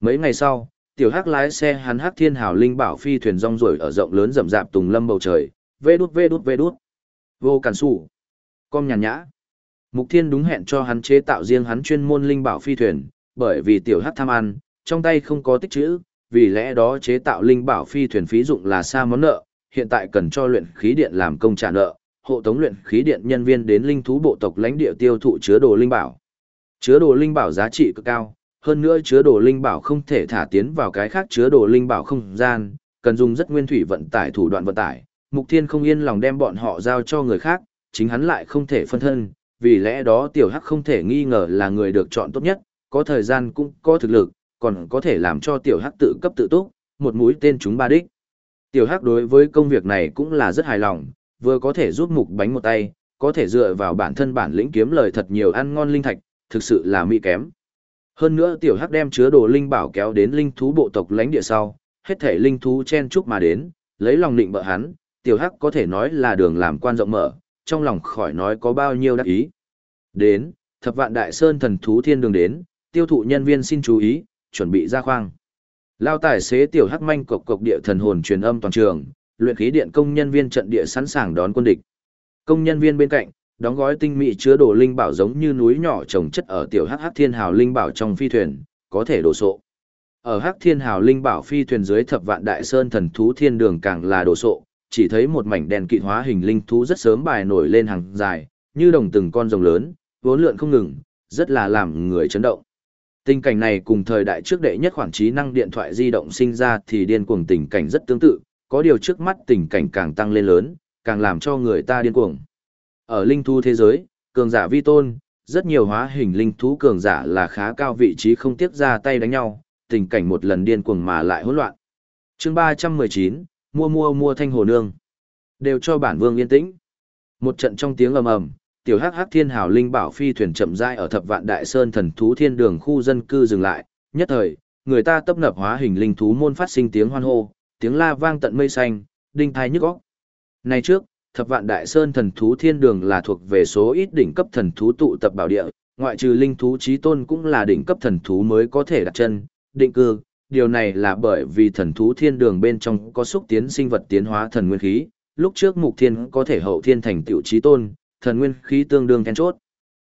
Mấy ngày sau, tiểu hắc lái xe hắn hắc thiên hào linh bảo phi thuyền rong ruổi ở rộng lớn rậm rạp tùng lâm bầu trời, vê đút vê đút vê đút. Vô cản sủ. Com nhàn nhã. Mục thiên đúng hẹn cho hắn chế tạo riêng hắn chuyên môn linh bảo phi thuyền, bởi vì tiểu hắc tham ăn, trong tay không có tích chữ, vì lẽ đó chế tạo linh bảo phi thuyền phí dụng là xa món nợ, hiện tại cần cho luyện khí điện làm công trả nợ, hộ tống luyện khí điện nhân viên đến linh thú bộ tộc lãnh địa tiêu thụ chứa đồ linh bảo. Chứa đồ linh bảo giá trị cực cao, hơn nữa chứa đồ linh bảo không thể thả tiến vào cái khác chứa đồ linh bảo không gian, cần dùng rất nguyên thủy vận tải thủ đoạn vận tải. Mục Thiên không yên lòng đem bọn họ giao cho người khác, chính hắn lại không thể phân thân, vì lẽ đó tiểu hắc không thể nghi ngờ là người được chọn tốt nhất, có thời gian cũng có thực lực, còn có thể làm cho tiểu hắc tự cấp tự túc, một mũi tên chúng ba đích. Tiểu hắc đối với công việc này cũng là rất hài lòng, vừa có thể giúp mục bánh một tay, có thể dựa vào bản thân bản lĩnh kiếm lời thật nhiều ăn ngon linh thạch, thực sự là mỹ kém. Hơn nữa tiểu hắc đem chứa đồ linh bảo kéo đến linh thú bộ tộc lãnh địa sau, hết thể linh thú chen chúc mà đến, lấy lòng định bợ hắn, tiểu hắc có thể nói là đường làm quan rộng mở, trong lòng khỏi nói có bao nhiêu đắc ý. Đến, thập vạn đại sơn thần thú thiên đường đến, tiêu thụ nhân viên xin chú ý, chuẩn bị ra khoang. Lao tài xế tiểu hắc manh cộc cộc địa thần hồn truyền âm toàn trường, luyện khí điện công nhân viên trận địa sẵn sàng đón quân địch. Công nhân viên bên cạnh, đóng gói tinh mỹ chứa đồ linh bảo giống như núi nhỏ trồng chất ở tiểu hắc hắc thiên hào linh bảo trong phi thuyền, có thể đổ sộ. Ở hắc thiên hào linh bảo phi thuyền dưới thập vạn đại sơn thần thú thiên đường càng là đổ sộ, chỉ thấy một mảnh đèn kỵ hóa hình linh thú rất sớm bài nổi lên hàng dài, như đồng từng con rồng lớn, vốn lượn không ngừng, rất là làm người chấn động. Tình cảnh này cùng thời đại trước đệ nhất khoản trí năng điện thoại di động sinh ra thì điên cuồng tình cảnh rất tương tự, có điều trước mắt tình cảnh càng tăng lên lớn, càng làm cho người ta điên cuồng. Ở linh thú thế giới, cường giả vi tôn, rất nhiều hóa hình linh thú cường giả là khá cao vị trí không tiếc ra tay đánh nhau, tình cảnh một lần điên cuồng mà lại hỗn loạn. Chương 319, mua mua mua thanh hồ nương. Đều cho bản vương yên tĩnh. Một trận trong tiếng ầm ầm, tiểu hắc hắc thiên hào linh bảo phi thuyền chậm rãi ở thập vạn đại sơn thần thú thiên đường khu dân cư dừng lại, nhất thời, người ta tập nập hóa hình linh thú môn phát sinh tiếng hoan hô, tiếng la vang tận mây xanh, đinh thai nhức óc. Này trước, thập vạn đại sơn thần thú thiên đường là thuộc về số ít đỉnh cấp thần thú tụ tập bảo địa, ngoại trừ linh thú trí tôn cũng là đỉnh cấp thần thú mới có thể đặt chân, định cư. Điều này là bởi vì thần thú thiên đường bên trong có xúc tiến sinh vật tiến hóa thần nguyên khí, lúc trước mục thiên có thể hậu thiên thành tiểu trí tôn, thần nguyên khí tương đương then chốt.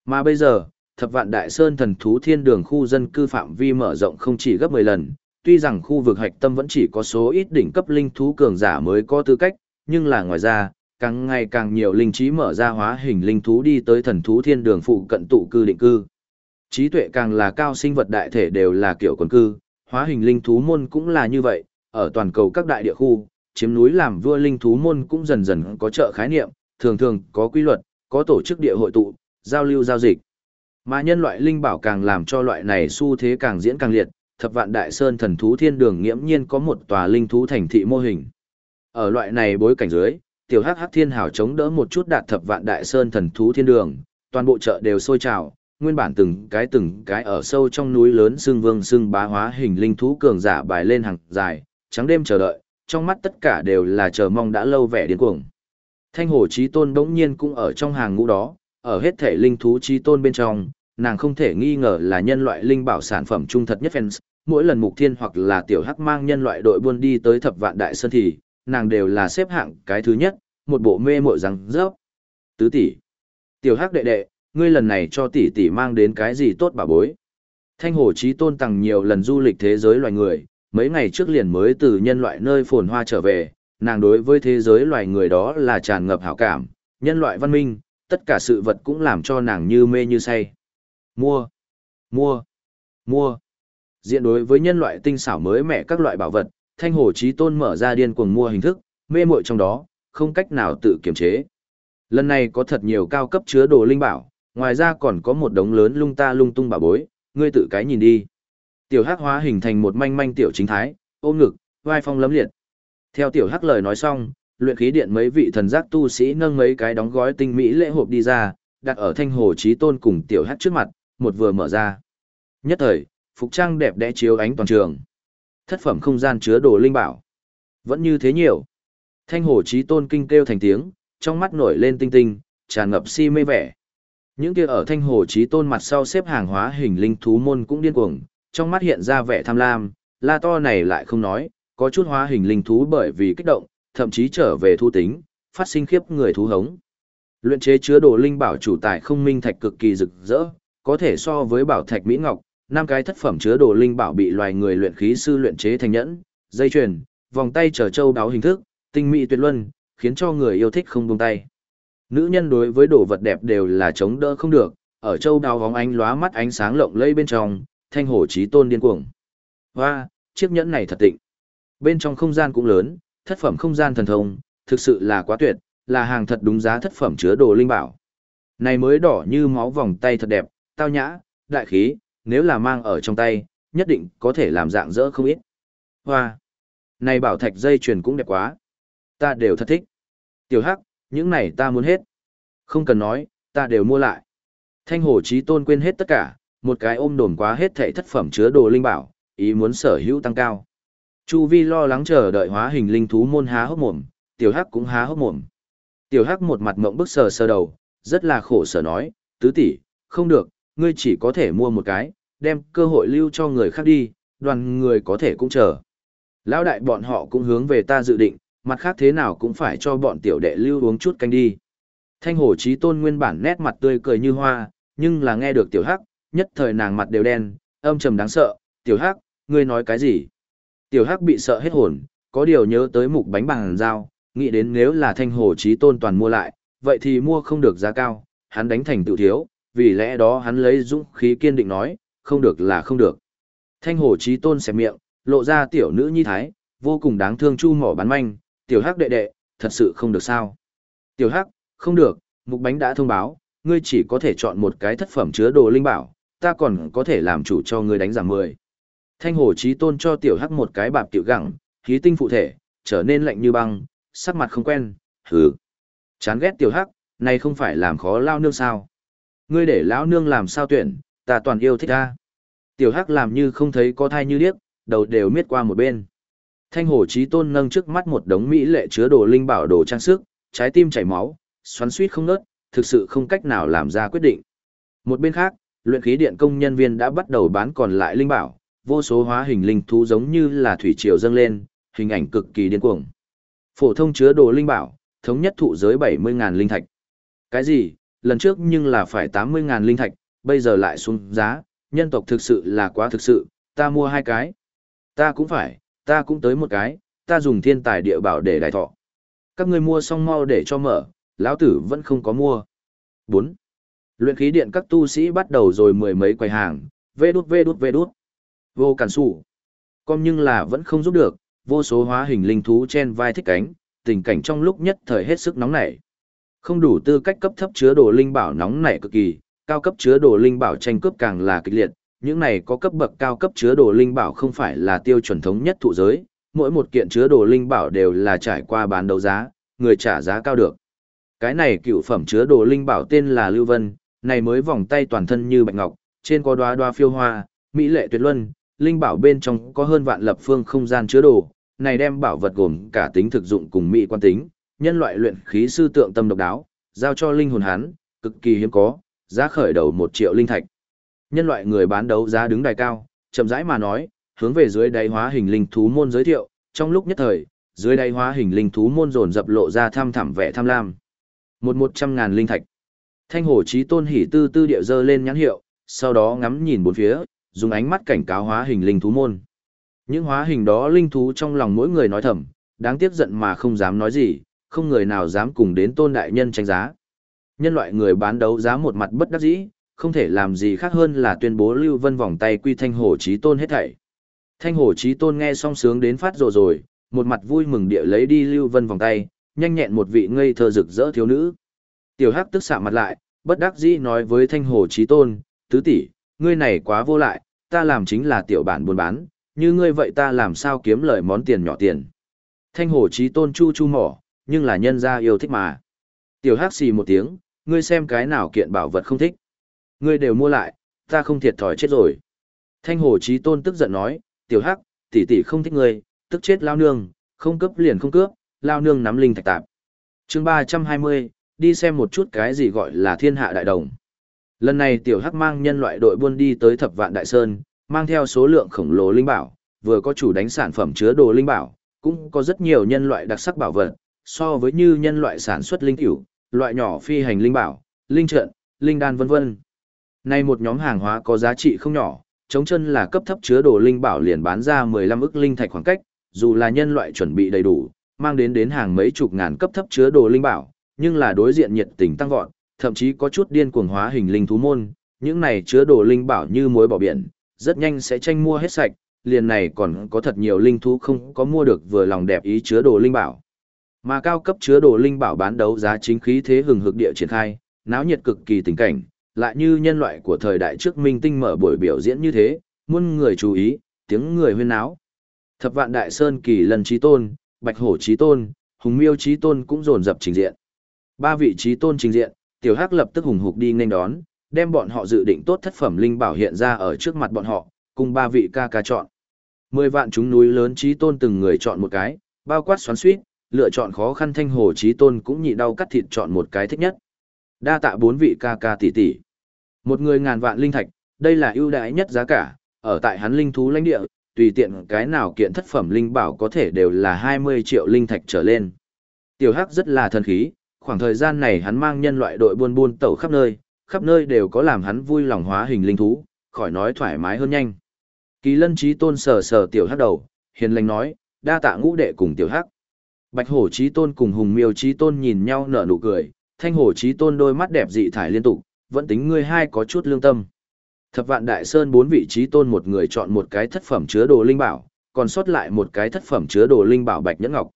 Mà bây giờ, thập vạn đại sơn thần thú thiên đường khu dân cư phạm vi mở rộng không chỉ gấp 10 lần, tuy rằng khu vực hạch tâm vẫn chỉ có số ít đỉnh cấp linh thú cường giả mới có tư cách, nhưng là ngoài ra, càng ngày càng nhiều linh trí mở ra hóa hình linh thú đi tới thần thú thiên đường phụ cận tụ cư định cư. Trí tuệ càng là cao sinh vật đại thể đều là kiểu quần cư, hóa hình linh thú môn cũng là như vậy, ở toàn cầu các đại địa khu, chiếm núi làm vua linh thú môn cũng dần dần có trợ khái niệm, thường thường có quy luật, có tổ chức địa hội tụ, giao lưu giao dịch. Mà nhân loại linh bảo càng làm cho loại này xu thế càng diễn càng liệt, thập vạn đại sơn thần thú thiên đường nghiễm nhiên có một tòa linh thú thành thị mô hình. Ở loại này bối cảnh dưới, tiểu hắc hắc thiên hào chống đỡ một chút đạt thập vạn đại sơn thần thú thiên đường, toàn bộ chợ đều sôi trào, nguyên bản từng cái từng cái ở sâu trong núi lớn xương vương xương bá hóa hình linh thú cường giả bài lên hàng dài, trắng đêm chờ đợi, trong mắt tất cả đều là chờ mong đã lâu vẻ điên cuồng. Thanh hồ trí tôn đống nhiên cũng ở trong hàng ngũ đó, ở hết thể linh thú trí tôn bên trong, nàng không thể nghi ngờ là nhân loại linh bảo sản phẩm trung thật nhất fans. Mỗi lần mục thiên hoặc là tiểu hắc mang nhân loại đội buôn đi tới thập vạn đại sơn thì, nàng đều là xếp hạng cái thứ nhất, một bộ mê mội răng rớp. Tứ tỷ, tiểu hắc đệ đệ, ngươi lần này cho tỷ tỷ mang đến cái gì tốt bà bối. Thanh hồ trí tôn tăng nhiều lần du lịch thế giới loài người, mấy ngày trước liền mới từ nhân loại nơi phồn hoa trở về, nàng đối với thế giới loài người đó là tràn ngập hảo cảm, nhân loại văn minh, tất cả sự vật cũng làm cho nàng như mê như say. Mua, mua, mua. Diện đối với nhân loại tinh xảo mới mẻ các loại bảo vật, thanh hồ trí tôn mở ra điên cuồng mua hình thức, mê muội trong đó, không cách nào tự kiềm chế. Lần này có thật nhiều cao cấp chứa đồ linh bảo, ngoài ra còn có một đống lớn lung ta lung tung bảo bối, ngươi tự cái nhìn đi. Tiểu hắc hóa hình thành một manh manh tiểu chính thái, ôm ngực, vai phong lấm liệt. Theo tiểu hắc lời nói xong, luyện khí điện mấy vị thần giác tu sĩ nâng mấy cái đóng gói tinh mỹ lễ hộp đi ra, đặt ở thanh hồ trí tôn cùng tiểu hắc trước mặt, một vừa mở ra. Nhất thời, phục trang đẹp đẽ chiếu ánh toàn trường. Thất phẩm không gian chứa đồ linh bảo. Vẫn như thế nhiều. Thanh hồ trí tôn kinh kêu thành tiếng, trong mắt nổi lên tinh tinh, tràn ngập si mê vẻ. Những kia ở thanh hồ trí tôn mặt sau xếp hàng hóa hình linh thú môn cũng điên cuồng, trong mắt hiện ra vẻ tham lam, la to này lại không nói, có chút hóa hình linh thú bởi vì kích động, thậm chí trở về thu tính, phát sinh khiếp người thú hống. Luyện chế chứa đồ linh bảo chủ tài không minh thạch cực kỳ rực rỡ, có thể so với bảo thạch mỹ ngọc, năm cái thất phẩm chứa đồ linh bảo bị loài người luyện khí sư luyện chế thành nhẫn, dây chuyền, vòng tay trở châu đáo hình thức, tinh mỹ tuyệt luân, khiến cho người yêu thích không buông tay. Nữ nhân đối với đồ vật đẹp đều là chống đỡ không được, ở châu đáo vóng ánh lóa mắt ánh sáng lộng lẫy bên trong, thanh hổ trí tôn điên cuồng. Hoa, chiếc nhẫn này thật tịnh. Bên trong không gian cũng lớn, thất phẩm không gian thần thông, thực sự là quá tuyệt, là hàng thật đúng giá thất phẩm chứa đồ linh bảo. Này mới đỏ như máu vòng tay thật đẹp, tao nhã, đại khí, nếu là mang ở trong tay, nhất định có thể làm dạng dỡ không ít. Hoa! Này bảo thạch dây chuyền cũng đẹp quá. Ta đều thật thích. Tiểu Hắc, những này ta muốn hết. Không cần nói, ta đều mua lại. Thanh hồ trí tôn quên hết tất cả, một cái ôm đồn quá hết thảy thất phẩm chứa đồ linh bảo, ý muốn sở hữu tăng cao. Chu Vi lo lắng chờ đợi hóa hình linh thú môn há hốc mồm, tiểu hắc cũng há hốc mồm. Tiểu hắc một mặt mộng bức sờ sờ đầu, rất là khổ sở nói, tứ tỷ, không được, ngươi chỉ có thể mua một cái, đem cơ hội lưu cho người khác đi, đoàn người có thể cũng chờ. Lão đại bọn họ cũng hướng về ta dự định, mặt khác thế nào cũng phải cho bọn tiểu đệ lưu uống chút canh đi. Thanh hồ trí tôn nguyên bản nét mặt tươi cười như hoa, nhưng là nghe được tiểu hắc, nhất thời nàng mặt đều đen, âm trầm đáng sợ, tiểu hắc, ngươi nói cái gì? Tiểu hắc bị sợ hết hồn, có điều nhớ tới mục bánh bằng dao, nghĩ đến nếu là thanh hồ trí tôn toàn mua lại, vậy thì mua không được giá cao, hắn đánh thành tự thiếu, vì lẽ đó hắn lấy dũng khí kiên định nói, không được là không được. Thanh hồ trí tôn xẹp miệng, lộ ra tiểu nữ nhi thái, vô cùng đáng thương chu mỏ bán manh, tiểu hắc đệ đệ, thật sự không được sao. Tiểu hắc, không được, mục bánh đã thông báo, ngươi chỉ có thể chọn một cái thất phẩm chứa đồ linh bảo, ta còn có thể làm chủ cho ngươi đánh giảm 10. Thanh hồ trí tôn cho tiểu hắc một cái bạp tiểu gẳng, khí tinh phụ thể, trở nên lạnh như băng, sắc mặt không quen, hừ. Chán ghét tiểu hắc, này không phải làm khó lao nương sao. Ngươi để lão nương làm sao tuyển, ta toàn yêu thích ta. Tiểu hắc làm như không thấy có thai như điếc, đầu đều miết qua một bên. Thanh hồ trí tôn nâng trước mắt một đống mỹ lệ chứa đồ linh bảo đồ trang sức, trái tim chảy máu, xoắn suýt không ngớt, thực sự không cách nào làm ra quyết định. Một bên khác, luyện khí điện công nhân viên đã bắt đầu bán còn lại linh bảo, vô số hóa hình linh thú giống như là thủy triều dâng lên, hình ảnh cực kỳ điên cuồng. Phổ thông chứa đồ linh bảo, thống nhất thụ giới 70.000 linh thạch. Cái gì? Lần trước nhưng là phải 80.000 linh thạch, bây giờ lại xuống giá, nhân tộc thực sự là quá thực sự, ta mua hai cái. Ta cũng phải, ta cũng tới một cái, ta dùng thiên tài địa bảo để đại thọ. Các ngươi mua xong mau để cho mở, lão tử vẫn không có mua. 4. Luyện khí điện các tu sĩ bắt đầu rồi mười mấy quầy hàng, vê đút vê đút vê đút. Vô cản sủ. Con nhưng là vẫn không giúp được, vô số hóa hình linh thú trên vai thích cánh, tình cảnh trong lúc nhất thời hết sức nóng nảy. Không đủ tư cách cấp thấp chứa đồ linh bảo nóng nảy cực kỳ, cao cấp chứa đồ linh bảo tranh cướp càng là kịch liệt, những này có cấp bậc cao cấp chứa đồ linh bảo không phải là tiêu chuẩn thống nhất thụ giới, mỗi một kiện chứa đồ linh bảo đều là trải qua bán đấu giá, người trả giá cao được. Cái này cựu phẩm chứa đồ linh bảo tên là Lưu Vân, này mới vòng tay toàn thân như bạch ngọc, trên có đóa đóa phiêu hoa, mỹ lệ tuyệt luân, linh bảo bên trong có hơn vạn lập phương không gian chứa đồ, này đem bảo vật gồm cả tính thực dụng cùng mỹ quan tính, nhân loại luyện khí sư tượng tâm độc đáo, giao cho linh hồn hắn, cực kỳ hiếm có, giá khởi đầu một triệu linh thạch. Nhân loại người bán đấu giá đứng đài cao, chậm rãi mà nói, hướng về dưới đáy hóa hình linh thú môn giới thiệu, trong lúc nhất thời, dưới đáy hóa hình linh thú môn dồn dập lộ ra tham thẳm vẻ tham lam. Một một trăm ngàn linh thạch. Thanh hồ chí tôn hỉ tư tư điệu dơ lên nhãn hiệu, sau đó ngắm nhìn bốn phía, dùng ánh mắt cảnh cáo hóa hình linh thú môn. Những hóa hình đó linh thú trong lòng mỗi người nói thầm, đáng tiếc giận mà không dám nói gì, không người nào dám cùng đến tôn đại nhân tranh giá. Nhân loại người bán đấu giá một mặt bất đắc dĩ, không thể làm gì khác hơn là tuyên bố Lưu Vân vòng tay quy thanh hồ chí tôn hết thảy. Thanh hồ chí tôn nghe song sướng đến phát rồ rồi, một mặt vui mừng địa lấy đi Lưu Vân vòng tay, nhanh nhẹn một vị ngây thơ rực rỡ thiếu nữ. Tiểu Hắc tức xạ mặt lại, bất đắc dĩ nói với thanh hồ chí tôn, tứ tỷ, ngươi này quá vô lại, ta làm chính là tiểu bản buôn bán, như ngươi vậy ta làm sao kiếm lời món tiền nhỏ tiền. Thanh hồ chí tôn chu chu mỏ, nhưng là nhân gia yêu thích mà. Tiểu hắc xì một tiếng, ngươi xem cái nào kiện bảo vật không thích. Ngươi đều mua lại, ta không thiệt thòi chết rồi. Thanh hồ chí tôn tức giận nói, tiểu hắc, tỷ tỷ không thích ngươi, tức chết lao nương, không cấp liền không cướp, lao nương nắm linh thạch tạp. chương 320, đi xem một chút cái gì gọi là thiên hạ đại đồng. Lần này tiểu hắc mang nhân loại đội buôn đi tới thập vạn đại sơn, mang theo số lượng khổng lồ linh bảo, vừa có chủ đánh sản phẩm chứa đồ linh bảo, cũng có rất nhiều nhân loại đặc sắc bảo vật, so với như nhân loại sản xuất linh cửu, loại nhỏ phi hành linh bảo, linh trận, linh đan vân vân. Nay một nhóm hàng hóa có giá trị không nhỏ, chống chân là cấp thấp chứa đồ linh bảo liền bán ra 15 ức linh thạch khoảng cách, dù là nhân loại chuẩn bị đầy đủ, mang đến đến hàng mấy chục ngàn cấp thấp chứa đồ linh bảo, nhưng là đối diện nhiệt tình tăng vọt, thậm chí có chút điên cuồng hóa hình linh thú môn, những này chứa đồ linh bảo như muối bỏ biển, rất nhanh sẽ tranh mua hết sạch, liền này còn có thật nhiều linh thú không có mua được vừa lòng đẹp ý chứa đồ linh bảo. Mà cao cấp chứa đồ linh bảo bán đấu giá chính khí thế hừng hực địa triển khai, náo nhiệt cực kỳ tình cảnh, lại như nhân loại của thời đại trước minh tinh mở buổi biểu diễn như thế, muôn người chú ý, tiếng người huyên náo. Thập vạn đại sơn kỳ lần trí tôn, bạch hổ trí tôn, hùng miêu trí tôn cũng dồn dập trình diện. Ba vị trí tôn trình diện, tiểu hắc lập tức hùng hục đi nghênh đón, đem bọn họ dự định tốt thất phẩm linh bảo hiện ra ở trước mặt bọn họ, cùng ba vị ca ca chọn. Mười vạn chúng núi lớn trí tôn từng người chọn một cái, bao quát xoắn suýt, lựa chọn khó khăn thanh hồ trí tôn cũng nhị đau cắt thịt chọn một cái thích nhất. Đa tạ bốn vị ca ca tỷ tỷ. Một người ngàn vạn linh thạch, đây là ưu đãi nhất giá cả, ở tại hắn linh thú lãnh địa, tùy tiện cái nào kiện thất phẩm linh bảo có thể đều là 20 triệu linh thạch trở lên. Tiểu Hắc rất là thần khí, khoảng thời gian này hắn mang nhân loại đội buôn buôn tẩu khắp nơi, khắp nơi đều có làm hắn vui lòng hóa hình linh thú, khỏi nói thoải mái hơn nhanh. Kỳ lân trí tôn sờ sờ tiểu hắc đầu, hiền lành nói, đa tạ ngũ đệ cùng tiểu hắc. Bạch hổ trí tôn cùng hùng miêu trí tôn nhìn nhau nở nụ cười, thanh hổ trí tôn đôi mắt đẹp dị thải liên tục, vẫn tính ngươi hai có chút lương tâm. Thập vạn đại sơn bốn vị trí tôn một người chọn một cái thất phẩm chứa đồ linh bảo, còn sót lại một cái thất phẩm chứa đồ linh bảo bạch nhẫn ngọc.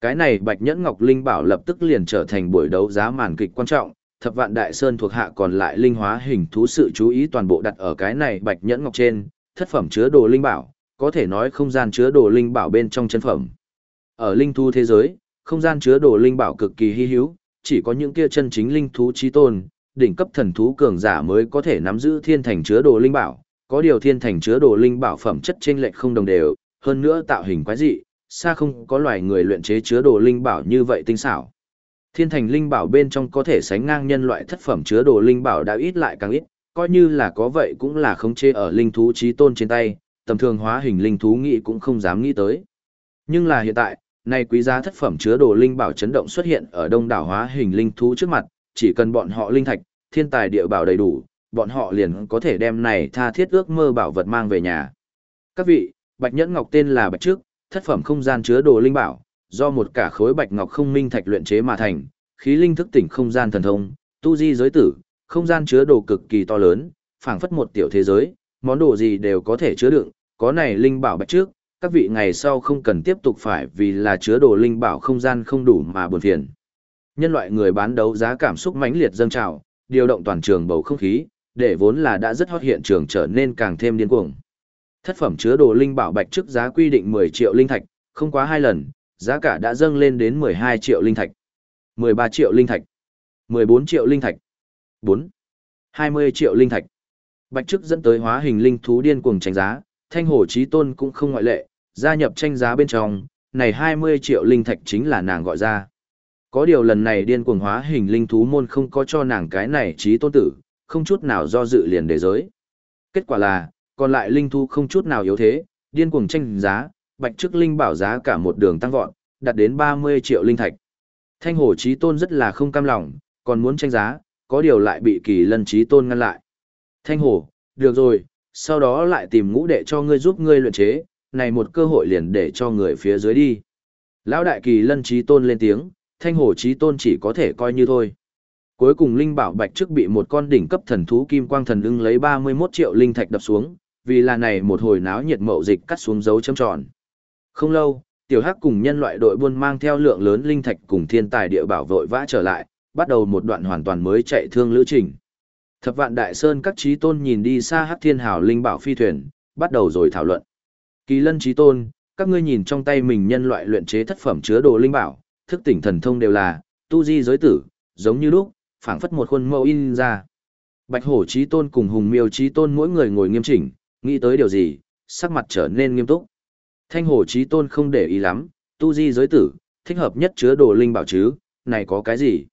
Cái này bạch nhẫn ngọc linh bảo lập tức liền trở thành buổi đấu giá màn kịch quan trọng, thập vạn đại sơn thuộc hạ còn lại linh hóa hình thú sự chú ý toàn bộ đặt ở cái này bạch nhẫn ngọc trên, thất phẩm chứa đồ linh bảo, có thể nói không gian chứa đồ linh bảo bên trong chân phẩm. Ở linh thú thế giới, không gian chứa đồ linh bảo cực kỳ hy hữu, chỉ có những kia chân chính linh thú chí tôn, đỉnh cấp thần thú cường giả mới có thể nắm giữ thiên thành chứa đồ linh bảo, có điều thiên thành chứa đồ linh bảo phẩm chất chênh lệch không đồng đều, hơn nữa tạo hình quái dị, xa không có loài người luyện chế chứa đồ linh bảo như vậy tinh xảo. Thiên thành linh bảo bên trong có thể sánh ngang nhân loại thất phẩm chứa đồ linh bảo đã ít lại càng ít, coi như là có vậy cũng là khống chế ở linh thú trí tôn trên tay, tầm thường hóa hình linh thú nghĩ cũng không dám nghĩ tới. Nhưng là hiện tại, nay quý giá thất phẩm chứa đồ linh bảo chấn động xuất hiện ở đông đảo hóa hình linh thú trước mặt, chỉ cần bọn họ linh thạch, thiên tài địa bảo đầy đủ, bọn họ liền có thể đem này tha thiết ước mơ bảo vật mang về nhà. Các vị, Bạch Nhẫn Ngọc tên là Bạch Trước, thất phẩm không gian chứa đồ linh bảo, do một cả khối bạch ngọc không minh thạch luyện chế mà thành, khí linh thức tỉnh không gian thần thông, tu di giới tử, không gian chứa đồ cực kỳ to lớn, phảng phất một tiểu thế giới, món đồ gì đều có thể chứa đựng, có này linh bảo bạch trước, các vị ngày sau không cần tiếp tục phải vì là chứa đồ linh bảo không gian không đủ mà buồn phiền. Nhân loại người bán đấu giá cảm xúc mãnh liệt dâng trào, điều động toàn trường bầu không khí, để vốn là đã rất hot hiện trường trở nên càng thêm điên cuồng. Thất phẩm chứa đồ linh bảo bạch trước giá quy định 10 triệu linh thạch, không quá hai lần, giá cả đã dâng lên đến 12 triệu linh thạch, 13 triệu linh thạch, 14 triệu linh thạch, 4, 20 triệu linh thạch. Bạch trước dẫn tới hóa hình linh thú điên cuồng tranh giá, thanh hổ trí tôn cũng không ngoại lệ, gia nhập tranh giá bên trong, này 20 triệu linh thạch chính là nàng gọi ra. Có điều lần này điên cuồng hóa hình linh thú môn không có cho nàng cái này trí tôn tử, không chút nào do dự liền để giới. Kết quả là, còn lại linh thú không chút nào yếu thế, điên cuồng tranh giá, bạch chức linh bảo giá cả một đường tăng vọt, đạt đến 30 triệu linh thạch. Thanh hồ trí tôn rất là không cam lòng, còn muốn tranh giá, có điều lại bị kỳ lân trí tôn ngăn lại. Thanh hồ, được rồi, sau đó lại tìm ngũ đệ cho ngươi giúp ngươi luyện chế, này một cơ hội liền để cho người phía dưới đi. Lão đại kỳ lân trí tôn lên tiếng, thanh hồ trí tôn chỉ có thể coi như thôi. Cuối cùng linh bảo bạch trước bị một con đỉnh cấp thần thú kim quang thần ưng lấy 31 triệu linh thạch đập xuống, vì là này một hồi náo nhiệt mậu dịch cắt xuống dấu chấm tròn. Không lâu, tiểu hắc cùng nhân loại đội buôn mang theo lượng lớn linh thạch cùng thiên tài địa bảo vội vã trở lại, bắt đầu một đoạn hoàn toàn mới chạy thương lữ trình. Thập vạn đại sơn các trí tôn nhìn đi xa hắc thiên hào linh bảo phi thuyền, bắt đầu rồi thảo luận. Kỳ lân trí tôn, các ngươi nhìn trong tay mình nhân loại luyện chế thất phẩm chứa đồ linh bảo, thức tỉnh thần thông đều là, tu di giới tử, giống như lúc, phảng phất một khuôn mẫu in ra. Bạch hổ trí tôn cùng hùng miêu trí tôn mỗi người ngồi nghiêm chỉnh, nghĩ tới điều gì, sắc mặt trở nên nghiêm túc. Thanh Hổ trí tôn không để ý lắm, tu di giới tử, thích hợp nhất chứa đồ linh bảo chứ, này có cái gì?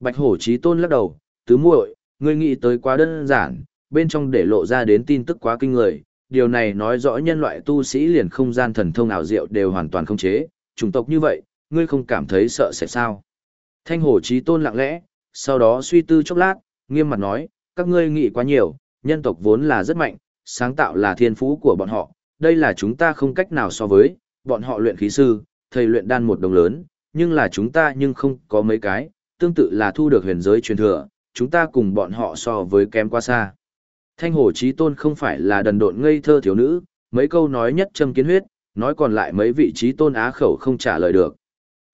Bạch hổ trí tôn lắc đầu, tứ muội, ngươi nghĩ tới quá đơn giản, bên trong để lộ ra đến tin tức quá kinh người, điều này nói rõ nhân loại tu sĩ liền không gian thần thông ảo diệu đều hoàn toàn không chế, chủng tộc như vậy, ngươi không cảm thấy sợ sẽ sao? Thanh Hồ Chí Tôn lặng lẽ, sau đó suy tư chốc lát, nghiêm mặt nói, các ngươi nghĩ quá nhiều, nhân tộc vốn là rất mạnh, sáng tạo là thiên phú của bọn họ, đây là chúng ta không cách nào so với, bọn họ luyện khí sư, thầy luyện đan một đồng lớn, nhưng là chúng ta nhưng không có mấy cái, tương tự là thu được huyền giới truyền thừa, chúng ta cùng bọn họ so với kém quá xa. Thanh Hồ Chí Tôn không phải là đần độn ngây thơ thiếu nữ, mấy câu nói nhất châm kiến huyết, nói còn lại mấy vị trí tôn á khẩu không trả lời được.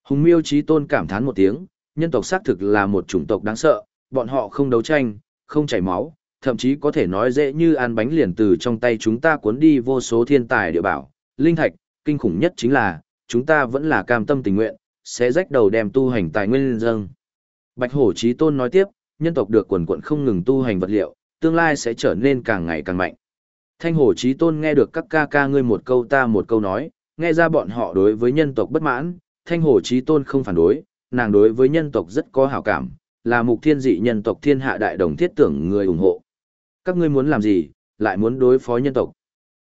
Hùng miêu Chí Tôn cảm thán một tiếng, nhân tộc xác thực là một chủng tộc đáng sợ, bọn họ không đấu tranh, không chảy máu, thậm chí có thể nói dễ như ăn bánh liền từ trong tay chúng ta cuốn đi vô số thiên tài địa bảo, linh thạch, kinh khủng nhất chính là, chúng ta vẫn là cam tâm tình nguyện, sẽ rách đầu đem tu hành tài nguyên dâng. Bạch Hổ Chí Tôn nói tiếp, nhân tộc được quần quận không ngừng tu hành vật liệu, tương lai sẽ trở nên càng ngày càng mạnh. Thanh Hồ Chí Tôn nghe được các ca ca ngươi một câu ta một câu nói, nghe ra bọn họ đối với nhân tộc bất mãn, Thanh Hồ Chí Tôn không phản đối, nàng đối với nhân tộc rất có hảo cảm, là mục thiên dị nhân tộc thiên hạ đại đồng thiết tưởng người ủng hộ. Các ngươi muốn làm gì, lại muốn đối phó nhân tộc.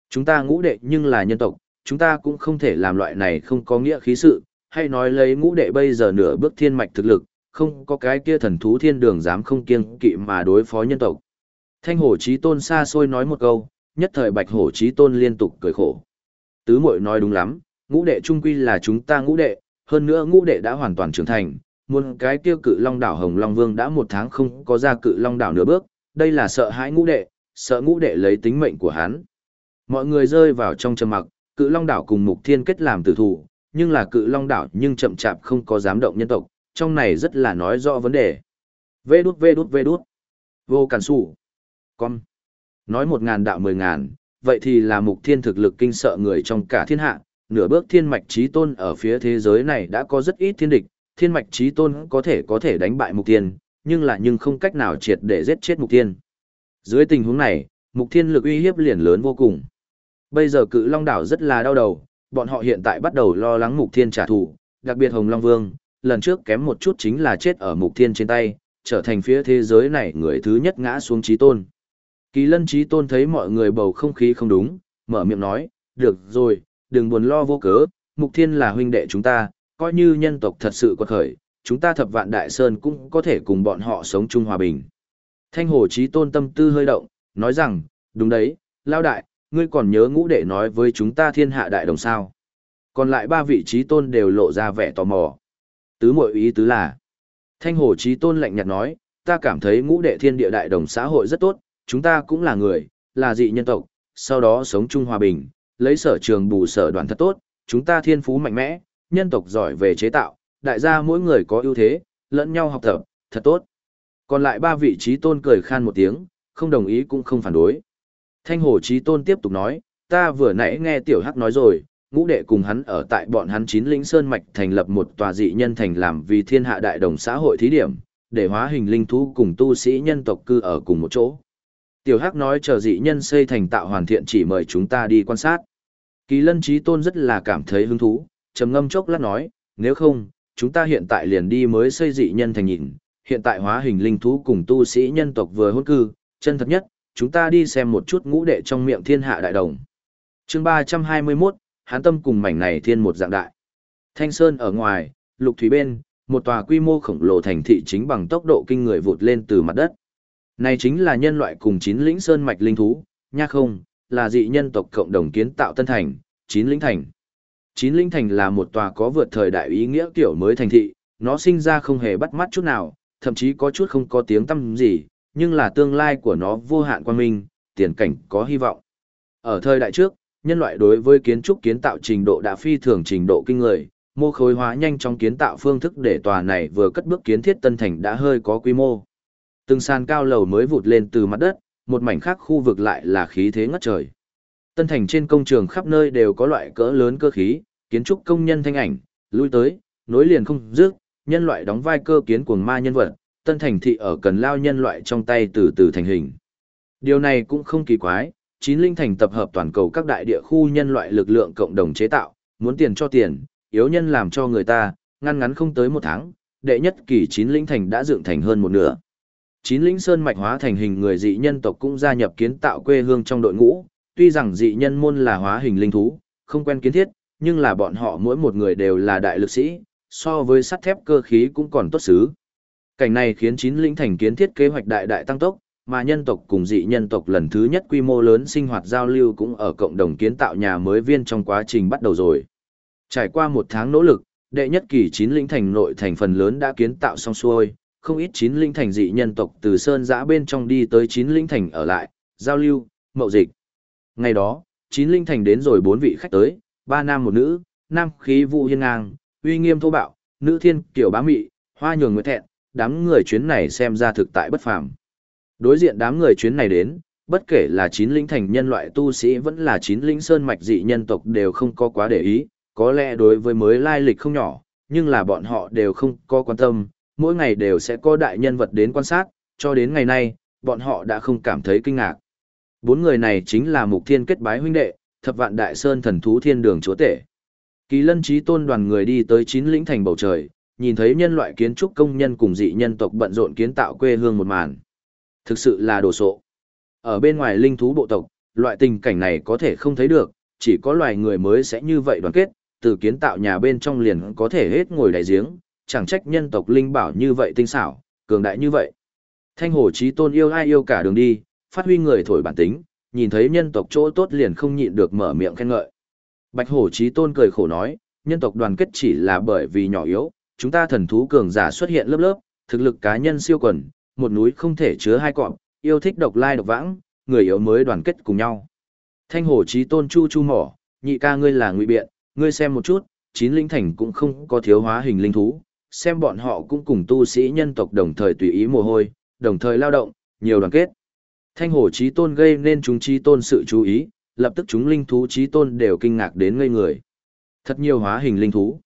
Chúng ta ngũ đệ nhưng là nhân tộc, chúng ta cũng không thể làm loại này không có nghĩa khí sự, hay nói lấy ngũ đệ bây giờ nửa bước thiên mạch thực lực, không có cái kia thần thú thiên đường dám không kiêng kỵ mà đối phó nhân tộc. Thanh hổ trí tôn xa xôi nói một câu, nhất thời bạch hổ trí tôn liên tục cười khổ. Tứ mội nói đúng lắm, ngũ đệ trung quy là chúng ta ngũ đệ, hơn nữa ngũ đệ đã hoàn toàn trưởng thành, muôn cái tiêu cự long đảo Hồng Long Vương đã một tháng không có ra cự long đảo nửa bước, đây là sợ hãi ngũ đệ, sợ ngũ đệ lấy tính mệnh của hắn. Mọi người rơi vào trong trầm mặc, cự long đảo cùng mục thiên kết làm tử thủ, nhưng là cự long đảo nhưng chậm chạp không có dám động nhân tộc, trong này rất là nói rõ vấn đề. Vê đút vê đút vê đút. Vô cản sủ. Con. Nói một ngàn đạo mười ngàn, vậy thì là mục thiên thực lực kinh sợ người trong cả thiên hạ, nửa bước thiên mạch trí tôn ở phía thế giới này đã có rất ít thiên địch, thiên mạch trí tôn có thể có thể đánh bại mục thiên, nhưng là nhưng không cách nào triệt để giết chết mục thiên. Dưới tình huống này, mục thiên lực uy hiếp liền lớn vô cùng. Bây giờ cự long đảo rất là đau đầu, bọn họ hiện tại bắt đầu lo lắng mục thiên trả thù, đặc biệt Hồng Long Vương, lần trước kém một chút chính là chết ở mục thiên trên tay, trở thành phía thế giới này người thứ nhất ngã xuống trí tôn. Kỳ lân trí tôn thấy mọi người bầu không khí không đúng, mở miệng nói, được rồi, đừng buồn lo vô cớ, mục thiên là huynh đệ chúng ta, coi như nhân tộc thật sự quật khởi, chúng ta thập vạn đại sơn cũng có thể cùng bọn họ sống chung hòa bình. Thanh hồ trí tôn tâm tư hơi động, nói rằng, đúng đấy, lao đại, ngươi còn nhớ ngũ đệ nói với chúng ta thiên hạ đại đồng sao. Còn lại ba vị trí tôn đều lộ ra vẻ tò mò. Tứ mội ý tứ là, thanh hồ trí tôn lạnh nhạt nói, ta cảm thấy ngũ đệ thiên địa đại đồng xã hội rất tốt, chúng ta cũng là người, là dị nhân tộc, sau đó sống chung hòa bình, lấy sở trường bù sở đoàn thật tốt, chúng ta thiên phú mạnh mẽ, nhân tộc giỏi về chế tạo, đại gia mỗi người có ưu thế, lẫn nhau học tập, thật tốt. Còn lại ba vị trí tôn cười khan một tiếng, không đồng ý cũng không phản đối. Thanh hồ trí tôn tiếp tục nói, ta vừa nãy nghe tiểu hắc nói rồi, ngũ đệ cùng hắn ở tại bọn hắn chín lĩnh sơn mạch thành lập một tòa dị nhân thành làm vì thiên hạ đại đồng xã hội thí điểm, để hóa hình linh thú cùng tu sĩ nhân tộc cư ở cùng một chỗ. Tiểu hắc nói chờ dị nhân xây thành tạo hoàn thiện chỉ mời chúng ta đi quan sát. Kỳ lân trí tôn rất là cảm thấy hứng thú, trầm ngâm chốc lát nói, nếu không, chúng ta hiện tại liền đi mới xây dị nhân thành nhìn, hiện tại hóa hình linh thú cùng tu sĩ nhân tộc vừa hôn cư, chân thật nhất, chúng ta đi xem một chút ngũ đệ trong miệng thiên hạ đại đồng. chương 321, hán tâm cùng mảnh này thiên một dạng đại. Thanh Sơn ở ngoài, lục thủy bên, một tòa quy mô khổng lồ thành thị chính bằng tốc độ kinh người vụt lên từ mặt đất. Này chính là nhân loại cùng chín lĩnh sơn mạch linh thú, nha không, là dị nhân tộc cộng đồng kiến tạo tân thành, chín lĩnh thành. Chín lĩnh thành là một tòa có vượt thời đại ý nghĩa kiểu mới thành thị, nó sinh ra không hề bắt mắt chút nào, thậm chí có chút không có tiếng tăm gì, nhưng là tương lai của nó vô hạn quan minh, tiền cảnh có hy vọng. Ở thời đại trước, nhân loại đối với kiến trúc kiến tạo trình độ đã phi thường trình độ kinh người, mô khối hóa nhanh trong kiến tạo phương thức để tòa này vừa cất bước kiến thiết tân thành đã hơi có quy mô. Từng sàn cao lầu mới vụt lên từ mặt đất, một mảnh khác khu vực lại là khí thế ngất trời. Tân thành trên công trường khắp nơi đều có loại cỡ lớn cơ khí, kiến trúc công nhân thanh ảnh, lui tới, nối liền không dứt, nhân loại đóng vai cơ kiến cuồng ma nhân vật, tân thành thị ở cần lao nhân loại trong tay từ từ thành hình. Điều này cũng không kỳ quái, chín linh thành tập hợp toàn cầu các đại địa khu nhân loại lực lượng cộng đồng chế tạo, muốn tiền cho tiền, yếu nhân làm cho người ta, ngăn ngắn không tới một tháng, đệ nhất kỳ chín linh thành đã dựng thành hơn một nửa. Chín lĩnh sơn mạch hóa thành hình người dị nhân tộc cũng gia nhập kiến tạo quê hương trong đội ngũ, tuy rằng dị nhân môn là hóa hình linh thú, không quen kiến thiết, nhưng là bọn họ mỗi một người đều là đại lực sĩ, so với sắt thép cơ khí cũng còn tốt xứ. Cảnh này khiến chín lĩnh thành kiến thiết kế hoạch đại đại tăng tốc, mà nhân tộc cùng dị nhân tộc lần thứ nhất quy mô lớn sinh hoạt giao lưu cũng ở cộng đồng kiến tạo nhà mới viên trong quá trình bắt đầu rồi. Trải qua một tháng nỗ lực, đệ nhất kỳ chín lĩnh thành nội thành phần lớn đã kiến tạo xong xuôi, không ít chín linh thành dị nhân tộc từ sơn giã bên trong đi tới chín linh thành ở lại, giao lưu, mậu dịch. Ngày đó, chín linh thành đến rồi bốn vị khách tới, ba nam một nữ, nam khí vụ hiên ngang, uy nghiêm thô bạo, nữ thiên kiểu bá mị, hoa nhường nguyệt thẹn, đám người chuyến này xem ra thực tại bất phàm. Đối diện đám người chuyến này đến, bất kể là chín linh thành nhân loại tu sĩ vẫn là chín linh sơn mạch dị nhân tộc đều không có quá để ý, có lẽ đối với mới lai lịch không nhỏ, nhưng là bọn họ đều không có quan tâm, mỗi ngày đều sẽ có đại nhân vật đến quan sát, cho đến ngày nay, bọn họ đã không cảm thấy kinh ngạc. Bốn người này chính là mục thiên kết bái huynh đệ, thập vạn đại sơn thần thú thiên đường chúa tể. Kỳ lân trí tôn đoàn người đi tới chín lĩnh thành bầu trời, nhìn thấy nhân loại kiến trúc công nhân cùng dị nhân tộc bận rộn kiến tạo quê hương một màn. Thực sự là đồ sộ. Ở bên ngoài linh thú bộ tộc, loại tình cảnh này có thể không thấy được, chỉ có loài người mới sẽ như vậy đoàn kết, từ kiến tạo nhà bên trong liền có thể hết ngồi đại giếng, chẳng trách nhân tộc linh bảo như vậy tinh xảo, cường đại như vậy. Thanh hồ chí tôn yêu ai yêu cả đường đi, phát huy người thổi bản tính, nhìn thấy nhân tộc chỗ tốt liền không nhịn được mở miệng khen ngợi. Bạch Hồ chí tôn cười khổ nói, nhân tộc đoàn kết chỉ là bởi vì nhỏ yếu, chúng ta thần thú cường giả xuất hiện lớp lớp, thực lực cá nhân siêu quần, một núi không thể chứa hai cọp, yêu thích độc lai độc vãng, người yếu mới đoàn kết cùng nhau. Thanh Hồ chí tôn chu chu mỏ, nhị ca ngươi là ngụy biện, ngươi xem một chút, chín linh thành cũng không có thiếu hóa hình linh thú, xem bọn họ cũng cùng tu sĩ nhân tộc đồng thời tùy ý mồ hôi, đồng thời lao động, nhiều đoàn kết. Thanh hổ chí tôn gây nên chúng chí tôn sự chú ý, lập tức chúng linh thú chí tôn đều kinh ngạc đến ngây người. Thật nhiều hóa hình linh thú.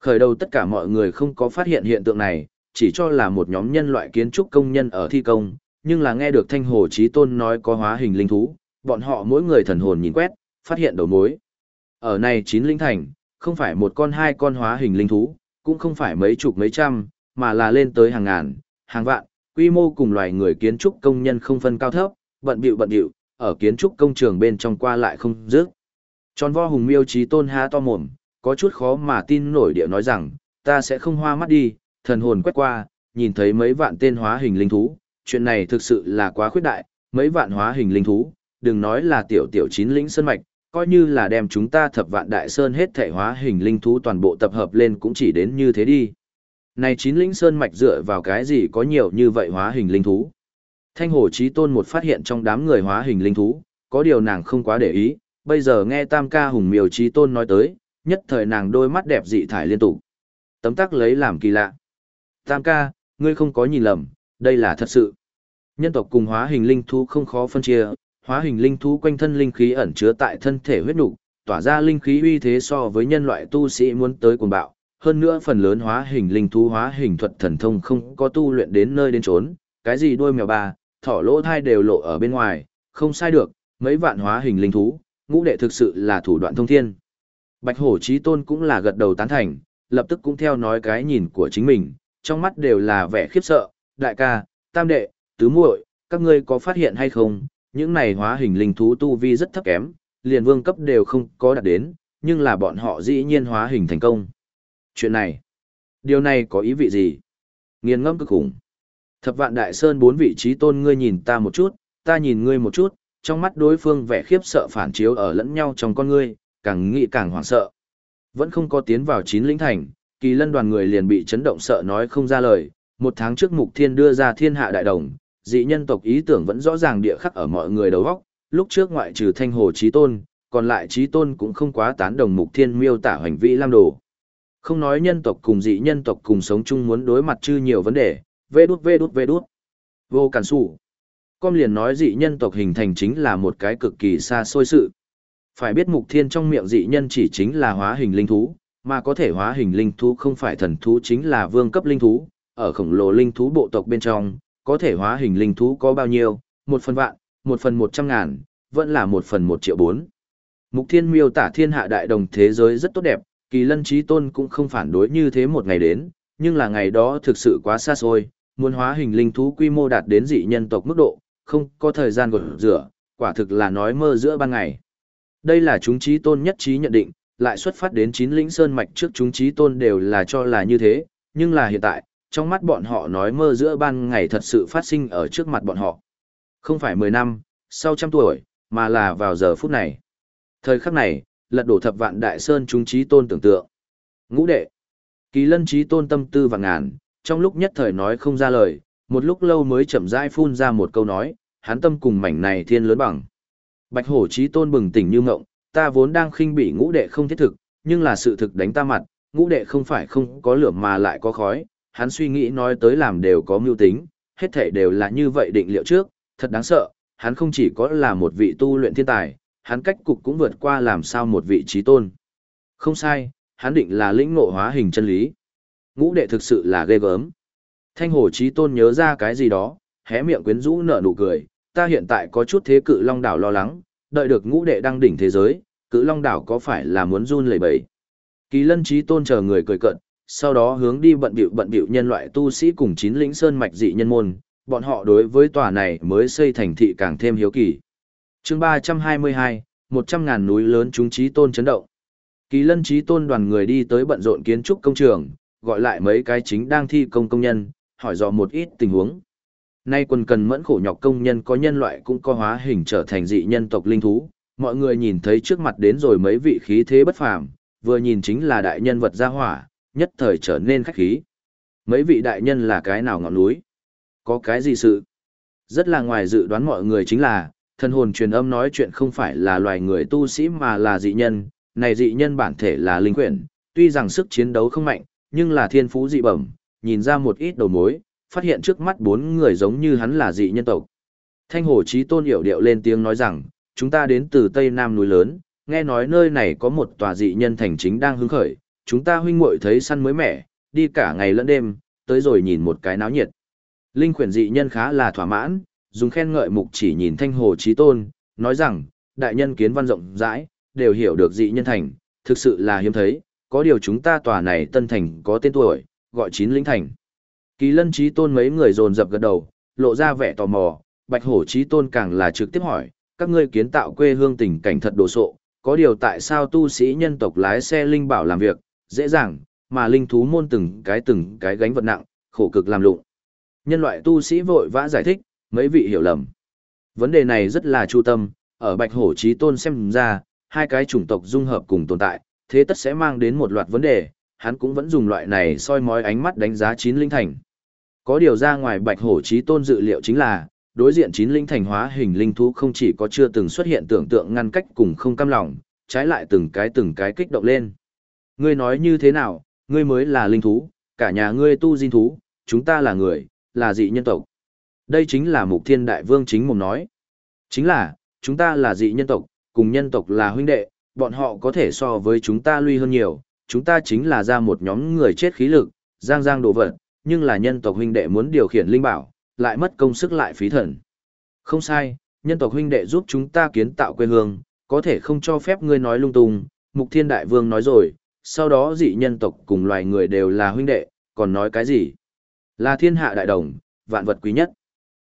Khởi đầu tất cả mọi người không có phát hiện hiện tượng này, chỉ cho là một nhóm nhân loại kiến trúc công nhân ở thi công, nhưng là nghe được thanh hồ chí tôn nói có hóa hình linh thú, bọn họ mỗi người thần hồn nhìn quét, phát hiện đầu mối. Ở này chín linh thành, không phải một con hai con hóa hình linh thú, cũng không phải mấy chục mấy trăm, mà là lên tới hàng ngàn, hàng vạn, quy mô cùng loài người kiến trúc công nhân không phân cao thấp, bận bịu bận bịu, ở kiến trúc công trường bên trong qua lại không dứt. Tròn vo hùng miêu trí tôn há to mồm, có chút khó mà tin nổi địa nói rằng, ta sẽ không hoa mắt đi, thần hồn quét qua, nhìn thấy mấy vạn tên hóa hình linh thú, chuyện này thực sự là quá khuyết đại, mấy vạn hóa hình linh thú, đừng nói là tiểu tiểu chín lĩnh sơn mạch, coi như là đem chúng ta thập vạn đại sơn hết thể hóa hình linh thú toàn bộ tập hợp lên cũng chỉ đến như thế đi. Này chín lĩnh sơn mạch dựa vào cái gì có nhiều như vậy hóa hình linh thú? Thanh Hồ Chí Tôn một phát hiện trong đám người hóa hình linh thú, có điều nàng không quá để ý, bây giờ nghe Tam ca hùng miều Chí Tôn nói tới, nhất thời nàng đôi mắt đẹp dị thải liên tục. Tấm tắc lấy làm kỳ lạ. Tam ca, ngươi không có nhìn lầm, đây là thật sự. Nhân tộc cùng hóa hình linh thú không khó phân chia, hóa hình linh thú quanh thân linh khí ẩn chứa tại thân thể huyết nục, tỏa ra linh khí uy thế so với nhân loại tu sĩ muốn tới cuồng bạo. Hơn nữa phần lớn hóa hình linh thú hóa hình thuật thần thông không có tu luyện đến nơi đến trốn, cái gì đuôi mèo ba, thỏ lỗ thai đều lộ ở bên ngoài, không sai được, mấy vạn hóa hình linh thú, ngũ đệ thực sự là thủ đoạn thông thiên. Bạch hổ trí tôn cũng là gật đầu tán thành, lập tức cũng theo nói cái nhìn của chính mình, trong mắt đều là vẻ khiếp sợ, đại ca, tam đệ, tứ muội, các ngươi có phát hiện hay không, những này hóa hình linh thú tu vi rất thấp kém, liền vương cấp đều không có đạt đến, nhưng là bọn họ dĩ nhiên hóa hình thành công. Chuyện này, điều này có ý vị gì? Nghiền ngẫm cực khủng. Thập vạn đại sơn bốn vị trí tôn ngươi nhìn ta một chút, ta nhìn ngươi một chút, trong mắt đối phương vẻ khiếp sợ phản chiếu ở lẫn nhau trong con ngươi, càng nghĩ càng hoảng sợ. Vẫn không có tiến vào chín lĩnh thành, kỳ lân đoàn người liền bị chấn động sợ nói không ra lời. Một tháng trước mục thiên đưa ra thiên hạ đại đồng, dị nhân tộc ý tưởng vẫn rõ ràng địa khắc ở mọi người đầu óc. lúc trước ngoại trừ thanh hồ trí tôn, còn lại trí tôn cũng không quá tán đồng mục thiên miêu tả hành vi lam đồ. Không nói nhân tộc cùng dị nhân tộc cùng sống chung muốn đối mặt chư nhiều vấn đề, vê đút vê đút vê đút. Vô cản sủ. Con liền nói dị nhân tộc hình thành chính là một cái cực kỳ xa xôi sự. Phải biết mục thiên trong miệng dị nhân chỉ chính là hóa hình linh thú, mà có thể hóa hình linh thú không phải thần thú chính là vương cấp linh thú, ở khổng lồ linh thú bộ tộc bên trong, có thể hóa hình linh thú có bao nhiêu, một phần vạn, một phần một trăm ngàn, vẫn là một phần một triệu bốn. Mục thiên miêu tả thiên hạ đại đồng thế giới rất tốt đẹp, kỳ lân trí tôn cũng không phản đối như thế một ngày đến, nhưng là ngày đó thực sự quá xa xôi, muốn hóa hình linh thú quy mô đạt đến dị nhân tộc mức độ, không có thời gian gột rửa, Quả thực là nói mơ giữa ban ngày. Đây là chúng trí tôn nhất trí nhận định, lại xuất phát đến chín lĩnh sơn mạch trước chúng trí tôn đều là cho là như thế, nhưng là hiện tại, trong mắt bọn họ nói mơ giữa ban ngày thật sự phát sinh ở trước mặt bọn họ. Không phải 10 năm, sau trăm tuổi, mà là vào giờ phút này. Thời khắc này, lật đổ thập vạn đại sơn chúng trí tôn tưởng tượng. Ngũ đệ. Kỳ lân trí tôn tâm tư vạn ngàn, trong lúc nhất thời nói không ra lời, một lúc lâu mới chậm rãi phun ra một câu nói, hắn tâm cùng mảnh này thiên lớn bằng. Bạch hổ trí tôn bừng tỉnh như ngộng, ta vốn đang khinh bỉ ngũ đệ không thiết thực, nhưng là sự thực đánh ta mặt, ngũ đệ không phải không có lửa mà lại có khói, hắn suy nghĩ nói tới làm đều có mưu tính, hết thể đều là như vậy định liệu trước, thật đáng sợ, hắn không chỉ có là một vị tu luyện thiên tài, hắn cách cục cũng vượt qua làm sao một vị trí tôn. Không sai, hắn định là lĩnh ngộ hóa hình chân lý. Ngũ đệ thực sự là ghê gớm. Thanh hồ trí tôn nhớ ra cái gì đó, hé miệng quyến rũ nở nụ cười, ta hiện tại có chút thế cự long đảo lo lắng, đợi được ngũ đệ đăng đỉnh thế giới, cự long đảo có phải là muốn run lẩy bẩy. Kỳ lân trí tôn chờ người cười cận, sau đó hướng đi bận bịu bận bịu nhân loại tu sĩ cùng chín lĩnh sơn mạch dị nhân môn, bọn họ đối với tòa này mới xây thành thị càng thêm hiếu kỳ. chương 322, 100 ngàn núi lớn chúng trí tôn chấn động. Kỳ lân trí tôn đoàn người đi tới bận rộn kiến trúc công trường, gọi lại mấy cái chính đang thi công công nhân, hỏi dò một ít tình huống. Nay quân cần mẫn khổ nhọc công nhân có nhân loại cũng có hóa hình trở thành dị nhân tộc linh thú, mọi người nhìn thấy trước mặt đến rồi mấy vị khí thế bất phàm, vừa nhìn chính là đại nhân vật gia hỏa, nhất thời trở nên khách khí. Mấy vị đại nhân là cái nào ngọn núi? Có cái gì sự? Rất là ngoài dự đoán mọi người chính là, thân hồn truyền âm nói chuyện không phải là loài người tu sĩ mà là dị nhân, này dị nhân bản thể là linh quyển, tuy rằng sức chiến đấu không mạnh, nhưng là thiên phú dị bẩm, nhìn ra một ít đầu mối, phát hiện trước mắt bốn người giống như hắn là dị nhân tộc. Thanh Hồ Chí Tôn hiểu điệu lên tiếng nói rằng, chúng ta đến từ Tây Nam núi lớn, nghe nói nơi này có một tòa dị nhân thành chính đang hứng khởi, chúng ta huynh muội thấy săn mới mẻ, đi cả ngày lẫn đêm, tới rồi nhìn một cái náo nhiệt. Linh khuyển dị nhân khá là thỏa mãn, dùng khen ngợi mục chỉ nhìn Thanh Hồ Chí Tôn, nói rằng, đại nhân kiến văn rộng rãi, đều hiểu được dị nhân thành, thực sự là hiếm thấy, có điều chúng ta tòa này tân thành có tên tuổi, gọi chín lĩnh thành. Kỳ lân trí tôn mấy người dồn dập gật đầu, lộ ra vẻ tò mò, bạch hổ trí tôn càng là trực tiếp hỏi, các ngươi kiến tạo quê hương tình cảnh thật đồ sộ, có điều tại sao tu sĩ nhân tộc lái xe linh bảo làm việc, dễ dàng, mà linh thú môn từng cái từng cái gánh vật nặng, khổ cực làm lụng. Nhân loại tu sĩ vội vã giải thích, mấy vị hiểu lầm. Vấn đề này rất là chu tâm, ở bạch hổ chí tôn xem ra, hai cái chủng tộc dung hợp cùng tồn tại, thế tất sẽ mang đến một loạt vấn đề, hắn cũng vẫn dùng loại này soi mói ánh mắt đánh giá chín linh thành. Có điều ra ngoài bạch hổ chí tôn dự liệu chính là, đối diện chín linh thành hóa hình linh thú không chỉ có chưa từng xuất hiện tưởng tượng ngăn cách cùng không cam lòng, trái lại từng cái từng cái kích động lên. Ngươi nói như thế nào, ngươi mới là linh thú, cả nhà ngươi tu dinh thú, chúng ta là người, là dị nhân tộc. Đây chính là mục thiên đại vương chính mồm nói. Chính là, chúng ta là dị nhân tộc, cùng nhân tộc là huynh đệ, bọn họ có thể so với chúng ta lui hơn nhiều, chúng ta chính là ra một nhóm người chết khí lực, giang giang đồ vật, nhưng là nhân tộc huynh đệ muốn điều khiển linh bảo, lại mất công sức lại phí thần. Không sai, nhân tộc huynh đệ giúp chúng ta kiến tạo quê hương, có thể không cho phép ngươi nói lung tung, Mục Thiên Đại Vương nói rồi, sau đó dị nhân tộc cùng loài người đều là huynh đệ, còn nói cái gì? Là thiên hạ đại đồng, vạn vật quý nhất.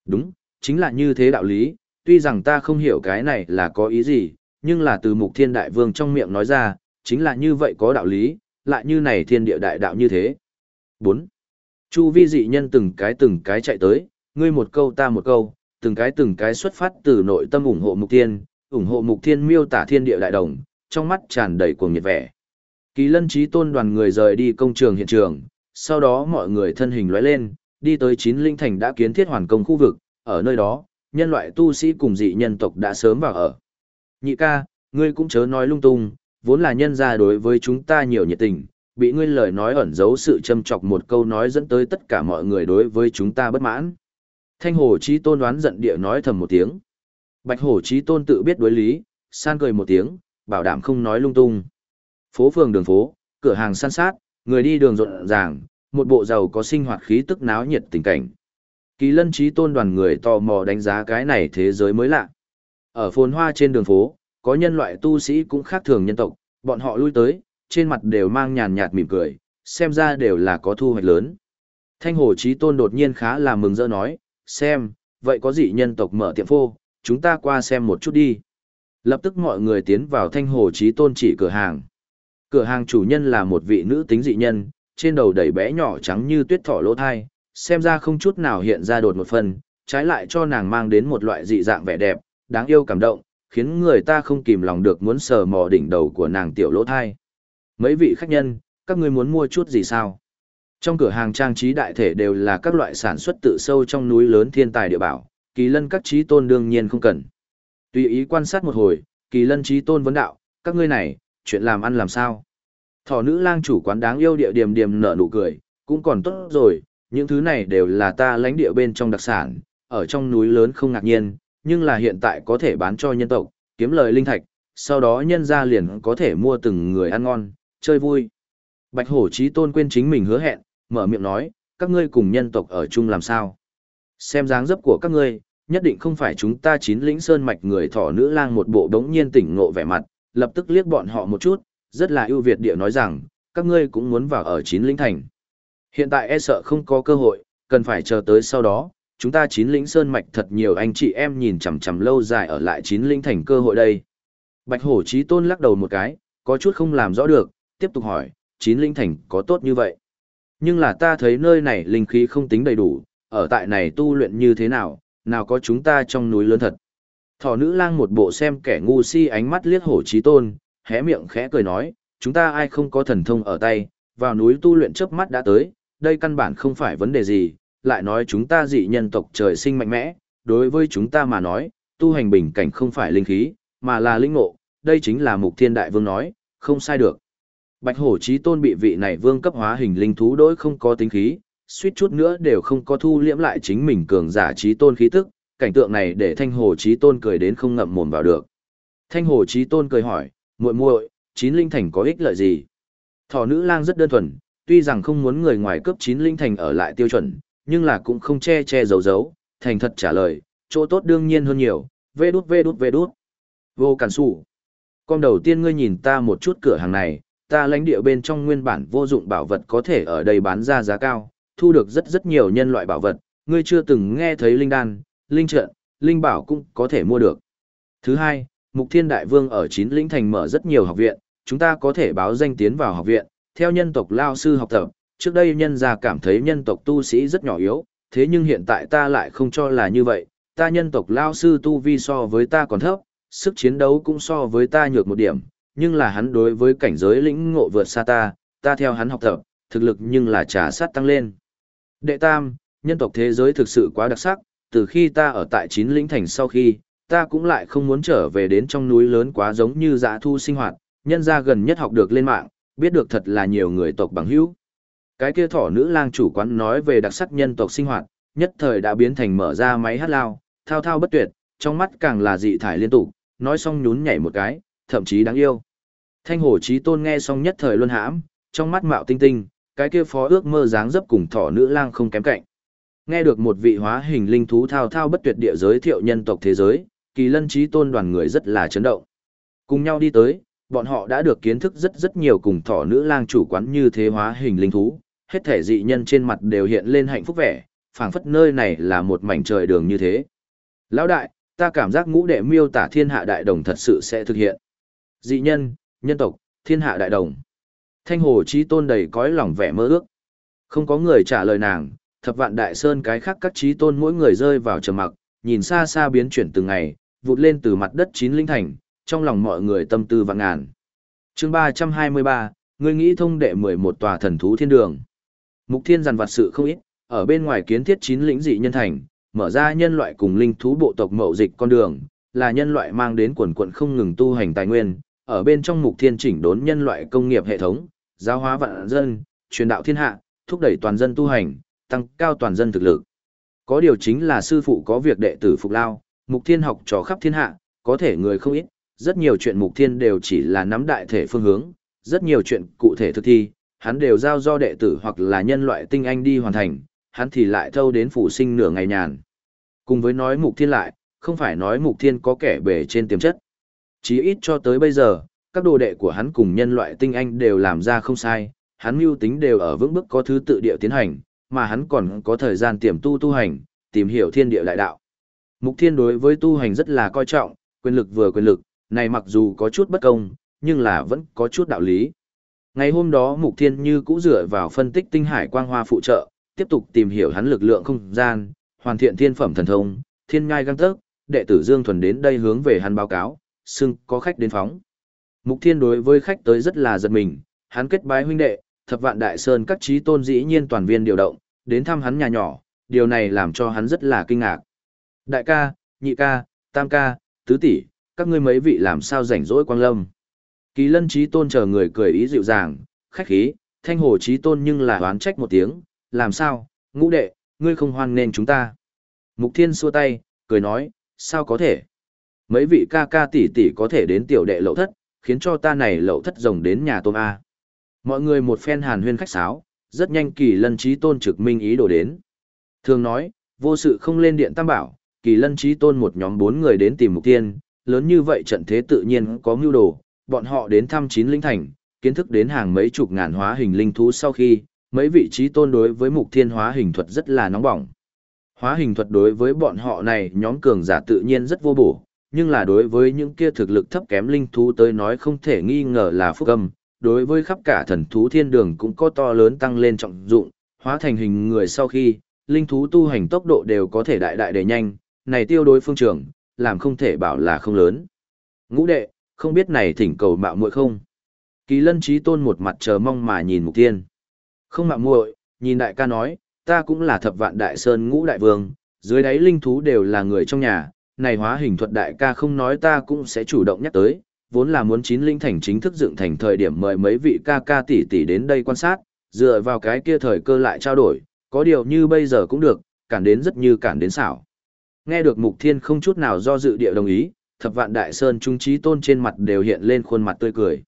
Đúng, chính là như thế đạo lý, tuy rằng ta không hiểu cái này là có ý gì, nhưng là từ Mục Thiên Đại Vương trong miệng nói ra, chính là như vậy có đạo lý, lại như này thiên địa đại đạo như thế. 4. Chu vi dị nhân từng cái từng cái chạy tới, ngươi một câu ta một câu, từng cái từng cái xuất phát từ nội tâm ủng hộ mục thiên, ủng hộ mục thiên miêu tả thiên địa đại đồng, trong mắt tràn đầy cuồng nhiệt vẻ. Kỳ lân trí tôn đoàn người rời đi công trường hiện trường, sau đó mọi người thân hình lóe lên, đi tới chín linh thành đã kiến thiết hoàn công khu vực, ở nơi đó, nhân loại tu sĩ cùng dị nhân tộc đã sớm vào ở. Nhị ca, ngươi cũng chớ nói lung tung, vốn là nhân gia đối với chúng ta nhiều nhiệt tình, bị ngươi lời nói ẩn giấu sự châm chọc một câu nói dẫn tới tất cả mọi người đối với chúng ta bất mãn. Thanh Hồ Chí Tôn đoán giận địa nói thầm một tiếng. Bạch Hồ Chí Tôn tự biết đối lý, san cười một tiếng, bảo đảm không nói lung tung. Phố phường đường phố, cửa hàng san sát, người đi đường rộn ràng, một bộ giàu có sinh hoạt khí tức náo nhiệt tình cảnh. Kỳ lân trí Tôn đoàn người tò mò đánh giá cái này thế giới mới lạ. Ở phồn hoa trên đường phố, có nhân loại tu sĩ cũng khác thường nhân tộc, bọn họ lui tới, trên mặt đều mang nhàn nhạt mỉm cười, xem ra đều là có thu hoạch lớn. Thanh Hồ trí Tôn đột nhiên khá là mừng rỡ nói, xem, vậy có gì nhân tộc mở tiệm phô, chúng ta qua xem một chút đi. Lập tức mọi người tiến vào thanh hồ trí tôn chỉ cửa hàng. Cửa hàng chủ nhân là một vị nữ tính dị nhân, trên đầu đầy bé nhỏ trắng như tuyết thỏ lỗ thai, xem ra không chút nào hiện ra đột một phần, trái lại cho nàng mang đến một loại dị dạng vẻ đẹp, đáng yêu cảm động, khiến người ta không kìm lòng được muốn sờ mò đỉnh đầu của nàng tiểu lỗ thai. Mấy vị khách nhân, các ngươi muốn mua chút gì sao? Trong cửa hàng trang trí đại thể đều là các loại sản xuất tự sâu trong núi lớn thiên tài địa bảo, kỳ lân các trí tôn đương nhiên không cần. Tùy ý quan sát một hồi, kỳ lân trí tôn vấn đạo, các ngươi này, chuyện làm ăn làm sao? Thỏ nữ lang chủ quán đáng yêu địa điểm điểm nở nụ cười, cũng còn tốt rồi, những thứ này đều là ta lãnh địa bên trong đặc sản, ở trong núi lớn không ngạc nhiên, nhưng là hiện tại có thể bán cho nhân tộc, kiếm lời linh thạch, sau đó nhân ra liền có thể mua từng người ăn ngon, chơi vui. Bạch hổ trí tôn quên chính mình hứa hẹn, mở miệng nói, các ngươi cùng nhân tộc ở chung làm sao? Xem dáng dấp của các ngươi, nhất định không phải chúng ta chín lĩnh sơn mạch người thỏ nữ lang một bộ đống nhiên tỉnh ngộ vẻ mặt, lập tức liếc bọn họ một chút, rất là ưu việt địa nói rằng, các ngươi cũng muốn vào ở chín lĩnh thành. Hiện tại e sợ không có cơ hội, cần phải chờ tới sau đó, chúng ta chín lĩnh sơn mạch thật nhiều anh chị em nhìn chằm chằm lâu dài ở lại chín lĩnh thành cơ hội đây. Bạch hổ trí tôn lắc đầu một cái, có chút không làm rõ được, tiếp tục hỏi, chín lĩnh thành có tốt như vậy. Nhưng là ta thấy nơi này linh khí không tính đầy đủ, ở tại này tu luyện như thế nào, nào có chúng ta trong núi lớn thật. Thỏ nữ lang một bộ xem kẻ ngu si ánh mắt liếc hổ trí tôn, hé miệng khẽ cười nói, chúng ta ai không có thần thông ở tay, vào núi tu luyện chớp mắt đã tới, đây căn bản không phải vấn đề gì, lại nói chúng ta dị nhân tộc trời sinh mạnh mẽ, đối với chúng ta mà nói, tu hành bình cảnh không phải linh khí, mà là linh ngộ, đây chính là mục thiên đại vương nói, không sai được. Bạch hổ trí tôn bị vị này vương cấp hóa hình linh thú đối không có tính khí, suýt chút nữa đều không có thu liễm lại chính mình cường giả trí tôn khí tức, cảnh tượng này để thanh hồ trí tôn cười đến không ngậm mồm vào được. Thanh hồ trí tôn cười hỏi, muội muội, chín linh thành có ích lợi gì? Thỏ nữ lang rất đơn thuần, tuy rằng không muốn người ngoài cấp chín linh thành ở lại tiêu chuẩn, nhưng là cũng không che che giấu giấu, thành thật trả lời, chỗ tốt đương nhiên hơn nhiều, vê đút vê đút vê đút. Vô cản sủ. Con đầu tiên ngươi nhìn ta một chút cửa hàng này, ta lãnh địa bên trong nguyên bản vô dụng bảo vật có thể ở đây bán ra giá cao, thu được rất rất nhiều nhân loại bảo vật, ngươi chưa từng nghe thấy linh đan, linh trận, linh bảo cũng có thể mua được. Thứ hai, Mục Thiên Đại Vương ở chín lĩnh thành mở rất nhiều học viện, chúng ta có thể báo danh tiến vào học viện, theo nhân tộc lao sư học tập, trước đây nhân gia cảm thấy nhân tộc tu sĩ rất nhỏ yếu, thế nhưng hiện tại ta lại không cho là như vậy, ta nhân tộc lao sư tu vi so với ta còn thấp, sức chiến đấu cũng so với ta nhược một điểm, nhưng là hắn đối với cảnh giới lĩnh ngộ vượt xa ta, ta theo hắn học tập, thực lực nhưng là trả sát tăng lên. Đệ tam, nhân tộc thế giới thực sự quá đặc sắc, từ khi ta ở tại chín lĩnh thành sau khi, ta cũng lại không muốn trở về đến trong núi lớn quá giống như dã thu sinh hoạt, nhân ra gần nhất học được lên mạng, biết được thật là nhiều người tộc bằng hữu. Cái kia thỏ nữ lang chủ quán nói về đặc sắc nhân tộc sinh hoạt, nhất thời đã biến thành mở ra máy hát lao, thao thao bất tuyệt, trong mắt càng là dị thải liên tục, nói xong nhún nhảy một cái, thậm chí đáng yêu. Thanh hồ trí tôn nghe xong nhất thời luân hãm, trong mắt mạo tinh tinh, cái kia phó ước mơ dáng dấp cùng thỏ nữ lang không kém cạnh. Nghe được một vị hóa hình linh thú thao thao bất tuyệt địa giới thiệu nhân tộc thế giới, kỳ lân trí tôn đoàn người rất là chấn động. Cùng nhau đi tới, bọn họ đã được kiến thức rất rất nhiều cùng thỏ nữ lang chủ quán như thế hóa hình linh thú, hết thể dị nhân trên mặt đều hiện lên hạnh phúc vẻ, phảng phất nơi này là một mảnh trời đường như thế. Lão đại, ta cảm giác ngũ đệ miêu tả thiên hạ đại đồng thật sự sẽ thực hiện. Dị nhân, nhân tộc, thiên hạ đại đồng. Thanh hồ trí tôn đầy cõi lòng vẻ mơ ước. Không có người trả lời nàng, thập vạn đại sơn cái khác các trí tôn mỗi người rơi vào trầm mặc, nhìn xa xa biến chuyển từng ngày, vụt lên từ mặt đất chín linh thành, trong lòng mọi người tâm tư vạn ngàn. chương 323, người nghĩ thông đệ 11 tòa thần thú thiên đường. Mục thiên dằn vặt sự không ít, ở bên ngoài kiến thiết chín lĩnh dị nhân thành, mở ra nhân loại cùng linh thú bộ tộc mậu dịch con đường, là nhân loại mang đến quần quận không ngừng tu hành tài nguyên, ở bên trong mục thiên chỉnh đốn nhân loại công nghiệp hệ thống, giáo hóa vạn dân, truyền đạo thiên hạ, thúc đẩy toàn dân tu hành, tăng cao toàn dân thực lực. Có điều chính là sư phụ có việc đệ tử phục lao, mục thiên học trò khắp thiên hạ, có thể người không ít, rất nhiều chuyện mục thiên đều chỉ là nắm đại thể phương hướng, rất nhiều chuyện cụ thể thực thi, hắn đều giao do đệ tử hoặc là nhân loại tinh anh đi hoàn thành, hắn thì lại thâu đến phủ sinh nửa ngày nhàn. Cùng với nói mục thiên lại, không phải nói mục thiên có kẻ bề trên tiềm chất. Chí ít cho tới bây giờ, các đồ đệ của hắn cùng nhân loại tinh anh đều làm ra không sai, hắn mưu tính đều ở vững bước có thứ tự địa tiến hành, mà hắn còn có thời gian tiềm tu tu hành, tìm hiểu thiên địa đại đạo. Mục Thiên đối với tu hành rất là coi trọng, quyền lực vừa quyền lực, này mặc dù có chút bất công, nhưng là vẫn có chút đạo lý. Ngày hôm đó Mục Thiên như cũ dựa vào phân tích tinh hải quang hoa phụ trợ, tiếp tục tìm hiểu hắn lực lượng không gian, hoàn thiện thiên phẩm thần thông, thiên ngai găng tớc, đệ tử Dương Thuần đến đây hướng về hắn báo cáo, xưng có khách đến phóng. Mục Thiên đối với khách tới rất là giật mình, hắn kết bái huynh đệ, thập vạn đại sơn các trí tôn dĩ nhiên toàn viên điều động, đến thăm hắn nhà nhỏ, điều này làm cho hắn rất là kinh ngạc. Đại ca, nhị ca, tam ca, tứ tỷ, các ngươi mấy vị làm sao rảnh rỗi quang lâm. Kỳ lân trí tôn chờ người cười ý dịu dàng, khách khí, thanh hồ trí tôn nhưng là oán trách một tiếng, làm sao, ngũ đệ, ngươi không hoan nên chúng ta. Mục thiên xua tay, cười nói, sao có thể. Mấy vị ca ca tỷ tỷ có thể đến tiểu đệ lậu thất, khiến cho ta này lậu thất rồng đến nhà tôm A. Mọi người một phen hàn huyên khách sáo, rất nhanh kỳ lân trí tôn trực minh ý đồ đến. Thường nói, vô sự không lên điện tam bảo, kỳ lân trí tôn một nhóm bốn người đến tìm mục tiên, lớn như vậy trận thế tự nhiên có mưu đồ, bọn họ đến thăm chín linh thành, kiến thức đến hàng mấy chục ngàn hóa hình linh thú sau khi, mấy vị trí tôn đối với mục thiên hóa hình thuật rất là nóng bỏng. Hóa hình thuật đối với bọn họ này nhóm cường giả tự nhiên rất vô bổ, nhưng là đối với những kia thực lực thấp kém linh thú tới nói không thể nghi ngờ là phúc âm, đối với khắp cả thần thú thiên đường cũng có to lớn tăng lên trọng dụng, hóa thành hình người sau khi, linh thú tu hành tốc độ đều có thể đại đại để nhanh, này tiêu đối phương trường, làm không thể bảo là không lớn. Ngũ đệ, không biết này thỉnh cầu mạo muội không? Kỳ lân trí tôn một mặt chờ mong mà nhìn mục tiên. Không mạo muội, nhìn đại ca nói, ta cũng là thập vạn đại sơn ngũ đại vương, dưới đáy linh thú đều là người trong nhà, này hóa hình thuật đại ca không nói ta cũng sẽ chủ động nhắc tới, vốn là muốn chín linh thành chính thức dựng thành thời điểm mời mấy vị ca ca tỷ tỷ đến đây quan sát, dựa vào cái kia thời cơ lại trao đổi, có điều như bây giờ cũng được, cản đến rất như cản đến xảo. Nghe được Mục Thiên không chút nào do dự địa đồng ý, thập vạn đại sơn trung trí tôn trên mặt đều hiện lên khuôn mặt tươi cười.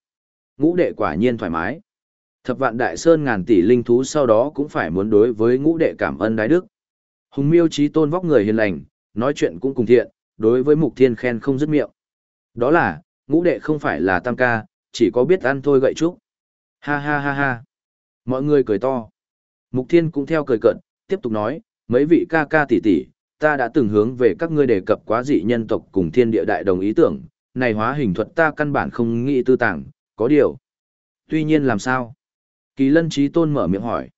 Ngũ đệ quả nhiên thoải mái. Thập vạn đại sơn ngàn tỷ linh thú sau đó cũng phải muốn đối với ngũ đệ cảm ơn đái đức. Hùng miêu trí tôn vóc người hiền lành, nói chuyện cũng cùng thiện, đối với Mục Thiên khen không dứt miệng. Đó là, ngũ đệ không phải là tam ca, chỉ có biết ăn thôi gậy trúc. Ha ha ha ha. Mọi người cười to. Mục Thiên cũng theo cười cận, tiếp tục nói, mấy vị ca ca tỷ tỷ, ta đã từng hướng về các ngươi đề cập quá dị nhân tộc cùng thiên địa đại đồng ý tưởng, này hóa hình thuật ta căn bản không nghĩ tư tàng, có điều. Tuy nhiên làm sao? Kỳ lân trí tôn mở miệng hỏi.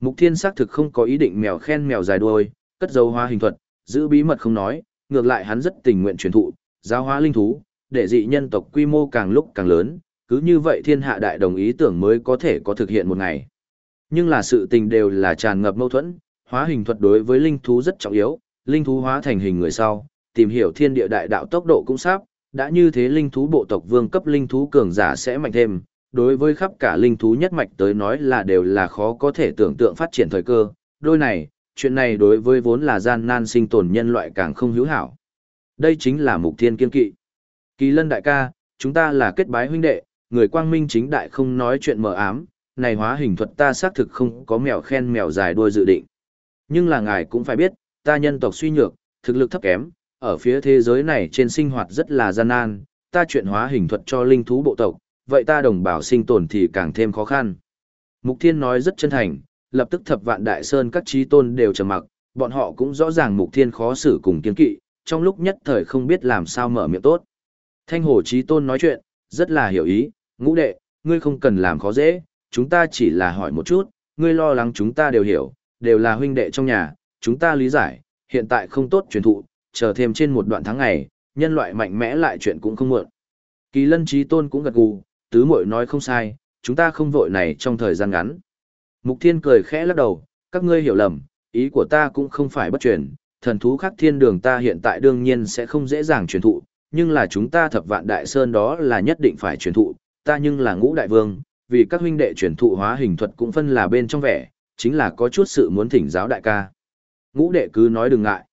Mục Thiên xác thực không có ý định mèo khen mèo dài đuôi, cất dấu hóa hình thuật, giữ bí mật không nói, ngược lại hắn rất tình nguyện truyền thụ, giáo hóa linh thú, để dị nhân tộc quy mô càng lúc càng lớn, cứ như vậy thiên hạ đại đồng ý tưởng mới có thể có thực hiện một ngày. Nhưng là sự tình đều là tràn ngập mâu thuẫn, hóa hình thuật đối với linh thú rất trọng yếu, linh thú hóa thành hình người sau, tìm hiểu thiên địa đại đạo tốc độ cũng sắp, đã như thế linh thú bộ tộc vương cấp linh thú cường giả sẽ mạnh thêm, đối với khắp cả linh thú nhất mạch tới nói là đều là khó có thể tưởng tượng phát triển thời cơ, đôi này, chuyện này đối với vốn là gian nan sinh tồn nhân loại càng không hữu hảo. Đây chính là mục thiên kiên kỵ. Kỳ lân đại ca, chúng ta là kết bái huynh đệ, người quang minh chính đại không nói chuyện mờ ám, này hóa hình thuật ta xác thực không có mèo khen mèo dài đuôi dự định. Nhưng là ngài cũng phải biết, ta nhân tộc suy nhược, thực lực thấp kém, ở phía thế giới này trên sinh hoạt rất là gian nan, ta chuyện hóa hình thuật cho linh thú bộ tộc, vậy ta đồng bào sinh tồn thì càng thêm khó khăn. Mục Thiên nói rất chân thành, lập tức thập vạn đại sơn các trí tôn đều trầm mặc, bọn họ cũng rõ ràng Mục Thiên khó xử cùng kiên kỵ, trong lúc nhất thời không biết làm sao mở miệng tốt. Thanh Hồ Chí tôn nói chuyện, rất là hiểu ý, ngũ đệ, ngươi không cần làm khó dễ, chúng ta chỉ là hỏi một chút, ngươi lo lắng chúng ta đều hiểu, đều là huynh đệ trong nhà, chúng ta lý giải, hiện tại không tốt truyền thụ, chờ thêm trên một đoạn tháng ngày, nhân loại mạnh mẽ lại chuyện cũng không muộn. Kỳ lân Chí tôn cũng gật gù, tứ muội nói không sai, chúng ta không vội này trong thời gian ngắn. Mục thiên cười khẽ lắc đầu, các ngươi hiểu lầm, ý của ta cũng không phải bất truyền, thần thú khắc thiên đường ta hiện tại đương nhiên sẽ không dễ dàng truyền thụ, nhưng là chúng ta thập vạn đại sơn đó là nhất định phải truyền thụ, ta nhưng là ngũ đại vương, vì các huynh đệ truyền thụ hóa hình thuật cũng phân là bên trong vẻ, chính là có chút sự muốn thỉnh giáo đại ca. Ngũ đệ cứ nói đừng ngại.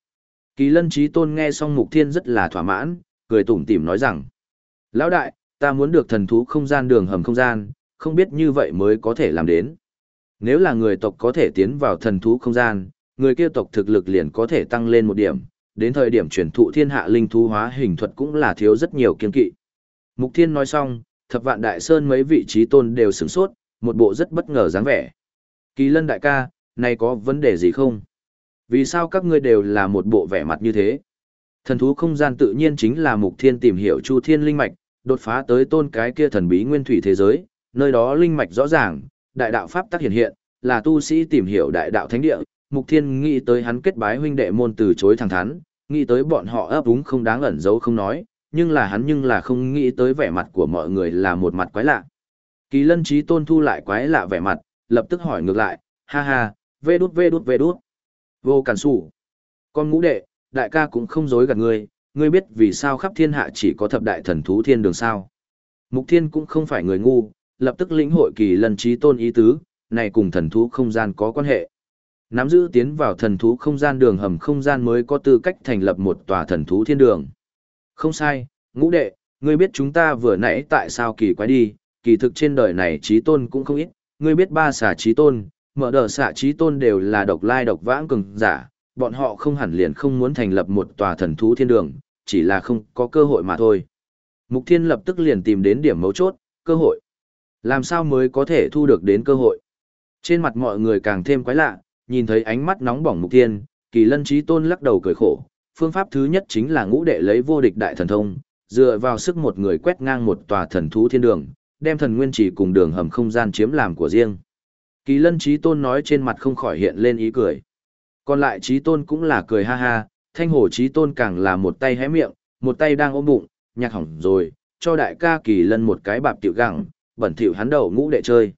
Kỳ lân trí tôn nghe xong mục thiên rất là thỏa mãn, cười tủm tỉm nói rằng. Lão đại, ta muốn được thần thú không gian đường hầm không gian, không biết như vậy mới có thể làm đến. Nếu là người tộc có thể tiến vào thần thú không gian, người kia tộc thực lực liền có thể tăng lên một điểm, đến thời điểm truyền thụ thiên hạ linh thú hóa hình thuật cũng là thiếu rất nhiều kiên kỵ. Mục Thiên nói xong, thập vạn đại sơn mấy vị trí tôn đều sửng sốt, một bộ rất bất ngờ dáng vẻ. Kỳ lân đại ca, này có vấn đề gì không? Vì sao các ngươi đều là một bộ vẻ mặt như thế? Thần thú không gian tự nhiên chính là mục thiên tìm hiểu chu thiên linh mạch, đột phá tới tôn cái kia thần bí nguyên thủy thế giới, nơi đó linh mạch rõ ràng, đại đạo pháp tác hiện hiện, là tu sĩ tìm hiểu đại đạo thánh địa, mục thiên nghĩ tới hắn kết bái huynh đệ môn từ chối thẳng thắn, nghĩ tới bọn họ ấp úng không đáng ẩn giấu không nói, nhưng là hắn nhưng là không nghĩ tới vẻ mặt của mọi người là một mặt quái lạ. Kỳ lân trí tôn thu lại quái lạ vẻ mặt, lập tức hỏi ngược lại, ha ha, vê đút vê đút vê đút. Vô cản sủ. Con ngũ đệ, đại ca cũng không dối gạt ngươi, ngươi biết vì sao khắp thiên hạ chỉ có thập đại thần thú thiên đường sao. Mục thiên cũng không phải người ngu, lập tức lĩnh hội kỳ lân trí tôn ý tứ, này cùng thần thú không gian có quan hệ. Nắm giữ tiến vào thần thú không gian đường hầm không gian mới có tư cách thành lập một tòa thần thú thiên đường. Không sai, ngũ đệ, ngươi biết chúng ta vừa nãy tại sao kỳ quái đi, kỳ thực trên đời này trí tôn cũng không ít, ngươi biết ba xà trí tôn, mở đờ xả trí tôn đều là độc lai độc vãng cường giả, bọn họ không hẳn liền không muốn thành lập một tòa thần thú thiên đường, chỉ là không có cơ hội mà thôi. Mục Thiên lập tức liền tìm đến điểm mấu chốt, cơ hội. Làm sao mới có thể thu được đến cơ hội? Trên mặt mọi người càng thêm quái lạ, nhìn thấy ánh mắt nóng bỏng Mục Thiên, Kỳ Lân Chí Tôn lắc đầu cười khổ. Phương pháp thứ nhất chính là ngũ đệ lấy vô địch đại thần thông, dựa vào sức một người quét ngang một tòa thần thú thiên đường, đem thần nguyên chỉ cùng đường hầm không gian chiếm làm của riêng. Kỳ Lân Chí Tôn nói trên mặt không khỏi hiện lên ý cười. Còn lại Chí Tôn cũng là cười ha ha, Thanh Hổ Chí Tôn càng là một tay hé miệng, một tay đang ôm bụng, nhạc hỏng rồi, cho đại ca Kỳ Lân một cái bạp tiểu gẳng, bẩn thỉu hắn đầu ngũ đệ chơi.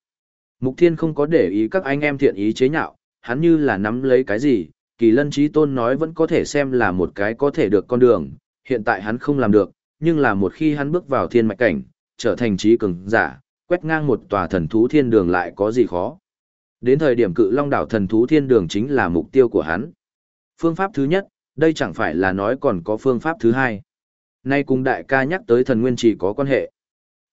Mục Thiên không có để ý các anh em thiện ý chế nhạo, hắn như là nắm lấy cái gì, Kỳ Lân trí Tôn nói vẫn có thể xem là một cái có thể được con đường, hiện tại hắn không làm được, nhưng là một khi hắn bước vào thiên mạch cảnh, trở thành trí cường giả, quét ngang một tòa thần thú thiên đường lại có gì khó. Đến thời điểm cự long đảo thần thú thiên đường chính là mục tiêu của hắn. Phương pháp thứ nhất, đây chẳng phải là nói còn có phương pháp thứ hai. Nay cùng đại ca nhắc tới thần nguyên chỉ có quan hệ.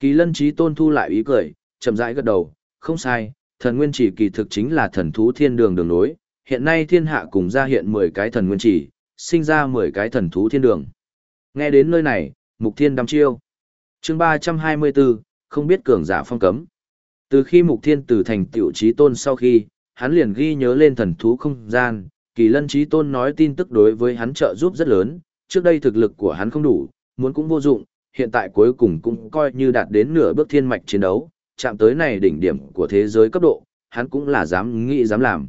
Kỳ lân trí tôn thu lại ý cười, chậm rãi gật đầu, không sai, thần nguyên chỉ kỳ thực chính là thần thú thiên đường đường nối. Hiện nay thiên hạ cùng ra hiện 10 cái thần nguyên chỉ, sinh ra 10 cái thần thú thiên đường. Nghe đến nơi này, mục thiên đăm chiêu. chương 324, không biết cường giả phong cấm. Từ khi Mục Thiên từ thành tiểu trí tôn sau khi, hắn liền ghi nhớ lên thần thú không gian, kỳ lân trí tôn nói tin tức đối với hắn trợ giúp rất lớn, trước đây thực lực của hắn không đủ, muốn cũng vô dụng, hiện tại cuối cùng cũng coi như đạt đến nửa bước thiên mạch chiến đấu, chạm tới này đỉnh điểm của thế giới cấp độ, hắn cũng là dám nghĩ dám làm.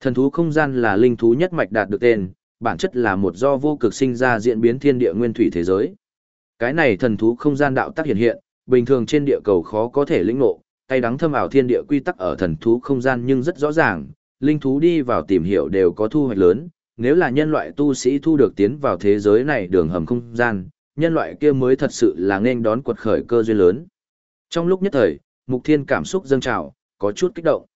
Thần thú không gian là linh thú nhất mạch đạt được tên, bản chất là một do vô cực sinh ra diễn biến thiên địa nguyên thủy thế giới. Cái này thần thú không gian đạo tác hiện hiện, bình thường trên địa cầu khó có thể lĩnh ngộ, tay đắng thâm ảo thiên địa quy tắc ở thần thú không gian nhưng rất rõ ràng, linh thú đi vào tìm hiểu đều có thu hoạch lớn, nếu là nhân loại tu sĩ thu được tiến vào thế giới này đường hầm không gian, nhân loại kia mới thật sự là nên đón quật khởi cơ duyên lớn. Trong lúc nhất thời, Mục Thiên cảm xúc dâng trào, có chút kích động.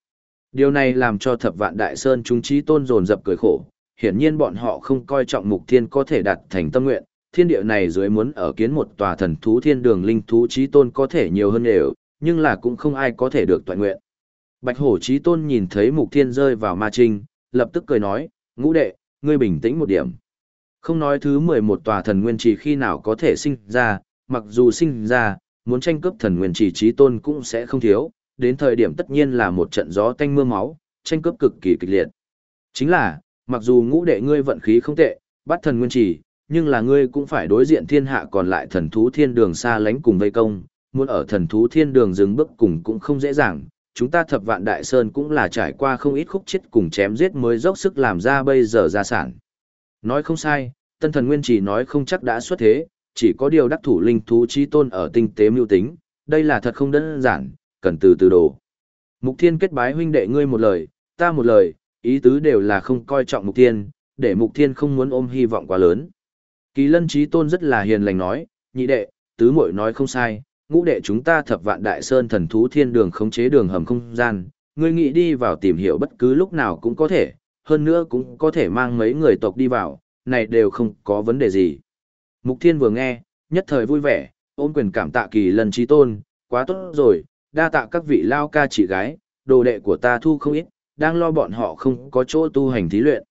Điều này làm cho thập vạn đại sơn chúng trí tôn dồn dập cười khổ, hiển nhiên bọn họ không coi trọng Mục Thiên có thể đạt thành tâm nguyện, thiên địa này dưới muốn ở kiến một tòa thần thú thiên đường linh thú trí tôn có thể nhiều hơn đều, nhưng là cũng không ai có thể được toàn nguyện. Bạch hổ trí tôn nhìn thấy mục thiên rơi vào ma trinh, lập tức cười nói, ngũ đệ, ngươi bình tĩnh một điểm. Không nói thứ 11 tòa thần nguyên trì khi nào có thể sinh ra, mặc dù sinh ra, muốn tranh cướp thần nguyên trì trí tôn cũng sẽ không thiếu, đến thời điểm tất nhiên là một trận gió tanh mưa máu, tranh cướp cực kỳ kịch liệt. Chính là, mặc dù ngũ đệ ngươi vận khí không tệ, bắt thần nguyên trì, nhưng là ngươi cũng phải đối diện thiên hạ còn lại thần thú thiên đường xa lánh cùng vây công, muốn ở thần thú thiên đường dừng bước cùng cũng không dễ dàng. Chúng ta thập vạn đại sơn cũng là trải qua không ít khúc chết cùng chém giết mới dốc sức làm ra bây giờ gia sản. Nói không sai, tân thần nguyên chỉ nói không chắc đã xuất thế, chỉ có điều đắc thủ linh thú chi tôn ở tinh tế mưu tính, đây là thật không đơn giản, cần từ từ đồ. Mục thiên kết bái huynh đệ ngươi một lời, ta một lời, ý tứ đều là không coi trọng mục thiên, để mục thiên không muốn ôm hy vọng quá lớn. Kỳ lân trí tôn rất là hiền lành nói, nhị đệ, tứ muội nói không sai, ngũ đệ chúng ta thập vạn đại sơn thần thú thiên đường khống chế đường hầm không gian, ngươi nghĩ đi vào tìm hiểu bất cứ lúc nào cũng có thể, hơn nữa cũng có thể mang mấy người tộc đi vào, này đều không có vấn đề gì. Mục thiên vừa nghe, nhất thời vui vẻ, ôm quyền cảm tạ kỳ lân trí tôn, quá tốt rồi, đa tạ các vị lao ca chị gái, đồ đệ của ta thu không ít, đang lo bọn họ không có chỗ tu hành thí luyện.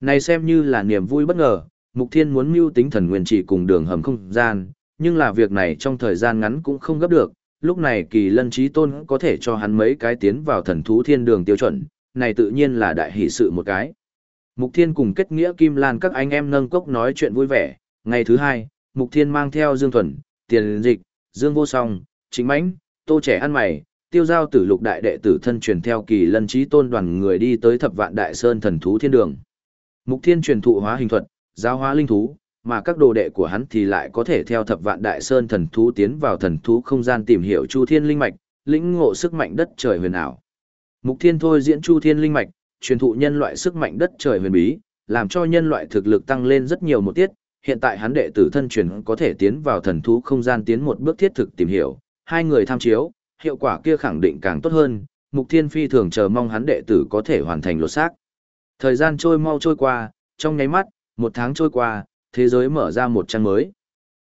Này xem như là niềm vui bất ngờ, Mục Thiên muốn mưu tính thần nguyên chỉ cùng đường hầm không gian, nhưng là việc này trong thời gian ngắn cũng không gấp được, lúc này kỳ lân trí tôn có thể cho hắn mấy cái tiến vào thần thú thiên đường tiêu chuẩn, này tự nhiên là đại hỷ sự một cái. Mục Thiên cùng kết nghĩa Kim Lan các anh em nâng cốc nói chuyện vui vẻ, Ngày thứ hai, Mục Thiên mang theo Dương Thuần, Tiền Dịch, Dương Vô Song, Chính Mãnh, Tô Trẻ Ăn Mày, tiêu giao tử lục đại đệ tử thân truyền theo kỳ lân trí tôn đoàn người đi tới thập vạn đại sơn thần thú thiên đường. Mục Thiên truyền thụ hóa hình thuật, giáo hóa linh thú, mà các đồ đệ của hắn thì lại có thể theo thập vạn đại sơn thần thú tiến vào thần thú không gian tìm hiểu chu thiên linh mạch, lĩnh ngộ sức mạnh đất trời huyền ảo. Mục Thiên thôi diễn chu thiên linh mạch, truyền thụ nhân loại sức mạnh đất trời huyền bí, làm cho nhân loại thực lực tăng lên rất nhiều một tiết, hiện tại hắn đệ tử thân truyền có thể tiến vào thần thú không gian tiến một bước thiết thực tìm hiểu, hai người tham chiếu, hiệu quả kia khẳng định càng tốt hơn, Mục Thiên phi thường chờ mong hắn đệ tử có thể hoàn thành lột xác. Thời gian trôi mau trôi qua, trong nháy mắt, một tháng trôi qua, thế giới mở ra một trang mới.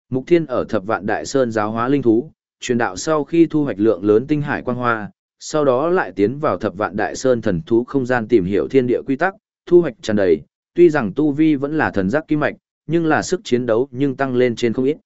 Mục Thiên ở Thập Vạn Đại Sơn giáo hóa linh thú, truyền đạo sau khi thu hoạch lượng lớn tinh hải quang hoa, sau đó lại tiến vào Thập Vạn Đại Sơn thần thú không gian tìm hiểu thiên địa quy tắc, thu hoạch tràn đầy, tuy rằng tu vi vẫn là thần giác kim mạch, nhưng là sức chiến đấu nhưng tăng lên trên không ít.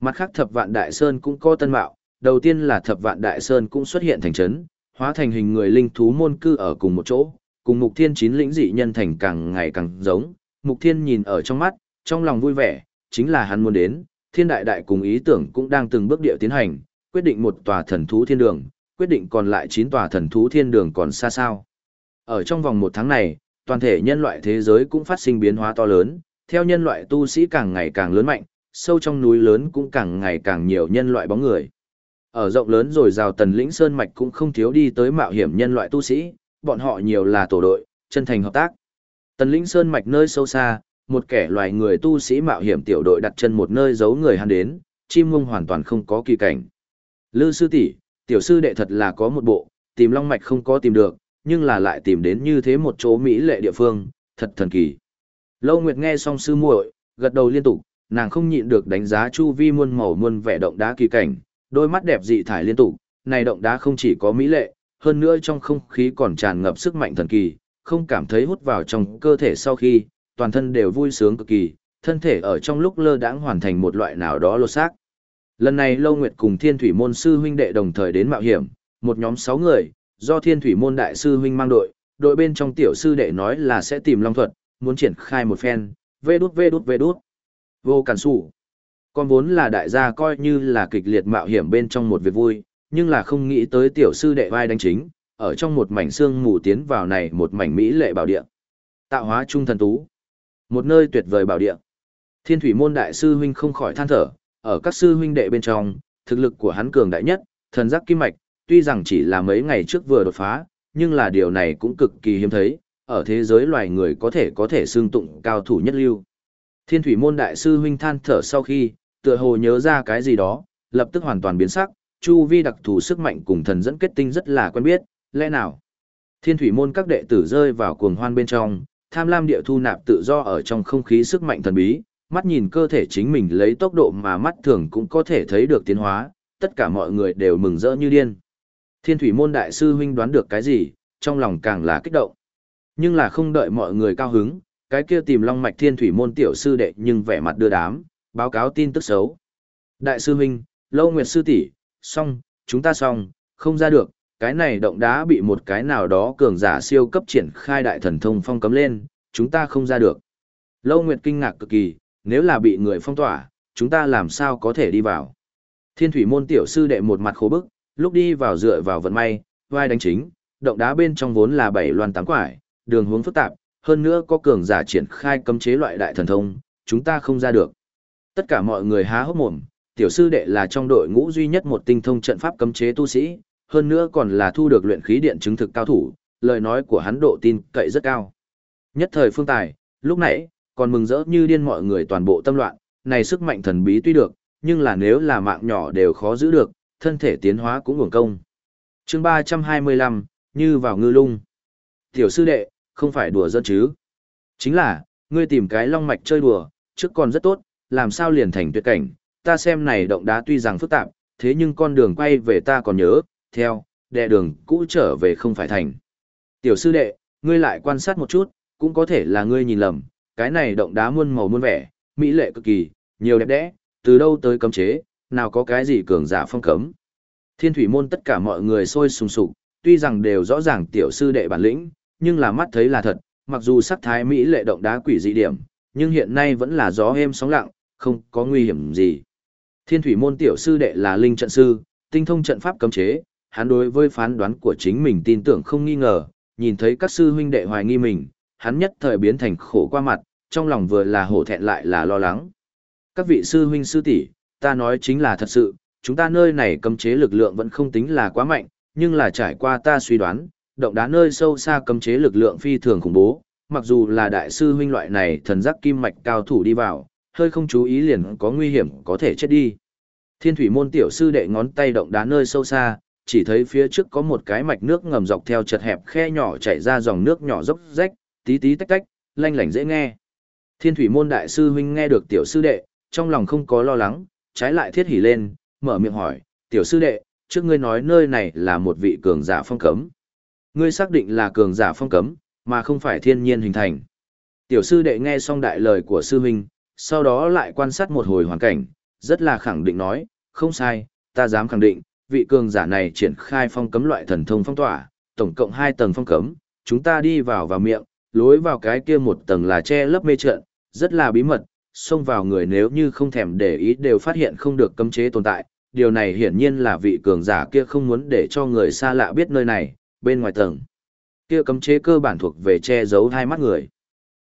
Mặt khác Thập Vạn Đại Sơn cũng có tân mạo, đầu tiên là Thập Vạn Đại Sơn cũng xuất hiện thành trấn, hóa thành hình người linh thú môn cư ở cùng một chỗ, cùng Mục Thiên chín lĩnh dị nhân thành càng ngày càng giống. Mục Thiên nhìn ở trong mắt, trong lòng vui vẻ, chính là hắn muốn đến, Thiên Đại Đại cùng ý tưởng cũng đang từng bước điệu tiến hành, quyết định một tòa thần thú thiên đường, quyết định còn lại 9 tòa thần thú thiên đường còn xa sao. Ở trong vòng một tháng này, toàn thể nhân loại thế giới cũng phát sinh biến hóa to lớn, theo nhân loại tu sĩ càng ngày càng lớn mạnh, sâu trong núi lớn cũng càng ngày càng nhiều nhân loại bóng người. Ở rộng lớn rồi rào tần lĩnh sơn mạch cũng không thiếu đi tới mạo hiểm nhân loại tu sĩ, bọn họ nhiều là tổ đội, chân thành hợp tác. Tần lĩnh sơn mạch nơi sâu xa, một kẻ loài người tu sĩ mạo hiểm tiểu đội đặt chân một nơi giấu người hắn đến, chim mông hoàn toàn không có kỳ cảnh. Lư sư tỷ, tiểu sư đệ thật là có một bộ, tìm long mạch không có tìm được, nhưng là lại tìm đến như thế một chỗ mỹ lệ địa phương, thật thần kỳ. Lâu Nguyệt nghe xong sư muội, gật đầu liên tục, nàng không nhịn được đánh giá chu vi muôn màu muôn vẻ động đá kỳ cảnh, đôi mắt đẹp dị thải liên tục, này động đá không chỉ có mỹ lệ, hơn nữa trong không khí còn tràn ngập sức mạnh thần kỳ, không cảm thấy hút vào trong cơ thể sau khi, toàn thân đều vui sướng cực kỳ, thân thể ở trong lúc lơ đãng hoàn thành một loại nào đó lột xác. Lần này Lâu Nguyệt cùng Thiên Thủy môn sư huynh đệ đồng thời đến mạo hiểm, một nhóm 6 người, do Thiên Thủy môn đại sư huynh mang đội, đội bên trong tiểu sư đệ nói là sẽ tìm long thuật, muốn triển khai một phen, vê đút vê đút vê đút. Vô cản sủ. Con vốn là đại gia coi như là kịch liệt mạo hiểm bên trong một việc vui, nhưng là không nghĩ tới tiểu sư đệ vai đánh chính, ở trong một mảnh xương mù tiến vào này một mảnh mỹ lệ bảo địa. Tạo hóa trung thần tú. Một nơi tuyệt vời bảo địa. Thiên thủy môn đại sư huynh không khỏi than thở, ở các sư huynh đệ bên trong, thực lực của hắn cường đại nhất, thần giác kim mạch, tuy rằng chỉ là mấy ngày trước vừa đột phá, nhưng là điều này cũng cực kỳ hiếm thấy, ở thế giới loài người có thể có thể xương tụng cao thủ nhất lưu. Thiên thủy môn đại sư huynh than thở sau khi, tựa hồ nhớ ra cái gì đó, lập tức hoàn toàn biến sắc, chu vi đặc thù sức mạnh cùng thần dẫn kết tinh rất là quen biết, lẽ nào? Thiên thủy môn các đệ tử rơi vào cuồng hoan bên trong, tham lam địa thu nạp tự do ở trong không khí sức mạnh thần bí, mắt nhìn cơ thể chính mình lấy tốc độ mà mắt thường cũng có thể thấy được tiến hóa, tất cả mọi người đều mừng rỡ như điên. Thiên thủy môn đại sư huynh đoán được cái gì, trong lòng càng là kích động. Nhưng là không đợi mọi người cao hứng, cái kia tìm long mạch thiên thủy môn tiểu sư đệ nhưng vẻ mặt đưa đám, báo cáo tin tức xấu. Đại sư huynh, lâu nguyệt sư tỷ, xong, chúng ta xong, không ra được, cái này động đá bị một cái nào đó cường giả siêu cấp triển khai đại thần thông phong cấm lên, chúng ta không ra được. Lâu nguyệt kinh ngạc cực kỳ, nếu là bị người phong tỏa, chúng ta làm sao có thể đi vào. Thiên thủy môn tiểu sư đệ một mặt khổ bức, lúc đi vào dựa vào vận may, vai đánh chính, động đá bên trong vốn là bảy loan tám quải, đường hướng phức tạp, hơn nữa có cường giả triển khai cấm chế loại đại thần thông, chúng ta không ra được. Tất cả mọi người há hốc mồm, tiểu sư đệ là trong đội ngũ duy nhất một tinh thông trận pháp cấm chế tu sĩ, hơn nữa còn là thu được luyện khí điện chứng thực cao thủ, lời nói của hắn độ tin cậy rất cao. Nhất thời phương tài, lúc nãy, còn mừng rỡ như điên mọi người toàn bộ tâm loạn, này sức mạnh thần bí tuy được, nhưng là nếu là mạng nhỏ đều khó giữ được, thân thể tiến hóa cũng uổng công. chương 325, như vào ngư lung. Tiểu sư đệ, không phải đùa dân chứ. Chính là, ngươi tìm cái long mạch chơi đùa, trước còn rất tốt, làm sao liền thành tuyệt cảnh, ta xem này động đá tuy rằng phức tạp, thế nhưng con đường quay về ta còn nhớ, theo, đệ đường cũ trở về không phải thành. Tiểu sư đệ, ngươi lại quan sát một chút, cũng có thể là ngươi nhìn lầm, cái này động đá muôn màu muôn vẻ, mỹ lệ cực kỳ, nhiều đẹp đẽ, từ đâu tới cấm chế, nào có cái gì cường giả phong cấm. Thiên thủy môn tất cả mọi người sôi sùng sục, tuy rằng đều rõ ràng tiểu sư đệ bản lĩnh, nhưng là mắt thấy là thật, mặc dù sắc thái mỹ lệ động đá quỷ dị điểm, nhưng hiện nay vẫn là gió êm sóng lặng, không có nguy hiểm gì. Thiên thủy môn tiểu sư đệ là linh trận sư, tinh thông trận pháp cấm chế, hắn đối với phán đoán của chính mình tin tưởng không nghi ngờ, nhìn thấy các sư huynh đệ hoài nghi mình, hắn nhất thời biến thành khổ qua mặt, trong lòng vừa là hổ thẹn lại là lo lắng. Các vị sư huynh sư tỷ, ta nói chính là thật sự, chúng ta nơi này cấm chế lực lượng vẫn không tính là quá mạnh, nhưng là trải qua ta suy đoán, động đá nơi sâu xa cấm chế lực lượng phi thường khủng bố, mặc dù là đại sư huynh loại này thần giác kim mạch cao thủ đi vào, hơi không chú ý liền có nguy hiểm có thể chết đi. Thiên thủy môn tiểu sư đệ ngón tay động đá nơi sâu xa, chỉ thấy phía trước có một cái mạch nước ngầm dọc theo chật hẹp khe nhỏ chảy ra dòng nước nhỏ dốc rách, tí tí tách tách, lanh lảnh dễ nghe. Thiên thủy môn đại sư huynh nghe được tiểu sư đệ, trong lòng không có lo lắng, trái lại thiết hỉ lên, mở miệng hỏi, tiểu sư đệ, trước ngươi nói nơi này là một vị cường giả phong cấm. Ngươi xác định là cường giả phong cấm, mà không phải thiên nhiên hình thành. Tiểu sư đệ nghe xong đại lời của sư huynh, sau đó lại quan sát một hồi hoàn cảnh, rất là khẳng định nói, không sai, ta dám khẳng định, vị cường giả này triển khai phong cấm loại thần thông phong tỏa, tổng cộng 2 tầng phong cấm, chúng ta đi vào vào miệng, lối vào cái kia một tầng là che lấp mê trận, rất là bí mật, xông vào người nếu như không thèm để ý đều phát hiện không được cấm chế tồn tại, điều này hiển nhiên là vị cường giả kia không muốn để cho người xa lạ biết nơi này, bên ngoài tầng. Kia cấm chế cơ bản thuộc về che giấu hai mắt người.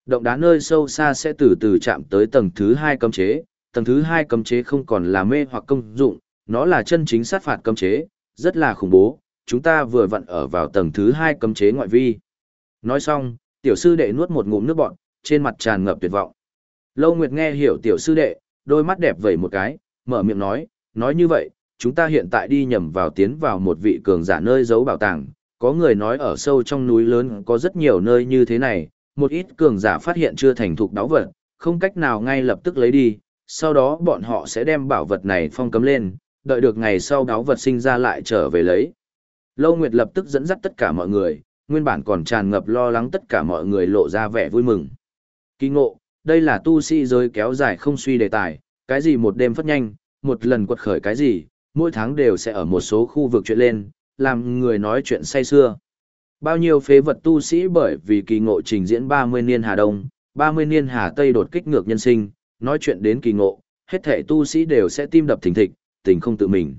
Động đá nơi sâu xa sẽ từ từ chạm tới tầng thứ hai cấm chế, tầng thứ hai cấm chế không còn là mê hoặc công dụng, nó là chân chính sát phạt cấm chế, rất là khủng bố, chúng ta vừa vặn ở vào tầng thứ hai cấm chế ngoại vi. Nói xong, tiểu sư đệ nuốt một ngụm nước bọt, trên mặt tràn ngập tuyệt vọng. Lâu Nguyệt nghe hiểu tiểu sư đệ, đôi mắt đẹp vẩy một cái, mở miệng nói, nói như vậy, chúng ta hiện tại đi nhầm vào tiến vào một vị cường giả nơi giấu bảo tàng, có người nói ở sâu trong núi lớn có rất nhiều nơi như thế này, một ít cường giả phát hiện chưa thành thục đáo vật, không cách nào ngay lập tức lấy đi, sau đó bọn họ sẽ đem bảo vật này phong cấm lên, đợi được ngày sau đáo vật sinh ra lại trở về lấy. Lâu Nguyệt lập tức dẫn dắt tất cả mọi người, nguyên bản còn tràn ngập lo lắng tất cả mọi người lộ ra vẻ vui mừng. Kỳ ngộ, đây là tu sĩ giới kéo dài không suy đề tài, cái gì một đêm phát nhanh, một lần quật khởi cái gì, mỗi tháng đều sẽ ở một số khu vực chuyện lên, làm người nói chuyện say xưa. Bao nhiêu phế vật tu sĩ bởi vì kỳ ngộ trình diễn 30 niên Hà Đông, 30 niên Hà Tây đột kích ngược nhân sinh, nói chuyện đến kỳ ngộ, hết thể tu sĩ đều sẽ tim đập thình thịch, tình không tự mình.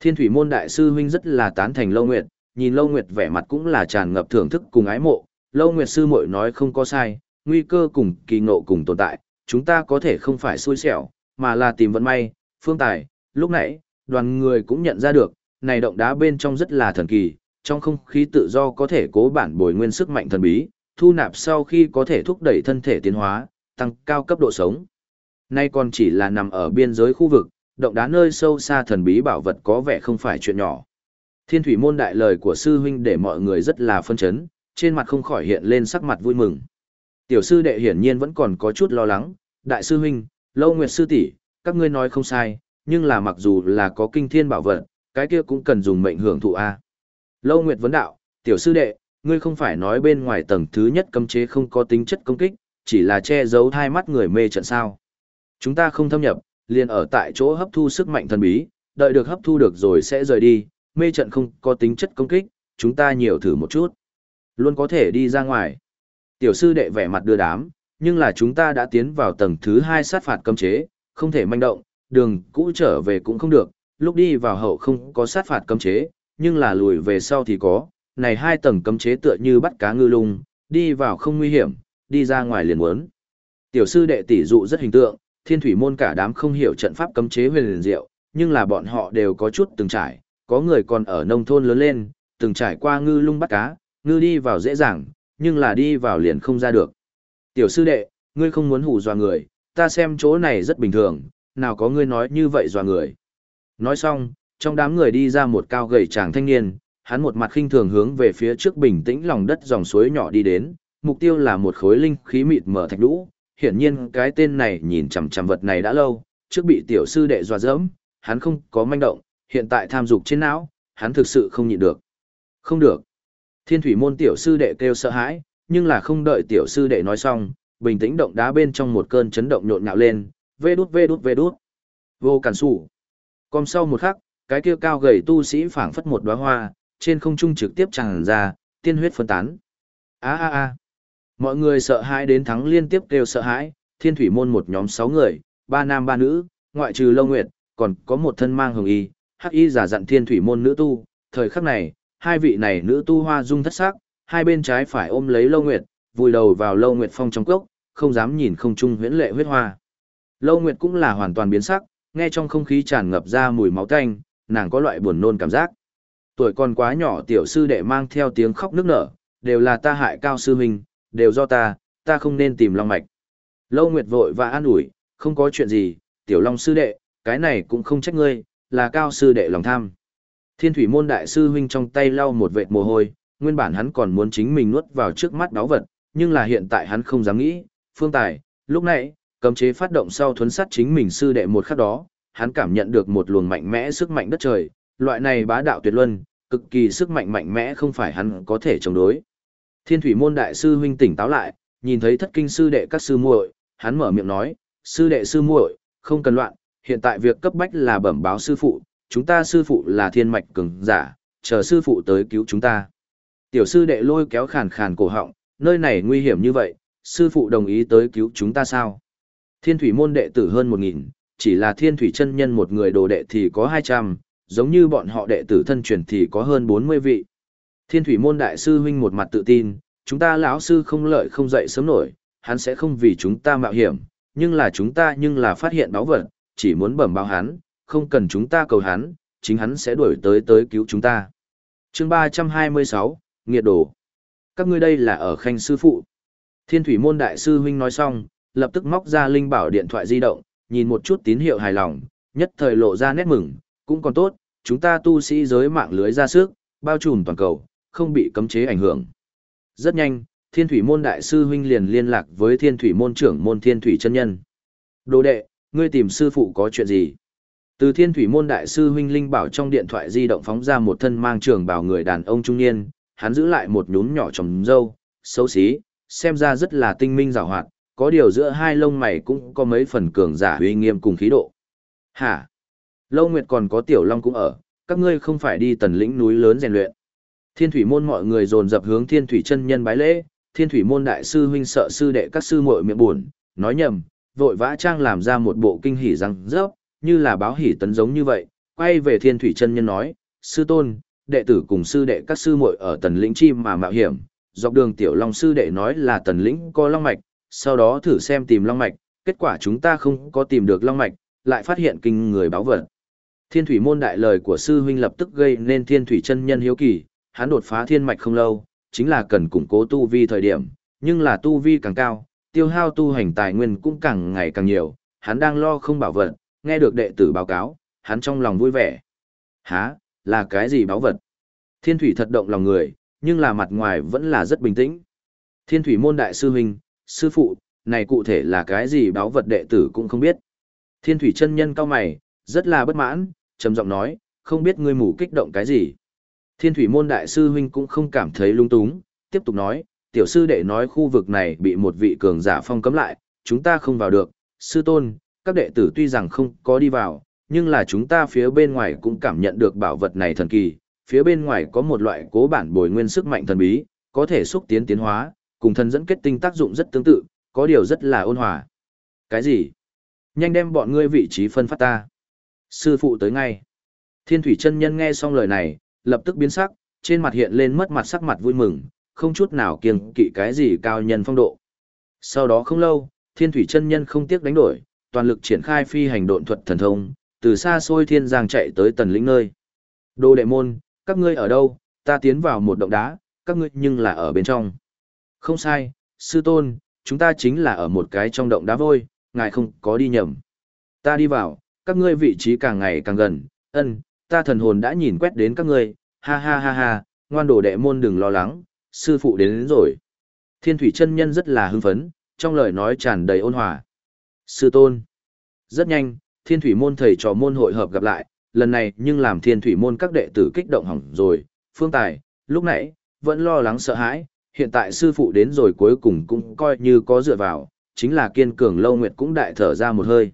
Thiên thủy môn đại sư huynh rất là tán thành Lâu Nguyệt, nhìn Lâu Nguyệt vẻ mặt cũng là tràn ngập thưởng thức cùng ái mộ, Lâu Nguyệt sư muội nói không có sai, nguy cơ cùng kỳ ngộ cùng tồn tại, chúng ta có thể không phải xui xẻo, mà là tìm vận may, phương tài, lúc nãy, đoàn người cũng nhận ra được, này động đá bên trong rất là thần kỳ, trong không khí tự do có thể cố bản bồi nguyên sức mạnh thần bí, thu nạp sau khi có thể thúc đẩy thân thể tiến hóa, tăng cao cấp độ sống. Nay còn chỉ là nằm ở biên giới khu vực, động đá nơi sâu xa thần bí bảo vật có vẻ không phải chuyện nhỏ. Thiên thủy môn đại lời của sư huynh để mọi người rất là phân chấn, trên mặt không khỏi hiện lên sắc mặt vui mừng. Tiểu sư đệ hiển nhiên vẫn còn có chút lo lắng, đại sư huynh, lâu nguyệt sư tỷ, các ngươi nói không sai, nhưng là mặc dù là có kinh thiên bảo vật, cái kia cũng cần dùng mệnh hưởng thụ a. Lâu nguyệt vấn đạo, tiểu sư đệ, ngươi không phải nói bên ngoài tầng thứ nhất cấm chế không có tính chất công kích, chỉ là che giấu hai mắt người mê trận sao. Chúng ta không thâm nhập, liền ở tại chỗ hấp thu sức mạnh thần bí, đợi được hấp thu được rồi sẽ rời đi, mê trận không có tính chất công kích, chúng ta nhiều thử một chút. Luôn có thể đi ra ngoài. Tiểu sư đệ vẻ mặt đưa đám, nhưng là chúng ta đã tiến vào tầng thứ hai sát phạt cấm chế, không thể manh động, đường cũ trở về cũng không được, lúc đi vào hậu không có sát phạt cấm chế, nhưng là lùi về sau thì có, này hai tầng cấm chế tựa như bắt cá ngư lung, đi vào không nguy hiểm, đi ra ngoài liền muốn. Tiểu sư đệ tỷ dụ rất hình tượng, thiên thủy môn cả đám không hiểu trận pháp cấm chế huyền liền diệu, nhưng là bọn họ đều có chút từng trải, có người còn ở nông thôn lớn lên, từng trải qua ngư lung bắt cá, ngư đi vào dễ dàng, nhưng là đi vào liền không ra được. Tiểu sư đệ, ngươi không muốn hù dọa người, ta xem chỗ này rất bình thường, nào có ngươi nói như vậy dọa người. Nói xong, trong đám người đi ra một cao gầy chàng thanh niên, hắn một mặt khinh thường hướng về phía trước bình tĩnh lòng đất dòng suối nhỏ đi đến, mục tiêu là một khối linh khí mịt mở thạch đũ. Hiển nhiên cái tên này nhìn chằm chằm vật này đã lâu, trước bị tiểu sư đệ dọa dẫm, hắn không có manh động, hiện tại tham dục trên não, hắn thực sự không nhịn được. Không được. Thiên thủy môn tiểu sư đệ kêu sợ hãi, nhưng là không đợi tiểu sư đệ nói xong, bình tĩnh động đá bên trong một cơn chấn động nhộn nhạo lên, vê đút vê đút vê đút. Vô cản sủ. Còn sau một khắc, cái kia cao gầy tu sĩ phảng phất một đóa hoa, trên không trung trực tiếp tràn ra, tiên huyết phân tán. A a a. Mọi người sợ hãi đến thắng liên tiếp kêu sợ hãi, thiên thủy môn một nhóm sáu người, ba nam ba nữ, ngoại trừ Lâu Nguyệt, còn có một thân mang hồng y, hắc y giả dặn thiên thủy môn nữ tu, thời khắc này, hai vị này nữ tu hoa dung thất sắc, hai bên trái phải ôm lấy Lâu Nguyệt, vùi đầu vào Lâu Nguyệt phong trong cốc, không dám nhìn không trung huyễn lệ huyết hoa. Lâu Nguyệt cũng là hoàn toàn biến sắc, nghe trong không khí tràn ngập ra mùi máu tanh, nàng có loại buồn nôn cảm giác. Tuổi còn quá nhỏ tiểu sư đệ mang theo tiếng khóc nức nở, đều là ta hại cao sư huynh, đều do ta, ta không nên tìm Long Mạch. Lâu Nguyệt vội và an ủi, không có chuyện gì, tiểu Long sư đệ, cái này cũng không trách ngươi, là cao sư đệ lòng tham. Thiên thủy môn đại sư huynh trong tay lau một vệt mồ hôi, nguyên bản hắn còn muốn chính mình nuốt vào trước mắt đáo vật, nhưng là hiện tại hắn không dám nghĩ, phương tài, lúc nãy, cấm chế phát động sau thuấn sát chính mình sư đệ một khắc đó, hắn cảm nhận được một luồng mạnh mẽ sức mạnh đất trời, loại này bá đạo tuyệt luân, cực kỳ sức mạnh mạnh mẽ không phải hắn có thể chống đối. Thiên thủy môn đại sư huynh tỉnh táo lại, nhìn thấy thất kinh sư đệ các sư muội, hắn mở miệng nói, sư đệ sư muội, không cần loạn, hiện tại việc cấp bách là bẩm báo sư phụ, chúng ta sư phụ là thiên mạch cường giả, chờ sư phụ tới cứu chúng ta. Tiểu sư đệ lôi kéo khàn khàn cổ họng, nơi này nguy hiểm như vậy, sư phụ đồng ý tới cứu chúng ta sao? Thiên thủy môn đệ tử hơn một nghìn, chỉ là thiên thủy chân nhân một người đồ đệ thì có hai trăm, giống như bọn họ đệ tử thân truyền thì có hơn bốn mươi vị. Thiên thủy môn đại sư huynh một mặt tự tin, chúng ta lão sư không lợi không dậy sớm nổi, hắn sẽ không vì chúng ta mạo hiểm, nhưng là chúng ta nhưng là phát hiện báo vật, chỉ muốn bẩm báo hắn, không cần chúng ta cầu hắn, chính hắn sẽ đuổi tới tới cứu chúng ta. chương ba trăm hai mươi sáu, Nghiệt Đồ. Các ngươi đây là ở khanh sư phụ. Thiên thủy môn đại sư huynh nói xong, lập tức móc ra linh bảo điện thoại di động, nhìn một chút tín hiệu hài lòng, nhất thời lộ ra nét mừng, cũng còn tốt, chúng ta tu sĩ giới mạng lưới ra sức, bao trùm toàn cầu, không bị cấm chế ảnh hưởng. Rất nhanh, thiên thủy môn đại sư huynh liền liên lạc với thiên thủy môn trưởng môn thiên thủy chân nhân. Đồ đệ, ngươi tìm sư phụ có chuyện gì? Từ thiên thủy môn đại sư huynh linh bảo trong điện thoại di động phóng ra một thân mang trưởng bảo người đàn ông trung niên, hắn giữ lại một nhún nhỏ trồng dâu, xấu xí, xem ra rất là tinh minh giàu hoạt, có điều giữa hai lông mày cũng có mấy phần cường giả uy nghiêm cùng khí độ. Hả? Lâu Nguyệt còn có Tiểu Long cũng ở, các ngươi không phải đi tần lĩnh núi lớn rèn luyện. Thiên thủy môn mọi người dồn dập hướng thiên thủy chân nhân bái lễ, thiên thủy môn đại sư huynh sợ sư đệ các sư muội miệng buồn, nói nhầm, vội vã trang làm ra một bộ kinh hỉ răng rớp, như là báo hỉ tấn giống như vậy, quay về thiên thủy chân nhân nói, sư tôn, đệ tử cùng sư đệ các sư muội ở tần lĩnh chi mà mạo hiểm, dọc đường tiểu long sư đệ nói là tần lĩnh có long mạch, sau đó thử xem tìm long mạch, kết quả chúng ta không có tìm được long mạch, lại phát hiện kinh người báo vật. Thiên thủy môn đại lời của sư huynh lập tức gây nên thiên thủy chân nhân hiếu kỳ, hắn đột phá thiên mạch không lâu, chính là cần củng cố tu vi thời điểm, nhưng là tu vi càng cao, tiêu hao tu hành tài nguyên cũng càng ngày càng nhiều, hắn đang lo không bảo vật, nghe được đệ tử báo cáo, hắn trong lòng vui vẻ. Hả, là cái gì báo vật? Thiên thủy thật động lòng người, nhưng là mặt ngoài vẫn là rất bình tĩnh. Thiên thủy môn đại sư huynh, sư phụ, này cụ thể là cái gì báo vật đệ tử cũng không biết. Thiên thủy chân nhân cao mày, rất là bất mãn, trầm giọng nói, không biết ngươi mù kích động cái gì. Thiên thủy môn đại sư huynh cũng không cảm thấy lung túng, tiếp tục nói, tiểu sư đệ nói khu vực này bị một vị cường giả phong cấm lại, chúng ta không vào được, sư tôn, các đệ tử tuy rằng không có đi vào, nhưng là chúng ta phía bên ngoài cũng cảm nhận được bảo vật này thần kỳ, phía bên ngoài có một loại cố bản bồi nguyên sức mạnh thần bí, có thể xúc tiến tiến hóa, cùng thần dẫn kết tinh tác dụng rất tương tự, có điều rất là ôn hòa. Cái gì? Nhanh đem bọn ngươi vị trí phân phát ta. Sư phụ tới ngay. Thiên thủy chân nhân nghe xong lời này, lập tức biến sắc, trên mặt hiện lên mất mặt sắc mặt vui mừng, không chút nào kiêng kỵ cái gì cao nhân phong độ. Sau đó không lâu, thiên thủy chân nhân không tiếc đánh đổi, toàn lực triển khai phi hành độn thuật thần thông, từ xa xôi thiên giang chạy tới tần lĩnh nơi. Đô đệ môn, các ngươi ở đâu, ta tiến vào một động đá, các ngươi nhưng là ở bên trong. Không sai, sư tôn, chúng ta chính là ở một cái trong động đá vôi, ngài không có đi nhầm. Ta đi vào, các ngươi vị trí càng ngày càng gần, ân, ta thần hồn đã nhìn quét đến các ngươi, ha ha ha ha, ngoan đồ đệ môn đừng lo lắng, sư phụ đến, đến rồi. Thiên thủy chân nhân rất là hưng phấn, trong lời nói tràn đầy ôn hòa. Sư tôn. Rất nhanh, thiên thủy môn thầy trò môn hội hợp gặp lại, lần này nhưng làm thiên thủy môn các đệ tử kích động hỏng rồi. Phương Tài, lúc nãy, vẫn lo lắng sợ hãi, hiện tại sư phụ đến rồi cuối cùng cũng coi như có dựa vào, chính là kiên cường lâu nguyệt cũng đại thở ra một hơi.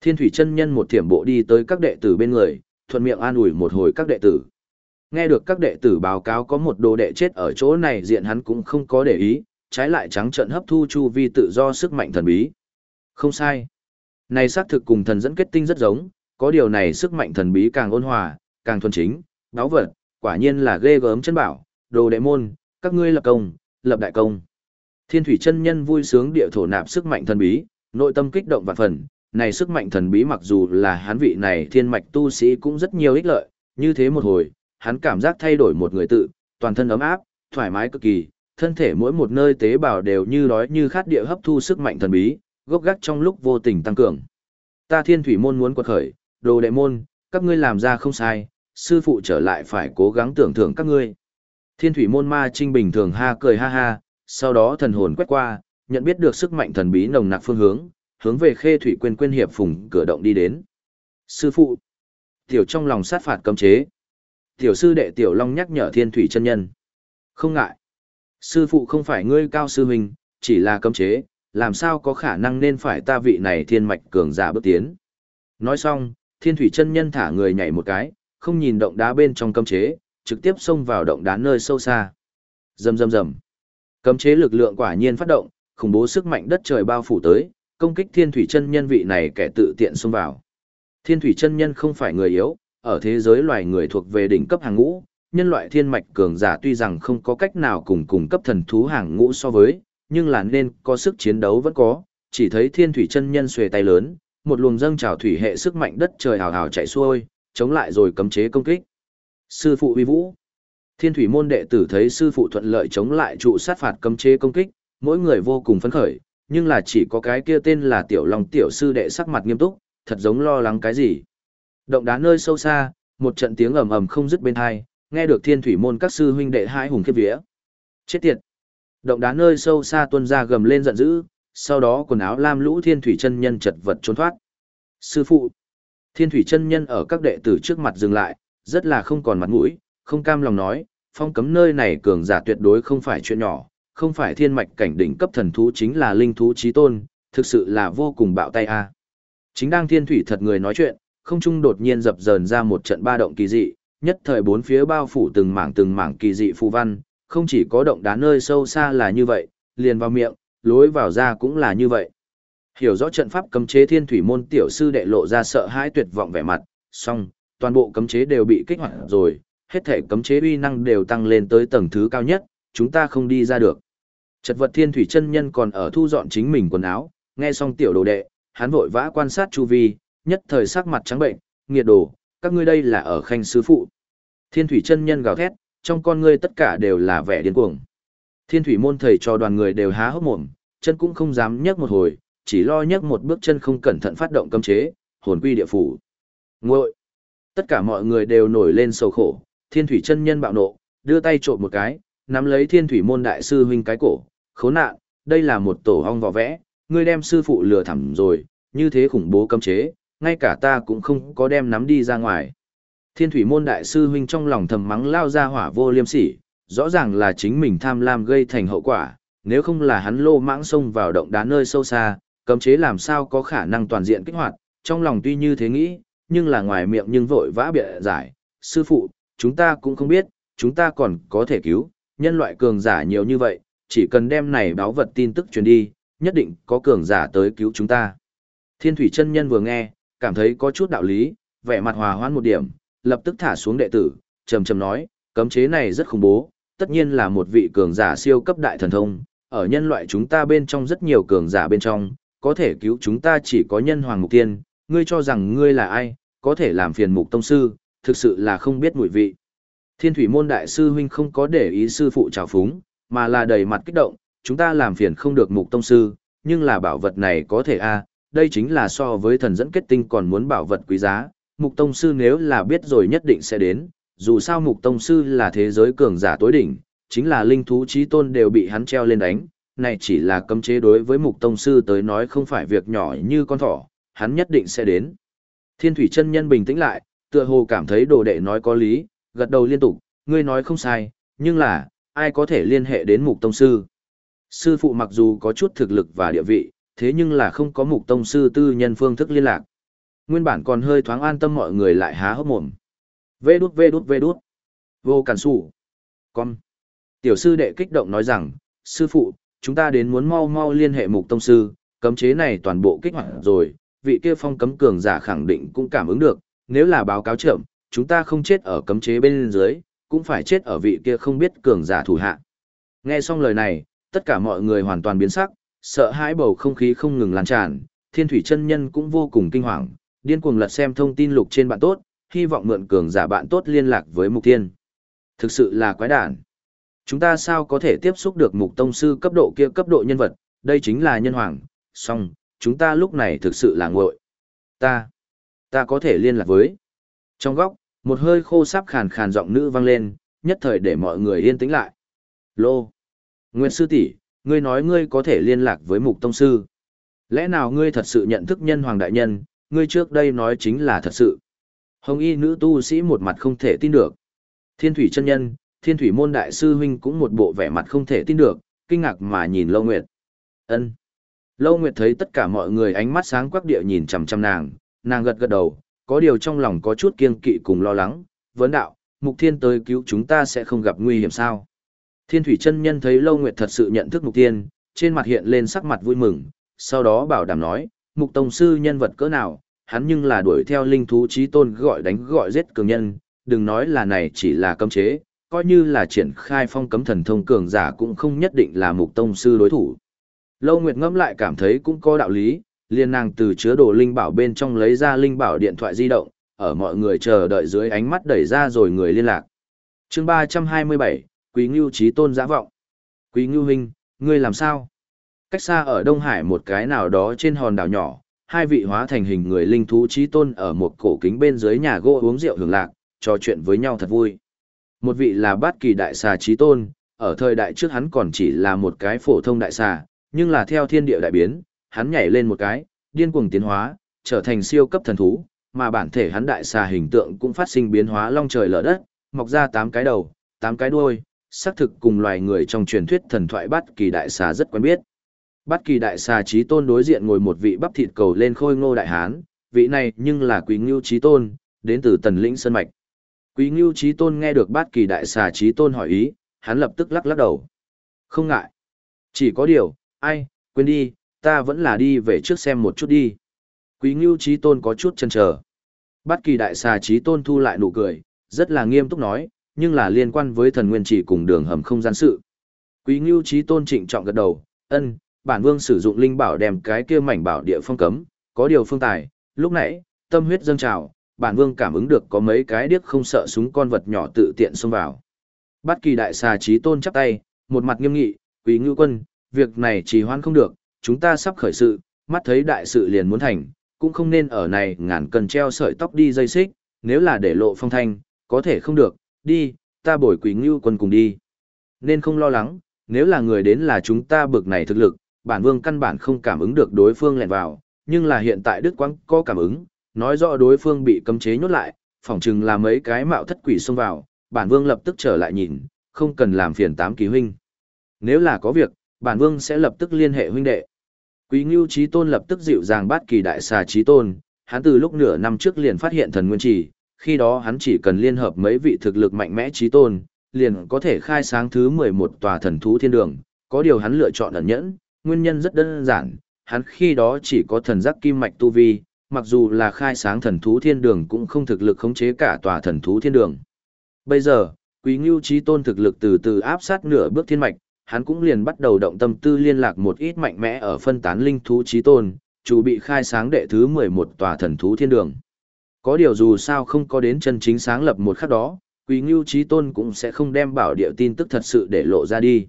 Thiên thủy chân nhân một thiểm bộ đi tới các đệ tử bên người, thuận miệng an ủi một hồi các đệ tử. Nghe được các đệ tử báo cáo có một đồ đệ chết ở chỗ này diện hắn cũng không có để ý, trái lại trắng trận hấp thu chu vi tự do sức mạnh thần bí. Không sai. Này xác thực cùng thần dẫn kết tinh rất giống, có điều này sức mạnh thần bí càng ôn hòa, càng thuần chính, đáo vật, quả nhiên là ghê gớm chân bảo, đồ đệ môn, các ngươi lập công, lập đại công. Thiên thủy chân nhân vui sướng địa thổ nạp sức mạnh thần bí, nội tâm kích động và phần, này sức mạnh thần bí mặc dù là hắn vị này thiên mạch tu sĩ cũng rất nhiều ích lợi, như thế một hồi, hắn cảm giác thay đổi một người tự, toàn thân ấm áp, thoải mái cực kỳ, thân thể mỗi một nơi tế bào đều như đói như khát địa hấp thu sức mạnh thần bí, gốc gác trong lúc vô tình tăng cường. Ta thiên thủy môn muốn quật khởi, đồ đệ môn, các ngươi làm ra không sai, sư phụ trở lại phải cố gắng tưởng thưởng các ngươi. Thiên thủy môn ma trinh bình thường ha cười ha ha, sau đó thần hồn quét qua, nhận biết được sức mạnh thần bí nồng nặc phương hướng, hướng về khê thủy quên quên hiệp phùng cửa động đi đến. Sư phụ, tiểu trong lòng sát phạt cấm chế. Tiểu sư đệ tiểu long nhắc nhở thiên thủy chân nhân. Không ngại. Sư phụ không phải ngươi cao sư huynh, chỉ là cấm chế, làm sao có khả năng nên phải ta vị này thiên mạch cường giả bước tiến. Nói xong, thiên thủy chân nhân thả người nhảy một cái, không nhìn động đá bên trong cấm chế, trực tiếp xông vào động đá nơi sâu xa. Rầm rầm rầm. Cấm chế lực lượng quả nhiên phát động, khủng bố sức mạnh đất trời bao phủ tới, công kích thiên thủy chân nhân vị này kẻ tự tiện xông vào. Thiên thủy chân nhân không phải người yếu, ở thế giới loài người thuộc về đỉnh cấp hàng ngũ, nhân loại thiên mạch cường giả tuy rằng không có cách nào cùng cùng cấp thần thú hàng ngũ so với, nhưng là nên có sức chiến đấu vẫn có, chỉ thấy thiên thủy chân nhân xuề tay lớn, một luồng dâng trào thủy hệ sức mạnh đất trời hào hào chạy xuôi, chống lại rồi cấm chế công kích. Sư phụ uy vũ. Thiên thủy môn đệ tử thấy sư phụ thuận lợi chống lại trụ sát phạt cấm chế công kích, mỗi người vô cùng phấn khởi, nhưng là chỉ có cái kia tên là Tiểu Long tiểu sư đệ sắc mặt nghiêm túc, thật giống lo lắng cái gì. Động đá nơi sâu xa, một trận tiếng ầm ầm không dứt bên hai, nghe được thiên thủy môn các sư huynh đệ hai hùng khiếp vía. Chết tiệt! Động đá nơi sâu xa tuân ra gầm lên giận dữ, sau đó quần áo lam lũ thiên thủy chân nhân chật vật trốn thoát. Sư phụ! Thiên thủy chân nhân ở các đệ tử trước mặt dừng lại, rất là không còn mặt mũi, không cam lòng nói, phong cấm nơi này cường giả tuyệt đối không phải chuyện nhỏ, không phải thiên mạch cảnh đỉnh cấp thần thú chính là linh thú chí tôn, thực sự là vô cùng bạo tay a. Chính đang thiên thủy thật người nói chuyện, không trung đột nhiên dập dờn ra một trận ba động kỳ dị, nhất thời bốn phía bao phủ từng mảng từng mảng kỳ dị phù văn, không chỉ có động đá nơi sâu xa là như vậy, liền vào miệng, lối vào ra cũng là như vậy. Hiểu rõ trận pháp cấm chế thiên thủy môn tiểu sư đệ lộ ra sợ hãi tuyệt vọng vẻ mặt, song, toàn bộ cấm chế đều bị kích hoạt rồi, hết thể cấm chế uy năng đều tăng lên tới tầng thứ cao nhất, chúng ta không đi ra được. Chật vật thiên thủy chân nhân còn ở thu dọn chính mình quần áo, nghe xong tiểu đồ đệ, hắn vội vã quan sát chu vi, nhất thời sắc mặt trắng bệnh, nghiệt đồ, các ngươi đây là ở khanh sư phụ. Thiên thủy chân nhân gào thét, trong con ngươi tất cả đều là vẻ điên cuồng. Thiên thủy môn thầy cho đoàn người đều há hốc mồm, chân cũng không dám nhấc một hồi, chỉ lo nhấc một bước chân không cẩn thận phát động cấm chế, hồn quy địa phủ. Ngội! Tất cả mọi người đều nổi lên sầu khổ, thiên thủy chân nhân bạo nộ, đưa tay trộm một cái, nắm lấy thiên thủy môn đại sư huynh cái cổ, khốn nạn, đây là một tổ hong vỏ vẽ, ngươi đem sư phụ lừa thẳm rồi, như thế khủng bố cấm chế, ngay cả ta cũng không có đem nắm đi ra ngoài. Thiên thủy môn đại sư huynh trong lòng thầm mắng lao ra hỏa vô liêm sỉ, rõ ràng là chính mình tham lam gây thành hậu quả, nếu không là hắn lô mãng xông vào động đá nơi sâu xa, cấm chế làm sao có khả năng toàn diện kích hoạt, trong lòng tuy như thế nghĩ, nhưng là ngoài miệng nhưng vội vã bịa giải, sư phụ, chúng ta cũng không biết, chúng ta còn có thể cứu, nhân loại cường giả nhiều như vậy, chỉ cần đem này báo vật tin tức truyền đi, nhất định có cường giả tới cứu chúng ta. Thiên thủy chân nhân vừa nghe, cảm thấy có chút đạo lý, vẻ mặt hòa hoãn một điểm, lập tức thả xuống đệ tử, trầm trầm nói, cấm chế này rất khủng bố, tất nhiên là một vị cường giả siêu cấp đại thần thông, ở nhân loại chúng ta bên trong rất nhiều cường giả bên trong, có thể cứu chúng ta chỉ có nhân hoàng mục tiên, ngươi cho rằng ngươi là ai, có thể làm phiền mục tông sư, thực sự là không biết mùi vị. Thiên thủy môn đại sư huynh không có để ý sư phụ trào phúng, mà là đầy mặt kích động, chúng ta làm phiền không được mục tông sư, nhưng là bảo vật này có thể a à, đây chính là so với thần dẫn kết tinh còn muốn bảo vật quý giá, mục tông sư nếu là biết rồi nhất định sẽ đến, dù sao mục tông sư là thế giới cường giả tối đỉnh, chính là linh thú trí tôn đều bị hắn treo lên đánh, này chỉ là cấm chế đối với mục tông sư tới nói không phải việc nhỏ như con thỏ, hắn nhất định sẽ đến. Thiên thủy chân nhân bình tĩnh lại, tựa hồ cảm thấy đồ đệ nói có lý, gật đầu liên tục, ngươi nói không sai, nhưng là, ai có thể liên hệ đến mục tông sư? Sư phụ mặc dù có chút thực lực và địa vị, thế nhưng là không có mục tông sư tư nhân phương thức liên lạc. Nguyên bản còn hơi thoáng an tâm mọi người lại há hốc mồm. Vê đút vê đút vê đút. Vô cản sủ. Con. Tiểu sư đệ kích động nói rằng, sư phụ, chúng ta đến muốn mau mau liên hệ mục tông sư, cấm chế này toàn bộ kích hoạt rồi, vị kia phong cấm cường giả khẳng định cũng cảm ứng được, nếu là báo cáo chậm, chúng ta không chết ở cấm chế bên dưới, cũng phải chết ở vị kia không biết cường giả thủ hạ. Nghe xong lời này, tất cả mọi người hoàn toàn biến sắc, sợ hãi bầu không khí không ngừng lan tràn, thiên thủy chân nhân cũng vô cùng kinh hoàng, điên cuồng lật xem thông tin lục trên bạn tốt, hy vọng mượn cường giả bạn tốt liên lạc với mục thiên. Thực sự là quái đản. Chúng ta sao có thể tiếp xúc được mục tông sư cấp độ kia cấp độ nhân vật, đây chính là nhân hoàng, song, chúng ta lúc này thực sự là ngội. Ta, ta có thể liên lạc với. Trong góc, một hơi khô sắp khàn khàn giọng nữ vang lên, nhất thời để mọi người yên tĩnh lại. Lô. Nguyên sư tỷ, ngươi nói ngươi có thể liên lạc với mục tông sư. Lẽ nào ngươi thật sự nhận thức nhân hoàng đại nhân, ngươi trước đây nói chính là thật sự. Hồng y nữ tu sĩ một mặt không thể tin được. Thiên thủy chân nhân, thiên thủy môn đại sư huynh cũng một bộ vẻ mặt không thể tin được, kinh ngạc mà nhìn Lâu Nguyệt. ân Lâu Nguyệt thấy tất cả mọi người ánh mắt sáng quắc địa nhìn chằm chằm nàng, nàng gật gật đầu, có điều trong lòng có chút kiêng kỵ cùng lo lắng, vấn đạo, mục thiên tới cứu chúng ta sẽ không gặp nguy hiểm sao. Thiên thủy chân nhân thấy Lâu Nguyệt thật sự nhận thức mục thiên, trên mặt hiện lên sắc mặt vui mừng, sau đó bảo đảm nói, mục tông sư nhân vật cỡ nào, hắn nhưng là đuổi theo linh thú trí tôn gọi đánh gọi giết cường nhân, đừng nói là này chỉ là cấm chế, coi như là triển khai phong cấm thần thông cường giả cũng không nhất định là mục tông sư đối thủ. Lâu Nguyệt ngẫm lại cảm thấy cũng có đạo lý, liền nàng từ chứa đồ linh bảo bên trong lấy ra linh bảo điện thoại di động, ở mọi người chờ đợi dưới ánh mắt đẩy ra rồi người liên lạc. chương 327, Quý Ngưu Trí Tôn Giã Vọng. Quý Ngưu Huynh, ngươi làm sao? Cách xa ở Đông Hải một cái nào đó trên hòn đảo nhỏ, hai vị hóa thành hình người linh thú trí tôn ở một cổ kính bên dưới nhà gỗ uống rượu hưởng lạc, trò chuyện với nhau thật vui. Một vị là bát kỳ đại xà trí tôn, ở thời đại trước hắn còn chỉ là một cái phổ thông đại xà, nhưng là theo thiên địa đại biến, hắn nhảy lên một cái, điên cuồng tiến hóa, trở thành siêu cấp thần thú, mà bản thể hắn đại xà hình tượng cũng phát sinh biến hóa long trời lở đất, mọc ra tám cái đầu, tám cái đuôi, xác thực cùng loài người trong truyền thuyết thần thoại bát kỳ đại xà rất quen biết. Bát kỳ đại xà trí tôn đối diện ngồi một vị bắp thịt cầu lên khôi ngô đại hán, vị này nhưng là quý ngưu trí tôn, đến từ tần lĩnh sơn mạch. Quý ngưu trí tôn nghe được bát kỳ đại xà trí tôn hỏi ý, hắn lập tức lắc lắc đầu. Không ngại. Chỉ có điều, ai, quên đi, ta vẫn là đi về trước xem một chút đi. Quý ngưu trí tôn có chút chần chờ. Bất kỳ đại xà trí tôn thu lại nụ cười, rất là nghiêm túc nói, nhưng là liên quan với thần nguyên chỉ cùng đường hầm không gian sự. Quý ngưu trí tôn trịnh trọng gật đầu, ân, bản vương sử dụng linh bảo đem cái kia mảnh bảo địa phong cấm, có điều phương tài, lúc nãy, tâm huyết dâng trào, bản vương cảm ứng được có mấy cái điếc không sợ súng con vật nhỏ tự tiện xông vào. Bất kỳ đại xà trí tôn chắp tay, một mặt nghiêm nghị, quý ngưu quân, việc này trì hoãn không được, chúng ta sắp khởi sự, mắt thấy đại sự liền muốn thành, cũng không nên ở này ngàn cần treo sợi tóc đi dây xích, nếu là để lộ phong thanh, có thể không được, đi, ta bồi quý ngưu quân cùng đi. Nên không lo lắng, nếu là người đến là chúng ta bực này thực lực, bản vương căn bản không cảm ứng được đối phương lẹn vào, nhưng là hiện tại Đức Quang có cảm ứng, nói rõ đối phương bị cấm chế nhốt lại, phỏng chừng là mấy cái mạo thất quỷ xông vào, bản vương lập tức trở lại nhìn, không cần làm phiền tám kỳ huynh. Nếu là có việc, bản vương sẽ lập tức liên hệ huynh đệ. Quý Ngưu Chí Tôn lập tức dịu dàng bát kỳ đại xà Chí Tôn, hắn từ lúc nửa năm trước liền phát hiện thần nguyên chỉ, khi đó hắn chỉ cần liên hợp mấy vị thực lực mạnh mẽ Chí Tôn, liền có thể khai sáng thứ 11 tòa thần thú thiên đường, có điều hắn lựa chọn ẩn nhẫn, nguyên nhân rất đơn giản, hắn khi đó chỉ có thần giác kim mạch tu vi, mặc dù là khai sáng thần thú thiên đường cũng không thực lực khống chế cả tòa thần thú thiên đường. Bây giờ, Quý Ngưu Chí Tôn thực lực từ từ áp sát nửa bước thiên mạch, hắn cũng liền bắt đầu động tâm tư liên lạc một ít mạnh mẽ ở phân tán linh thú trí Tôn, chủ bị khai sáng đệ thứ 11 tòa thần thú thiên đường. Có điều dù sao không có đến chân chính sáng lập một khắc đó, Quý Ngưu trí Tôn cũng sẽ không đem bảo địa tin tức thật sự để lộ ra đi.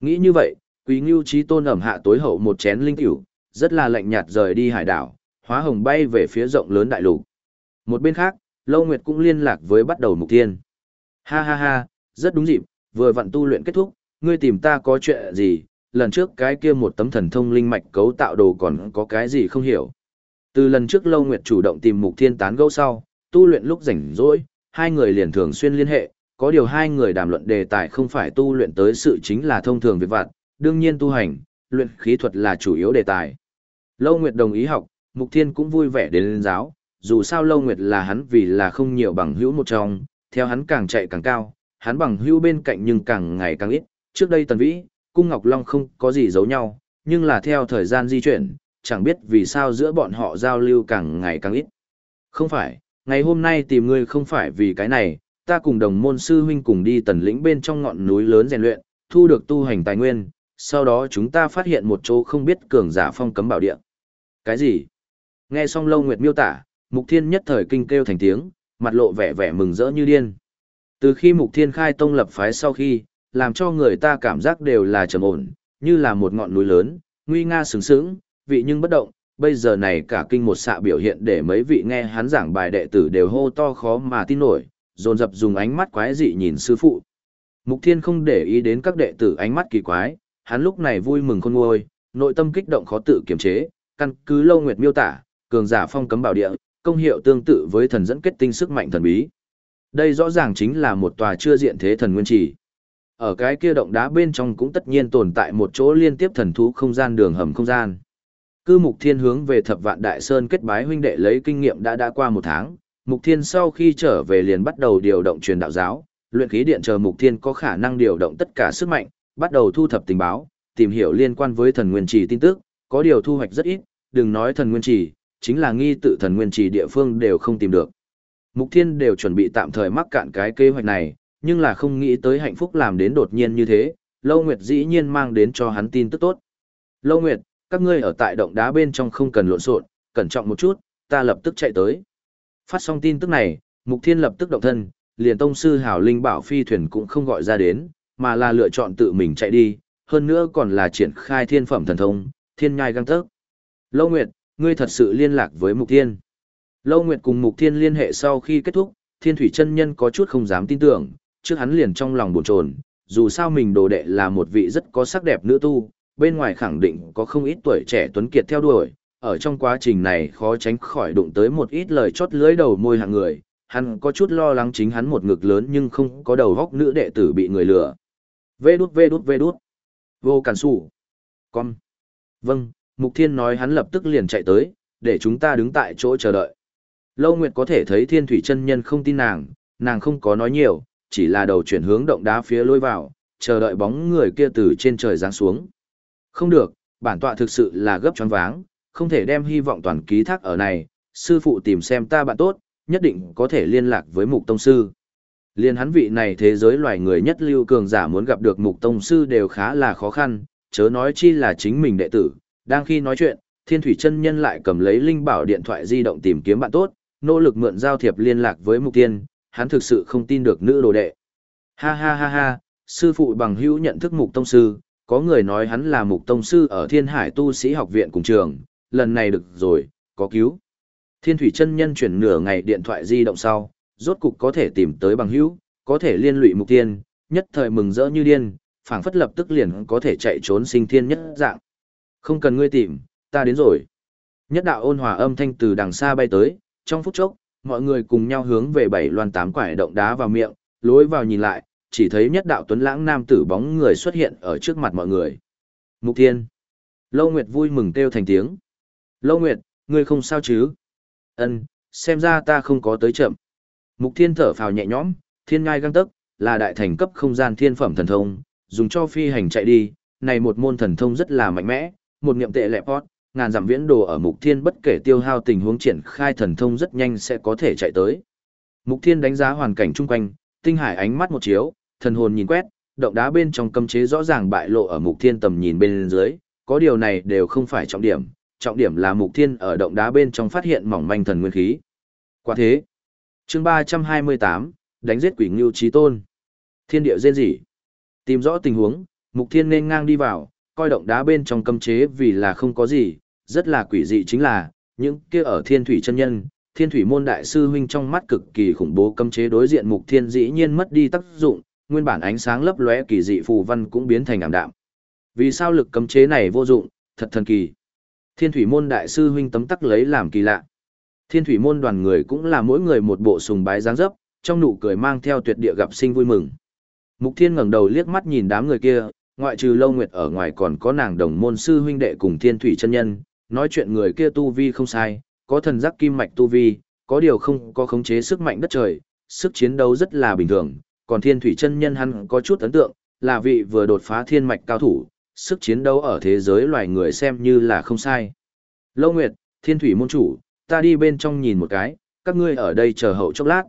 Nghĩ như vậy, Quý Ngưu trí Tôn ẩm hạ tối hậu một chén linh tiểu, rất là lạnh nhạt rời đi hải đảo, hóa hồng bay về phía rộng lớn đại lục. Một bên khác, Lâu Nguyệt cũng liên lạc với bắt đầu mục tiên. Ha ha ha, rất đúng dịp, vừa vặn tu luyện kết thúc, ngươi tìm ta có chuyện gì, lần trước cái kia một tấm thần thông linh mạch cấu tạo đồ còn có cái gì không hiểu. Từ lần trước Lâu Nguyệt chủ động tìm mục thiên tán gẫu sau, tu luyện lúc rảnh rỗi, hai người liền thường xuyên liên hệ, có điều hai người đàm luận đề tài không phải tu luyện tới sự chính là thông thường việc vặt, đương nhiên tu hành, luyện khí thuật là chủ yếu đề tài. Lâu Nguyệt đồng ý học, Mục Thiên cũng vui vẻ đến lên giáo, dù sao Lâu Nguyệt là hắn vì là không nhiều bằng hữu một trong, theo hắn càng chạy càng cao, hắn bằng hữu bên cạnh nhưng càng ngày càng ít, trước đây Tần Vĩ, Cung Ngọc Long không có gì giấu nhau, nhưng là theo thời gian di chuyển, chẳng biết vì sao giữa bọn họ giao lưu càng ngày càng ít. Không phải, ngày hôm nay tìm ngươi không phải vì cái này, ta cùng đồng môn sư huynh cùng đi tần lĩnh bên trong ngọn núi lớn rèn luyện, thu được tu hành tài nguyên, sau đó chúng ta phát hiện một chỗ không biết cường giả phong cấm bảo địa. Cái gì? Nghe xong Lâu Nguyệt miêu tả, Mục Thiên nhất thời kinh kêu thành tiếng, mặt lộ vẻ vẻ mừng rỡ như điên. Từ khi Mục Thiên khai tông lập phái sau khi, làm cho người ta cảm giác đều là trầm ổn, như là một ngọn núi lớn, nguy nga sướng sướng, vị nhưng bất động, bây giờ này cả kinh một xạ biểu hiện để mấy vị nghe hắn giảng bài đệ tử đều hô to khó mà tin nổi, dồn dập dùng ánh mắt quái dị nhìn sư phụ. Mục Thiên không để ý đến các đệ tử ánh mắt kỳ quái, hắn lúc này vui mừng khôn nguôi, nội tâm kích động khó tự kiềm chế, căn cứ lâu nguyệt miêu tả, cường giả phong cấm bảo địa, công hiệu tương tự với thần dẫn kết tinh sức mạnh thần bí. Đây rõ ràng chính là một tòa chưa diện thế thần nguyên trì. Ở cái kia động đá bên trong cũng tất nhiên tồn tại một chỗ liên tiếp thần thú không gian đường hầm không gian. Cư Mục Thiên hướng về Thập Vạn Đại Sơn kết bái huynh đệ lấy kinh nghiệm đã đã qua một tháng, Mục Thiên sau khi trở về liền bắt đầu điều động truyền đạo giáo, luyện khí điện chờ Mục Thiên có khả năng điều động tất cả sức mạnh, bắt đầu thu thập tình báo, tìm hiểu liên quan với thần nguyên trì tin tức, có điều thu hoạch rất ít, đừng nói thần nguyên trì, chính là nghi tự thần nguyên trì địa phương đều không tìm được. Mục Thiên đều chuẩn bị tạm thời mắc cạn cái kế hoạch này, nhưng là không nghĩ tới hạnh phúc làm đến đột nhiên như thế, Lâu Nguyệt dĩ nhiên mang đến cho hắn tin tức tốt. Lâu Nguyệt, các ngươi ở tại động đá bên trong không cần lộn xộn, cẩn trọng một chút, ta lập tức chạy tới. Phát xong tin tức này, Mục Thiên lập tức động thân, liền tông sư Hảo Linh bảo phi thuyền cũng không gọi ra đến, mà là lựa chọn tự mình chạy đi, hơn nữa còn là triển khai thiên phẩm thần thông, thiên nhai găng tớc. Lâu Nguyệt, ngươi thật sự liên lạc với Mục Thiên. Lâu Nguyệt cùng Mục Thiên liên hệ sau khi kết thúc, Thiên Thủy chân Nhân có chút không dám tin tưởng, trước hắn liền trong lòng bồn chồn, dù sao mình đồ đệ là một vị rất có sắc đẹp nữ tu, bên ngoài khẳng định có không ít tuổi trẻ tuấn kiệt theo đuổi, ở trong quá trình này khó tránh khỏi đụng tới một ít lời chót lưới đầu môi hạng người, hắn có chút lo lắng chính hắn một ngực lớn nhưng không có đầu góc nữ đệ tử bị người lừa. Vê đút vê đút vê đút. Vô cản sủ. Con. Vâng, Mục Thiên nói hắn lập tức liền chạy tới, để chúng ta đứng tại chỗ chờ đợi. Lâu Nguyệt có thể thấy Thiên Thủy chân Nhân không tin nàng, nàng không có nói nhiều, chỉ là đầu chuyển hướng động đá phía lôi vào, chờ đợi bóng người kia từ trên trời giáng xuống. Không được, bản tọa thực sự là gấp choáng váng, không thể đem hy vọng toàn ký thác ở này, sư phụ tìm xem ta bạn tốt, nhất định có thể liên lạc với mục tông sư. Liên hắn vị này thế giới loài người nhất lưu cường giả muốn gặp được mục tông sư đều khá là khó khăn, chớ nói chi là chính mình đệ tử. Đang khi nói chuyện, thiên thủy chân nhân lại cầm lấy linh bảo điện thoại di động tìm kiếm bạn tốt, nỗ lực mượn giao thiệp liên lạc với mục tiên, hắn thực sự không tin được nữ đồ đệ. Ha ha ha ha, sư phụ bằng hữu nhận thức mục tông sư, có người nói hắn là mục tông sư ở thiên hải tu sĩ học viện cùng trường, lần này được rồi, có cứu. Thiên thủy chân nhân chuyển nửa ngày điện thoại di động sau, rốt cục có thể tìm tới bằng hữu, có thể liên lụy mục tiên, nhất thời mừng rỡ như điên, phảng phất lập tức liền có thể chạy trốn sinh thiên nhất dạng. Không cần ngươi tìm, ta đến rồi. Nhất đạo ôn hòa âm thanh từ đằng xa bay tới, trong phút chốc, mọi người cùng nhau hướng về bảy loan tám quải động đá vào miệng, lối vào nhìn lại, chỉ thấy nhất đạo tuấn lãng nam tử bóng người xuất hiện ở trước mặt mọi người. Mục Thiên. Lâu Nguyệt vui mừng kêu thành tiếng. Lâu Nguyệt, ngươi không sao chứ? Ân, xem ra ta không có tới chậm. Mục Thiên thở phào nhẹ nhõm, thiên ngai găng tức, là đại thành cấp không gian thiên phẩm thần thông, dùng cho phi hành chạy đi, này một môn thần thông rất là mạnh mẽ, một niệm tệ lẹ pot, ngàn dặm viễn đồ ở Mục Thiên bất kể tiêu hao tình huống triển khai thần thông rất nhanh sẽ có thể chạy tới. Mục Thiên đánh giá hoàn cảnh chung quanh, tinh hải ánh mắt một chiếu, thần hồn nhìn quét, động đá bên trong cấm chế rõ ràng bại lộ ở Mục Thiên tầm nhìn bên dưới, có điều này đều không phải trọng điểm, trọng điểm là Mục Thiên ở động đá bên trong phát hiện mỏng manh thần nguyên khí. Quả thế, chương 328, đánh giết quỷ ngưu trí tôn. Thiên địa rên rỉ. Tìm rõ tình huống, Mục Thiên nên ngang đi vào, coi động đá bên trong cấm chế vì là không có gì, rất là quỷ dị chính là, những kia ở thiên thủy chân nhân, thiên thủy môn đại sư huynh trong mắt cực kỳ khủng bố cấm chế đối diện Mục Thiên dĩ nhiên mất đi tác dụng, nguyên bản ánh sáng lấp lóe kỳ dị phù văn cũng biến thành ảm đạm. Vì sao lực cấm chế này vô dụng, thật thần kỳ. Thiên thủy môn đại sư huynh tấm tắc lấy làm kỳ lạ. Thiên thủy môn đoàn người cũng là mỗi người một bộ sùng bái dáng dấp, trong nụ cười mang theo tuyệt địa gặp sinh vui mừng. Mục Thiên ngẩng đầu liếc mắt nhìn đám người kia, ngoại trừ Lâu Nguyệt ở ngoài còn có nàng đồng môn sư huynh đệ cùng Thiên thủy chân nhân, nói chuyện người kia tu vi không sai, có thần giác kim mạch tu vi, có điều không có khống chế sức mạnh đất trời, sức chiến đấu rất là bình thường, còn Thiên thủy chân nhân hắn có chút ấn tượng, là vị vừa đột phá thiên mạch cao thủ, sức chiến đấu ở thế giới loài người xem như là không sai. Lâu Nguyệt, Thiên Thủy môn chủ, ta đi bên trong nhìn một cái, các ngươi ở đây chờ hậu chốc lát.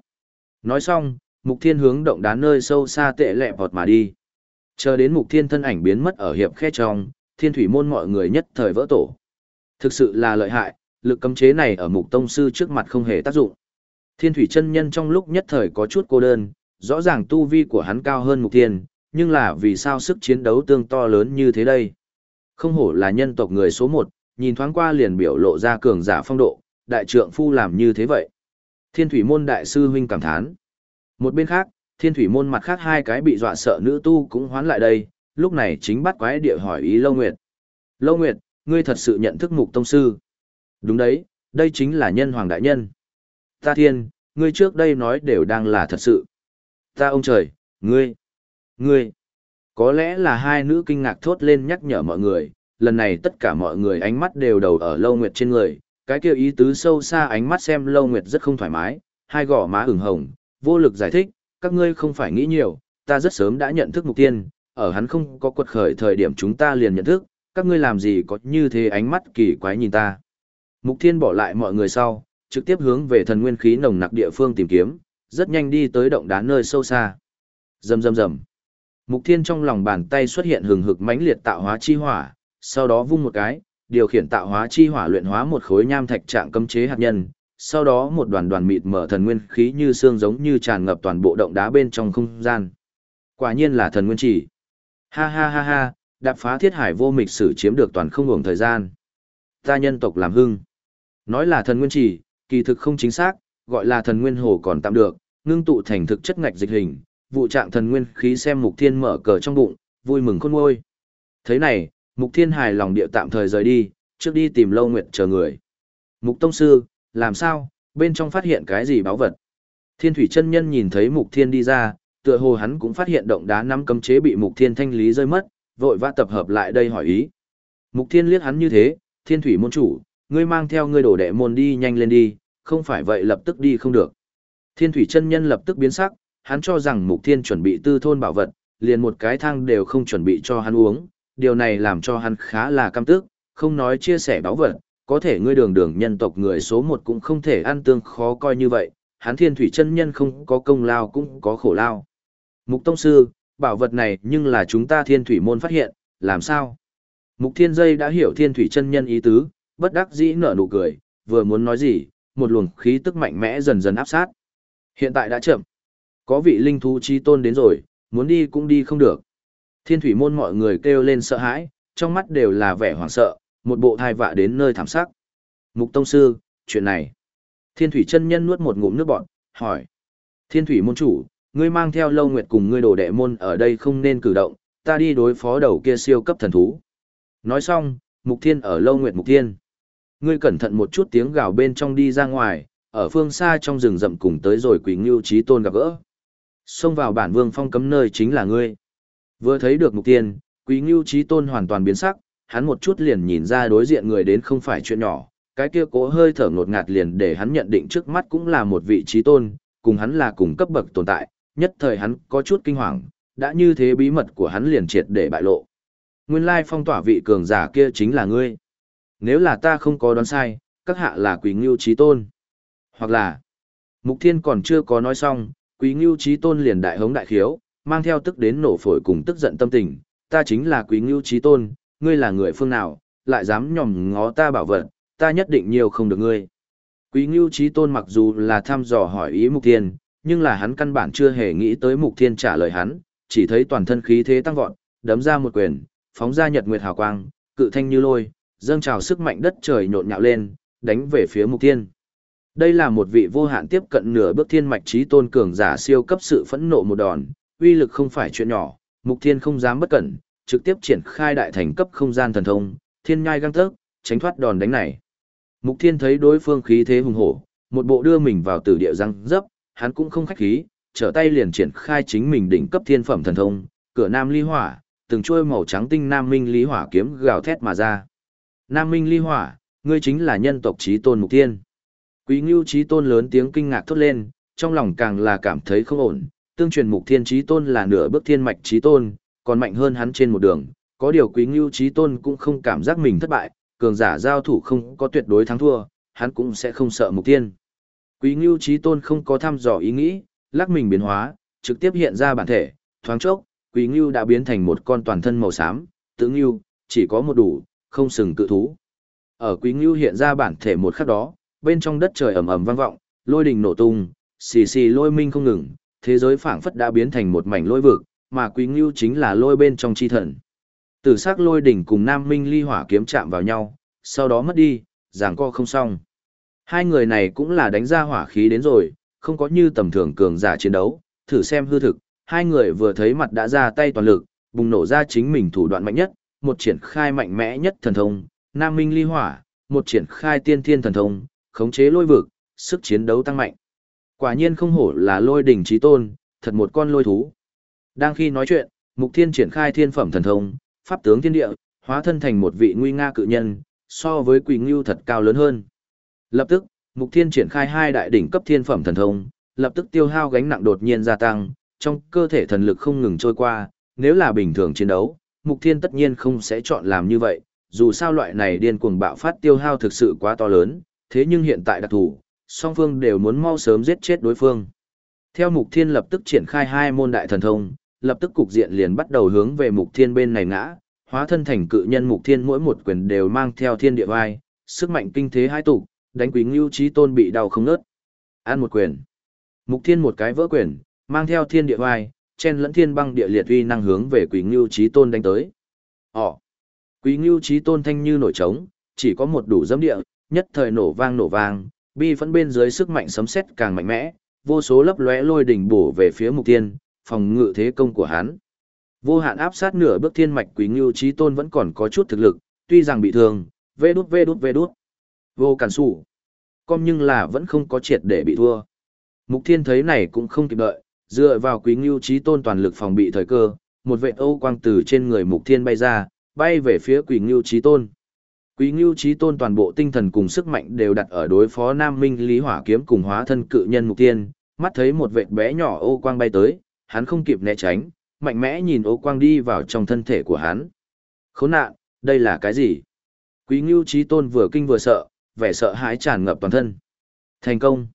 Nói xong, Mục Thiên hướng động đá nơi sâu xa tệ lẹ vọt mà đi. Chờ đến Mục Thiên thân ảnh biến mất ở hiệp khe trong, Thiên Thủy môn mọi người nhất thời vỡ tổ. Thực sự là lợi hại, lực cấm chế này ở Mục Tông sư trước mặt không hề tác dụng. Thiên Thủy chân nhân trong lúc nhất thời có chút cô đơn, rõ ràng tu vi của hắn cao hơn Mục Thiên, nhưng là vì sao sức chiến đấu tương to lớn như thế đây? Không hổ là nhân tộc người số một, nhìn thoáng qua liền biểu lộ ra cường giả phong độ, đại trượng phu làm như thế vậy. Thiên thủy môn đại sư huynh cảm thán. Một bên khác, thiên thủy môn mặt khác hai cái bị dọa sợ nữ tu cũng hoán lại đây, lúc này chính bắt quái địa hỏi ý Lâu Nguyệt. Lâu Nguyệt, ngươi thật sự nhận thức mục tông sư. Đúng đấy, đây chính là nhân hoàng đại nhân. Ta thiên, ngươi trước đây nói đều đang là thật sự. Ta ông trời, ngươi, ngươi. Có lẽ là hai nữ kinh ngạc thốt lên nhắc nhở mọi người, lần này tất cả mọi người ánh mắt đều đầu ở Lâu Nguyệt trên người, cái kia ý tứ sâu xa ánh mắt xem Lâu Nguyệt rất không thoải mái, hai gò má ửng hồng, vô lực giải thích, các ngươi không phải nghĩ nhiều, ta rất sớm đã nhận thức mục tiên, ở hắn không có quật khởi thời điểm chúng ta liền nhận thức, các ngươi làm gì có như thế ánh mắt kỳ quái nhìn ta. Mục thiên bỏ lại mọi người sau, trực tiếp hướng về thần nguyên khí nồng nặc địa phương tìm kiếm, rất nhanh đi tới động đá nơi sâu xa. Rầm rầm rầm. Mục thiên trong lòng bàn tay xuất hiện hừng hực mãnh liệt tạo hóa chi hỏa, sau đó vung một cái, điều khiển tạo hóa chi hỏa luyện hóa một khối nham thạch trạng cấm chế hạt nhân, sau đó một đoàn đoàn mịt mở thần nguyên khí như xương giống như tràn ngập toàn bộ động đá bên trong không gian. Quả nhiên là thần nguyên chỉ. Ha ha ha ha, đạp phá thiết hải vô mịch sử chiếm được toàn không ngủng thời gian. Ta nhân tộc làm hưng. Nói là thần nguyên chỉ, kỳ thực không chính xác, gọi là thần nguyên hồ còn tạm được, ngưng tụ thành thực chất ngạch dịch hình, vụ trạng thần nguyên khí xem mục thiên mở cờ trong bụng, vui mừng khôn ngôi. Thế này, Mục Thiên hài lòng địa tạm thời rời đi, trước đi tìm Lâu Nguyệt chờ người. Mục Tông Sư, làm sao, bên trong phát hiện cái gì báo vật? Thiên Thủy chân Nhân nhìn thấy Mục Thiên đi ra, tựa hồ hắn cũng phát hiện động đá năm cấm chế bị Mục Thiên thanh lý rơi mất, vội vã tập hợp lại đây hỏi ý. Mục Thiên liếc hắn như thế, Thiên Thủy môn chủ, ngươi mang theo ngươi đổ đệ môn đi nhanh lên đi, không phải vậy lập tức đi không được. Thiên Thủy chân Nhân lập tức biến sắc, hắn cho rằng Mục Thiên chuẩn bị tư thôn bảo vật, liền một cái thang đều không chuẩn bị cho hắn uống, điều này làm cho hắn khá là căm tức, không nói chia sẻ báo vật, có thể ngươi đường đường nhân tộc người số một cũng không thể ăn tương khó coi như vậy, hán thiên thủy chân nhân không có công lao cũng có khổ lao. Mục Tông Sư, bảo vật này nhưng là chúng ta thiên thủy môn phát hiện, làm sao? Mục Thiên Dây đã hiểu thiên thủy chân nhân ý tứ, bất đắc dĩ nở nụ cười, vừa muốn nói gì, một luồng khí tức mạnh mẽ dần dần áp sát. Hiện tại đã chậm. Có vị linh thú chi tôn đến rồi, muốn đi cũng đi không được. Thiên thủy môn mọi người kêu lên sợ hãi, trong mắt đều là vẻ hoảng sợ, một bộ thai vạ đến nơi thảm sắc. Mục Tông Sư, chuyện này. Thiên thủy chân nhân nuốt một ngụm nước bọt, hỏi. Thiên thủy môn chủ, ngươi mang theo lâu nguyệt cùng ngươi đồ đệ môn ở đây không nên cử động, ta đi đối phó đầu kia siêu cấp thần thú. Nói xong, mục thiên ở lâu nguyệt mục thiên. Ngươi cẩn thận một chút tiếng gào bên trong đi ra ngoài, ở phương xa trong rừng rậm cùng tới rồi quỷ ngưu trí tôn gặp gỡ. Xông vào bản vương phong cấm nơi chính là ngươi. Vừa thấy được mục tiên, quý ngưu trí tôn hoàn toàn biến sắc, hắn một chút liền nhìn ra đối diện người đến không phải chuyện nhỏ, cái kia cố hơi thở ngột ngạt liền để hắn nhận định trước mắt cũng là một vị trí tôn, cùng hắn là cùng cấp bậc tồn tại, nhất thời hắn có chút kinh hoàng, đã như thế bí mật của hắn liền triệt để bại lộ. Nguyên lai phong tỏa vị cường giả kia chính là ngươi. Nếu là ta không có đoán sai, các hạ là quý ngưu trí tôn. Hoặc là, mục thiên còn chưa có nói xong, quý ngưu trí tôn liền đại hống đại khiếu, mang theo tức đến nổ phổi cùng tức giận tâm tình, ta chính là quý ngưu trí tôn, ngươi là người phương nào, lại dám nhòm ngó ta bảo vật, ta nhất định nhiều không được ngươi. Quý ngưu trí tôn mặc dù là thăm dò hỏi ý mục thiên, nhưng là hắn căn bản chưa hề nghĩ tới mục thiên trả lời hắn, chỉ thấy toàn thân khí thế tăng vọt, đấm ra một quyền, phóng ra nhật nguyệt hào quang, cự thanh như lôi, dâng trào sức mạnh đất trời nhộn nhạo lên, đánh về phía mục thiên. Đây là một vị vô hạn tiếp cận nửa bước thiên mạch trí tôn cường giả siêu cấp sự phẫn nộ một đòn, uy lực không phải chuyện nhỏ, Mục Thiên không dám bất cẩn, trực tiếp triển khai đại thành cấp không gian thần thông, thiên nhai găng tớc, tránh thoát đòn đánh này. Mục Thiên thấy đối phương khí thế hùng hổ, một bộ đưa mình vào tử địa răng dấp, hắn cũng không khách khí, trở tay liền triển khai chính mình đỉnh cấp thiên phẩm thần thông, cửa nam ly hỏa, từng chuôi màu trắng tinh nam minh ly hỏa kiếm gào thét mà ra. Nam minh ly hỏa, ngươi chính là nhân tộc chí tôn Mục Thiên. Quý Ngưu chí tôn lớn tiếng kinh ngạc thốt lên, trong lòng càng là cảm thấy không ổn, tương truyền mục thiên trí tôn là nửa bước thiên mạch trí tôn, còn mạnh hơn hắn trên một đường, có điều quý ngưu trí tôn cũng không cảm giác mình thất bại, cường giả giao thủ không có tuyệt đối thắng thua, hắn cũng sẽ không sợ mục tiên. Quý Ngưu Chí Tôn không có thăm dò ý nghĩ, lắc mình biến hóa, trực tiếp hiện ra bản thể, thoáng chốc, Quý Ngưu đã biến thành một con toàn thân màu xám, tự ngưu, chỉ có một đủ, không sừng cự thú. Ở Quý Ngưu hiện ra bản thể một khắc đó, bên trong đất trời ầm ầm vang vọng, lôi đình nổ tung, xì xì lôi minh không ngừng, thế giới phảng phất đã biến thành một mảnh lôi vực, mà Quý Ngưu chính là lôi bên trong chi thần. Tử sắc lôi đỉnh cùng Nam Minh ly hỏa kiếm chạm vào nhau, sau đó mất đi, giảng co không xong. Hai người này cũng là đánh ra hỏa khí đến rồi, không có như tầm thường cường giả chiến đấu, thử xem hư thực, hai người vừa thấy mặt đã ra tay toàn lực, bùng nổ ra chính mình thủ đoạn mạnh nhất, một triển khai mạnh mẽ nhất thần thông, Nam Minh ly hỏa, một triển khai tiên thiên thần thông, khống chế lôi vực, sức chiến đấu tăng mạnh. Quả nhiên không hổ là lôi đỉnh trí tôn, thật một con lôi thú. Đang khi nói chuyện, Mục Thiên triển khai thiên phẩm thần thông, pháp tướng thiên địa, hóa thân thành một vị nguy nga cự nhân, so với Quỳ Ngưu thật cao lớn hơn. Lập tức, Mục Thiên triển khai hai đại đỉnh cấp thiên phẩm thần thông, lập tức tiêu hao gánh nặng đột nhiên gia tăng, trong cơ thể thần lực không ngừng trôi qua, nếu là bình thường chiến đấu, Mục Thiên tất nhiên không sẽ chọn làm như vậy, dù sao loại này điên cuồng bạo phát tiêu hao thực sự quá to lớn, thế nhưng hiện tại đặc thủ, song phương đều muốn mau sớm giết chết đối phương. Theo Mục Thiên lập tức triển khai hai môn đại thần thông, lập tức cục diện liền bắt đầu hướng về Mục Thiên bên này ngã, hóa thân thành cự nhân Mục Thiên mỗi một quyền đều mang theo thiên địa vai, sức mạnh kinh thế hai tục, đánh Quý Ngưu Chí Tôn bị đau không ngớt. Ăn một quyền. Mục Thiên một cái vỡ quyền, mang theo thiên địa vai, chen lẫn thiên băng địa liệt uy năng hướng về Quý Ngưu Chí Tôn đánh tới. Ồ. Quý Ngưu Chí Tôn thanh như nổi trống, chỉ có một đủ dâm địa, nhất thời nổ vang nổ vang, bi phẫn bên dưới sức mạnh sấm sét càng mạnh mẽ, vô số lấp lóe lôi đỉnh bổ về phía Mục Thiên, phòng ngự thế công của hắn. Vô hạn áp sát nửa bước thiên mạch Quý Ngưu trí Tôn vẫn còn có chút thực lực, tuy rằng bị thương, vê đút vê đút vê đút. Vô cản sủ. Com nhưng là vẫn không có triệt để bị thua. Mục Thiên thấy này cũng không kịp đợi, dựa vào Quý Ngưu trí Tôn toàn lực phòng bị thời cơ, một vệ Âu quang từ trên người Mục Thiên bay ra, bay về phía Quý Ngưu trí Tôn. Quý Ngưu trí Tôn toàn bộ tinh thần cùng sức mạnh đều đặt ở đối phó Nam Minh Lý Hỏa Kiếm cùng hóa thân cự nhân Mục Thiên, mắt thấy một vệt bé nhỏ ô quang bay tới, hắn không kịp né tránh, mạnh mẽ nhìn Âu quang đi vào trong thân thể của hắn. Khốn nạn, đây là cái gì? Quý Ngưu Trí Tôn vừa kinh vừa sợ, vẻ sợ hãi tràn ngập toàn thân. Thành công.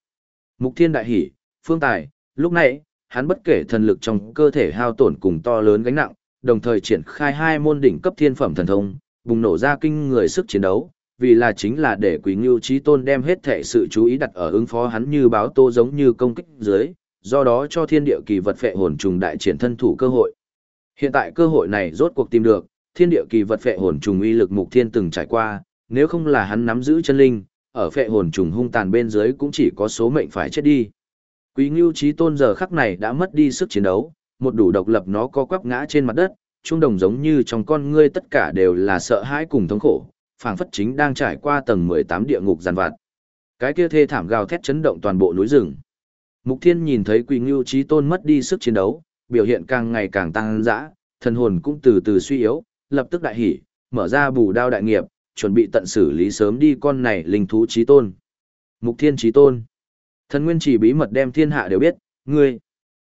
Mục Thiên đại hỉ, phương tài, lúc này, hắn bất kể thần lực trong cơ thể hao tổn cùng to lớn gánh nặng, đồng thời triển khai hai môn đỉnh cấp thiên phẩm thần thông, bùng nổ ra kinh người sức chiến đấu, vì là chính là để Quý Ngưu Chí Tôn đem hết thể sự chú ý đặt ở ứng phó hắn như báo tô giống như công kích dưới, do đó cho thiên địa kỳ vật phệ hồn trùng đại triển thân thủ cơ hội. Hiện tại cơ hội này rốt cuộc tìm được, thiên địa kỳ vật phệ hồn trùng uy lực mục thiên từng trải qua, nếu không là hắn nắm giữ chân linh, ở phệ hồn trùng hung tàn bên dưới cũng chỉ có số mệnh phải chết đi. Quý Ngưu Chí Tôn giờ khắc này đã mất đi sức chiến đấu, một đủ độc lập nó co quắp ngã trên mặt đất, trung đồng giống như trong con ngươi tất cả đều là sợ hãi cùng thống khổ, phảng phất chính đang trải qua tầng 18 địa ngục giàn vặt. Cái kia thê thảm gào thét chấn động toàn bộ núi rừng. Mục Thiên nhìn thấy Quỳ Ngưu Chí Tôn mất đi sức chiến đấu, biểu hiện càng ngày càng tăng dã, thần hồn cũng từ từ suy yếu, lập tức đại hỉ, mở ra bù đao đại nghiệp, chuẩn bị tận xử lý sớm đi con này linh thú chí tôn. Mục Thiên chí tôn. Thần nguyên chỉ bí mật đem thiên hạ đều biết, ngươi.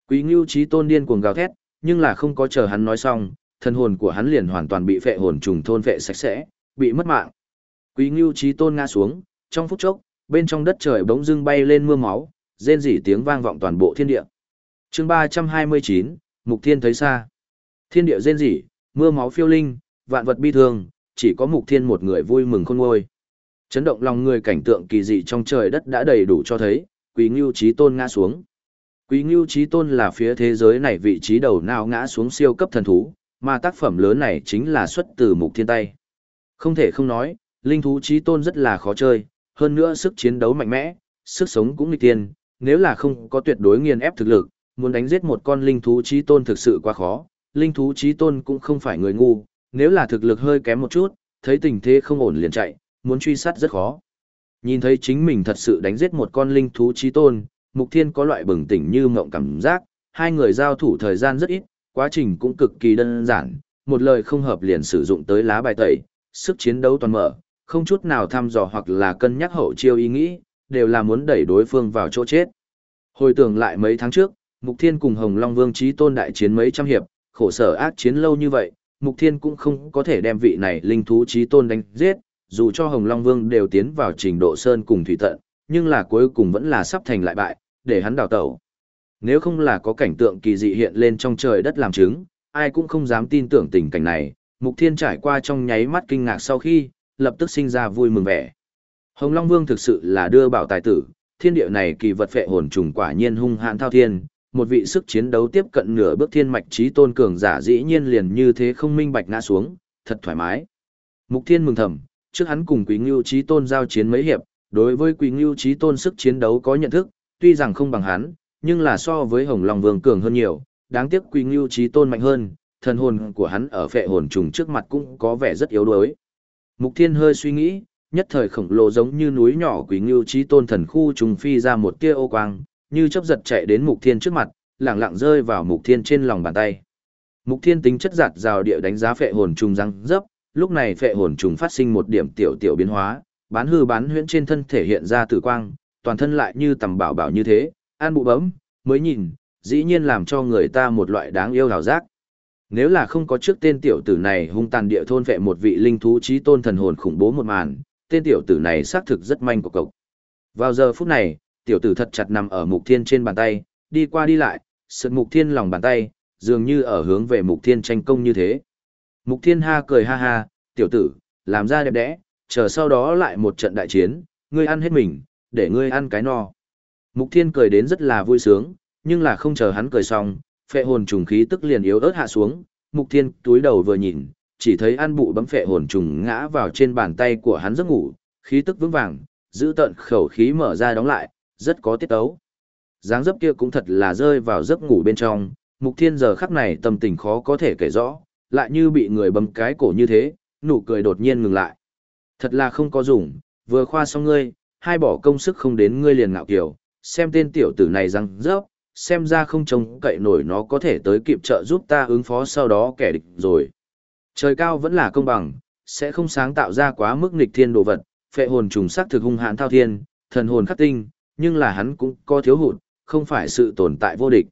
Quý Ngưu chí tôn điên cuồng gào thét, nhưng là không có chờ hắn nói xong, thần hồn của hắn liền hoàn toàn bị phệ hồn trùng thôn phệ sạch sẽ, bị mất mạng. Quý Ngưu chí tôn ngã xuống, trong phút chốc, bên trong đất trời bỗng dưng bay lên mưa máu, rên rỉ tiếng vang vọng toàn bộ thiên địa. Chương 329, Mục Thiên thấy xa. Thiên địa rên rỉ, mưa máu phiêu linh, vạn vật bi thương, chỉ có mục thiên một người vui mừng khôn ngôi. Chấn động lòng người cảnh tượng kỳ dị trong trời đất đã đầy đủ cho thấy, Quý Ngưu Chí Tôn ngã xuống. Quý Ngưu Chí Tôn là phía thế giới này vị trí đầu nào ngã xuống siêu cấp thần thú, mà tác phẩm lớn này chính là xuất từ mục thiên tay. Không thể không nói, linh thú Chí Tôn rất là khó chơi, hơn nữa sức chiến đấu mạnh mẽ, sức sống cũng nghịch tiên, nếu là không có tuyệt đối nghiền ép thực lực, muốn đánh giết một con linh thú Chí Tôn thực sự quá khó. Linh thú Chí Tôn cũng không phải người ngu, nếu là thực lực hơi kém một chút, thấy tình thế không ổn liền chạy, muốn truy sát rất khó. Nhìn thấy chính mình thật sự đánh giết một con linh thú trí tôn, Mục Thiên có loại bừng tỉnh như mộng cảm giác, hai người giao thủ thời gian rất ít, quá trình cũng cực kỳ đơn giản, một lời không hợp liền sử dụng tới lá bài tẩy, sức chiến đấu toàn mở, không chút nào thăm dò hoặc là cân nhắc hậu chiêu ý nghĩ, đều là muốn đẩy đối phương vào chỗ chết. Hồi tưởng lại mấy tháng trước, Mục Thiên cùng Hồng Long Vương Chí Tôn đại chiến mấy trăm hiệp, khổ sở ác chiến lâu như vậy, Mục Thiên cũng không có thể đem vị này linh thú chí tôn đánh giết, dù cho Hồng Long Vương đều tiến vào trình độ sơn cùng thủy tận, nhưng là cuối cùng vẫn là sắp thành lại bại, để hắn đào tẩu. Nếu không là có cảnh tượng kỳ dị hiện lên trong trời đất làm chứng, ai cũng không dám tin tưởng tình cảnh này, Mục Thiên trải qua trong nháy mắt kinh ngạc sau khi, lập tức sinh ra vui mừng vẻ. Hồng Long Vương thực sự là đưa bảo tài tử, thiên địa này kỳ vật phệ hồn trùng quả nhiên hung hãn thao thiên, một vị sức chiến đấu tiếp cận nửa bước thiên mạch trí tôn cường giả dĩ nhiên liền như thế không minh bạch ngã xuống, thật thoải mái. Mục Thiên mừng thầm, trước hắn cùng Quý Ngưu trí tôn giao chiến mấy hiệp, đối với Quý Ngưu trí tôn sức chiến đấu có nhận thức, tuy rằng không bằng hắn, nhưng là so với Hồng Long Vương cường hơn nhiều, đáng tiếc Quý Ngưu trí tôn mạnh hơn, thần hồn của hắn ở phệ hồn trùng trước mặt cũng có vẻ rất yếu đuối. Mục Thiên hơi suy nghĩ, nhất thời khổng lồ giống như núi nhỏ Quý Ngưu trí tôn thần khu trùng phi ra một tia ô quang, như chớp giật chạy đến Mục Thiên trước mặt, lẳng lặng rơi vào Mục Thiên trên lòng bàn tay. Mục Thiên tính chất giạt rào địa đánh giá phệ hồn trùng răng dấp, lúc này phệ hồn trùng phát sinh một điểm tiểu tiểu biến hóa, bán hư bán huyễn trên thân thể hiện ra tử quang, toàn thân lại như tầm bảo bảo như thế, an bụ bấm, mới nhìn, dĩ nhiên làm cho người ta một loại đáng yêu hào giác. Nếu là không có trước tên tiểu tử này hung tàn địa thôn vệ một vị linh thú trí tôn thần hồn khủng bố một màn, tên tiểu tử này xác thực rất manh của cậu. Vào giờ phút này, tiểu tử thật chặt nằm ở mục thiên trên bàn tay, đi qua đi lại, sượt mục thiên lòng bàn tay, dường như ở hướng về mục thiên tranh công như thế. Mục thiên ha cười ha ha, tiểu tử, làm ra đẹp đẽ, chờ sau đó lại một trận đại chiến, ngươi ăn hết mình, để ngươi ăn cái no. Mục thiên cười đến rất là vui sướng, nhưng là không chờ hắn cười xong, phệ hồn trùng khí tức liền yếu ớt hạ xuống, mục thiên túi đầu vừa nhìn, chỉ thấy ăn bụ bấm phệ hồn trùng ngã vào trên bàn tay của hắn giấc ngủ, khí tức vững vàng, giữ tận khẩu khí mở ra đóng lại, rất có tiết tấu. dáng dấp kia cũng thật là rơi vào giấc ngủ bên trong, mục thiên giờ khắc này tâm tình khó có thể kể rõ, lại như bị người bấm cái cổ như thế, nụ cười đột nhiên ngừng lại. Thật là không có dùng, vừa khoa xong ngươi, hai bỏ công sức không đến ngươi liền ngạo kiểu, xem tên tiểu tử này răng rớp, xem ra không trông cậy nổi nó có thể tới kịp trợ giúp ta ứng phó sau đó kẻ địch rồi. Trời cao vẫn là công bằng, sẽ không sáng tạo ra quá mức nghịch thiên đồ vật, phệ hồn trùng sắc thực hung hãn thao thiên, thần hồn khắc tinh, nhưng là hắn cũng có thiếu hụt, không phải sự tồn tại vô địch.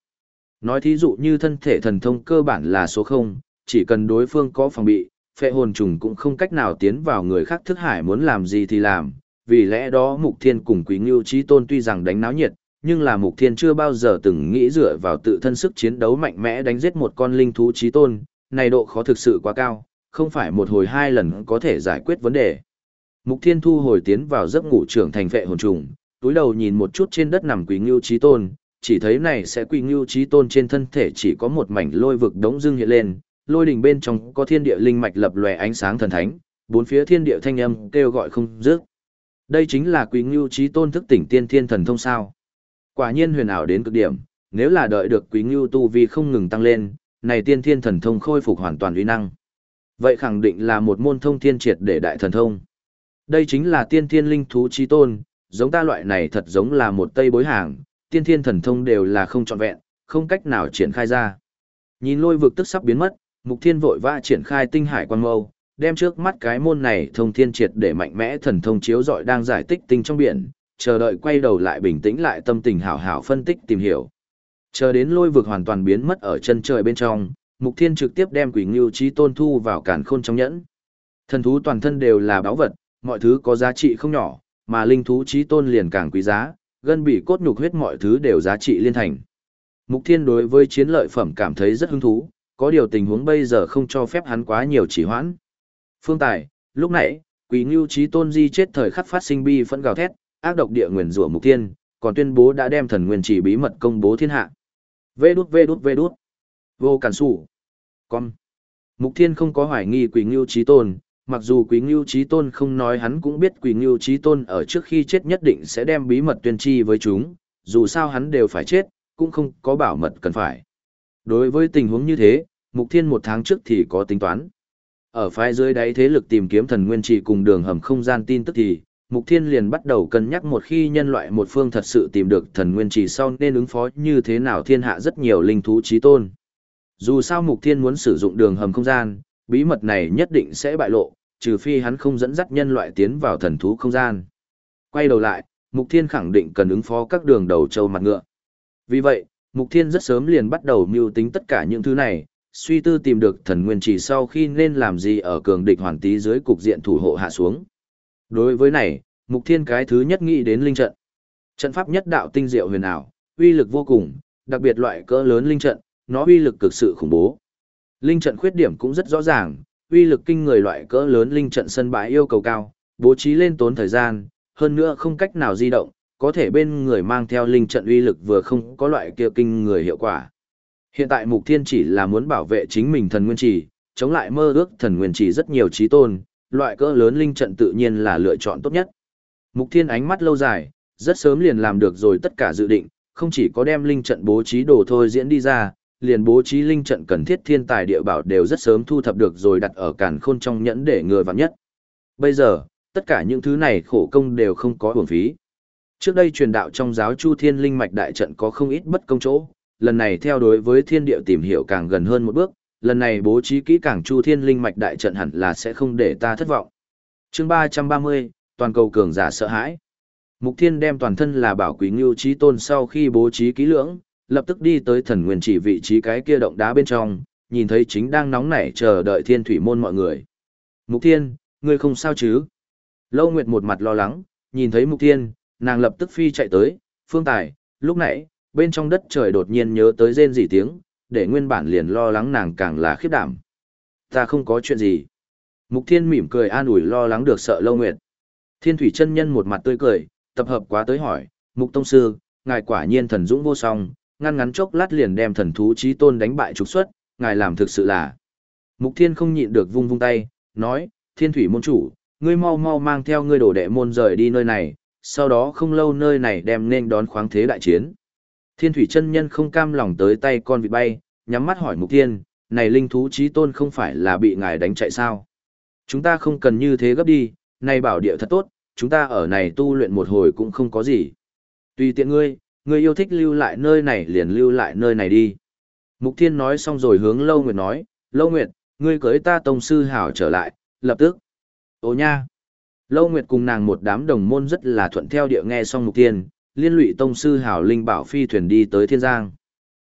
Nói thí dụ như thân thể thần thông cơ bản là số 0, chỉ cần đối phương có phòng bị, phệ hồn trùng cũng không cách nào tiến vào người khác thức hải muốn làm gì thì làm, vì lẽ đó Mục Thiên cùng Quý Ngưu Chí Tôn tuy rằng đánh náo nhiệt, nhưng là Mục Thiên chưa bao giờ từng nghĩ dựa vào tự thân sức chiến đấu mạnh mẽ đánh giết một con linh thú Chí Tôn, này độ khó thực sự quá cao, không phải một hồi hai lần có thể giải quyết vấn đề. Mục Thiên thu hồi tiến vào giấc ngủ trưởng thành vệ hồn trùng, túi đầu nhìn một chút trên đất nằm Quỷ Ngưu Chí Tôn, chỉ thấy này sẽ Quỷ Ngưu Chí Tôn trên thân thể chỉ có một mảnh lôi vực đống dương hiện lên, lôi đỉnh bên trong có thiên địa linh mạch lập lòe ánh sáng thần thánh, bốn phía thiên địa thanh âm kêu gọi không dứt. Đây chính là Quỷ Ngưu Chí Tôn thức tỉnh tiên thiên thần thông sao? Quả nhiên huyền ảo đến cực điểm, nếu là đợi được Quỷ Ngưu tu vi không ngừng tăng lên, này tiên thiên thần thông khôi phục hoàn toàn uy năng. Vậy khẳng định là một môn thông thiên triệt để đại thần thông. Đây chính là tiên thiên linh thú chi tôn, giống ta loại này thật giống là một tây bối hàng, tiên thiên thần thông đều là không trọn vẹn, không cách nào triển khai ra. Nhìn lôi vực tức sắp biến mất, Mục Thiên vội vã triển khai tinh hải quan mâu, đem trước mắt cái môn này thông thiên triệt để mạnh mẽ thần thông chiếu dọi đang giải tích tinh trong biển, chờ đợi quay đầu lại bình tĩnh lại tâm tình hảo hảo phân tích tìm hiểu. Chờ đến lôi vực hoàn toàn biến mất ở chân trời bên trong, Mục Thiên trực tiếp đem Quỷ Ngưu Chí Tôn thu vào càn khôn trong nhẫn. Thần thú toàn thân đều là báu vật, mọi thứ có giá trị không nhỏ, mà linh thú Chí Tôn liền càng quý giá, gân bị cốt nhục huyết mọi thứ đều giá trị liên thành. Mục Thiên đối với chiến lợi phẩm cảm thấy rất hứng thú, có điều tình huống bây giờ không cho phép hắn quá nhiều chỉ hoãn. Phương Tài, lúc nãy, Quỷ Ngưu Chí Tôn di chết thời khắc phát sinh bi phẫn gào thét, ác độc địa nguyền rủa Mục Thiên, còn tuyên bố đã đem thần nguyên chỉ bí mật công bố thiên hạ. Vê đút vê đút vê đút. Vô cản sủ. Con. Mục Thiên không có hoài nghi Quỷ Ngưu Chí Tôn, mặc dù Quỷ Ngưu Chí Tôn không nói hắn cũng biết Quỷ Ngưu Chí Tôn ở trước khi chết nhất định sẽ đem bí mật tuyên tri với chúng, dù sao hắn đều phải chết, cũng không có bảo mật cần phải. Đối với tình huống như thế, Mục Thiên một tháng trước thì có tính toán. Ở phái dưới đáy thế lực tìm kiếm thần nguyên trì cùng đường hầm không gian tin tức thì, Mục Thiên liền bắt đầu cân nhắc một khi nhân loại một phương thật sự tìm được thần nguyên trì sau nên ứng phó như thế nào thiên hạ rất nhiều linh thú trí tôn. Dù sao Mục Thiên muốn sử dụng đường hầm không gian, bí mật này nhất định sẽ bại lộ, trừ phi hắn không dẫn dắt nhân loại tiến vào thần thú không gian. Quay đầu lại, Mục Thiên khẳng định cần ứng phó các đường đầu châu mặt ngựa. Vì vậy, Mục Thiên rất sớm liền bắt đầu mưu tính tất cả những thứ này, suy tư tìm được thần nguyên chỉ sau khi nên làm gì ở cường địch hoàn tí dưới cục diện thủ hộ hạ xuống. Đối với này, Mục Thiên cái thứ nhất nghĩ đến linh trận. Trận pháp nhất đạo tinh diệu huyền ảo, uy lực vô cùng, đặc biệt loại cỡ lớn linh trận, nó uy lực cực sự khủng bố. Linh trận khuyết điểm cũng rất rõ ràng, uy lực kinh người loại cỡ lớn linh trận sân bãi yêu cầu cao, bố trí lên tốn thời gian, hơn nữa không cách nào di động, có thể bên người mang theo linh trận uy lực vừa không có loại kia kinh người hiệu quả. Hiện tại Mục Thiên chỉ là muốn bảo vệ chính mình thần nguyên trì, chống lại mơ ước thần nguyên trì rất nhiều trí tôn, loại cỡ lớn linh trận tự nhiên là lựa chọn tốt nhất. Mục Thiên ánh mắt lâu dài, rất sớm liền làm được rồi tất cả dự định, không chỉ có đem linh trận bố trí đồ thôi diễn đi ra, liền bố trí linh trận cần thiết thiên tài địa bảo đều rất sớm thu thập được rồi đặt ở càn khôn trong nhẫn để ngừa vặn nhất. Bây giờ, tất cả những thứ này khổ công đều không có uổng phí. Trước đây truyền đạo trong giáo Chu Thiên Linh Mạch đại trận có không ít bất công chỗ, lần này theo đối với thiên địa tìm hiểu càng gần hơn một bước, lần này bố trí kỹ càng Chu Thiên Linh Mạch đại trận hẳn là sẽ không để ta thất vọng. Chương 330, toàn cầu cường giả sợ hãi. Mục Thiên đem toàn thân là bảo quý ngưu trí tôn sau khi bố trí kỹ lưỡng, lập tức đi tới thần nguyên chỉ vị trí cái kia động đá bên trong, nhìn thấy chính đang nóng nảy chờ đợi thiên thủy môn mọi người. Mục Thiên, ngươi không sao chứ? Lâu Nguyệt một mặt lo lắng, nhìn thấy Mục Thiên, nàng lập tức phi chạy tới, phương tài, lúc nãy, bên trong đất trời đột nhiên nhớ tới rên rỉ tiếng, để nguyên bản liền lo lắng nàng càng là khiếp đảm. Ta không có chuyện gì. Mục Thiên mỉm cười an ủi lo lắng được sợ Lâu Nguyệt. Thiên Thủy chân nhân một mặt tươi cười, tập hợp quá tới hỏi, Mục Tông Sư, ngài quả nhiên thần dũng vô song, ngăn ngắn chốc lát liền đem thần thú trí tôn đánh bại trục xuất, ngài làm thực sự là. Mục Thiên không nhịn được vung vung tay, nói, Thiên Thủy môn chủ, ngươi mau mau mang theo ngươi đổ đệ môn rời đi nơi này, sau đó không lâu nơi này đem nên đón khoáng thế đại chiến. Thiên thủy chân nhân không cam lòng tới tay con vịt bay, nhắm mắt hỏi mục thiên, này linh thú trí tôn không phải là bị ngài đánh chạy sao? Chúng ta không cần như thế gấp đi, này bảo địa thật tốt, chúng ta ở này tu luyện một hồi cũng không có gì. Tùy tiện ngươi, ngươi yêu thích lưu lại nơi này liền lưu lại nơi này đi. Mục thiên nói xong rồi hướng Lâu Nguyệt nói, Lâu Nguyệt, ngươi cưới ta tông sư hảo trở lại, lập tức. Ô nha! Lâu Nguyệt cùng nàng một đám đồng môn rất là thuận theo địa nghe xong mục thiên, liên lụy tông sư hảo linh bảo phi thuyền đi tới thiên giang.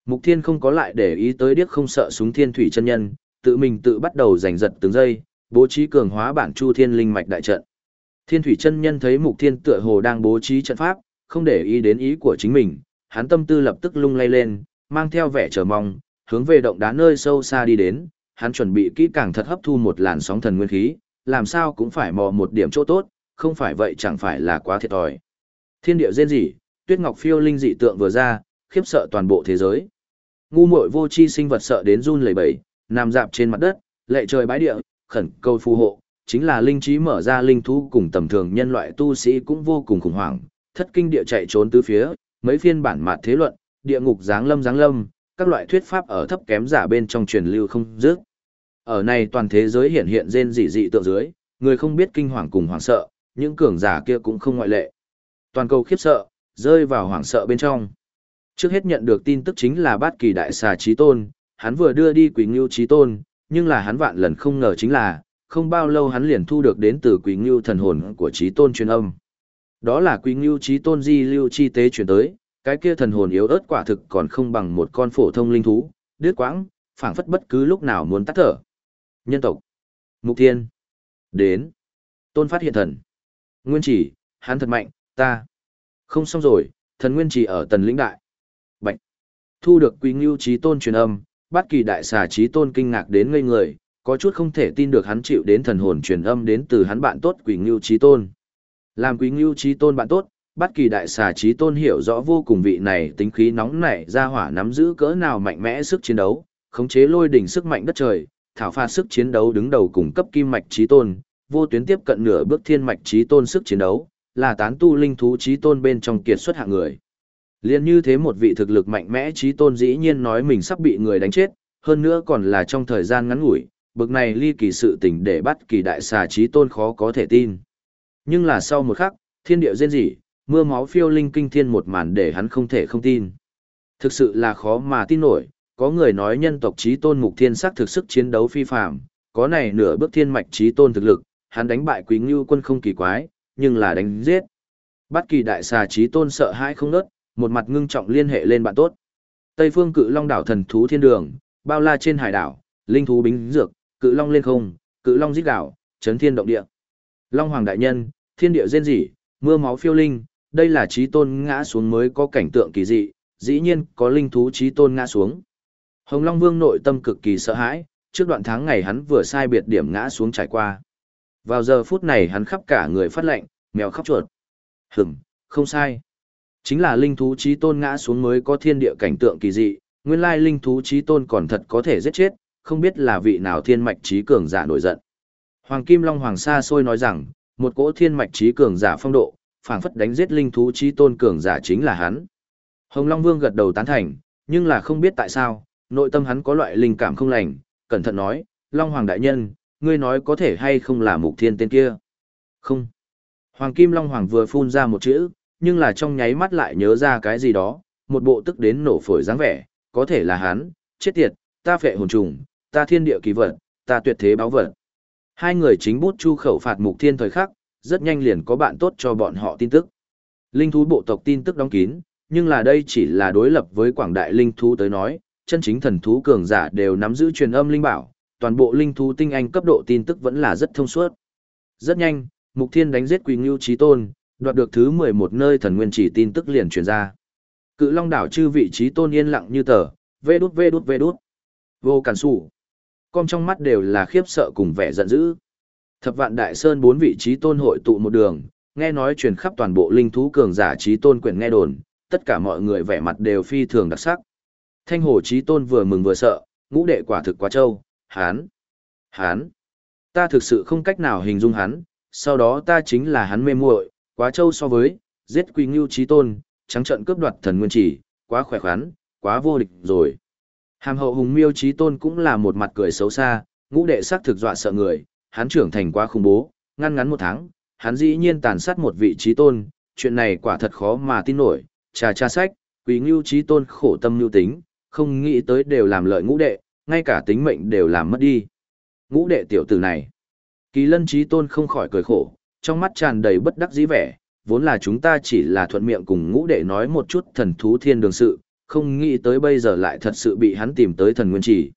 Mục thiên không có lại để ý tới điếc không sợ súng thiên thủy chân nhân, tự mình tự bắt đầu giành giật từng giây, bố trí cường hóa bản chu thiên linh mạch đại trận. Thiên thủy chân nhân thấy mục thiên tựa hồ đang bố trí trận pháp, không để ý đến ý của chính mình, hắn tâm tư lập tức lung lay lên, mang theo vẻ chờ mong, hướng về động đá nơi sâu xa đi đến, hắn chuẩn bị kỹ càng thật hấp thu một làn sóng thần nguyên khí, làm sao cũng phải mò một điểm chỗ tốt, không phải vậy chẳng phải là quá thiệt thòi. Thiên địa rên rỉ, tuyết ngọc phiêu linh dị tượng vừa ra, khiếp sợ toàn bộ thế giới. Ngu muội vô chi sinh vật sợ đến run lẩy bẩy, nằm dạp trên mặt đất, lệ trời bái địa, khẩn cầu phù hộ, chính là linh trí mở ra linh thú cùng tầm thường nhân loại tu sĩ cũng vô cùng khủng hoảng, thất kinh địa chạy trốn tứ phía, mấy phiên bản mạt thế luận, địa ngục giáng lâm giáng lâm, các loại thuyết pháp ở thấp kém giả bên trong truyền lưu không dứt. Ở này toàn thế giới hiện hiện rên dị dị tượng dưới, người không biết kinh hoàng cùng hoảng sợ, những cường giả kia cũng không ngoại lệ. Toàn cầu khiếp sợ, rơi vào hoảng sợ bên trong. Trước hết nhận được tin tức chính là bát kỳ đại xà trí tôn, hắn vừa đưa đi Quỳnh Ngưu trí tôn, nhưng là hắn vạn lần không ngờ chính là, không bao lâu hắn liền thu được đến từ Quỳnh Ngưu thần hồn của trí tôn truyền âm. Đó là Quỳnh Ngưu trí tôn di lưu chi tế truyền tới, cái kia thần hồn yếu ớt quả thực còn không bằng một con phổ thông linh thú, đứt quãng, phảng phất bất cứ lúc nào muốn tắt thở. Nhân tộc. Mục Thiên. Đến. Tôn phát hiện thần. Nguyên chỉ, hắn thật mạnh, ta. Không xong rồi, thần nguyên chỉ ở tần lĩnh đại. Bạch. Thu được quý ngưu trí tôn truyền âm, bát kỳ đại xà trí tôn kinh ngạc đến ngây người, có chút không thể tin được hắn chịu đến thần hồn truyền âm đến từ hắn bạn tốt quý ngưu trí tôn. Làm quý ngưu trí tôn bạn tốt, bát kỳ đại xà trí tôn hiểu rõ vô cùng vị này tính khí nóng nảy ra hỏa nắm giữ cỡ nào mạnh mẽ sức chiến đấu, khống chế lôi đỉnh sức mạnh đất trời, thảo pha sức chiến đấu đứng đầu cùng cấp kim mạch trí tôn, vô tuyến tiếp cận nửa bước thiên mạch trí tôn sức chiến đấu, là tán tu linh thú trí tôn bên trong kiệt xuất hạng người. Liên như thế một vị thực lực mạnh mẽ trí tôn dĩ nhiên nói mình sắp bị người đánh chết, hơn nữa còn là trong thời gian ngắn ngủi, bực này ly kỳ sự tình để bắt kỳ đại xà trí tôn khó có thể tin. Nhưng là sau một khắc, thiên điệu rên rỉ, mưa máu phiêu linh kinh thiên một màn để hắn không thể không tin. Thực sự là khó mà tin nổi, có người nói nhân tộc trí tôn mục thiên sắc thực sức chiến đấu phi phạm, có này nửa bước thiên mạch trí tôn thực lực, hắn đánh bại quý ngưu quân không kỳ quái, nhưng là đánh giết. bất kỳ đại xà trí tôn sợ hãi không nớt, một mặt ngưng trọng liên hệ lên bạn tốt. Tây phương cự long đảo thần thú thiên đường, bao la trên hải đảo, linh thú bính dược, cự long lên không, cự long giết đảo, chấn thiên động địa. Long hoàng đại nhân, thiên địa rên rỉ, mưa máu phiêu linh, đây là trí tôn ngã xuống mới có cảnh tượng kỳ dị, dĩ nhiên có linh thú trí tôn ngã xuống. Hồng Long Vương nội tâm cực kỳ sợ hãi, trước đoạn tháng ngày hắn vừa sai biệt điểm ngã xuống trải qua. Vào giờ phút này hắn khắp cả người phát lệnh, mèo khóc chuột. Hửm, không sai. Chính là linh thú trí tôn ngã xuống mới có thiên địa cảnh tượng kỳ dị, nguyên lai linh thú trí tôn còn thật có thể giết chết, không biết là vị nào thiên mạch trí cường giả nổi giận. Hoàng Kim Long Hoàng Sa Sôi nói rằng, một cỗ thiên mạch trí cường giả phong độ, phảng phất đánh giết linh thú trí tôn cường giả chính là hắn. Hồng Long Vương gật đầu tán thành, nhưng là không biết tại sao, nội tâm hắn có loại linh cảm không lành, cẩn thận nói, Long Hoàng Đại Nhân, ngươi nói có thể hay không là mục thiên tên kia? Không. Hoàng Kim Long Hoàng vừa phun ra một chữ, nhưng là trong nháy mắt lại nhớ ra cái gì đó, một bộ tức đến nổ phổi dáng vẻ, có thể là hắn, chết tiệt, ta phệ hồn trùng, ta thiên địa kỳ vật, ta tuyệt thế báo vật. Hai người chính bút chu khẩu phạt mục thiên thời khắc, rất nhanh liền có bạn tốt cho bọn họ tin tức. Linh thú bộ tộc tin tức đóng kín, nhưng là đây chỉ là đối lập với quảng đại linh thú tới nói, chân chính thần thú cường giả đều nắm giữ truyền âm linh bảo, toàn bộ linh thú tinh anh cấp độ tin tức vẫn là rất thông suốt. Rất nhanh, Mục Thiên đánh giết Quỳ Ngưu Chí Tôn, đoạt được thứ 11 nơi thần nguyên chỉ tin tức liền truyền ra. Cự Long đảo chư vị trí tôn yên lặng như tờ, vê đút vê đút vê đút. Vô cản sủ. con trong mắt đều là khiếp sợ cùng vẻ giận dữ. Thập vạn đại sơn bốn vị trí tôn hội tụ một đường, nghe nói truyền khắp toàn bộ linh thú cường giả trí tôn quyển nghe đồn, tất cả mọi người vẻ mặt đều phi thường đặc sắc. Thanh hồ trí tôn vừa mừng vừa sợ, ngũ đệ quả thực quá trâu, hán, hán. Ta thực sự không cách nào hình dung hắn, sau đó ta chính là hắn mê muội, quá trâu so với, giết quỳ ngưu trí tôn, trắng trận cướp đoạt thần nguyên chỉ, quá khỏe khoắn, quá vô địch rồi. Hàm hậu hùng miêu trí tôn cũng là một mặt cười xấu xa, ngũ đệ sắc thực dọa sợ người, hắn trưởng thành quá khủng bố, ngăn ngắn một tháng, hắn dĩ nhiên tàn sát một vị trí tôn, chuyện này quả thật khó mà tin nổi, trà cha sách, quý ngưu trí tôn khổ tâm nhu tính, không nghĩ tới đều làm lợi ngũ đệ, ngay cả tính mệnh đều làm mất đi. Ngũ đệ tiểu tử này, kỳ lân trí tôn không khỏi cười khổ, trong mắt tràn đầy bất đắc dĩ vẻ, vốn là chúng ta chỉ là thuận miệng cùng ngũ đệ nói một chút thần thú thiên đường sự, không nghĩ tới bây giờ lại thật sự bị hắn tìm tới thần nguyên chỉ.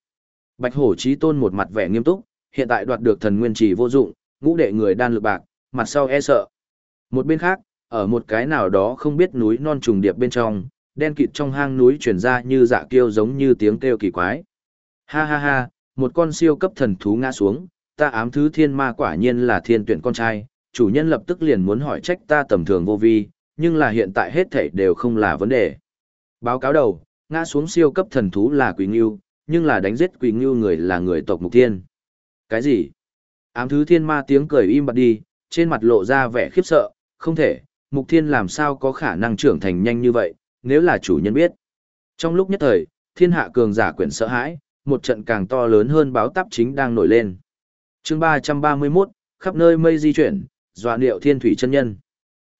Bạch hổ trí tôn một mặt vẻ nghiêm túc, hiện tại đoạt được thần nguyên chỉ vô dụng, ngũ đệ người đan lực bạc, mặt sau e sợ. Một bên khác, ở một cái nào đó không biết núi non trùng điệp bên trong, đen kịt trong hang núi truyền ra như dạ kêu giống như tiếng kêu kỳ quái. Ha ha ha, một con siêu cấp thần thú ngã xuống, ta ám thứ thiên ma quả nhiên là thiên tuyển con trai, chủ nhân lập tức liền muốn hỏi trách ta tầm thường vô vi, nhưng là hiện tại hết thảy đều không là vấn đề. Báo cáo đầu, ngã xuống siêu cấp thần thú là Quỳ Ngưu, nhưng là đánh giết Quỳ Ngưu người là người tộc Mục Thiên. Cái gì? Ám thứ thiên ma tiếng cười im bặt đi, trên mặt lộ ra vẻ khiếp sợ, không thể, Mục Thiên làm sao có khả năng trưởng thành nhanh như vậy, nếu là chủ nhân biết. Trong lúc nhất thời, thiên hạ cường giả quyển sợ hãi, một trận càng to lớn hơn báo táp chính đang nổi lên. chương 331, khắp nơi mây di chuyển, dọa niệu thiên thủy chân nhân.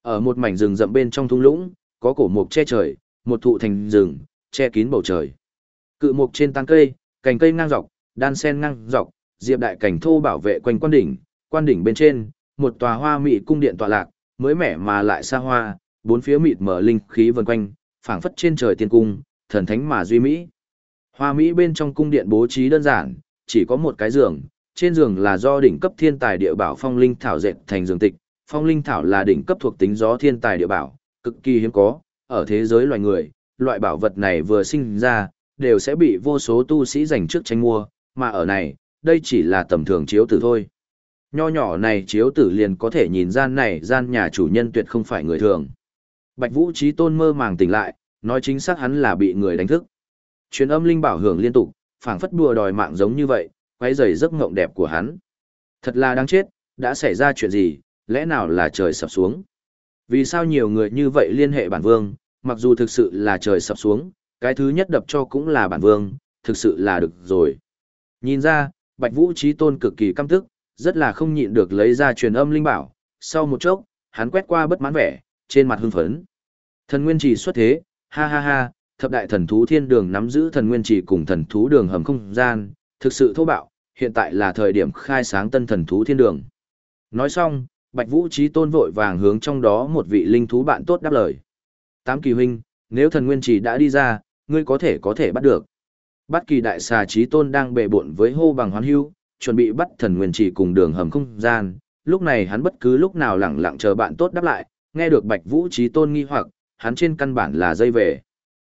Ở một mảnh rừng rậm bên trong thung lũng, có cổ mục che trời, một thụ thành rừng, che kín bầu trời. Cự mục trên tán cây, cành cây ngang dọc, đan sen ngang dọc, diệp đại cảnh thô bảo vệ quanh quan đỉnh, quan đỉnh bên trên, một tòa hoa mị cung điện tọa lạc, mới mẻ mà lại xa hoa, bốn phía mịt mở linh khí vần quanh, phảng phất trên trời tiên cung, thần thánh mà duy mỹ. Hoa Mỹ bên trong cung điện bố trí đơn giản, chỉ có một cái giường, trên giường là do đỉnh cấp thiên tài địa bảo phong linh thảo dệt thành giường tịch. Phong linh thảo là đỉnh cấp thuộc tính gió thiên tài địa bảo, cực kỳ hiếm có, ở thế giới loài người, loại bảo vật này vừa sinh ra, đều sẽ bị vô số tu sĩ giành trước tranh mua, mà ở này, đây chỉ là tầm thường chiếu tử thôi. Nho nhỏ này chiếu tử liền có thể nhìn gian này gian nhà chủ nhân tuyệt không phải người thường. Bạch Vũ Trí Tôn mơ màng tỉnh lại, nói chính xác hắn là bị người đánh thức. Truyền âm linh bảo hưởng liên tục, phảng phất đùa đòi mạng giống như vậy, quấy rầy giấc ngộng đẹp của hắn. Thật là đáng chết, đã xảy ra chuyện gì, lẽ nào là trời sập xuống? Vì sao nhiều người như vậy liên hệ bản vương, mặc dù thực sự là trời sập xuống, cái thứ nhất đập cho cũng là bản vương, thực sự là được rồi. Nhìn ra, Bạch Vũ Trí Tôn cực kỳ căm tức, rất là không nhịn được lấy ra truyền âm linh bảo, sau một chốc, hắn quét qua bất mãn vẻ, trên mặt hưng phấn. Thần nguyên chỉ xuất thế, ha ha ha, thập đại thần thú thiên đường nắm giữ thần nguyên chỉ cùng thần thú đường hầm không gian, thực sự thô bạo, hiện tại là thời điểm khai sáng tân thần thú thiên đường. Nói xong, Bạch Vũ Trí Tôn vội vàng hướng trong đó một vị linh thú bạn tốt đáp lời. Tám kỳ huynh, nếu thần nguyên chỉ đã đi ra, ngươi có thể có thể bắt được. Bất kỳ đại xà Trí Tôn đang bệ bộn với hô bằng hoán hưu, chuẩn bị bắt thần nguyên chỉ cùng đường hầm không gian, lúc này hắn bất cứ lúc nào lẳng lặng chờ bạn tốt đáp lại, nghe được Bạch Vũ Trí Tôn nghi hoặc, hắn trên căn bản là dây về.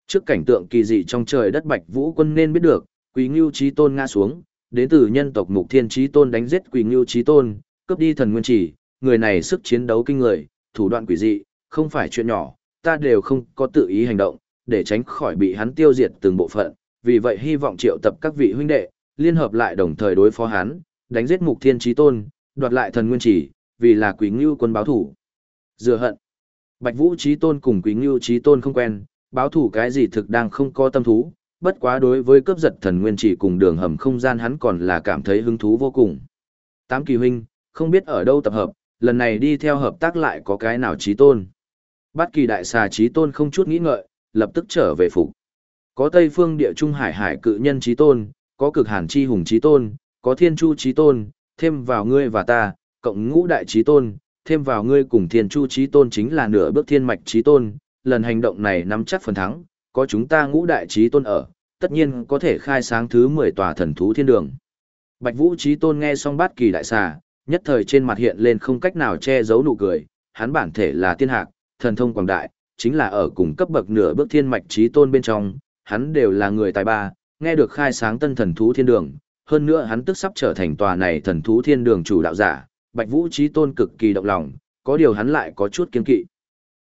Trước cảnh tượng kỳ dị trong trời đất Bạch Vũ quân nên biết được, Quỳ Ngưu chí Tôn ngã xuống, đến từ nhân tộc Mục Thiên chí Tôn đánh giết Quỳ Ngưu chí Tôn, cướp đi thần nguyên chỉ, người này sức chiến đấu kinh người, thủ đoạn quỷ dị, không phải chuyện nhỏ, ta đều không có tự ý hành động, để tránh khỏi bị hắn tiêu diệt từng bộ phận, vì vậy hy vọng triệu tập các vị huynh đệ, liên hợp lại đồng thời đối phó hắn, đánh giết Mục Thiên Chí Tôn, đoạt lại thần nguyên chỉ, vì là quỷ Ngưu quân báo thủ. Dựa hận. Bạch Vũ Chí Tôn cùng quỷ Ngưu Chí Tôn không quen, báo thủ cái gì thực đang không có tâm thú, bất quá đối với cướp giật thần nguyên chỉ cùng đường hầm không gian hắn còn là cảm thấy hứng thú vô cùng. Tám kỳ huynh, không biết ở đâu tập hợp, lần này đi theo hợp tác lại có cái nào Chí Tôn. Bát kỳ đại xà Chí Tôn không chút nghĩ ngợi, lập tức trở về phục. Có Tây Phương Địa Trung Hải Hải cự nhân Chí Tôn, có cực hàn chi hùng Chí Tôn, có thiên chu Chí Tôn, thêm vào ngươi và ta, cộng ngũ đại Chí Tôn, thêm vào ngươi cùng thiên chu Chí Tôn chính là nửa bước thiên mạch Chí Tôn, lần hành động này nắm chắc phần thắng, có chúng ta ngũ đại Chí Tôn ở, tất nhiên có thể khai sáng thứ 10 tòa thần thú thiên đường. Bạch Vũ Chí Tôn nghe xong bát kỳ đại xà, nhất thời trên mặt hiện lên không cách nào che giấu nụ cười, hắn bản thể là tiên hạc, thần thông quảng đại, chính là ở cùng cấp bậc nửa bước thiên mạch trí tôn bên trong, hắn đều là người tài ba, nghe được khai sáng tân thần thú thiên đường, hơn nữa hắn tức sắp trở thành tòa này thần thú thiên đường chủ đạo giả, Bạch Vũ trí tôn cực kỳ động lòng, có điều hắn lại có chút kiên kỵ.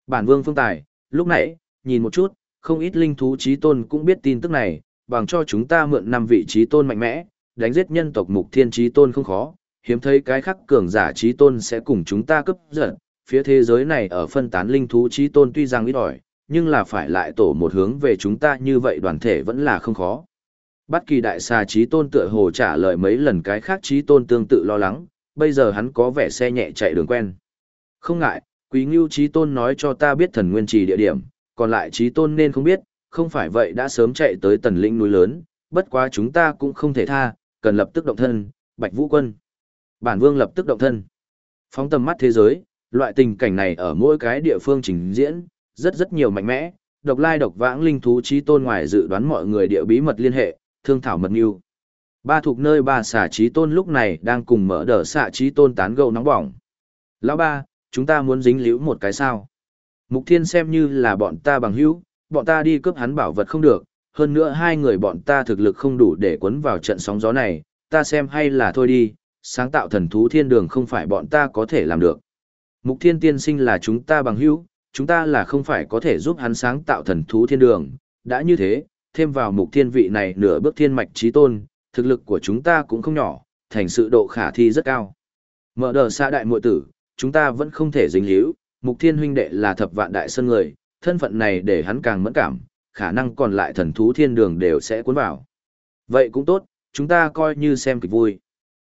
Bản vương phương tài, lúc nãy, nhìn một chút, không ít linh thú trí tôn cũng biết tin tức này, bằng cho chúng ta mượn năm vị trí tôn mạnh mẽ, đánh giết nhân tộc mục thiên trí tôn không khó, hiếm thấy cái khắc cường giả trí tôn sẽ cùng chúng ta cấp giật, phía thế giới này ở phân tán linh thú trí tôn tuy rằng ít ỏi, nhưng là phải lại tổ một hướng về chúng ta như vậy đoàn thể vẫn là không khó. Bất kỳ đại xà trí tôn tựa hồ trả lời mấy lần cái khác trí tôn tương tự lo lắng, bây giờ hắn có vẻ xe nhẹ chạy đường quen. Không ngại, quý ngưu trí tôn nói cho ta biết thần nguyên trì địa điểm, còn lại trí tôn nên không biết, không phải vậy đã sớm chạy tới tần lĩnh núi lớn, bất quá chúng ta cũng không thể tha, cần lập tức động thân, bạch vũ quân. Bản vương lập tức động thân. Phóng tầm mắt thế giới, loại tình cảnh này ở mỗi cái địa phương trình diễn, rất rất nhiều mạnh mẽ, độc lai độc vãng linh thú trí tôn ngoài dự đoán mọi người địa bí mật liên hệ, thương thảo mật mưu. Ba thuộc nơi ba xả trí tôn lúc này đang cùng mở đờ xạ trí tôn tán gẫu nóng bỏng. Lão ba, chúng ta muốn dính liễu một cái sao. Mục thiên xem như là bọn ta bằng hữu, bọn ta đi cướp hắn bảo vật không được, hơn nữa hai người bọn ta thực lực không đủ để quấn vào trận sóng gió này, ta xem hay là thôi đi, sáng tạo thần thú thiên đường không phải bọn ta có thể làm được. Mục thiên tiên sinh là chúng ta bằng hữu, chúng ta là không phải có thể giúp hắn sáng tạo thần thú thiên đường. Đã như thế, thêm vào mục thiên vị này nửa bước thiên mạch trí tôn, thực lực của chúng ta cũng không nhỏ, thành sự độ khả thi rất cao. Mở đờ xa đại muội tử, chúng ta vẫn không thể dính hữu mục thiên huynh đệ là thập vạn đại sân người, thân phận này để hắn càng mẫn cảm, khả năng còn lại thần thú thiên đường đều sẽ cuốn vào. Vậy cũng tốt, chúng ta coi như xem kịch vui.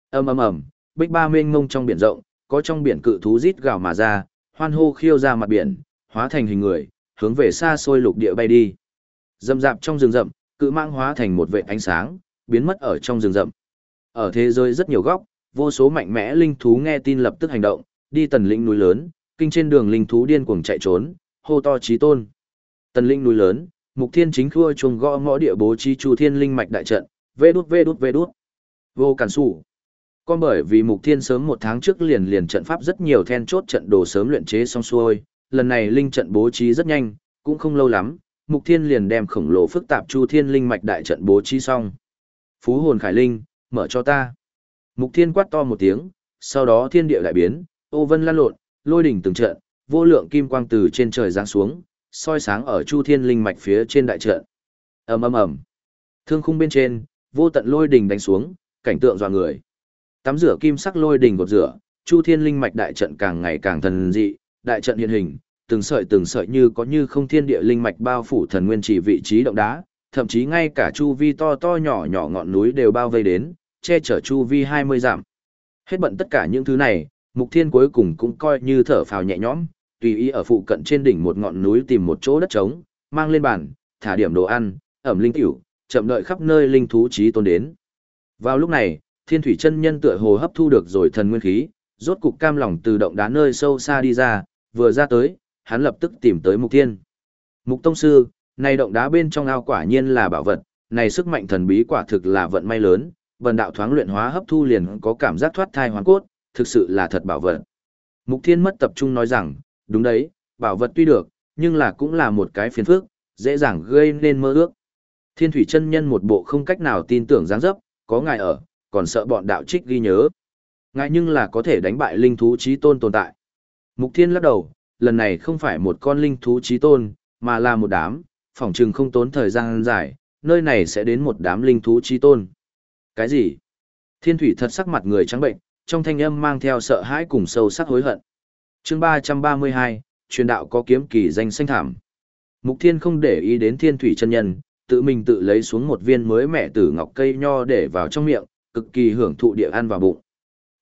ầm ầm ầm, bích ba mênh mông trong biển rộng, có trong biển cự thú rít gào mà ra, hoan hô khiêu ra mặt biển, hóa thành hình người, hướng về xa xôi lục địa bay đi. Dầm rạp trong rừng rậm, cự mang hóa thành một vệ ánh sáng, biến mất ở trong rừng rậm. Ở thế giới rất nhiều góc, vô số mạnh mẽ linh thú nghe tin lập tức hành động, đi tần lĩnh núi lớn, kinh trên đường linh thú điên cuồng chạy trốn, hô to chí tôn. Tần lĩnh núi lớn, Mục Thiên chính khua chuông gõ ngõ địa bố trí Chu Thiên linh mạch đại trận, vê đút vê đút vê đút. Vô cản sủ. Con bởi vì Mục Thiên sớm một tháng trước liền liền trận pháp rất nhiều then chốt trận đồ sớm luyện chế xong xuôi, lần này linh trận bố trí rất nhanh, cũng không lâu lắm, Mục Thiên liền đem khổng lồ phức tạp Chu Thiên linh mạch đại trận bố trí xong. Phú hồn khải linh, mở cho ta. Mục Thiên quát to một tiếng, sau đó thiên địa đại biến, ô vân lan lộn, lôi đỉnh từng trận, vô lượng kim quang từ trên trời giáng xuống, soi sáng ở Chu Thiên linh mạch phía trên đại trận. Ầm ầm ầm. Thương khung bên trên, vô tận lôi đỉnh đánh xuống, cảnh tượng dọa người. Tắm rửa kim sắc lôi đỉnh gột rửa, Chu Thiên linh mạch đại trận càng ngày càng thần dị, đại trận hiện hình, từng sợi từng sợi như có như không thiên địa linh mạch bao phủ thần nguyên chỉ vị trí động đá, thậm chí ngay cả chu vi to to nhỏ nhỏ ngọn núi đều bao vây đến, che chở chu vi 20 dặm. Hết bận tất cả những thứ này, Mục Thiên cuối cùng cũng coi như thở phào nhẹ nhõm, tùy ý ở phụ cận trên đỉnh một ngọn núi tìm một chỗ đất trống, mang lên bàn, thả điểm đồ ăn, ẩm linh tiểu, chậm đợi khắp nơi linh thú trí tôn đến. Vào lúc này, Thiên Thủy chân nhân tựa hồ hấp thu được rồi thần nguyên khí, rốt cục cam lòng từ động đá nơi sâu xa đi ra, vừa ra tới, hắn lập tức tìm tới Mục Thiên. Mục Tông Sư, này động đá bên trong ao quả nhiên là bảo vật, này sức mạnh thần bí quả thực là vận may lớn, vần đạo thoáng luyện hóa hấp thu liền có cảm giác thoát thai hoàn cốt, thực sự là thật bảo vật. Mục Thiên mất tập trung nói rằng, đúng đấy, bảo vật tuy được, nhưng là cũng là một cái phiền phức, dễ dàng gây nên mơ ước. Thiên thủy chân nhân một bộ không cách nào tin tưởng dáng dấp, có ngài ở, còn sợ bọn đạo trích ghi nhớ. Ngài nhưng là có thể đánh bại linh thú chí tôn tồn tại. Mục Thiên lắc đầu, lần này không phải một con linh thú chí tôn, mà là một đám, phỏng chừng không tốn thời gian dài, nơi này sẽ đến một đám linh thú chí tôn. Cái gì? Thiên thủy thật sắc mặt người trắng bệnh, trong thanh âm mang theo sợ hãi cùng sâu sắc hối hận. chương 332, truyền đạo có kiếm kỳ danh xanh thảm. Mục Thiên không để ý đến thiên thủy chân nhân, tự mình tự lấy xuống một viên mới mẹ tử ngọc cây nho để vào trong miệng, cực kỳ hưởng thụ địa ăn vào bụng.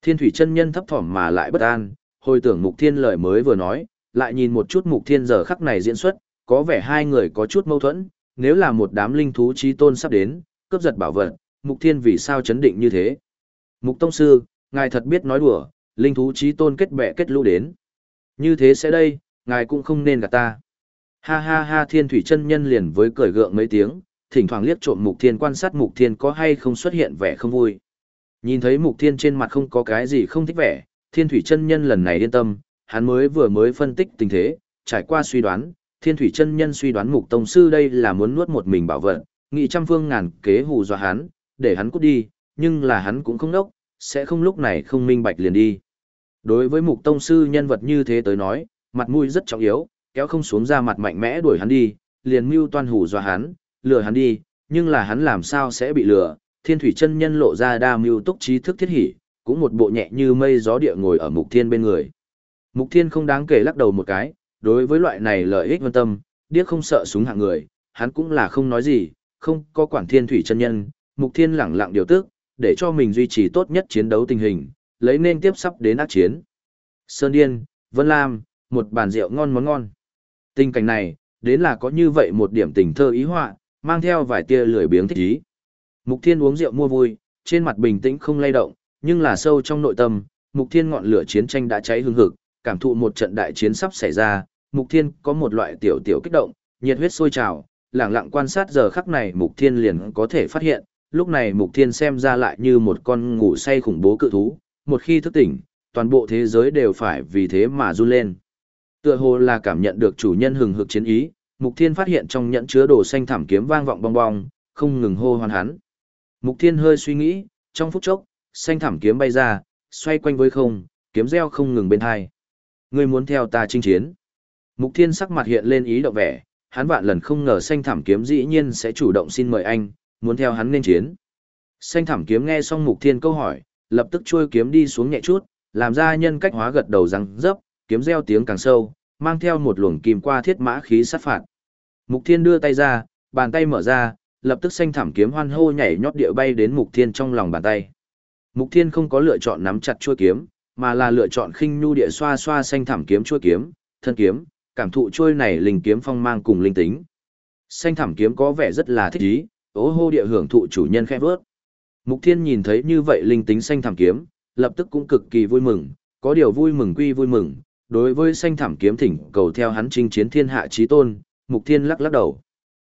Thiên thủy chân nhân thấp thỏm mà lại bất an, hồi tưởng Mục Thiên lời mới vừa nói, lại nhìn một chút Mục Thiên giờ khắc này diễn xuất, có vẻ hai người có chút mâu thuẫn, nếu là một đám linh thú trí tôn sắp đến, cướp giật bảo vật, Mục Thiên vì sao chấn định như thế? Mục Tông Sư, ngài thật biết nói đùa, linh thú trí tôn kết bè kết lũ đến. Như thế sẽ đây, ngài cũng không nên gạt ta. Ha ha ha thiên thủy chân nhân liền với cười gượng mấy tiếng, thỉnh thoảng liếc trộm mục thiên quan sát mục thiên có hay không xuất hiện vẻ không vui. Nhìn thấy mục thiên trên mặt không có cái gì không thích vẻ, thiên thủy chân nhân lần này yên tâm, hắn mới vừa mới phân tích tình thế, trải qua suy đoán, thiên thủy chân nhân suy đoán mục tông sư đây là muốn nuốt một mình bảo vật, nghị trăm phương ngàn kế hù dọa hắn, để hắn cút đi, nhưng là hắn cũng không đốc, sẽ không lúc này không minh bạch liền đi. Đối với mục tông sư nhân vật như thế tới nói, mặt mũi rất trọng yếu, kéo không xuống ra mặt mạnh mẽ đuổi hắn đi, liền mưu toan hù dọa hắn, lừa hắn đi, nhưng là hắn làm sao sẽ bị lừa, thiên thủy chân nhân lộ ra đa mưu túc trí thức thiết hỉ, cũng một bộ nhẹ như mây gió địa ngồi ở mục thiên bên người. Mục thiên không đáng kể lắc đầu một cái, đối với loại này lợi ích vân tâm, điếc không sợ súng hạng người, hắn cũng là không nói gì, không có quản thiên thủy chân nhân, mục thiên lẳng lặng điều tức, để cho mình duy trì tốt nhất chiến đấu tình hình, lấy nên tiếp sắp đến ác chiến. Sơn Điên, Vân Lam, một bàn rượu ngon món ngon. Tình cảnh này, đến là có như vậy một điểm tình thơ ý họa, mang theo vài tia lười biếng thích ý. Mục Thiên uống rượu mua vui, trên mặt bình tĩnh không lay động, nhưng là sâu trong nội tâm, Mục Thiên ngọn lửa chiến tranh đã cháy hừng hực, cảm thụ một trận đại chiến sắp xảy ra, Mục Thiên có một loại tiểu tiểu kích động, nhiệt huyết sôi trào, lặng lặng quan sát giờ khắc này Mục Thiên liền có thể phát hiện, lúc này Mục Thiên xem ra lại như một con ngủ say khủng bố cự thú, một khi thức tỉnh, toàn bộ thế giới đều phải vì thế mà run lên. Tựa hồ là cảm nhận được chủ nhân hừng hực chiến ý, Mục Thiên phát hiện trong nhẫn chứa đồ xanh thảm kiếm vang vọng bong bong, không ngừng hô hoan hắn. Mục Thiên hơi suy nghĩ, trong phút chốc, xanh thảm kiếm bay ra, xoay quanh với không, kiếm reo không ngừng bên hai. Ngươi muốn theo ta chinh chiến? Mục Thiên sắc mặt hiện lên ý động vẻ, hắn vạn lần không ngờ xanh thảm kiếm dĩ nhiên sẽ chủ động xin mời anh, muốn theo hắn nên chiến. Xanh thảm kiếm nghe xong Mục Thiên câu hỏi, lập tức trôi kiếm đi xuống nhẹ chút, làm ra nhân cách hóa gật đầu răng dấp, kiếm reo tiếng càng sâu, mang theo một luồng kim qua thiết mã khí sát phạt. Mục Thiên đưa tay ra, bàn tay mở ra, lập tức xanh thảm kiếm hoan hô nhảy nhót địa bay đến Mục Thiên trong lòng bàn tay. Mục Thiên không có lựa chọn nắm chặt chuôi kiếm, mà là lựa chọn khinh nhu địa xoa xoa xanh thảm kiếm chuôi kiếm, thân kiếm, cảm thụ chuôi này linh kiếm phong mang cùng linh tính. Xanh thảm kiếm có vẻ rất là thích ý, ố hô địa hưởng thụ chủ nhân khẽ vớt. Mục Thiên nhìn thấy như vậy linh tính xanh thảm kiếm, lập tức cũng cực kỳ vui mừng, có điều vui mừng quy vui mừng, đối với xanh thảm kiếm thỉnh cầu theo hắn chinh chiến thiên hạ chí tôn, Mục Thiên lắc lắc đầu.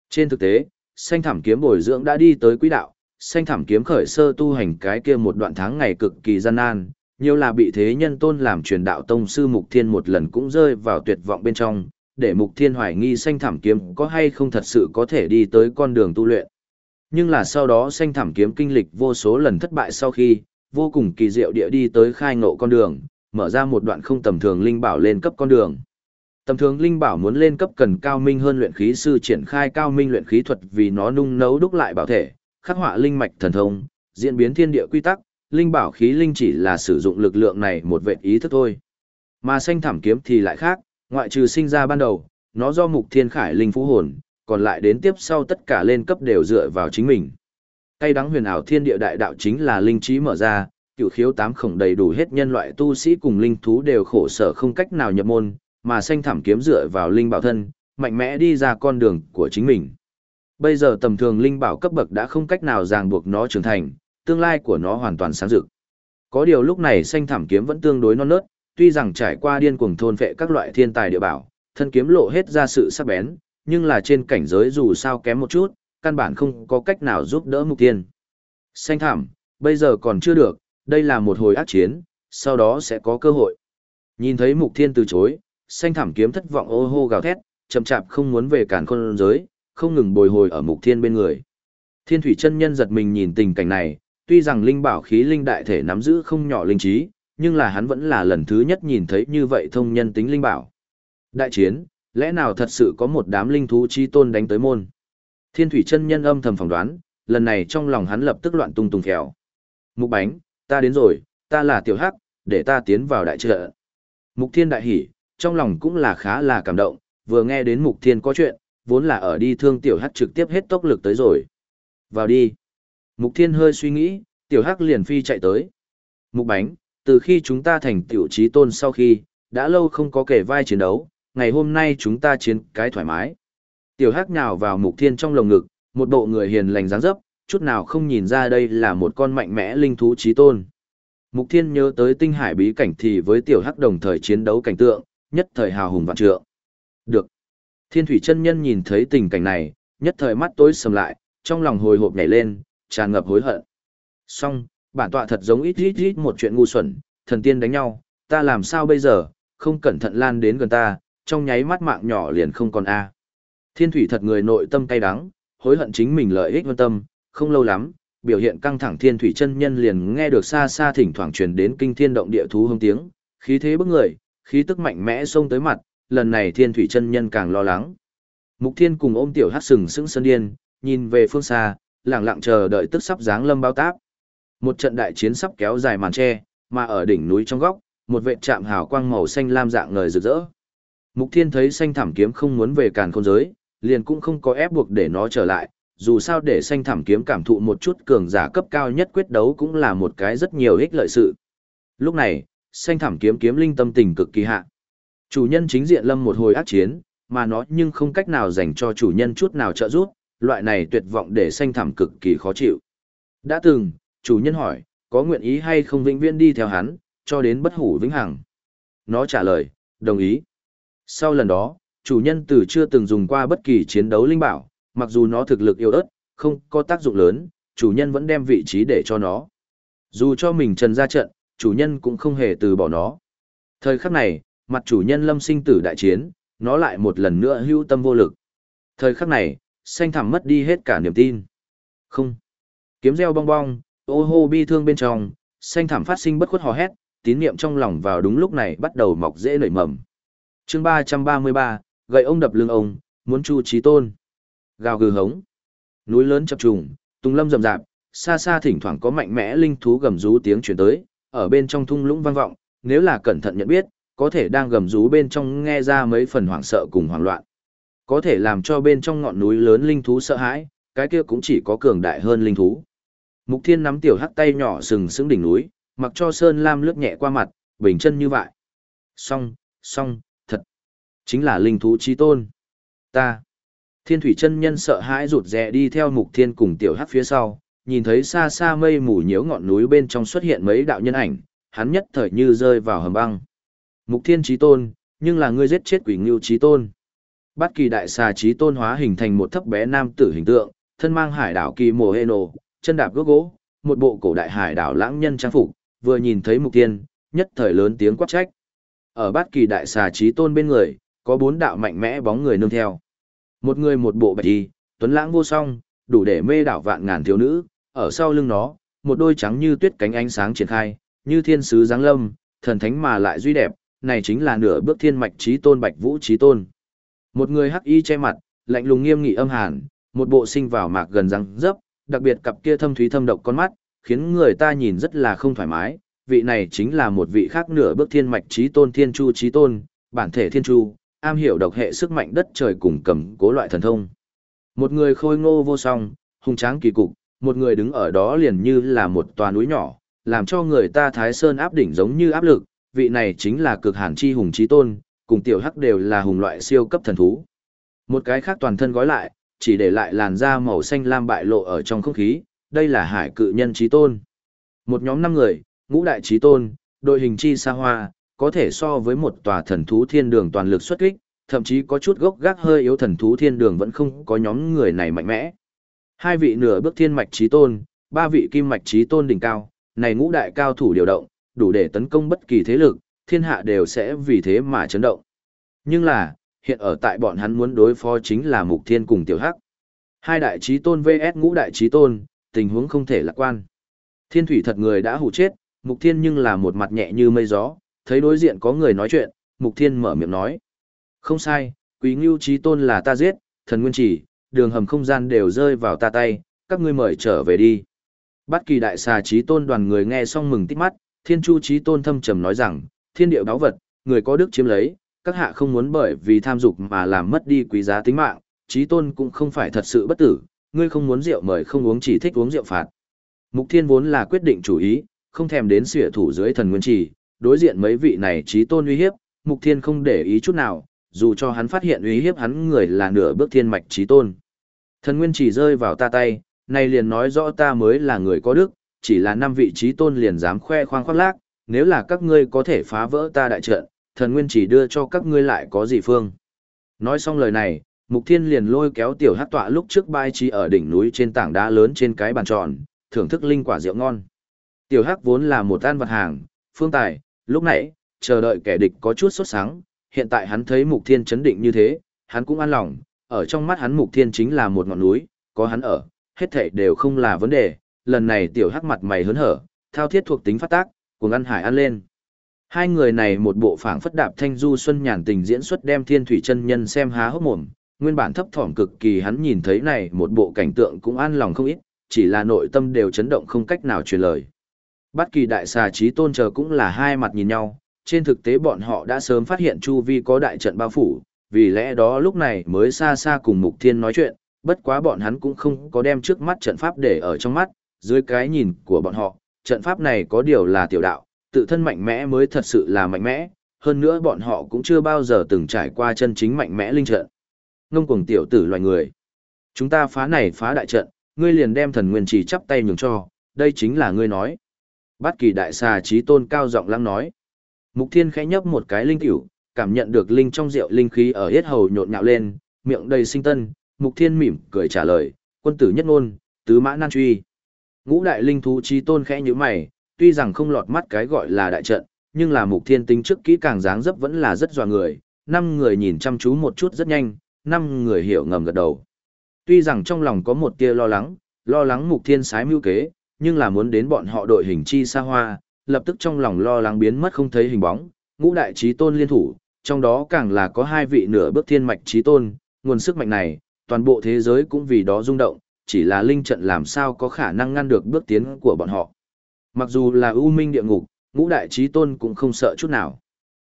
Trên thực tế, xanh thảm kiếm bồi dưỡng đã đi tới quỹ đạo, xanh thảm kiếm khởi sơ tu hành cái kia một đoạn tháng ngày cực kỳ gian nan, nhiều là bị thế nhân tôn làm truyền đạo tông sư Mục Thiên một lần cũng rơi vào tuyệt vọng bên trong, để Mục Thiên hoài nghi xanh thảm kiếm có hay không thật sự có thể đi tới con đường tu luyện. Nhưng là sau đó xanh thảm kiếm kinh lịch vô số lần thất bại sau khi, vô cùng kỳ diệu địa đi tới khai ngộ con đường, mở ra một đoạn không tầm thường linh bảo lên cấp con đường. Tầm thường linh bảo muốn lên cấp cần cao minh hơn luyện khí sư triển khai cao minh luyện khí thuật vì nó nung nấu đúc lại bảo thể, khắc họa linh mạch thần thông, diễn biến thiên địa quy tắc, linh bảo khí linh chỉ là sử dụng lực lượng này một vệt ý thức thôi. Mà xanh thảm kiếm thì lại khác, ngoại trừ sinh ra ban đầu, nó do mục thiên khải linh phú hồn, còn lại đến tiếp sau tất cả lên cấp đều dựa vào chính mình. Cây đắng huyền ảo thiên địa đại đạo chính là linh trí mở ra, cựu khiếu tám khổng đầy đủ hết nhân loại tu sĩ cùng linh thú đều khổ sở không cách nào nhập môn, mà xanh thảm kiếm dựa vào linh bảo thân, mạnh mẽ đi ra con đường của chính mình. Bây giờ tầm thường linh bảo cấp bậc đã không cách nào ràng buộc nó trưởng thành, tương lai của nó hoàn toàn sáng rực. Có điều lúc này xanh thảm kiếm vẫn tương đối non nớt, tuy rằng trải qua điên cuồng thôn vệ các loại thiên tài địa bảo, thân kiếm lộ hết ra sự sắc bén, nhưng là trên cảnh giới dù sao kém một chút, căn bản không có cách nào giúp đỡ mục tiên. Xanh thảm, bây giờ còn chưa được, đây là một hồi ác chiến, sau đó sẽ có cơ hội. Nhìn thấy Mục Thiên từ chối, xanh thảm kiếm thất vọng ô hô gào thét, chậm chạp không muốn về cản khôn giới, không ngừng bồi hồi ở Mục Thiên bên người. Thiên thủy chân nhân giật mình nhìn tình cảnh này, tuy rằng linh bảo khí linh đại thể nắm giữ không nhỏ linh trí, nhưng là hắn vẫn là lần thứ nhất nhìn thấy như vậy thông nhân tính linh bảo. Đại chiến, lẽ nào thật sự có một đám linh thú chi tôn đánh tới môn? Thiên thủy chân nhân âm thầm phỏng đoán, lần này trong lòng hắn lập tức loạn tung tung khéo. Mục bánh, ta đến rồi, ta là tiểu hắc, để ta tiến vào đại trợ. Mục thiên đại hỉ, trong lòng cũng là khá là cảm động, vừa nghe đến mục thiên có chuyện, vốn là ở đi thương tiểu hắc trực tiếp hết tốc lực tới rồi. Vào đi. Mục thiên hơi suy nghĩ, tiểu hắc liền phi chạy tới. Mục bánh, từ khi chúng ta thành tiểu trí tôn sau khi, đã lâu không có kể vai chiến đấu, ngày hôm nay chúng ta chiến cái thoải mái. Tiểu hắc nhào vào mục thiên trong lồng ngực, một bộ người hiền lành dáng dấp, chút nào không nhìn ra đây là một con mạnh mẽ linh thú trí tôn. Mục thiên nhớ tới tinh hải bí cảnh thì với tiểu hắc đồng thời chiến đấu cảnh tượng, nhất thời hào hùng vạn trượng. Được. Thiên thủy chân nhân nhìn thấy tình cảnh này, nhất thời mắt tối sầm lại, trong lòng hồi hộp nhảy lên, tràn ngập hối hận. Xong, bản tọa thật giống ít ít ít một chuyện ngu xuẩn, thần tiên đánh nhau, ta làm sao bây giờ, không cẩn thận lan đến gần ta, trong nháy mắt mạng nhỏ liền không còn a. Thiên thủy thật người nội tâm cay đắng, hối hận chính mình lợi ích vân tâm, không lâu lắm, biểu hiện căng thẳng thiên thủy chân nhân liền nghe được xa xa thỉnh thoảng truyền đến kinh thiên động địa thú hông tiếng, khí thế bức người, khí tức mạnh mẽ xông tới mặt, lần này thiên thủy chân nhân càng lo lắng. Mục thiên cùng ôm tiểu hát sừng sững sơn điên, nhìn về phương xa, lặng lặng chờ đợi tức sắp dáng lâm bao táp. Một trận đại chiến sắp kéo dài màn tre, mà ở đỉnh núi trong góc, một vệ trạm hào quang màu xanh lam dạng ngời rực rỡ. Mục Thiên thấy xanh thảm kiếm không muốn về càn khôn giới, liền cũng không có ép buộc để nó trở lại, dù sao để xanh thảm kiếm cảm thụ một chút cường giả cấp cao nhất quyết đấu cũng là một cái rất nhiều ích lợi sự. Lúc này, xanh thảm kiếm kiếm linh tâm tình cực kỳ hạ. Chủ nhân chính diện lâm một hồi ác chiến, mà nó nhưng không cách nào dành cho chủ nhân chút nào trợ giúp, loại này tuyệt vọng để xanh thảm cực kỳ khó chịu. Đã từng, chủ nhân hỏi, có nguyện ý hay không vĩnh viễn đi theo hắn, cho đến bất hủ vĩnh hằng. Nó trả lời, đồng ý. Sau lần đó, chủ nhân từ chưa từng dùng qua bất kỳ chiến đấu linh bảo, mặc dù nó thực lực yếu ớt, không có tác dụng lớn, chủ nhân vẫn đem vị trí để cho nó. Dù cho mình trần ra trận, chủ nhân cũng không hề từ bỏ nó. Thời khắc này, mặt chủ nhân lâm sinh tử đại chiến, nó lại một lần nữa hưu tâm vô lực. Thời khắc này, xanh thẳm mất đi hết cả niềm tin. Không. Kiếm reo bong bong, ô hô bi thương bên trong, xanh thẳm phát sinh bất khuất hò hét, tín niệm trong lòng vào đúng lúc này bắt đầu mọc dễ nảy mầm chương ba trăm ba mươi ba, gậy ông đập lưng ông, muốn chu trí tôn. Gào gừ hống. Núi lớn chập trùng, tung lâm rầm rạp, xa xa thỉnh thoảng có mạnh mẽ linh thú gầm rú tiếng truyền tới, ở bên trong thung lũng vang vọng, nếu là cẩn thận nhận biết, có thể đang gầm rú bên trong nghe ra mấy phần hoảng sợ cùng hoảng loạn. Có thể làm cho bên trong ngọn núi lớn linh thú sợ hãi, cái kia cũng chỉ có cường đại hơn linh thú. Mục Thiên nắm tiểu hắc tay nhỏ sừng sững đỉnh núi, mặc cho sơn lam lướt nhẹ qua mặt, bình chân như vậy. Song, song, chính là linh thú chi tôn. Ta. Thiên thủy chân nhân sợ hãi rụt rè đi theo Mục Thiên cùng tiểu hắc phía sau, nhìn thấy xa xa mây mù nhiễu ngọn núi bên trong xuất hiện mấy đạo nhân ảnh, hắn nhất thời như rơi vào hầm băng. Mục Thiên chí tôn, nhưng là ngươi giết chết quỷ ngưu chí tôn. Bát kỳ đại xà chí tôn hóa hình thành một thấp bé nam tử hình tượng, thân mang hải đảo kỳ mồ hê nổ, chân đạp gốc gỗ, một bộ cổ đại hải đảo lãng nhân trang phục, vừa nhìn thấy mục tiên, nhất thời lớn tiếng quát trách. Ở bát kỳ đại xà chí tôn bên người, có bốn đạo mạnh mẽ bóng người nương theo. Một người một bộ bạch y, tuấn lãng vô song, đủ để mê đảo vạn ngàn thiếu nữ, ở sau lưng nó, một đôi trắng như tuyết cánh ánh sáng triển khai, như thiên sứ giáng lâm, thần thánh mà lại duy đẹp, này chính là nửa bước thiên mạch chí tôn bạch vũ chí tôn. Một người hắc y che mặt, lạnh lùng nghiêm nghị âm hàn, một bộ sinh vào mạc gần răng dấp, đặc biệt cặp kia thâm thúy thâm độc con mắt, khiến người ta nhìn rất là không thoải mái. Vị này chính là một vị khác nửa bước thiên mạch chí tôn thiên chu chí tôn, bản thể thiên chu, am hiểu độc hệ sức mạnh đất trời cùng cầm cố loại thần thông. Một người khôi ngô vô song, hùng tráng kỳ cục, một người đứng ở đó liền như là một tòa núi nhỏ, làm cho người ta thái sơn áp đỉnh giống như áp lực, vị này chính là cực hàn chi hùng chí tôn, cùng tiểu hắc đều là hùng loại siêu cấp thần thú. Một cái khác toàn thân gói lại, chỉ để lại làn da màu xanh lam bại lộ ở trong không khí, đây là hải cự nhân chí tôn. Một nhóm năm người, ngũ đại chí tôn, đội hình chi xa hoa, có thể so với một tòa thần thú thiên đường toàn lực xuất kích, thậm chí có chút gốc gác hơi yếu thần thú thiên đường vẫn không có nhóm người này mạnh mẽ. Hai vị nửa bước thiên mạch trí tôn, ba vị kim mạch trí tôn đỉnh cao, này ngũ đại cao thủ điều động, đủ để tấn công bất kỳ thế lực, thiên hạ đều sẽ vì thế mà chấn động. Nhưng là, hiện ở tại bọn hắn muốn đối phó chính là Mục Thiên cùng Tiểu Hắc. Hai đại trí tôn vs ngũ đại trí tôn, tình huống không thể lạc quan. Thiên thủy thật người đã hủ chết, Mục Thiên nhưng là một mặt nhẹ như mây gió, thấy đối diện có người nói chuyện, Mục Thiên mở miệng nói. Không sai, Quý Ngưu trí tôn là ta giết, thần nguyên chỉ, đường hầm không gian đều rơi vào ta tay, các ngươi mời trở về đi. Bát kỳ đại xà trí tôn đoàn người nghe xong mừng tít mắt, thiên chu trí tôn thâm trầm nói rằng, thiên địa báo vật, người có đức chiếm lấy, các hạ không muốn bởi vì tham dục mà làm mất đi quý giá tính mạng, trí tôn cũng không phải thật sự bất tử, ngươi không muốn rượu mời không uống chỉ thích uống rượu phạt. Mục thiên vốn là quyết định chủ ý, không thèm đến xỉa thủ dưới thần nguyên chỉ đối diện mấy vị này trí tôn uy hiếp, mục thiên không để ý chút nào, dù cho hắn phát hiện uy hiếp hắn người là nửa bước thiên mạch trí tôn. Thần nguyên chỉ rơi vào ta tay, này liền nói rõ ta mới là người có đức, chỉ là năm vị trí tôn liền dám khoe khoang khoác lác, nếu là các ngươi có thể phá vỡ ta đại trận, thần nguyên chỉ đưa cho các ngươi lại có gì phương. Nói xong lời này, Mục Thiên liền lôi kéo tiểu hát tọa lúc trước bai trí ở đỉnh núi trên tảng đá lớn trên cái bàn tròn, thưởng thức linh quả rượu ngon. Tiểu hắc vốn là một tan vật hàng, phương tài, lúc nãy, chờ đợi kẻ địch có chút sốt sáng, hiện tại hắn thấy Mục Thiên chấn định như thế, hắn cũng an lòng, ở trong mắt hắn Mục Thiên chính là một ngọn núi, có hắn ở, hết thảy đều không là vấn đề, lần này tiểu hắc mặt mày hớn hở, thao thiết thuộc tính phát tác, cùng ăn hải ăn lên. Hai người này một bộ phảng phất đạp thanh du xuân nhàn tình diễn xuất đem thiên thủy chân nhân xem há hốc mồm, nguyên bản thấp thỏm cực kỳ hắn nhìn thấy này một bộ cảnh tượng cũng an lòng không ít, chỉ là nội tâm đều chấn động không cách nào truyền lời. Bất kỳ đại xà trí tôn chờ cũng là hai mặt nhìn nhau, trên thực tế bọn họ đã sớm phát hiện Chu Vi có đại trận bao phủ, vì lẽ đó lúc này mới xa xa cùng Mục Thiên nói chuyện, bất quá bọn hắn cũng không có đem trước mắt trận pháp để ở trong mắt, dưới cái nhìn của bọn họ, trận pháp này có điều là tiểu đạo, tự thân mạnh mẽ mới thật sự là mạnh mẽ, hơn nữa bọn họ cũng chưa bao giờ từng trải qua chân chính mạnh mẽ linh trận. Ngông cuồng tiểu tử loài người. Chúng ta phá này phá đại trận, ngươi liền đem thần nguyên trì chắp tay nhường cho, đây chính là ngươi nói. Bát kỳ đại xà trí tôn cao giọng lăng nói. Mục thiên khẽ nhấp một cái linh tiểu, cảm nhận được linh trong rượu linh khí ở hết hầu nhộn nhạo lên, miệng đầy sinh tân, mục thiên mỉm cười trả lời, quân tử nhất ngôn, tứ mã nan truy. Ngũ đại linh thú trí tôn khẽ như mày, tuy rằng không lọt mắt cái gọi là đại trận, nhưng là mục thiên tính trước kỹ càng dáng dấp vẫn là rất dọa người, năm người nhìn chăm chú một chút rất nhanh, năm người hiểu ngầm gật đầu. Tuy rằng trong lòng có một tia lo lắng, lo lắng mục thiên sái mưu kế, nhưng là muốn đến bọn họ đội hình chi xa hoa, lập tức trong lòng lo lắng biến mất không thấy hình bóng, ngũ đại trí tôn liên thủ, trong đó càng là có hai vị nửa bước thiên mạch trí tôn, nguồn sức mạnh này, toàn bộ thế giới cũng vì đó rung động, chỉ là linh trận làm sao có khả năng ngăn được bước tiến của bọn họ. Mặc dù là ưu minh địa ngục, ngũ đại trí tôn cũng không sợ chút nào.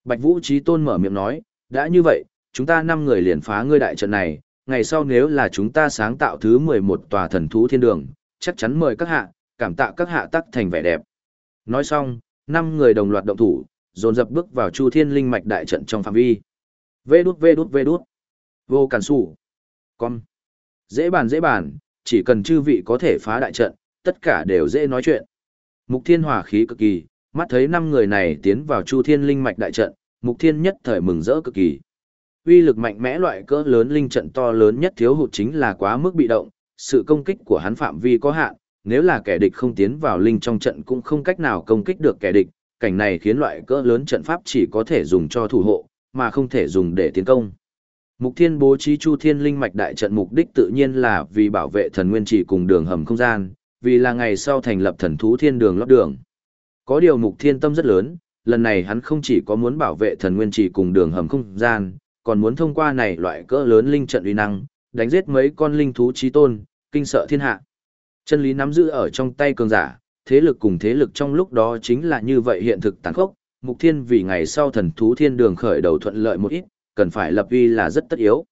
Bạch Vũ trí tôn mở miệng nói, đã như vậy, chúng ta năm người liền phá ngươi đại trận này, ngày sau nếu là chúng ta sáng tạo thứ 11 tòa thần thú thiên đường, chắc chắn mời các hạ, cảm tạ các hạ tắc thành vẻ đẹp. Nói xong, năm người đồng loạt động thủ, dồn dập bước vào Chu Thiên Linh mạch đại trận trong phạm vi. Vê đút vê đút vê đút. Vô cản sủ. Con. Dễ bàn dễ bàn, chỉ cần chư vị có thể phá đại trận, tất cả đều dễ nói chuyện. Mục Thiên hòa khí cực kỳ, mắt thấy năm người này tiến vào Chu Thiên Linh mạch đại trận, Mục Thiên nhất thời mừng rỡ cực kỳ. Uy lực mạnh mẽ loại cỡ lớn linh trận to lớn nhất thiếu hụt chính là quá mức bị động, sự công kích của hắn phạm vi có hạn, nếu là kẻ địch không tiến vào linh trong trận cũng không cách nào công kích được kẻ địch, cảnh này khiến loại cỡ lớn trận pháp chỉ có thể dùng cho thủ hộ, mà không thể dùng để tiến công. Mục Thiên bố trí Chu Thiên Linh mạch đại trận mục đích tự nhiên là vì bảo vệ thần nguyên chỉ cùng đường hầm không gian, vì là ngày sau thành lập thần thú thiên đường lót đường. Có điều Mục Thiên tâm rất lớn, lần này hắn không chỉ có muốn bảo vệ thần nguyên chỉ cùng đường hầm không gian, còn muốn thông qua này loại cỡ lớn linh trận uy năng, đánh giết mấy con linh thú chí tôn, kinh sợ thiên hạ. Chân lý nắm giữ ở trong tay cường giả, thế lực cùng thế lực trong lúc đó chính là như vậy hiện thực tàn khốc. Mục Thiên vì ngày sau thần thú thiên đường khởi đầu thuận lợi một ít, cần phải lập uy là rất tất yếu.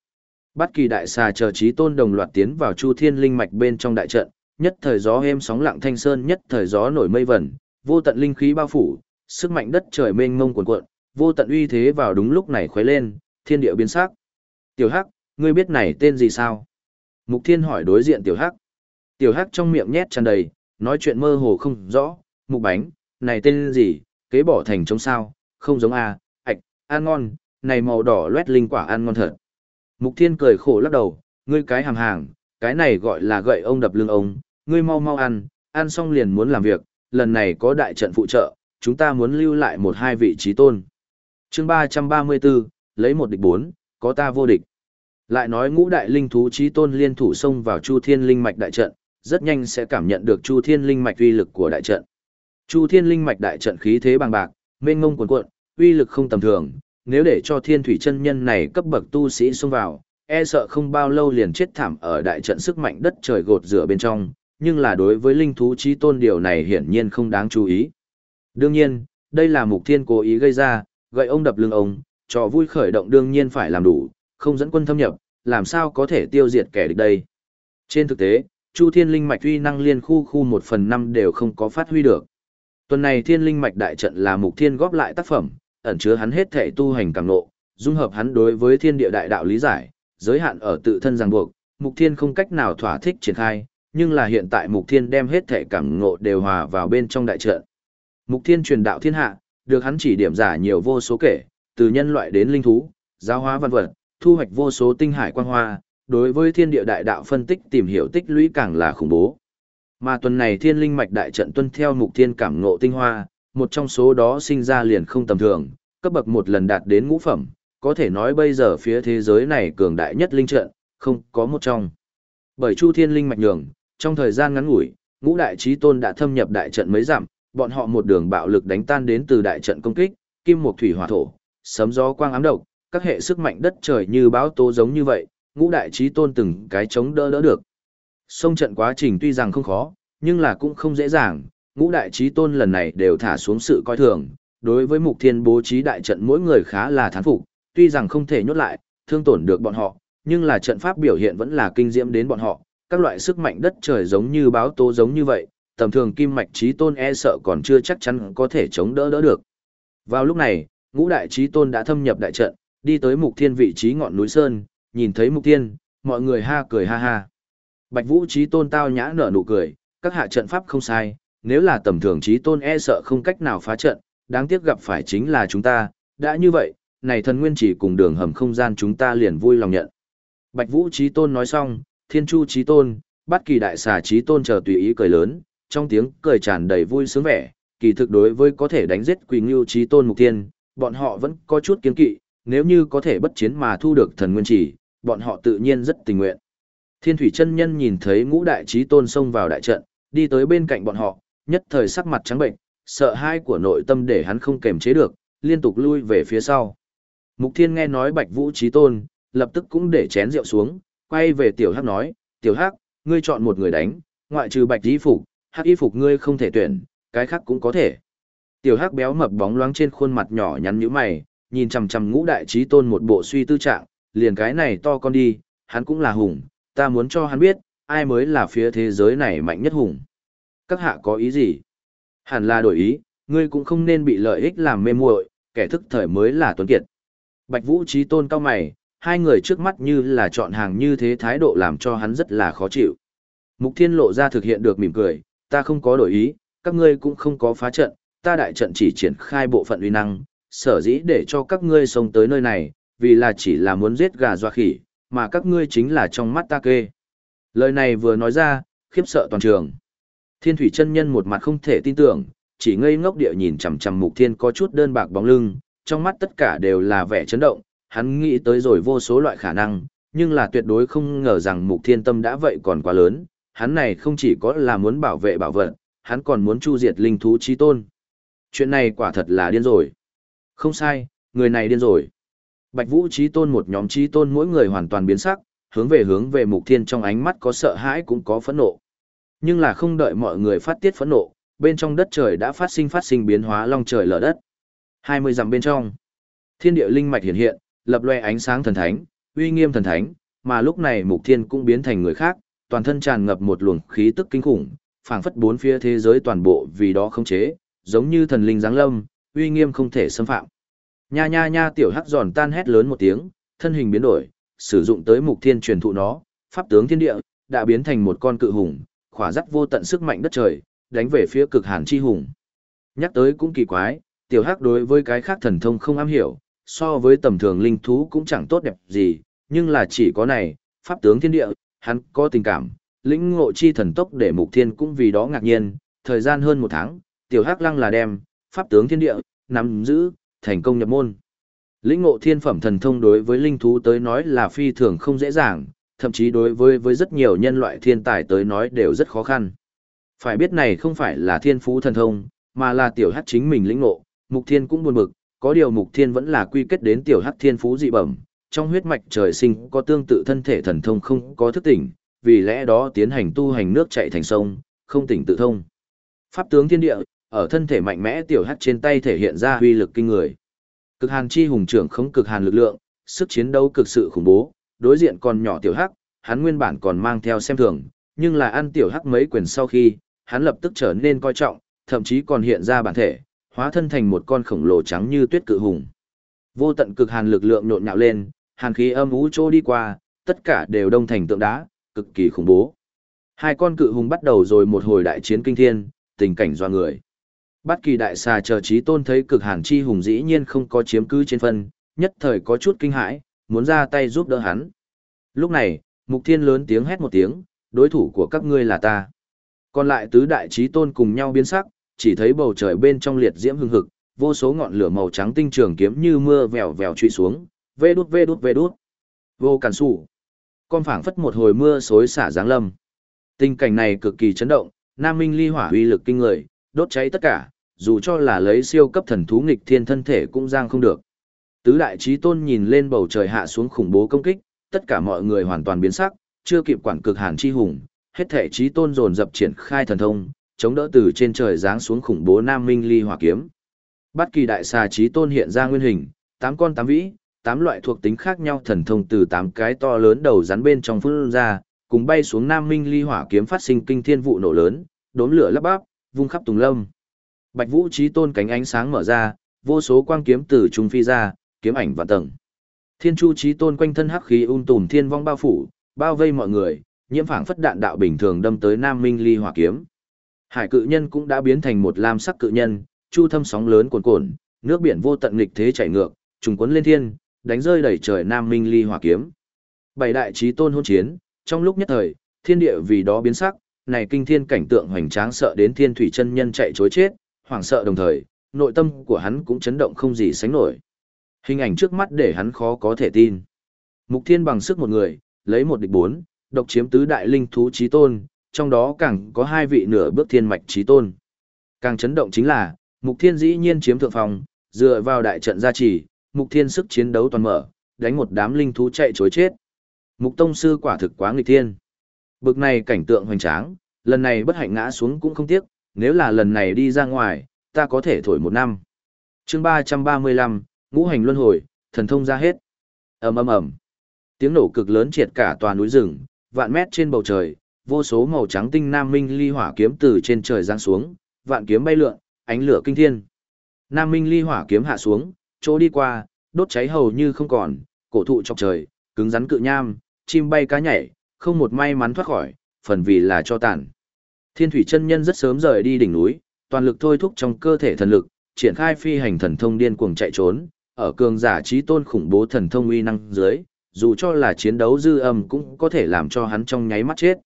Bất kỳ đại xà chờ trí tôn đồng loạt tiến vào chu thiên linh mạch bên trong đại trận, nhất thời gió êm sóng lặng thanh sơn nhất thời gió nổi mây vẩn, vô tận linh khí bao phủ, sức mạnh đất trời mênh mông cuồn cuộn, vô tận uy thế vào đúng lúc này khuấy lên, thiên địa biến sắc. Tiểu Hắc, ngươi biết này tên gì sao? Mục Thiên hỏi đối diện Tiểu Hắc. Tiểu Hắc trong miệng nhét tràn đầy, nói chuyện mơ hồ không rõ, mục bánh, này tên gì, kế bỏ thành trống sao, không giống a, à, ạch, ăn ngon, này màu đỏ loét linh quả ăn ngon thật. Mục Thiên cười khổ lắc đầu, ngươi cái hàng hàng, cái này gọi là gậy ông đập lưng ông, ngươi mau mau ăn, ăn xong liền muốn làm việc, lần này có đại trận phụ trợ, chúng ta muốn lưu lại một hai vị trí tôn. chương 334, lấy một địch bốn, có ta vô địch. Lại nói ngũ đại linh thú trí tôn liên thủ xông vào Chu Thiên Linh Mạch đại trận, rất nhanh sẽ cảm nhận được Chu Thiên Linh Mạch uy lực của đại trận. Chu Thiên Linh Mạch đại trận khí thế bằng bạc, mênh ngông cuồn cuộn, uy lực không tầm thường, nếu để cho Thiên Thủy chân nhân này cấp bậc tu sĩ xông vào, e sợ không bao lâu liền chết thảm ở đại trận sức mạnh đất trời gột rửa bên trong, nhưng là đối với linh thú trí tôn điều này hiển nhiên không đáng chú ý. Đương nhiên, đây là mục thiên cố ý gây ra, gậy ông đập lưng ông, trò vui khởi động đương nhiên phải làm đủ, không dẫn quân thâm nhập, làm sao có thể tiêu diệt kẻ địch đây. Trên thực tế, Chu Thiên Linh Mạch uy năng liên khu khu một phần năm đều không có phát huy được. Tuần này Thiên Linh Mạch đại trận là mục thiên góp lại tác phẩm, ẩn chứa hắn hết thể tu hành càng nộ, dung hợp hắn đối với thiên địa đại đạo lý giải, giới hạn ở tự thân ràng buộc, mục thiên không cách nào thỏa thích triển khai, nhưng là hiện tại mục thiên đem hết thể cảm ngộ đều hòa vào bên trong đại trận. Mục thiên truyền đạo thiên hạ, được hắn chỉ điểm giả nhiều vô số kể, từ nhân loại đến linh thú, giáo hóa văn vật, thu hoạch vô số tinh hải quang hoa, đối với thiên địa đại đạo phân tích tìm hiểu tích lũy càng là khủng bố. Mà tuần này thiên linh mạch đại trận tuân theo mục thiên cảm ngộ tinh hoa, một trong số đó sinh ra liền không tầm thường, cấp bậc một lần đạt đến ngũ phẩm, có thể nói bây giờ phía thế giới này cường đại nhất linh trận, không có một trong. Bởi Chu Thiên Linh mạch nhường, trong thời gian ngắn ngủi, ngũ đại chí tôn đã thâm nhập đại trận mấy giảm bọn họ một đường bạo lực đánh tan đến từ đại trận công kích, kim một thủy hỏa thổ, sấm gió quang ám độc, các hệ sức mạnh đất trời như báo tố giống như vậy, ngũ đại chí tôn từng cái chống đỡ đỡ được. Sông trận quá trình tuy rằng không khó, nhưng là cũng không dễ dàng, ngũ đại chí tôn lần này đều thả xuống sự coi thường, đối với mục thiên bố trí đại trận mỗi người khá là thán phục, tuy rằng không thể nhốt lại, thương tổn được bọn họ, nhưng là trận pháp biểu hiện vẫn là kinh diễm đến bọn họ, các loại sức mạnh đất trời giống như báo tố giống như vậy, tầm thường kim mạch trí tôn e sợ còn chưa chắc chắn có thể chống đỡ đỡ được. Vào lúc này, ngũ đại trí tôn đã thâm nhập đại trận, đi tới mục thiên vị trí ngọn núi sơn, nhìn thấy mục tiên mọi người ha cười ha ha. Bạch vũ trí tôn tao nhã nở nụ cười, các hạ trận pháp không sai, nếu là tầm thường trí tôn e sợ không cách nào phá trận, đáng tiếc gặp phải chính là chúng ta, đã như vậy, này thần nguyên chỉ cùng đường hầm không gian chúng ta liền vui lòng nhận. Bạch Vũ Chí Tôn nói xong, Thiên Chu Chí Tôn, Bát Kỳ Đại Xà Chí Tôn chờ tùy ý cười lớn, trong tiếng cười tràn đầy vui sướng vẻ, kỳ thực đối với có thể đánh giết Quỳ Ngưu Chí Tôn Mục Tiên, bọn họ vẫn có chút kiên kỵ, nếu như có thể bất chiến mà thu được thần nguyên chỉ, bọn họ tự nhiên rất tình nguyện. Thiên Thủy chân nhân nhìn thấy ngũ đại chí tôn xông vào đại trận, đi tới bên cạnh bọn họ, nhất thời sắc mặt trắng bệnh, sợ hai của nội tâm để hắn không kềm chế được, liên tục lui về phía sau. Mục Thiên nghe nói Bạch Vũ Chí Tôn, lập tức cũng để chén rượu xuống, quay về Tiểu Hắc nói, Tiểu Hắc, ngươi chọn một người đánh, ngoại trừ Bạch Y Phục, Hắc Y Phục ngươi không thể tuyển, cái khác cũng có thể. Tiểu Hắc béo mập bóng loáng trên khuôn mặt nhỏ nhắn như mày, nhìn chằm chằm ngũ đại chí tôn một bộ suy tư trạng, liền cái này to con đi, hắn cũng là hùng, ta muốn cho hắn biết, ai mới là phía thế giới này mạnh nhất hùng. Các hạ có ý gì? Hẳn là đổi ý, ngươi cũng không nên bị lợi ích làm mê muội, kẻ thức thời mới là tuấn kiệt. Bạch Vũ Trí Tôn cao mày, hai người trước mắt như là chọn hàng như thế thái độ làm cho hắn rất là khó chịu. Mục Thiên lộ ra thực hiện được mỉm cười, ta không có đổi ý, các ngươi cũng không có phá trận, ta đại trận chỉ triển khai bộ phận uy năng, sở dĩ để cho các ngươi sống tới nơi này, vì là chỉ là muốn giết gà doa khỉ, mà các ngươi chính là trong mắt ta kê. Lời này vừa nói ra, khiếp sợ toàn trường. Thiên thủy chân nhân một mặt không thể tin tưởng, chỉ ngây ngốc địa nhìn chằm chằm Mục Thiên có chút đơn bạc bóng lưng, trong mắt tất cả đều là vẻ chấn động, hắn nghĩ tới rồi vô số loại khả năng, nhưng là tuyệt đối không ngờ rằng Mục Thiên tâm đã vậy còn quá lớn, hắn này không chỉ có là muốn bảo vệ bảo vật, hắn còn muốn chu diệt linh thú chi tôn. Chuyện này quả thật là điên rồi. Không sai, người này điên rồi. Bạch Vũ chí tôn một nhóm chí tôn mỗi người hoàn toàn biến sắc, hướng về hướng về Mục Thiên trong ánh mắt có sợ hãi cũng có phẫn nộ. Nhưng là không đợi mọi người phát tiết phẫn nộ, bên trong đất trời đã phát sinh phát sinh biến hóa long trời lở đất. 20 dặm bên trong, thiên địa linh mạch hiện hiện, lập loe ánh sáng thần thánh, uy nghiêm thần thánh, mà lúc này Mục Thiên cũng biến thành người khác, toàn thân tràn ngập một luồng khí tức kinh khủng, phảng phất bốn phía thế giới toàn bộ vì đó không chế, giống như thần linh giáng lâm, uy nghiêm không thể xâm phạm. Nha nha nha tiểu hắc giòn tan hét lớn một tiếng, thân hình biến đổi, sử dụng tới Mục Thiên truyền thụ nó, pháp tướng thiên địa, đã biến thành một con cự hùng, khỏa dắt vô tận sức mạnh đất trời, đánh về phía cực hàn chi hùng. Nhắc tới cũng kỳ quái, tiểu hắc đối với cái khác thần thông không am hiểu, so với tầm thường linh thú cũng chẳng tốt đẹp gì, nhưng là chỉ có này, pháp tướng thiên địa, hắn có tình cảm, lĩnh ngộ chi thần tốc để mục thiên cũng vì đó ngạc nhiên, thời gian hơn một tháng, tiểu hắc lăng là đem, pháp tướng thiên địa, nắm giữ, thành công nhập môn. Lĩnh ngộ thiên phẩm thần thông đối với linh thú tới nói là phi thường không dễ dàng, thậm chí đối với với rất nhiều nhân loại thiên tài tới nói đều rất khó khăn. Phải biết này không phải là thiên phú thần thông, mà là tiểu hắc chính mình lĩnh ngộ, mục thiên cũng buồn bực, có điều mục thiên vẫn là quy kết đến tiểu hắc thiên phú dị bẩm, trong huyết mạch trời sinh có tương tự thân thể thần thông không có thức tỉnh, vì lẽ đó tiến hành tu hành nước chạy thành sông, không tỉnh tự thông. Pháp tướng thiên địa, ở thân thể mạnh mẽ tiểu hắc trên tay thể hiện ra uy lực kinh người. Cực hàn chi hùng trưởng không cực hàn lực lượng, sức chiến đấu cực sự khủng bố, đối diện còn nhỏ tiểu hắc, hắn nguyên bản còn mang theo xem thường, nhưng là ăn tiểu hắc mấy quyền sau khi, hắn lập tức trở nên coi trọng, thậm chí còn hiện ra bản thể, hóa thân thành một con khổng lồ trắng như tuyết cự hùng. Vô tận cực hàn lực lượng nhộn nhạo lên, hàn khí âm u trô đi qua, tất cả đều đông thành tượng đá, cực kỳ khủng bố. Hai con cự hùng bắt đầu rồi một hồi đại chiến kinh thiên, tình cảnh doa người bất kỳ đại xà chờ trí tôn thấy cực hàn chi hùng dĩ nhiên không có chiếm cứ trên phân, nhất thời có chút kinh hãi, muốn ra tay giúp đỡ hắn. Lúc này, mục thiên lớn tiếng hét một tiếng, đối thủ của các ngươi là ta. Còn lại tứ đại trí tôn cùng nhau biến sắc, chỉ thấy bầu trời bên trong liệt diễm hưng hực, vô số ngọn lửa màu trắng tinh trường kiếm như mưa vèo vèo truy xuống, vê đút vê đút vê đút. Vô cản sủ. Con phảng phất một hồi mưa xối xả giáng lâm. Tình cảnh này cực kỳ chấn động, Nam Minh ly hỏa uy lực kinh người, đốt cháy tất cả, dù cho là lấy siêu cấp thần thú nghịch thiên thân thể cũng giang không được. Tứ đại trí tôn nhìn lên bầu trời hạ xuống khủng bố công kích, tất cả mọi người hoàn toàn biến sắc, chưa kịp quản cực hàn chi hùng, hết thể trí tôn dồn dập triển khai thần thông, chống đỡ từ trên trời giáng xuống khủng bố Nam Minh ly hỏa kiếm. Bất kỳ đại xà trí tôn hiện ra nguyên hình, tám con tám vĩ, tám loại thuộc tính khác nhau thần thông từ tám cái to lớn đầu rắn bên trong phun ra, cùng bay xuống Nam Minh ly hỏa kiếm phát sinh kinh thiên vụ nổ lớn, đốm lửa lấp bắp, vung khắp tùng lâm. Bạch Vũ Chí Tôn cánh ánh sáng mở ra, vô số quang kiếm từ trung phi ra, kiếm ảnh vạn tầng. Thiên Chu Chí Tôn quanh thân hắc khí un tùm thiên vong bao phủ, bao vây mọi người, nhiễm phảng phất đạn đạo bình thường đâm tới Nam Minh Ly hỏa kiếm. Hải cự nhân cũng đã biến thành một lam sắc cự nhân, chu thâm sóng lớn cuồn cuộn, nước biển vô tận nghịch thế chảy ngược, trùng cuốn lên thiên, đánh rơi đầy trời Nam Minh Ly hỏa kiếm. Bảy đại chí tôn hôn chiến, trong lúc nhất thời, thiên địa vì đó biến sắc, này kinh thiên cảnh tượng hoành tráng sợ đến thiên thủy chân nhân chạy chối chết, hoảng sợ đồng thời, nội tâm của hắn cũng chấn động không gì sánh nổi. Hình ảnh trước mắt để hắn khó có thể tin. Mục Thiên bằng sức một người, lấy một địch bốn, độc chiếm tứ đại linh thú chí tôn, trong đó càng có hai vị nửa bước thiên mạch chí tôn. Càng chấn động chính là, Mục Thiên dĩ nhiên chiếm thượng phòng, dựa vào đại trận gia trì, Mục Thiên sức chiến đấu toàn mở, đánh một đám linh thú chạy chối chết. Mục Tông sư quả thực quá nghịch thiên. Bực này cảnh tượng hoành tráng, lần này bất hạnh ngã xuống cũng không tiếc, nếu là lần này đi ra ngoài, ta có thể thổi một năm. chương 335, ngũ hành luân hồi, thần thông ra hết. ầm ầm ầm Tiếng nổ cực lớn triệt cả tòa núi rừng, vạn mét trên bầu trời, vô số màu trắng tinh nam minh ly hỏa kiếm từ trên trời giáng xuống, vạn kiếm bay lượn, ánh lửa kinh thiên. Nam minh ly hỏa kiếm hạ xuống, chỗ đi qua, đốt cháy hầu như không còn, cổ thụ chọc trời, cứng rắn cự nham, chim bay cá nhảy, không một may mắn thoát khỏi, phần vì là cho tàn. Thiên thủy chân nhân rất sớm rời đi đỉnh núi, toàn lực thôi thúc trong cơ thể thần lực, triển khai phi hành thần thông điên cuồng chạy trốn, ở cường giả trí tôn khủng bố thần thông uy năng dưới, dù cho là chiến đấu dư âm cũng có thể làm cho hắn trong nháy mắt chết.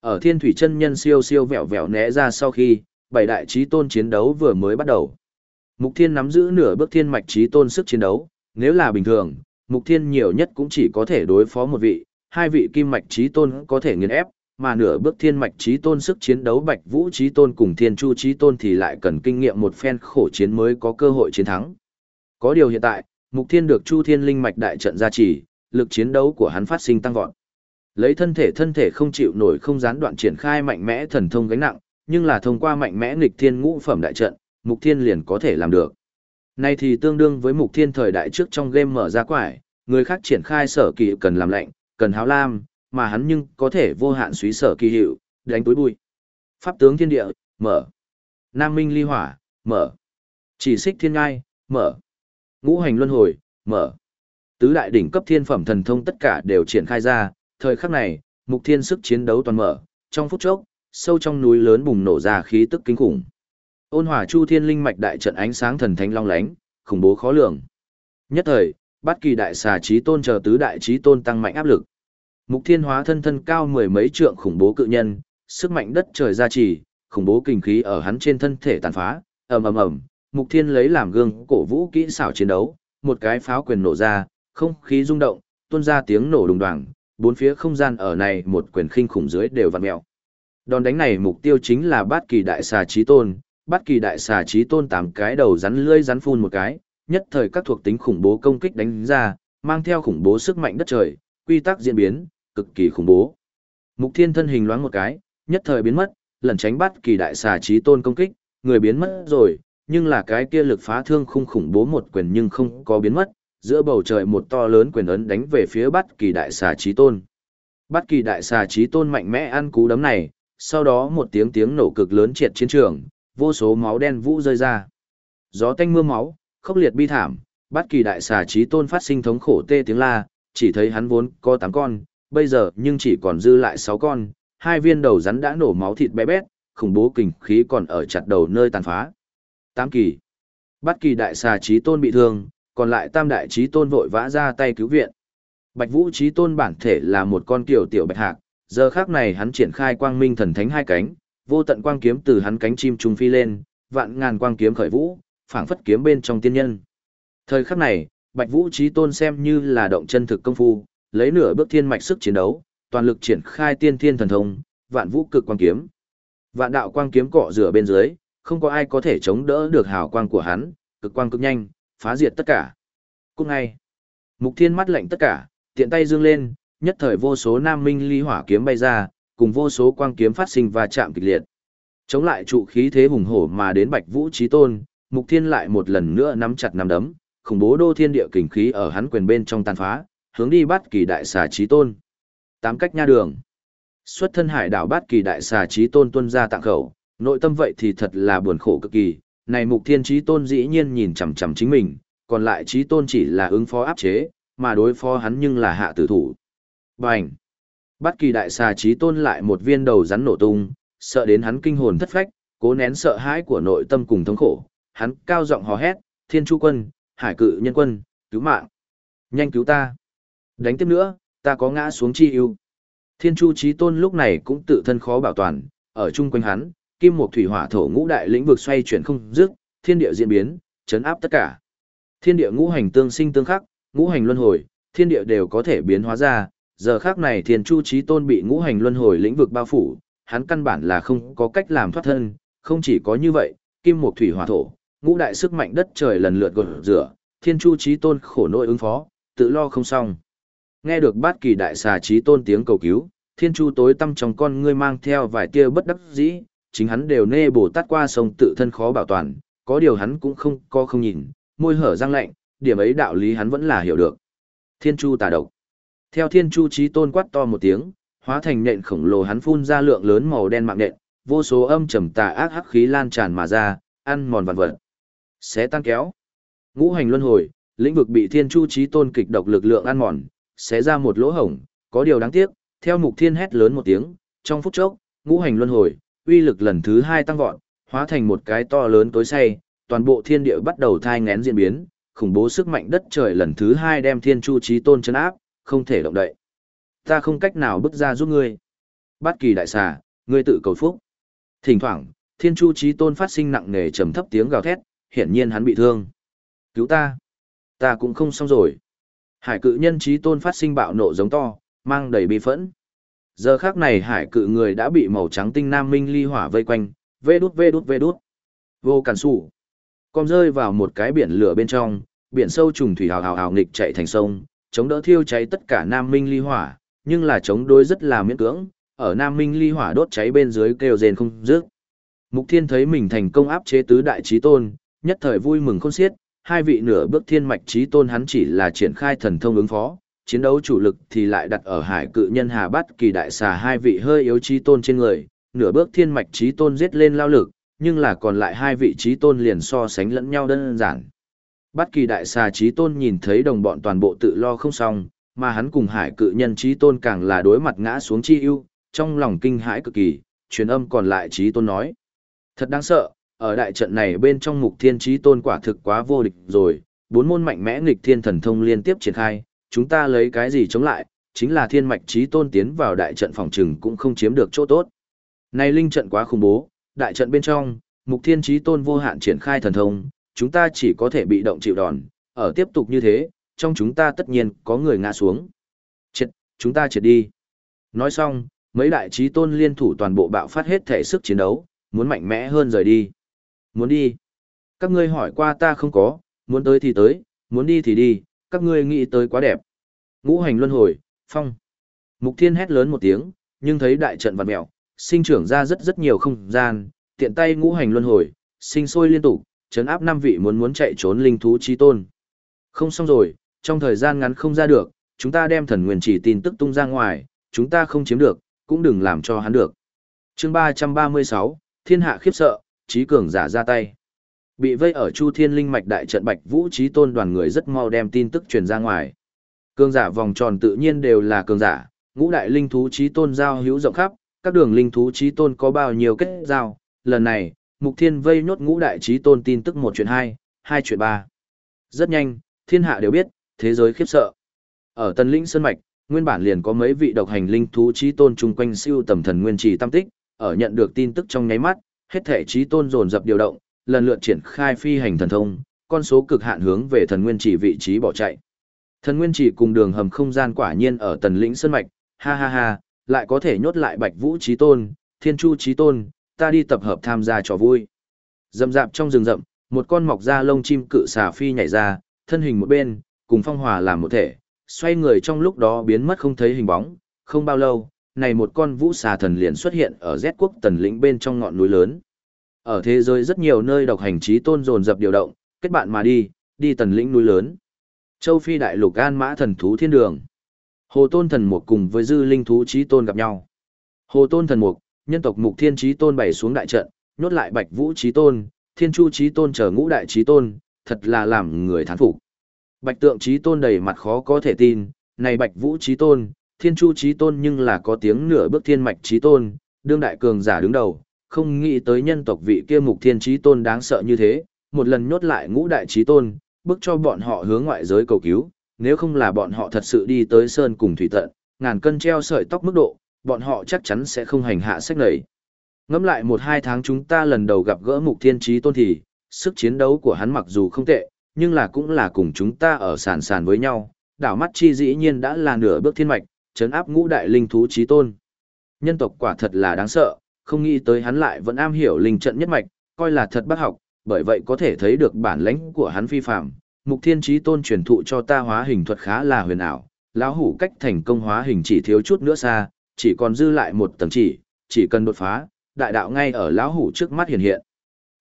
Ở thiên thủy chân nhân siêu siêu vẹo vẹo né ra sau khi, bảy đại trí tôn chiến đấu vừa mới bắt đầu. Mục thiên nắm giữ nửa bước thiên mạch trí tôn sức chiến đấu, nếu là bình thường, mục thiên nhiều nhất cũng chỉ có thể đối phó một vị, hai vị kim mạch trí tôn có thể nghiền ép, mà nửa bước thiên mạch trí tôn sức chiến đấu bạch vũ trí tôn cùng thiên chu trí tôn thì lại cần kinh nghiệm một phen khổ chiến mới có cơ hội chiến thắng. Có điều hiện tại, mục thiên được chu thiên linh mạch đại trận gia trì, lực chiến đấu của hắn phát sinh tăng vọt. Lấy thân thể thân thể không chịu nổi không gián đoạn triển khai mạnh mẽ thần thông gánh nặng, nhưng là thông qua mạnh mẽ nghịch thiên ngũ phẩm đại trận, mục thiên liền có thể làm được. Này thì tương đương với mục thiên thời đại trước trong game mở ra quải, người khác triển khai sở kỳ cần làm lạnh, cần háo lam, mà hắn nhưng có thể vô hạn suý sở kỳ hiệu, đánh túi bụi. Pháp tướng thiên địa, mở. Nam minh ly hỏa, mở. Chỉ xích thiên ngai, mở. Ngũ hành luân hồi, mở. Tứ đại đỉnh cấp thiên phẩm thần thông tất cả đều triển khai ra, thời khắc này, mục thiên sức chiến đấu toàn mở, trong phút chốc, sâu trong núi lớn bùng nổ ra khí tức kinh khủng. Ôn hỏa chu thiên linh mạch đại trận ánh sáng thần thánh long lánh, khủng bố khó lường. Nhất thời, bất kỳ đại xà trí tôn chờ tứ đại trí tôn tăng mạnh áp lực. Mục thiên hóa thân thân cao mười mấy trượng khủng bố cự nhân, sức mạnh đất trời gia trì, khủng bố kinh khí ở hắn trên thân thể tàn phá, ầm ầm ầm, Mục Thiên lấy làm gương cổ vũ kỹ xảo chiến đấu, một cái pháo quyền nổ ra, không khí rung động, tuôn ra tiếng nổ đùng đoàng, bốn phía không gian ở này một quyền khinh khủng dưới đều vặn mèo. Đòn đánh này mục tiêu chính là Bát Kỳ Đại Xà Chí Tôn, Bát Kỳ Đại Xà Chí Tôn tám cái đầu rắn lưỡi rắn phun một cái, nhất thời các thuộc tính khủng bố công kích đánh ra, mang theo khủng bố sức mạnh đất trời, quy tắc diễn biến, cực kỳ khủng bố. Mục Thiên thân hình loáng một cái, nhất thời biến mất, lẩn tránh bắt Kỳ Đại Xà Chí Tôn công kích, người biến mất rồi, nhưng là cái kia lực phá thương khung khủng bố một quyền nhưng không có biến mất, giữa bầu trời một to lớn quyền ấn đánh về phía bắt Kỳ Đại Xà Chí Tôn. Bắt Kỳ Đại Xà Chí Tôn mạnh mẽ ăn cú đấm này, sau đó một tiếng tiếng nổ cực lớn triệt chiến trường, vô số máu đen vũ rơi ra. Gió tanh mưa máu, khốc liệt bi thảm, bắt Kỳ Đại Xà Chí Tôn phát sinh thống khổ tê tiếng la, chỉ thấy hắn vốn có 8 con, bây giờ nhưng chỉ còn dư lại 6 con, hai viên đầu rắn đã nổ máu thịt bé bét, khủng bố kình khí còn ở chặt đầu nơi tàn phá. Tám kỳ. Bát kỳ đại xà trí tôn bị thương, còn lại tam đại trí tôn vội vã ra tay cứu viện. Bạch vũ trí tôn bản thể là một con kiểu tiểu bạch hạc, giờ khắc này hắn triển khai quang minh thần thánh hai cánh, vô tận quang kiếm từ hắn cánh chim trung phi lên, vạn ngàn quang kiếm khởi vũ, phảng phất kiếm bên trong tiên nhân. Thời khắc này, Bạch Vũ Trí Tôn xem như là động chân thực công phu, lấy nửa bước thiên mạch sức chiến đấu, toàn lực triển khai tiên thiên thần thông, vạn vũ cực quang kiếm. Vạn đạo quang kiếm cọ rửa bên dưới, không có ai có thể chống đỡ được hào quang của hắn, cực quang cực nhanh, phá diệt tất cả. cùng ngay, Mục Thiên mắt lạnh tất cả, tiện tay dương lên, nhất thời vô số nam minh ly hỏa kiếm bay ra, cùng vô số quang kiếm phát sinh và chạm kịch liệt. Chống lại trụ khí thế hùng hổ mà đến Bạch Vũ Chí Tôn, Mục Thiên lại một lần nữa nắm chặt nắm đấm, khủng bố đô thiên địa kình khí ở hắn quyền bên trong tàn phá, hướng đi bắt kỳ đại xà Chí Tôn. Tám cách nha đường. Xuất thân hải đảo bát kỳ đại xà trí tôn tuân ra tạng khẩu, nội tâm vậy thì thật là buồn khổ cực kỳ, này mục thiên trí tôn dĩ nhiên nhìn chằm chằm chính mình, còn lại trí tôn chỉ là ứng phó áp chế, mà đối phó hắn nhưng là hạ tử thủ. Bành! Bát kỳ đại xà trí tôn lại một viên đầu rắn nổ tung, sợ đến hắn kinh hồn thất phách, cố nén sợ hãi của nội tâm cùng thống khổ, hắn cao giọng hò hét, thiên chu quân, hải cự nhân quân, cứu mạng! Nhanh cứu ta! Đánh tiếp nữa, ta có ngã xuống chi ưu. Thiên Chu Chí Tôn lúc này cũng tự thân khó bảo toàn, ở chung quanh hắn, kim một thủy hỏa thổ ngũ đại lĩnh vực xoay chuyển không dứt, thiên địa diễn biến, chấn áp tất cả. Thiên địa ngũ hành tương sinh tương khắc, ngũ hành luân hồi, thiên địa đều có thể biến hóa ra, giờ khác này Thiên Chu Chí Tôn bị ngũ hành luân hồi lĩnh vực bao phủ, hắn căn bản là không có cách làm thoát thân, không chỉ có như vậy, kim một thủy hỏa thổ, ngũ đại sức mạnh đất trời lần lượt gột rửa, Thiên Chu Chí Tôn khổ nỗi ứng phó, tự lo không xong. Nghe được bát kỳ đại xà trí tôn tiếng cầu cứu, thiên chu tối tâm trong con ngươi mang theo vài tia bất đắc dĩ, chính hắn đều nê bồ tát qua sông tự thân khó bảo toàn, có điều hắn cũng không có không nhìn, môi hở răng lạnh, điểm ấy đạo lý hắn vẫn là hiểu được. Thiên chu tà độc. Theo thiên chu trí tôn quát to một tiếng, hóa thành nện khổng lồ hắn phun ra lượng lớn màu đen mạng nện, vô số âm trầm tà ác hắc khí lan tràn mà ra, ăn mòn vạn vật. Xé tan kéo. Ngũ hành luân hồi, lĩnh vực bị thiên chu trí tôn kịch độc lực lượng ăn mòn, xé ra một lỗ hổng, có điều đáng tiếc, theo mục thiên hét lớn một tiếng, trong phút chốc, ngũ hành luân hồi, uy lực lần thứ hai tăng vọt, hóa thành một cái to lớn tối say, toàn bộ thiên địa bắt đầu thai ngén diễn biến, khủng bố sức mạnh đất trời lần thứ hai đem thiên chu trí tôn chân áp, không thể động đậy. Ta không cách nào bước ra giúp ngươi. Bát kỳ đại xà, ngươi tự cầu phúc. Thỉnh thoảng, thiên chu trí tôn phát sinh nặng nề trầm thấp tiếng gào thét, hiển nhiên hắn bị thương. Cứu ta. Ta cũng không xong rồi. Hải cự nhân trí tôn phát sinh bạo nộ giống to, mang đầy bi phẫn. Giờ khác này hải cự người đã bị màu trắng tinh nam minh ly hỏa vây quanh, vê đút vê đút vê đút. Vô cản sủ. Con rơi vào một cái biển lửa bên trong, biển sâu trùng thủy hào hào hào nghịch chạy thành sông, chống đỡ thiêu cháy tất cả nam minh ly hỏa, nhưng là chống đối rất là miễn cưỡng, ở nam minh ly hỏa đốt cháy bên dưới kêu rền không dứt. Mục Thiên thấy mình thành công áp chế tứ đại trí tôn, nhất thời vui mừng khôn xiết, hai vị nửa bước thiên mạch trí tôn hắn chỉ là triển khai thần thông ứng phó, chiến đấu chủ lực thì lại đặt ở hải cự nhân hà bát kỳ đại xà hai vị hơi yếu trí tôn trên người, nửa bước thiên mạch trí tôn giết lên lao lực, nhưng là còn lại hai vị trí tôn liền so sánh lẫn nhau đơn giản. Bát kỳ đại xà trí tôn nhìn thấy đồng bọn toàn bộ tự lo không xong, mà hắn cùng hải cự nhân trí tôn càng là đối mặt ngã xuống chi ưu, trong lòng kinh hãi cực kỳ, truyền âm còn lại trí tôn nói. Thật đáng sợ, ở đại trận này bên trong mục thiên trí tôn quả thực quá vô địch rồi, bốn môn mạnh mẽ nghịch thiên thần thông liên tiếp triển khai, chúng ta lấy cái gì chống lại, chính là thiên mạch trí tôn tiến vào đại trận phòng trừng cũng không chiếm được chỗ tốt. Này linh trận quá khủng bố, đại trận bên trong, mục thiên trí tôn vô hạn triển khai thần thông, chúng ta chỉ có thể bị động chịu đòn, ở tiếp tục như thế, trong chúng ta tất nhiên có người ngã xuống. triệt chúng ta triệt đi. Nói xong, mấy đại trí tôn liên thủ toàn bộ bạo phát hết thể sức chiến đấu, muốn mạnh mẽ hơn rời đi. Muốn đi. Các ngươi hỏi qua ta không có, muốn tới thì tới, muốn đi thì đi, các ngươi nghĩ tới quá đẹp. Ngũ hành luân hồi, phong. Mục thiên hét lớn một tiếng, nhưng thấy đại trận vặn mẹo, sinh trưởng ra rất rất nhiều không gian, tiện tay ngũ hành luân hồi, sinh sôi liên tục, chấn áp năm vị muốn muốn chạy trốn linh thú chi tôn. Không xong rồi, trong thời gian ngắn không ra được, chúng ta đem thần nguyên chỉ tin tức tung ra ngoài, chúng ta không chiếm được, cũng đừng làm cho hắn được. chương 336, Thiên hạ khiếp sợ, trí cường giả ra tay. Bị vây ở Chu Thiên Linh mạch đại trận Bạch Vũ Chí Tôn đoàn người rất mau đem tin tức truyền ra ngoài. Cường giả vòng tròn tự nhiên đều là cường giả, ngũ đại linh thú Chí Tôn giao hữu rộng khắp, các đường linh thú Chí Tôn có bao nhiêu kết giao, lần này, Mục Thiên vây nhốt ngũ đại Chí Tôn tin tức một chuyện hai, hai chuyện ba. Rất nhanh, thiên hạ đều biết, thế giới khiếp sợ. Ở Tân Linh Sơn Mạch, nguyên bản liền có mấy vị độc hành linh thú Chí Tôn chung quanh siêu tầm thần nguyên trì tam tích, ở nhận được tin tức trong nháy mắt, hết thể trí Tôn dồn dập điều động, lần lượt triển khai phi hành thần thông, con số cực hạn hướng về thần nguyên chỉ vị trí bỏ chạy. Thần nguyên chỉ cùng đường hầm không gian quả nhiên ở tần lĩnh sơn mạch, ha ha ha, lại có thể nhốt lại Bạch Vũ trí Tôn, Thiên Chu trí Tôn, ta đi tập hợp tham gia trò vui. Dầm dạp trong rừng rậm, một con mọc da lông chim cự xà phi nhảy ra, thân hình một bên, cùng phong hòa làm một thể, xoay người trong lúc đó biến mất không thấy hình bóng, không bao lâu, này một con vũ xà thần liền xuất hiện ở Z quốc tần lĩnh bên trong ngọn núi lớn. Ở thế giới rất nhiều nơi độc hành trí tôn dồn dập điều động, kết bạn mà đi, đi tần lĩnh núi lớn. Châu Phi đại lục an mã thần thú thiên đường. Hồ Tôn thần mục cùng với dư linh thú trí tôn gặp nhau. Hồ Tôn thần mục, nhân tộc mục thiên trí tôn bày xuống đại trận, nhốt lại Bạch Vũ trí tôn, Thiên Chu trí tôn chờ ngũ đại trí tôn, thật là làm người thán phục. Bạch Tượng trí tôn đầy mặt khó có thể tin, này Bạch Vũ trí tôn, Thiên Chu trí tôn nhưng là có tiếng nửa bước thiên mạch trí tôn, đương đại cường giả đứng đầu, không nghĩ tới nhân tộc vị kia mục thiên trí tôn đáng sợ như thế, một lần nhốt lại ngũ đại trí tôn, bức cho bọn họ hướng ngoại giới cầu cứu, nếu không là bọn họ thật sự đi tới sơn cùng thủy tận, ngàn cân treo sợi tóc mức độ, bọn họ chắc chắn sẽ không hành hạ sách lầy. Ngắm lại một hai tháng chúng ta lần đầu gặp gỡ mục thiên trí tôn thì, sức chiến đấu của hắn mặc dù không tệ, nhưng là cũng là cùng chúng ta ở sàn sàn với nhau, đảo mắt chi dĩ nhiên đã là nửa bước thiên mạch, chấn áp ngũ đại linh thú trí tôn. Nhân tộc quả thật là đáng sợ, không nghĩ tới hắn lại vẫn am hiểu linh trận nhất mạch, coi là thật bác học, bởi vậy có thể thấy được bản lãnh của hắn phi phạm. Mục Thiên trí Tôn truyền thụ cho ta hóa hình thuật khá là huyền ảo, lão hủ cách thành công hóa hình chỉ thiếu chút nữa xa, chỉ còn dư lại một tầng chỉ, chỉ cần đột phá, đại đạo ngay ở lão hủ trước mắt hiện hiện.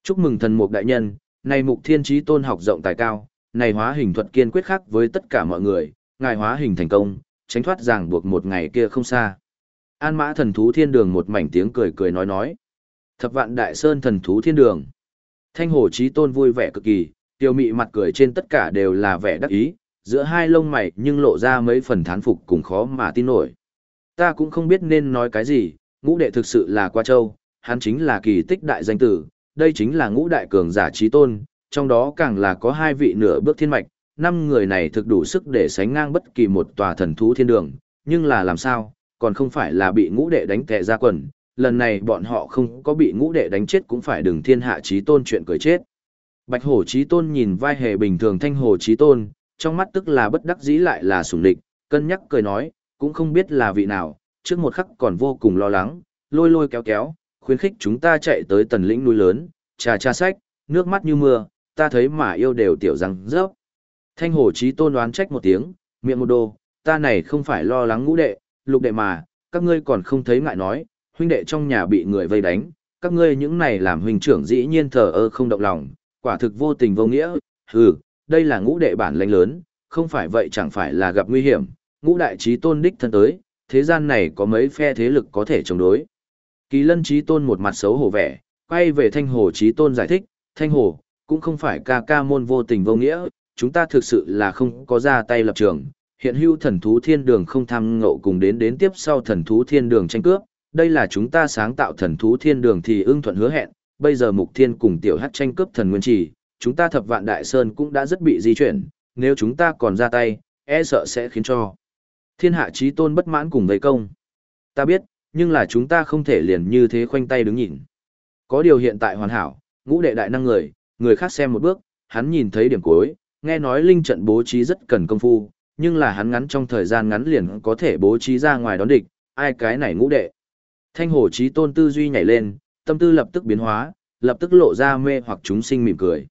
Chúc mừng thần mục đại nhân, này Mục Thiên trí Tôn học rộng tài cao, này hóa hình thuật kiên quyết khác với tất cả mọi người, ngài hóa hình thành công, tránh thoát ràng buộc một ngày kia không xa. An mã thần thú thiên đường một mảnh tiếng cười cười nói nói. Thập vạn đại sơn thần thú thiên đường. Thanh hồ trí tôn vui vẻ cực kỳ, tiêu mị mặt cười trên tất cả đều là vẻ đắc ý, giữa hai lông mày nhưng lộ ra mấy phần thán phục cùng khó mà tin nổi. Ta cũng không biết nên nói cái gì, ngũ đệ thực sự là qua châu, hắn chính là kỳ tích đại danh tử, đây chính là ngũ đại cường giả trí tôn, trong đó càng là có hai vị nửa bước thiên mạch, năm người này thực đủ sức để sánh ngang bất kỳ một tòa thần thú thiên đường, nhưng là làm sao, còn không phải là bị ngũ đệ đánh tè ra quần, lần này bọn họ không có bị ngũ đệ đánh chết cũng phải đừng thiên hạ trí tôn chuyện cười chết. Bạch hổ trí tôn nhìn vai hề bình thường thanh hổ trí tôn, trong mắt tức là bất đắc dĩ lại là sủng địch, cân nhắc cười nói, cũng không biết là vị nào, trước một khắc còn vô cùng lo lắng, lôi lôi kéo kéo, khuyến khích chúng ta chạy tới tần lĩnh núi lớn, trà trà sách, nước mắt như mưa, ta thấy mà yêu đều tiểu răng rớp. Thanh hổ trí tôn đoán trách một tiếng, miệng một đồ, ta này không phải lo lắng ngũ đệ, lục đệ mà, các ngươi còn không thấy ngại nói, huynh đệ trong nhà bị người vây đánh, các ngươi những này làm huynh trưởng dĩ nhiên thờ ơ không động lòng, quả thực vô tình vô nghĩa, hừ, đây là ngũ đệ bản lãnh lớn, không phải vậy chẳng phải là gặp nguy hiểm, ngũ đại trí tôn đích thân tới, thế gian này có mấy phe thế lực có thể chống đối. Kỳ lân trí tôn một mặt xấu hổ vẻ, quay về thanh hồ trí tôn giải thích, thanh hồ, cũng không phải ca ca môn vô tình vô nghĩa, chúng ta thực sự là không có ra tay lập trường, hiện hữu thần thú thiên đường không tham ngộ cùng đến đến tiếp sau thần thú thiên đường tranh cướp, đây là chúng ta sáng tạo thần thú thiên đường thì ưng thuận hứa hẹn, bây giờ mục thiên cùng tiểu hát tranh cướp thần nguyên trì, chúng ta thập vạn đại sơn cũng đã rất bị di chuyển, nếu chúng ta còn ra tay, e sợ sẽ khiến cho thiên hạ trí tôn bất mãn cùng vây công. Ta biết, nhưng là chúng ta không thể liền như thế khoanh tay đứng nhìn. Có điều hiện tại hoàn hảo, ngũ đệ đại năng người, người khác xem một bước, hắn nhìn thấy điểm cuối, nghe nói linh trận bố trí rất cần công phu, nhưng là hắn ngắn trong thời gian ngắn liền có thể bố trí ra ngoài đón địch, ai cái này ngũ đệ. Thanh hồ trí tôn tư duy nhảy lên, tâm tư lập tức biến hóa, lập tức lộ ra mê hoặc chúng sinh mỉm cười.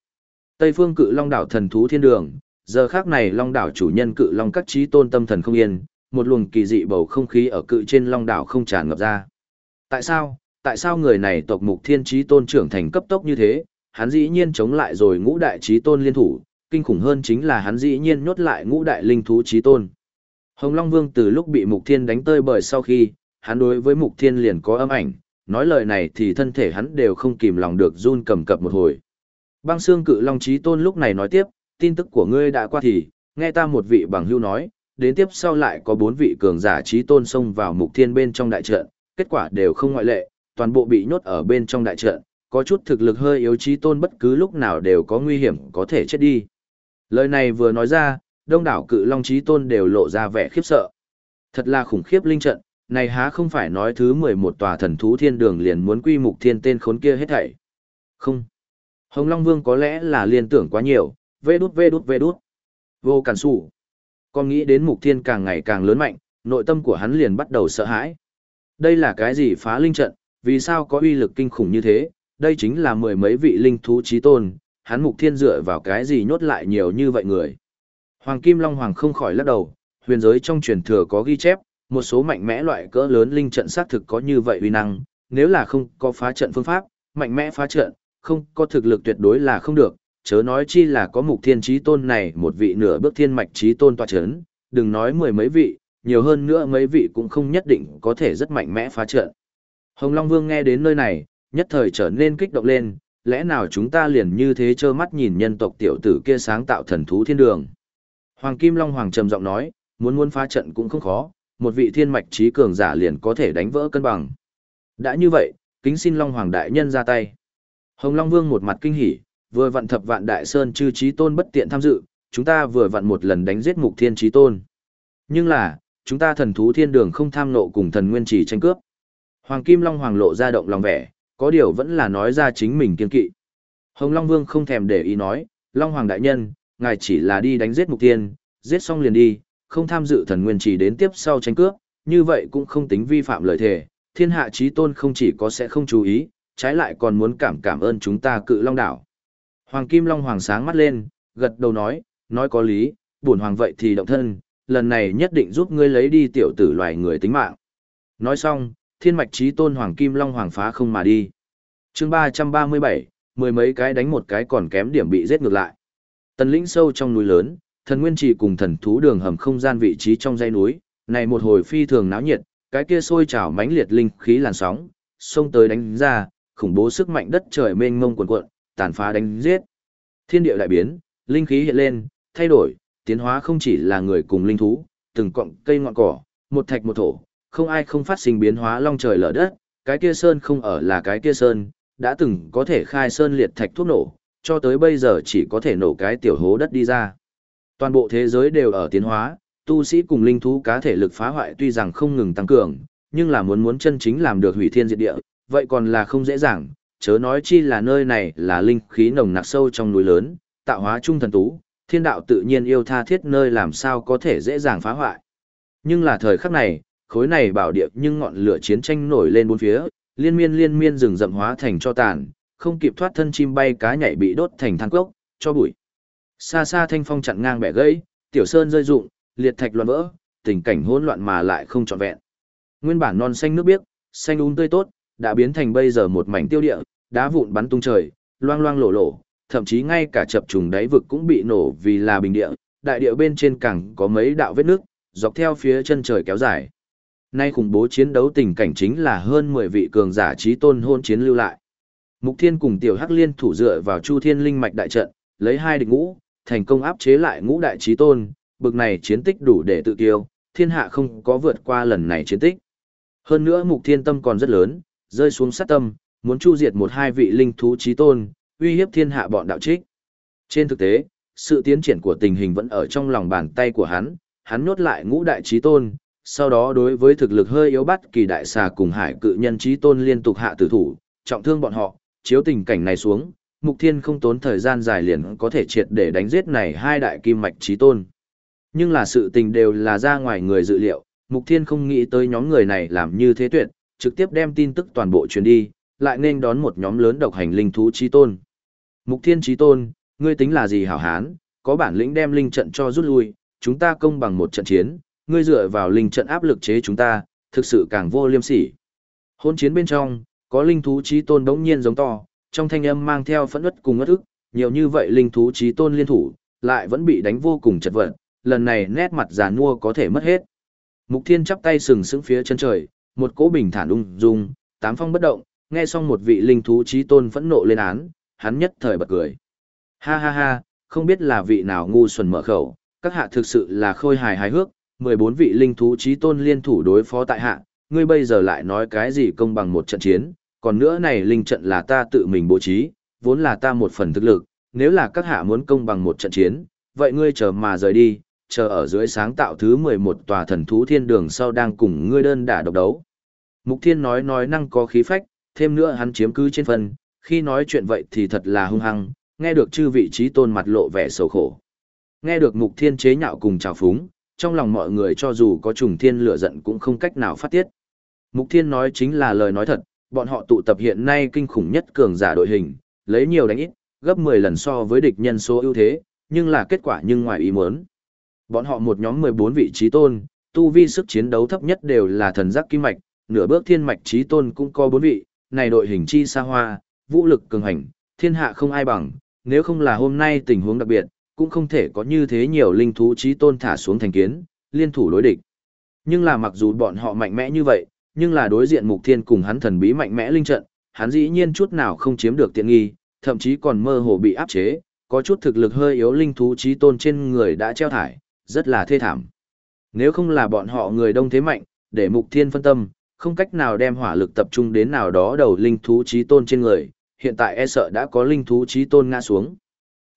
Tây phương cự long đảo thần thú thiên đường, giờ khác này long đảo chủ nhân cự long các trí tôn tâm thần không yên, một luồng kỳ dị bầu không khí ở cự trên long đảo không tràn ngập ra. Tại sao, tại sao người này tộc mục thiên trí tôn trưởng thành cấp tốc như thế, hắn dĩ nhiên chống lại rồi ngũ đại trí tôn liên thủ, kinh khủng hơn chính là hắn dĩ nhiên nhốt lại ngũ đại linh thú trí tôn. Hồng Long Vương từ lúc bị Mục Thiên đánh tơi bời sau khi, hắn đối với Mục Thiên liền có âm ảnh, nói lời này thì thân thể hắn đều không kìm lòng được run cầm cập một hồi. Băng xương cự Long Trí Tôn lúc này nói tiếp, tin tức của ngươi đã qua thì, nghe ta một vị bằng hưu nói, đến tiếp sau lại có bốn vị cường giả Trí Tôn xông vào Mục Thiên bên trong đại trận, kết quả đều không ngoại lệ, toàn bộ bị nhốt ở bên trong đại trận, có chút thực lực hơi yếu Trí Tôn bất cứ lúc nào đều có nguy hiểm có thể chết đi. Lời này vừa nói ra, đông đảo cự long trí tôn đều lộ ra vẻ khiếp sợ. Thật là khủng khiếp linh trận, này há không phải nói thứ 11 tòa thần thú thiên đường liền muốn quy mục thiên tên khốn kia hết thảy. Không. Hồng Long Vương có lẽ là liên tưởng quá nhiều, vê đút vê đút vê đút. Vô cản sủ. Con nghĩ đến mục thiên càng ngày càng lớn mạnh, nội tâm của hắn liền bắt đầu sợ hãi. Đây là cái gì phá linh trận, vì sao có uy lực kinh khủng như thế, đây chính là mười mấy vị linh thú trí tôn, hắn mục thiên dựa vào cái gì nhốt lại nhiều như vậy người. Hoàng Kim Long Hoàng không khỏi lắc đầu, huyền giới trong truyền thừa có ghi chép, một số mạnh mẽ loại cỡ lớn linh trận xác thực có như vậy uy năng, nếu là không có phá trận phương pháp, mạnh mẽ phá trận, không có thực lực tuyệt đối là không được, chớ nói chi là có mục thiên trí tôn này một vị nửa bước thiên mạch trí tôn tòa chấn, đừng nói mười mấy vị, nhiều hơn nữa mấy vị cũng không nhất định có thể rất mạnh mẽ phá trận. Hồng Long Vương nghe đến nơi này, nhất thời trở nên kích động lên, lẽ nào chúng ta liền như thế trơ mắt nhìn nhân tộc tiểu tử kia sáng tạo thần thú thiên đường. Hoàng Kim Long Hoàng trầm giọng nói, muốn muốn phá trận cũng không khó, một vị thiên mạch trí cường giả liền có thể đánh vỡ cân bằng. Đã như vậy, kính xin Long Hoàng đại nhân ra tay. Hồng Long Vương một mặt kinh hỉ, vừa vặn thập vạn đại sơn chư trí tôn bất tiện tham dự, chúng ta vừa vặn một lần đánh giết mục thiên trí tôn. Nhưng là, chúng ta thần thú thiên đường không tham nộ cùng thần nguyên trì tranh cướp. Hoàng Kim Long Hoàng lộ ra động lòng vẻ, có điều vẫn là nói ra chính mình kiên kỵ. Hồng Long Vương không thèm để ý nói, Long Hoàng đại nhân, ngài chỉ là đi đánh giết mục tiên, giết xong liền đi, không tham dự thần nguyên chỉ đến tiếp sau tranh cướp, như vậy cũng không tính vi phạm lời thề. Thiên hạ trí tôn không chỉ có sẽ không chú ý, trái lại còn muốn cảm cảm ơn chúng ta cự long đảo. Hoàng Kim Long Hoàng sáng mắt lên, gật đầu nói, nói có lý, buồn hoàng vậy thì động thân, lần này nhất định giúp ngươi lấy đi tiểu tử loài người tính mạng. Nói xong, thiên mạch trí tôn Hoàng Kim Long Hoàng phá không mà đi. chương 337, mười mấy cái đánh một cái còn kém điểm bị giết ngược lại. Tần lĩnh sâu trong núi lớn, thần nguyên trì cùng thần thú đường hầm không gian vị trí trong dãy núi, này một hồi phi thường náo nhiệt, cái kia sôi trào mãnh liệt linh khí làn sóng, xông tới đánh ra, khủng bố sức mạnh đất trời mênh mông cuồn cuộn, tàn phá đánh giết. Thiên địa đại biến, linh khí hiện lên, thay đổi, tiến hóa không chỉ là người cùng linh thú, từng cọng cây ngọn cỏ, một thạch một thổ, không ai không phát sinh biến hóa long trời lở đất, cái kia sơn không ở là cái kia sơn, đã từng có thể khai sơn liệt thạch thuốc nổ, cho tới bây giờ chỉ có thể nổ cái tiểu hố đất đi ra. Toàn bộ thế giới đều ở tiến hóa, tu sĩ cùng linh thú cá thể lực phá hoại tuy rằng không ngừng tăng cường, nhưng là muốn muốn chân chính làm được hủy thiên diệt địa, vậy còn là không dễ dàng, chớ nói chi là nơi này là linh khí nồng nặc sâu trong núi lớn, tạo hóa trung thần tú, thiên đạo tự nhiên yêu tha thiết nơi làm sao có thể dễ dàng phá hoại. Nhưng là thời khắc này, khối này bảo địa nhưng ngọn lửa chiến tranh nổi lên bốn phía, liên miên liên miên rừng rậm hóa thành cho tàn, không kịp thoát thân chim bay cá nhảy bị đốt thành than cốc, cho bụi. Xa xa thanh phong chặn ngang bẻ gãy, tiểu sơn rơi rụng, liệt thạch loạn vỡ, tình cảnh hỗn loạn mà lại không trọn vẹn. Nguyên bản non xanh nước biếc, xanh um tươi tốt, đã biến thành bây giờ một mảnh tiêu địa, đá vụn bắn tung trời, loang loang lổ lổ, thậm chí ngay cả chập trùng đáy vực cũng bị nổ vì là bình địa, đại địa bên trên cẳng có mấy đạo vết nước, dọc theo phía chân trời kéo dài. Nay khủng bố chiến đấu tình cảnh chính là hơn 10 vị cường giả trí tôn hôn chiến lưu lại. Mục Thiên cùng Tiểu Hắc Liên thủ dựa vào Chu Thiên Linh mạch đại trận, lấy hai địch ngũ, thành công áp chế lại ngũ đại trí tôn, bực này chiến tích đủ để tự tiêu, thiên hạ không có vượt qua lần này chiến tích. Hơn nữa Mục Thiên tâm còn rất lớn, rơi xuống sát tâm, muốn chu diệt một hai vị linh thú trí tôn, uy hiếp thiên hạ bọn đạo trích. Trên thực tế, sự tiến triển của tình hình vẫn ở trong lòng bàn tay của hắn, hắn nhốt lại ngũ đại trí tôn, sau đó đối với thực lực hơi yếu bắt kỳ đại xà cùng hải cự nhân trí tôn liên tục hạ tử thủ, trọng thương bọn họ, chiếu tình cảnh này xuống, Mục Thiên không tốn thời gian dài liền có thể triệt để đánh giết này hai đại kim mạch trí tôn. Nhưng là sự tình đều là ra ngoài người dự liệu, Mục Thiên không nghĩ tới nhóm người này làm như thế tuyệt, trực tiếp đem tin tức toàn bộ truyền đi, lại nên đón một nhóm lớn độc hành linh thú trí tôn. Mục Thiên trí tôn, ngươi tính là gì hảo hán, có bản lĩnh đem linh trận cho rút lui, chúng ta công bằng một trận chiến, ngươi dựa vào linh trận áp lực chế chúng ta, thực sự càng vô liêm sỉ. Hôn chiến bên trong, có linh thú trí tôn đống nhiên giống to, trong thanh âm mang theo phẫn ức cùng ngất ức, nhiều như vậy linh thú trí tôn liên thủ, lại vẫn bị đánh vô cùng chật vật, lần này nét mặt già nua có thể mất hết. Mục Thiên chắp tay sừng sững phía chân trời, một cỗ bình thản ung dung, tám phong bất động, nghe xong một vị linh thú trí tôn phẫn nộ lên án, hắn nhất thời bật cười. Ha ha ha, không biết là vị nào ngu xuẩn mở khẩu, các hạ thực sự là khôi hài hài hước, 14 vị linh thú trí tôn liên thủ đối phó tại hạ, ngươi bây giờ lại nói cái gì công bằng một trận chiến, còn nữa này linh trận là ta tự mình bố trí, vốn là ta một phần thực lực, nếu là các hạ muốn công bằng một trận chiến, vậy ngươi chờ mà rời đi, chờ ở dưới sáng tạo thứ 11 tòa thần thú thiên đường sau đang cùng ngươi đơn đả độc đấu. Mục Thiên nói nói năng có khí phách, thêm nữa hắn chiếm cứ trên phần, khi nói chuyện vậy thì thật là hung hăng, nghe được chư vị trí tôn mặt lộ vẻ sầu khổ. Nghe được Mục Thiên chế nhạo cùng chào phúng, trong lòng mọi người cho dù có trùng thiên lửa giận cũng không cách nào phát tiết. Mục Thiên nói chính là lời nói thật, bọn họ tụ tập hiện nay kinh khủng nhất cường giả đội hình, lấy nhiều đánh ít, gấp 10 lần so với địch nhân số ưu thế, nhưng là kết quả nhưng ngoài ý muốn. Bọn họ một nhóm 14 vị trí tôn, tu vi sức chiến đấu thấp nhất đều là thần giác kim mạch, nửa bước thiên mạch trí tôn cũng có 4 vị, này đội hình chi xa hoa, vũ lực cường hành, thiên hạ không ai bằng, nếu không là hôm nay tình huống đặc biệt, cũng không thể có như thế nhiều linh thú trí tôn thả xuống thành kiến, liên thủ đối địch. Nhưng là mặc dù bọn họ mạnh mẽ như vậy, nhưng là đối diện mục thiên cùng hắn thần bí mạnh mẽ linh trận, hắn dĩ nhiên chút nào không chiếm được tiện nghi, thậm chí còn mơ hồ bị áp chế, có chút thực lực hơi yếu linh thú trí tôn trên người đã treo thải, rất là thê thảm. Nếu không là bọn họ người đông thế mạnh, để mục thiên phân tâm, không cách nào đem hỏa lực tập trung đến nào đó đầu linh thú trí tôn trên người, hiện tại e sợ đã có linh thú trí tôn ngã xuống.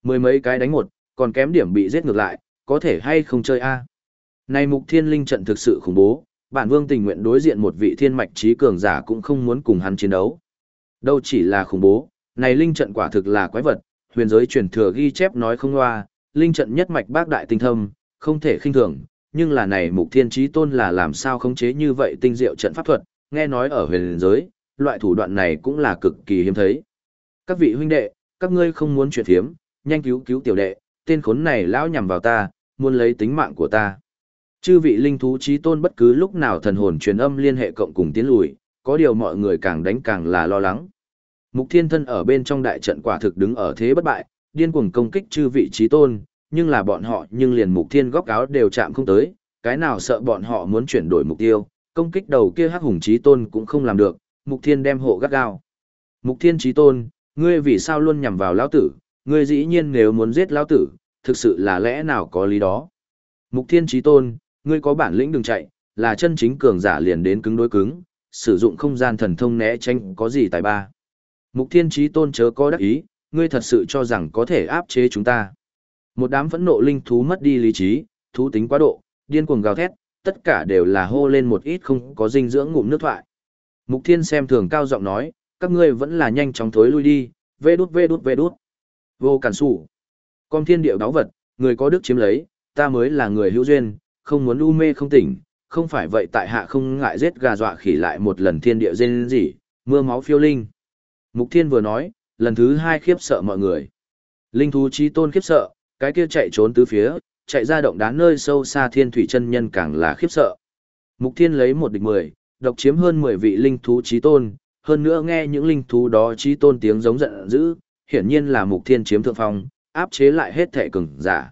Mười mấy cái đánh một, còn kém điểm bị giết ngược lại, có thể hay không chơi a? Này mục thiên linh trận thực sự khủng bố, bản vương tình nguyện đối diện một vị thiên mạch trí cường giả cũng không muốn cùng hắn chiến đấu. Đâu chỉ là khủng bố, này linh trận quả thực là quái vật, huyền giới truyền thừa ghi chép nói không loa, linh trận nhất mạch bác đại tinh thâm, không thể khinh thường, nhưng là này mục thiên trí tôn là làm sao khống chế như vậy tinh diệu trận pháp thuật, nghe nói ở huyền giới, loại thủ đoạn này cũng là cực kỳ hiếm thấy. Các vị huynh đệ, các ngươi không muốn chuyện thiếm, nhanh cứu cứu tiểu đệ, tên khốn này lão nhằm vào ta, muốn lấy tính mạng của ta. Chư vị linh thú trí tôn bất cứ lúc nào thần hồn truyền âm liên hệ cộng cùng tiến lùi, có điều mọi người càng đánh càng là lo lắng. Mục thiên thân ở bên trong đại trận quả thực đứng ở thế bất bại, điên cuồng công kích chư vị trí tôn, nhưng là bọn họ nhưng liền mục thiên góc áo đều chạm không tới, cái nào sợ bọn họ muốn chuyển đổi mục tiêu, công kích đầu kia hắc hùng trí tôn cũng không làm được, mục thiên đem hộ gắt gao. Mục thiên trí tôn, ngươi vì sao luôn nhằm vào lão tử, ngươi dĩ nhiên nếu muốn giết lão tử, thực sự là lẽ nào có lý đó. Mục thiên trí tôn, ngươi có bản lĩnh đừng chạy, là chân chính cường giả liền đến cứng đối cứng, sử dụng không gian thần thông né tránh có gì tài ba. Mục thiên trí tôn chớ có đắc ý, ngươi thật sự cho rằng có thể áp chế chúng ta. Một đám phẫn nộ linh thú mất đi lý trí, thú tính quá độ, điên cuồng gào thét, tất cả đều là hô lên một ít không có dinh dưỡng ngụm nước thoại. Mục thiên xem thường cao giọng nói, các ngươi vẫn là nhanh chóng thối lui đi, vê đút vê đút vê đút. Vô cản sủ. Con thiên điệu đáo vật, người có đức chiếm lấy, ta mới là người hữu duyên, không muốn u mê không tỉnh, không phải vậy tại hạ không ngại giết gà dọa khỉ lại một lần thiên địa dên gì, mưa máu phiêu linh. Mục thiên vừa nói, lần thứ hai khiếp sợ mọi người. Linh thú trí tôn khiếp sợ, cái kia chạy trốn tứ phía, chạy ra động đá nơi sâu xa thiên thủy chân nhân càng là khiếp sợ. Mục thiên lấy một địch mười, độc chiếm hơn mười vị linh thú trí tôn, hơn nữa nghe những linh thú đó trí tôn tiếng giống giận dữ, hiển nhiên là mục thiên chiếm thượng phong, áp chế lại hết thể cường giả.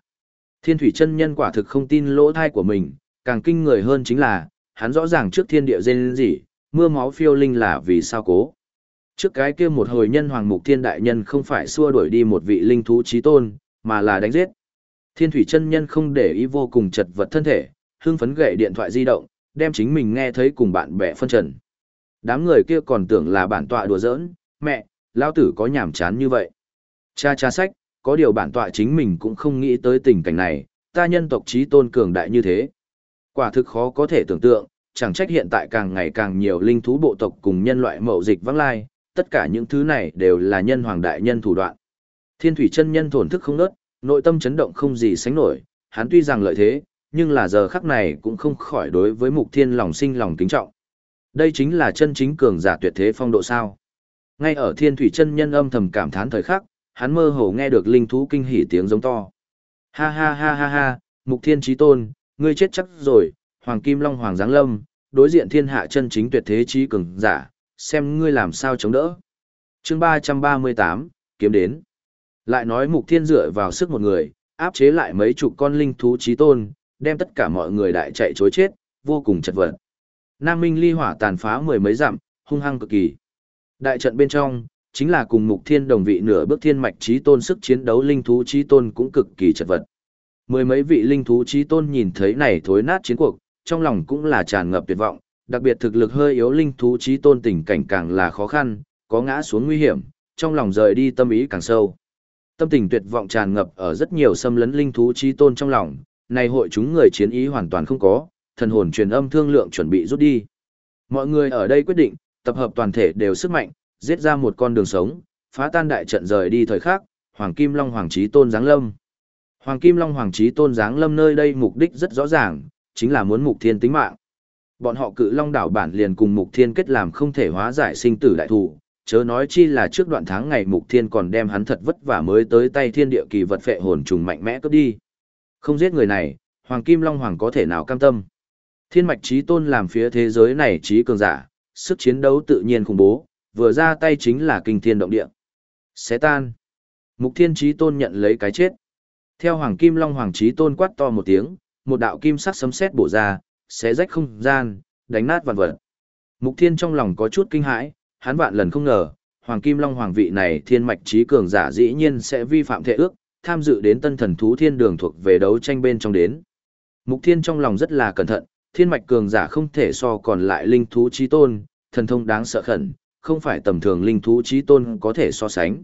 Thiên thủy chân nhân quả thực không tin lỗ thai của mình, càng kinh người hơn chính là, hắn rõ ràng trước thiên địa dên gì, mưa máu phiêu linh là vì sao cố. Trước cái kia một hồi nhân hoàng mục thiên đại nhân không phải xua đuổi đi một vị linh thú trí tôn, mà là đánh giết. Thiên thủy chân nhân không để ý vô cùng chật vật thân thể, hưng phấn gậy điện thoại di động, đem chính mình nghe thấy cùng bạn bè phân trần. Đám người kia còn tưởng là bản tọa đùa giỡn, mẹ, lao tử có nhảm chán như vậy. Cha cha sách, có điều bản tọa chính mình cũng không nghĩ tới tình cảnh này, ta nhân tộc trí tôn cường đại như thế. Quả thực khó có thể tưởng tượng, chẳng trách hiện tại càng ngày càng nhiều linh thú bộ tộc cùng nhân loại mậu dịch vắng lai, tất cả những thứ này đều là nhân hoàng đại nhân thủ đoạn. Thiên thủy chân nhân thổn thức không nớt, nội tâm chấn động không gì sánh nổi, hắn tuy rằng lợi thế, nhưng là giờ khắc này cũng không khỏi đối với mục thiên lòng sinh lòng kính trọng. Đây chính là chân chính cường giả tuyệt thế phong độ sao. Ngay ở thiên thủy chân nhân âm thầm cảm thán thời khắc, hắn mơ hồ nghe được linh thú kinh hỉ tiếng giống to. Ha ha ha ha ha, mục thiên trí tôn, ngươi chết chắc rồi, hoàng kim long hoàng giáng lâm, đối diện thiên hạ chân chính tuyệt thế trí cường giả, xem ngươi làm sao chống đỡ. chương ba ba mươi tám kiếm đến. Lại nói mục thiên dựa vào sức một người, áp chế lại mấy chục con linh thú trí tôn, đem tất cả mọi người đại chạy chối chết, vô cùng chật vật. Nam Minh ly hỏa tàn phá mười mấy dặm, hung hăng cực kỳ. Đại trận bên trong, chính là cùng mục thiên đồng vị nửa bước thiên mạch trí tôn sức chiến đấu linh thú trí tôn cũng cực kỳ chật vật. Mười mấy vị linh thú trí tôn nhìn thấy này thối nát chiến cuộc, trong lòng cũng là tràn ngập tuyệt vọng, đặc biệt thực lực hơi yếu linh thú trí tôn tình cảnh càng là khó khăn, có ngã xuống nguy hiểm, trong lòng rời đi tâm ý càng sâu. Tâm tình tuyệt vọng tràn ngập ở rất nhiều xâm lấn linh thú trí tôn trong lòng, này hội chúng người chiến ý hoàn toàn không có, thần hồn truyền âm thương lượng chuẩn bị rút đi. Mọi người ở đây quyết định, tập hợp toàn thể đều sức mạnh, giết ra một con đường sống, phá tan đại trận rời đi thời khắc, Hoàng Kim Long Hoàng Chí Tôn giáng lâm. Hoàng Kim Long Hoàng Chí Tôn giáng lâm nơi đây mục đích rất rõ ràng, chính là muốn mục thiên tính mạng. Bọn họ cự Long đảo bản liền cùng mục thiên kết làm không thể hóa giải sinh tử đại thù, chớ nói chi là trước đoạn tháng ngày mục thiên còn đem hắn thật vất vả mới tới tay thiên địa kỳ vật phệ hồn trùng mạnh mẽ cướp đi. Không giết người này, Hoàng Kim Long Hoàng có thể nào cam tâm. Thiên mạch trí tôn làm phía thế giới này trí cường giả, sức chiến đấu tự nhiên khủng bố, vừa ra tay chính là kinh thiên động địa. Xé tan. Mục thiên Chí tôn nhận lấy cái chết. Theo Hoàng Kim Long Hoàng Chí tôn quát to một tiếng, một đạo kim sắc sấm sét bổ ra, xé rách không gian, đánh nát vạn vật. Mục thiên trong lòng có chút kinh hãi, hắn vạn lần không ngờ, Hoàng Kim Long Hoàng vị này thiên mạch trí cường giả dĩ nhiên sẽ vi phạm thể ước, tham dự đến tân thần thú thiên đường thuộc về đấu tranh bên trong đến. Mục thiên trong lòng rất là cẩn thận, thiên mạch cường giả không thể so còn lại linh thú trí tôn, thần thông đáng sợ khẩn, không phải tầm thường linh thú trí tôn có thể so sánh.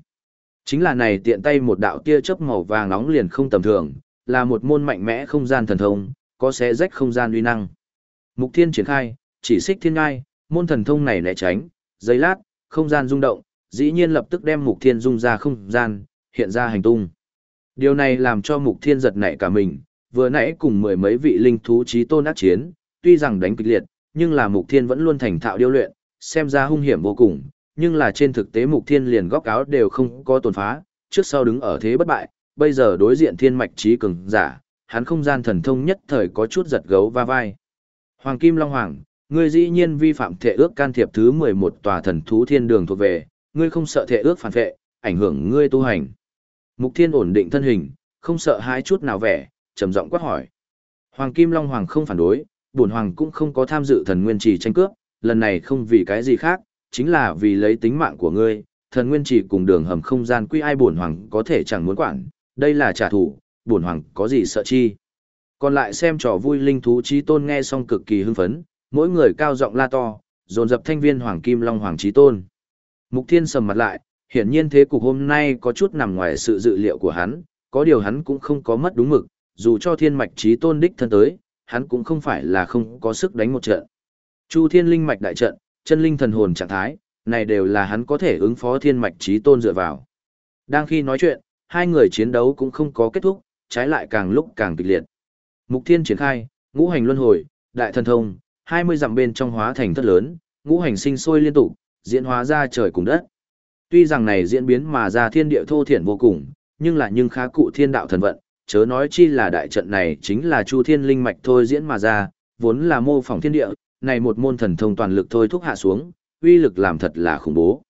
Chính là này tiện tay một đạo tia chớp màu vàng nóng liền không tầm thường, là một môn mạnh mẽ không gian thần thông, có xé rách không gian uy năng. Mục thiên triển khai, chỉ xích thiên ngai, môn thần thông này né tránh, giây lát, không gian rung động, dĩ nhiên lập tức đem mục thiên dung ra không gian, hiện ra hành tung. Điều này làm cho mục thiên giật nảy cả mình, vừa nãy cùng mười mấy vị linh thú trí tôn ác chiến, tuy rằng đánh kịch liệt, nhưng là mục thiên vẫn luôn thành thạo điêu luyện, xem ra hung hiểm vô cùng, nhưng là trên thực tế mục thiên liền góc áo đều không có tổn phá, trước sau đứng ở thế bất bại, bây giờ đối diện thiên mạch trí cường giả, hắn không gian thần thông nhất thời có chút giật gấu va vai. Hoàng Kim Long Hoàng, ngươi dĩ nhiên vi phạm thể ước can thiệp thứ 11 tòa thần thú thiên đường thuộc về, ngươi không sợ thể ước phản vệ, ảnh hưởng ngươi tu hành. Mục Thiên ổn định thân hình, không sợ hãi chút nào vẻ, trầm giọng quát hỏi. Hoàng Kim Long Hoàng không phản đối, bổn hoàng cũng không có tham dự thần nguyên trì tranh cướp, lần này không vì cái gì khác, chính là vì lấy tính mạng của ngươi, thần nguyên trì cùng đường hầm không gian quy ai bổn hoàng có thể chẳng muốn quản, đây là trả thù, bổn hoàng có gì sợ chi. Còn lại xem trò vui linh thú trí tôn nghe xong cực kỳ hưng phấn, mỗi người cao giọng la to, dồn dập thanh viên hoàng kim long hoàng trí tôn. Mục Thiên sầm mặt lại, hiển nhiên thế cục hôm nay có chút nằm ngoài sự dự liệu của hắn, có điều hắn cũng không có mất đúng mực, dù cho thiên mạch trí tôn đích thân tới, hắn cũng không phải là không có sức đánh một trận. Chu thiên linh mạch đại trận, chân linh thần hồn trạng thái, này đều là hắn có thể ứng phó thiên mạch trí tôn dựa vào. Đang khi nói chuyện, hai người chiến đấu cũng không có kết thúc, trái lại càng lúc càng kịch liệt. Mục thiên triển khai, ngũ hành luân hồi, đại thần thông, 20 dặm bên trong hóa thành thất lớn, ngũ hành sinh sôi liên tục, diễn hóa ra trời cùng đất. Tuy rằng này diễn biến mà ra thiên địa thô thiển vô cùng, nhưng là nhưng khá cụ thiên đạo thần vận, chớ nói chi là đại trận này chính là Chu Thiên linh mạch thôi diễn mà ra, vốn là mô phỏng thiên địa, này một môn thần thông toàn lực thôi thúc hạ xuống, uy lực làm thật là khủng bố.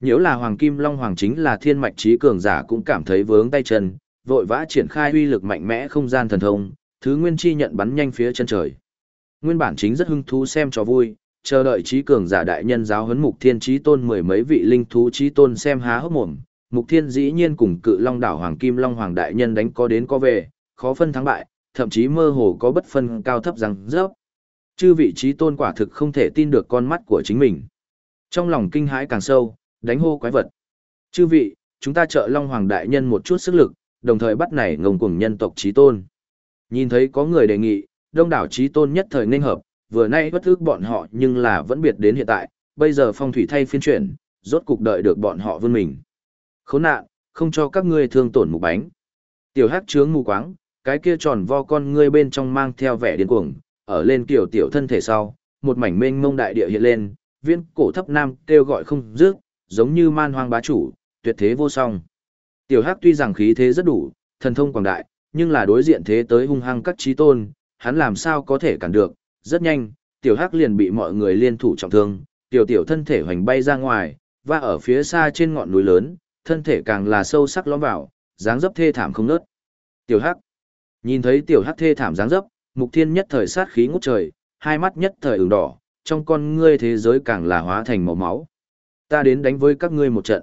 Nếu là Hoàng Kim Long Hoàng chính là thiên mạch trí cường giả cũng cảm thấy vướng tay chân, vội vã triển khai uy lực mạnh mẽ không gian thần thông, thứ nguyên chi nhận bắn nhanh phía chân trời. Nguyên bản chính rất hưng thú xem cho vui, chờ đợi trí cường giả đại nhân giáo huấn mục thiên trí tôn mười mấy vị linh thú trí tôn xem há hốc mồm. Mục thiên dĩ nhiên cùng cự long đảo hoàng kim long hoàng đại nhân đánh có đến có về, khó phân thắng bại, thậm chí mơ hồ có bất phân cao thấp rằng rớp. Chư vị trí tôn quả thực không thể tin được con mắt của chính mình. Trong lòng kinh hãi càng sâu, đánh hô quái vật. Chư vị, chúng ta trợ long hoàng đại nhân một chút sức lực, đồng thời bắt nảy ngông cuồng nhân tộc trí tôn. Nhìn thấy có người đề nghị, đông đảo trí tôn nhất thời nên hợp, vừa nay bất ước bọn họ nhưng là vẫn biệt đến hiện tại, bây giờ phong thủy thay phiên chuyển, rốt cục đợi được bọn họ vươn mình. Khốn nạn, không cho các ngươi thương tổn mục bánh. Tiểu hắc trướng mù quáng, cái kia tròn vo con ngươi bên trong mang theo vẻ điên cuồng, ở lên kiểu tiểu thân thể sau, một mảnh mênh mông đại địa hiện lên, viên cổ thấp nam kêu gọi không dứt, giống như man hoang bá chủ, tuyệt thế vô song. Tiểu hắc tuy rằng khí thế rất đủ, thần thông quảng đại, nhưng là đối diện thế tới hung hăng các trí tôn, hắn làm sao có thể cản được, rất nhanh, tiểu hắc liền bị mọi người liên thủ trọng thương, tiểu tiểu thân thể hoành bay ra ngoài, và ở phía xa trên ngọn núi lớn, thân thể càng là sâu sắc lõm vào, dáng dấp thê thảm không nớt. Tiểu hắc, nhìn thấy tiểu hắc thê thảm dáng dấp, mục thiên nhất thời sát khí ngút trời, hai mắt nhất thời ửng đỏ, trong con ngươi thế giới càng là hóa thành màu máu. Ta đến đánh với các ngươi một trận.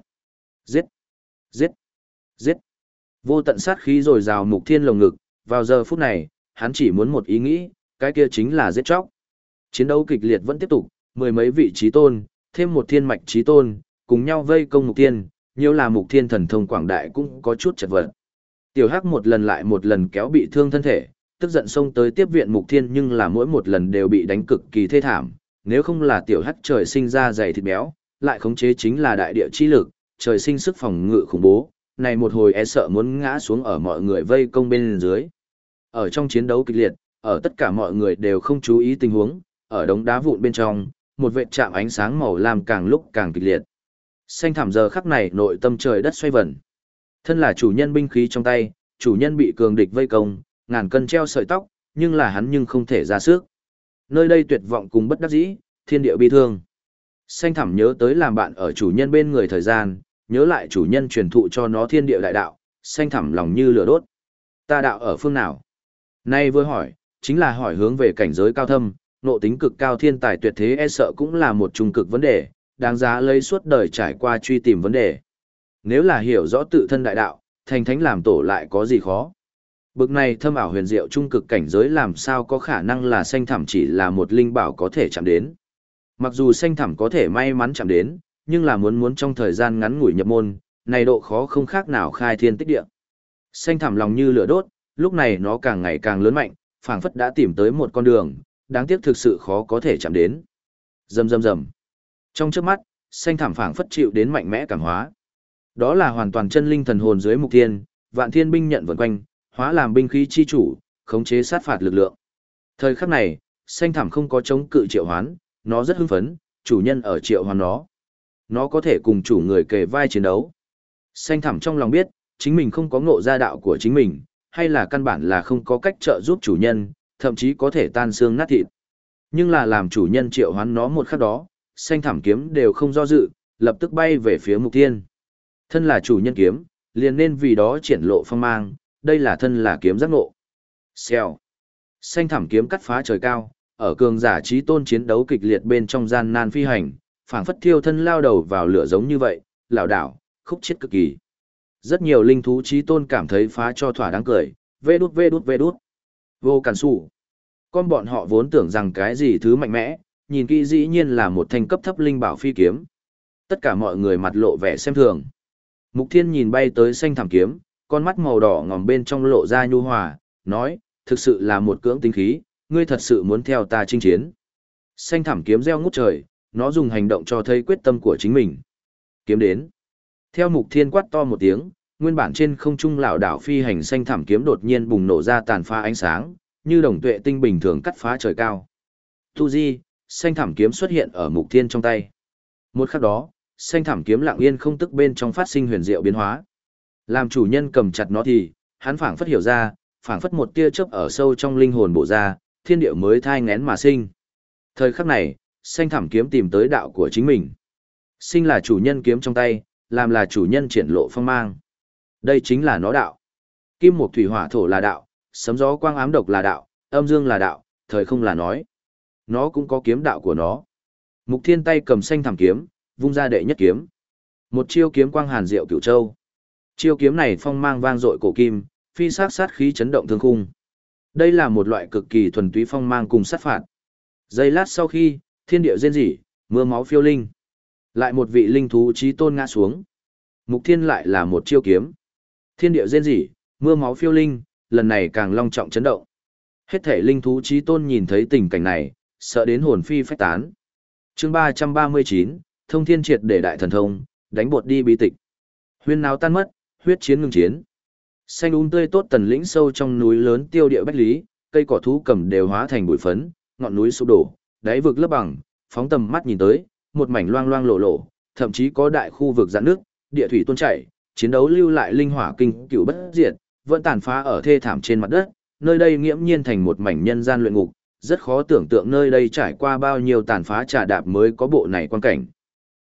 Giết! Giết! Giết! Vô tận sát khí rồi rào mục thiên lồng ngực, vào giờ phút này, hắn chỉ muốn một ý nghĩ, cái kia chính là giết chóc. Chiến đấu kịch liệt vẫn tiếp tục, mười mấy vị trí tôn, thêm một thiên mạch trí tôn, cùng nhau vây công mục thiên, nhiều là mục thiên thần thông quảng đại cũng có chút chật vật. Tiểu Hắc một lần lại một lần kéo bị thương thân thể, tức giận xông tới tiếp viện mục thiên nhưng là mỗi một lần đều bị đánh cực kỳ thê thảm, nếu không là tiểu Hắc trời sinh ra dày thịt béo, lại khống chế chính là đại địa chi lực, trời sinh sức phòng ngự khủng bố, này một hồi e sợ muốn ngã xuống ở mọi người vây công bên dưới. Ở trong chiến đấu kịch liệt, ở tất cả mọi người đều không chú ý tình huống, ở đống đá vụn bên trong, một vệt chạm ánh sáng màu lam càng lúc càng kịch liệt. Xanh thảm giờ khắc này nội tâm trời đất xoay vần. Thân là chủ nhân binh khí trong tay, chủ nhân bị cường địch vây công, ngàn cân treo sợi tóc, nhưng là hắn nhưng không thể ra sức. Nơi đây tuyệt vọng cùng bất đắc dĩ, thiên địa bi thương. Xanh thảm nhớ tới làm bạn ở chủ nhân bên người thời gian, nhớ lại chủ nhân truyền thụ cho nó thiên địa đại đạo, xanh thảm lòng như lửa đốt. Ta đạo ở phương nào? Nay vừa hỏi, chính là hỏi hướng về cảnh giới cao thâm, nộ tính cực cao thiên tài tuyệt thế e sợ cũng là một trung cực vấn đề, đáng giá lấy suốt đời trải qua truy tìm vấn đề. Nếu là hiểu rõ tự thân đại đạo, thành thánh làm tổ lại có gì khó. Bực này thâm ảo huyền diệu trung cực cảnh giới làm sao có khả năng là xanh thẳm chỉ là một linh bảo có thể chạm đến. Mặc dù xanh thẳm có thể may mắn chạm đến, nhưng là muốn muốn trong thời gian ngắn ngủi nhập môn, này độ khó không khác nào khai thiên tích địa. Xanh thẳm lòng như lửa đốt, lúc này nó càng ngày càng lớn mạnh, phảng phất đã tìm tới một con đường, đáng tiếc thực sự khó có thể chạm đến. Rầm rầm rầm. Trong trước mắt, xanh thảm phảng phất chịu đến mạnh mẽ cảm hóa. Đó là hoàn toàn chân linh thần hồn dưới mục thiên, vạn thiên binh nhận vần quanh, hóa làm binh khí chi chủ, khống chế sát phạt lực lượng. Thời khắc này, xanh thảm không có chống cự triệu hoán, nó rất hưng phấn, chủ nhân ở triệu hoán nó. Nó có thể cùng chủ người kề vai chiến đấu. Xanh thảm trong lòng biết, chính mình không có ngộ gia đạo của chính mình, hay là căn bản là không có cách trợ giúp chủ nhân, thậm chí có thể tan xương nát thịt. Nhưng là làm chủ nhân triệu hoán nó một khắc đó, xanh thảm kiếm đều không do dự, lập tức bay về phía mục Tiên. Thân là chủ nhân kiếm, liền nên vì đó triển lộ phong mang, đây là thân là kiếm giác ngộ. Xèo. Xanh thảm kiếm cắt phá trời cao, ở cường giả trí tôn chiến đấu kịch liệt bên trong gian nan phi hành, phảng phất thiêu thân lao đầu vào lửa giống như vậy, lảo đảo, khúc chết cực kỳ. Rất nhiều linh thú trí tôn cảm thấy phá cho thỏa đáng cười, vê đút vê đút vê đút. Vô cản sủ. Con bọn họ vốn tưởng rằng cái gì thứ mạnh mẽ, nhìn kỹ dĩ nhiên là một thanh cấp thấp linh bảo phi kiếm. Tất cả mọi người mặt lộ vẻ xem thường. Mục Thiên nhìn bay tới xanh thảm kiếm, con mắt màu đỏ ngòm bên trong lộ ra nhu hòa, nói, thực sự là một cưỡng tinh khí, ngươi thật sự muốn theo ta chinh chiến. Xanh thảm kiếm reo ngút trời, nó dùng hành động cho thấy quyết tâm của chính mình. Kiếm đến. Theo Mục Thiên quát to một tiếng, nguyên bản trên không trung lão đảo phi hành xanh thảm kiếm đột nhiên bùng nổ ra tàn pha ánh sáng, như đồng tuệ tinh bình thường cắt phá trời cao. Tu Di, xanh thảm kiếm xuất hiện ở Mục Thiên trong tay. Một khắc đó, xanh thảm kiếm lặng yên không tức bên trong phát sinh huyền diệu biến hóa. Làm chủ nhân cầm chặt nó thì, hắn phảng phất hiểu ra, phảng phất một tia chớp ở sâu trong linh hồn bộ ra, thiên địa mới thai ngén mà sinh. Thời khắc này, xanh thảm kiếm tìm tới đạo của chính mình. Sinh là chủ nhân kiếm trong tay, làm là chủ nhân triển lộ phong mang. Đây chính là nó đạo. Kim một thủy hỏa thổ là đạo, sấm gió quang ám độc là đạo, âm dương là đạo, thời không là nói. Nó cũng có kiếm đạo của nó. Mục thiên tay cầm xanh thảm kiếm, vung ra đệ nhất kiếm. Một chiêu kiếm quang hàn diệu cửu châu. Chiêu kiếm này phong mang vang dội cổ kim, phi sát sát khí chấn động thương khung. Đây là một loại cực kỳ thuần túy phong mang cùng sát phạt. Giây lát sau khi, thiên địa rên rỉ, mưa máu phiêu linh. Lại một vị linh thú chí tôn ngã xuống. Mục thiên lại là một chiêu kiếm. Thiên địa rên rỉ, mưa máu phiêu linh, lần này càng long trọng chấn động. Hết thể linh thú chí tôn nhìn thấy tình cảnh này, sợ đến hồn phi phách tán. chương ba ba mươi chín thông thiên triệt để đại thần thông, đánh bột đi bí tịch. Huyên náo tan mất, huyết chiến ngừng chiến. Xanh um tươi tốt tần lĩnh sâu trong núi lớn tiêu địa bách lý, cây cỏ thú cầm đều hóa thành bụi phấn, ngọn núi sụp đổ, đáy vực lấp bằng, phóng tầm mắt nhìn tới, một mảnh loang loang lộ lộ, thậm chí có đại khu vực giãn nước, địa thủy tuôn chảy, chiến đấu lưu lại linh hỏa kinh cựu bất diệt, vẫn tàn phá ở thê thảm trên mặt đất, nơi đây nghiễm nhiên thành một mảnh nhân gian luyện ngục, rất khó tưởng tượng nơi đây trải qua bao nhiêu tàn phá trà đạp mới có bộ này quan cảnh.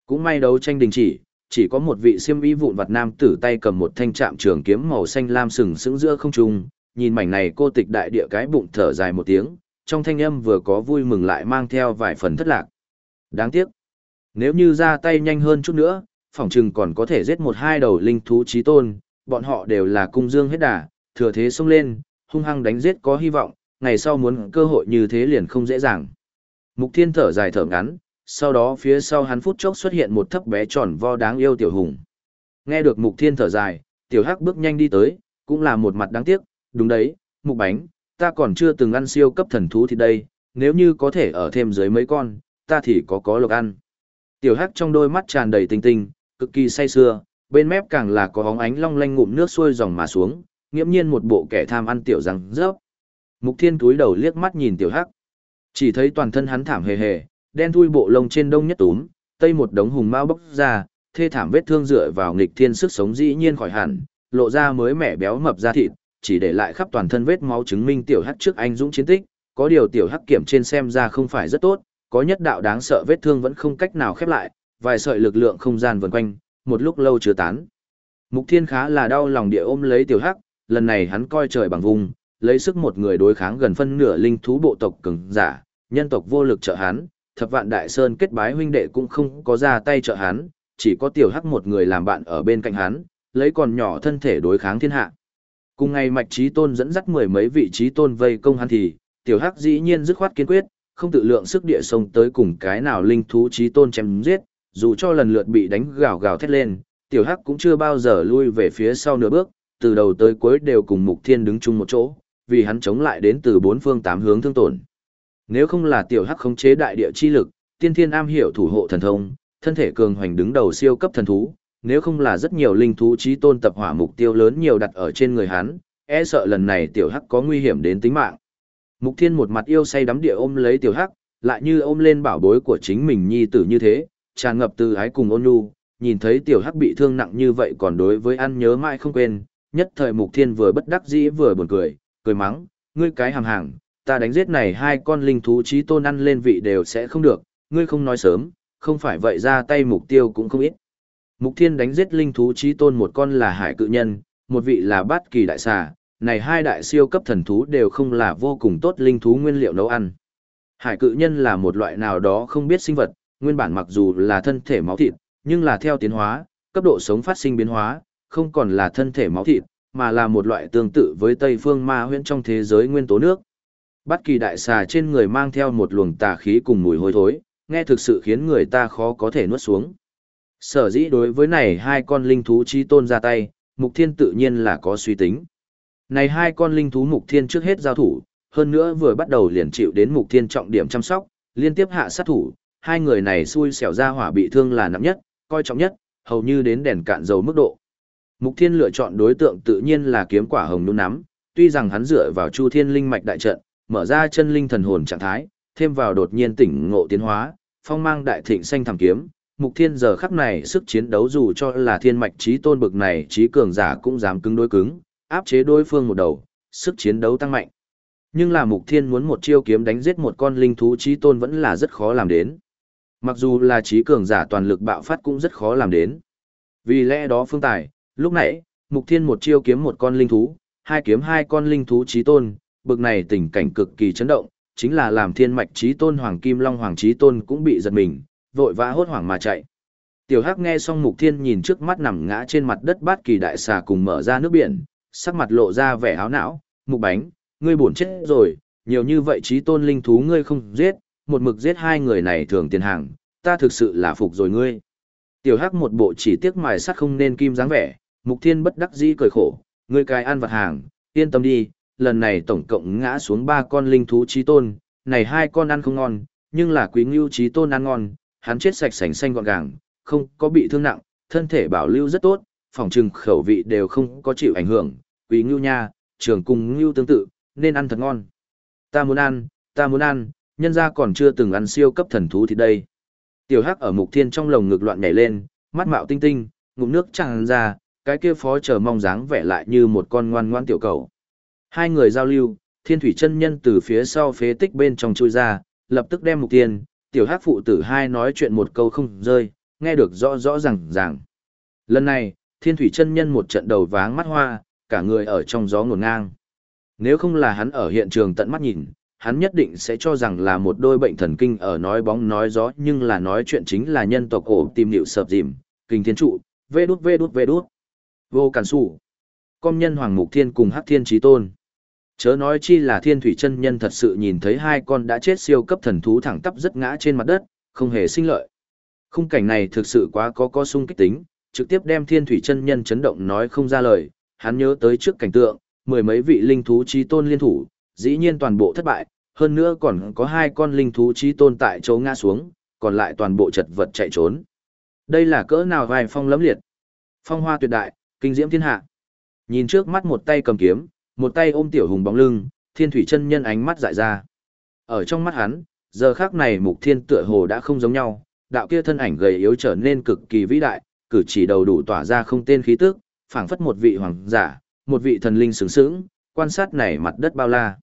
Cũng may đấu tranh đình chỉ, chỉ có một vị siêm y vụn vặt nam tử tay cầm một thanh trạm trường kiếm màu xanh lam sừng sững giữa không trung, nhìn mảnh này cô tịch đại địa cái bụng thở dài một tiếng, trong thanh âm vừa có vui mừng lại mang theo vài phần thất lạc. Đáng tiếc, nếu như ra tay nhanh hơn chút nữa, phỏng chừng còn có thể giết một hai đầu linh thú trí tôn, bọn họ đều là cung dương hết đà, thừa thế xông lên, hung hăng đánh giết có hy vọng, ngày sau muốn cơ hội như thế liền không dễ dàng. Mục Thiên thở dài thở ngắn, sau đó phía sau hắn phút chốc xuất hiện một thấp bé tròn vo đáng yêu tiểu hùng. Nghe được Mục Thiên thở dài, tiểu hắc bước nhanh đi tới, cũng là một mặt đáng tiếc, đúng đấy, Mục Bánh, ta còn chưa từng ăn siêu cấp thần thú thì đây, nếu như có thể ở thêm dưới mấy con, ta thì có có lộc ăn. Tiểu hắc trong đôi mắt tràn đầy tinh tinh, cực kỳ say sưa, bên mép càng là có hóng ánh long lanh ngụm nước xuôi dòng mà xuống, nghiễm nhiên một bộ kẻ tham ăn tiểu răng rớp. Mục thiên túi đầu liếc mắt nhìn tiểu hắc. Chỉ thấy toàn thân hắn thảm hề hề, đen thui bộ lông trên đông nhất túm, tây một đống hùng mao bốc ra, thê thảm vết thương dựa vào nghịch thiên sức sống dĩ nhiên khỏi hẳn, lộ ra mới mẻ béo mập da thịt, chỉ để lại khắp toàn thân vết máu chứng minh tiểu hắc trước anh dũng chiến tích, có điều tiểu hắc kiểm trên xem ra không phải rất tốt, có nhất đạo đáng sợ vết thương vẫn không cách nào khép lại, vài sợi lực lượng không gian vần quanh, một lúc lâu chưa tán. Mục Thiên khá là đau lòng địa ôm lấy tiểu hắc, lần này hắn coi trời bằng vùng, lấy sức một người đối kháng gần phân nửa linh thú bộ tộc cường giả, nhân tộc vô lực trợ hắn, thập vạn đại sơn kết bái huynh đệ cũng không có ra tay trợ hắn, chỉ có tiểu hắc một người làm bạn ở bên cạnh hắn, lấy còn nhỏ thân thể đối kháng thiên hạ. Cùng ngày mạch trí tôn dẫn dắt mười mấy vị trí tôn vây công hắn thì, tiểu hắc dĩ nhiên dứt khoát kiên quyết, không tự lượng sức địa sông tới cùng cái nào linh thú trí tôn chém giết, dù cho lần lượt bị đánh gào gào thét lên, tiểu hắc cũng chưa bao giờ lui về phía sau nửa bước, từ đầu tới cuối đều cùng mục thiên đứng chung một chỗ, vì hắn chống lại đến từ bốn phương tám hướng thương tổn. Nếu không là tiểu hắc khống chế đại địa chi lực, tiên thiên am hiểu thủ hộ thần thông, thân thể cường hoành đứng đầu siêu cấp thần thú, nếu không là rất nhiều linh thú trí tôn tập hỏa mục tiêu lớn nhiều đặt ở trên người hắn, e sợ lần này tiểu hắc có nguy hiểm đến tính mạng. Mục thiên một mặt yêu say đắm địa ôm lấy tiểu hắc, lại như ôm lên bảo bối của chính mình nhi tử như thế, tràn ngập từ ái cùng ôn nhu, nhìn thấy tiểu hắc bị thương nặng như vậy còn đối với ăn nhớ mãi không quên, nhất thời mục thiên vừa bất đắc dĩ vừa buồn cười, cười mắng, ngươi cái hàm hàng, ta đánh giết này hai con linh thú trí tôn ăn lên vị đều sẽ không được, ngươi không nói sớm, không phải vậy ra tay mục tiêu cũng không ít. Mục thiên đánh giết linh thú trí tôn một con là hải cự nhân, một vị là bát kỳ đại xà, này hai đại siêu cấp thần thú đều không là vô cùng tốt linh thú nguyên liệu nấu ăn. Hải cự nhân là một loại nào đó không biết sinh vật, nguyên bản mặc dù là thân thể máu thịt, nhưng là theo tiến hóa, cấp độ sống phát sinh biến hóa, không còn là thân thể máu thịt, mà là một loại tương tự với Tây phương ma huyễn trong thế giới nguyên tố nước. Bất kỳ đại xà trên người mang theo một luồng tà khí cùng mùi hôi thối, nghe thực sự khiến người ta khó có thể nuốt xuống. Sở dĩ đối với này hai con linh thú chi tôn ra tay, Mục Thiên tự nhiên là có suy tính. Này hai con linh thú Mục Thiên trước hết giao thủ, hơn nữa vừa bắt đầu liền chịu đến Mục Thiên trọng điểm chăm sóc, liên tiếp hạ sát thủ, hai người này xui xẻo ra hỏa bị thương là nặng nhất, coi trọng nhất, hầu như đến đèn cạn dầu mức độ. Mục Thiên lựa chọn đối tượng tự nhiên là kiếm quả hồng nhung nắm, tuy rằng hắn dựa vào Chu Thiên linh mạch đại trận, mở ra chân linh thần hồn trạng thái, thêm vào đột nhiên tỉnh ngộ tiến hóa, phong mang đại thịnh xanh thảm kiếm, Mục Thiên giờ khắc này sức chiến đấu dù cho là thiên mạch trí tôn bực này trí cường giả cũng dám cứng đối cứng, áp chế đối phương một đầu, sức chiến đấu tăng mạnh. Nhưng là Mục Thiên muốn một chiêu kiếm đánh giết một con linh thú trí tôn vẫn là rất khó làm đến. Mặc dù là trí cường giả toàn lực bạo phát cũng rất khó làm đến. Vì lẽ đó phương tài, lúc nãy, Mục Thiên một chiêu kiếm một con linh thú, hai kiếm hai con linh thú trí tôn, bực này tình cảnh cực kỳ chấn động, chính là làm thiên mạch trí tôn Hoàng Kim Long Hoàng trí tôn cũng bị giật mình, vội vã hốt hoảng mà chạy. Tiểu Hắc nghe xong Mục Thiên nhìn trước mắt nằm ngã trên mặt đất bát kỳ đại xà cùng mở ra nước biển, sắc mặt lộ ra vẻ áo não, "Mục Bánh, ngươi buồn chết rồi, nhiều như vậy trí tôn linh thú ngươi không giết, một mực giết hai người này thường tiền hàng, ta thực sự là phục rồi ngươi." Tiểu Hắc một bộ chỉ tiếc mài sắt không nên kim dáng vẻ, Mục Thiên bất đắc dĩ cười khổ, "Ngươi cái ăn vật hàng, yên tâm đi, lần này tổng cộng ngã xuống ba con linh thú trí tôn, này hai con ăn không ngon, nhưng là quý ngưu trí tôn ăn ngon, hắn chết sạch sành xanh gọn gàng, không có bị thương nặng, thân thể bảo lưu rất tốt, phòng trừng khẩu vị đều không có chịu ảnh hưởng, quý ngưu nha, trường cùng ngưu tương tự, nên ăn thật ngon. Ta muốn ăn, ta muốn ăn, nhân ra còn chưa từng ăn siêu cấp thần thú thì đây. Tiểu Hắc ở Mục Thiên trong lồng ngực loạn nhảy lên, mắt mạo tinh tinh, ngụm nước tràn ra, cái kia phó chờ mong dáng vẻ lại như một con ngoan ngoan tiểu cầu. Hai người giao lưu, Thiên Thủy chân nhân từ phía sau phế tích bên trong chui ra, lập tức đem Mục tiền Tiểu hát phụ tử hai nói chuyện một câu không rơi, nghe được rõ rõ ràng ràng. Lần này, Thiên Thủy chân nhân một trận đầu váng mắt hoa, cả người ở trong gió ngổn ngang. Nếu không là hắn ở hiện trường tận mắt nhìn, hắn nhất định sẽ cho rằng là một đôi bệnh thần kinh ở nói bóng nói gió nhưng là nói chuyện chính là nhân tộc cổ tìm liệu sập dìm, kinh thiên trụ, vê đút vê đút vê đút. Vô cản sủ. Công nhân Hoàng Mục Thiên cùng Hắc Thiên Trí Tôn. Chớ nói chi là thiên thủy chân nhân thật sự nhìn thấy hai con đã chết siêu cấp thần thú thẳng tắp rất ngã trên mặt đất, không hề sinh lợi. Khung cảnh này thực sự quá có có sung kích tính, trực tiếp đem thiên thủy chân nhân chấn động nói không ra lời, hắn nhớ tới trước cảnh tượng, mười mấy vị linh thú trí tôn liên thủ, dĩ nhiên toàn bộ thất bại, hơn nữa còn có hai con linh thú trí tôn tại chỗ ngã xuống, còn lại toàn bộ chật vật chạy trốn. Đây là cỡ nào vài phong lấm liệt. Phong hoa tuyệt đại, kinh diễm thiên hạ. Nhìn trước mắt một tay cầm kiếm, một tay ôm tiểu hùng bóng lưng, thiên thủy chân nhân ánh mắt dại ra. Ở trong mắt hắn, giờ khác này mục thiên tựa hồ đã không giống nhau, đạo kia thân ảnh gầy yếu trở nên cực kỳ vĩ đại, cử chỉ đầu đủ tỏa ra không tên khí tức, phảng phất một vị hoàng giả, một vị thần linh sướng sướng, quan sát này mặt đất bao la.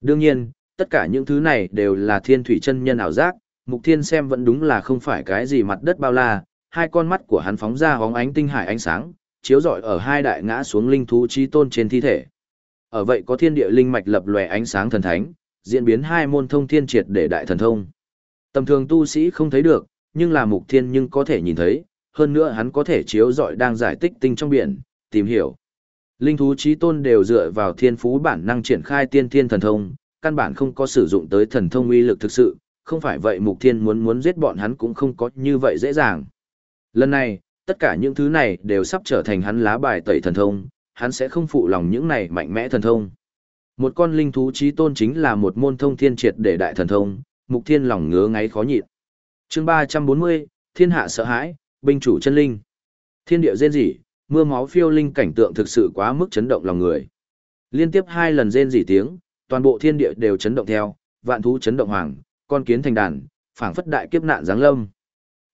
Đương nhiên, tất cả những thứ này đều là thiên thủy chân nhân ảo giác, mục thiên xem vẫn đúng là không phải cái gì mặt đất bao la, hai con mắt của hắn phóng ra hóng ánh tinh hải ánh sáng, chiếu rọi ở hai đại ngã xuống linh thú chi tôn trên thi thể. Ở vậy có thiên địa linh mạch lập lòe ánh sáng thần thánh, diễn biến hai môn thông thiên triệt để đại thần thông. Tầm thường tu sĩ không thấy được, nhưng là mục thiên nhưng có thể nhìn thấy, hơn nữa hắn có thể chiếu rọi đang giải tích tinh trong biển, tìm hiểu. Linh thú trí tôn đều dựa vào thiên phú bản năng triển khai tiên thiên thần thông, căn bản không có sử dụng tới thần thông uy lực thực sự, không phải vậy mục thiên muốn muốn giết bọn hắn cũng không có như vậy dễ dàng. Lần này, tất cả những thứ này đều sắp trở thành hắn lá bài tẩy thần thông, hắn sẽ không phụ lòng những này mạnh mẽ thần thông. Một con linh thú trí tôn chính là một môn thông thiên triệt để đại thần thông, mục thiên lòng ngứa ngáy khó nhịn. chương 340, thiên hạ sợ hãi, binh chủ chân linh. Thiên địa rên rỉ, mưa máu phiêu linh cảnh tượng thực sự quá mức chấn động lòng người. Liên tiếp hai lần rên rỉ tiếng, toàn bộ thiên địa đều chấn động theo, vạn thú chấn động hoàng, con kiến thành đàn, phảng phất đại kiếp nạn giáng lâm.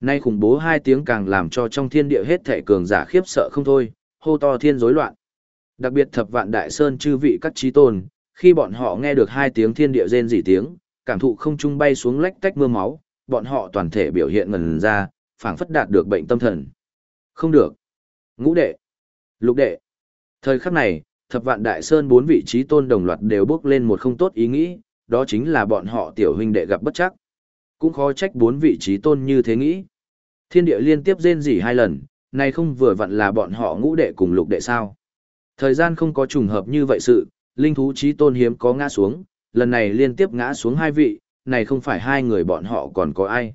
Nay khủng bố hai tiếng càng làm cho trong thiên địa hết thể cường giả khiếp sợ không thôi, hô to thiên rối loạn. Đặc biệt thập vạn đại sơn chư vị các trí tôn, khi bọn họ nghe được hai tiếng thiên địa rên rỉ tiếng, cảm thụ không trung bay xuống lách tách mưa máu, bọn họ toàn thể biểu hiện ngần ra, phảng phất đạt được bệnh tâm thần. Không được. Ngũ đệ. Lục đệ. Thời khắc này, thập vạn đại sơn bốn vị trí tôn đồng loạt đều bước lên một không tốt ý nghĩ, đó chính là bọn họ tiểu huynh đệ gặp bất chắc. Cũng khó trách bốn vị trí tôn như thế nghĩ. Thiên địa liên tiếp rên rỉ hai lần, này không vừa vặn là bọn họ ngũ đệ cùng lục đệ sao. Thời gian không có trùng hợp như vậy sự, linh thú trí tôn hiếm có ngã xuống, lần này liên tiếp ngã xuống hai vị, này không phải hai người bọn họ còn có ai.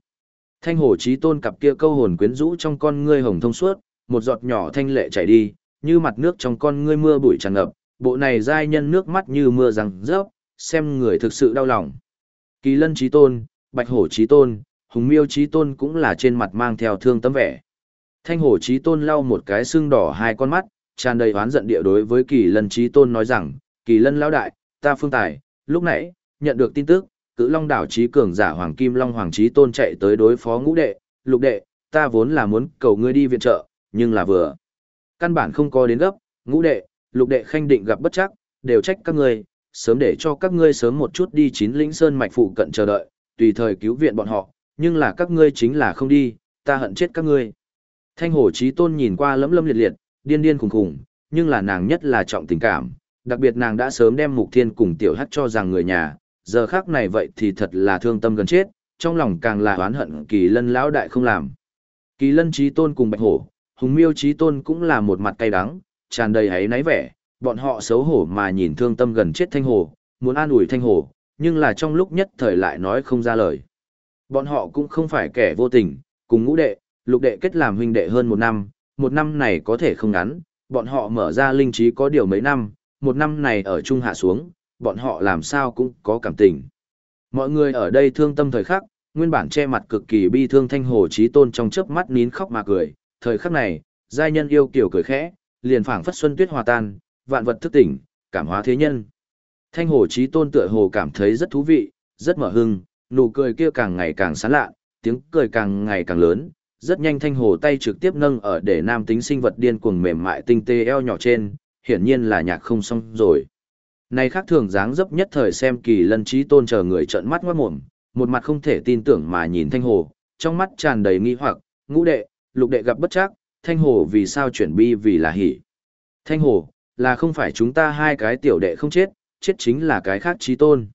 Thanh hồ trí tôn cặp kia câu hồn quyến rũ trong con ngươi hồng thông suốt, một giọt nhỏ thanh lệ chảy đi, như mặt nước trong con ngươi mưa bụi tràn ngập, bộ này giai nhân nước mắt như mưa răng rớp, xem người thực sự đau lòng. Kỳ lân trí tôn, bạch hổ trí tôn, hùng miêu trí tôn cũng là trên mặt mang theo thương tấm vẻ. Thanh hổ trí tôn lau một cái xương đỏ hai con mắt, tràn đầy oán giận địa đối với kỳ lân trí tôn nói rằng, kỳ lân lão đại, ta phương tài, lúc nãy, nhận được tin tức, cự long đảo trí cường giả hoàng kim long hoàng trí tôn chạy tới đối phó ngũ đệ, lục đệ, ta vốn là muốn cầu ngươi đi viện trợ, nhưng là vừa. Căn bản không có đến gấp, ngũ đệ, lục đệ khanh định gặp bất chắc, đều trách các ngươi, sớm để cho các ngươi sớm một chút đi chín lĩnh sơn mạch phụ cận chờ đợi, tùy thời cứu viện bọn họ, nhưng là các ngươi chính là không đi, ta hận chết các ngươi. Thanh hổ trí tôn nhìn qua lấm lấm liệt liệt, điên điên khủng khủng nhưng là nàng nhất là trọng tình cảm, đặc biệt nàng đã sớm đem mục thiên cùng tiểu hắc cho rằng người nhà, giờ khác này vậy thì thật là thương tâm gần chết, trong lòng càng là oán hận kỳ lân lão đại không làm. Kỳ lân trí tôn cùng bạch hổ, hùng miêu trí tôn cũng là một mặt cay đắng, tràn đầy ấy náy vẻ, bọn họ xấu hổ mà nhìn thương tâm gần chết thanh hồ, muốn an ủi thanh hồ, nhưng là trong lúc nhất thời lại nói không ra lời. Bọn họ cũng không phải kẻ vô tình, cùng ngũ đệ, lục đệ kết làm huynh đệ hơn một năm, một năm này có thể không ngắn, bọn họ mở ra linh trí có điều mấy năm, một năm này ở trung hạ xuống, bọn họ làm sao cũng có cảm tình. Mọi người ở đây thương tâm thời khắc, nguyên bản che mặt cực kỳ bi thương thanh hồ trí tôn trong chớp mắt nín khóc mà cười, thời khắc này, Giai nhân yêu kiểu cười khẽ, liền phảng phất xuân tuyết hòa tan, vạn vật thức tỉnh, cảm hóa thế nhân. Thanh hồ trí tôn tựa hồ cảm thấy rất thú vị, rất mở hưng, nụ cười kia càng ngày càng sán lạ, tiếng cười càng ngày càng lớn, rất nhanh thanh hồ tay trực tiếp nâng ở để nam tính sinh vật điên cuồng mềm mại tinh tê eo nhỏ trên, hiển nhiên là nhạc không xong rồi. Này khác thường dáng dấp nhất thời xem kỳ lân trí tôn chờ người trợn mắt ngoát mồm, một mặt không thể tin tưởng mà nhìn thanh hồ, trong mắt tràn đầy nghi hoặc, ngũ đệ, lục đệ gặp bất chắc, thanh hồ vì sao chuyển bi vì là hỉ. Thanh hồ, là không phải chúng ta hai cái tiểu đệ không chết, chết chính là cái khác trí tôn.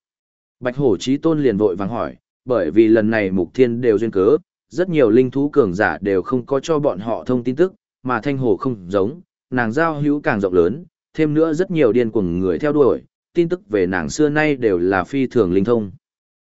Bạch hổ trí tôn liền vội vàng hỏi, bởi vì lần này mục thiên đều duyên cớ, rất nhiều linh thú cường giả đều không có cho bọn họ thông tin tức, mà thanh Hổ không giống, nàng giao hữu càng rộng lớn, thêm nữa rất nhiều điên cuồng người theo đuổi, tin tức về nàng xưa nay đều là phi thường linh thông.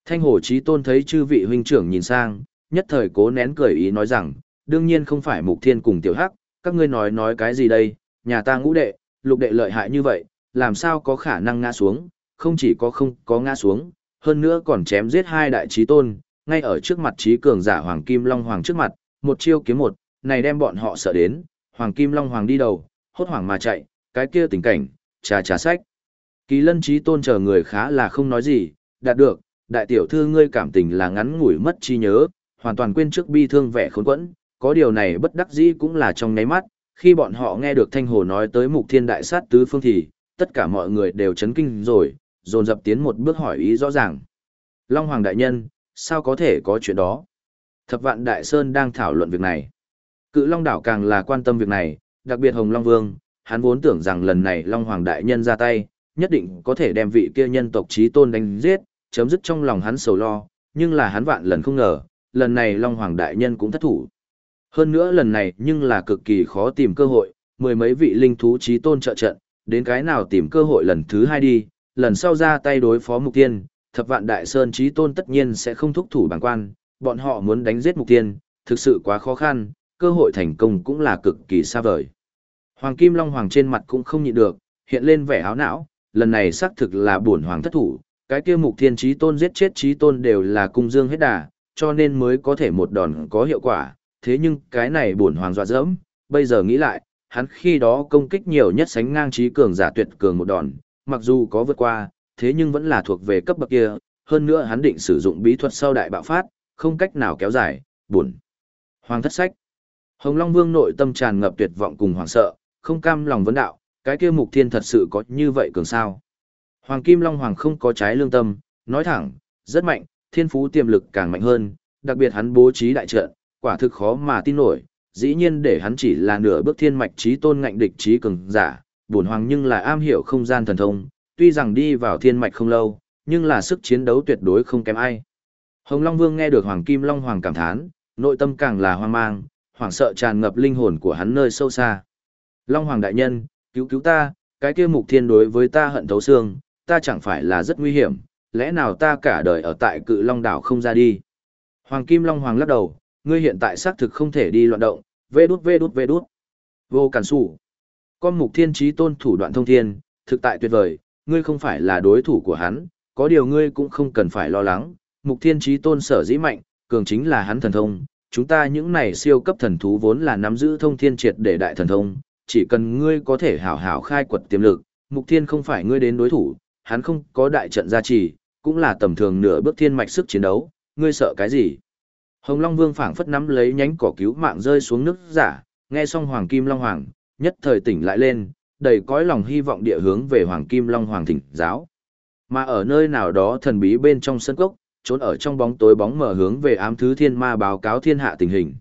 Thanh Hổ trí tôn thấy chư vị huynh trưởng nhìn sang, nhất thời cố nén cười ý nói rằng, đương nhiên không phải mục thiên cùng tiểu hắc, các ngươi nói nói cái gì đây, nhà ta ngũ đệ, lục đệ lợi hại như vậy, làm sao có khả năng ngã xuống, không chỉ có không có ngã xuống, hơn nữa còn chém giết hai đại trí tôn, ngay ở trước mặt trí cường giả Hoàng Kim Long Hoàng trước mặt, một chiêu kiếm một, này đem bọn họ sợ đến, Hoàng Kim Long Hoàng đi đầu, hốt hoảng mà chạy, cái kia tình cảnh, trà trà sách. Kỳ lân trí tôn chờ người khá là không nói gì, đạt được, đại tiểu thư ngươi cảm tình là ngắn ngủi mất trí nhớ, hoàn toàn quên trước bi thương vẻ khốn quẫn, có điều này bất đắc dĩ cũng là trong ngáy mắt, khi bọn họ nghe được Thanh Hồ nói tới mục thiên đại sát tứ phương thì, tất cả mọi người đều chấn kinh rồi, dồn dập tiến một bước hỏi ý rõ ràng. Long Hoàng Đại Nhân, sao có thể có chuyện đó? Thập vạn Đại Sơn đang thảo luận việc này. Cự Long Đảo càng là quan tâm việc này, đặc biệt Hồng Long Vương, hắn vốn tưởng rằng lần này Long Hoàng Đại Nhân ra tay, nhất định có thể đem vị kia nhân tộc trí tôn đánh giết, chấm dứt trong lòng hắn sầu lo, nhưng là hắn vạn lần không ngờ, lần này Long Hoàng Đại Nhân cũng thất thủ. Hơn nữa lần này nhưng là cực kỳ khó tìm cơ hội, mười mấy vị linh thú trí tôn trợ trận, đến cái nào tìm cơ hội lần thứ hai đi, lần sau ra tay đối phó mục tiên, thập vạn đại sơn trí tôn tất nhiên sẽ không thúc thủ bằng quan, bọn họ muốn đánh giết mục tiên, thực sự quá khó khăn, cơ hội thành công cũng là cực kỳ xa vời. Hoàng Kim Long Hoàng trên mặt cũng không nhịn được, hiện lên vẻ áo não, lần này xác thực là buồn hoàng thất thủ, cái kia mục thiên trí tôn giết chết trí tôn đều là cung dương hết đà, cho nên mới có thể một đòn có hiệu quả, thế nhưng cái này buồn hoàng dọa dẫm, bây giờ nghĩ lại, hắn khi đó công kích nhiều nhất sánh ngang trí cường giả tuyệt cường một đòn, mặc dù có vượt qua, thế nhưng vẫn là thuộc về cấp bậc kia, hơn nữa hắn định sử dụng bí thuật sau đại bạo phát, không cách nào kéo dài, buồn. Hoàng thất sách. Hồng Long Vương nội tâm tràn ngập tuyệt vọng cùng hoàng sợ, không cam lòng vấn đạo, cái kia mục thiên thật sự có như vậy cường sao. Hoàng Kim Long Hoàng không có trái lương tâm, nói thẳng, rất mạnh, thiên phú tiềm lực càng mạnh hơn, đặc biệt hắn bố trí đại trận, quả thực khó mà tin nổi, dĩ nhiên để hắn chỉ là nửa bước thiên mạch trí tôn ngạnh địch trí cường giả, bổn hoàng nhưng là am hiểu không gian thần thông, tuy rằng đi vào thiên mạch không lâu, nhưng là sức chiến đấu tuyệt đối không kém ai. Hồng Long Vương nghe được Hoàng Kim Long Hoàng cảm thán, nội tâm càng là hoang mang, hoảng sợ tràn ngập linh hồn của hắn nơi sâu xa. Long Hoàng đại nhân, cứu cứu ta, cái kia mục thiên đối với ta hận thấu xương, ta chẳng phải là rất nguy hiểm, lẽ nào ta cả đời ở tại cự Long đảo không ra đi. Hoàng Kim Long Hoàng lắc đầu, ngươi hiện tại xác thực không thể đi loạn động, vê đút vê đút vê đút. Vô cản sủ. Con mục thiên trí tôn thủ đoạn thông thiên, thực tại tuyệt vời, ngươi không phải là đối thủ của hắn, có điều ngươi cũng không cần phải lo lắng, mục thiên trí tôn sở dĩ mạnh, cường chính là hắn thần thông, chúng ta những này siêu cấp thần thú vốn là nắm giữ thông thiên triệt để đại thần thông, chỉ cần ngươi có thể hảo hảo khai quật tiềm lực, mục thiên không phải ngươi đến đối thủ, hắn không có đại trận gia trì, cũng là tầm thường nửa bước thiên mạch sức chiến đấu, ngươi sợ cái gì? Hồng Long Vương phảng phất nắm lấy nhánh cỏ cứu mạng rơi xuống nước giả, nghe xong Hoàng Kim Long Hoàng, nhất thời tỉnh lại lên, đầy cõi lòng hy vọng địa hướng về Hoàng Kim Long Hoàng thỉnh giáo. Mà ở nơi nào đó thần bí bên trong sân cốc, trốn ở trong bóng tối bóng mở hướng về ám thứ thiên ma báo cáo thiên hạ tình hình.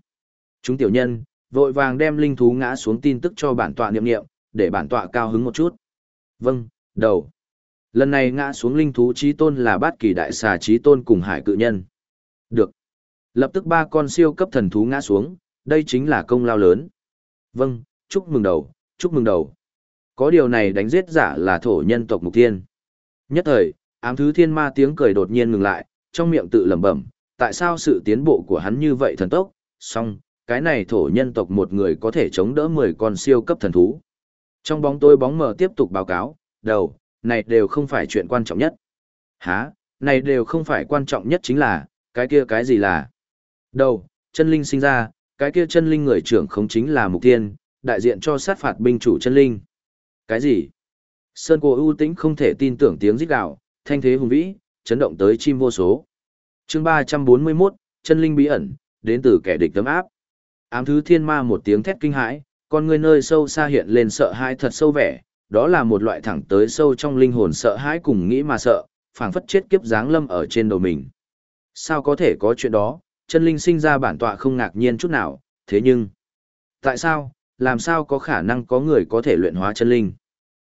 Chúng tiểu nhân, vội vàng đem linh thú ngã xuống tin tức cho bản tọa niệm niệm, để bản tọa cao hứng một chút. Vâng, đầu. Lần này ngã xuống linh thú trí tôn là bát kỳ đại xà trí tôn cùng hải cự nhân. Được. Lập tức ba con siêu cấp thần thú ngã xuống, đây chính là công lao lớn. Vâng, chúc mừng đầu, chúc mừng đầu. Có điều này đánh giết giả là thổ nhân tộc mục tiên. Nhất thời, ám thứ thiên ma tiếng cười đột nhiên ngừng lại, trong miệng tự lẩm bẩm, tại sao sự tiến bộ của hắn như vậy thần tốc, song, cái này thổ nhân tộc một người có thể chống đỡ 10 con siêu cấp thần thú. Trong bóng tối bóng mờ tiếp tục báo cáo, đầu, này đều không phải chuyện quan trọng nhất. Hả, này đều không phải quan trọng nhất chính là, cái kia cái gì là. Đầu, chân linh sinh ra, cái kia chân linh người trưởng không chính là mục tiên, đại diện cho sát phạt binh chủ chân linh. Cái gì? Sơn Cô ưu tĩnh không thể tin tưởng tiếng rít gào, thanh thế hùng vĩ, chấn động tới chim vô số. Chương 341, chân linh bí ẩn, đến từ kẻ địch tấm áp. Ám thứ thiên ma một tiếng thét kinh hãi, con người nơi sâu xa hiện lên sợ hãi thật sâu vẻ, đó là một loại thẳng tới sâu trong linh hồn sợ hãi cùng nghĩ mà sợ, phảng phất chết kiếp dáng lâm ở trên đầu mình. Sao có thể có chuyện đó, chân linh sinh ra bản tọa không ngạc nhiên chút nào, thế nhưng... Tại sao, làm sao có khả năng có người có thể luyện hóa chân linh?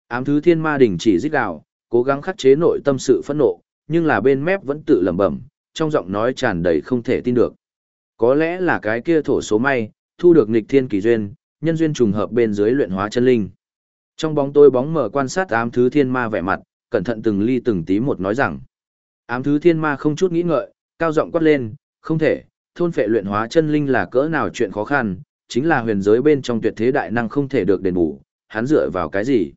Ám thứ thiên ma đỉnh chỉ giết gào, cố gắng khắc chế nội tâm sự phẫn nộ, nhưng là bên mép vẫn tự lẩm bẩm, trong giọng nói tràn đầy không thể tin được. Có lẽ là cái kia thổ số may, thu được nghịch thiên kỳ duyên, nhân duyên trùng hợp bên dưới luyện hóa chân linh. Trong bóng tôi bóng mở quan sát ám thứ thiên ma vẻ mặt, cẩn thận từng ly từng tí một nói rằng. Ám thứ thiên ma không chút nghĩ ngợi, cao giọng quát lên, không thể, thôn phệ luyện hóa chân linh là cỡ nào chuyện khó khăn, chính là huyền giới bên trong tuyệt thế đại năng không thể được đền bù, hắn dựa vào cái gì?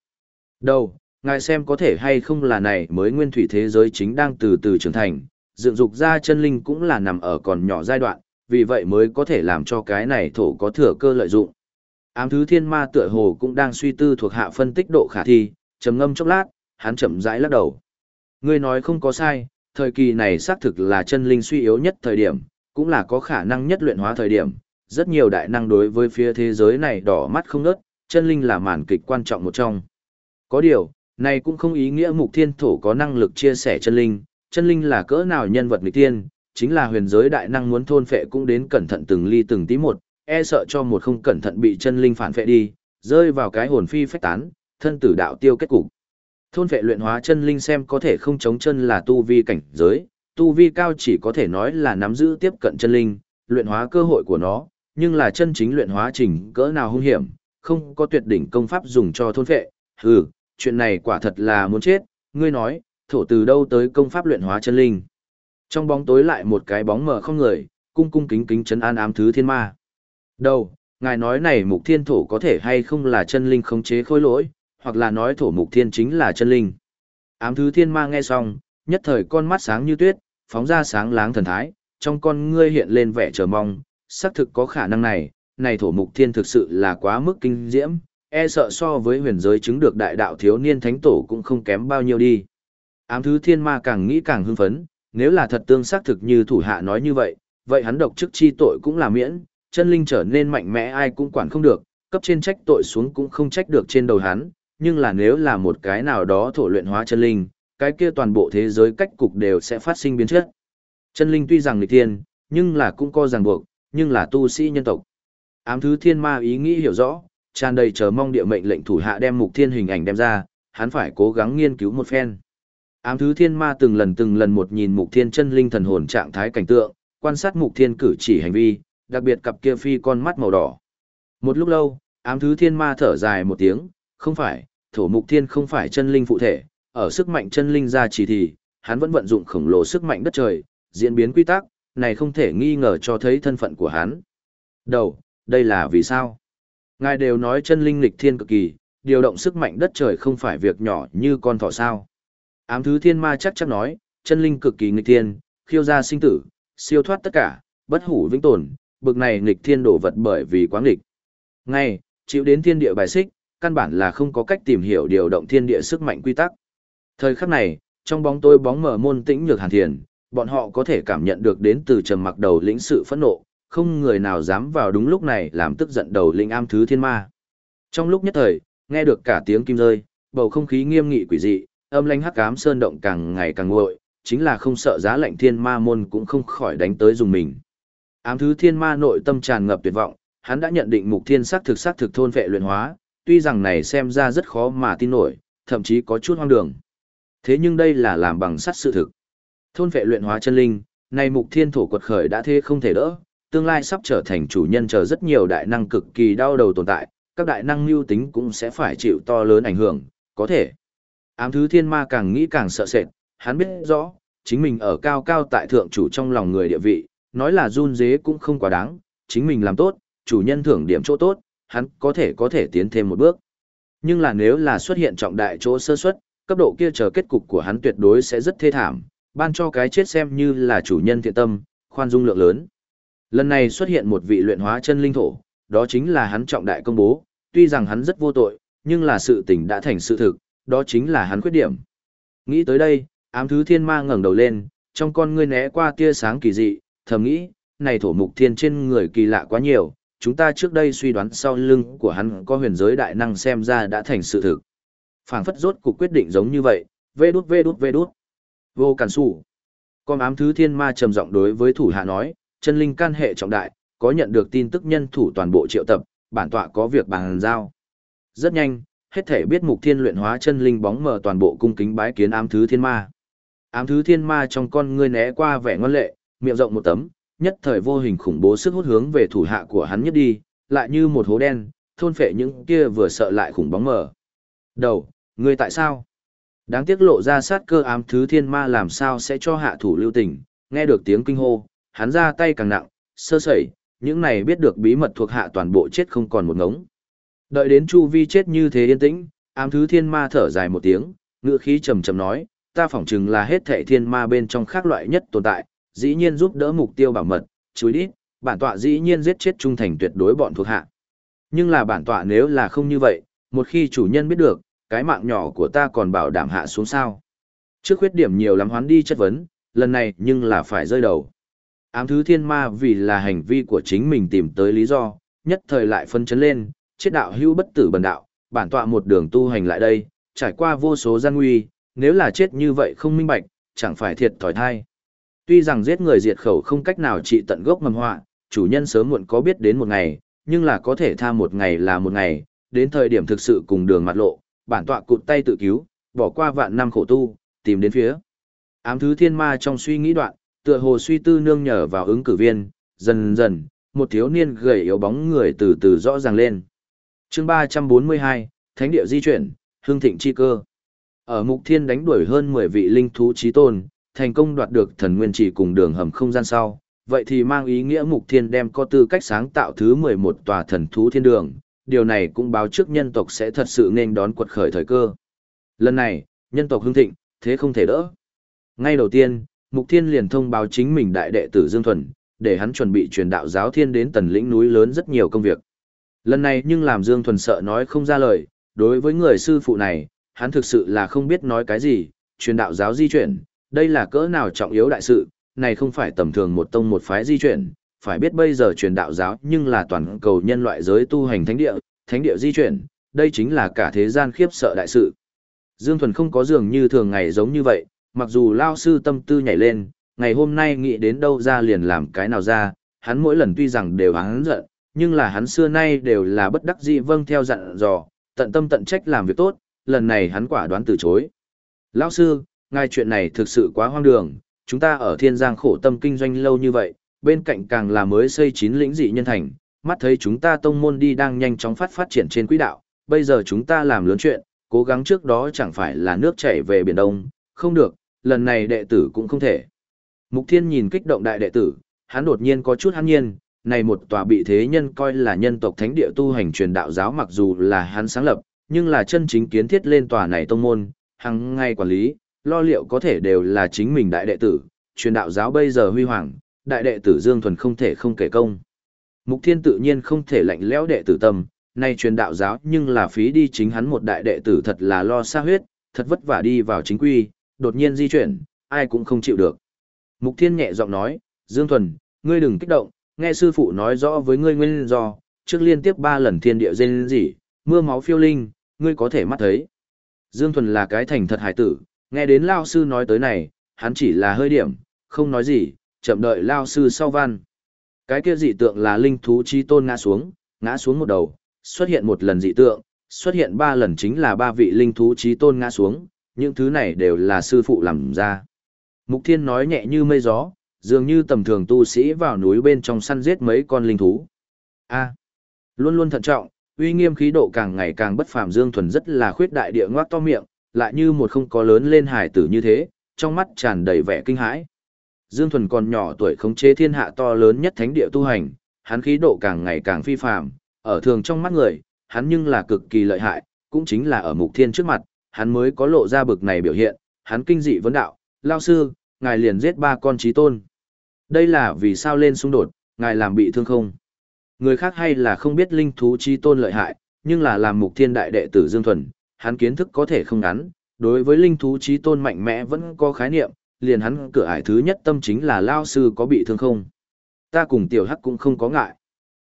Đâu, ngài xem có thể hay không là này mới nguyên thủy thế giới chính đang từ từ trưởng thành, dựng dục ra chân linh cũng là nằm ở còn nhỏ giai đoạn, vì vậy mới có thể làm cho cái này thổ có thừa cơ lợi dụng. Ám thứ thiên ma tựa hồ cũng đang suy tư thuộc hạ phân tích độ khả thi, trầm ngâm chốc lát, hắn chậm rãi lắc đầu. Ngươi nói không có sai, thời kỳ này xác thực là chân linh suy yếu nhất thời điểm, cũng là có khả năng nhất luyện hóa thời điểm. Rất nhiều đại năng đối với phía thế giới này đỏ mắt không ngớt, chân linh là màn kịch quan trọng một trong. Có điều, này cũng không ý nghĩa mục thiên thổ có năng lực chia sẻ chân linh, chân linh là cỡ nào nhân vật nghịch tiên, chính là huyền giới đại năng muốn thôn phệ cũng đến cẩn thận từng ly từng tí một, e sợ cho một không cẩn thận bị chân linh phản phệ đi, rơi vào cái hồn phi phách tán, thân tử đạo tiêu kết cục. Thôn vệ luyện hóa chân linh xem có thể không chống chân là tu vi cảnh giới, tu vi cao chỉ có thể nói là nắm giữ tiếp cận chân linh, luyện hóa cơ hội của nó, nhưng là chân chính luyện hóa trình cỡ nào hung hiểm, không có tuyệt đỉnh công pháp dùng cho thôn vệ. Hừ, chuyện này quả thật là muốn chết, ngươi nói, thổ từ đâu tới công pháp luyện hóa chân linh. Trong bóng tối lại một cái bóng mờ không người, cung cung kính kính trấn an ám thứ thiên ma. Đâu, ngài nói này mục thiên thổ có thể hay không là chân linh khống chế khối lỗi, hoặc là nói thổ mục thiên chính là chân linh. Ám thứ thiên ma nghe xong, nhất thời con mắt sáng như tuyết, phóng ra sáng láng thần thái, trong con ngươi hiện lên vẻ chờ mong, xác thực có khả năng này, này thổ mục thiên thực sự là quá mức kinh diễm, e sợ so với huyền giới chứng được đại đạo thiếu niên thánh tổ cũng không kém bao nhiêu đi. Ám thứ thiên ma càng nghĩ càng hưng phấn, nếu là thật tương xác thực như thủ hạ nói như vậy, vậy hắn độc chức chi tội cũng là miễn, chân linh trở nên mạnh mẽ ai cũng quản không được, cấp trên trách tội xuống cũng không trách được trên đầu hắn, nhưng là nếu là một cái nào đó thổ luyện hóa chân linh, cái kia toàn bộ thế giới cách cục đều sẽ phát sinh biến chất. Chân linh tuy rằng nghịch thiên, nhưng là cũng có ràng buộc, nhưng là tu sĩ nhân tộc. Ám thứ thiên ma ý nghĩ hiểu rõ, tràn đầy chờ mong địa mệnh lệnh thủ hạ đem mục thiên hình ảnh đem ra, hắn phải cố gắng nghiên cứu một phen. Ám thứ thiên ma từng lần từng lần một nhìn mục thiên chân linh thần hồn trạng thái cảnh tượng, quan sát mục thiên cử chỉ hành vi, đặc biệt cặp kia phi con mắt màu đỏ. Một lúc lâu, ám thứ thiên ma thở dài một tiếng, không phải, thổ mục thiên không phải chân linh phụ thể, ở sức mạnh chân linh ra chỉ thì, hắn vẫn vận dụng khổng lồ sức mạnh đất trời, diễn biến quy tắc, này không thể nghi ngờ cho thấy thân phận của hắn. Đầu, đây là vì sao? Ngài đều nói chân linh lịch thiên cực kỳ, điều động sức mạnh đất trời không phải việc nhỏ như con thỏ sao. Ám thứ thiên ma chắc chắn nói, chân linh cực kỳ nghịch thiên, khiêu ra sinh tử, siêu thoát tất cả, bất hủ vĩnh tồn, bực này nghịch thiên đổ vật bởi vì quá nghịch. Ngay, chịu đến thiên địa bài xích, căn bản là không có cách tìm hiểu điều động thiên địa sức mạnh quy tắc. Thời khắc này, trong bóng tối bóng mở môn tĩnh nhược hàn thiền, bọn họ có thể cảm nhận được đến từ trầm mặc đầu lĩnh sự phẫn nộ, không người nào dám vào đúng lúc này làm tức giận đầu lĩnh am thứ thiên ma. Trong lúc nhất thời, nghe được cả tiếng kim rơi, bầu không khí nghiêm nghị quỷ dị, âm lãnh hắc ám sơn động càng ngày càng nguội, chính là không sợ giá lạnh thiên ma môn cũng không khỏi đánh tới dùng mình. Ám thứ thiên ma nội tâm tràn ngập tuyệt vọng, hắn đã nhận định mục thiên sắc thực sắc thực thôn vệ luyện hóa, tuy rằng này xem ra rất khó mà tin nổi, thậm chí có chút hoang đường. Thế nhưng đây là làm bằng sắt sự thực. Thôn vệ luyện hóa chân linh, này mục thiên thổ quật khởi đã thế không thể đỡ, tương lai sắp trở thành chủ nhân chờ rất nhiều đại năng cực kỳ đau đầu tồn tại, các đại năng lưu tính cũng sẽ phải chịu to lớn ảnh hưởng, có thể. Ám thứ thiên ma càng nghĩ càng sợ sệt, hắn biết rõ, chính mình ở cao cao tại thượng chủ trong lòng người địa vị, nói là run dế cũng không quá đáng, chính mình làm tốt, chủ nhân thưởng điểm chỗ tốt, hắn có thể có thể tiến thêm một bước. Nhưng là nếu là xuất hiện trọng đại chỗ sơ suất, cấp độ kia chờ kết cục của hắn tuyệt đối sẽ rất thê thảm, ban cho cái chết xem như là chủ nhân thiện tâm, khoan dung lượng lớn. Lần này xuất hiện một vị luyện hóa chân linh thổ, đó chính là hắn trọng đại công bố, tuy rằng hắn rất vô tội, nhưng là sự tình đã thành sự thực, đó chính là hắn khuyết điểm. Nghĩ tới đây, ám thứ thiên ma ngẩng đầu lên, trong con ngươi né qua tia sáng kỳ dị, thầm nghĩ, này thổ mục thiên trên người kỳ lạ quá nhiều, chúng ta trước đây suy đoán sau lưng của hắn có huyền giới đại năng xem ra đã thành sự thực. phảng phất rốt cuộc quyết định giống như vậy, vê đút vê đút vê đút. Vô cản sủ. Con ám thứ thiên ma trầm giọng đối với thủ hạ nói, chân linh can hệ trọng đại, có nhận được tin tức nhân thủ toàn bộ triệu tập, bản tọa có việc bàn giao. Rất nhanh, hết thể biết mục thiên luyện hóa chân linh bóng mờ toàn bộ cung kính bái kiến ám thứ thiên ma. Ám thứ thiên ma trong con ngươi né qua vẻ ngon lệ, miệng rộng một tấm, nhất thời vô hình khủng bố sức hút hướng về thủ hạ của hắn nhất đi, lại như một hố đen, thôn phệ những kia vừa sợ lại khủng bóng mờ. Đầu, ngươi tại sao? Đáng tiếc lộ ra sát cơ ám thứ thiên ma làm sao sẽ cho hạ thủ lưu tình, nghe được tiếng kinh hô, hắn ra tay càng nặng, sơ sẩy, những này biết được bí mật thuộc hạ toàn bộ chết không còn một ngống. Đợi đến Chu Vi chết như thế yên tĩnh, ám thứ thiên ma thở dài một tiếng, ngựa khí trầm trầm nói, ta phỏng chừng là hết thệ thiên ma bên trong khác loại nhất tồn tại, dĩ nhiên giúp đỡ mục tiêu bảo mật, chú đi, bản tọa dĩ nhiên giết chết trung thành tuyệt đối bọn thuộc hạ. Nhưng là bản tọa nếu là không như vậy, một khi chủ nhân biết được, cái mạng nhỏ của ta còn bảo đảm hạ xuống sao. Trước khuyết điểm nhiều lắm hoán đi chất vấn, lần này nhưng là phải rơi đầu. Ám thứ thiên ma vì là hành vi của chính mình tìm tới lý do, nhất thời lại phân chấn lên, chết đạo hữu bất tử bần đạo, bản tọa một đường tu hành lại đây, trải qua vô số gian nguy, nếu là chết như vậy không minh bạch, chẳng phải thiệt thòi thai. Tuy rằng giết người diệt khẩu không cách nào trị tận gốc mầm họa, chủ nhân sớm muộn có biết đến một ngày, nhưng là có thể tha một ngày là một ngày, đến thời điểm thực sự cùng đường mặt lộ, bản tọa cụt tay tự cứu, bỏ qua vạn năm khổ tu, tìm đến phía. Ám thứ thiên ma trong suy nghĩ đoạn, tựa hồ suy tư nương nhờ vào ứng cử viên, dần dần, một thiếu niên gầy yếu bóng người từ từ rõ ràng lên. chương 342, Thánh địa di chuyển, hương thịnh chi cơ. Ở mục thiên đánh đuổi hơn 10 vị linh thú trí tôn, thành công đoạt được thần nguyên chỉ cùng đường hầm không gian sau, vậy thì mang ý nghĩa mục thiên đem có tư cách sáng tạo thứ 11 tòa thần thú thiên đường, điều này cũng báo trước nhân tộc sẽ thật sự nên đón quật khởi thời cơ. Lần này, nhân tộc hưng thịnh, thế không thể đỡ. Ngay đầu tiên, Mục Thiên liền thông báo chính mình đại đệ tử Dương Thuần, để hắn chuẩn bị truyền đạo giáo thiên đến tần lĩnh núi lớn rất nhiều công việc. Lần này nhưng làm Dương Thuần sợ nói không ra lời, đối với người sư phụ này, hắn thực sự là không biết nói cái gì, truyền đạo giáo di chuyển, đây là cỡ nào trọng yếu đại sự, này không phải tầm thường một tông một phái di chuyển, phải biết bây giờ truyền đạo giáo nhưng là toàn cầu nhân loại giới tu hành thánh địa, thánh địa di chuyển, đây chính là cả thế gian khiếp sợ đại sự. Dương Thuần không có dường như thường ngày giống như vậy, mặc dù lao sư tâm tư nhảy lên, ngày hôm nay nghĩ đến đâu ra liền làm cái nào ra, hắn mỗi lần tuy rằng đều hắn giận, nhưng là hắn xưa nay đều là bất đắc dĩ vâng theo dặn dò, tận tâm tận trách làm việc tốt, lần này hắn quả đoán từ chối. Lão sư, ngài chuyện này thực sự quá hoang đường, chúng ta ở thiên giang khổ tâm kinh doanh lâu như vậy, bên cạnh càng là mới xây chín lĩnh dị nhân thành, mắt thấy chúng ta tông môn đi đang nhanh chóng phát phát triển trên quỹ đạo, bây giờ chúng ta làm lớn chuyện, cố gắng trước đó chẳng phải là nước chảy về biển đông, không được, lần này đệ tử cũng không thể. Mục Thiên nhìn kích động đại đệ tử, hắn đột nhiên có chút hắn nhiên, này một tòa bị thế nhân coi là nhân tộc thánh địa tu hành truyền đạo giáo mặc dù là hắn sáng lập, nhưng là chân chính kiến thiết lên tòa này tông môn, hằng ngay quản lý, lo liệu có thể đều là chính mình đại đệ tử, truyền đạo giáo bây giờ huy hoàng, đại đệ tử Dương Thuần không thể không kể công. Mục Thiên tự nhiên không thể lạnh lẽo đệ tử tâm, nay truyền đạo giáo nhưng là phí đi chính hắn một đại đệ tử thật là lo xa huyết, thật vất vả đi vào chính quy, đột nhiên di chuyển, ai cũng không chịu được. Mục Thiên nhẹ giọng nói, Dương Thuần, ngươi đừng kích động, nghe sư phụ nói rõ với ngươi nguyên do, trước liên tiếp ba lần thiên địa dên gì, mưa máu phiêu linh, ngươi có thể mắt thấy. Dương Thuần là cái thành thật hải tử, nghe đến Lao sư nói tới này, hắn chỉ là hơi điểm, không nói gì, chậm đợi Lao sư sau văn. Cái kia dị tượng là linh thú chi tôn ngã xuống, ngã xuống một đầu, xuất hiện một lần dị tượng, xuất hiện ba lần chính là ba vị linh thú chi tôn ngã xuống, những thứ này đều là sư phụ làm ra. Mục Thiên nói nhẹ như mây gió, dường như tầm thường tu sĩ vào núi bên trong săn giết mấy con linh thú. A, luôn luôn thận trọng, uy nghiêm khí độ càng ngày càng bất phàm Dương Thuần rất là khuyết đại địa ngoác to miệng, lại như một không có lớn lên hải tử như thế, trong mắt tràn đầy vẻ kinh hãi. Dương Thuần còn nhỏ tuổi khống chế thiên hạ to lớn nhất thánh địa tu hành, hắn khí độ càng ngày càng phi phàm, ở thường trong mắt người, hắn nhưng là cực kỳ lợi hại, cũng chính là ở Mục Thiên trước mặt, hắn mới có lộ ra bực này biểu hiện, hắn kinh dị vấn đạo, lao sư, ngài liền giết ba con trí tôn. Đây là vì sao lên xung đột, ngài làm bị thương không? Người khác hay là không biết linh thú trí tôn lợi hại, nhưng là làm mục thiên đại đệ tử Dương Thuần, hắn kiến thức có thể không ngắn, đối với linh thú trí tôn mạnh mẽ vẫn có khái niệm, liền hắn cửa ải thứ nhất tâm chính là lao sư có bị thương không. Ta cùng tiểu hắc cũng không có ngại.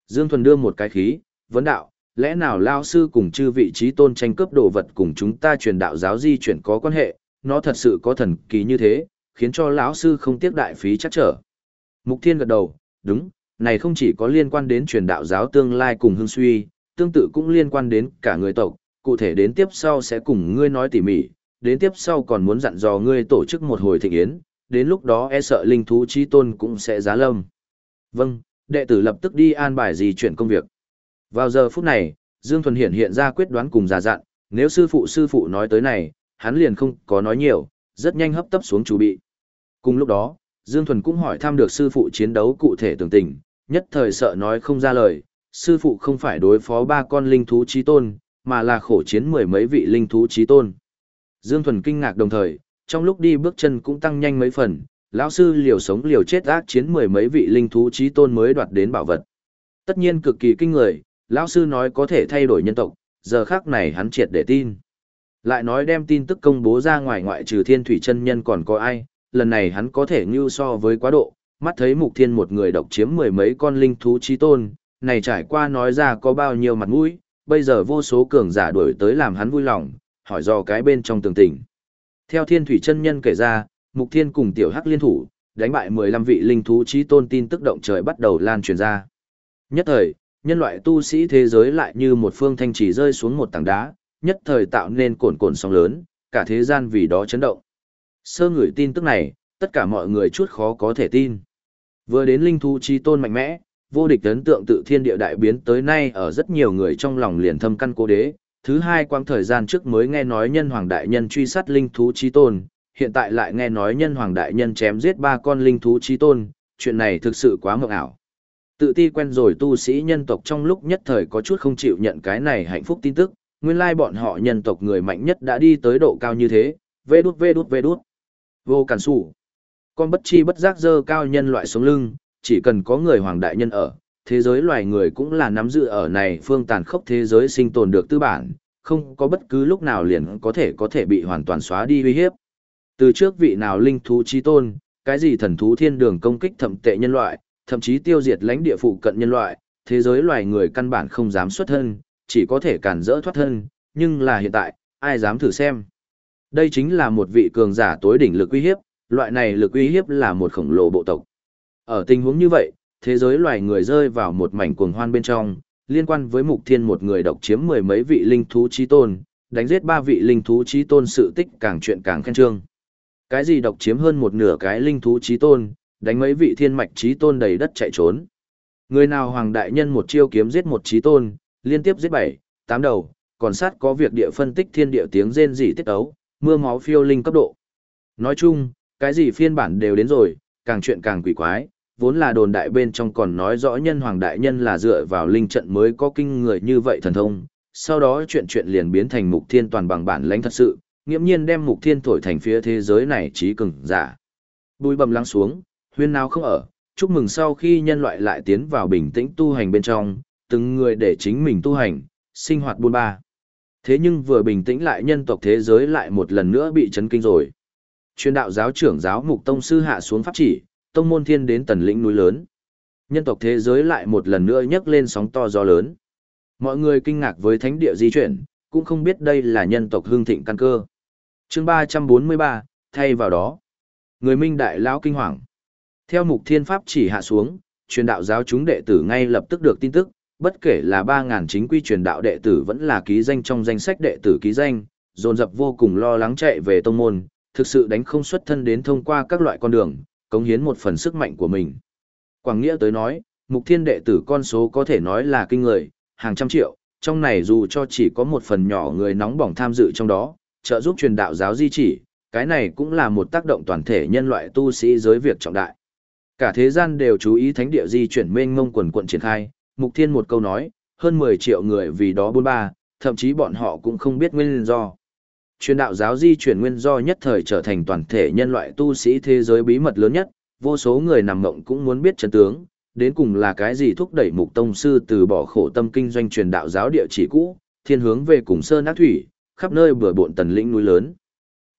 Dương Thuần đưa một cái khí, vấn đạo, lẽ nào lao sư cùng chư vị trí tôn tranh cướp đồ vật cùng chúng ta truyền đạo giáo di chuyển có quan hệ, nó thật sự có thần kỳ như thế, khiến cho lão sư không tiếc đại phí chắc trở. Mục Thiên gật đầu, đúng, này không chỉ có liên quan đến truyền đạo giáo tương lai cùng hương suy, tương tự cũng liên quan đến cả người tộc, cụ thể đến tiếp sau sẽ cùng ngươi nói tỉ mỉ, đến tiếp sau còn muốn dặn dò ngươi tổ chức một hồi thịnh yến, đến lúc đó e sợ linh thú chi tôn cũng sẽ giá lâm. Vâng, đệ tử lập tức đi an bài gì chuyển công việc. Vào giờ phút này, Dương Thuần hiển hiện ra quyết đoán cùng giả dặn, nếu sư phụ sư phụ nói tới này, hắn liền không có nói nhiều, rất nhanh hấp tấp xuống chủ bị. Cùng lúc đó, Dương Thuần cũng hỏi thăm được sư phụ chiến đấu cụ thể tường tình, nhất thời sợ nói không ra lời, sư phụ không phải đối phó ba con linh thú trí tôn, mà là khổ chiến mười mấy vị linh thú trí tôn. Dương Thuần kinh ngạc đồng thời, trong lúc đi bước chân cũng tăng nhanh mấy phần, lão sư liều sống liều chết ác chiến mười mấy vị linh thú trí tôn mới đoạt đến bảo vật. Tất nhiên cực kỳ kinh người, lão sư nói có thể thay đổi nhân tộc, giờ khác này hắn triệt để tin. Lại nói đem tin tức công bố ra ngoài ngoại trừ thiên thủy chân nhân còn có ai, lần này hắn có thể ngưu so với quá độ, mắt thấy mục thiên một người độc chiếm mười mấy con linh thú trí tôn, này trải qua nói ra có bao nhiêu mặt mũi, bây giờ vô số cường giả đuổi tới làm hắn vui lòng, hỏi do cái bên trong tường tình. Theo thiên thủy chân nhân kể ra, mục thiên cùng tiểu hắc liên thủ, đánh bại 15 vị linh thú trí tôn tin tức động trời bắt đầu lan truyền ra. Nhất thời, nhân loại tu sĩ thế giới lại như một phương thanh chỉ rơi xuống một tảng đá, nhất thời tạo nên cồn cồn sóng lớn, cả thế gian vì đó chấn động. Sơ người tin tức này, tất cả mọi người chút khó có thể tin. Vừa đến linh thú chi tôn mạnh mẽ, vô địch ấn tượng tự thiên địa đại biến tới nay ở rất nhiều người trong lòng liền thâm căn cố đế. Thứ hai quang thời gian trước mới nghe nói nhân hoàng đại nhân truy sát linh thú chi tôn, hiện tại lại nghe nói nhân hoàng đại nhân chém giết ba con linh thú chi tôn, chuyện này thực sự quá mộng ảo. Tự ti quen rồi tu sĩ nhân tộc trong lúc nhất thời có chút không chịu nhận cái này hạnh phúc tin tức, nguyên lai bọn họ nhân tộc người mạnh nhất đã đi tới độ cao như thế, vê đút vê đút vê đút. Vô cản sủ. Con bất chi bất giác dơ cao nhân loại sống lưng, chỉ cần có người hoàng đại nhân ở, thế giới loài người cũng là nắm giữ ở này phương tàn khốc thế giới sinh tồn được tư bản, không có bất cứ lúc nào liền có thể có thể bị hoàn toàn xóa đi uy hiếp. Từ trước vị nào linh thú chi tôn, cái gì thần thú thiên đường công kích thậm tệ nhân loại, thậm chí tiêu diệt lãnh địa phụ cận nhân loại, thế giới loài người căn bản không dám xuất thân, chỉ có thể cản rỡ thoát thân, nhưng là hiện tại, ai dám thử xem. Đây chính là một vị cường giả tối đỉnh lực uy hiếp, loại này lực uy hiếp là một khổng lồ bộ tộc. Ở tình huống như vậy, thế giới loài người rơi vào một mảnh cuồng hoan bên trong, liên quan với mục thiên một người độc chiếm mười mấy vị linh thú trí tôn, đánh giết ba vị linh thú trí tôn sự tích càng chuyện càng khen trương. Cái gì độc chiếm hơn một nửa cái linh thú trí tôn, đánh mấy vị thiên mạch trí tôn đầy đất chạy trốn. Người nào hoàng đại nhân một chiêu kiếm giết một trí tôn, liên tiếp giết bảy, tám đầu, còn sát có việc địa phân tích thiên địa tiếng rên rỉ tiết ấu, mưa máu phiêu linh cấp độ. Nói chung, cái gì phiên bản đều đến rồi, càng chuyện càng quỷ quái, vốn là đồn đại bên trong còn nói rõ nhân hoàng đại nhân là dựa vào linh trận mới có kinh người như vậy thần thông, sau đó chuyện chuyện liền biến thành mục thiên toàn bằng bản lãnh thật sự, nghiễm nhiên đem mục thiên thổi thành phía thế giới này trí cường giả. Bùi bầm lắng xuống, huyên nào không ở, chúc mừng sau khi nhân loại lại tiến vào bình tĩnh tu hành bên trong, từng người để chính mình tu hành, sinh hoạt buôn ba. Thế nhưng vừa bình tĩnh lại nhân tộc thế giới lại một lần nữa bị chấn kinh rồi. Chuyên đạo giáo trưởng giáo mục tông sư hạ xuống pháp chỉ, tông môn thiên đến tần lĩnh núi lớn. Nhân tộc thế giới lại một lần nữa nhấc lên sóng to gió lớn. Mọi người kinh ngạc với thánh địa di chuyển, cũng không biết đây là nhân tộc hương thịnh căn cơ. chương 343, thay vào đó. Người minh đại lão kinh hoàng. Theo mục thiên pháp chỉ hạ xuống, truyền đạo giáo chúng đệ tử ngay lập tức được tin tức, bất kể là 3.000 chính quy truyền đạo đệ tử vẫn là ký danh trong danh sách đệ tử ký danh, dồn dập vô cùng lo lắng chạy về tông môn, thực sự đánh không xuất thân đến thông qua các loại con đường, cống hiến một phần sức mạnh của mình. Quảng Nghĩa tới nói, mục thiên đệ tử con số có thể nói là kinh người, hàng trăm triệu, trong này dù cho chỉ có một phần nhỏ người nóng bỏng tham dự trong đó, trợ giúp truyền đạo giáo di chỉ, cái này cũng là một tác động toàn thể nhân loại tu sĩ giới việc trọng đại. Cả thế gian đều chú ý thánh địa di chuyển mênh mông quần quận triển khai, Mục Thiên một câu nói, hơn 10 triệu người vì đó bốn ba, thậm chí bọn họ cũng không biết nguyên do. Truyền đạo giáo di chuyển nguyên do nhất thời trở thành toàn thể nhân loại tu sĩ thế giới bí mật lớn nhất, vô số người nằm ngộng cũng muốn biết chân tướng, đến cùng là cái gì thúc đẩy mục tông sư từ bỏ khổ tâm kinh doanh truyền đạo giáo địa chỉ cũ, thiên hướng về cùng sơn ác thủy, khắp nơi bừa bộn tần lĩnh núi lớn.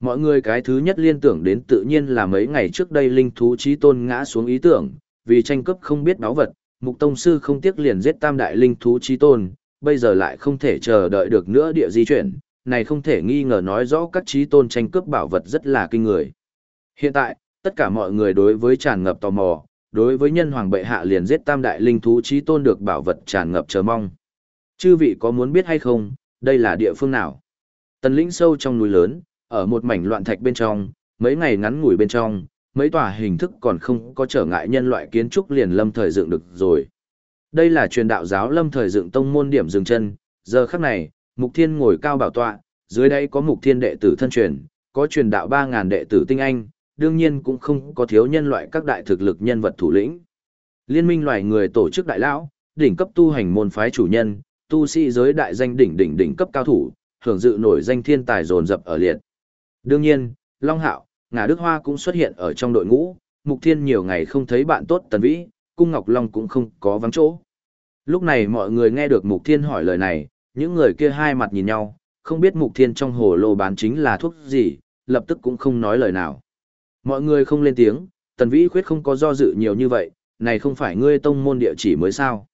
Mọi người cái thứ nhất liên tưởng đến tự nhiên là mấy ngày trước đây linh thú trí tôn ngã xuống ý tưởng, vì tranh cướp không biết báo vật, mục tông sư không tiếc liền giết tam đại linh thú trí tôn, bây giờ lại không thể chờ đợi được nữa địa di chuyển, này không thể nghi ngờ nói rõ các trí tôn tranh cướp bảo vật rất là kinh người. Hiện tại, tất cả mọi người đối với tràn ngập tò mò, đối với nhân hoàng bệ hạ liền giết tam đại linh thú trí tôn được bảo vật tràn ngập chờ mong. Chư vị có muốn biết hay không, đây là địa phương nào? Tần lĩnh sâu trong núi lớn, ở một mảnh loạn thạch bên trong, mấy ngày ngắn ngủi bên trong, mấy tòa hình thức còn không có trở ngại nhân loại kiến trúc liền lâm thời dựng được rồi. Đây là truyền đạo giáo lâm thời dựng tông môn điểm dừng chân, giờ khắc này, Mục Thiên ngồi cao bảo tọa, dưới đây có Mục Thiên đệ tử thân truyền, có truyền đạo 3000 đệ tử tinh anh, đương nhiên cũng không có thiếu nhân loại các đại thực lực nhân vật thủ lĩnh. Liên minh loài người tổ chức đại lão, đỉnh cấp tu hành môn phái chủ nhân, tu sĩ giới đại danh đỉnh đỉnh đỉnh cấp cao thủ, hưởng dự nổi danh thiên tài dồn dập ở liệt. Đương nhiên, Long Hạo, Ngà Đức Hoa cũng xuất hiện ở trong đội ngũ, Mục Thiên nhiều ngày không thấy bạn tốt Tần Vĩ, Cung Ngọc Long cũng không có vắng chỗ. Lúc này mọi người nghe được Mục Thiên hỏi lời này, những người kia hai mặt nhìn nhau, không biết Mục Thiên trong hồ lô bán chính là thuốc gì, lập tức cũng không nói lời nào. Mọi người không lên tiếng, Tần Vĩ Khuyết không có do dự nhiều như vậy, này không phải ngươi tông môn địa chỉ mới sao.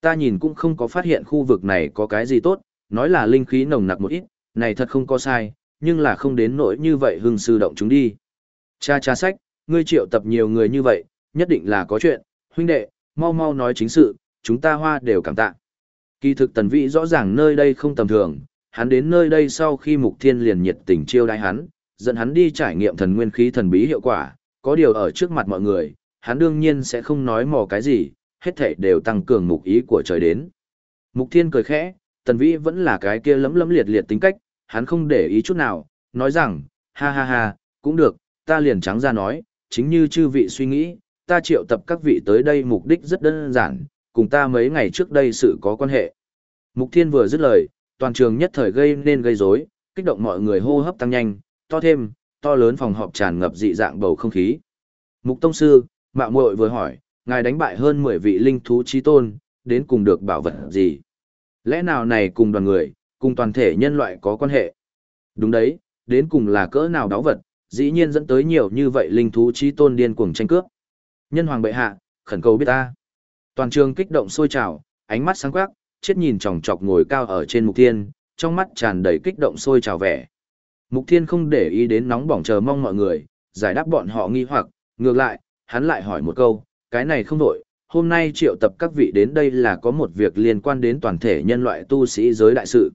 Ta nhìn cũng không có phát hiện khu vực này có cái gì tốt, nói là linh khí nồng nặc một ít, này thật không có sai, nhưng là không đến nỗi như vậy hưng sư động chúng đi. Cha cha sách, ngươi triệu tập nhiều người như vậy, nhất định là có chuyện, huynh đệ, mau mau nói chính sự, chúng ta hoa đều cảm tạ. Kỳ thực tần vĩ rõ ràng nơi đây không tầm thường, hắn đến nơi đây sau khi mục thiên liền nhiệt tình chiêu đãi hắn, dẫn hắn đi trải nghiệm thần nguyên khí thần bí hiệu quả, có điều ở trước mặt mọi người, hắn đương nhiên sẽ không nói mò cái gì, hết thảy đều tăng cường mục ý của trời đến. Mục thiên cười khẽ, tần vĩ vẫn là cái kia lấm lấm liệt liệt tính cách, hắn không để ý chút nào, nói rằng, ha ha ha, cũng được, ta liền trắng ra nói, chính như chư vị suy nghĩ, ta triệu tập các vị tới đây mục đích rất đơn giản, cùng ta mấy ngày trước đây sự có quan hệ. Mục Thiên vừa dứt lời, toàn trường nhất thời gây nên gây rối, kích động mọi người hô hấp tăng nhanh, to thêm, to lớn phòng họp tràn ngập dị dạng bầu không khí. Mục Tông Sư, Mạo Muội vừa hỏi, ngài đánh bại hơn 10 vị linh thú chí tôn, đến cùng được bảo vật gì? Lẽ nào này cùng đoàn người, cùng toàn thể nhân loại có quan hệ? Đúng đấy, đến cùng là cỡ nào đáo vật, dĩ nhiên dẫn tới nhiều như vậy linh thú chí tôn điên cuồng tranh cướp. Nhân hoàng bệ hạ, khẩn cầu biết ta. Toàn trường kích động sôi trào, ánh mắt sáng quắc, chết nhìn chòng chọc ngồi cao ở trên mục thiên, trong mắt tràn đầy kích động sôi trào vẻ. Mục thiên không để ý đến nóng bỏng chờ mong mọi người, giải đáp bọn họ nghi hoặc, ngược lại, hắn lại hỏi một câu, cái này không đổi, hôm nay triệu tập các vị đến đây là có một việc liên quan đến toàn thể nhân loại tu sĩ giới đại sự.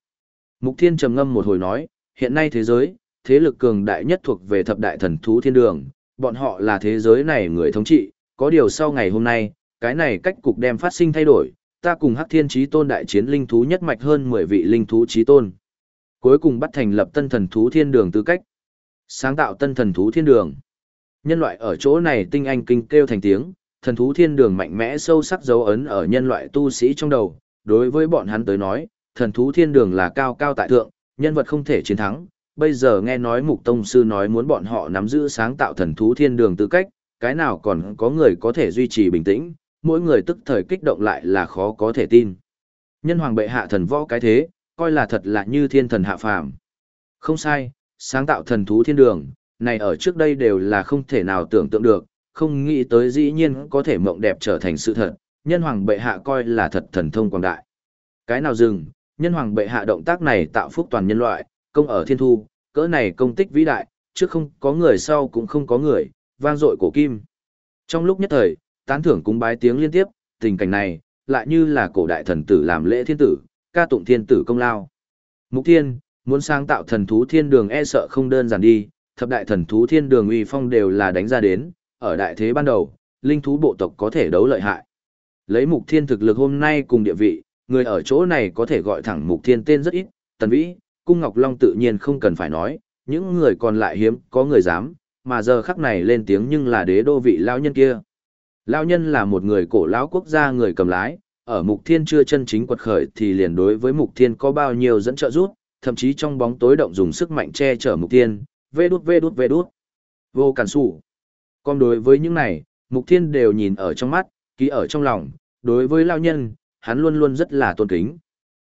Mục thiên trầm ngâm một hồi nói, hiện nay thế giới, thế lực cường đại nhất thuộc về thập đại thần thú thiên đường, bọn họ là thế giới này người thống trị, có điều sau ngày hôm nay, cái này cách cục đem phát sinh thay đổi, ta cùng Hắc Thiên Chí Tôn đại chiến linh thú nhất mạch hơn 10 vị linh thú chí tôn. Cuối cùng bắt thành lập tân thần thú thiên đường tư cách. Sáng tạo tân thần thú thiên đường. Nhân loại ở chỗ này tinh anh kinh kêu thành tiếng, thần thú thiên đường mạnh mẽ sâu sắc dấu ấn ở nhân loại tu sĩ trong đầu. Đối với bọn hắn tới nói, thần thú thiên đường là cao cao tại thượng, nhân vật không thể chiến thắng. Bây giờ nghe nói mục tông sư nói muốn bọn họ nắm giữ sáng tạo thần thú thiên đường tư cách, cái nào còn có người có thể duy trì bình tĩnh, mỗi người tức thời kích động lại là khó có thể tin. Nhân hoàng bệ hạ thần võ cái thế, coi là thật là như thiên thần hạ phàm. Không sai, sáng tạo thần thú thiên đường, này ở trước đây đều là không thể nào tưởng tượng được, không nghĩ tới dĩ nhiên có thể mộng đẹp trở thành sự thật, nhân hoàng bệ hạ coi là thật thần thông quảng đại. Cái nào dừng, nhân hoàng bệ hạ động tác này tạo phúc toàn nhân loại, công ở thiên thu, cỡ này công tích vĩ đại, trước không có người sau cũng không có người, vang dội cổ kim. Trong lúc nhất thời, tán thưởng cúng bái tiếng liên tiếp, tình cảnh này, lại như là cổ đại thần tử làm lễ thiên tử, ca tụng thiên tử công lao. Mục thiên, muốn sáng tạo thần thú thiên đường e sợ không đơn giản đi, thập đại thần thú thiên đường uy phong đều là đánh ra đến, ở đại thế ban đầu, linh thú bộ tộc có thể đấu lợi hại. Lấy mục thiên thực lực hôm nay cùng địa vị, người ở chỗ này có thể gọi thẳng mục thiên tên rất ít, tần vĩ, cung ngọc long tự nhiên không cần phải nói, những người còn lại hiếm có người dám, mà giờ khắc này lên tiếng nhưng là đế đô vị lão nhân kia. Lão nhân là một người cổ lão quốc gia người cầm lái, ở Mục Thiên chưa chân chính quật khởi thì liền đối với Mục Thiên có bao nhiêu dẫn trợ rút, thậm chí trong bóng tối động dùng sức mạnh che chở Mục Thiên, vê đút vê đút vê đút. Vô cản sủ. Còn đối với những này, Mục Thiên đều nhìn ở trong mắt, ký ở trong lòng, đối với lão nhân, hắn luôn luôn rất là tôn kính.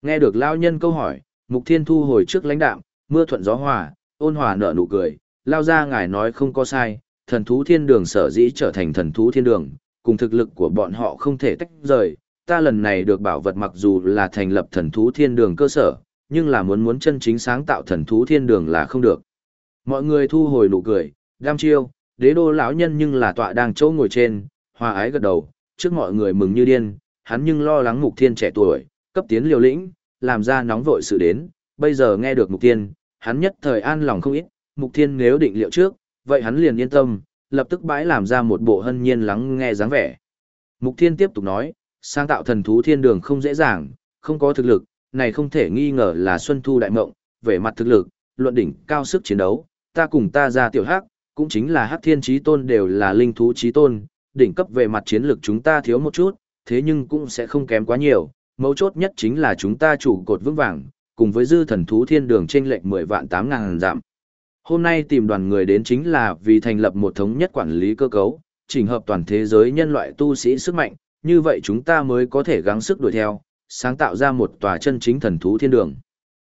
Nghe được lao nhân câu hỏi, Mục Thiên thu hồi trước lãnh đạm, mưa thuận gió hòa, ôn hòa nở nụ cười, lao ra ngài nói không có sai, thần thú thiên đường sở dĩ trở thành thần thú thiên đường, cùng thực lực của bọn họ không thể tách rời. Ta lần này được bảo vật mặc dù là thành lập thần thú thiên đường cơ sở, nhưng là muốn muốn chân chính sáng tạo thần thú thiên đường là không được. Mọi người thu hồi nụ cười, đam chiêu, đế đô lão nhân nhưng là tọa đang chỗ ngồi trên, hòa ái gật đầu, trước mọi người mừng như điên, hắn nhưng lo lắng mục thiên trẻ tuổi, cấp tiến liều lĩnh, làm ra nóng vội sự đến, bây giờ nghe được mục thiên, hắn nhất thời an lòng không ít, mục thiên nếu định liệu trước, vậy hắn liền yên tâm, lập tức bãi làm ra một bộ hân nhiên lắng nghe dáng vẻ. Mục thiên tiếp tục nói, sáng tạo thần thú thiên đường không dễ dàng, không có thực lực, này không thể nghi ngờ là Xuân Thu Đại Mộng, về mặt thực lực, luận đỉnh cao sức chiến đấu, ta cùng ta ra tiểu hắc, cũng chính là hắc thiên trí tôn đều là linh thú trí tôn, đỉnh cấp về mặt chiến lược chúng ta thiếu một chút, thế nhưng cũng sẽ không kém quá nhiều, mấu chốt nhất chính là chúng ta chủ cột vững vàng, cùng với dư thần thú thiên đường trên lệnh 10 vạn 8 ngàn giảm. Hôm nay tìm đoàn người đến chính là vì thành lập một thống nhất quản lý cơ cấu, chỉnh hợp toàn thế giới nhân loại tu sĩ sức mạnh, như vậy chúng ta mới có thể gắng sức đuổi theo, sáng tạo ra một tòa chân chính thần thú thiên đường.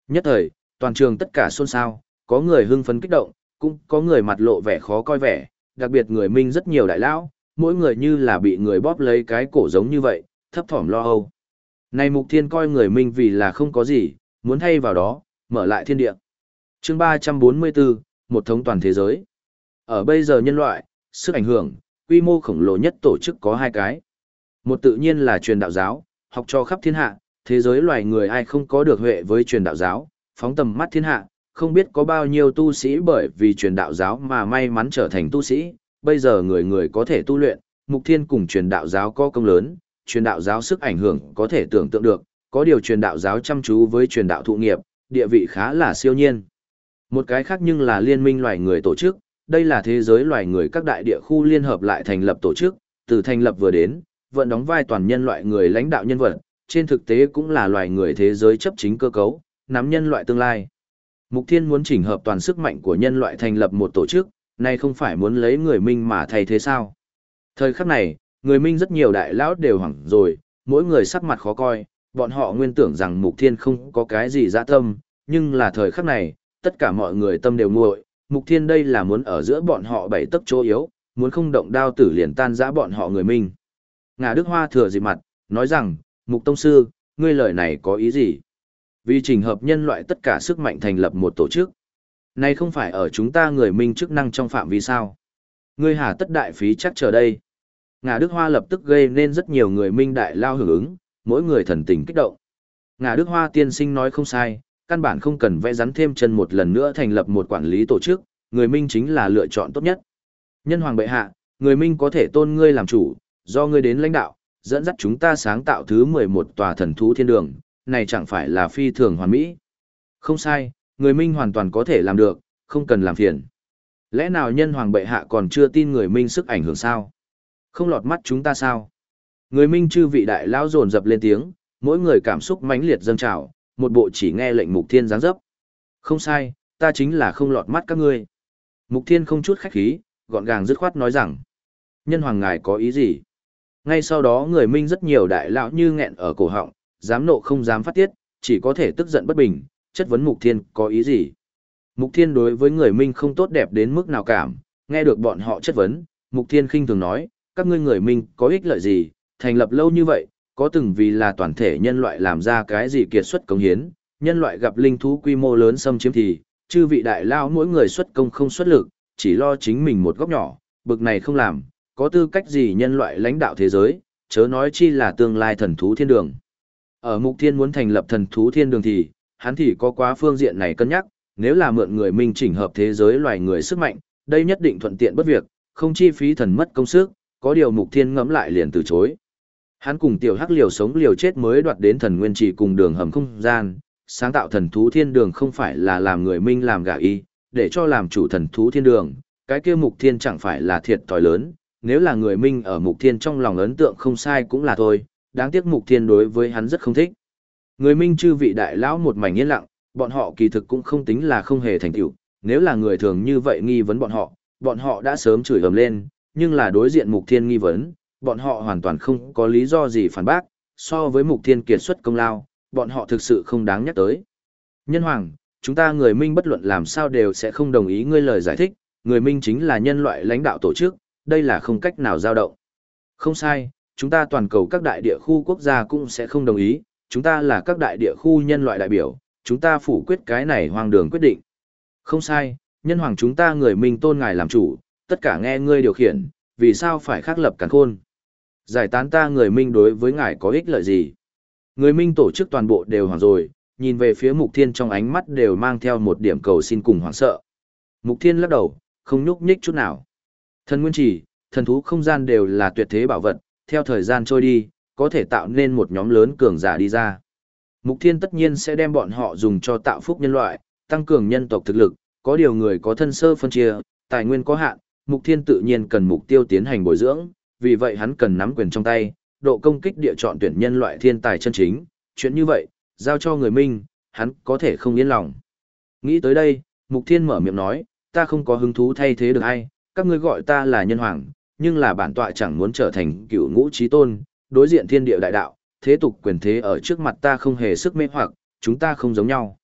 Nhất thời, toàn trường tất cả xôn xao, có người hưng phấn kích động, cũng có người mặt lộ vẻ khó coi vẻ, đặc biệt người minh rất nhiều đại lão, mỗi người như là bị người bóp lấy cái cổ giống như vậy, thấp thỏm lo âu. Này mục thiên coi người minh vì là không có gì, muốn thay vào đó, mở lại thiên địa chương 344, một thống toàn thế giới. Ở bây giờ nhân loại, sức ảnh hưởng, quy mô khổng lồ nhất tổ chức có hai cái. Một tự nhiên là truyền đạo giáo, học cho khắp thiên hạ, thế giới loài người ai không có được huệ với truyền đạo giáo, phóng tầm mắt thiên hạ, không biết có bao nhiêu tu sĩ bởi vì truyền đạo giáo mà may mắn trở thành tu sĩ, bây giờ người người có thể tu luyện, mục thiên cùng truyền đạo giáo có công lớn, truyền đạo giáo sức ảnh hưởng có thể tưởng tượng được, có điều truyền đạo giáo chăm chú với truyền đạo thụ nghiệp, địa vị khá là siêu nhiên. Một cái khác nhưng là liên minh loài người tổ chức, đây là thế giới loài người các đại địa khu liên hợp lại thành lập tổ chức, từ thành lập vừa đến, vẫn đóng vai toàn nhân loại người lãnh đạo nhân vật, trên thực tế cũng là loài người thế giới chấp chính cơ cấu, nắm nhân loại tương lai. Mục Thiên muốn chỉnh hợp toàn sức mạnh của nhân loại thành lập một tổ chức, nay không phải muốn lấy người minh mà thay thế sao. Thời khắc này, người minh rất nhiều đại lão đều hoảng rồi, mỗi người sắc mặt khó coi, bọn họ nguyên tưởng rằng Mục Thiên không có cái gì dã tâm, nhưng là thời khắc này, tất cả mọi người tâm đều nguội, Mục Thiên đây là muốn ở giữa bọn họ bảy tấc chỗ yếu, muốn không động đao tử liền tan rã bọn họ người minh. Ngà Đức Hoa thừa dịp mặt, nói rằng, Mục Tông Sư, ngươi lời này có ý gì? Vì trình hợp nhân loại tất cả sức mạnh thành lập một tổ chức. Này không phải ở chúng ta người minh chức năng trong phạm vi sao? Ngươi hà tất đại phí chắc chờ đây. Ngà Đức Hoa lập tức gây nên rất nhiều người minh đại lao hưởng ứng, mỗi người thần tình kích động. Ngà Đức Hoa tiên sinh nói không sai, căn bản không cần vẽ rắn thêm chân một lần nữa thành lập một quản lý tổ chức, người minh chính là lựa chọn tốt nhất. Nhân hoàng bệ hạ, người minh có thể tôn ngươi làm chủ, do ngươi đến lãnh đạo, dẫn dắt chúng ta sáng tạo thứ 11 tòa thần thú thiên đường, này chẳng phải là phi thường hoàn mỹ. Không sai, người Minh hoàn toàn có thể làm được, không cần làm phiền. Lẽ nào nhân hoàng bệ hạ còn chưa tin người Minh sức ảnh hưởng sao? Không lọt mắt chúng ta sao? Người Minh chư vị đại lão dồn dập lên tiếng, mỗi người cảm xúc mãnh liệt dâng trào, một bộ chỉ nghe lệnh Mục Thiên giáng dấp. Không sai, ta chính là không lọt mắt các ngươi. Mục Thiên không chút khách khí, gọn gàng dứt khoát nói rằng, nhân hoàng ngài có ý gì? Ngay sau đó người Minh rất nhiều đại lão như nghẹn ở cổ họng, dám nộ không dám phát tiết, chỉ có thể tức giận bất bình, chất vấn Mục Thiên có ý gì. Mục Thiên đối với người Minh không tốt đẹp đến mức nào cảm, nghe được bọn họ chất vấn, Mục Thiên khinh thường nói, các ngươi người Minh có ích lợi gì, thành lập lâu như vậy, có từng vì là toàn thể nhân loại làm ra cái gì kiệt xuất công hiến, nhân loại gặp linh thú quy mô lớn xâm chiếm thì, chư vị đại lao mỗi người xuất công không xuất lực, chỉ lo chính mình một góc nhỏ, bực này không làm, có tư cách gì nhân loại lãnh đạo thế giới, chớ nói chi là tương lai thần thú thiên đường. Ở Mục Thiên muốn thành lập thần thú thiên đường thì, hắn thì có quá phương diện này cân nhắc, nếu là mượn người mình chỉnh hợp thế giới loài người sức mạnh, đây nhất định thuận tiện bất việc, không chi phí thần mất công sức, có điều Mục Thiên ngẫm lại liền từ chối. Hắn cùng tiểu hắc liều sống liều chết mới đoạt đến thần nguyên trì cùng đường hầm không gian, sáng tạo thần thú thiên đường không phải là làm người minh làm gà y, để cho làm chủ thần thú thiên đường, cái kia Mục Thiên chẳng phải là thiệt thòi lớn, nếu là người minh ở Mục Thiên trong lòng ấn tượng không sai cũng là thôi, đáng tiếc mục thiên đối với hắn rất không thích. Người minh chư vị đại lão một mảnh yên lặng, bọn họ kỳ thực cũng không tính là không hề thành tựu, nếu là người thường như vậy nghi vấn bọn họ, bọn họ đã sớm chửi ầm lên, nhưng là đối diện mục thiên nghi vấn, bọn họ hoàn toàn không có lý do gì phản bác, so với mục thiên kiệt xuất công lao, bọn họ thực sự không đáng nhắc tới. Nhân hoàng, chúng ta người Minh bất luận làm sao đều sẽ không đồng ý ngươi lời giải thích, người Minh chính là nhân loại lãnh đạo tổ chức, đây là không cách nào dao động. Không sai, chúng ta toàn cầu các đại địa khu quốc gia cũng sẽ không đồng ý, chúng ta là các đại địa khu nhân loại đại biểu, chúng ta phủ quyết cái này hoang đường quyết định. Không sai, nhân hoàng chúng ta người Minh tôn ngài làm chủ, tất cả nghe ngươi điều khiển, vì sao phải khắc lập cản khôn. Giải tán ta người Minh đối với ngài có ích lợi gì? Người Minh tổ chức toàn bộ đều hoàng rồi, nhìn về phía Mục Thiên trong ánh mắt đều mang theo một điểm cầu xin cùng hoảng sợ. Mục Thiên lắc đầu, không nhúc nhích chút nào. Thần nguyên chỉ, thần thú không gian đều là tuyệt thế bảo vật, theo thời gian trôi đi, có thể tạo nên một nhóm lớn cường giả đi ra. Mục Thiên tất nhiên sẽ đem bọn họ dùng cho tạo phúc nhân loại, tăng cường nhân tộc thực lực, có điều người có thân sơ phân chia, tài nguyên có hạn, Mục Thiên tự nhiên cần mục tiêu tiến hành bồi dưỡng, vì vậy hắn cần nắm quyền trong tay, độ công kích địa chọn tuyển nhân loại thiên tài chân chính, chuyện như vậy, giao cho người Minh, hắn có thể không yên lòng. Nghĩ tới đây, Mục Thiên mở miệng nói, ta không có hứng thú thay thế được ai, các ngươi gọi ta là nhân hoàng, nhưng là bản tọa chẳng muốn trở thành cựu ngũ trí tôn, đối diện thiên địa đại đạo, thế tục quyền thế ở trước mặt ta không hề sức mê hoặc, chúng ta không giống nhau.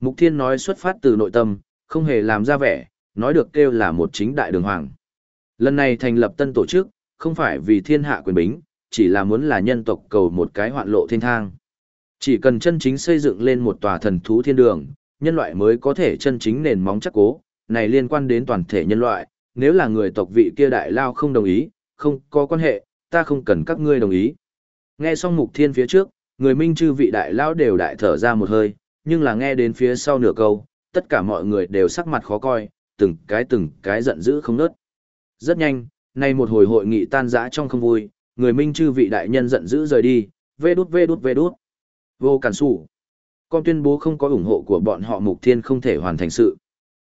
Mục Thiên nói xuất phát từ nội tâm, không hề làm ra vẻ, nói được kêu là một chính đại đường hoàng. Lần này thành lập tân tổ chức, không phải vì thiên hạ quyền bính, chỉ là muốn là nhân tộc cầu một cái hoạn lộ thiên thang. Chỉ cần chân chính xây dựng lên một tòa thần thú thiên đường, nhân loại mới có thể chân chính nền móng chắc cố, này liên quan đến toàn thể nhân loại, nếu là người tộc vị kia đại lao không đồng ý, không có quan hệ, ta không cần các ngươi đồng ý. Nghe xong mục thiên phía trước, người minh chư vị đại lao đều đại thở ra một hơi, nhưng là nghe đến phía sau nửa câu, tất cả mọi người đều sắc mặt khó coi, từng cái từng cái giận dữ không nớt. Rất nhanh, nay một hồi hội nghị tan rã trong không vui, người minh chư vị đại nhân giận dữ rời đi, vê đút vê đút vê đút. Vô cản sủ. Con tuyên bố không có ủng hộ của bọn họ Mục Thiên không thể hoàn thành sự.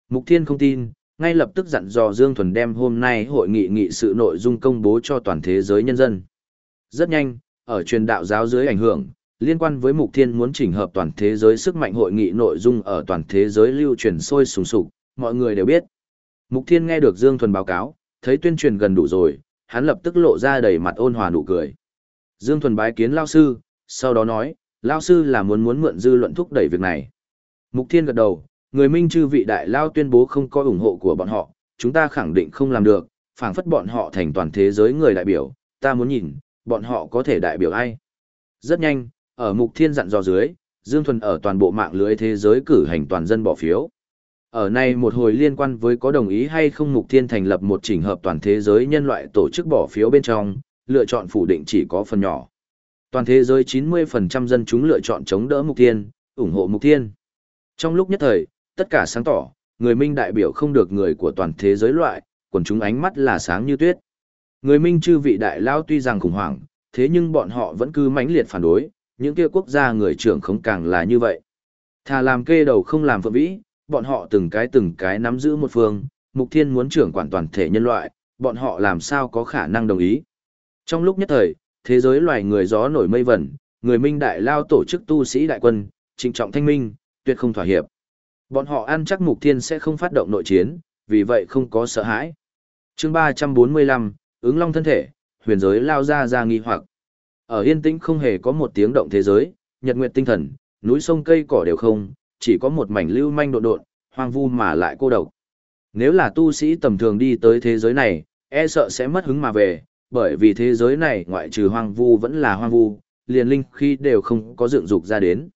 Mục Thiên không tin, ngay lập tức dặn dò Dương Thuần đem hôm nay hội nghị nghị sự nội dung công bố cho toàn thế giới nhân dân. Rất nhanh, ở truyền đạo giáo dưới ảnh hưởng, liên quan với Mục Thiên muốn chỉnh hợp toàn thế giới sức mạnh hội nghị nội dung ở toàn thế giới lưu truyền sôi sùng sục, mọi người đều biết. Mục Thiên nghe được Dương Thuần báo cáo, thấy tuyên truyền gần đủ rồi, hắn lập tức lộ ra đầy mặt ôn hòa nụ cười. Dương Thuần bái kiến lao sư, sau đó nói, lao sư là muốn muốn mượn dư luận thúc đẩy việc này. Mục Thiên gật đầu, người minh chư vị đại lao tuyên bố không có ủng hộ của bọn họ, chúng ta khẳng định không làm được, phảng phất bọn họ thành toàn thế giới người đại biểu, ta muốn nhìn, bọn họ có thể đại biểu ai. Rất nhanh, ở Mục Thiên dặn dò dưới, Dương Thuần ở toàn bộ mạng lưới thế giới cử hành toàn dân bỏ phiếu. Ở này một hồi liên quan với có đồng ý hay không Mục Thiên thành lập một chỉnh hợp toàn thế giới nhân loại tổ chức bỏ phiếu bên trong, lựa chọn phủ định chỉ có phần nhỏ. Toàn thế giới 90% dân chúng lựa chọn chống đỡ Mục Thiên, ủng hộ Mục Thiên. Trong lúc nhất thời, tất cả sáng tỏ, người Minh đại biểu không được người của toàn thế giới loại, quần chúng ánh mắt là sáng như tuyết. Người Minh chư vị đại lao tuy rằng khủng hoảng, thế nhưng bọn họ vẫn cứ mãnh liệt phản đối, những kia quốc gia người trưởng không càng là như vậy. Thà làm kê đầu không làm phượng vĩ, bọn họ từng cái từng cái nắm giữ một phương, Mục Thiên muốn trưởng quản toàn thể nhân loại, bọn họ làm sao có khả năng đồng ý. Trong lúc nhất thời, thế giới loài người gió nổi mây vẩn, người Minh đại lao tổ chức tu sĩ đại quân, trịnh trọng thanh minh, tuyệt không thỏa hiệp. Bọn họ ăn chắc Mục Thiên sẽ không phát động nội chiến, vì vậy không có sợ hãi. chương 345, ứng long thân thể, huyền giới lao ra ra nghi hoặc. Ở yên tĩnh không hề có một tiếng động thế giới, nhật nguyệt tinh thần, núi sông cây cỏ đều không, chỉ có một mảnh lưu manh độn độn, hoang vu mà lại cô độc. Nếu là tu sĩ tầm thường đi tới thế giới này, e sợ sẽ mất hứng mà về, bởi vì thế giới này ngoại trừ hoang vu vẫn là hoang vu, liền linh khi đều không có dựng dục ra đến.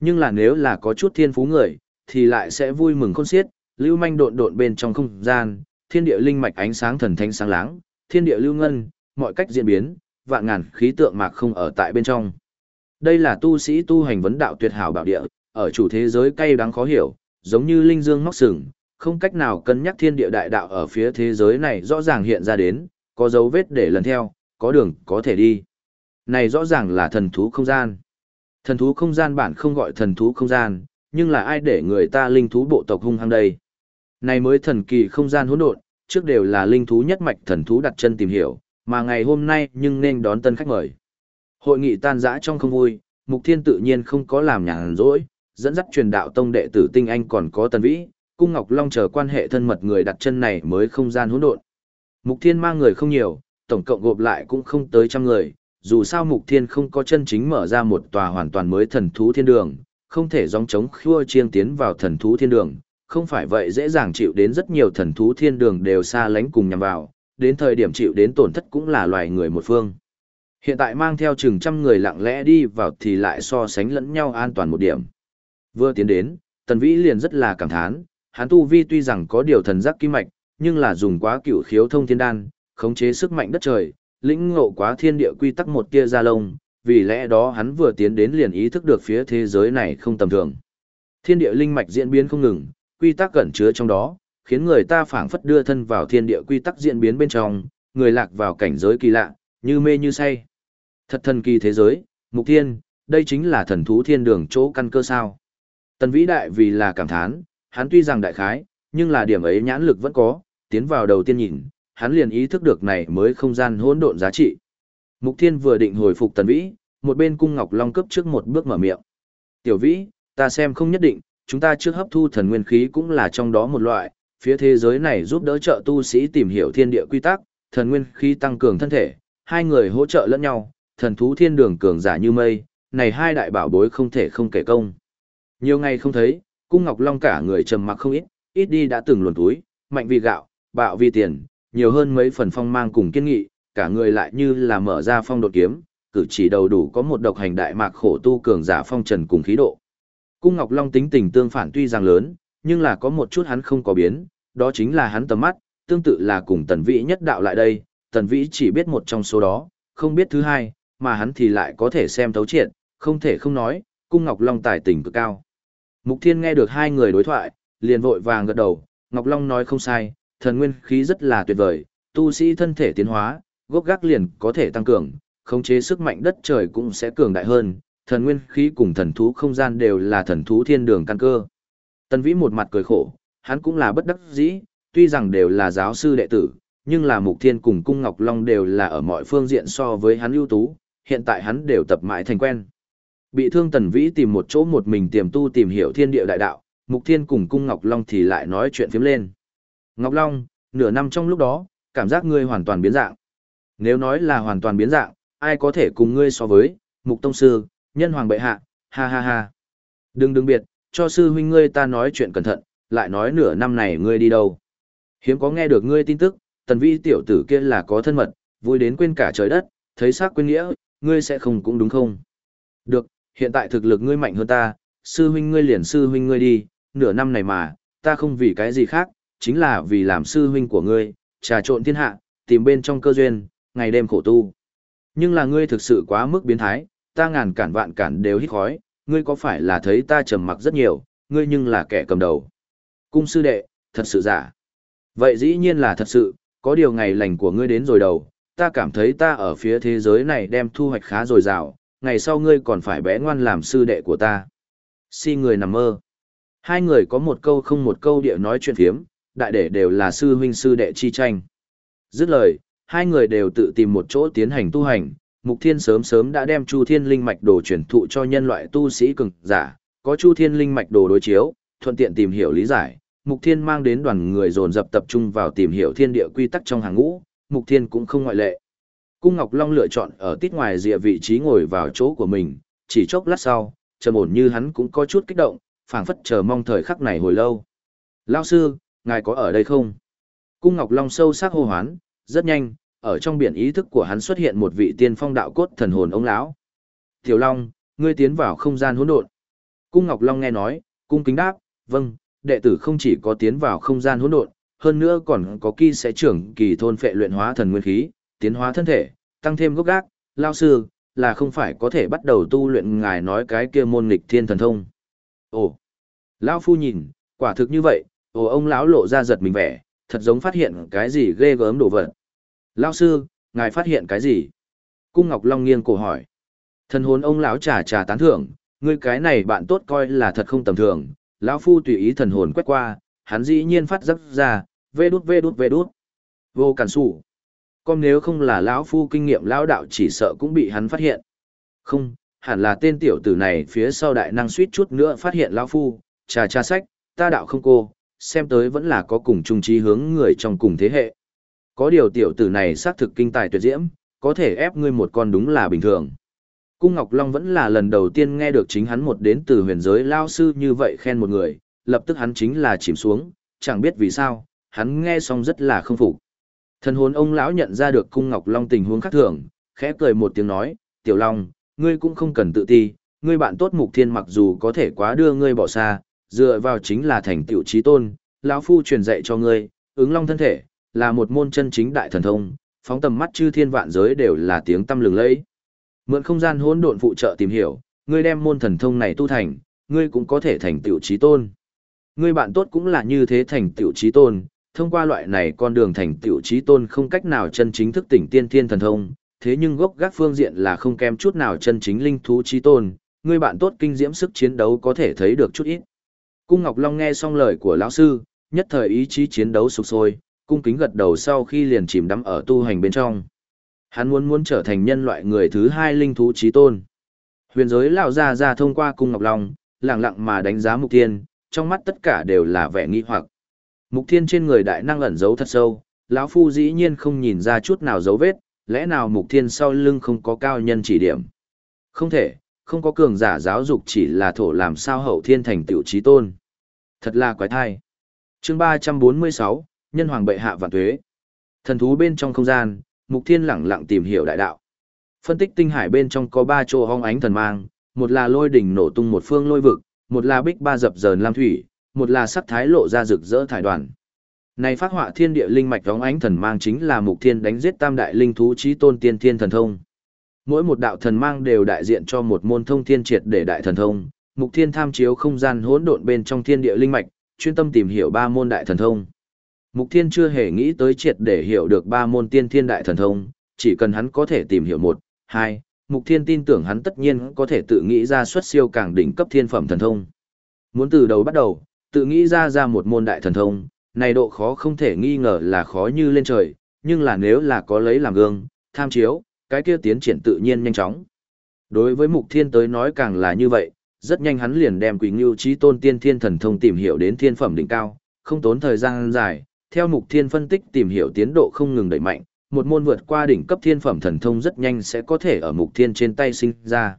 Nhưng là nếu là có chút thiên phú người, thì lại sẽ vui mừng khôn xiết, lưu manh độn độn bên trong không gian, thiên địa linh mạch ánh sáng thần thánh sáng láng, thiên địa lưu ngân, mọi cách diễn biến, vạn ngàn khí tượng mạc không ở tại bên trong. Đây là tu sĩ tu hành vấn đạo tuyệt hảo bảo địa, ở chủ thế giới cay đắng khó hiểu, giống như linh dương móc sừng, không cách nào cân nhắc thiên địa đại đạo ở phía thế giới này rõ ràng hiện ra đến, có dấu vết để lần theo, có đường có thể đi. Này rõ ràng là thần thú không gian. Thần thú không gian bản không gọi thần thú không gian, nhưng là ai để người ta linh thú bộ tộc hung hăng đây. Này mới thần kỳ không gian hỗn độn, trước đều là linh thú nhất mạch thần thú đặt chân tìm hiểu, mà ngày hôm nay nhưng nên đón tân khách mời. Hội nghị tan rã trong không vui, Mục Thiên tự nhiên không có làm nhàn rỗi, dẫn dắt truyền đạo tông đệ tử tinh anh còn có Tần Vĩ, Cung Ngọc Long chờ quan hệ thân mật người đặt chân này mới không gian hỗn độn. Mục Thiên mang người không nhiều, tổng cộng gộp lại cũng không tới trăm người, dù sao Mục Thiên không có chân chính mở ra một tòa hoàn toàn mới thần thú thiên đường, không thể dòng chống khua chiêng tiến vào thần thú thiên đường, không phải vậy dễ dàng chịu đến rất nhiều thần thú thiên đường đều xa lánh cùng nhằm vào, đến thời điểm chịu đến tổn thất cũng là loài người một phương. Hiện tại mang theo chừng trăm người lặng lẽ đi vào thì lại so sánh lẫn nhau an toàn một điểm. Vừa tiến đến, Tần Vĩ liền rất là cảm thán, hắn tu vi tuy rằng có điều thần giác kim mạch, nhưng là dùng quá cửu khiếu thông thiên đan, khống chế sức mạnh đất trời, lĩnh ngộ quá thiên địa quy tắc một tia ra lông, vì lẽ đó hắn vừa tiến đến liền ý thức được phía thế giới này không tầm thường. Thiên địa linh mạch diễn biến không ngừng, quy tắc cẩn chứa trong đó, khiến người ta phảng phất đưa thân vào thiên địa quy tắc diễn biến bên trong, người lạc vào cảnh giới kỳ lạ, như mê như say. Thật thần kỳ thế giới, mục thiên, đây chính là thần thú thiên đường chỗ căn cơ sao. Tần vĩ đại vì là cảm thán, hắn tuy rằng đại khái, nhưng là điểm ấy nhãn lực vẫn có, tiến vào đầu tiên nhìn, hắn liền ý thức được này mới không gian hỗn độn giá trị. Mục Thiên vừa định hồi phục Tần Vĩ, một bên cung Ngọc Long cấp trước một bước mở miệng. "Tiểu Vĩ, ta xem không nhất định, chúng ta trước hấp thu thần nguyên khí cũng là trong đó một loại, phía thế giới này giúp đỡ trợ tu sĩ tìm hiểu thiên địa quy tắc, thần nguyên khí tăng cường thân thể, hai người hỗ trợ lẫn nhau, thần thú thiên đường cường giả như mây, này hai đại bảo bối không thể không kể công." Nhiều ngày không thấy, cung Ngọc Long cả người trầm mặc không ít, ít đi đã từng luồn túi, mạnh vì gạo, bạo vì tiền, nhiều hơn mấy phần phong mang cùng kiên nghị, cả người lại như là mở ra phong đột kiếm, cử chỉ đầu đủ có một độc hành đại mạc khổ tu cường giả phong trần cùng khí độ. Cung Ngọc Long tính tình tương phản tuy rằng lớn, nhưng là có một chút hắn không có biến, đó chính là hắn tầm mắt, tương tự là cùng tần vĩ nhất đạo lại đây, tần vĩ chỉ biết một trong số đó, không biết thứ hai, mà hắn thì lại có thể xem thấu triệt, không thể không nói, cung Ngọc Long tài tình cực cao. Mục Thiên nghe được hai người đối thoại, liền vội vàng gật đầu, Ngọc Long nói không sai, thần nguyên khí rất là tuyệt vời, tu sĩ thân thể tiến hóa, gốc gác liền có thể tăng cường, khống chế sức mạnh đất trời cũng sẽ cường đại hơn, thần nguyên khí cùng thần thú không gian đều là thần thú thiên đường căn cơ. Tân Vĩ một mặt cười khổ, hắn cũng là bất đắc dĩ, tuy rằng đều là giáo sư đệ tử, nhưng là Mục Thiên cùng Cung Ngọc Long đều là ở mọi phương diện so với hắn ưu tú, hiện tại hắn đều tập mãi thành quen. Bị thương Tần Vĩ tìm một chỗ một mình tiềm tu tìm hiểu thiên địa đại đạo, Mục Thiên cùng Cung Ngọc Long thì lại nói chuyện phiếm lên. Ngọc Long, nửa năm trong lúc đó, cảm giác ngươi hoàn toàn biến dạng. Nếu nói là hoàn toàn biến dạng, ai có thể cùng ngươi so với, Mục Tông Sư, Nhân Hoàng Bệ Hạ, ha ha ha. Đừng đừng biệt, cho sư huynh ngươi ta nói chuyện cẩn thận, lại nói nửa năm này ngươi đi đâu. Hiếm có nghe được ngươi tin tức, tần vĩ tiểu tử kia là có thân mật, vui đến quên cả trời đất, thấy xác quên nghĩa, ngươi sẽ không cũng đúng không? Được, hiện tại thực lực ngươi mạnh hơn ta, sư huynh ngươi liền sư huynh ngươi đi, nửa năm này mà, ta không vì cái gì khác, chính là vì làm sư huynh của ngươi, trà trộn thiên hạ, tìm bên trong cơ duyên, ngày đêm khổ tu. Nhưng là ngươi thực sự quá mức biến thái, ta ngàn cản vạn cản đều hít khói, ngươi có phải là thấy ta trầm mặc rất nhiều, ngươi nhưng là kẻ cầm đầu. Cung sư đệ, thật sự giả. Vậy dĩ nhiên là thật sự, có điều ngày lành của ngươi đến rồi đầu, ta cảm thấy ta ở phía thế giới này đem thu hoạch khá dồi dào, ngày sau ngươi còn phải bé ngoan làm sư đệ của ta. Si người nằm mơ. Hai người có một câu không một câu địa nói chuyện phiếm, đại để đều là sư huynh sư đệ chi tranh. Dứt lời, hai người đều tự tìm một chỗ tiến hành tu hành, Mục Thiên sớm sớm đã đem Chu Thiên Linh Mạch đồ truyền thụ cho nhân loại tu sĩ cường giả, có Chu Thiên Linh Mạch đồ đối chiếu, thuận tiện tìm hiểu lý giải. Mục Thiên mang đến đoàn người dồn dập tập trung vào tìm hiểu thiên địa quy tắc trong hàng ngũ, Mục Thiên cũng không ngoại lệ. Cung Ngọc Long lựa chọn ở tít ngoài rìa vị trí ngồi vào chỗ của mình, chỉ chốc lát sau, trầm ổn như hắn cũng có chút kích động, phảng phất chờ mong thời khắc này hồi lâu. Lao sư, ngài có ở đây không? Cung Ngọc Long sâu sắc hô hoán, rất nhanh, ở trong biển ý thức của hắn xuất hiện một vị tiên phong đạo cốt thần hồn ông lão. Tiểu Long, ngươi tiến vào không gian hỗn độn. Cung Ngọc Long nghe nói, cung kính đáp, vâng, đệ tử không chỉ có tiến vào không gian hỗn độn, hơn nữa còn có kỳ sẽ trưởng kỳ thôn phệ luyện hóa thần nguyên khí, tiến hóa thân thể, tăng thêm gốc gác, lao sư, là không phải có thể bắt đầu tu luyện ngài nói cái kia môn nghịch thiên thần thông. Ồ, lão phu nhìn, quả thực như vậy, ồ ông lão lộ ra giật mình vẻ, thật giống phát hiện cái gì ghê gớm đồ vật. Lão sư, ngài phát hiện cái gì? Cung Ngọc Long nghiêng cổ hỏi. Thần hồn ông lão trà trà tán thưởng, ngươi cái này bạn tốt coi là thật không tầm thường, lão phu tùy ý thần hồn quét qua, hắn dĩ nhiên phát giấc ra, vê đút vê đút vê đút. Vô cản sủ. Còn nếu không là lão phu kinh nghiệm lão đạo chỉ sợ cũng bị hắn phát hiện. Không, hẳn là tên tiểu tử này phía sau đại năng suýt chút nữa phát hiện lão phu, trà trà sách, ta đạo không cô, xem tới vẫn là có cùng chung trí hướng người trong cùng thế hệ. Có điều tiểu tử này xác thực kinh tài tuyệt diễm, có thể ép ngươi một con đúng là bình thường. Cung Ngọc Long vẫn là lần đầu tiên nghe được chính hắn một đến từ huyền giới lao sư như vậy khen một người, lập tức hắn chính là chìm xuống, chẳng biết vì sao, hắn nghe xong rất là không phục. Thần hồn ông lão nhận ra được Cung Ngọc Long tình huống khác thường, khẽ cười một tiếng nói, "Tiểu Long, ngươi cũng không cần tự ti, ngươi bạn tốt Mục Thiên mặc dù có thể quá đưa ngươi bỏ xa, dựa vào chính là thành tựu trí tôn, lão phu truyền dạy cho ngươi, ứng long thân thể, là một môn chân chính đại thần thông, phóng tầm mắt chư thiên vạn giới đều là tiếng tâm lừng lẫy. Mượn không gian hỗn độn phụ trợ tìm hiểu, ngươi đem môn thần thông này tu thành, ngươi cũng có thể thành tựu trí tôn. Ngươi bạn tốt cũng là như thế thành tựu trí tôn, thông qua loại này con đường thành tựu trí tôn không cách nào chân chính thức tỉnh tiên thiên thần thông, thế nhưng gốc gác phương diện là không kém chút nào chân chính linh thú trí tôn, ngươi bạn tốt kinh diễm sức chiến đấu có thể thấy được chút ít. Cung Ngọc Long nghe xong lời của lão sư, nhất thời ý chí chiến đấu sục sôi, cung kính gật đầu sau khi liền chìm đắm ở tu hành bên trong. Hắn muốn muốn trở thành nhân loại người thứ hai linh thú trí tôn. Huyền giới lão ra ra thông qua cung Ngọc Long, lặng lặng mà đánh giá Mục Thiên, trong mắt tất cả đều là vẻ nghi hoặc. Mục Thiên trên người đại năng ẩn giấu thật sâu, lão phu dĩ nhiên không nhìn ra chút nào dấu vết, lẽ nào Mục Thiên sau lưng không có cao nhân chỉ điểm? Không thể, không có cường giả giáo dục chỉ là thổ làm sao hậu thiên thành tiểu trí tôn. Thật là quái thai. chương 346, Nhân Hoàng Bệ Hạ Vạn Tuế. Thần thú bên trong không gian, Mục Thiên lẳng lặng tìm hiểu đại đạo. Phân tích tinh hải bên trong có ba chỗ hong ánh thần mang, một là lôi đỉnh nổ tung một phương lôi vực, một là bích ba dập dờn lam thủy, một là sắc thái lộ ra rực rỡ thải đoàn. Này phát họa thiên địa linh mạch đóng ánh thần mang chính là Mục Thiên đánh giết tam đại linh thú chí tôn tiên thiên thần thông. Mỗi một đạo thần mang đều đại diện cho một môn thông thiên triệt để đại thần thông, Mục Thiên tham chiếu không gian hỗn độn bên trong thiên địa linh mạch, chuyên tâm tìm hiểu ba môn đại thần thông. Mục Thiên chưa hề nghĩ tới triệt để hiểu được ba môn tiên thiên đại thần thông, chỉ cần hắn có thể tìm hiểu một, hai, Mục Thiên tin tưởng hắn tất nhiên có thể tự nghĩ ra xuất siêu càng đỉnh cấp thiên phẩm thần thông. Muốn từ đầu bắt đầu, tự nghĩ ra ra một môn đại thần thông, này độ khó không thể nghi ngờ là khó như lên trời, nhưng là nếu là có lấy làm gương, tham chiếu, cái kia tiến triển tự nhiên nhanh chóng. Đối với Mục Thiên tới nói càng là như vậy, rất nhanh hắn liền đem Quỷ Ngưu Chí Tôn Tiên Thiên Thần Thông tìm hiểu đến thiên phẩm đỉnh cao, không tốn thời gian dài, theo Mục Thiên phân tích tìm hiểu tiến độ không ngừng đẩy mạnh, một môn vượt qua đỉnh cấp thiên phẩm thần thông rất nhanh sẽ có thể ở Mục Thiên trên tay sinh ra.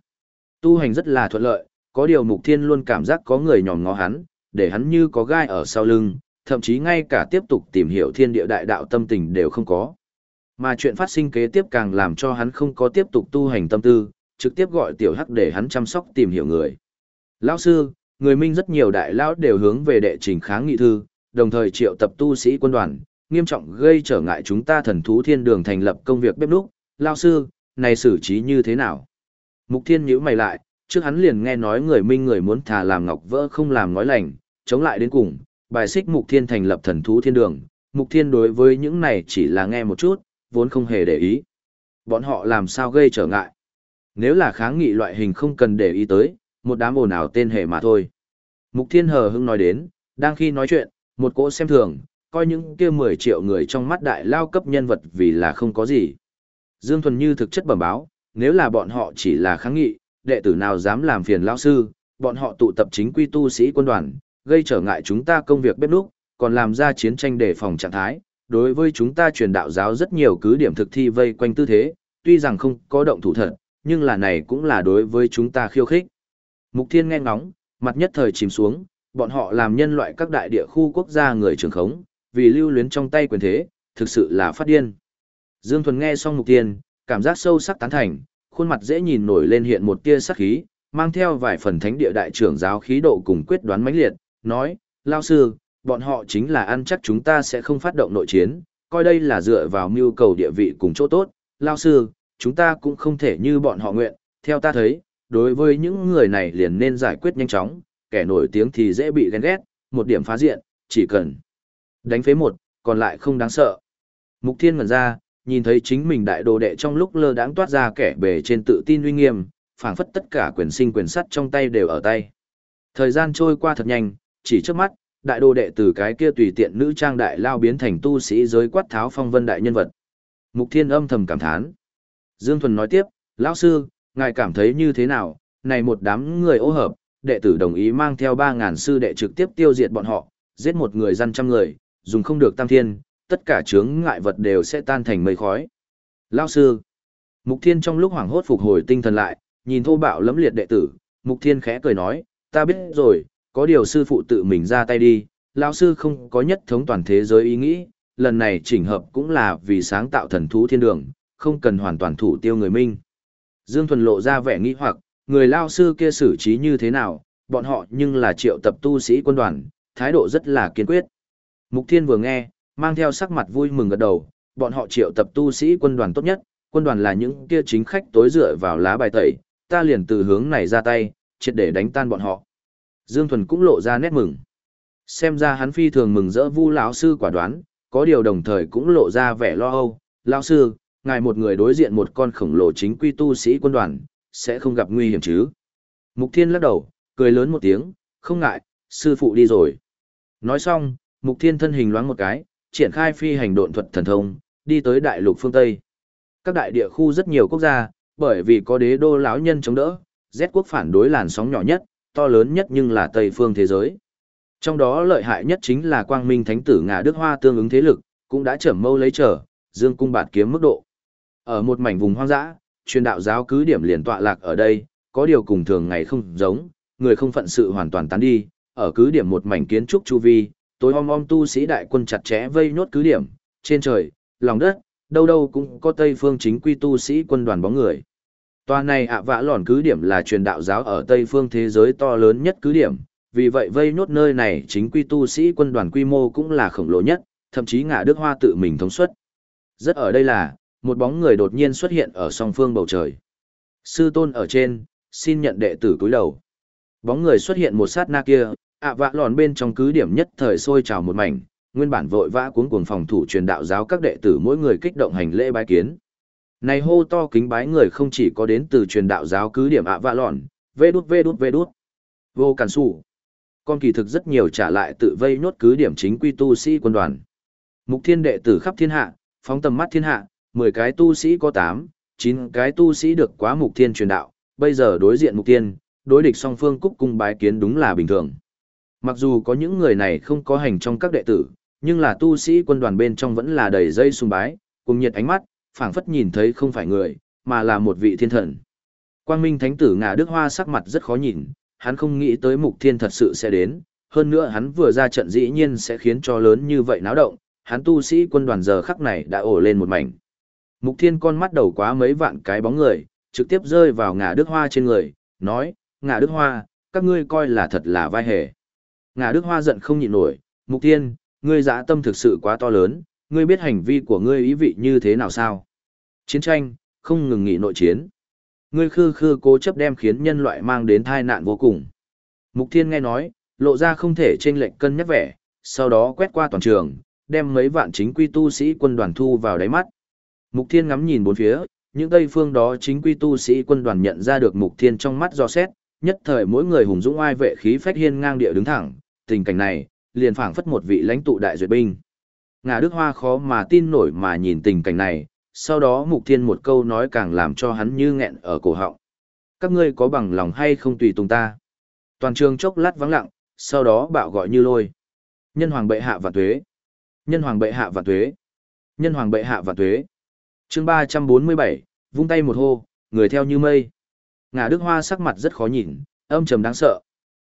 Tu hành rất là thuận lợi, có điều Mục Thiên luôn cảm giác có người nhòm ngó hắn, để hắn như có gai ở sau lưng, thậm chí ngay cả tiếp tục tìm hiểu thiên địa đại đạo tâm tình đều không có. Mà chuyện phát sinh kế tiếp càng làm cho hắn không có tiếp tục tu hành tâm tư, trực tiếp gọi tiểu hắc để hắn chăm sóc tìm hiểu người. Lão sư, người minh rất nhiều đại lão đều hướng về đệ trình kháng nghị thư, đồng thời triệu tập tu sĩ quân đoàn, nghiêm trọng gây trở ngại chúng ta thần thú thiên đường thành lập công việc bếp núc. Lão sư, này xử trí như thế nào? Mục thiên nhữ mày lại, trước hắn liền nghe nói người minh người muốn thà làm ngọc vỡ không làm nói lành, chống lại đến cùng, bài xích mục thiên thành lập thần thú thiên đường. Mục thiên đối với những này chỉ là nghe một chút, vốn không hề để ý. Bọn họ làm sao gây trở ngại? Nếu là kháng nghị loại hình không cần để ý tới, một đám ồn ào tên hề mà thôi. Mục Thiên Hờ hững nói đến, đang khi nói chuyện, một cỗ xem thường, coi những kia 10 triệu người trong mắt đại lao cấp nhân vật vì là không có gì. Dương Thuần Như thực chất bẩm báo, nếu là bọn họ chỉ là kháng nghị, đệ tử nào dám làm phiền lão sư, bọn họ tụ tập chính quy tu sĩ quân đoàn, gây trở ngại chúng ta công việc bếp núc, còn làm ra chiến tranh để phòng trạng thái, đối với chúng ta truyền đạo giáo rất nhiều cứ điểm thực thi vây quanh tư thế, tuy rằng không có động thủ thật, nhưng là này cũng là đối với chúng ta khiêu khích. Mục Thiên nghe ngóng, mặt nhất thời chìm xuống, bọn họ làm nhân loại các đại địa khu quốc gia người trường khống, vì lưu luyến trong tay quyền thế, thực sự là phát điên. Dương Thuần nghe xong Mục Thiên, cảm giác sâu sắc tán thành, khuôn mặt dễ nhìn nổi lên hiện một tia sắc khí, mang theo vài phần thánh địa đại trưởng giáo khí độ cùng quyết đoán mãnh liệt, nói, lao sư, bọn họ chính là ăn chắc chúng ta sẽ không phát động nội chiến, coi đây là dựa vào mưu cầu địa vị cùng chỗ tốt, lao sư, chúng ta cũng không thể như bọn họ nguyện, theo ta thấy, đối với những người này liền nên giải quyết nhanh chóng, kẻ nổi tiếng thì dễ bị ghen ghét, một điểm phá diện, chỉ cần đánh phế một, còn lại không đáng sợ. Mục Thiên ngẩn ra, nhìn thấy chính mình đại đồ đệ trong lúc lơ đãng toát ra kẻ bề trên tự tin uy nghiêm, phảng phất tất cả quyền sinh quyền sắt trong tay đều ở tay. Thời gian trôi qua thật nhanh, chỉ trước mắt, đại đồ đệ từ cái kia tùy tiện nữ trang đại lao biến thành tu sĩ giới quát tháo phong vân đại nhân vật. Mục Thiên âm thầm cảm thán. Dương Thuần nói tiếp, lão sư, ngài cảm thấy như thế nào, này một đám người ô hợp, đệ tử đồng ý mang theo 3.000 sư đệ trực tiếp tiêu diệt bọn họ, giết một người dân trăm người, dùng không được tam thiên, tất cả chướng ngại vật đều sẽ tan thành mây khói. Lão sư, Mục Thiên trong lúc hoảng hốt phục hồi tinh thần lại, nhìn thô bạo lẫm liệt đệ tử, Mục Thiên khẽ cười nói, ta biết rồi, có điều sư phụ tự mình ra tay đi, lão sư không có nhất thống toàn thế giới ý nghĩ, lần này chỉnh hợp cũng là vì sáng tạo thần thú thiên đường, không cần hoàn toàn thủ tiêu người minh. Dương Thuần lộ ra vẻ nghi hoặc, người lao sư kia xử trí như thế nào, bọn họ nhưng là triệu tập tu sĩ quân đoàn, thái độ rất là kiên quyết. Mục Thiên vừa nghe, mang theo sắc mặt vui mừng gật đầu, bọn họ triệu tập tu sĩ quân đoàn tốt nhất, quân đoàn là những kia chính khách tối dựa vào lá bài tẩy, ta liền từ hướng này ra tay, triệt để đánh tan bọn họ. Dương Thuần cũng lộ ra nét mừng. Xem ra hắn phi thường mừng rỡ Vu lão sư quả đoán, có điều đồng thời cũng lộ ra vẻ lo âu, "Lão sư, ngài một người đối diện một con khổng lồ chính quy tu sĩ quân đoàn, sẽ không gặp nguy hiểm chứ?" Mục Thiên lắc đầu, cười lớn một tiếng, "Không ngại, sư phụ đi rồi." Nói xong, Mục Thiên thân hình loáng một cái, triển khai phi hành độn thuật thần thông, đi tới đại lục phương Tây. Các đại địa khu rất nhiều quốc gia, bởi vì có đế đô lão nhân chống đỡ, Z quốc phản đối làn sóng nhỏ nhất, to lớn nhất nhưng là Tây phương thế giới. Trong đó lợi hại nhất chính là quang minh thánh tử Ngạ Đức Hoa tương ứng thế lực, cũng đã trầm mâu lấy trở, dương cung bạt kiếm mức độ. Ở một mảnh vùng hoang dã, truyền đạo giáo cứ điểm liền tọa lạc ở đây, có điều cùng thường ngày không giống, người không phận sự hoàn toàn tán đi, ở cứ điểm một mảnh kiến trúc chu vi, tối om om tu sĩ đại quân chặt chẽ vây nốt cứ điểm, trên trời, lòng đất, đâu đâu cũng có Tây phương chính quy tu sĩ quân đoàn bóng người. Tòa này ạ vã lòn cứ điểm là truyền đạo giáo ở Tây phương thế giới to lớn nhất cứ điểm, vì vậy vây nốt nơi này chính quy tu sĩ quân đoàn quy mô cũng là khổng lồ nhất, thậm chí ngã Đức Hoa tự mình thống suất. Rất ở đây là, một bóng người đột nhiên xuất hiện ở song phương bầu trời. Sư tôn ở trên, xin nhận đệ tử cúi đầu. Bóng người xuất hiện một sát na kia, ạ vã lòn bên trong cứ điểm nhất thời sôi trào một mảnh, nguyên bản vội vã cuống cuồng phòng thủ truyền đạo giáo các đệ tử mỗi người kích động hành lễ bái kiến. Này hô to kính bái người không chỉ có đến từ truyền đạo giáo cứ điểm ạ vạ lòn, vê đút vê đút vê đút. Vô cản sủ. Con kỳ thực rất nhiều trả lại tự vây nhốt cứ điểm chính quy tu sĩ quân đoàn. Mục thiên đệ tử khắp thiên hạ, phóng tầm mắt thiên hạ, 10 cái tu sĩ có 8, 9 cái tu sĩ được quá mục thiên truyền đạo, bây giờ đối diện mục tiên, đối địch song phương cúc cung bái kiến đúng là bình thường. Mặc dù có những người này không có hành trong các đệ tử, nhưng là tu sĩ quân đoàn bên trong vẫn là đầy dây sùng bái, cùng nhiệt ánh mắt, phảng phất nhìn thấy không phải người, mà là một vị thiên thần. Quang Minh Thánh tử Ngà Đức Hoa sắc mặt rất khó nhìn, hắn không nghĩ tới mục thiên thật sự sẽ đến, hơn nữa hắn vừa ra trận dĩ nhiên sẽ khiến cho lớn như vậy náo động, hắn tu sĩ quân đoàn giờ khắc này đã ổ lên một mảnh. Mục thiên con mắt đầu quá mấy vạn cái bóng người, trực tiếp rơi vào Ngà Đức Hoa trên người, nói, Ngà Đức Hoa, các ngươi coi là thật là vai hề. Ngà Đức Hoa giận không nhịn nổi, mục thiên, ngươi dã tâm thực sự quá to lớn, ngươi biết hành vi của ngươi ý vị như thế nào sao? Chiến tranh, không ngừng nghỉ nội chiến. Ngươi khư khư cố chấp đem khiến nhân loại mang đến tai nạn vô cùng. Mục Thiên nghe nói, lộ ra không thể chênh lệch cân nhắc vẻ, sau đó quét qua toàn trường, đem mấy vạn chính quy tu sĩ quân đoàn thu vào đáy mắt. Mục Thiên ngắm nhìn bốn phía, những tây phương đó chính quy tu sĩ quân đoàn nhận ra được Mục Thiên trong mắt do xét, nhất thời mỗi người hùng dũng oai vệ khí phách hiên ngang địa đứng thẳng, tình cảnh này, liền phảng phất một vị lãnh tụ đại duyệt binh. Ngà Đức Hoa khó mà tin nổi mà nhìn tình cảnh này, sau đó Mục Thiên một câu nói càng làm cho hắn như nghẹn ở cổ họng. Các ngươi có bằng lòng hay không tùy tùng ta? Toàn trường chốc lát vắng lặng, sau đó bạo gọi như lôi. Nhân hoàng bệ hạ và tuế. Nhân hoàng bệ hạ và tuế. Nhân hoàng bệ hạ và tuế. Chương 347, vung tay một hô, người theo như mây. Ngà Đức Hoa sắc mặt rất khó nhìn, âm trầm đáng sợ.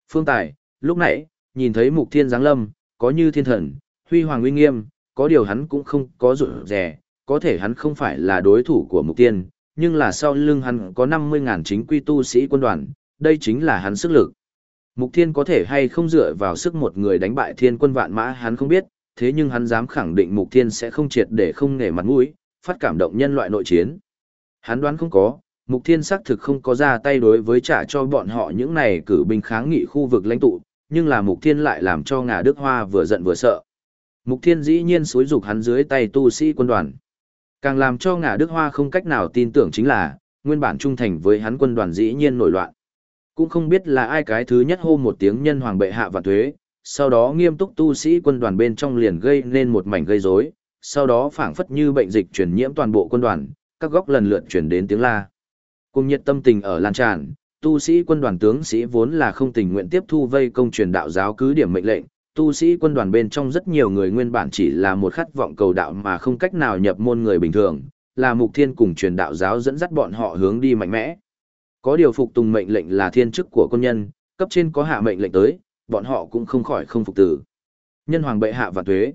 Phương Tài, lúc nãy, nhìn thấy Mục Thiên giáng lâm, có như thiên thần, huy hoàng uy nghiêm, có điều hắn cũng không có rủi rẻ, có thể hắn không phải là đối thủ của mục tiên, nhưng là sau lưng hắn có 50.000 chính quy tu sĩ quân đoàn, đây chính là hắn sức lực. Mục thiên có thể hay không dựa vào sức một người đánh bại thiên quân vạn mã hắn không biết, thế nhưng hắn dám khẳng định mục thiên sẽ không triệt để không nể mặt mũi, phát cảm động nhân loại nội chiến. Hắn đoán không có, mục thiên xác thực không có ra tay đối với trả cho bọn họ những này cử binh kháng nghị khu vực lãnh tụ, nhưng là mục thiên lại làm cho ngà đức hoa vừa giận vừa sợ. Mục thiên dĩ nhiên xúi dục hắn dưới tay tu sĩ quân đoàn. Càng làm cho ngả Đức Hoa không cách nào tin tưởng chính là, nguyên bản trung thành với hắn quân đoàn dĩ nhiên nổi loạn. Cũng không biết là ai cái thứ nhất hô một tiếng nhân hoàng bệ hạ và thuế, sau đó nghiêm túc tu sĩ quân đoàn bên trong liền gây nên một mảnh gây rối, sau đó phảng phất như bệnh dịch truyền nhiễm toàn bộ quân đoàn, các góc lần lượt truyền đến tiếng la. Cùng nhiệt tâm tình ở lan tràn, tu sĩ quân đoàn tướng sĩ vốn là không tình nguyện tiếp thu vây công truyền đạo giáo cứ điểm mệnh lệnh, tu sĩ quân đoàn bên trong rất nhiều người nguyên bản chỉ là một khát vọng cầu đạo mà không cách nào nhập môn người bình thường, là mục thiên cùng truyền đạo giáo dẫn dắt bọn họ hướng đi mạnh mẽ. Có điều phục tùng mệnh lệnh là thiên chức của quân nhân, cấp trên có hạ mệnh lệnh tới, bọn họ cũng không khỏi không phục tử. Nhân hoàng bệ hạ và tuế.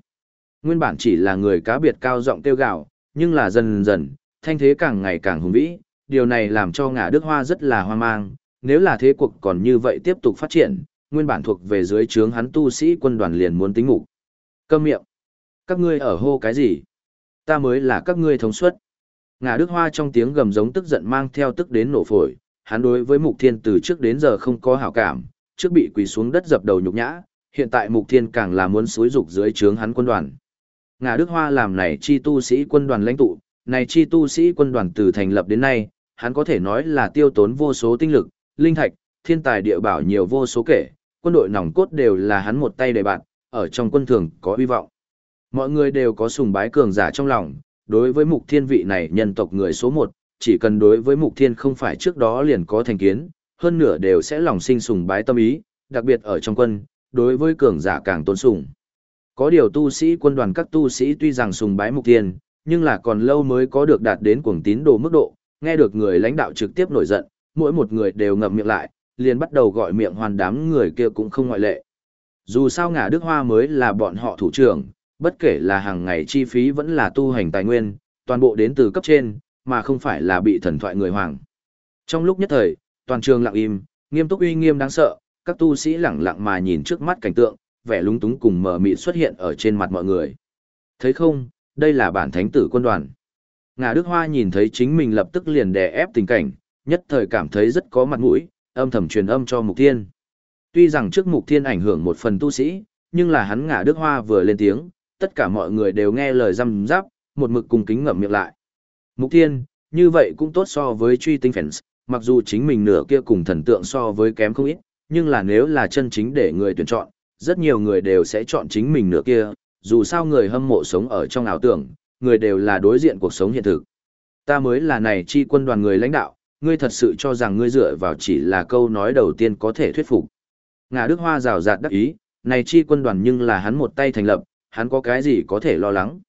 Nguyên bản chỉ là người cá biệt cao giọng tiêu gạo, nhưng là dần dần, thanh thế càng ngày càng hùng vĩ, điều này làm cho ngã Đức Hoa rất là hoang mang, nếu là thế cuộc còn như vậy tiếp tục phát triển, nguyên bản thuộc về dưới trướng hắn tu sĩ quân đoàn liền muốn tính ngủ. Câm miệng. Các ngươi ở hô cái gì? Ta mới là các ngươi thống suất. Ngã Đức Hoa trong tiếng gầm giống tức giận mang theo tức đến nổ phổi, hắn đối với Mục Thiên từ trước đến giờ không có hảo cảm, trước bị quỳ xuống đất dập đầu nhục nhã, hiện tại Mục Thiên càng là muốn xúi dục dưới trướng hắn quân đoàn. Ngà Đức Hoa làm này chi tu sĩ quân đoàn lãnh tụ, này chi tu sĩ quân đoàn từ thành lập đến nay, hắn có thể nói là tiêu tốn vô số tinh lực, linh thạch, thiên tài địa bảo nhiều vô số kể, quân đội nòng cốt đều là hắn một tay đề bạn, ở trong quân thường có hy vọng. Mọi người đều có sùng bái cường giả trong lòng, đối với mục thiên vị này nhân tộc người số một, chỉ cần đối với mục thiên không phải trước đó liền có thành kiến, hơn nửa đều sẽ lòng sinh sùng bái tâm ý, đặc biệt ở trong quân, đối với cường giả càng tôn sùng. Có điều tu sĩ quân đoàn các tu sĩ tuy rằng sùng bái mục thiên, nhưng là còn lâu mới có được đạt đến cuồng tín đồ mức độ, nghe được người lãnh đạo trực tiếp nổi giận, mỗi một người đều ngậm miệng lại, liền bắt đầu gọi miệng hoàn đám người kia cũng không ngoại lệ. Dù sao ngả Đức Hoa mới là bọn họ thủ trưởng, bất kể là hàng ngày chi phí vẫn là tu hành tài nguyên, toàn bộ đến từ cấp trên, mà không phải là bị thần thoại người hoàng. Trong lúc nhất thời, toàn trường lặng im, nghiêm túc uy nghiêm đáng sợ, các tu sĩ lặng lặng mà nhìn trước mắt cảnh tượng, vẻ lúng túng cùng mờ mịt xuất hiện ở trên mặt mọi người. Thấy không, đây là bản thánh tử quân đoàn. Ngà Đức Hoa nhìn thấy chính mình lập tức liền đè ép tình cảnh, nhất thời cảm thấy rất có mặt mũi, âm thầm truyền âm cho Mục Thiên. Tuy rằng trước Mục Thiên ảnh hưởng một phần tu sĩ, nhưng là hắn ngả Đức Hoa vừa lên tiếng, tất cả mọi người đều nghe lời răm giáp, một mực cùng kính ngậm miệng lại. Mục Thiên, như vậy cũng tốt so với truy tinh fans, mặc dù chính mình nửa kia cùng thần tượng so với kém không ít, nhưng là nếu là chân chính để người tuyển chọn, rất nhiều người đều sẽ chọn chính mình nửa kia, dù sao người hâm mộ sống ở trong ảo tưởng, người đều là đối diện cuộc sống hiện thực. Ta mới là này chi quân đoàn người lãnh đạo, ngươi thật sự cho rằng ngươi dựa vào chỉ là câu nói đầu tiên có thể thuyết phục. Ngà Đức Hoa rào rạt đắc ý, này chi quân đoàn nhưng là hắn một tay thành lập, hắn có cái gì có thể lo lắng.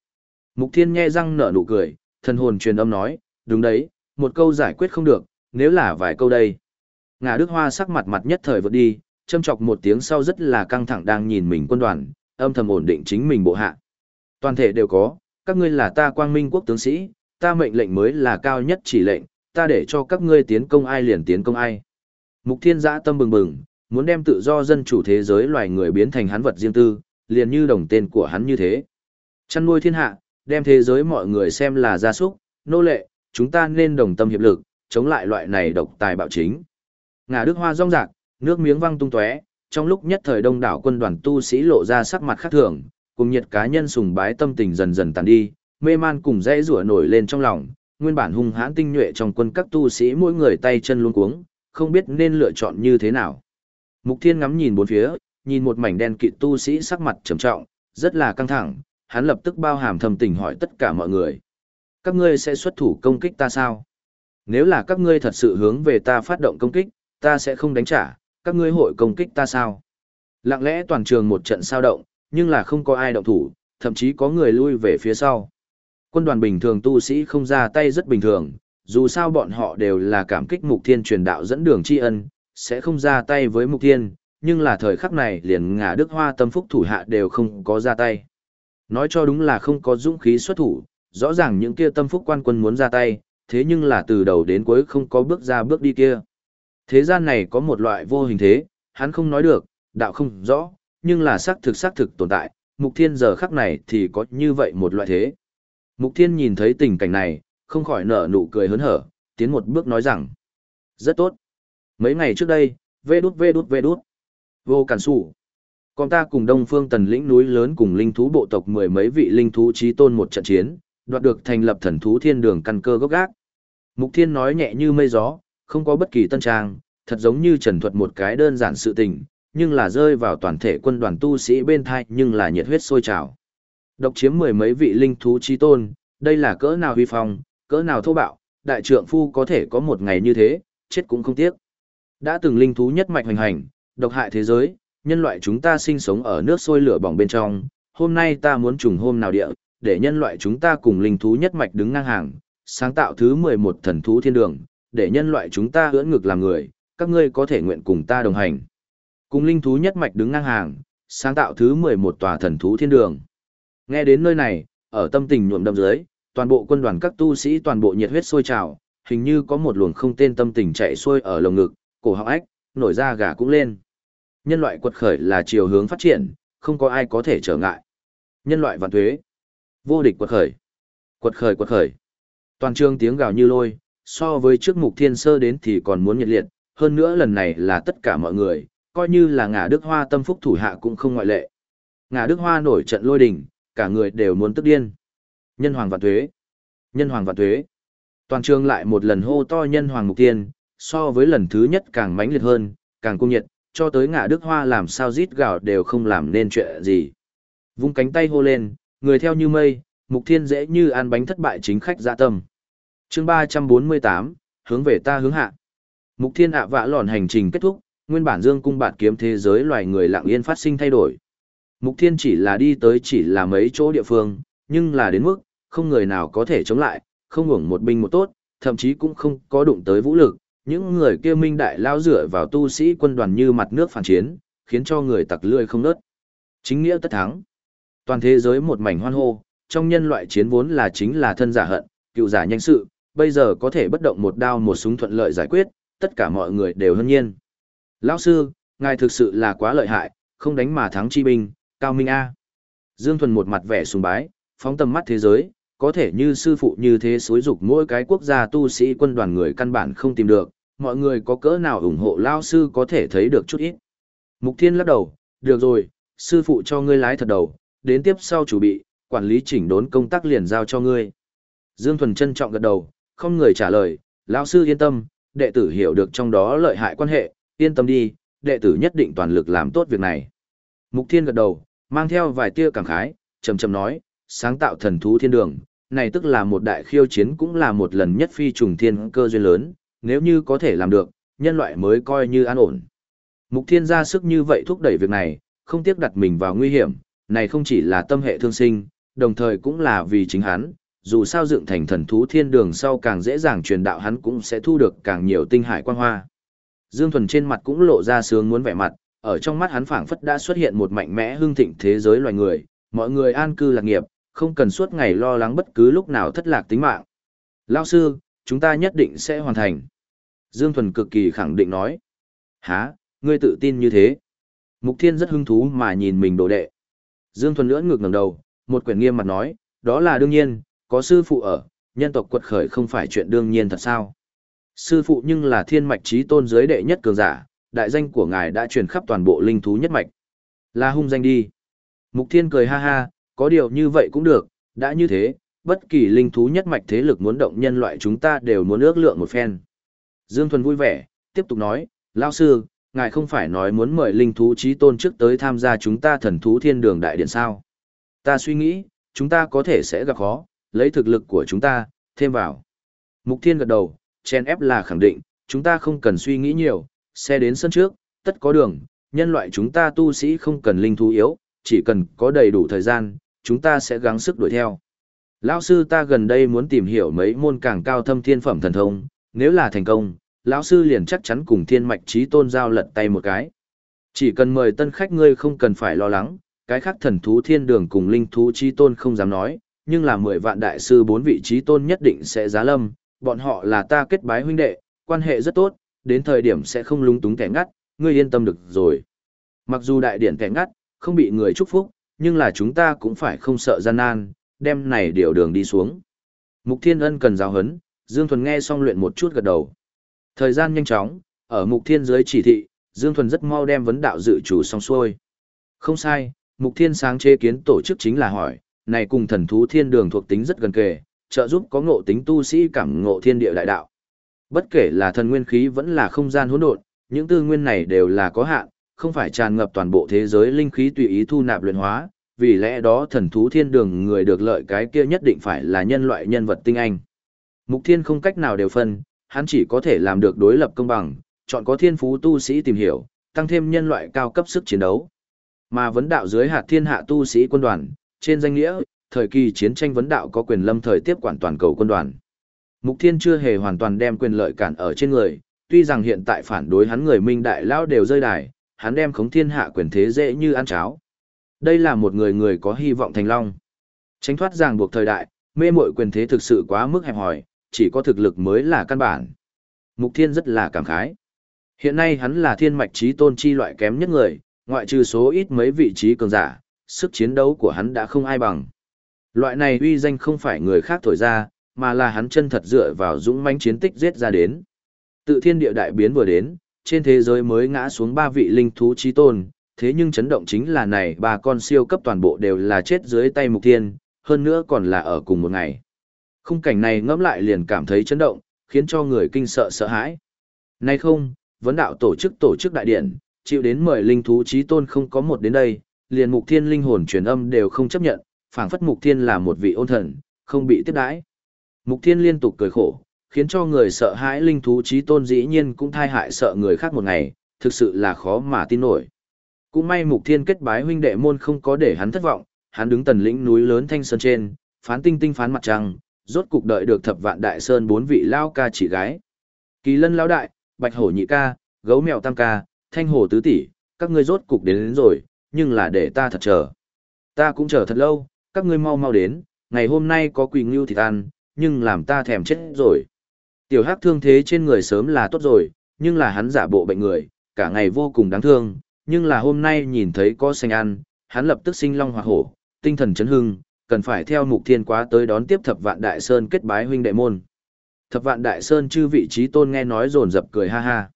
Mục Thiên nghe răng nở nụ cười, thần hồn truyền âm nói, đúng đấy, một câu giải quyết không được, nếu là vài câu đây. Ngà Đức Hoa sắc mặt mặt nhất thời vượt đi, châm chọc một tiếng sau rất là căng thẳng đang nhìn mình quân đoàn, âm thầm ổn định chính mình bộ hạ. Toàn thể đều có, các ngươi là ta quang minh quốc tướng sĩ, ta mệnh lệnh mới là cao nhất chỉ lệnh, ta để cho các ngươi tiến công ai liền tiến công ai. Mục thiên giã tâm bừng bừng, muốn đem tự do dân chủ thế giới loài người biến thành hắn vật riêng tư, liền như đồng tên của hắn như thế. Chăn nuôi thiên hạ, đem thế giới mọi người xem là gia súc, nô lệ, chúng ta nên đồng tâm hiệp lực, chống lại loại này độc tài bạo chính. Ngà đức hoa rong rạc, nước miếng văng tung tóe, trong lúc nhất thời đông đảo quân đoàn tu sĩ lộ ra sắc mặt khác thường, cùng nhiệt cá nhân sùng bái tâm tình dần dần tàn đi, mê man cùng dãy rủa nổi lên trong lòng, nguyên bản hung hãn tinh nhuệ trong quân các tu sĩ mỗi người tay chân luống cuống, không biết nên lựa chọn như thế nào. Mục Thiên ngắm nhìn bốn phía, nhìn một mảnh đen kịt tu sĩ sắc mặt trầm trọng, rất là căng thẳng, hắn lập tức bao hàm thầm tình hỏi tất cả mọi người. Các ngươi sẽ xuất thủ công kích ta sao? Nếu là các ngươi thật sự hướng về ta phát động công kích, ta sẽ không đánh trả, các ngươi hội công kích ta sao? Lặng lẽ toàn trường một trận sao động, nhưng là không có ai động thủ, thậm chí có người lui về phía sau. Quân đoàn bình thường tu sĩ không ra tay rất bình thường, dù sao bọn họ đều là cảm kích mục thiên truyền đạo dẫn đường tri ân, sẽ không ra tay với mục thiên, nhưng là thời khắc này liền ngả đức hoa tâm phúc thủ hạ đều không có ra tay. Nói cho đúng là không có dũng khí xuất thủ, rõ ràng những kia tâm phúc quan quân muốn ra tay, thế nhưng là từ đầu đến cuối không có bước ra bước đi kia. Thế gian này có một loại vô hình thế, hắn không nói được, đạo không rõ, nhưng là xác thực xác thực tồn tại, mục thiên giờ khắc này thì có như vậy một loại thế. Mục thiên nhìn thấy tình cảnh này, không khỏi nở nụ cười hớn hở, tiến một bước nói rằng, rất tốt. Mấy ngày trước đây, vê đút vê đút vê đút, vô cản sủ. Còn ta cùng đông phương tần lĩnh núi lớn cùng linh thú bộ tộc mười mấy vị linh thú trí tôn một trận chiến, đoạt được thành lập thần thú thiên đường căn cơ gốc gác. Mục thiên nói nhẹ như mây gió, không có bất kỳ tân trang, thật giống như trần thuật một cái đơn giản sự tình, nhưng là rơi vào toàn thể quân đoàn tu sĩ bên thai nhưng là nhiệt huyết sôi trào. Độc chiếm mười mấy vị linh thú chi tôn, đây là cỡ nào huy phong, cỡ nào thô bạo, đại trượng phu có thể có một ngày như thế, chết cũng không tiếc. Đã từng linh thú nhất mạch hoành hành, độc hại thế giới, nhân loại chúng ta sinh sống ở nước sôi lửa bỏng bên trong, hôm nay ta muốn trùng hôm nào địa, để nhân loại chúng ta cùng linh thú nhất mạch đứng ngang hàng, sáng tạo thứ 11 thần thú thiên đường, để nhân loại chúng ta ưỡn ngực làm người, các ngươi có thể nguyện cùng ta đồng hành. Cùng linh thú nhất mạch đứng ngang hàng, sáng tạo thứ 11 tòa thần thú thiên đường. Nghe đến nơi này, ở tâm tình nhuộm đậm dưới, toàn bộ quân đoàn các tu sĩ toàn bộ nhiệt huyết sôi trào, hình như có một luồng không tên tâm tình chạy xuôi ở lồng ngực, cổ họng ách, nổi da gà cũng lên. Nhân loại quật khởi là chiều hướng phát triển, không có ai có thể trở ngại. Nhân loại vạn thuế, vô địch quật khởi, quật khởi quật khởi. Toàn trường tiếng gào như lôi, so với trước mục thiên sơ đến thì còn muốn nhiệt liệt, hơn nữa lần này là tất cả mọi người, coi như là ngả đức hoa tâm phúc thủ hạ cũng không ngoại lệ. Ngả đức hoa nổi trận lôi đình, cả người đều muốn tức điên. Nhân hoàng vạn thuế, nhân hoàng vạn thuế. Toàn trường lại một lần hô to nhân hoàng mục tiên, so với lần thứ nhất càng mãnh liệt hơn, càng cung nhiệt, cho tới ngã đức hoa làm sao rít gạo đều không làm nên chuyện gì. Vung cánh tay hô lên, người theo như mây, mục thiên dễ như ăn bánh thất bại chính khách dạ tâm. chương 348, hướng về ta hướng hạ. Mục thiên ạ vạ lòn hành trình kết thúc, nguyên bản dương cung bạt kiếm thế giới loài người lặng yên phát sinh thay đổi. Mục thiên chỉ là đi tới chỉ là mấy chỗ địa phương, nhưng là đến mức, không người nào có thể chống lại, không hưởng một binh một tốt, thậm chí cũng không có đụng tới vũ lực, những người kia minh đại lao dựa vào tu sĩ quân đoàn như mặt nước phản chiến, khiến cho người tặc lươi không nớt. Chính nghĩa tất thắng. Toàn thế giới một mảnh hoan hô, trong nhân loại chiến vốn là chính là thân giả hận, cựu giả nhanh sự, bây giờ có thể bất động một đao một súng thuận lợi giải quyết, tất cả mọi người đều hân nhiên. Lão sư, ngài thực sự là quá lợi hại, không đánh mà thắng chi binh, cao minh A. Dương Thuần một mặt vẻ sùng bái, phóng tầm mắt thế giới, có thể như sư phụ như thế xối dục mỗi cái quốc gia tu sĩ quân đoàn người căn bản không tìm được, mọi người có cỡ nào ủng hộ lao sư có thể thấy được chút ít. Mục Thiên lắc đầu, được rồi, sư phụ cho ngươi lái thật đầu, đến tiếp sau chủ bị, quản lý chỉnh đốn công tác liền giao cho ngươi. Dương Thuần trân trọng gật đầu, không người trả lời, lão sư yên tâm, đệ tử hiểu được trong đó lợi hại quan hệ, yên tâm đi, đệ tử nhất định toàn lực làm tốt việc này. Mục Thiên gật đầu, mang theo vài tia cảm khái, trầm trầm nói, sáng tạo thần thú thiên đường, này tức là một đại khiêu chiến cũng là một lần nhất phi trùng thiên cơ duyên lớn, nếu như có thể làm được, nhân loại mới coi như an ổn. Mục Thiên ra sức như vậy thúc đẩy việc này, không tiếc đặt mình vào nguy hiểm, này không chỉ là tâm hệ thương sinh, đồng thời cũng là vì chính hắn, dù sao dựng thành thần thú thiên đường sau càng dễ dàng truyền đạo hắn cũng sẽ thu được càng nhiều tinh hải quan hoa. Dương Thuần trên mặt cũng lộ ra sướng muốn vẻ mặt, ở trong mắt hắn phảng phất đã xuất hiện một mạnh mẽ hưng thịnh thế giới loài người, mọi người an cư lạc nghiệp, không cần suốt ngày lo lắng bất cứ lúc nào thất lạc tính mạng. Lao sư, chúng ta nhất định sẽ hoàn thành. Dương Thuần cực kỳ khẳng định nói. Hả, ngươi tự tin như thế. Mục Thiên rất hứng thú mà nhìn mình đồ đệ. Dương Thuần lưỡn ngược ngẩng đầu, một quyển nghiêm mặt nói, đó là đương nhiên, có sư phụ ở, nhân tộc quật khởi không phải chuyện đương nhiên thật sao. Sư phụ nhưng là thiên mạch trí tôn giới đệ nhất cường giả, đại danh của ngài đã truyền khắp toàn bộ linh thú nhất mạch. Là hung danh đi. Mục Thiên cười ha ha, có điều như vậy cũng được, đã như thế, bất kỳ linh thú nhất mạch thế lực muốn động nhân loại chúng ta đều muốn ước lượng một phen. Dương Thuần vui vẻ, tiếp tục nói, Lao sư, ngài không phải nói muốn mời linh thú trí tôn trước tới tham gia chúng ta thần thú thiên đường đại điện sao. Ta suy nghĩ, chúng ta có thể sẽ gặp khó, lấy thực lực của chúng ta, thêm vào. Mục Thiên gật đầu, chen ép là khẳng định, chúng ta không cần suy nghĩ nhiều, xe đến sân trước, tất có đường, nhân loại chúng ta tu sĩ không cần linh thú yếu, chỉ cần có đầy đủ thời gian, chúng ta sẽ gắng sức đuổi theo. Lão sư ta gần đây muốn tìm hiểu mấy môn càng cao thâm thiên phẩm thần thông, nếu là thành công, lão sư liền chắc chắn cùng thiên mạch trí tôn giao lật tay một cái. Chỉ cần mời tân khách ngươi không cần phải lo lắng, cái khác thần thú thiên đường cùng linh thú trí tôn không dám nói, nhưng là mười vạn đại sư bốn vị trí tôn nhất định sẽ giá lâm, bọn họ là ta kết bái huynh đệ, quan hệ rất tốt, đến thời điểm sẽ không lúng túng kẻ ngắt, ngươi yên tâm được rồi. Mặc dù đại điển kẻ ngắt, không bị người chúc phúc, nhưng là chúng ta cũng phải không sợ gian nan, đem này điều đường đi xuống. Mục Thiên Ân cần giáo hấn, Dương Thuần nghe xong luyện một chút gật đầu. Thời gian nhanh chóng, ở Mục Thiên dưới chỉ thị, Dương Thuần rất mau đem vấn đạo dự chủ xong xuôi. Không sai, Mục Thiên sáng chế kiến tổ chức chính là hỏi, này cùng thần thú thiên đường thuộc tính rất gần kề, trợ giúp có ngộ tính tu sĩ cảm ngộ thiên địa đại đạo. Bất kể là thần nguyên khí vẫn là không gian hỗn độn, những tư nguyên này đều là có hạn, không phải tràn ngập toàn bộ thế giới linh khí tùy ý thu nạp luyện hóa, vì lẽ đó thần thú thiên đường người được lợi cái kia nhất định phải là nhân loại nhân vật tinh anh. Mục thiên không cách nào đều phân, hắn chỉ có thể làm được đối lập công bằng, chọn có thiên phú tu sĩ tìm hiểu, tăng thêm nhân loại cao cấp sức chiến đấu. Mà vấn đạo dưới hạt thiên hạ tu sĩ quân đoàn, trên danh nghĩa, thời kỳ chiến tranh vấn đạo có quyền lâm thời tiếp quản toàn cầu quân đoàn. Mục Thiên chưa hề hoàn toàn đem quyền lợi cản ở trên người, tuy rằng hiện tại phản đối hắn người minh đại lão đều rơi đài, hắn đem khống thiên hạ quyền thế dễ như ăn cháo. Đây là một người người có hy vọng thành long. Tránh thoát ràng buộc thời đại, mê mội quyền thế thực sự quá mức hẹp hòi, chỉ có thực lực mới là căn bản. Mục Thiên rất là cảm khái. Hiện nay hắn là thiên mạch trí tôn chi loại kém nhất người, ngoại trừ số ít mấy vị trí cường giả, sức chiến đấu của hắn đã không ai bằng. Loại này uy danh không phải người khác thổi ra, mà là hắn chân thật dựa vào dũng mãnh chiến tích giết ra đến. Tự thiên địa đại biến vừa đến, trên thế giới mới ngã xuống ba vị linh thú chí tôn, thế nhưng chấn động chính là này ba con siêu cấp toàn bộ đều là chết dưới tay mục thiên, hơn nữa còn là ở cùng một ngày. Khung cảnh này ngẫm lại liền cảm thấy chấn động, khiến cho người kinh sợ sợ hãi. Nay không, vấn đạo tổ chức tổ chức đại điện, chịu đến mời linh thú chí tôn không có một đến đây, liền mục thiên linh hồn truyền âm đều không chấp nhận, phảng phất mục thiên là một vị ôn thần, không bị tiếp đãi. Mục thiên liên tục cười khổ, khiến cho người sợ hãi linh thú trí tôn dĩ nhiên cũng thai hại sợ người khác một ngày, thực sự là khó mà tin nổi. Cũng may mục thiên kết bái huynh đệ môn không có để hắn thất vọng, hắn đứng tần lĩnh núi lớn thanh sơn trên, phán tinh tinh phán mặt trăng, rốt cục đợi được thập vạn đại sơn bốn vị lao ca chỉ gái. Kỳ lân lão đại, bạch hổ nhị ca, gấu mèo tam ca, thanh hổ tứ tỷ, các ngươi rốt cục đến, đến rồi, nhưng là để ta thật chờ. Ta cũng chờ thật lâu, các ngươi mau mau đến, ngày hôm nay có quỳ ngưu thịt ăn, nhưng làm ta thèm chết rồi. Tiểu hắc thương thế trên người sớm là tốt rồi, nhưng là hắn giả bộ bệnh người, cả ngày vô cùng đáng thương, nhưng là hôm nay nhìn thấy có xanh ăn, hắn lập tức sinh long hoa hổ, tinh thần chấn hưng, cần phải theo mục thiên quá tới đón tiếp thập vạn đại sơn kết bái huynh đệ môn. Thập vạn đại sơn chư vị trí tôn nghe nói rồn rập cười ha ha.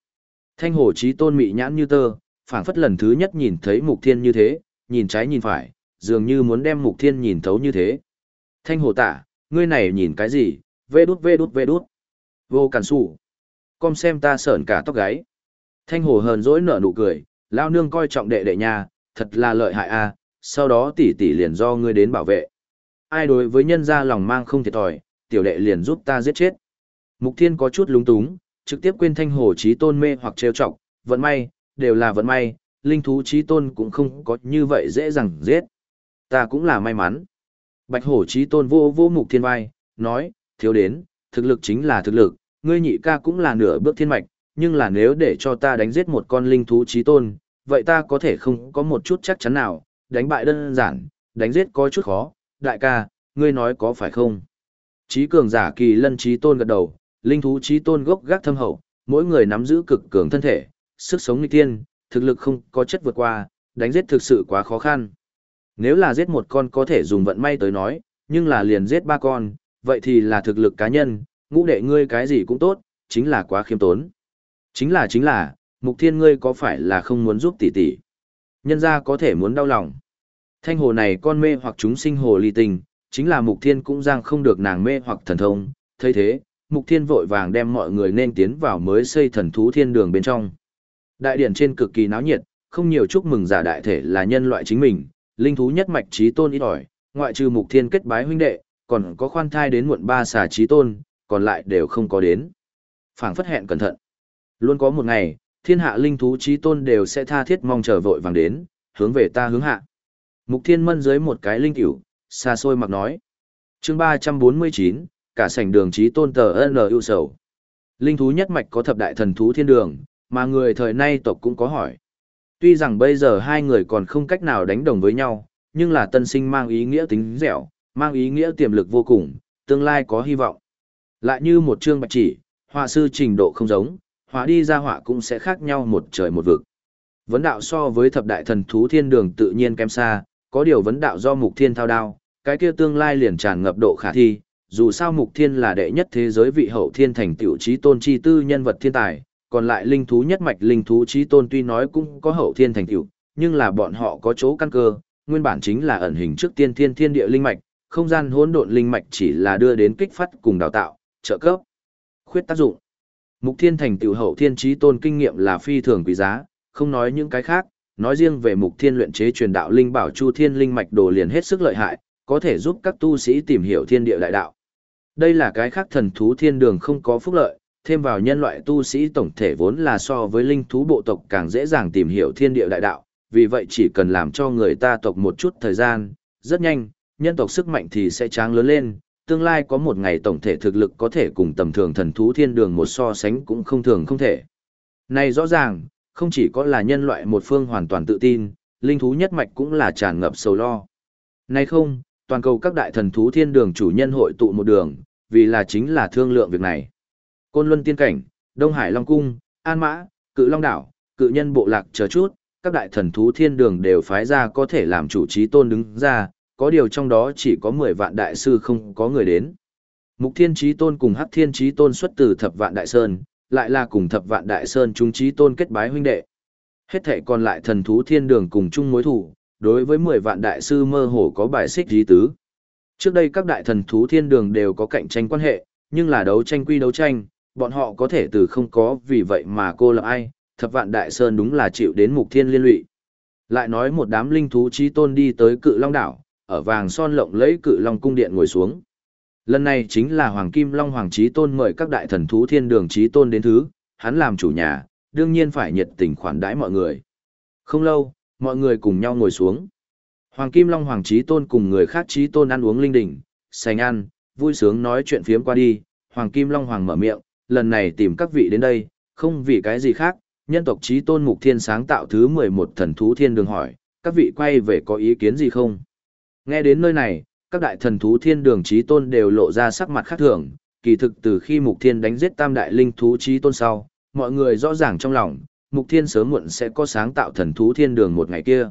Thanh hổ trí tôn mị nhãn như tơ, phảng phất lần thứ nhất nhìn thấy mục thiên như thế, nhìn trái nhìn phải, dường như muốn đem mục thiên nhìn thấu như thế. Thanh hổ tả, ngươi này nhìn cái gì, vê đút vê đút vê đút. Vô cản sủ. Com xem ta sởn cả tóc gáy. Thanh hổ hờn dỗi nở nụ cười, lao nương coi trọng đệ đệ nhà, thật là lợi hại a sau đó tỷ tỷ liền do ngươi đến bảo vệ. Ai đối với nhân gia lòng mang không thiệt thòi, tiểu đệ liền giúp ta giết chết. Mục thiên có chút lúng túng, trực tiếp quên thanh hổ trí tôn mê hoặc trêu chọc, vận may, đều là vận may, linh thú trí tôn cũng không có như vậy dễ dàng giết. Ta cũng là may mắn. Bạch hổ trí tôn vô vô mục thiên vai, nói, thiếu đến, thực lực chính là thực lực, ngươi nhị ca cũng là nửa bước thiên mạch, nhưng là nếu để cho ta đánh giết một con linh thú trí tôn, vậy ta có thể không có một chút chắc chắn nào, đánh bại đơn giản, đánh giết có chút khó, đại ca, ngươi nói có phải không? Trí cường giả kỳ lân trí tôn gật đầu, linh thú trí tôn gốc gác thâm hậu, mỗi người nắm giữ cực cường thân thể, sức sống nghịch tiên, thực lực không có chất vượt qua, đánh giết thực sự quá khó khăn. Nếu là giết một con có thể dùng vận may tới nói, nhưng là liền giết ba con, vậy thì là thực lực cá nhân, ngũ đệ ngươi cái gì cũng tốt, chính là quá khiêm tốn. Chính là chính là, mục thiên ngươi có phải là không muốn giúp tỷ tỷ? Nhân ra có thể muốn đau lòng. Thanh hồ này con mê hoặc chúng sinh hồ ly tình, chính là mục thiên cũng giang không được nàng mê hoặc thần thông, thấy thế, mục thiên vội vàng đem mọi người nên tiến vào mới xây thần thú thiên đường bên trong. Đại điển trên cực kỳ náo nhiệt, không nhiều chúc mừng giả đại thể là nhân loại chính mình, linh thú nhất mạch trí tôn ít ỏi, ngoại trừ mục thiên kết bái huynh đệ, còn có khoan thai đến muộn ba xà trí tôn, còn lại đều không có đến. phảng phất hẹn cẩn thận. Luôn có một ngày, thiên hạ linh thú trí tôn đều sẽ tha thiết mong chờ vội vàng đến, hướng về ta hướng hạ. Mục thiên mân dưới một cái linh tiểu, xa xôi mặc nói. chương 349, cả sảnh đường trí tôn tờ N ưu sầu. Linh thú nhất mạch có thập đại thần thú thiên đường, mà người thời nay tộc cũng có hỏi. Tuy rằng bây giờ hai người còn không cách nào đánh đồng với nhau, nhưng là tân sinh mang ý nghĩa tính dẻo, mang ý nghĩa tiềm lực vô cùng, tương lai có hy vọng. Lại như một chương bạch chỉ, họa sư trình độ không giống, họa đi ra họa cũng sẽ khác nhau một trời một vực. Vấn đạo so với thập đại thần thú thiên đường tự nhiên kém xa, có điều vấn đạo do mục thiên thao đao, cái kia tương lai liền tràn ngập độ khả thi, dù sao mục thiên là đệ nhất thế giới vị hậu thiên thành tiểu trí tôn chi tư nhân vật thiên tài, còn lại linh thú nhất mạch linh thú trí tôn tuy nói cũng có hậu thiên thành tựu nhưng là bọn họ có chỗ căn cơ, nguyên bản chính là ẩn hình trước tiên thiên thiên địa linh mạch, không gian hỗn độn linh mạch chỉ là đưa đến kích phát cùng đào tạo, trợ cấp, khuyết tác dụng. Mục thiên thành tựu hậu thiên trí tôn kinh nghiệm là phi thường quý giá, không nói những cái khác, nói riêng về mục thiên luyện chế truyền đạo linh bảo chu thiên linh mạch đồ liền hết sức lợi hại, có thể giúp các tu sĩ tìm hiểu thiên địa đại đạo. Đây là cái khác thần thú thiên đường không có phúc lợi, thêm vào nhân loại tu sĩ tổng thể vốn là so với linh thú bộ tộc càng dễ dàng tìm hiểu thiên địa đại đạo, vì vậy chỉ cần làm cho người ta tộc một chút thời gian, rất nhanh, nhân tộc sức mạnh thì sẽ tráng lớn lên, tương lai có một ngày tổng thể thực lực có thể cùng tầm thường thần thú thiên đường một so sánh cũng không thường không thể. Này rõ ràng, không chỉ có là nhân loại một phương hoàn toàn tự tin, linh thú nhất mạch cũng là tràn ngập sầu lo. Này không, toàn cầu các đại thần thú thiên đường chủ nhân hội tụ một đường, vì là chính là thương lượng việc này. Côn Luân Tiên Cảnh, Đông Hải Long Cung, An Mã, Cự Long Đảo, Cự Nhân Bộ Lạc chờ chút, các đại thần thú thiên đường đều phái ra có thể làm chủ trí tôn đứng ra, có điều trong đó chỉ có 10 vạn đại sư không có người đến. Mục Thiên Chí Tôn cùng Hắc Thiên Chí Tôn xuất từ Thập Vạn Đại Sơn, lại là cùng Thập Vạn Đại Sơn chúng Chí Tôn kết bái huynh đệ. Hết thảy còn lại thần thú thiên đường cùng chung mối thủ, đối với 10 vạn đại sư mơ hồ có bài xích lý tứ. Trước đây các đại thần thú thiên đường đều có cạnh tranh quan hệ, nhưng là đấu tranh quy đấu tranh, bọn họ có thể từ không có vì vậy mà cô lập ai, thập vạn đại sơn đúng là chịu đến mục thiên liên lụy. Lại nói một đám linh thú trí tôn đi tới cự long đảo, ở vàng son lộng lấy cự long cung điện ngồi xuống. Lần này chính là Hoàng Kim Long Hoàng Trí Tôn mời các đại thần thú thiên đường Trí Tôn đến thứ, hắn làm chủ nhà, đương nhiên phải nhiệt tình khoản đãi mọi người. Không lâu, mọi người cùng nhau ngồi xuống. Hoàng Kim Long Hoàng Trí Tôn cùng người khác Trí Tôn ăn uống linh đình sành ăn, vui sướng nói chuyện phiếm qua đi, Hoàng Kim Long Hoàng mở miệng, lần này tìm các vị đến đây, không vì cái gì khác, nhân tộc Trí Tôn Mục Thiên sáng tạo thứ 11 thần thú thiên đường hỏi, các vị quay về có ý kiến gì không? Nghe đến nơi này, các đại thần thú thiên đường Trí Tôn đều lộ ra sắc mặt khác thường, kỳ thực từ khi Mục Thiên đánh giết tam đại linh thú Trí Tôn sau, mọi người rõ ràng trong lòng, Mục Thiên sớm muộn sẽ có sáng tạo thần thú thiên đường một ngày kia.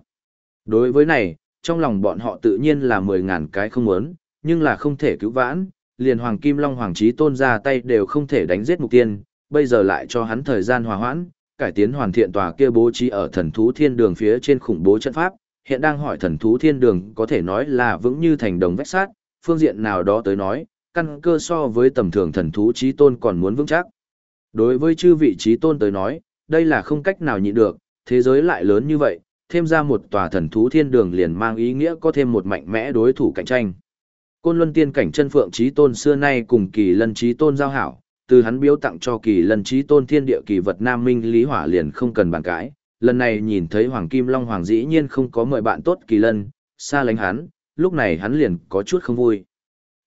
Đối với này, trong lòng bọn họ tự nhiên là mười ngàn cái không muốn, nhưng là không thể cứu vãn, liền Hoàng Kim Long Hoàng Chí Tôn ra tay đều không thể đánh giết Mục tiên, bây giờ lại cho hắn thời gian hòa hoãn, cải tiến hoàn thiện tòa kia bố trí ở thần thú thiên đường phía trên khủng bố trận pháp, hiện đang hỏi thần thú thiên đường có thể nói là vững như thành đồng vách sát, phương diện nào đó tới nói, căn cơ so với tầm thường thần thú chí tôn còn muốn vững chắc. Đối với chư vị trí tôn tới nói, đây là không cách nào nhịn được, thế giới lại lớn như vậy, thêm ra một tòa thần thú thiên đường liền mang ý nghĩa có thêm một mạnh mẽ đối thủ cạnh tranh. Côn Luân Tiên cảnh chân phượng Chí tôn xưa nay cùng Kỳ Lân Chí tôn giao hảo, từ hắn biếu tặng cho Kỳ Lân Chí tôn thiên địa kỳ vật Nam Minh Lý Hỏa liền không cần bàn cãi. Lần này nhìn thấy Hoàng Kim Long Hoàng dĩ nhiên không có mời bạn tốt Kỳ Lân, xa lánh hắn, lúc này hắn liền có chút không vui.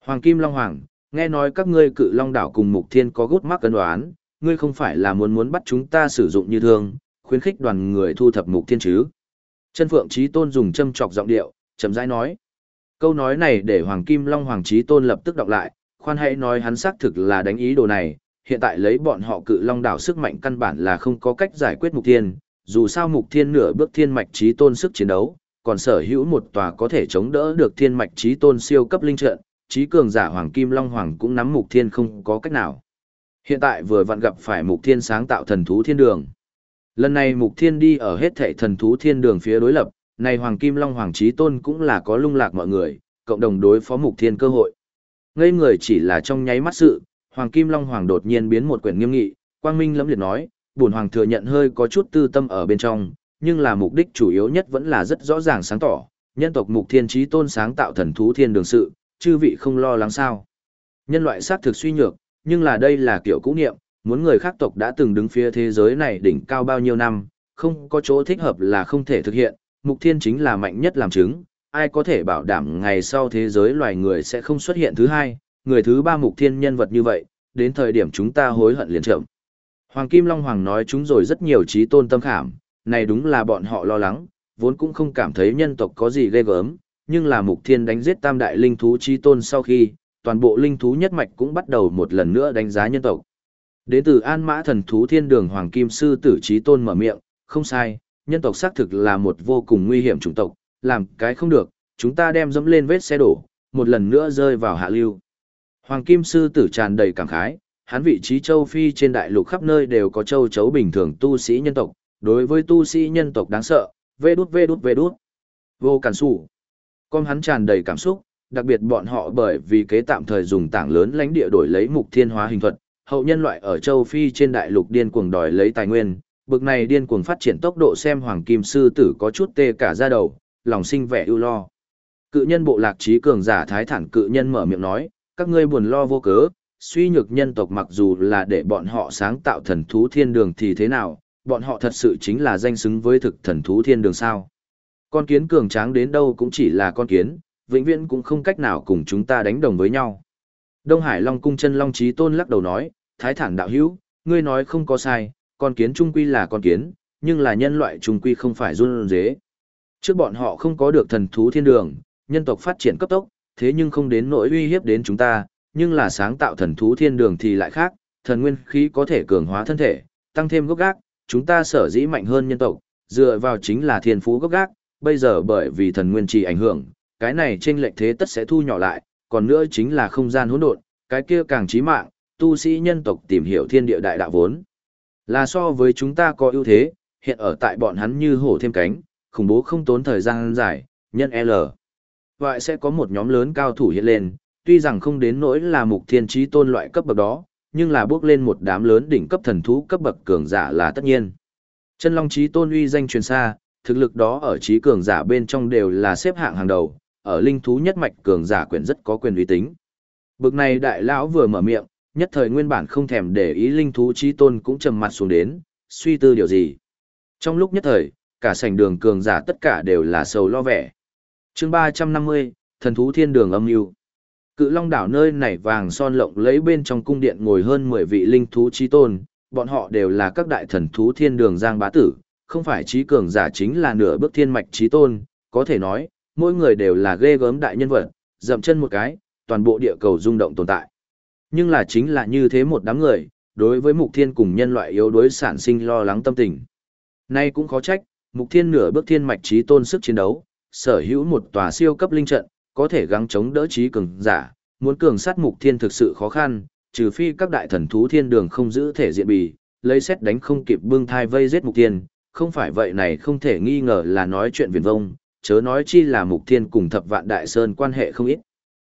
Hoàng Kim Long Hoàng, nghe nói các ngươi cự Long đảo cùng Mục Thiên có gút mắc cân đoán, ngươi không phải là muốn muốn bắt chúng ta sử dụng như thương, khuyến khích đoàn người thu thập mục thiên chứ. Chân Phượng Chí Tôn dùng châm chọc giọng điệu, chậm rãi nói. Câu nói này để Hoàng Kim Long Hoàng Chí Tôn lập tức đọc lại, khoan hãy nói hắn xác thực là đánh ý đồ này, hiện tại lấy bọn họ cự long đảo sức mạnh căn bản là không có cách giải quyết mục thiên, dù sao mục thiên nửa bước thiên mạch Chí tôn sức chiến đấu, còn sở hữu một tòa có thể chống đỡ được thiên mạch Chí tôn siêu cấp linh trận, trí cường giả Hoàng Kim Long Hoàng cũng nắm mục thiên không có cách nào. Hiện tại vừa vặn gặp phải Mục Thiên sáng tạo thần thú thiên đường. Lần này Mục Thiên đi ở hết thảy thần thú thiên đường phía đối lập, này Hoàng Kim Long Hoàng Chí Tôn cũng là có lung lạc mọi người, cộng đồng đối phó Mục Thiên cơ hội. Ngây người chỉ là trong nháy mắt sự, Hoàng Kim Long Hoàng đột nhiên biến một quyển nghiêm nghị, Quang Minh lẫm liệt nói, bổn hoàng thừa nhận hơi có chút tư tâm ở bên trong, nhưng là mục đích chủ yếu nhất vẫn là rất rõ ràng sáng tỏ, nhân tộc Mục Thiên Chí Tôn sáng tạo thần thú thiên đường sự, chư vị không lo lắng sao? Nhân loại sát thực suy nhược, nhưng là đây là kiểu cũ niệm, muốn người khác tộc đã từng đứng phía thế giới này đỉnh cao bao nhiêu năm, không có chỗ thích hợp là không thể thực hiện, mục thiên chính là mạnh nhất làm chứng, ai có thể bảo đảm ngày sau thế giới loài người sẽ không xuất hiện thứ hai, người thứ ba mục thiên nhân vật như vậy, đến thời điểm chúng ta hối hận liền chậm. Hoàng Kim Long Hoàng nói chúng rồi rất nhiều trí tôn tâm khảm, này đúng là bọn họ lo lắng, vốn cũng không cảm thấy nhân tộc có gì ghê gớm, nhưng là mục thiên đánh giết tam đại linh thú trí tôn sau khi, toàn bộ linh thú nhất mạch cũng bắt đầu một lần nữa đánh giá nhân tộc. Đến từ An Mã thần thú thiên đường Hoàng Kim Sư tử trí tôn mở miệng, không sai, nhân tộc xác thực là một vô cùng nguy hiểm chủng tộc, làm cái không được, chúng ta đem dẫm lên vết xe đổ, một lần nữa rơi vào hạ lưu. Hoàng Kim Sư tử tràn đầy cảm khái, hắn vị trí châu Phi trên đại lục khắp nơi đều có châu chấu bình thường tu sĩ nhân tộc, đối với tu sĩ nhân tộc đáng sợ, vê đút vê đút vê đút. Vô cản sủ. Con hắn tràn đầy cảm xúc, đặc biệt bọn họ bởi vì kế tạm thời dùng tảng lớn lãnh địa đổi lấy mục thiên hóa hình thuật, hậu nhân loại ở châu Phi trên đại lục điên cuồng đòi lấy tài nguyên, bực này điên cuồng phát triển tốc độ xem hoàng kim sư tử có chút tê cả da đầu, lòng sinh vẻ ưu lo. Cự nhân bộ lạc trí cường giả thái thản cự nhân mở miệng nói, các ngươi buồn lo vô cớ, suy nhược nhân tộc mặc dù là để bọn họ sáng tạo thần thú thiên đường thì thế nào, bọn họ thật sự chính là danh xứng với thực thần thú thiên đường sao. Con kiến cường tráng đến đâu cũng chỉ là con kiến, vĩnh viễn cũng không cách nào cùng chúng ta đánh đồng với nhau. Đông Hải Long cung chân Long Chí Tôn lắc đầu nói, Thái thản đạo hữu, ngươi nói không có sai, con kiến trung quy là con kiến, nhưng là nhân loại trung quy không phải run dế. Trước bọn họ không có được thần thú thiên đường, nhân tộc phát triển cấp tốc, thế nhưng không đến nỗi uy hiếp đến chúng ta, nhưng là sáng tạo thần thú thiên đường thì lại khác, thần nguyên khí có thể cường hóa thân thể, tăng thêm gốc gác, chúng ta sở dĩ mạnh hơn nhân tộc, dựa vào chính là thiên phú gốc gác, bây giờ bởi vì thần nguyên trì ảnh hưởng, cái này trên lệch thế tất sẽ thu nhỏ lại, còn nữa chính là không gian hỗn độn, cái kia càng chí mạng, tu sĩ nhân tộc tìm hiểu thiên địa đại đạo vốn. Là so với chúng ta có ưu thế, hiện ở tại bọn hắn như hổ thêm cánh, khủng bố không tốn thời gian dài, nhân L. Vậy sẽ có một nhóm lớn cao thủ hiện lên, tuy rằng không đến nỗi là mục thiên trí tôn loại cấp bậc đó, nhưng là bước lên một đám lớn đỉnh cấp thần thú cấp bậc cường giả là tất nhiên. Chân Long trí tôn uy danh truyền xa, thực lực đó ở trí cường giả bên trong đều là xếp hạng hàng đầu, ở linh thú nhất mạch cường giả quyền rất có quyền uy tín. Bực này đại lão vừa mở miệng, nhất thời nguyên bản không thèm để ý linh thú trí tôn cũng trầm mặt xuống đến, suy tư điều gì. Trong lúc nhất thời, cả sảnh đường cường giả tất cả đều là sầu lo vẻ. chương 350, thần thú thiên đường âm mưu Cự long đảo nơi này vàng son lộng lấy bên trong cung điện ngồi hơn 10 vị linh thú trí tôn, bọn họ đều là các đại thần thú thiên đường giang bá tử, không phải trí cường giả chính là nửa bước thiên mạch trí tôn, có thể nói, mỗi người đều là ghê gớm đại nhân vật, dậm chân một cái, toàn bộ địa cầu rung động tồn tại. Nhưng là chính là như thế một đám người, đối với mục thiên cùng nhân loại yếu đuối sản sinh lo lắng tâm tình. Nay cũng khó trách, mục thiên nửa bước thiên mạch trí tôn sức chiến đấu, sở hữu một tòa siêu cấp linh trận, có thể gắng chống đỡ trí cường giả, muốn cường sát mục thiên thực sự khó khăn, trừ phi các đại thần thú thiên đường không giữ thể diện bì, lấy xét đánh không kịp bưng thai vây giết mục thiên, không phải vậy này không thể nghi ngờ là nói chuyện viển vông, chớ nói chi là mục thiên cùng thập vạn đại sơn quan hệ không ít.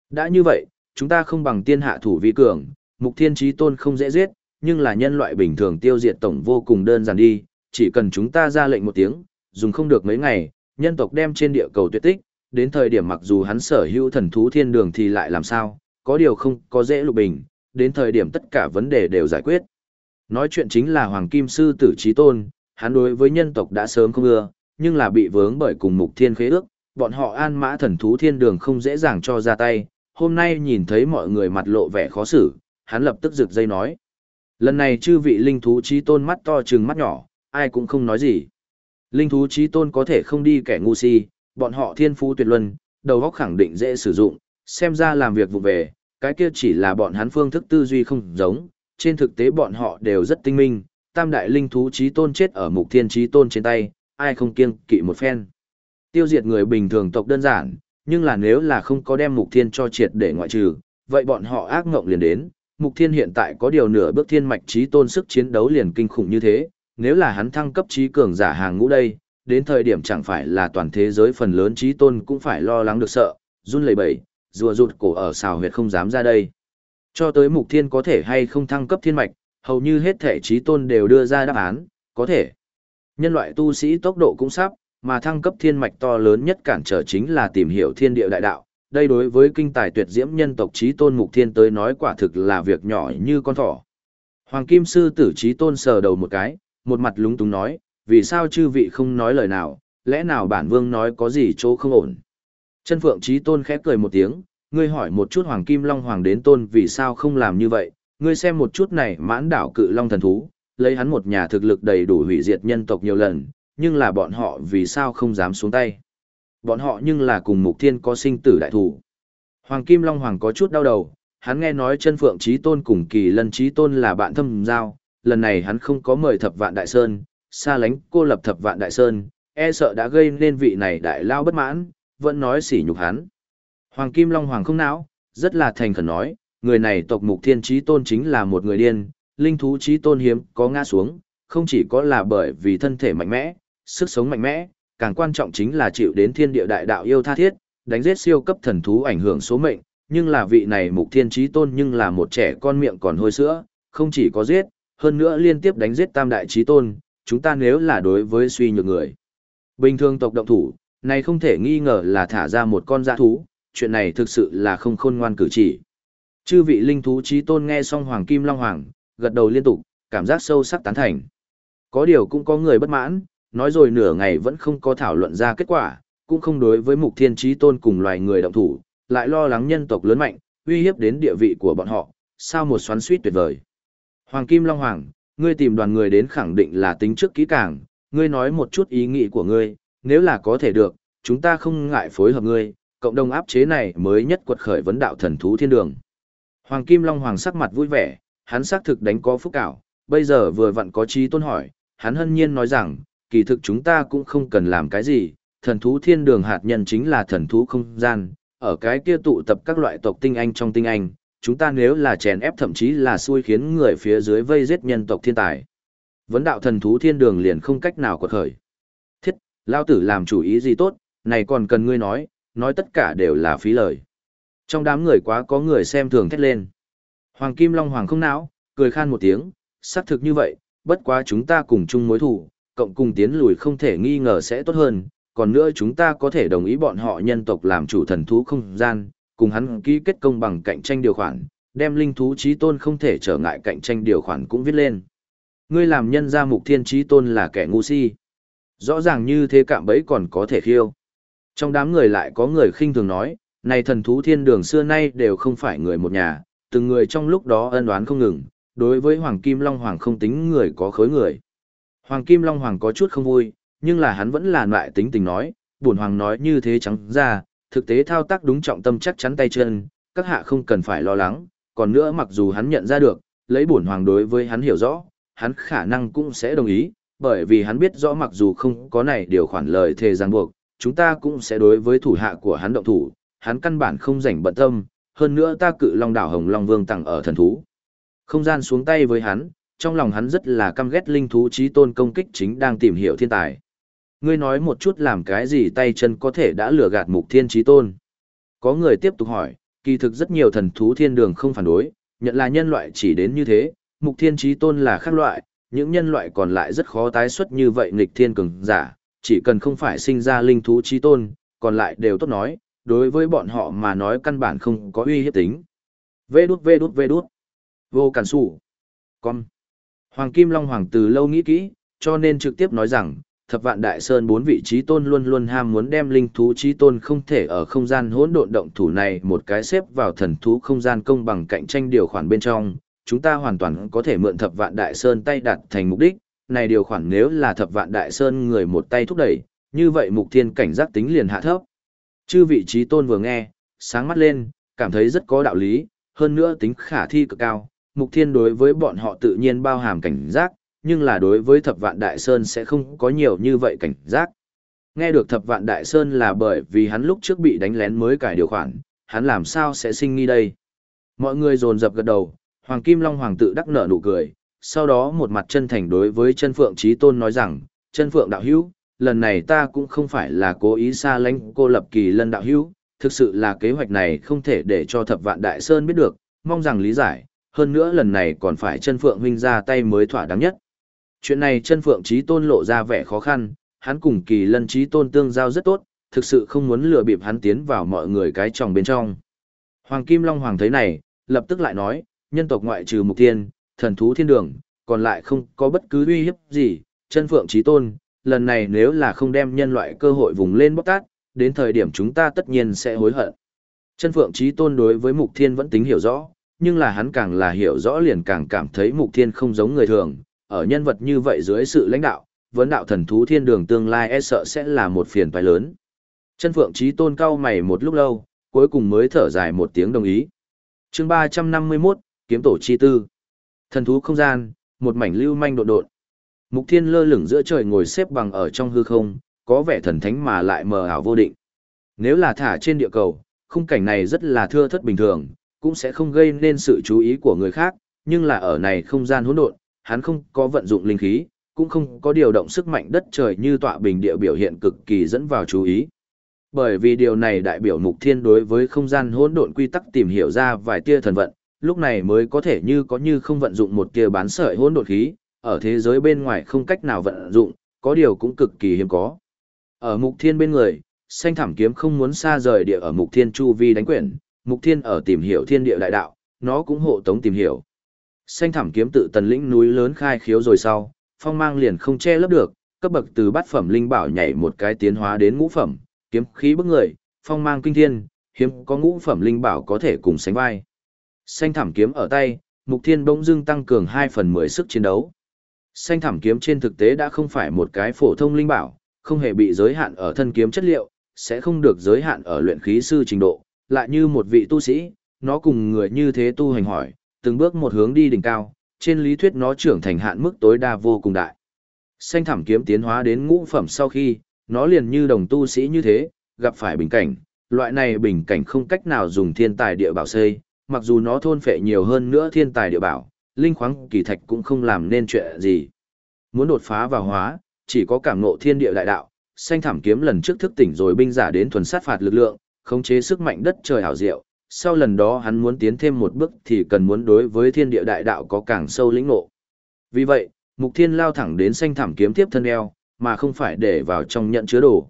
Đã như vậy, chúng ta không bằng tiên hạ thủ vi cường, mục thiên trí tôn không dễ giết, nhưng là nhân loại bình thường tiêu diệt tổng vô cùng đơn giản đi, chỉ cần chúng ta ra lệnh một tiếng, dùng không được mấy ngày, nhân tộc đem trên địa cầu tuyệt tích, đến thời điểm mặc dù hắn sở hữu thần thú thiên đường thì lại làm sao, có điều không có dễ lục bình, đến thời điểm tất cả vấn đề đều giải quyết. Nói chuyện chính là Hoàng Kim Sư Tử Trí Tôn, hắn đối với nhân tộc đã sớm không ưa, nhưng là bị vướng bởi cùng mục thiên khế ước, bọn họ an mã thần thú thiên đường không dễ dàng cho ra tay, hôm nay nhìn thấy mọi người mặt lộ vẻ khó xử, hắn lập tức rực dây nói. Lần này chư vị linh thú trí tôn mắt to trừng mắt nhỏ, ai cũng không nói gì. Linh thú trí tôn có thể không đi kẻ ngu si, bọn họ thiên phú tuyệt luân, đầu óc khẳng định dễ sử dụng, xem ra làm việc vụ về, cái kia chỉ là bọn hắn phương thức tư duy không giống, trên thực tế bọn họ đều rất tinh minh, tam đại linh thú trí tôn chết ở mục thiên trí tôn trên tay, ai không kiêng kỵ một phen. Tiêu diệt người bình thường tộc đơn giản, nhưng là nếu là không có đem mục thiên cho triệt để ngoại trừ, vậy bọn họ ác ngộng liền đến. Mục thiên hiện tại có điều nửa bước thiên mạch trí tôn sức chiến đấu liền kinh khủng như thế, nếu là hắn thăng cấp trí cường giả hàng ngũ đây, đến thời điểm chẳng phải là toàn thế giới phần lớn trí tôn cũng phải lo lắng được sợ, run lẩy bẩy, rùa rụt cổ ở xào huyệt không dám ra đây. Cho tới mục thiên có thể hay không thăng cấp thiên mạch, hầu như hết thể trí tôn đều đưa ra đáp án, có thể. Nhân loại tu sĩ tốc độ cũng sắp, mà thăng cấp thiên mạch to lớn nhất cản trở chính là tìm hiểu thiên địa đại đạo. Đây đối với kinh tài tuyệt diễm nhân tộc trí tôn mục thiên tới nói quả thực là việc nhỏ như con thỏ. Hoàng Kim Sư tử trí tôn sờ đầu một cái, một mặt lúng túng nói, vì sao chư vị không nói lời nào, lẽ nào bản vương nói có gì chỗ không ổn. Chân Phượng trí tôn khẽ cười một tiếng, ngươi hỏi một chút Hoàng Kim Long Hoàng đến tôn vì sao không làm như vậy, ngươi xem một chút này mãn đảo cự long thần thú, lấy hắn một nhà thực lực đầy đủ hủy diệt nhân tộc nhiều lần, nhưng là bọn họ vì sao không dám xuống tay. Bọn họ nhưng là cùng mục thiên có sinh tử đại thủ. Hoàng Kim Long Hoàng có chút đau đầu, hắn nghe nói chân phượng trí tôn cùng kỳ lân trí tôn là bạn thâm giao, lần này hắn không có mời thập vạn đại sơn, xa lánh cô lập thập vạn đại sơn, e sợ đã gây nên vị này đại lao bất mãn, vẫn nói sỉ nhục hắn. Hoàng Kim Long Hoàng không não, rất là thành khẩn nói, người này tộc mục thiên trí tôn chính là một người điên, linh thú trí tôn hiếm có ngã xuống, không chỉ có là bởi vì thân thể mạnh mẽ, sức sống mạnh mẽ, càng quan trọng chính là chịu đến thiên địa đại đạo yêu tha thiết, đánh giết siêu cấp thần thú ảnh hưởng số mệnh, nhưng là vị này mục thiên trí tôn nhưng là một trẻ con miệng còn hôi sữa, không chỉ có giết, hơn nữa liên tiếp đánh giết tam đại trí tôn, chúng ta nếu là đối với suy nhược người. Bình thường tộc động thủ, này không thể nghi ngờ là thả ra một con dã thú, chuyện này thực sự là không khôn ngoan cử chỉ. Chư vị linh thú trí tôn nghe xong Hoàng Kim Long Hoàng, gật đầu liên tục, cảm giác sâu sắc tán thành. Có điều cũng có người bất mãn, nói rồi nửa ngày vẫn không có thảo luận ra kết quả, cũng không đối với mục thiên trí tôn cùng loài người động thủ, lại lo lắng nhân tộc lớn mạnh, uy hiếp đến địa vị của bọn họ, sao một xoắn suýt tuyệt vời. Hoàng Kim Long Hoàng, ngươi tìm đoàn người đến khẳng định là tính trước kỹ càng, ngươi nói một chút ý nghĩ của ngươi, nếu là có thể được, chúng ta không ngại phối hợp ngươi, cộng đồng áp chế này mới nhất quật khởi vấn đạo thần thú thiên đường. Hoàng Kim Long Hoàng sắc mặt vui vẻ, hắn xác thực đánh có phúc cảo, bây giờ vừa vặn có trí tôn hỏi, hắn hân nhiên nói rằng, kỳ thực chúng ta cũng không cần làm cái gì, thần thú thiên đường hạt nhân chính là thần thú không gian, ở cái kia tụ tập các loại tộc tinh anh trong tinh anh, chúng ta nếu là chèn ép thậm chí là xui khiến người phía dưới vây giết nhân tộc thiên tài. Vấn đạo thần thú thiên đường liền không cách nào quật khởi. Thiết, lao tử làm chủ ý gì tốt, này còn cần ngươi nói, nói tất cả đều là phí lời. Trong đám người quá có người xem thường thét lên. Hoàng Kim Long Hoàng không não, cười khan một tiếng, xác thực như vậy, bất quá chúng ta cùng chung mối thủ, cộng cùng tiến lùi không thể nghi ngờ sẽ tốt hơn, còn nữa chúng ta có thể đồng ý bọn họ nhân tộc làm chủ thần thú không gian, cùng hắn ký kết công bằng cạnh tranh điều khoản, đem linh thú trí tôn không thể trở ngại cạnh tranh điều khoản cũng viết lên. Ngươi làm nhân ra mục thiên trí tôn là kẻ ngu si. Rõ ràng như thế cạm bẫy còn có thể khiêu. Trong đám người lại có người khinh thường nói, này thần thú thiên đường xưa nay đều không phải người một nhà, từng người trong lúc đó ân oán không ngừng, đối với Hoàng Kim Long Hoàng không tính người có khối người. Hoàng Kim Long Hoàng có chút không vui, nhưng là hắn vẫn là loại tính tình nói, buồn Hoàng nói như thế trắng ra, thực tế thao tác đúng trọng tâm chắc chắn tay chân, các hạ không cần phải lo lắng, còn nữa mặc dù hắn nhận ra được, lấy bổn hoàng đối với hắn hiểu rõ, hắn khả năng cũng sẽ đồng ý, bởi vì hắn biết rõ mặc dù không có này điều khoản lời thề ràng buộc, chúng ta cũng sẽ đối với thủ hạ của hắn động thủ, hắn căn bản không rảnh bận tâm, hơn nữa ta cự long đảo Hồng Long Vương tặng ở thần thú. Không gian xuống tay với hắn, trong lòng hắn rất là căm ghét linh thú trí tôn công kích chính đang tìm hiểu thiên tài. Ngươi nói một chút làm cái gì tay chân có thể đã lừa gạt mục thiên trí tôn. Có người tiếp tục hỏi, kỳ thực rất nhiều thần thú thiên đường không phản đối, nhận là nhân loại chỉ đến như thế, mục thiên trí tôn là khác loại, những nhân loại còn lại rất khó tái xuất như vậy nghịch thiên cường giả, chỉ cần không phải sinh ra linh thú trí tôn, còn lại đều tốt nói, đối với bọn họ mà nói căn bản không có uy hiếp tính. Vê đút vê đút vê đút. Vô cản sủ. Con. Hoàng Kim Long Hoàng từ lâu nghĩ kỹ, cho nên trực tiếp nói rằng, thập vạn đại sơn bốn vị trí tôn luôn luôn ham muốn đem linh thú trí tôn không thể ở không gian hỗn độn động thủ này một cái xếp vào thần thú không gian công bằng cạnh tranh điều khoản bên trong, chúng ta hoàn toàn có thể mượn thập vạn đại sơn tay đặt thành mục đích, này điều khoản nếu là thập vạn đại sơn người một tay thúc đẩy, như vậy mục thiên cảnh giác tính liền hạ thấp. Chư vị trí tôn vừa nghe, sáng mắt lên, cảm thấy rất có đạo lý, hơn nữa tính khả thi cực cao, mục thiên đối với bọn họ tự nhiên bao hàm cảnh giác, nhưng là đối với thập vạn đại sơn sẽ không có nhiều như vậy cảnh giác. Nghe được thập vạn đại sơn là bởi vì hắn lúc trước bị đánh lén mới cải điều khoản, hắn làm sao sẽ sinh nghi đây. Mọi người dồn dập gật đầu, Hoàng Kim Long Hoàng tự đắc nở nụ cười, sau đó một mặt chân thành đối với chân phượng trí tôn nói rằng, chân phượng đạo hữu, lần này ta cũng không phải là cố ý xa lánh cô lập kỳ lân đạo hữu, thực sự là kế hoạch này không thể để cho thập vạn đại sơn biết được, mong rằng lý giải, hơn nữa lần này còn phải chân phượng huynh ra tay mới thỏa đáng nhất. Chuyện này chân phượng trí tôn lộ ra vẻ khó khăn, hắn cùng kỳ lân trí tôn tương giao rất tốt, thực sự không muốn lừa bịp hắn tiến vào mọi người cái tròng bên trong. Hoàng Kim Long Hoàng thấy này, lập tức lại nói, nhân tộc ngoại trừ mục tiên, thần thú thiên đường, còn lại không có bất cứ uy hiếp gì, chân phượng trí tôn, lần này nếu là không đem nhân loại cơ hội vùng lên bóc tát, đến thời điểm chúng ta tất nhiên sẽ hối hận. Chân phượng trí tôn đối với mục thiên vẫn tính hiểu rõ, nhưng là hắn càng là hiểu rõ liền càng cảm thấy mục thiên không giống người thường, ở nhân vật như vậy dưới sự lãnh đạo, vấn đạo thần thú thiên đường tương lai e sợ sẽ là một phiền toái lớn. Chân phượng trí tôn cao mày một lúc lâu, cuối cùng mới thở dài một tiếng đồng ý. chương 351, Kiếm tổ chi tư. Thần thú không gian, một mảnh lưu manh đột đột. Mục thiên lơ lửng giữa trời ngồi xếp bằng ở trong hư không, có vẻ thần thánh mà lại mờ ảo vô định. Nếu là thả trên địa cầu, khung cảnh này rất là thưa thất bình thường, cũng sẽ không gây nên sự chú ý của người khác, nhưng là ở này không gian hỗn độn, hắn không có vận dụng linh khí, cũng không có điều động sức mạnh đất trời như tọa bình địa biểu hiện cực kỳ dẫn vào chú ý. Bởi vì điều này đại biểu mục thiên đối với không gian hỗn độn quy tắc tìm hiểu ra vài tia thần vận, lúc này mới có thể như có như không vận dụng một tia bán sợi hỗn độn khí, ở thế giới bên ngoài không cách nào vận dụng, có điều cũng cực kỳ hiếm có. Ở mục thiên bên người, xanh thảm kiếm không muốn xa rời địa ở mục thiên chu vi đánh quyển, mục thiên ở tìm hiểu thiên địa đại đạo, nó cũng hộ tống tìm hiểu. Xanh thảm kiếm tự tần lĩnh núi lớn khai khiếu rồi sau, phong mang liền không che lấp được, cấp bậc từ bát phẩm linh bảo nhảy một cái tiến hóa đến ngũ phẩm, kiếm khí bức người, phong mang kinh thiên, hiếm có ngũ phẩm linh bảo có thể cùng sánh vai. Xanh thảm kiếm ở tay, Mục Thiên bỗng dưng tăng cường 2 phần 10 sức chiến đấu. Xanh thảm kiếm trên thực tế đã không phải một cái phổ thông linh bảo, không hề bị giới hạn ở thân kiếm chất liệu, sẽ không được giới hạn ở luyện khí sư trình độ, lại như một vị tu sĩ, nó cùng người như thế tu hành hỏi, từng bước một hướng đi đỉnh cao, trên lý thuyết nó trưởng thành hạn mức tối đa vô cùng đại. Xanh thảm kiếm tiến hóa đến ngũ phẩm sau khi, nó liền như đồng tu sĩ như thế, gặp phải bình cảnh, loại này bình cảnh không cách nào dùng thiên tài địa bảo xây, mặc dù nó thôn phệ nhiều hơn nữa thiên tài địa bảo, linh khoáng kỳ thạch cũng không làm nên chuyện gì. Muốn đột phá vào hóa, chỉ có cảm ngộ thiên địa đại đạo, xanh thảm kiếm lần trước thức tỉnh rồi binh giả đến thuần sát phạt lực lượng, khống chế sức mạnh đất trời hảo diệu. Sau lần đó hắn muốn tiến thêm một bước thì cần muốn đối với thiên địa đại đạo có càng sâu lĩnh ngộ. Vì vậy, Mục Thiên lao thẳng đến xanh thảm kiếm tiếp thân eo, mà không phải để vào trong nhận chứa đồ.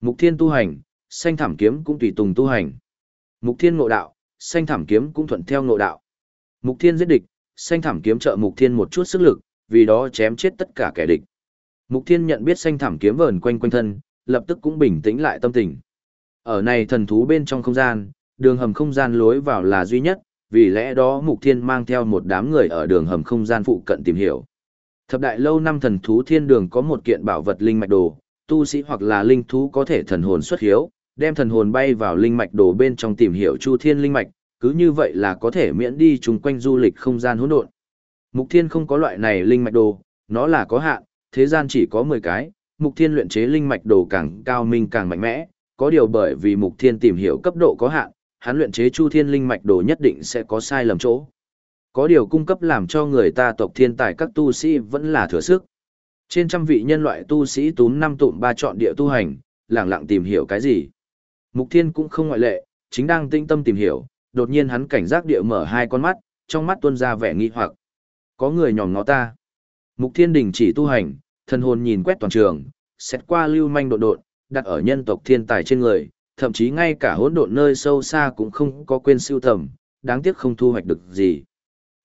Mục Thiên tu hành, xanh thảm kiếm cũng tùy tùng tu hành. Mục Thiên ngộ đạo, xanh thảm kiếm cũng thuận theo ngộ đạo. Mục Thiên giết địch, xanh thảm kiếm trợ Mục Thiên một chút sức lực, vì đó chém chết tất cả kẻ địch. Mục Thiên nhận biết xanh thảm kiếm vờn quanh quanh thân, lập tức cũng bình tĩnh lại tâm tình. Ở này thần thú bên trong không gian, đường hầm không gian lối vào là duy nhất, vì lẽ đó Mục Thiên mang theo một đám người ở đường hầm không gian phụ cận tìm hiểu. Thập đại lâu năm thần thú thiên đường có một kiện bảo vật linh mạch đồ, tu sĩ hoặc là linh thú có thể thần hồn xuất hiếu, đem thần hồn bay vào linh mạch đồ bên trong tìm hiểu chu thiên linh mạch, cứ như vậy là có thể miễn đi chung quanh du lịch không gian hỗn độn. Mục Thiên không có loại này linh mạch đồ, nó là có hạn, thế gian chỉ có 10 cái, Mục Thiên luyện chế linh mạch đồ càng cao minh càng mạnh mẽ, có điều bởi vì Mục Thiên tìm hiểu cấp độ có hạn, hắn luyện chế Chu Thiên linh mạch đồ nhất định sẽ có sai lầm chỗ. Có điều cung cấp làm cho người ta tộc thiên tài các tu sĩ vẫn là thừa sức. Trên trăm vị nhân loại tu sĩ túm năm tụm ba chọn địa tu hành, lẳng lặng tìm hiểu cái gì. Mục Thiên cũng không ngoại lệ, chính đang tinh tâm tìm hiểu, đột nhiên hắn cảnh giác địa mở hai con mắt, trong mắt tuôn ra vẻ nghi hoặc. Có người nhòm ngó ta. Mục Thiên đình chỉ tu hành, thần hồn nhìn quét toàn trường, xét qua lưu manh đột đột, đặt ở nhân tộc thiên tài trên người, thậm chí ngay cả hỗn độn nơi sâu xa cũng không có quên siêu tầm, đáng tiếc không thu hoạch được gì.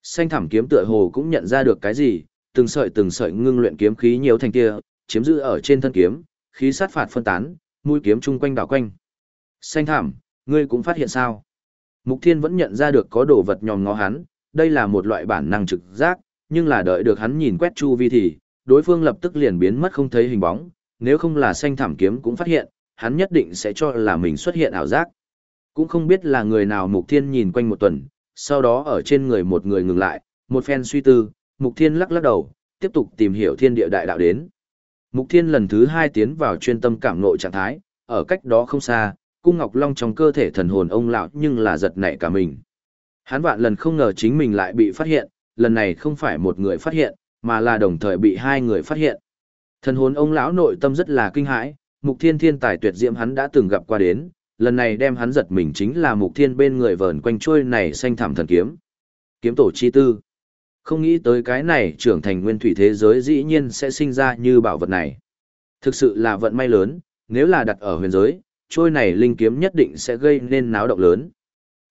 Xanh thảm kiếm tựa hồ cũng nhận ra được cái gì, từng sợi từng sợi ngưng luyện kiếm khí nhiều thành kia, chiếm giữ ở trên thân kiếm, khí sát phạt phân tán, mũi kiếm chung quanh đảo quanh. Xanh thảm, ngươi cũng phát hiện sao? Mục Thiên vẫn nhận ra được có đồ vật nhòm ngó hắn, đây là một loại bản năng trực giác, nhưng là đợi được hắn nhìn quét chu vi thì, đối phương lập tức liền biến mất không thấy hình bóng, nếu không là xanh thảm kiếm cũng phát hiện, hắn nhất định sẽ cho là mình xuất hiện ảo giác. Cũng không biết là người nào Mục Thiên nhìn quanh một tuần, sau đó ở trên người một người ngừng lại, một phen suy tư, Mục Thiên lắc lắc đầu, tiếp tục tìm hiểu thiên địa đại đạo đến. Mục Thiên lần thứ hai tiến vào chuyên tâm cảm ngộ trạng thái, ở cách đó không xa, cung ngọc long trong cơ thể thần hồn ông lão nhưng là giật nảy cả mình. Hắn vạn lần không ngờ chính mình lại bị phát hiện, lần này không phải một người phát hiện, mà là đồng thời bị hai người phát hiện. Thần hồn ông lão nội tâm rất là kinh hãi, Mục Thiên thiên tài tuyệt diễm hắn đã từng gặp qua đến, lần này đem hắn giật mình chính là Mục Thiên bên người vờn quanh trôi này xanh thảm thần kiếm. Kiếm tổ chi tư. Không nghĩ tới cái này trưởng thành nguyên thủy thế giới dĩ nhiên sẽ sinh ra như bảo vật này. Thực sự là vận may lớn, nếu là đặt ở huyền giới, trôi này linh kiếm nhất định sẽ gây nên náo động lớn.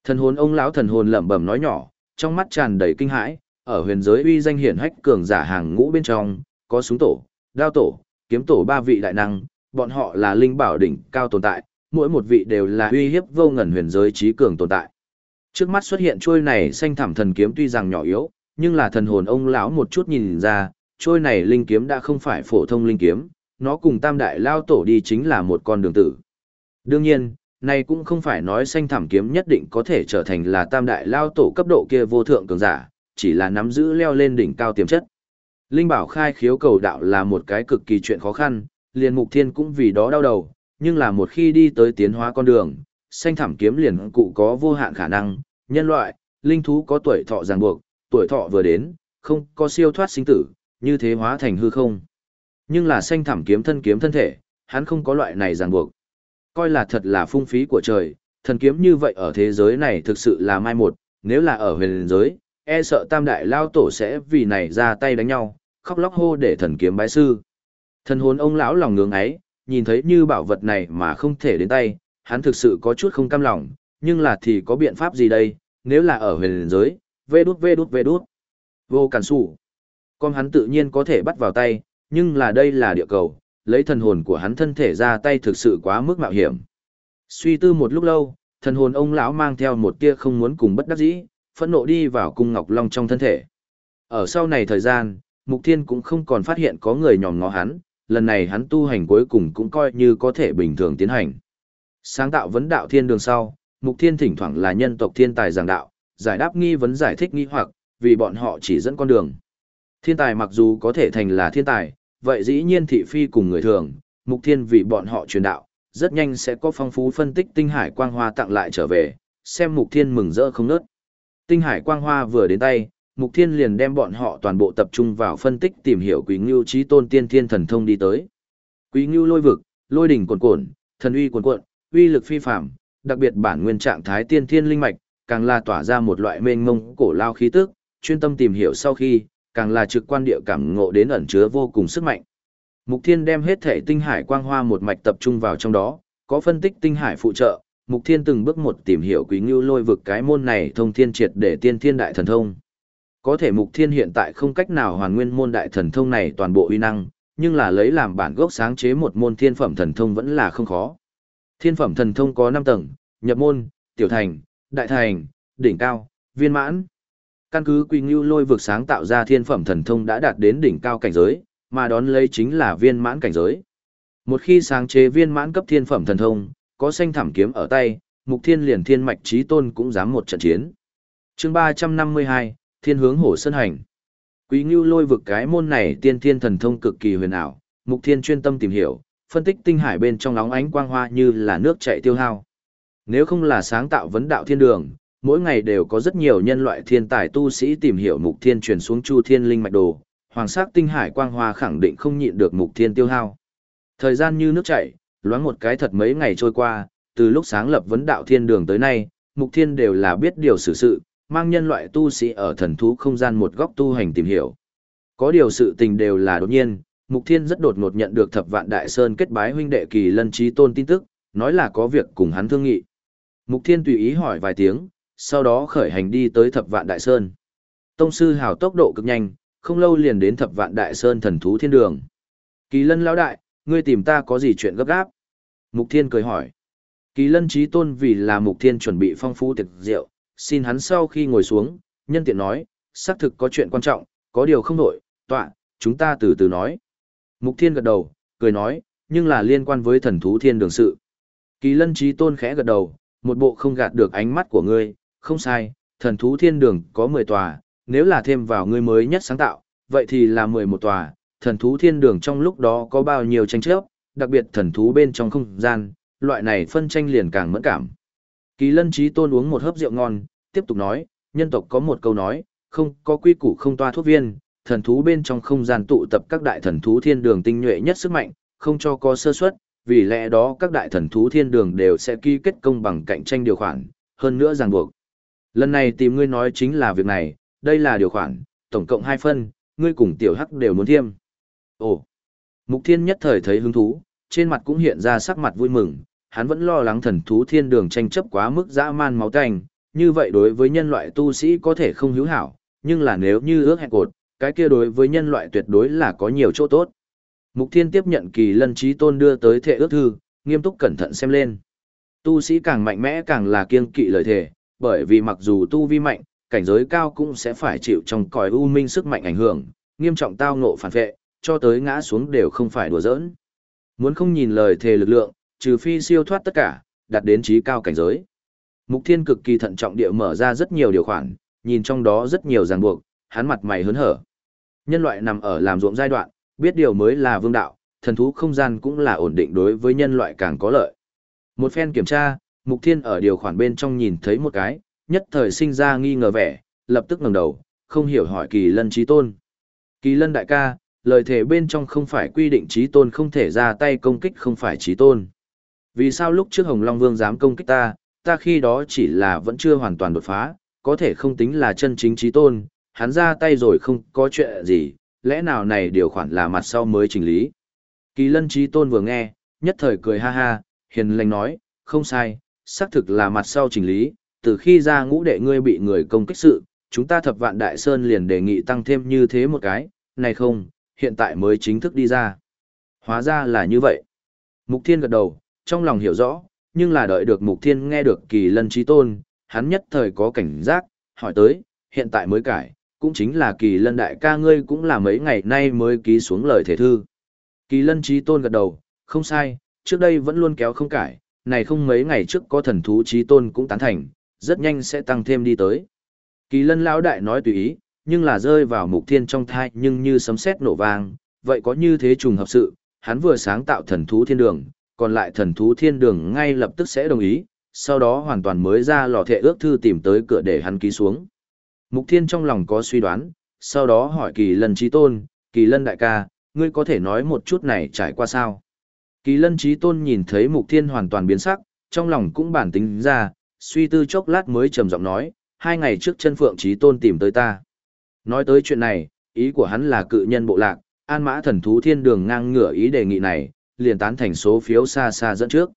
Thần hồn ông lão thần hồn lẩm bẩm nói nhỏ, trong mắt tràn đầy kinh hãi, ở huyền giới uy danh hiển hách cường giả hàng ngũ bên trong, có súng tổ, đao tổ, kiếm tổ ba vị đại năng, bọn họ là linh bảo đỉnh cao tồn tại, mỗi một vị đều là uy hiếp vô ngần huyền giới trí cường tồn tại. Trước mắt xuất hiện trôi này xanh thảm thần kiếm tuy rằng nhỏ yếu, nhưng là thần hồn ông lão một chút nhìn ra, trôi này linh kiếm đã không phải phổ thông linh kiếm, nó cùng tam đại lao tổ đi chính là một con đường tử. Đương nhiên, này cũng không phải nói xanh thảm kiếm nhất định có thể trở thành là tam đại lao tổ cấp độ kia vô thượng cường giả, chỉ là nắm giữ leo lên đỉnh cao tiềm chất. Linh bảo khai khiếu cầu đạo là một cái cực kỳ chuyện khó khăn, liền mục thiên cũng vì đó đau đầu, nhưng là một khi đi tới tiến hóa con đường, xanh thảm kiếm liền cụ có vô hạn khả năng, nhân loại, linh thú có tuổi thọ ràng buộc, tuổi thọ vừa đến, không có siêu thoát sinh tử, như thế hóa thành hư không. Nhưng là xanh thảm kiếm thân kiếm thân thể, hắn không có loại này ràng buộc. Coi là thật là phung phí của trời, thần kiếm như vậy ở thế giới này thực sự là mai một, nếu là ở huyền giới, e sợ tam đại lao tổ sẽ vì này ra tay đánh nhau, khóc lóc hô để thần kiếm bái sư. Thần hồn ông lão lòng ngưỡng ấy, nhìn thấy như bảo vật này mà không thể đến tay, hắn thực sự có chút không cam lòng, nhưng là thì có biện pháp gì đây, nếu là ở huyền giới, vê đút vê đút vê đút. Vô cản sủ. Con hắn tự nhiên có thể bắt vào tay, nhưng là đây là địa cầu, lấy thần hồn của hắn thân thể ra tay thực sự quá mức mạo hiểm. Suy tư một lúc lâu, thần hồn ông lão mang theo một tia không muốn cùng bất đắc dĩ, phẫn nộ đi vào cung ngọc long trong thân thể. Ở sau này thời gian, Mục Thiên cũng không còn phát hiện có người nhòm ngó hắn, lần này hắn tu hành cuối cùng cũng coi như có thể bình thường tiến hành. Sáng tạo vấn đạo thiên đường sau, Mục Thiên thỉnh thoảng là nhân tộc thiên tài giảng đạo, giải đáp nghi vấn giải thích nghi hoặc, vì bọn họ chỉ dẫn con đường. Thiên tài mặc dù có thể thành là thiên tài, vậy dĩ nhiên thị phi cùng người thường, Mục Thiên vì bọn họ truyền đạo, rất nhanh sẽ có phong phú phân tích tinh hải quang hoa tặng lại trở về, xem Mục Thiên mừng rỡ không nớt. Tinh hải quang hoa vừa đến tay, Mục Thiên liền đem bọn họ toàn bộ tập trung vào phân tích tìm hiểu Quý Ngưu Chí Tôn Tiên Thiên Thần Thông đi tới. Quý Ngưu lôi vực, lôi đỉnh cuồn cuộn, thần uy cuồn cuộn, uy lực phi phàm, đặc biệt bản nguyên trạng thái tiên thiên linh mạch, càng là tỏa ra một loại mênh mông cổ lao khí tức, chuyên tâm tìm hiểu sau khi, càng là trực quan địa cảm ngộ đến ẩn chứa vô cùng sức mạnh. Mục Thiên đem hết thể tinh hải quang hoa một mạch tập trung vào trong đó, có phân tích tinh hải phụ trợ, Mục Thiên từng bước một tìm hiểu Quý Ngưu lôi vực cái môn này thông thiên triệt để tiên thiên đại thần thông. Có thể Mục Thiên hiện tại không cách nào hoàn nguyên môn đại thần thông này toàn bộ uy năng, nhưng là lấy làm bản gốc sáng chế một môn thiên phẩm thần thông vẫn là không khó. Thiên phẩm thần thông có 5 tầng, nhập môn, tiểu thành, đại thành, đỉnh cao, viên mãn. Căn cứ Quỳ Ngưu lôi vực sáng tạo ra thiên phẩm thần thông đã đạt đến đỉnh cao cảnh giới, mà đón lấy chính là viên mãn cảnh giới. Một khi sáng chế viên mãn cấp thiên phẩm thần thông, có xanh thảm kiếm ở tay, mục thiên liền thiên mạch trí tôn cũng dám một trận chiến. chương 352, Thiên hướng hổ sơn hành. Quý Ngưu lôi vực cái môn này tiên thiên thần thông cực kỳ huyền ảo, mục thiên chuyên tâm tìm hiểu, phân tích tinh hải bên trong nóng ánh quang hoa như là nước chảy tiêu hao. Nếu không là sáng tạo vấn đạo thiên đường, mỗi ngày đều có rất nhiều nhân loại thiên tài tu sĩ tìm hiểu mục thiên truyền xuống chu thiên linh mạch đồ, hoàng sắc tinh hải quang hoa khẳng định không nhịn được mục thiên tiêu hao. Thời gian như nước chảy, loáng một cái thật mấy ngày trôi qua, từ lúc sáng lập vấn đạo thiên đường tới nay, mục thiên đều là biết điều xử sự, mang nhân loại tu sĩ ở thần thú không gian một góc tu hành tìm hiểu. Có điều sự tình đều là đột nhiên, mục thiên rất đột ngột nhận được thập vạn đại sơn kết bái huynh đệ kỳ lân trí tôn tin tức, nói là có việc cùng hắn thương nghị. Mục thiên tùy ý hỏi vài tiếng, sau đó khởi hành đi tới thập vạn đại sơn. Tông sư hào tốc độ cực nhanh, không lâu liền đến thập vạn đại sơn thần thú thiên đường. Kỳ lân lão đại, ngươi tìm ta có gì chuyện gấp gáp? Mục thiên cười hỏi. Kỳ lân trí tôn vì là mục thiên chuẩn bị phong phú tiệc rượu, xin hắn sau khi ngồi xuống, nhân tiện nói, xác thực có chuyện quan trọng, có điều không nội. tọa, chúng ta từ từ nói. Mục thiên gật đầu, cười nói, nhưng là liên quan với thần thú thiên đường sự. Kỳ lân trí tôn khẽ gật đầu, một bộ không gạt được ánh mắt của ngươi, không sai, thần thú thiên đường có 10 tòa, nếu là thêm vào ngươi mới nhất sáng tạo, vậy thì là 11 tòa, thần thú thiên đường trong lúc đó có bao nhiêu tranh chấp, đặc biệt thần thú bên trong không gian, loại này phân tranh liền càng mẫn cảm. Kỳ lân trí tôn uống một hớp rượu ngon, tiếp tục nói, nhân tộc có một câu nói, không có quy củ không toa thuốc viên, thần thú bên trong không gian tụ tập các đại thần thú thiên đường tinh nhuệ nhất sức mạnh, không cho có sơ suất, vì lẽ đó các đại thần thú thiên đường đều sẽ ký kết công bằng cạnh tranh điều khoản, hơn nữa ràng buộc. Lần này tìm ngươi nói chính là việc này, đây là điều khoản, tổng cộng hai phân, ngươi cùng tiểu hắc đều muốn thiêm. Ồ! Mục thiên nhất thời thấy hứng thú, trên mặt cũng hiện ra sắc mặt vui mừng, hắn vẫn lo lắng thần thú thiên đường tranh chấp quá mức dã man máu tanh, như vậy đối với nhân loại tu sĩ có thể không hữu hảo, nhưng là nếu như ước hẹn cột, cái kia đối với nhân loại tuyệt đối là có nhiều chỗ tốt. Mục Thiên tiếp nhận kỳ lân trí tôn đưa tới thệ ước thư, nghiêm túc cẩn thận xem lên. Tu sĩ càng mạnh mẽ càng là kiên kỵ lời thề, bởi vì mặc dù tu vi mạnh, cảnh giới cao cũng sẽ phải chịu trong còi u minh sức mạnh ảnh hưởng, nghiêm trọng tao ngộ phản vệ, cho tới ngã xuống đều không phải đùa giỡn. Muốn không nhìn lời thề lực lượng, trừ phi siêu thoát tất cả, đạt đến trí cao cảnh giới. Mục Thiên cực kỳ thận trọng địa mở ra rất nhiều điều khoản, nhìn trong đó rất nhiều ràng buộc, hắn mặt mày hớn hở. Nhân loại nằm ở làm ruộng giai đoạn, biết điều mới là vương đạo, thần thú không gian cũng là ổn định đối với nhân loại càng có lợi. Một phen kiểm tra, Mục Thiên ở điều khoản bên trong nhìn thấy một cái, nhất thời sinh ra nghi ngờ vẻ, lập tức ngẩng đầu, không hiểu hỏi Kỳ Lân Chí Tôn. Kỳ Lân đại ca, lời thề bên trong không phải quy định trí Tôn không thể ra tay công kích không phải trí Tôn. Vì sao lúc trước Hồng Long Vương dám công kích ta, ta khi đó chỉ là vẫn chưa hoàn toàn đột phá, có thể không tính là chân chính trí Tôn, hắn ra tay rồi không có chuyện gì, lẽ nào này điều khoản là mặt sau mới chỉnh lý. Kỳ lân trí tôn vừa nghe, nhất thời cười ha ha, hiền lành nói, không sai, xác thực là mặt sau chỉnh lý, từ khi ra ngũ đệ ngươi bị người công kích sự, chúng ta thập vạn đại sơn liền đề nghị tăng thêm như thế một cái, này không, hiện tại mới chính thức đi ra. Hóa ra là như vậy. Mục thiên gật đầu, trong lòng hiểu rõ, nhưng là đợi được Mục Thiên nghe được kỳ lân trí tôn, hắn nhất thời có cảnh giác, hỏi tới, hiện tại mới cải, cũng chính là kỳ lân đại ca ngươi cũng là mấy ngày nay mới ký xuống lời thể thư. Kỳ lân trí tôn gật đầu, không sai, trước đây vẫn luôn kéo không cải, này không mấy ngày trước có thần thú trí tôn cũng tán thành, rất nhanh sẽ tăng thêm đi tới. Kỳ lân lão đại nói tùy ý, nhưng là rơi vào mục thiên trong thai nhưng như sấm sét nổ vang, vậy có như thế trùng hợp sự, hắn vừa sáng tạo thần thú thiên đường, còn lại thần thú thiên đường ngay lập tức sẽ đồng ý, sau đó hoàn toàn mới ra lò thệ ước thư tìm tới cửa để hắn ký xuống. Mục thiên trong lòng có suy đoán, sau đó hỏi kỳ lân trí tôn, kỳ lân đại ca, ngươi có thể nói một chút này trải qua sao? Kỳ lân trí tôn nhìn thấy mục thiên hoàn toàn biến sắc, trong lòng cũng bản tính ra, suy tư chốc lát mới trầm giọng nói, hai ngày trước chân phượng trí tôn tìm tới ta. Nói tới chuyện này, ý của hắn là cự nhân bộ lạc, an mã thần thú thiên đường ngang ngửa ý đề nghị này, liền tán thành số phiếu xa xa dẫn trước.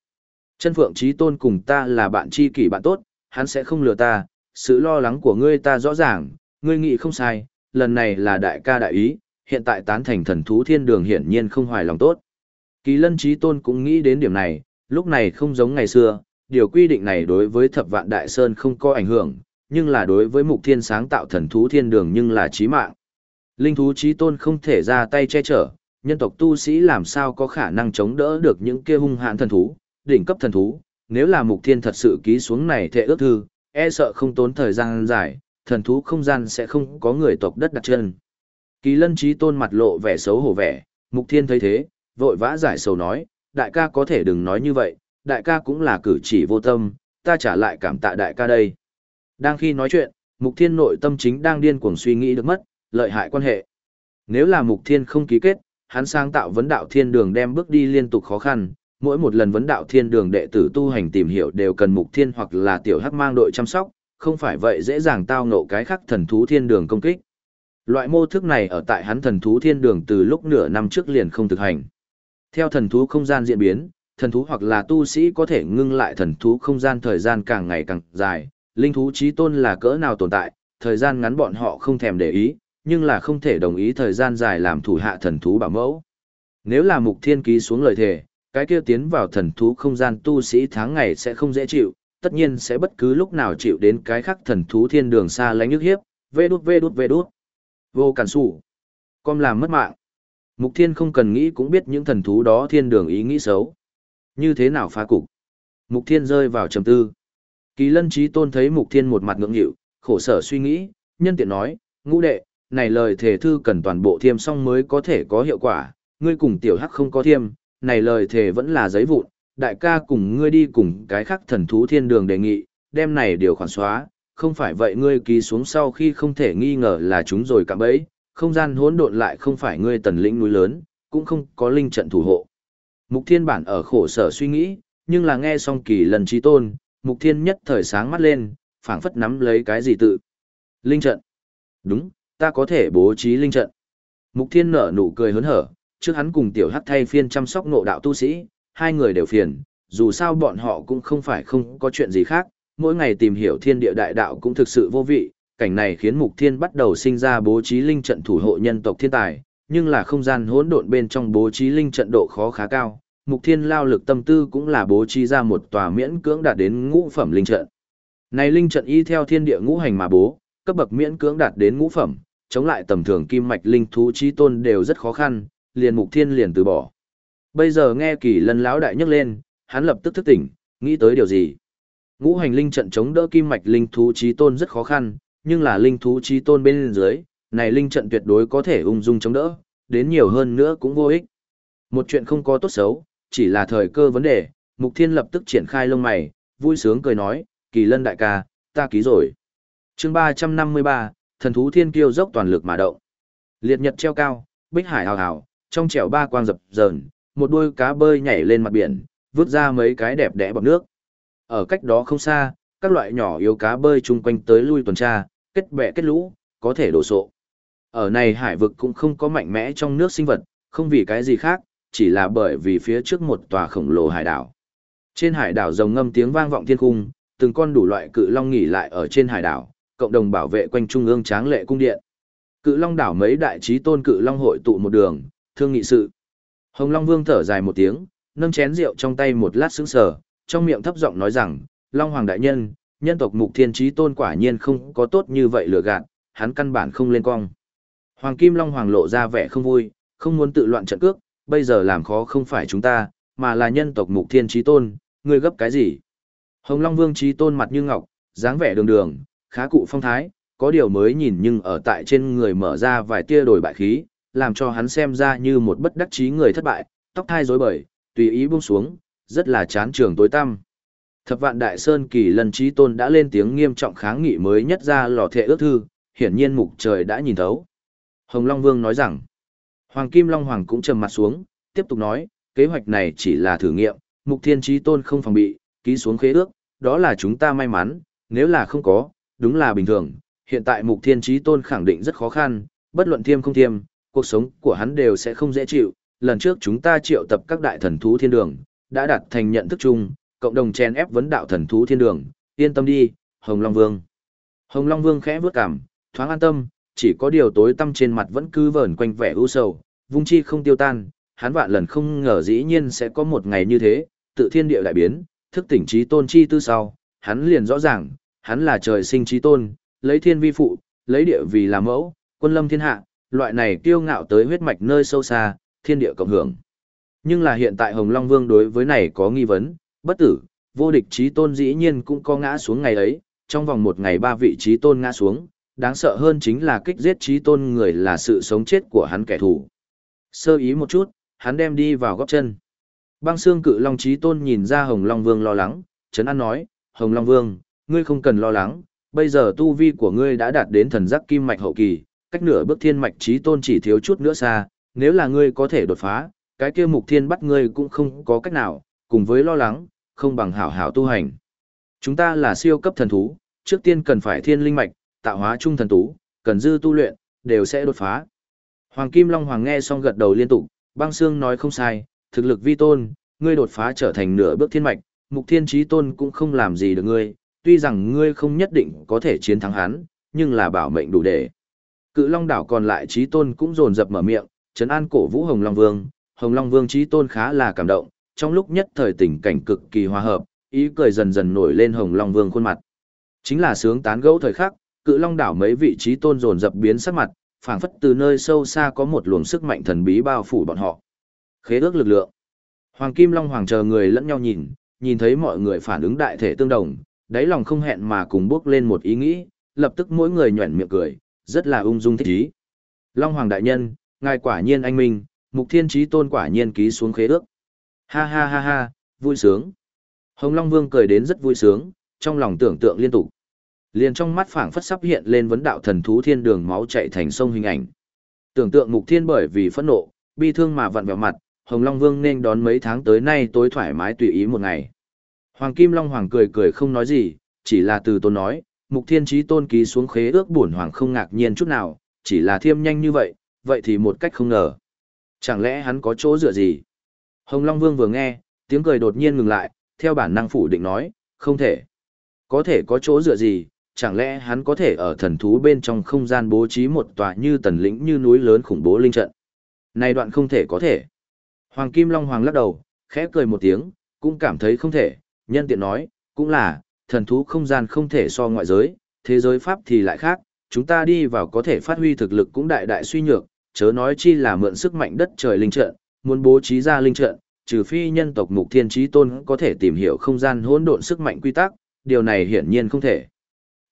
Chân phượng trí tôn cùng ta là bạn tri kỷ bạn tốt, hắn sẽ không lừa ta, sự lo lắng của ngươi ta rõ ràng, ngươi nghĩ không sai, lần này là đại ca đại ý, hiện tại tán thành thần thú thiên đường hiển nhiên không hoài lòng tốt. Kỳ lân trí tôn cũng nghĩ đến điểm này, lúc này không giống ngày xưa, điều quy định này đối với thập vạn đại sơn không có ảnh hưởng, nhưng là đối với mục thiên sáng tạo thần thú thiên đường nhưng là chí mạng. Linh thú trí tôn không thể ra tay che chở, nhân tộc tu sĩ làm sao có khả năng chống đỡ được những kia hung hãn thần thú, đỉnh cấp thần thú, nếu là mục thiên thật sự ký xuống này thệ ước thư, e sợ không tốn thời gian dài, thần thú không gian sẽ không có người tộc đất đặt chân. Kỳ lân trí tôn mặt lộ vẻ xấu hổ vẻ, mục thiên thấy thế, vội vã giải sầu nói, đại ca có thể đừng nói như vậy, đại ca cũng là cử chỉ vô tâm, ta trả lại cảm tạ đại ca đây. Đang khi nói chuyện, mục thiên nội tâm chính đang điên cuồng suy nghĩ được mất, lợi hại quan hệ. Nếu là mục thiên không ký kết, hắn sáng tạo vấn đạo thiên đường đem bước đi liên tục khó khăn, mỗi một lần vấn đạo thiên đường đệ tử tu hành tìm hiểu đều cần mục thiên hoặc là tiểu hắc mang đội chăm sóc, không phải vậy dễ dàng tao ngộ cái khắc thần thú thiên đường công kích. Loại mô thức này ở tại hắn thần thú thiên đường từ lúc nửa năm trước liền không thực hành. Theo thần thú không gian diễn biến, thần thú hoặc là tu sĩ có thể ngưng lại thần thú không gian thời gian càng ngày càng dài, linh thú trí tôn là cỡ nào tồn tại, thời gian ngắn bọn họ không thèm để ý, nhưng là không thể đồng ý thời gian dài làm thủ hạ thần thú bảo mẫu. Nếu là mục thiên ký xuống lời thề, cái kia tiến vào thần thú không gian tu sĩ tháng ngày sẽ không dễ chịu, tất nhiên sẽ bất cứ lúc nào chịu đến cái khắc thần thú thiên đường xa lánh nhức hiếp, vê đút vê đút vê đút. Vô cản sủ. Com làm mất mạng. Mục thiên không cần nghĩ cũng biết những thần thú đó thiên đường ý nghĩ xấu. Như thế nào phá cục? Mục thiên rơi vào trầm tư. Kỳ lân trí tôn thấy mục thiên một mặt ngưỡng nghịu, khổ sở suy nghĩ, nhân tiện nói, ngũ đệ, này lời thể thư cần toàn bộ thiêm xong mới có thể có hiệu quả, ngươi cùng tiểu hắc không có thiêm, này lời thể vẫn là giấy vụn, đại ca cùng ngươi đi cùng cái khác thần thú thiên đường đề nghị, đem này điều khoản xóa, không phải vậy ngươi ký xuống sau khi không thể nghi ngờ là chúng rồi cả bấy, không gian hỗn độn lại không phải ngươi tần lĩnh núi lớn, cũng không có linh trận thủ hộ. Mục thiên bản ở khổ sở suy nghĩ, nhưng là nghe xong kỳ lần trí tôn, mục thiên nhất thời sáng mắt lên, phảng phất nắm lấy cái gì tự. Linh trận. Đúng, ta có thể bố trí linh trận. Mục thiên nở nụ cười hớn hở, trước hắn cùng tiểu hắc thay phiên chăm sóc nộ đạo tu sĩ, hai người đều phiền, dù sao bọn họ cũng không phải không có chuyện gì khác, mỗi ngày tìm hiểu thiên địa đại đạo cũng thực sự vô vị, cảnh này khiến Mục Thiên bắt đầu sinh ra bố trí linh trận thủ hộ nhân tộc thiên tài, nhưng là không gian hỗn độn bên trong bố trí linh trận độ khó khá cao, Mục Thiên lao lực tâm tư cũng là bố trí ra một tòa miễn cưỡng đạt đến ngũ phẩm linh trận. Này linh trận y theo thiên địa ngũ hành mà bố, cấp bậc miễn cưỡng đạt đến ngũ phẩm, chống lại tầm thường kim mạch linh thú chí tôn đều rất khó khăn, liền Mục Thiên liền từ bỏ. Bây giờ nghe Kỳ Lân lão đại nhắc lên, hắn lập tức thức tỉnh, nghĩ tới điều gì? Ngũ hành linh trận chống đỡ kim mạch linh thú chí tôn rất khó khăn, nhưng là linh thú chí tôn bên dưới, này linh trận tuyệt đối có thể ung dung chống đỡ, đến nhiều hơn nữa cũng vô ích. Một chuyện không có tốt xấu, chỉ là thời cơ vấn đề, Mục Thiên lập tức triển khai lông mày, vui sướng cười nói, kỳ lân đại ca, ta ký rồi. chương 353, thần thú thiên kiêu dốc toàn lực mà động. Liệt nhật treo cao, bích hải hào hào, trong trẻo ba quang dập dờn, một đuôi cá bơi nhảy lên mặt biển, vứt ra mấy cái đẹp đẽ bọt nước. Ở cách đó không xa, các loại nhỏ yếu cá bơi chung quanh tới lui tuần tra, kết bè kết lũ, có thể đổ sộ. Ở này hải vực cũng không có mạnh mẽ trong nước sinh vật, không vì cái gì khác, chỉ là bởi vì phía trước một tòa khổng lồ hải đảo. Trên hải đảo rồng ngâm tiếng vang vọng thiên cung, từng con đủ loại cự long nghỉ lại ở trên hải đảo, cộng đồng bảo vệ quanh trung ương tráng lệ cung điện. Cự long đảo mấy đại trí tôn cự long hội tụ một đường, thương nghị sự. Hồng Long Vương thở dài một tiếng, nâng chén rượu trong tay một lát sững sờ, trong miệng thấp giọng nói rằng, Long Hoàng Đại Nhân, nhân tộc Mục Thiên Trí Tôn quả nhiên không có tốt như vậy lừa gạt, hắn căn bản không lên cong. Hoàng Kim Long Hoàng lộ ra vẻ không vui, không muốn tự loạn trận cước, bây giờ làm khó không phải chúng ta, mà là nhân tộc Mục Thiên Trí Tôn, ngươi gấp cái gì? Hồng Long Vương Trí Tôn mặt như ngọc, dáng vẻ đường đường, khá cụ phong thái, có điều mới nhìn nhưng ở tại trên người mở ra vài tia đổi bại khí, làm cho hắn xem ra như một bất đắc chí người thất bại, tóc thai rối bời, tùy ý buông xuống, rất là chán trường tối tăm. Thập vạn đại sơn kỳ lần trí tôn đã lên tiếng nghiêm trọng kháng nghị mới nhất ra lò thệ ước thư, hiển nhiên mục trời đã nhìn thấu. Hồng Long Vương nói rằng, Hoàng Kim Long Hoàng cũng trầm mặt xuống, tiếp tục nói, kế hoạch này chỉ là thử nghiệm, mục thiên trí tôn không phòng bị, ký xuống khế ước, đó là chúng ta may mắn, nếu là không có, đúng là bình thường. Hiện tại mục thiên trí tôn khẳng định rất khó khăn, bất luận thiêm không thiêm, cuộc sống của hắn đều sẽ không dễ chịu. Lần trước chúng ta triệu tập các đại thần thú thiên đường, đã đạt thành nhận thức chung, cộng đồng chen ép vấn đạo thần thú thiên đường, yên tâm đi, Hồng Long Vương. Hồng Long Vương khẽ vước cảm, thoáng an tâm, chỉ có điều tối tâm trên mặt vẫn cứ vờn quanh vẻ u sầu, vung chi không tiêu tan, hắn vạn lần không ngờ dĩ nhiên sẽ có một ngày như thế, tự thiên địa đại biến, thức tỉnh trí tôn chi tư sau, hắn liền rõ ràng, hắn là trời sinh trí tôn, lấy thiên vi phụ, lấy địa vì làm mẫu, quân lâm thiên hạ, loại này kiêu ngạo tới huyết mạch nơi sâu xa, thiên địa cộng hưởng. Nhưng là hiện tại Hồng Long Vương đối với này có nghi vấn, bất tử, vô địch trí tôn dĩ nhiên cũng có ngã xuống ngày ấy, trong vòng một ngày ba vị trí tôn ngã xuống, đáng sợ hơn chính là kích giết trí tôn người là sự sống chết của hắn kẻ thù. Sơ ý một chút, hắn đem đi vào góc chân. Băng xương cự long trí tôn nhìn ra Hồng Long Vương lo lắng, Trấn An nói, Hồng Long Vương, ngươi không cần lo lắng, bây giờ tu vi của ngươi đã đạt đến thần giác kim mạch hậu kỳ, cách nửa bước thiên mạch trí tôn chỉ thiếu chút nữa xa, nếu là ngươi có thể đột phá, cái kia mục thiên bắt ngươi cũng không có cách nào, cùng với lo lắng, không bằng hảo hảo tu hành. Chúng ta là siêu cấp thần thú, trước tiên cần phải thiên linh mạch, tạo hóa trung thần tú, cần dư tu luyện, đều sẽ đột phá. Hoàng Kim Long Hoàng nghe xong gật đầu liên tục, băng xương nói không sai, thực lực vi tôn, ngươi đột phá trở thành nửa bước thiên mạch, mục thiên trí tôn cũng không làm gì được ngươi, tuy rằng ngươi không nhất định có thể chiến thắng hắn, nhưng là bảo mệnh đủ để. Cự Long đảo còn lại trí tôn cũng rồn rập mở miệng, trấn an cổ vũ Hồng Long Vương, Hồng Long Vương trí tôn khá là cảm động, trong lúc nhất thời tình cảnh cực kỳ hòa hợp, ý cười dần dần nổi lên Hồng Long Vương khuôn mặt. Chính là sướng tán gẫu thời khắc, Cự Long đảo mấy vị trí tôn dồn dập biến sắc mặt, phảng phất từ nơi sâu xa có một luồng sức mạnh thần bí bao phủ bọn họ. Khế ước lực lượng. Hoàng Kim Long Hoàng chờ người lẫn nhau nhìn, nhìn thấy mọi người phản ứng đại thể tương đồng, đáy lòng không hẹn mà cùng bước lên một ý nghĩ, lập tức mỗi người nhuẩn miệng cười, rất là ung dung thích ý. Long Hoàng Đại Nhân, ngài quả nhiên anh minh, mục thiên trí tôn quả nhiên ký xuống khế ước. Ha ha ha ha, vui sướng. Hồng Long Vương cười đến rất vui sướng, trong lòng tưởng tượng liên tục. Liền trong mắt phảng phất sắp hiện lên vấn đạo thần thú thiên đường máu chạy thành sông hình ảnh. Tưởng tượng mục thiên bởi vì phẫn nộ, bi thương mà vặn vẹo mặt, Hồng Long Vương nên đón mấy tháng tới nay tối thoải mái tùy ý một ngày. Hoàng Kim Long Hoàng cười cười không nói gì, chỉ là từ tôn nói, mục thiên trí tôn ký xuống khế ước bổn hoàng không ngạc nhiên chút nào, chỉ là thiêm nhanh như vậy, vậy thì một cách không ngờ. Chẳng lẽ hắn có chỗ dựa gì? Hồng Long Vương vừa nghe, tiếng cười đột nhiên ngừng lại, theo bản năng phủ định nói, không thể. Có thể có chỗ dựa gì, chẳng lẽ hắn có thể ở thần thú bên trong không gian bố trí một tòa như tần lĩnh như núi lớn khủng bố linh trận. Này đoạn không thể có thể. Hoàng Kim Long Hoàng lắc đầu, khẽ cười một tiếng, cũng cảm thấy không thể, nhân tiện nói, cũng là, thần thú không gian không thể so ngoại giới, thế giới pháp thì lại khác, chúng ta đi vào có thể phát huy thực lực cũng đại đại suy nhược, chớ nói chi là mượn sức mạnh đất trời linh trận, muốn bố trí ra linh trận, trừ phi nhân tộc mục thiên trí tôn có thể tìm hiểu không gian hỗn độn sức mạnh quy tắc, điều này hiển nhiên không thể.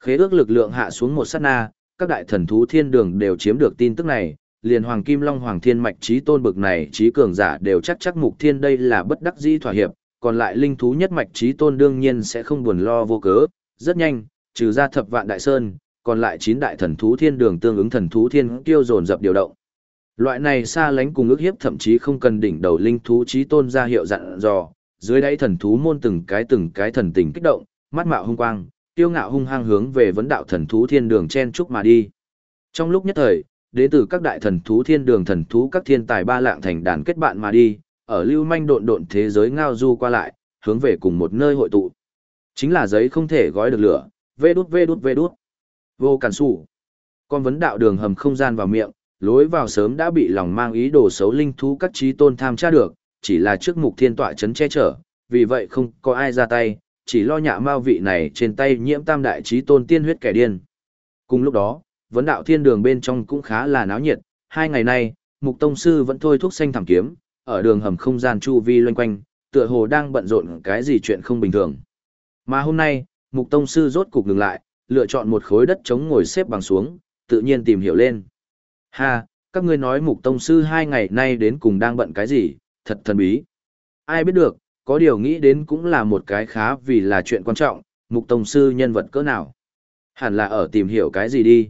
Khế ước lực lượng hạ xuống một sát na, các đại thần thú thiên đường đều chiếm được tin tức này, liền Hoàng Kim Long Hoàng Thiên Mạch trí tôn bực này trí cường giả đều chắc chắc mục thiên đây là bất đắc dĩ thỏa hiệp, còn lại linh thú nhất mạch trí tôn đương nhiên sẽ không buồn lo vô cớ, rất nhanh, trừ ra thập vạn đại sơn, còn lại chín đại thần thú thiên đường tương ứng thần thú thiên tiêu dồn dập điều động. Loại này xa lánh cùng ước hiếp thậm chí không cần đỉnh đầu linh thú trí tôn ra hiệu dặn dò, dưới đáy thần thú môn từng cái từng cái thần tình kích động, mắt mạo hung quang, tiêu ngạo hung hăng hướng về vấn đạo thần thú thiên đường chen trúc mà đi. Trong lúc nhất thời, đến từ các đại thần thú thiên đường thần thú các thiên tài ba lạng thành đàn kết bạn mà đi, ở lưu manh độn độn thế giới ngao du qua lại, hướng về cùng một nơi hội tụ. Chính là giấy không thể gói được lửa, vê đút vê đút vê đút. Vô cản sủ. Con vấn đạo đường hầm không gian vào miệng, lối vào sớm đã bị lòng mang ý đồ xấu linh thú các trí tôn tham tra được, chỉ là trước mục thiên tọa chấn che chở, vì vậy không có ai ra tay, chỉ lo nhạ mao vị này trên tay nhiễm tam đại trí tôn tiên huyết kẻ điên. Cùng lúc đó, vấn đạo thiên đường bên trong cũng khá là náo nhiệt, hai ngày nay, mục tông sư vẫn thôi thuốc xanh thảm kiếm, ở đường hầm không gian chu vi loanh quanh, tựa hồ đang bận rộn cái gì chuyện không bình thường. Mà hôm nay, mục tông sư rốt cục ngừng lại, lựa chọn một khối đất chống ngồi xếp bằng xuống, tự nhiên tìm hiểu lên. Ha, các ngươi nói mục tông sư hai ngày nay đến cùng đang bận cái gì, thật thần bí. Ai biết được, có điều nghĩ đến cũng là một cái khá vì là chuyện quan trọng, mục tông sư nhân vật cỡ nào. Hẳn là ở tìm hiểu cái gì đi.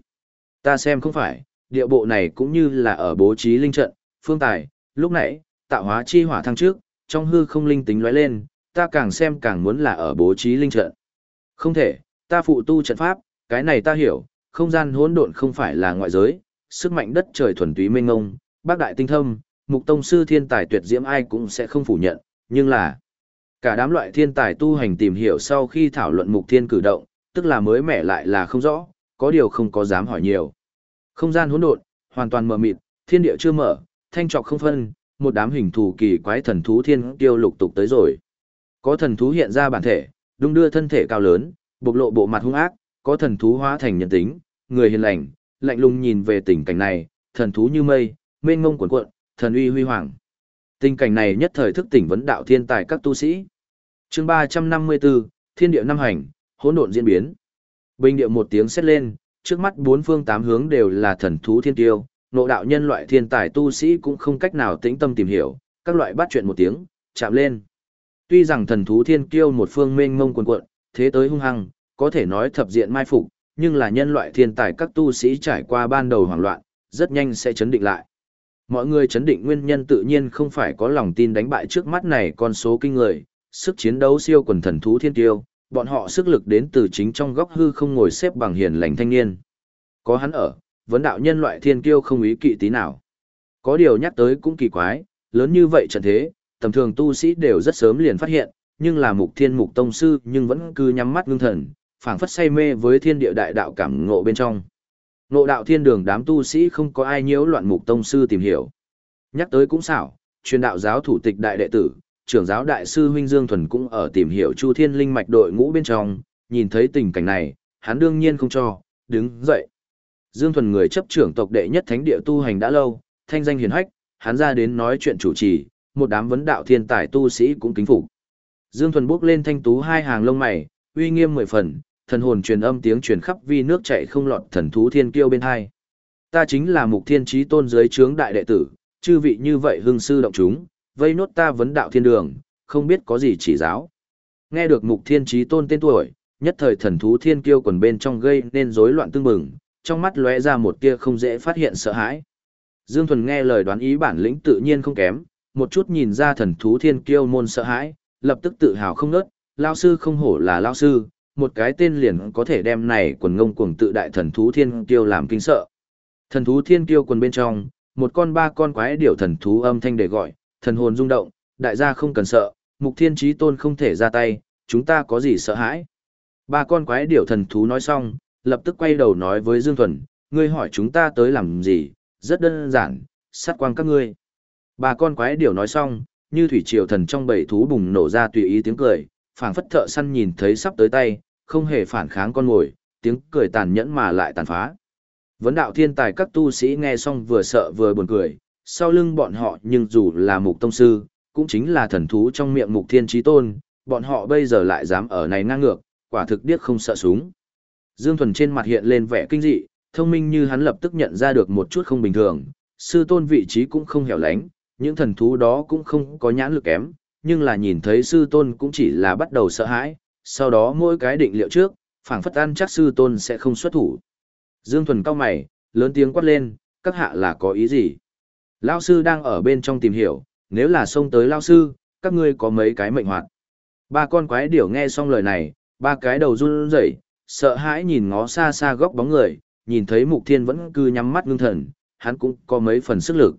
Ta xem không phải, địa bộ này cũng như là ở bố trí linh trận, phương tài, lúc nãy, tạo hóa chi hỏa thăng trước, trong hư không linh tính lóe lên, ta càng xem càng muốn là ở bố trí linh trận. Không thể, ta phụ tu trận pháp, cái này ta hiểu, không gian hỗn độn không phải là ngoại giới, sức mạnh đất trời thuần túy mênh ngông, bác đại tinh thâm, mục tông sư thiên tài tuyệt diễm ai cũng sẽ không phủ nhận, nhưng là cả đám loại thiên tài tu hành tìm hiểu sau khi thảo luận mục thiên cử động, tức là mới mẻ lại là không rõ, có điều không có dám hỏi nhiều. Không gian hỗn độn, hoàn toàn mờ mịt, thiên địa chưa mở, thanh trọc không phân, một đám hình thù kỳ quái thần thú thiên tiêu lục tục tới rồi. Có thần thú hiện ra bản thể, đung đưa thân thể cao lớn, bộc lộ bộ mặt hung ác, có thần thú hóa thành nhân tính, người hiền lành, lạnh lùng nhìn về tình cảnh này, thần thú như mây, mênh mông cuộn cuộn, thần uy huy hoàng. Tình cảnh này nhất thời thức tỉnh vấn đạo thiên tài các tu sĩ. Chương 354, Thiên địa năm hành, hỗn độn diễn biến. Bình điệu một tiếng xét lên, trước mắt bốn phương tám hướng đều là thần thú thiên tiêu, nộ đạo nhân loại thiên tài tu sĩ cũng không cách nào tĩnh tâm tìm hiểu, các loại bắt chuyện một tiếng, chạm lên. Tuy rằng thần thú thiên kiêu một phương mênh mông quần cuộn, thế tới hung hăng, có thể nói thập diện mai phục, nhưng là nhân loại thiên tài các tu sĩ trải qua ban đầu hoảng loạn, rất nhanh sẽ chấn định lại. Mọi người chấn định nguyên nhân tự nhiên không phải có lòng tin đánh bại trước mắt này con số kinh người, sức chiến đấu siêu quần thần thú thiên tiêu, bọn họ sức lực đến từ chính trong góc hư không ngồi xếp bằng hiền lành thanh niên. Có hắn ở, vấn đạo nhân loại thiên kiêu không ý kỵ tí nào. Có điều nhắc tới cũng kỳ quái, lớn như vậy trận thế, tầm thường tu sĩ đều rất sớm liền phát hiện, nhưng là mục thiên mục tông sư nhưng vẫn cứ nhắm mắt ngưng thần, phảng phất say mê với thiên địa đại đạo cảm ngộ bên trong. Ngộ đạo thiên đường đám tu sĩ không có ai nhiễu loạn mục tông sư tìm hiểu. Nhắc tới cũng xảo, truyền đạo giáo thủ tịch đại đệ tử, trưởng giáo đại sư huynh Dương Thuần cũng ở tìm hiểu Chu Thiên Linh mạch đội ngũ bên trong, nhìn thấy tình cảnh này, hắn đương nhiên không cho, đứng dậy. Dương Thuần người chấp trưởng tộc đệ nhất thánh địa tu hành đã lâu, thanh danh hiền hách, hắn ra đến nói chuyện chủ trì, một đám vấn đạo thiên tài tu sĩ cũng kính phục. Dương Thuần bước lên thanh tú hai hàng lông mày, uy nghiêm mười phần, thần hồn truyền âm tiếng truyền khắp vi nước chạy không lọt thần thú thiên kiêu bên hai. Ta chính là mục thiên trí tôn giới trướng đại đệ tử, chư vị như vậy hưng sư động chúng, vây nốt ta vấn đạo thiên đường, không biết có gì chỉ giáo. Nghe được mục thiên trí tôn tên tuổi, nhất thời thần thú thiên kiêu quần bên trong gây nên rối loạn tương mừng trong mắt lóe ra một tia không dễ phát hiện sợ hãi. Dương Thuần nghe lời đoán ý bản lĩnh tự nhiên không kém, một chút nhìn ra thần thú thiên kiêu môn sợ hãi, lập tức tự hào không nớt, lao sư không hổ là lao sư, một cái tên liền có thể đem này quần ngông cuồng tự đại thần thú thiên kiêu làm kinh sợ. Thần thú thiên kiêu quần bên trong, một con ba con quái điểu thần thú âm thanh để gọi, thần hồn rung động, đại gia không cần sợ, mục thiên trí tôn không thể ra tay, chúng ta có gì sợ hãi. Ba con quái điểu thần thú nói xong, lập tức quay đầu nói với Dương Thuần, ngươi hỏi chúng ta tới làm gì, rất đơn giản, sát quang các ngươi. Ba con quái điểu nói xong, như thủy triều thần trong bầy thú bùng nổ ra tùy ý tiếng cười, phảng phất thợ săn nhìn thấy sắp tới tay, không hề phản kháng con ngồi, tiếng cười tàn nhẫn mà lại tàn phá. Vấn đạo thiên tài các tu sĩ nghe xong vừa sợ vừa buồn cười, sau lưng bọn họ nhưng dù là mục tông sư, cũng chính là thần thú trong miệng mục thiên trí tôn, bọn họ bây giờ lại dám ở này ngang ngược, quả thực điếc không sợ súng. Dương Thuần trên mặt hiện lên vẻ kinh dị, thông minh như hắn lập tức nhận ra được một chút không bình thường, sư tôn vị trí cũng không hẻo lánh, những thần thú đó cũng không có nhãn lực kém, nhưng là nhìn thấy sư tôn cũng chỉ là bắt đầu sợ hãi, sau đó mỗi cái định liệu trước, phảng phất ăn chắc sư tôn sẽ không xuất thủ. Dương Thuần cao mày, lớn tiếng quát lên, các hạ là có ý gì? Lao sư đang ở bên trong tìm hiểu, nếu là xông tới Lao sư, các ngươi có mấy cái mệnh hoạt. Ba con quái điểu nghe xong lời này, ba cái đầu run rẩy, sợ hãi nhìn ngó xa xa góc bóng người, nhìn thấy Mục Thiên vẫn cứ nhắm mắt ngưng thần, hắn cũng có mấy phần sức lực.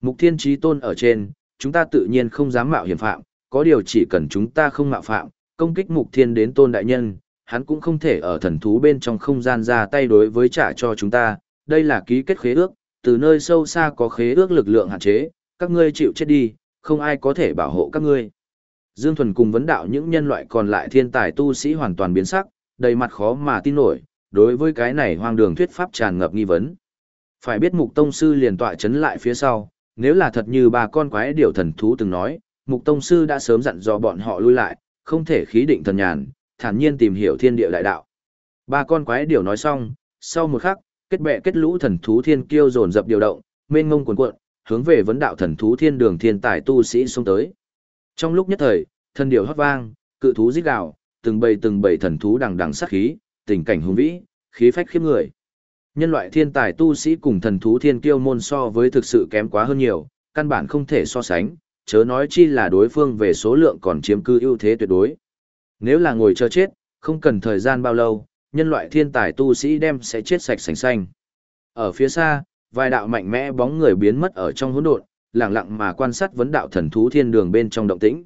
Mục Thiên trí tôn ở trên, chúng ta tự nhiên không dám mạo hiểm phạm, có điều chỉ cần chúng ta không mạo phạm, công kích Mục Thiên đến tôn đại nhân, hắn cũng không thể ở thần thú bên trong không gian ra tay đối với trả cho chúng ta, đây là ký kết khế ước, từ nơi sâu xa có khế ước lực lượng hạn chế, các ngươi chịu chết đi, không ai có thể bảo hộ các ngươi. Dương Thuần cùng vấn đạo những nhân loại còn lại thiên tài tu sĩ hoàn toàn biến sắc, đầy mặt khó mà tin nổi, đối với cái này hoang đường thuyết pháp tràn ngập nghi vấn. Phải biết mục tông sư liền tọa chấn lại phía sau, nếu là thật như bà con quái điều thần thú từng nói, mục tông sư đã sớm dặn dò bọn họ lui lại, không thể khí định thần nhàn, thản nhiên tìm hiểu thiên địa đại đạo. Ba con quái điểu nói xong, sau một khắc, kết bè kết lũ thần thú thiên kiêu dồn dập điều động, mênh ngông cuồn cuộn, hướng về vấn đạo thần thú thiên đường thiên tài tu sĩ xông tới. Trong lúc nhất thời, thần điểu hót vang, cự thú rít gào, từng bầy từng bầy thần thú đằng đằng sát khí, tình cảnh hùng vĩ, khí phách khiếp người. Nhân loại thiên tài tu sĩ cùng thần thú thiên kiêu môn so với thực sự kém quá hơn nhiều, căn bản không thể so sánh, chớ nói chi là đối phương về số lượng còn chiếm cư ưu thế tuyệt đối. Nếu là ngồi chờ chết, không cần thời gian bao lâu, nhân loại thiên tài tu sĩ đem sẽ chết sạch sành xanh. Ở phía xa, vài đạo mạnh mẽ bóng người biến mất ở trong hỗn độn, lặng lặng mà quan sát vấn đạo thần thú thiên đường bên trong động tĩnh.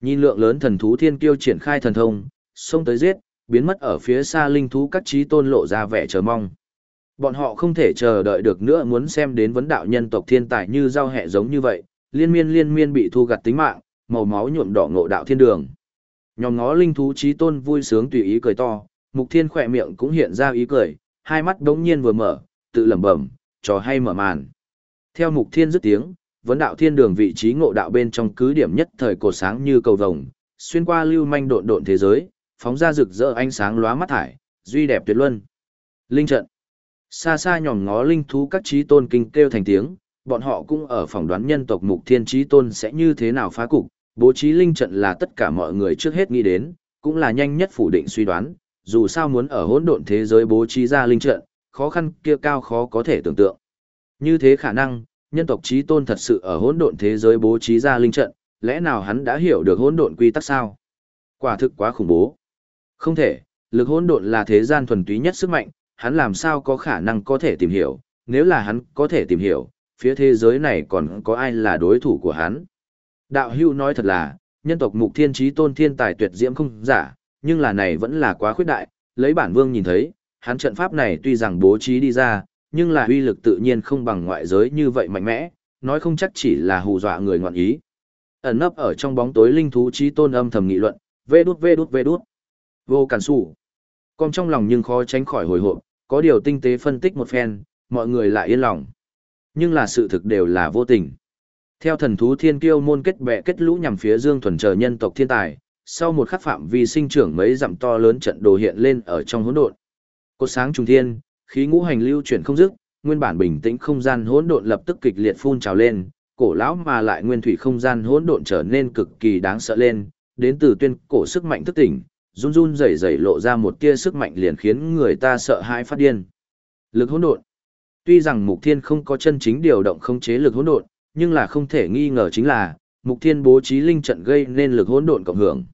Nhìn lượng lớn thần thú thiên kiêu triển khai thần thông, xông tới giết, biến mất ở phía xa linh thú các trí tôn lộ ra vẻ chờ mong. Bọn họ không thể chờ đợi được nữa muốn xem đến vấn đạo nhân tộc thiên tài như giao hẹ giống như vậy, liên miên liên miên bị thu gặt tính mạng, màu máu nhuộm đỏ ngộ đạo thiên đường. Nhóm ngó linh thú trí tôn vui sướng tùy ý cười to, mục thiên khỏe miệng cũng hiện ra ý cười, hai mắt đống nhiên vừa mở, tự lẩm bẩm, trò hay mở màn. Theo mục thiên dứt tiếng, vấn đạo thiên đường vị trí ngộ đạo bên trong cứ điểm nhất thời cổ sáng như cầu vồng, xuyên qua lưu manh độn độn thế giới, phóng ra rực rỡ ánh sáng lóa mắt thải, duy đẹp tuyệt luân. Linh trận. Xa xa nhòm ngó linh thú các trí tôn kinh kêu thành tiếng, bọn họ cũng ở phỏng đoán nhân tộc mục thiên trí tôn sẽ như thế nào phá cục, bố trí linh trận là tất cả mọi người trước hết nghĩ đến, cũng là nhanh nhất phủ định suy đoán, dù sao muốn ở hỗn độn thế giới bố trí ra linh trận, khó khăn kia cao khó có thể tưởng tượng. Như thế khả năng, nhân tộc trí tôn thật sự ở hỗn độn thế giới bố trí ra linh trận, lẽ nào hắn đã hiểu được hỗn độn quy tắc sao? Quả thực quá khủng bố. Không thể, lực hỗn độn là thế gian thuần túy nhất sức mạnh, hắn làm sao có khả năng có thể tìm hiểu, nếu là hắn có thể tìm hiểu, phía thế giới này còn có ai là đối thủ của hắn. Đạo hưu nói thật là, nhân tộc mục thiên trí tôn thiên tài tuyệt diễm không giả, nhưng là này vẫn là quá khuyết đại, lấy bản vương nhìn thấy, hắn trận pháp này tuy rằng bố trí đi ra, nhưng là uy lực tự nhiên không bằng ngoại giới như vậy mạnh mẽ, nói không chắc chỉ là hù dọa người ngoạn ý. Ẩn nấp ở trong bóng tối linh thú trí tôn âm thầm nghị luận, vê đút vê đút vê đút. Vô cản sủ. Con trong lòng nhưng khó tránh khỏi hồi hộp, có điều tinh tế phân tích một phen, mọi người lại yên lòng. Nhưng là sự thực đều là vô tình. Theo thần thú thiên kiêu môn kết bè kết lũ nhằm phía Dương Thuần chờ nhân tộc thiên tài, sau một khắc phạm vi sinh trưởng mấy dặm to lớn trận đồ hiện lên ở trong hỗn độn. Cột sáng trùng thiên, khí ngũ hành lưu chuyển không dứt, nguyên bản bình tĩnh không gian hỗn độn lập tức kịch liệt phun trào lên, cổ lão mà lại nguyên thủy không gian hỗn độn trở nên cực kỳ đáng sợ lên, đến từ tuyên cổ sức mạnh thức tỉnh, run run rẩy rẩy lộ ra một tia sức mạnh liền khiến người ta sợ hãi phát điên. Lực hỗn độn. Tuy rằng Mục Thiên không có chân chính điều động khống chế lực hỗn độn, nhưng là không thể nghi ngờ chính là Mục Thiên bố trí linh trận gây nên lực hỗn độn cộng hưởng.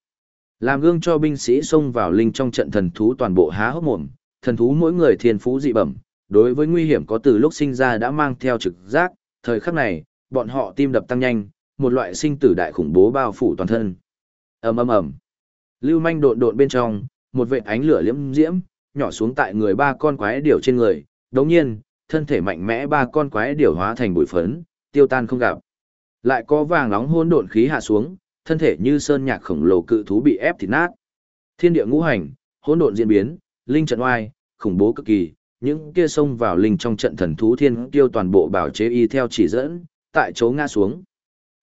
Làm gương cho binh sĩ xông vào linh trong trận thần thú toàn bộ há hốc mồm, thần thú mỗi người thiên phú dị bẩm, đối với nguy hiểm có từ lúc sinh ra đã mang theo trực giác, thời khắc này, bọn họ tim đập tăng nhanh, một loại sinh tử đại khủng bố bao phủ toàn thân. Ầm ầm ầm. Lưu manh độn độn bên trong, một vệt ánh lửa liễm diễm, nhỏ xuống tại người ba con quái điểu trên người, đồng nhiên, thân thể mạnh mẽ ba con quái điều hóa thành bụi phấn, tiêu tan không gặp. Lại có vàng nóng hôn độn khí hạ xuống, thân thể như sơn nhạc khổng lồ cự thú bị ép thịt nát. Thiên địa ngũ hành, hỗn độn diễn biến, linh trận oai, khủng bố cực kỳ, những kia xông vào linh trong trận thần thú thiên tiêu toàn bộ bảo chế y theo chỉ dẫn, tại chỗ ngã xuống.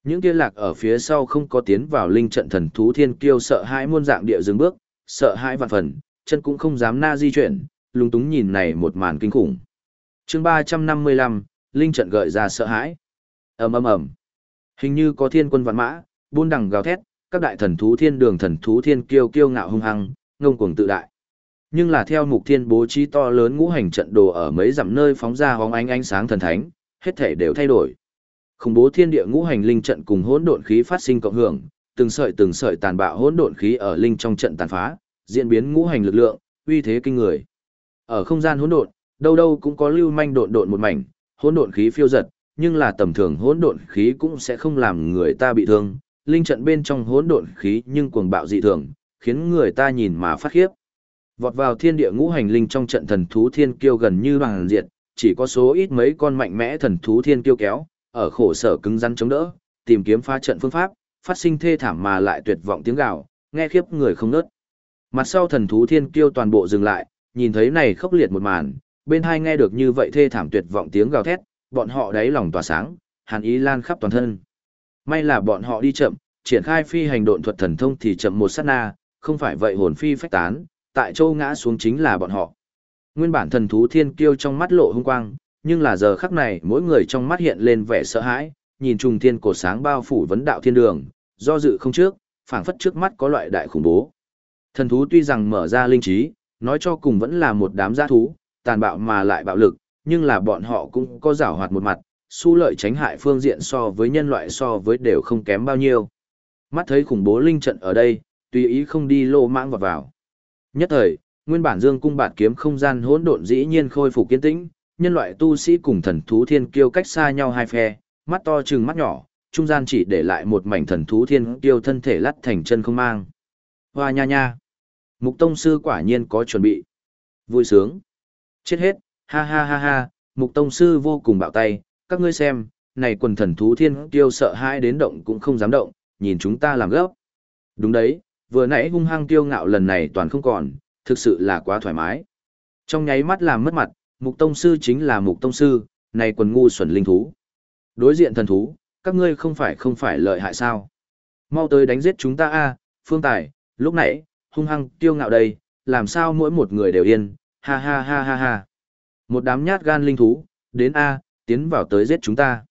Những kia lạc ở phía sau không có tiến vào linh trận thần thú thiên kiêu sợ hãi muôn dạng địa dừng bước, sợ hãi vạn phần, chân cũng không dám na di chuyển, lúng túng nhìn này một màn kinh khủng chương ba trăm năm mươi lăm linh trận gợi ra sợ hãi. ầm ầm ầm Hình như có thiên quân vạn mã, buôn đằng gào thét, các đại thần thú thiên đường thần thú thiên kiêu kiêu ngạo hung hăng, ngông cuồng tự đại. Nhưng là theo mục thiên bố trí to lớn ngũ hành trận đồ ở mấy dặm nơi phóng ra hóng ánh ánh sáng thần thánh, hết thể đều thay đổi. Khủng bố thiên địa ngũ hành linh trận cùng hỗn độn khí phát sinh cộng hưởng, từng sợi từng sợi tàn bạo hỗn độn khí ở linh trong trận tàn phá, diễn biến ngũ hành lực lượng, uy thế kinh người. Ở không gian hỗn độn, đâu đâu cũng có lưu manh độn độn một mảnh, hỗn độn khí phiêu giật, nhưng là tầm thường hỗn độn khí cũng sẽ không làm người ta bị thương, linh trận bên trong hỗn độn khí nhưng cuồng bạo dị thường, khiến người ta nhìn mà phát khiếp. Vọt vào thiên địa ngũ hành linh trong trận thần thú thiên kiêu gần như bằng diệt, chỉ có số ít mấy con mạnh mẽ thần thú thiên kiêu kéo, ở khổ sở cứng rắn chống đỡ, tìm kiếm phá trận phương pháp, phát sinh thê thảm mà lại tuyệt vọng tiếng gào, nghe khiếp người không ngớt. Mặt sau thần thú thiên kiêu toàn bộ dừng lại, nhìn thấy này khốc liệt một màn, bên hai nghe được như vậy thê thảm tuyệt vọng tiếng gào thét, bọn họ đáy lòng tỏa sáng, hàn ý lan khắp toàn thân. May là bọn họ đi chậm, triển khai phi hành độn thuật thần thông thì chậm một sát na, không phải vậy hồn phi phách tán, tại châu ngã xuống chính là bọn họ. Nguyên bản thần thú thiên kiêu trong mắt lộ hung quang, nhưng là giờ khắc này mỗi người trong mắt hiện lên vẻ sợ hãi, nhìn trùng thiên cổ sáng bao phủ vấn đạo thiên đường, do dự không trước, phảng phất trước mắt có loại đại khủng bố. Thần thú tuy rằng mở ra linh trí, nói cho cùng vẫn là một đám giã thú, tàn bạo mà lại bạo lực, nhưng là bọn họ cũng có giảo hoạt một mặt, su lợi tránh hại phương diện so với nhân loại so với đều không kém bao nhiêu. Mắt thấy khủng bố linh trận ở đây, tùy ý không đi lô mãng vào vào. Nhất thời, nguyên bản dương cung bạt kiếm không gian hỗn độn dĩ nhiên khôi phục kiên tĩnh, nhân loại tu sĩ cùng thần thú thiên kiêu cách xa nhau hai phe, mắt to chừng mắt nhỏ, trung gian chỉ để lại một mảnh thần thú thiên kiêu thân thể lắt thành chân không mang. Hoa nha nha. Mục tông sư quả nhiên có chuẩn bị. Vui sướng. Chết hết, ha ha ha ha, mục tông sư vô cùng bạo tay, các ngươi xem, này quần thần thú thiên kiêu sợ hãi đến động cũng không dám động, nhìn chúng ta làm gấp. Đúng đấy, vừa nãy hung hăng kiêu ngạo lần này toàn không còn, thực sự là quá thoải mái. Trong nháy mắt làm mất mặt, mục tông sư chính là mục tông sư, này quần ngu xuẩn linh thú. Đối diện thần thú, các ngươi không phải không phải lợi hại sao? Mau tới đánh giết chúng ta a, Phương Tài, lúc nãy, hung hăng kiêu ngạo đây, làm sao mỗi một người đều yên, ha ha ha ha ha. Một đám nhát gan linh thú, đến a, tiến vào tới giết chúng ta.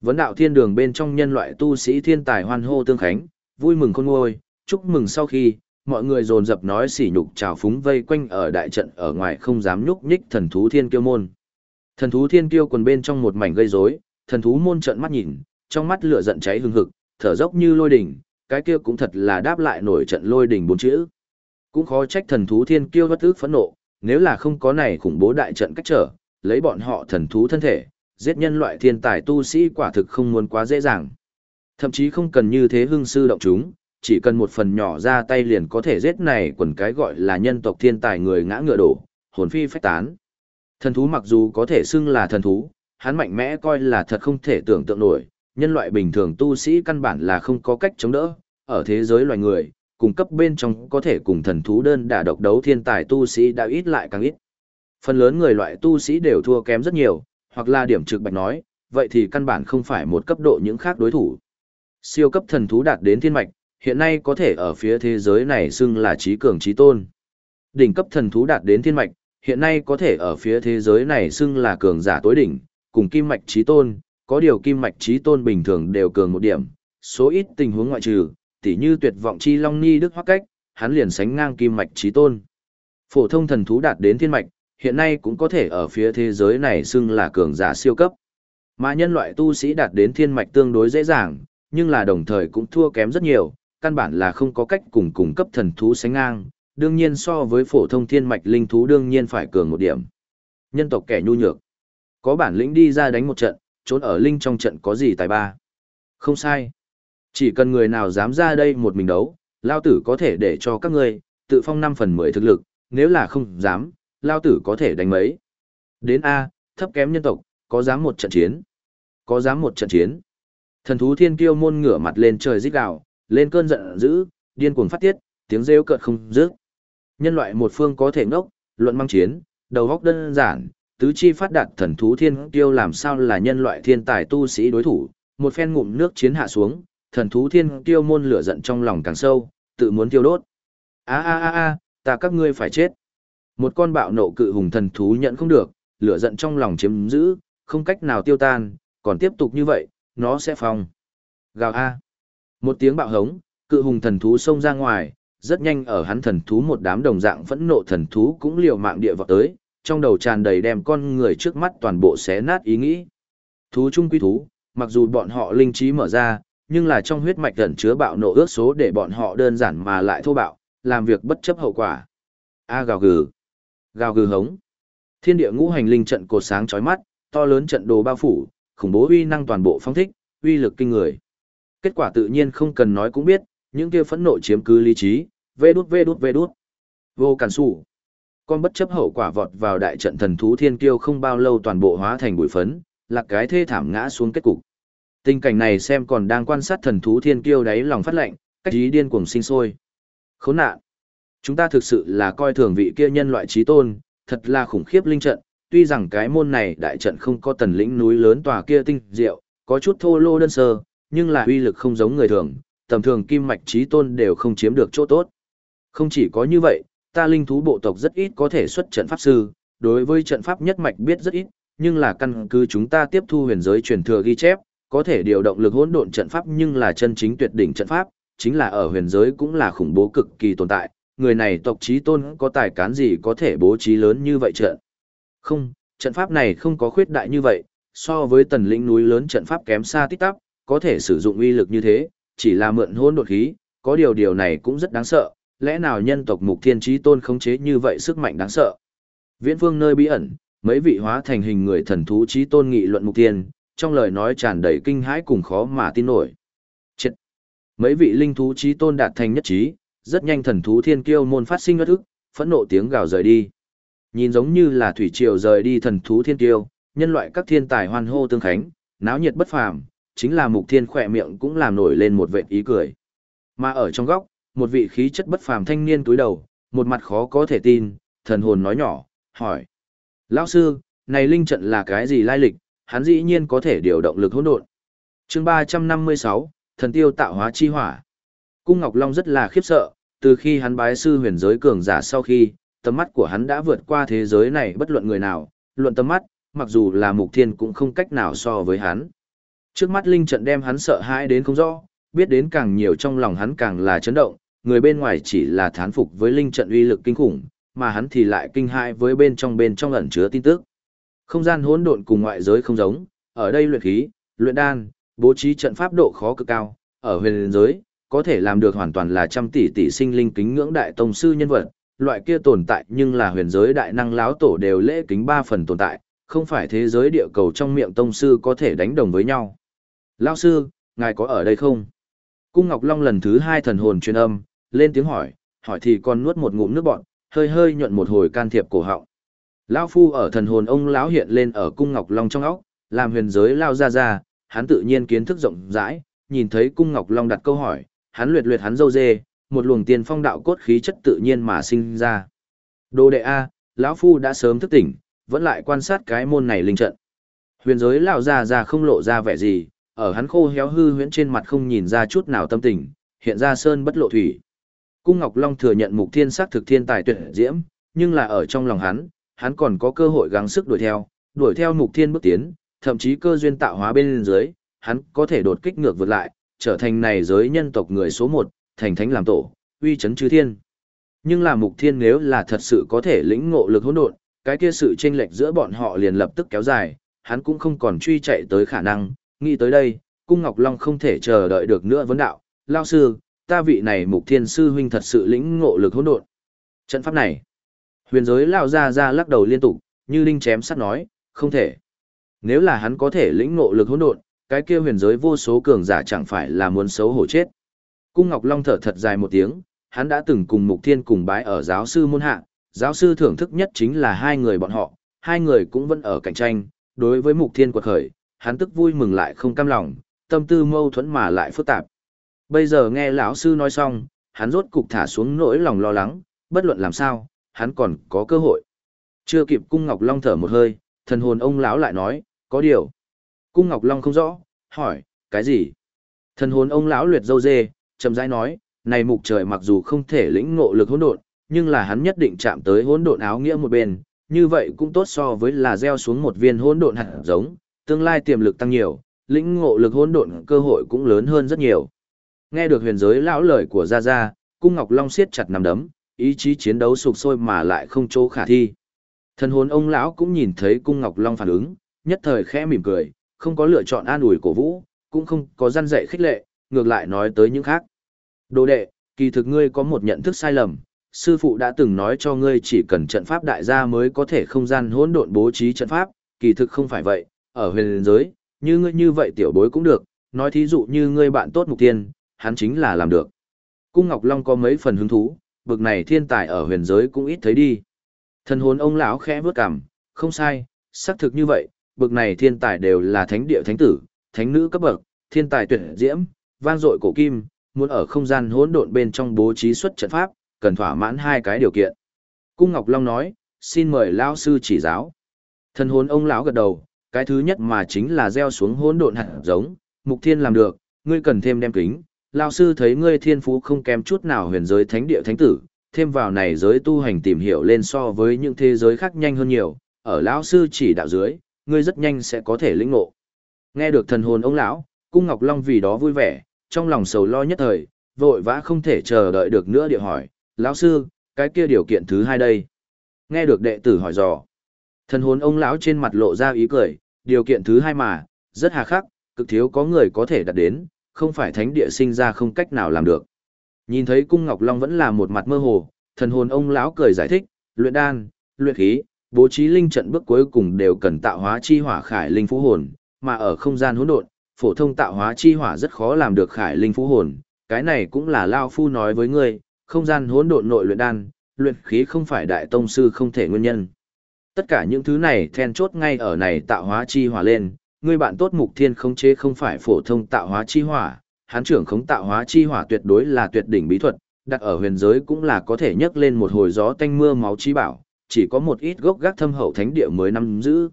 Vấn đạo thiên đường bên trong nhân loại tu sĩ thiên tài hoan hô tương khánh, vui mừng khôn ngôi, chúc mừng sau khi, mọi người dồn dập nói sỉ nhục trào phúng vây quanh ở đại trận ở ngoài không dám nhúc nhích thần thú thiên kiêu môn. Thần thú thiên kiêu quần bên trong một mảnh gây rối, thần thú môn trận mắt nhìn, trong mắt lửa giận cháy hừng hực, thở dốc như lôi đỉnh, cái kia cũng thật là đáp lại nổi trận lôi đỉnh bốn chữ. Cũng khó trách thần thú thiên kiêu bất ức phẫn nộ, nếu là không có này khủng bố đại trận cách trở, lấy bọn họ thần thú thân thể, giết nhân loại thiên tài tu sĩ quả thực không muốn quá dễ dàng. Thậm chí không cần như thế hưng sư động chúng, chỉ cần một phần nhỏ ra tay liền có thể giết này quần cái gọi là nhân tộc thiên tài người ngã ngựa đổ, hồn phi phách tán. Thần thú mặc dù có thể xưng là thần thú, hắn mạnh mẽ coi là thật không thể tưởng tượng nổi, nhân loại bình thường tu sĩ căn bản là không có cách chống đỡ, ở thế giới loài người, cung cấp bên trong có thể cùng thần thú đơn đả độc đấu thiên tài tu sĩ đã ít lại càng ít. Phần lớn người loại tu sĩ đều thua kém rất nhiều, hoặc là điểm trực bạch nói, vậy thì căn bản không phải một cấp độ những khác đối thủ. Siêu cấp thần thú đạt đến thiên mạch, hiện nay có thể ở phía thế giới này xưng là trí cường trí tôn. Đỉnh cấp thần thú đạt đến thiên mạch, hiện nay có thể ở phía thế giới này xưng là cường giả tối đỉnh, cùng kim mạch trí tôn, có điều kim mạch trí tôn bình thường đều cường một điểm, số ít tình huống ngoại trừ, tỉ như tuyệt vọng chi long ni đức hoắc cách, hắn liền sánh ngang kim mạch trí tôn. Phổ thông thần thú đạt đến thiên mạch, hiện nay cũng có thể ở phía thế giới này xưng là cường giả siêu cấp. Mà nhân loại tu sĩ đạt đến thiên mạch tương đối dễ dàng, nhưng là đồng thời cũng thua kém rất nhiều, căn bản là không có cách cùng cùng cấp thần thú sánh ngang, đương nhiên so với phổ thông thiên mạch linh thú đương nhiên phải cường một điểm. Nhân tộc kẻ nhu nhược, có bản lĩnh đi ra đánh một trận, trốn ở linh trong trận có gì tài ba. Không sai. Chỉ cần người nào dám ra đây một mình đấu, lao tử có thể để cho các ngươi, tự phong 5 phần 10 thực lực, nếu là không dám, lao tử có thể đánh mấy. Đến A, thấp kém nhân tộc, có dám một trận chiến. Có dám một trận chiến. Thần thú thiên kiêu môn ngửa mặt lên trời rít gào, lên cơn giận dữ, điên cuồng phát tiết, tiếng rêu cợt không dứt. Nhân loại một phương có thể ngốc, luận mang chiến, đầu góc đơn giản, tứ chi phát đạt thần thú thiên kiêu làm sao là nhân loại thiên tài tu sĩ đối thủ, một phen ngụm nước chiến hạ xuống, thần thú thiên kiêu môn lửa giận trong lòng càng sâu, tự muốn tiêu đốt. A a a a, ta các ngươi phải chết. Một con bạo nộ cự hùng thần thú nhận không được, lửa giận trong lòng chiếm giữ, không cách nào tiêu tan, còn tiếp tục như vậy, nó sẽ phong. Gào a. Một tiếng bạo hống, cự hùng thần thú xông ra ngoài, rất nhanh ở hắn thần thú một đám đồng dạng phẫn nộ thần thú cũng liều mạng địa vọt tới, trong đầu tràn đầy đem con người trước mắt toàn bộ xé nát ý nghĩ. Thú chung quy thú, mặc dù bọn họ linh trí mở ra, nhưng là trong huyết mạch gần chứa bạo nộ ước số để bọn họ đơn giản mà lại thô bạo, làm việc bất chấp hậu quả. A gào gừ, gào gừ hống. Thiên địa ngũ hành linh trận cột sáng chói mắt, to lớn trận đồ bao phủ, khủng bố uy năng toàn bộ phong thích, uy lực kinh người. Kết quả tự nhiên không cần nói cũng biết, những kia phẫn nộ chiếm cứ lý trí, vê đút vê đút vê đút. Vô cản sủ. Con bất chấp hậu quả vọt vào đại trận thần thú thiên kiêu không bao lâu toàn bộ hóa thành bụi phấn, là cái thê thảm ngã xuống kết cục. Tình cảnh này xem còn đang quan sát thần thú thiên kiêu đáy lòng phát lệnh, cách ý điên cuồng sinh sôi. Khốn nạn. Chúng ta thực sự là coi thường vị kia nhân loại trí tôn, thật là khủng khiếp linh trận, tuy rằng cái môn này đại trận không có tần lĩnh núi lớn tòa kia tinh diệu, có chút thô lô đơn sơ, nhưng là uy lực không giống người thường, tầm thường kim mạch trí tôn đều không chiếm được chỗ tốt. Không chỉ có như vậy, ta linh thú bộ tộc rất ít có thể xuất trận pháp sư, đối với trận pháp nhất mạch biết rất ít, nhưng là căn cứ chúng ta tiếp thu huyền giới truyền thừa ghi chép, có thể điều động lực hỗn độn trận pháp nhưng là chân chính tuyệt đỉnh trận pháp, chính là ở huyền giới cũng là khủng bố cực kỳ tồn tại, người này tộc trí tôn có tài cán gì có thể bố trí lớn như vậy trận. Không, trận pháp này không có khuyết đại như vậy, so với tần lĩnh núi lớn trận pháp kém xa tích tắp, có thể sử dụng uy lực như thế, chỉ là mượn hỗn độn khí, có điều điều này cũng rất đáng sợ, lẽ nào nhân tộc mục thiên trí tôn khống chế như vậy sức mạnh đáng sợ. Viễn phương nơi bí ẩn, mấy vị hóa thành hình người thần thú trí tôn nghị luận mục tiên, trong lời nói tràn đầy kinh hãi cùng khó mà tin nổi. Chết! Mấy vị linh thú trí tôn đạt thành nhất trí, rất nhanh thần thú thiên kiêu môn phát sinh ngất ức, phẫn nộ tiếng gào rời đi. Nhìn giống như là thủy triều rời đi thần thú thiên kiêu, nhân loại các thiên tài hoan hô tương khánh, náo nhiệt bất phàm, chính là mục thiên khỏe miệng cũng làm nổi lên một vệt ý cười. Mà ở trong góc, một vị khí chất bất phàm thanh niên túi đầu, một mặt khó có thể tin, thần hồn nói nhỏ, hỏi. Lão sư, này linh trận là cái gì lai lịch, hắn dĩ nhiên có thể điều động lực hỗn độn. chương 356, thần tiêu tạo hóa chi hỏa. Cung Ngọc Long rất là khiếp sợ, từ khi hắn bái sư huyền giới cường giả sau khi, tầm mắt của hắn đã vượt qua thế giới này bất luận người nào, luận tầm mắt, mặc dù là mục thiên cũng không cách nào so với hắn. Trước mắt linh trận đem hắn sợ hãi đến không rõ, biết đến càng nhiều trong lòng hắn càng là chấn động, người bên ngoài chỉ là thán phục với linh trận uy lực kinh khủng, mà hắn thì lại kinh hãi với bên trong bên trong ẩn chứa tin tức. Không gian hỗn độn cùng ngoại giới không giống, ở đây luyện khí, luyện đan, bố trí trận pháp độ khó cực cao, ở huyền giới, có thể làm được hoàn toàn là trăm tỷ tỷ sinh linh kính ngưỡng đại tông sư nhân vật, loại kia tồn tại nhưng là huyền giới đại năng láo tổ đều lễ kính ba phần tồn tại, không phải thế giới địa cầu trong miệng tông sư có thể đánh đồng với nhau. Lão sư, ngài có ở đây không? Cung Ngọc Long lần thứ hai thần hồn truyền âm, lên tiếng hỏi, hỏi thì còn nuốt một ngụm nước bọt, hơi hơi nhuận một hồi can thiệp cổ họng. Lão phu ở thần hồn ông lão hiện lên ở cung Ngọc Long trong óc, làm huyền giới lao ra ra, hắn tự nhiên kiến thức rộng rãi, nhìn thấy cung Ngọc Long đặt câu hỏi, hắn luyện luyện hắn dâu dê, một luồng tiền phong đạo cốt khí chất tự nhiên mà sinh ra. Đồ đệ A, lão phu đã sớm thức tỉnh, vẫn lại quan sát cái môn này linh trận. Huyền giới lão ra ra không lộ ra vẻ gì, ở hắn khô héo hư huyễn trên mặt không nhìn ra chút nào tâm tình, hiện ra sơn bất lộ thủy. Cung Ngọc Long thừa nhận mục thiên sắc thực thiên tài tuyệt diễm, nhưng là ở trong lòng hắn, hắn còn có cơ hội gắng sức đuổi theo, đuổi theo mục thiên bước tiến, thậm chí cơ duyên tạo hóa bên dưới, hắn có thể đột kích ngược vượt lại, trở thành này giới nhân tộc người số một, thành thánh làm tổ, uy chấn chư thiên. Nhưng là mục thiên nếu là thật sự có thể lĩnh ngộ lực hỗn độn, cái kia sự chênh lệch giữa bọn họ liền lập tức kéo dài, hắn cũng không còn truy chạy tới khả năng, nghĩ tới đây, cung Ngọc Long không thể chờ đợi được nữa vấn đạo, lao sư, ta vị này mục thiên sư huynh thật sự lĩnh ngộ lực hỗn độn. Trận pháp này, huyền giới lao ra ra lắc đầu liên tục, như linh chém sắt nói, không thể. Nếu là hắn có thể lĩnh ngộ lực hỗn độn, cái kia huyền giới vô số cường giả chẳng phải là muốn xấu hổ chết. Cung Ngọc Long thở thật dài một tiếng, hắn đã từng cùng Mục Thiên cùng bái ở giáo sư môn hạ, giáo sư thưởng thức nhất chính là hai người bọn họ, hai người cũng vẫn ở cạnh tranh, đối với Mục Thiên quật khởi, hắn tức vui mừng lại không cam lòng, tâm tư mâu thuẫn mà lại phức tạp. Bây giờ nghe lão sư nói xong, hắn rốt cục thả xuống nỗi lòng lo lắng, bất luận làm sao, hắn còn có cơ hội. Chưa kịp cung Ngọc Long thở một hơi, thần hồn ông lão lại nói, có điều. Cung Ngọc Long không rõ, hỏi, cái gì? Thần hồn ông lão luyệt dâu dê, chậm rãi nói, này mục trời mặc dù không thể lĩnh ngộ lực hỗn độn, nhưng là hắn nhất định chạm tới hỗn độn áo nghĩa một bên, như vậy cũng tốt so với là gieo xuống một viên hỗn độn hạt giống, tương lai tiềm lực tăng nhiều, lĩnh ngộ lực hỗn độn cơ hội cũng lớn hơn rất nhiều. Nghe được huyền giới lão lời của Gia Gia, cung Ngọc Long siết chặt nằm đấm, ý chí chiến đấu sụp sôi mà lại không chỗ khả thi. Thần hồn ông lão cũng nhìn thấy cung Ngọc Long phản ứng, nhất thời khẽ mỉm cười, không có lựa chọn an ủi cổ vũ, cũng không có gian dạy khích lệ, ngược lại nói tới những khác. Đồ đệ, kỳ thực ngươi có một nhận thức sai lầm, sư phụ đã từng nói cho ngươi chỉ cần trận pháp đại gia mới có thể không gian hỗn độn bố trí trận pháp, kỳ thực không phải vậy, ở huyền giới, như ngươi như vậy tiểu bối cũng được, nói thí dụ như ngươi bạn tốt mục tiên, hắn chính là làm được. Cung Ngọc Long có mấy phần hứng thú, bực này thiên tài ở huyền giới cũng ít thấy đi. Thần hồn ông lão khẽ bước cằm, không sai, xác thực như vậy, bực này thiên tài đều là thánh địa thánh tử, thánh nữ cấp bậc, thiên tài tuyển diễm, vang dội cổ kim, muốn ở không gian hỗn độn bên trong bố trí xuất trận pháp, cần thỏa mãn hai cái điều kiện. Cung Ngọc Long nói, xin mời lão sư chỉ giáo. Thần hồn ông lão gật đầu, cái thứ nhất mà chính là gieo xuống hỗn độn hạt giống, Mục Thiên làm được, ngươi cần thêm đem kính. Lão sư thấy ngươi thiên phú không kém chút nào huyền giới thánh địa thánh tử, thêm vào này giới tu hành tìm hiểu lên so với những thế giới khác nhanh hơn nhiều, ở lão sư chỉ đạo dưới, ngươi rất nhanh sẽ có thể lĩnh ngộ. Nghe được thần hồn ông lão, Cung Ngọc Long vì đó vui vẻ, trong lòng sầu lo nhất thời, vội vã không thể chờ đợi được nữa địa hỏi, lão sư, cái kia điều kiện thứ hai đây. Nghe được đệ tử hỏi dò, thần hồn ông lão trên mặt lộ ra ý cười, điều kiện thứ hai mà, rất hà khắc, cực thiếu có người có thể đạt đến, không phải thánh địa sinh ra không cách nào làm được. Nhìn thấy cung Ngọc Long vẫn là một mặt mơ hồ, thần hồn ông lão cười giải thích, luyện đan, luyện khí, bố trí linh trận bước cuối cùng đều cần tạo hóa chi hỏa khải linh phú hồn, mà ở không gian hỗn độn, phổ thông tạo hóa chi hỏa rất khó làm được khải linh phú hồn, cái này cũng là lao phu nói với ngươi, không gian hỗn độn nội luyện đan, luyện khí không phải đại tông sư không thể nguyên nhân. Tất cả những thứ này then chốt ngay ở này tạo hóa chi hỏa lên, ngươi bạn tốt mục thiên không chế không phải phổ thông tạo hóa chi hỏa, hán trưởng khống tạo hóa chi hỏa tuyệt đối là tuyệt đỉnh bí thuật, đặt ở huyền giới cũng là có thể nhấc lên một hồi gió tanh mưa máu chi bảo, chỉ có một ít gốc gác thâm hậu thánh địa mới nắm giữ.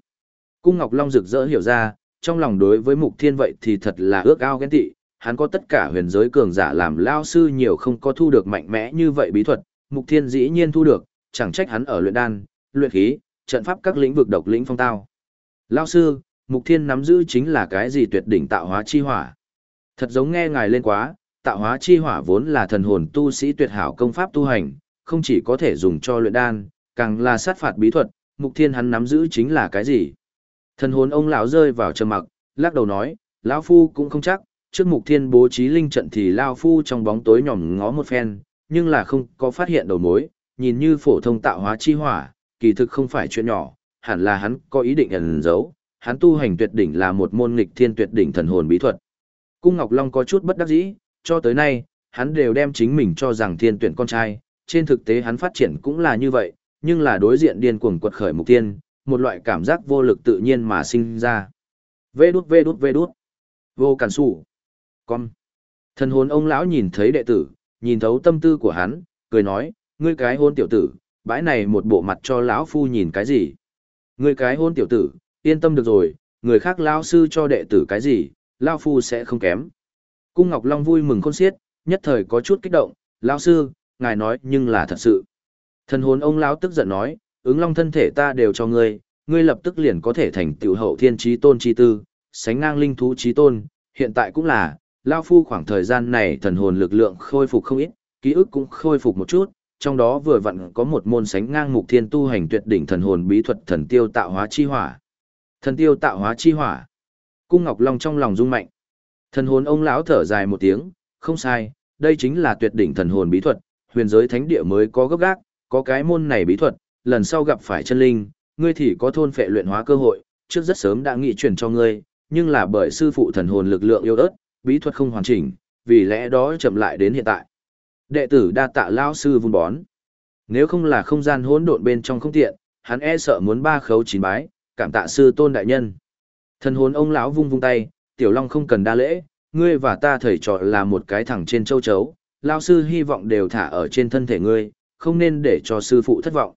Cung Ngọc Long rực rỡ hiểu ra, trong lòng đối với mục thiên vậy thì thật là ước ao ghen tị, hắn có tất cả huyền giới cường giả làm lao sư nhiều không có thu được mạnh mẽ như vậy bí thuật, mục thiên dĩ nhiên thu được, chẳng trách hắn ở luyện đan, luyện khí, trận pháp các lĩnh vực độc lĩnh phong tao. Lao sư, mục thiên nắm giữ chính là cái gì tuyệt đỉnh tạo hóa chi hỏa. Thật giống nghe ngài lên quá, tạo hóa chi hỏa vốn là thần hồn tu sĩ tuyệt hảo công pháp tu hành, không chỉ có thể dùng cho luyện đan, càng là sát phạt bí thuật, mục thiên hắn nắm giữ chính là cái gì. Thần hồn ông lão rơi vào trầm mặc, lắc đầu nói, lão phu cũng không chắc, trước mục thiên bố trí linh trận thì lão phu trong bóng tối nhòm ngó một phen, nhưng là không có phát hiện đầu mối, nhìn như phổ thông tạo hóa chi hỏa, kỳ thực không phải chuyện nhỏ, hẳn là hắn có ý định ẩn giấu, hắn tu hành tuyệt đỉnh là một môn nghịch thiên tuyệt đỉnh thần hồn bí thuật. Cung Ngọc Long có chút bất đắc dĩ, cho tới nay, hắn đều đem chính mình cho rằng thiên tuyển con trai, trên thực tế hắn phát triển cũng là như vậy, nhưng là đối diện điên cuồng quật khởi mục tiên, một loại cảm giác vô lực tự nhiên mà sinh ra. Vê đút vê đút vê đút. Vô cản sủ. Con. Thần hồn ông lão nhìn thấy đệ tử, nhìn thấu tâm tư của hắn, cười nói, ngươi cái hôn tiểu tử, bãi này một bộ mặt cho lão phu nhìn cái gì. Ngươi cái hôn tiểu tử, yên tâm được rồi, người khác lão sư cho đệ tử cái gì, lão phu sẽ không kém. Cung Ngọc Long vui mừng khôn xiết, nhất thời có chút kích động, lão sư, ngài nói nhưng là thật sự. Thần hồn ông lão tức giận nói, ứng long thân thể ta đều cho ngươi, ngươi lập tức liền có thể thành tiểu hậu thiên trí tôn chi tư, sánh ngang linh thú trí tôn, hiện tại cũng là, Lao Phu khoảng thời gian này thần hồn lực lượng khôi phục không ít, ký ức cũng khôi phục một chút, trong đó vừa vặn có một môn sánh ngang mục thiên tu hành tuyệt đỉnh thần hồn bí thuật thần tiêu tạo hóa chi hỏa. Thần tiêu tạo hóa chi hỏa. Cung Ngọc Long trong lòng rung mạnh. Thần hồn ông lão thở dài một tiếng, không sai, đây chính là tuyệt đỉnh thần hồn bí thuật, huyền giới thánh địa mới có gấp gác, có cái môn này bí thuật, lần sau gặp phải chân linh, ngươi thì có thôn phệ luyện hóa cơ hội, trước rất sớm đã nghị chuyển cho ngươi, nhưng là bởi sư phụ thần hồn lực lượng yếu ớt, bí thuật không hoàn chỉnh, vì lẽ đó chậm lại đến hiện tại. Đệ tử đa tạ lao sư vun bón. Nếu không là không gian hỗn độn bên trong không tiện, hắn e sợ muốn ba khấu chín bái, cảm tạ sư tôn đại nhân. Thần hồn ông lão vung vung tay, tiểu long không cần đa lễ, ngươi và ta thầy trò là một cái thẳng trên châu chấu, lao sư hy vọng đều thả ở trên thân thể ngươi, không nên để cho sư phụ thất vọng.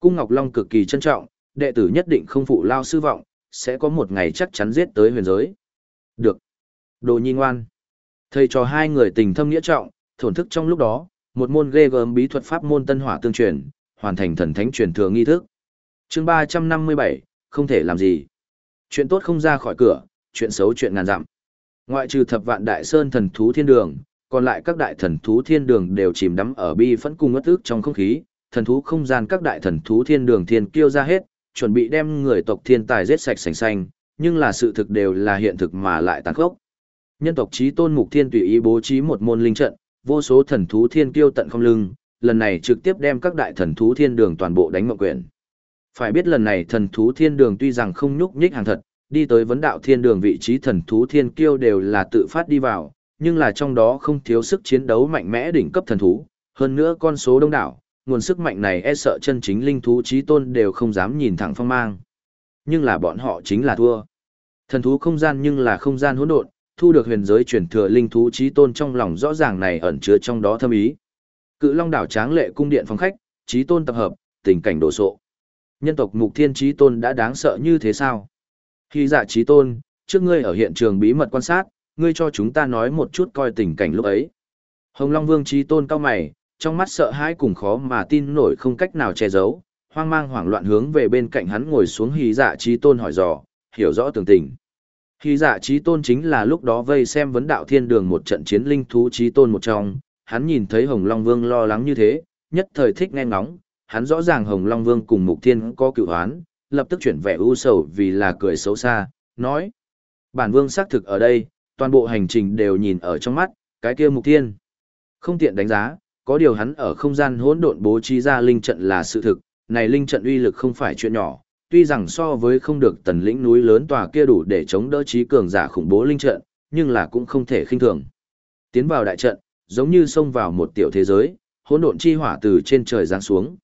Cung Ngọc Long cực kỳ trân trọng, đệ tử nhất định không phụ lao sư vọng, sẽ có một ngày chắc chắn giết tới huyền giới. Được. Đồ nhi ngoan. Thầy trò hai người tình thâm nghĩa trọng, thổn thức trong lúc đó, một môn ghê gớm bí thuật pháp môn tân hỏa tương truyền, hoàn thành thần thánh truyền thừa nghi thức. Chương 357, không thể làm gì. Chuyện tốt không ra khỏi cửa, chuyện xấu chuyện ngàn dặm. Ngoại trừ thập vạn đại sơn thần thú thiên đường, còn lại các đại thần thú thiên đường đều chìm đắm ở bi phẫn cùng ngất ức trong không khí, thần thú không gian các đại thần thú thiên đường thiên kiêu ra hết, chuẩn bị đem người tộc thiên tài giết sạch sành xanh, nhưng là sự thực đều là hiện thực mà lại tàn khốc. Nhân tộc chí tôn mục thiên tùy ý bố trí một môn linh trận, vô số thần thú thiên kiêu tận không lưng, lần này trực tiếp đem các đại thần thú thiên đường toàn bộ đánh mộng quyển. Phải biết lần này thần thú thiên đường tuy rằng không nhúc nhích hàng thật, đi tới vấn đạo thiên đường vị trí thần thú thiên kiêu đều là tự phát đi vào, nhưng là trong đó không thiếu sức chiến đấu mạnh mẽ đỉnh cấp thần thú, hơn nữa con số đông đảo, nguồn sức mạnh này e sợ chân chính linh thú trí tôn đều không dám nhìn thẳng phong mang. Nhưng là bọn họ chính là thua. Thần thú không gian nhưng là không gian hỗn độn, thu được huyền giới truyền thừa linh thú trí tôn trong lòng rõ ràng này ẩn chứa trong đó thâm ý. Cự Long đảo tráng lệ cung điện phòng khách, trí tôn tập hợp, tình cảnh đổ sộ. Nhân tộc Mục Thiên trí tôn đã đáng sợ như thế sao? Khi dạ trí tôn, trước ngươi ở hiện trường bí mật quan sát, ngươi cho chúng ta nói một chút coi tình cảnh lúc ấy. Hồng Long Vương trí tôn cao mày, trong mắt sợ hãi cùng khó mà tin nổi không cách nào che giấu, hoang mang hoảng loạn hướng về bên cạnh hắn ngồi xuống hí dạ trí tôn hỏi dò, hiểu rõ tường tình. Hí dạ trí tôn chính là lúc đó vây xem vấn đạo thiên đường một trận chiến linh thú trí tôn một trong, hắn nhìn thấy Hồng Long Vương lo lắng như thế, nhất thời thích nghe ngóng, hắn rõ ràng Hồng Long Vương cùng Mục Thiên có cựu hoán, lập tức chuyển vẻ u sầu vì là cười xấu xa, nói. Bản Vương xác thực ở đây, toàn bộ hành trình đều nhìn ở trong mắt, cái kia Mục Thiên. Không tiện đánh giá, có điều hắn ở không gian hỗn độn bố trí ra linh trận là sự thực, này linh trận uy lực không phải chuyện nhỏ, tuy rằng so với không được tần lĩnh núi lớn tòa kia đủ để chống đỡ trí cường giả khủng bố linh trận, nhưng là cũng không thể khinh thường. Tiến vào đại trận, giống như xông vào một tiểu thế giới, hỗn độn chi hỏa từ trên trời giáng xuống.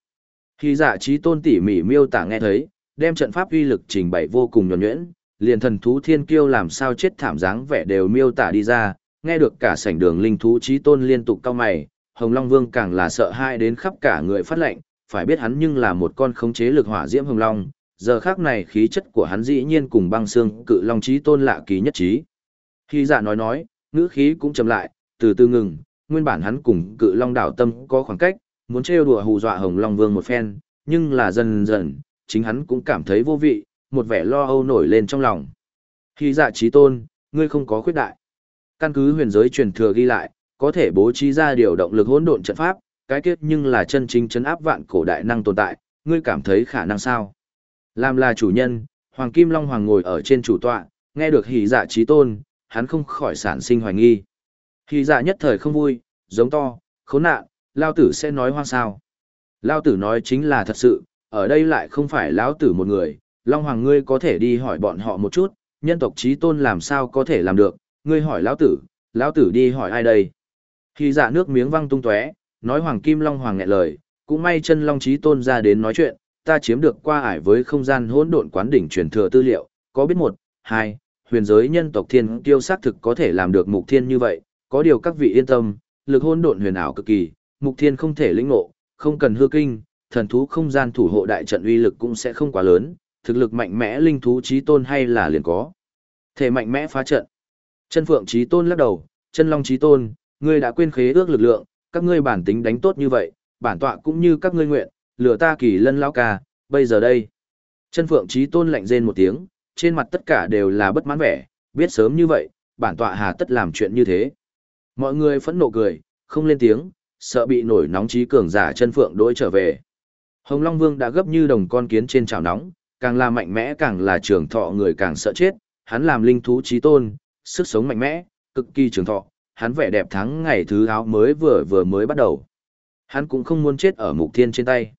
Khi giả trí tôn tỉ mỉ miêu tả nghe thấy, đem trận pháp uy lực trình bày vô cùng nhuần nhuyễn, liền thần thú thiên kiêu làm sao chết thảm dáng vẻ đều miêu tả đi ra, nghe được cả sảnh đường linh thú trí tôn liên tục cao mày, Hồng Long Vương càng là sợ hãi đến khắp cả người phát lệnh, phải biết hắn nhưng là một con khống chế lực hỏa diễm Hồng Long, giờ khác này khí chất của hắn dĩ nhiên cùng băng xương cự long trí tôn lạ kỳ nhất trí. Khi giả nói nói, ngữ khí cũng chậm lại, từ từ ngừng, nguyên bản hắn cùng cự long đảo tâm có khoảng cách, muốn trêu đùa hù dọa Hồng Long Vương một phen, nhưng là dần dần, chính hắn cũng cảm thấy vô vị, một vẻ lo âu nổi lên trong lòng. Khi Dạ trí tôn, ngươi không có khuyết đại. Căn cứ huyền giới truyền thừa ghi lại, có thể bố trí ra điều động lực hỗn độn trận pháp, cái kết nhưng là chân chính chấn áp vạn cổ đại năng tồn tại, ngươi cảm thấy khả năng sao? Làm là chủ nhân, Hoàng Kim Long Hoàng ngồi ở trên chủ tọa, nghe được hỉ dạ trí tôn, hắn không khỏi sản sinh hoài nghi. Hỉ dạ nhất thời không vui, giống to, khốn nạn, lao tử sẽ nói hoang sao. Lao tử nói chính là thật sự, ở đây lại không phải lão tử một người, Long Hoàng ngươi có thể đi hỏi bọn họ một chút, nhân tộc trí tôn làm sao có thể làm được, ngươi hỏi lão tử, lão tử đi hỏi ai đây. Khi dạ nước miếng văng tung tóe, nói Hoàng Kim Long Hoàng nghẹn lời, cũng may chân Long trí tôn ra đến nói chuyện, ta chiếm được qua ải với không gian hỗn độn quán đỉnh truyền thừa tư liệu, có biết một, hai, huyền giới nhân tộc thiên tiêu xác thực có thể làm được mục thiên như vậy, có điều các vị yên tâm, lực hỗn độn huyền ảo cực kỳ, mục thiên không thể lĩnh ngộ, không cần hư kinh, thần thú không gian thủ hộ đại trận uy lực cũng sẽ không quá lớn, thực lực mạnh mẽ linh thú trí tôn hay là liền có. Thể mạnh mẽ phá trận. Chân phượng trí tôn lắc đầu, chân long trí tôn, ngươi đã quên khế ước lực lượng, các ngươi bản tính đánh tốt như vậy, bản tọa cũng như các ngươi nguyện, lửa ta kỳ lân lao ca, bây giờ đây. Chân phượng trí tôn lạnh rên một tiếng, trên mặt tất cả đều là bất mãn vẻ, biết sớm như vậy, bản tọa hà tất làm chuyện như thế. Mọi người phẫn nộ cười, không lên tiếng, sợ bị nổi nóng trí cường giả chân phượng đối trở về. Hồng Long Vương đã gấp như đồng con kiến trên chảo nóng, càng là mạnh mẽ càng là trường thọ người càng sợ chết, hắn làm linh thú trí tôn, sức sống mạnh mẽ, cực kỳ trường thọ, hắn vẻ đẹp thắng ngày thứ áo mới vừa vừa mới bắt đầu. Hắn cũng không muốn chết ở mục thiên trên tay.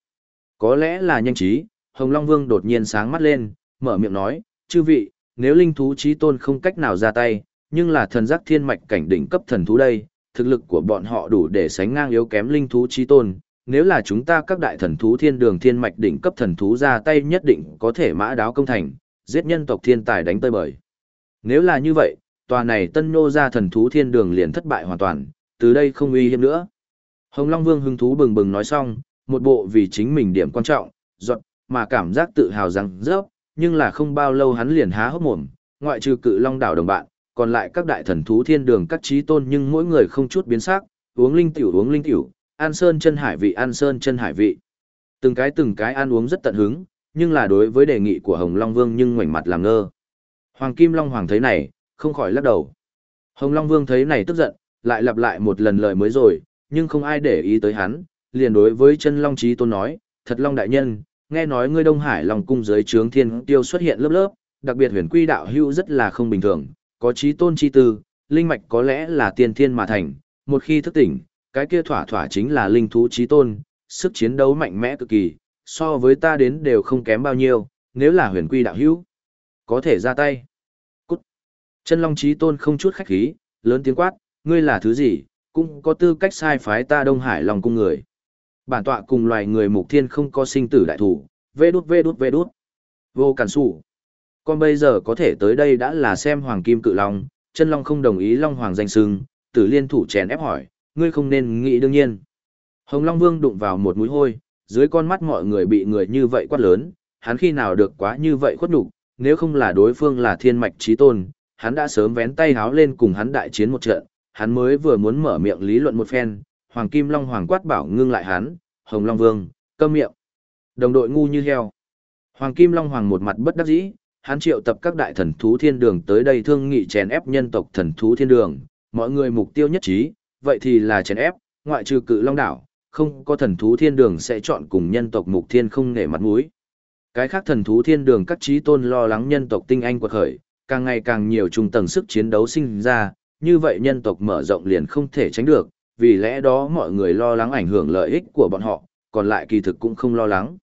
Có lẽ là nhanh trí, Hồng Long Vương đột nhiên sáng mắt lên, mở miệng nói, chư vị, nếu linh thú trí tôn không cách nào ra tay, nhưng là thần giác thiên mạch cảnh đỉnh cấp thần thú đây, thực lực của bọn họ đủ để sánh ngang yếu kém linh thú chi tôn. Nếu là chúng ta các đại thần thú thiên đường thiên mạch đỉnh cấp thần thú ra tay nhất định có thể mã đáo công thành, giết nhân tộc thiên tài đánh tơi bời. Nếu là như vậy, tòa này tân nô ra thần thú thiên đường liền thất bại hoàn toàn, từ đây không uy hiếp nữa. Hồng Long Vương hứng thú bừng bừng nói xong, một bộ vì chính mình điểm quan trọng, giọt, mà cảm giác tự hào rằng rớp, nhưng là không bao lâu hắn liền há hốc mồm, ngoại trừ cự long đảo đồng bạn, còn lại các đại thần thú thiên đường các trí tôn nhưng mỗi người không chút biến sắc, uống linh tiểu uống linh tiểu, ăn sơn chân hải vị ăn sơn chân hải vị. Từng cái từng cái ăn uống rất tận hứng, nhưng là đối với đề nghị của Hồng Long Vương nhưng ngoảnh mặt làm ngơ. Hoàng Kim Long Hoàng thấy này, không khỏi lắc đầu. Hồng Long Vương thấy này tức giận, lại lặp lại một lần lời mới rồi, nhưng không ai để ý tới hắn, liền đối với chân Long Chí Tôn nói, thật Long Đại Nhân, nghe nói ngươi Đông Hải Long Cung dưới trướng thiên tiêu xuất hiện lớp lớp, đặc biệt huyền quy đạo hưu rất là không bình thường, có trí Tôn chi tư, linh mạch có lẽ là tiên thiên mà thành, một khi thức tỉnh, cái kia thỏa thỏa chính là linh thú trí Tôn, sức chiến đấu mạnh mẽ cực kỳ, so với ta đến đều không kém bao nhiêu, nếu là huyền quy đạo hữu, có thể ra tay. Cút. Chân Long trí Tôn không chút khách khí, lớn tiếng quát, ngươi là thứ gì, cũng có tư cách sai phái ta Đông Hải Long Cung người. Bản tọa cùng loài người mục thiên không có sinh tử đại thủ, vê đút vê đút vê đút. Vô cản sủ. Con bây giờ có thể tới đây đã là xem hoàng kim cự long, chân long không đồng ý long hoàng danh sưng, tử liên thủ chèn ép hỏi, ngươi không nên nghĩ đương nhiên. Hồng Long Vương đụng vào một mũi hôi, dưới con mắt mọi người bị người như vậy quát lớn, hắn khi nào được quá như vậy khuất nhục, nếu không là đối phương là thiên mạch trí tôn, hắn đã sớm vén tay háo lên cùng hắn đại chiến một trận, hắn mới vừa muốn mở miệng lý luận một phen, Hoàng Kim Long Hoàng quát bảo ngưng lại hắn, Hồng Long Vương, câm miệng. Đồng đội ngu như heo. Hoàng Kim Long Hoàng một mặt bất đắc dĩ, hắn triệu tập các đại thần thú thiên đường tới đây thương nghị chèn ép nhân tộc thần thú thiên đường, mọi người mục tiêu nhất trí, vậy thì là chèn ép, ngoại trừ cự Long Đảo, không có thần thú thiên đường sẽ chọn cùng nhân tộc mục thiên không nể mặt mũi. Cái khác thần thú thiên đường các trí tôn lo lắng nhân tộc tinh anh quật khởi, càng ngày càng nhiều trung tầng sức chiến đấu sinh ra, như vậy nhân tộc mở rộng liền không thể tránh được, vì lẽ đó mọi người lo lắng ảnh hưởng lợi ích của bọn họ, còn lại kỳ thực cũng không lo lắng.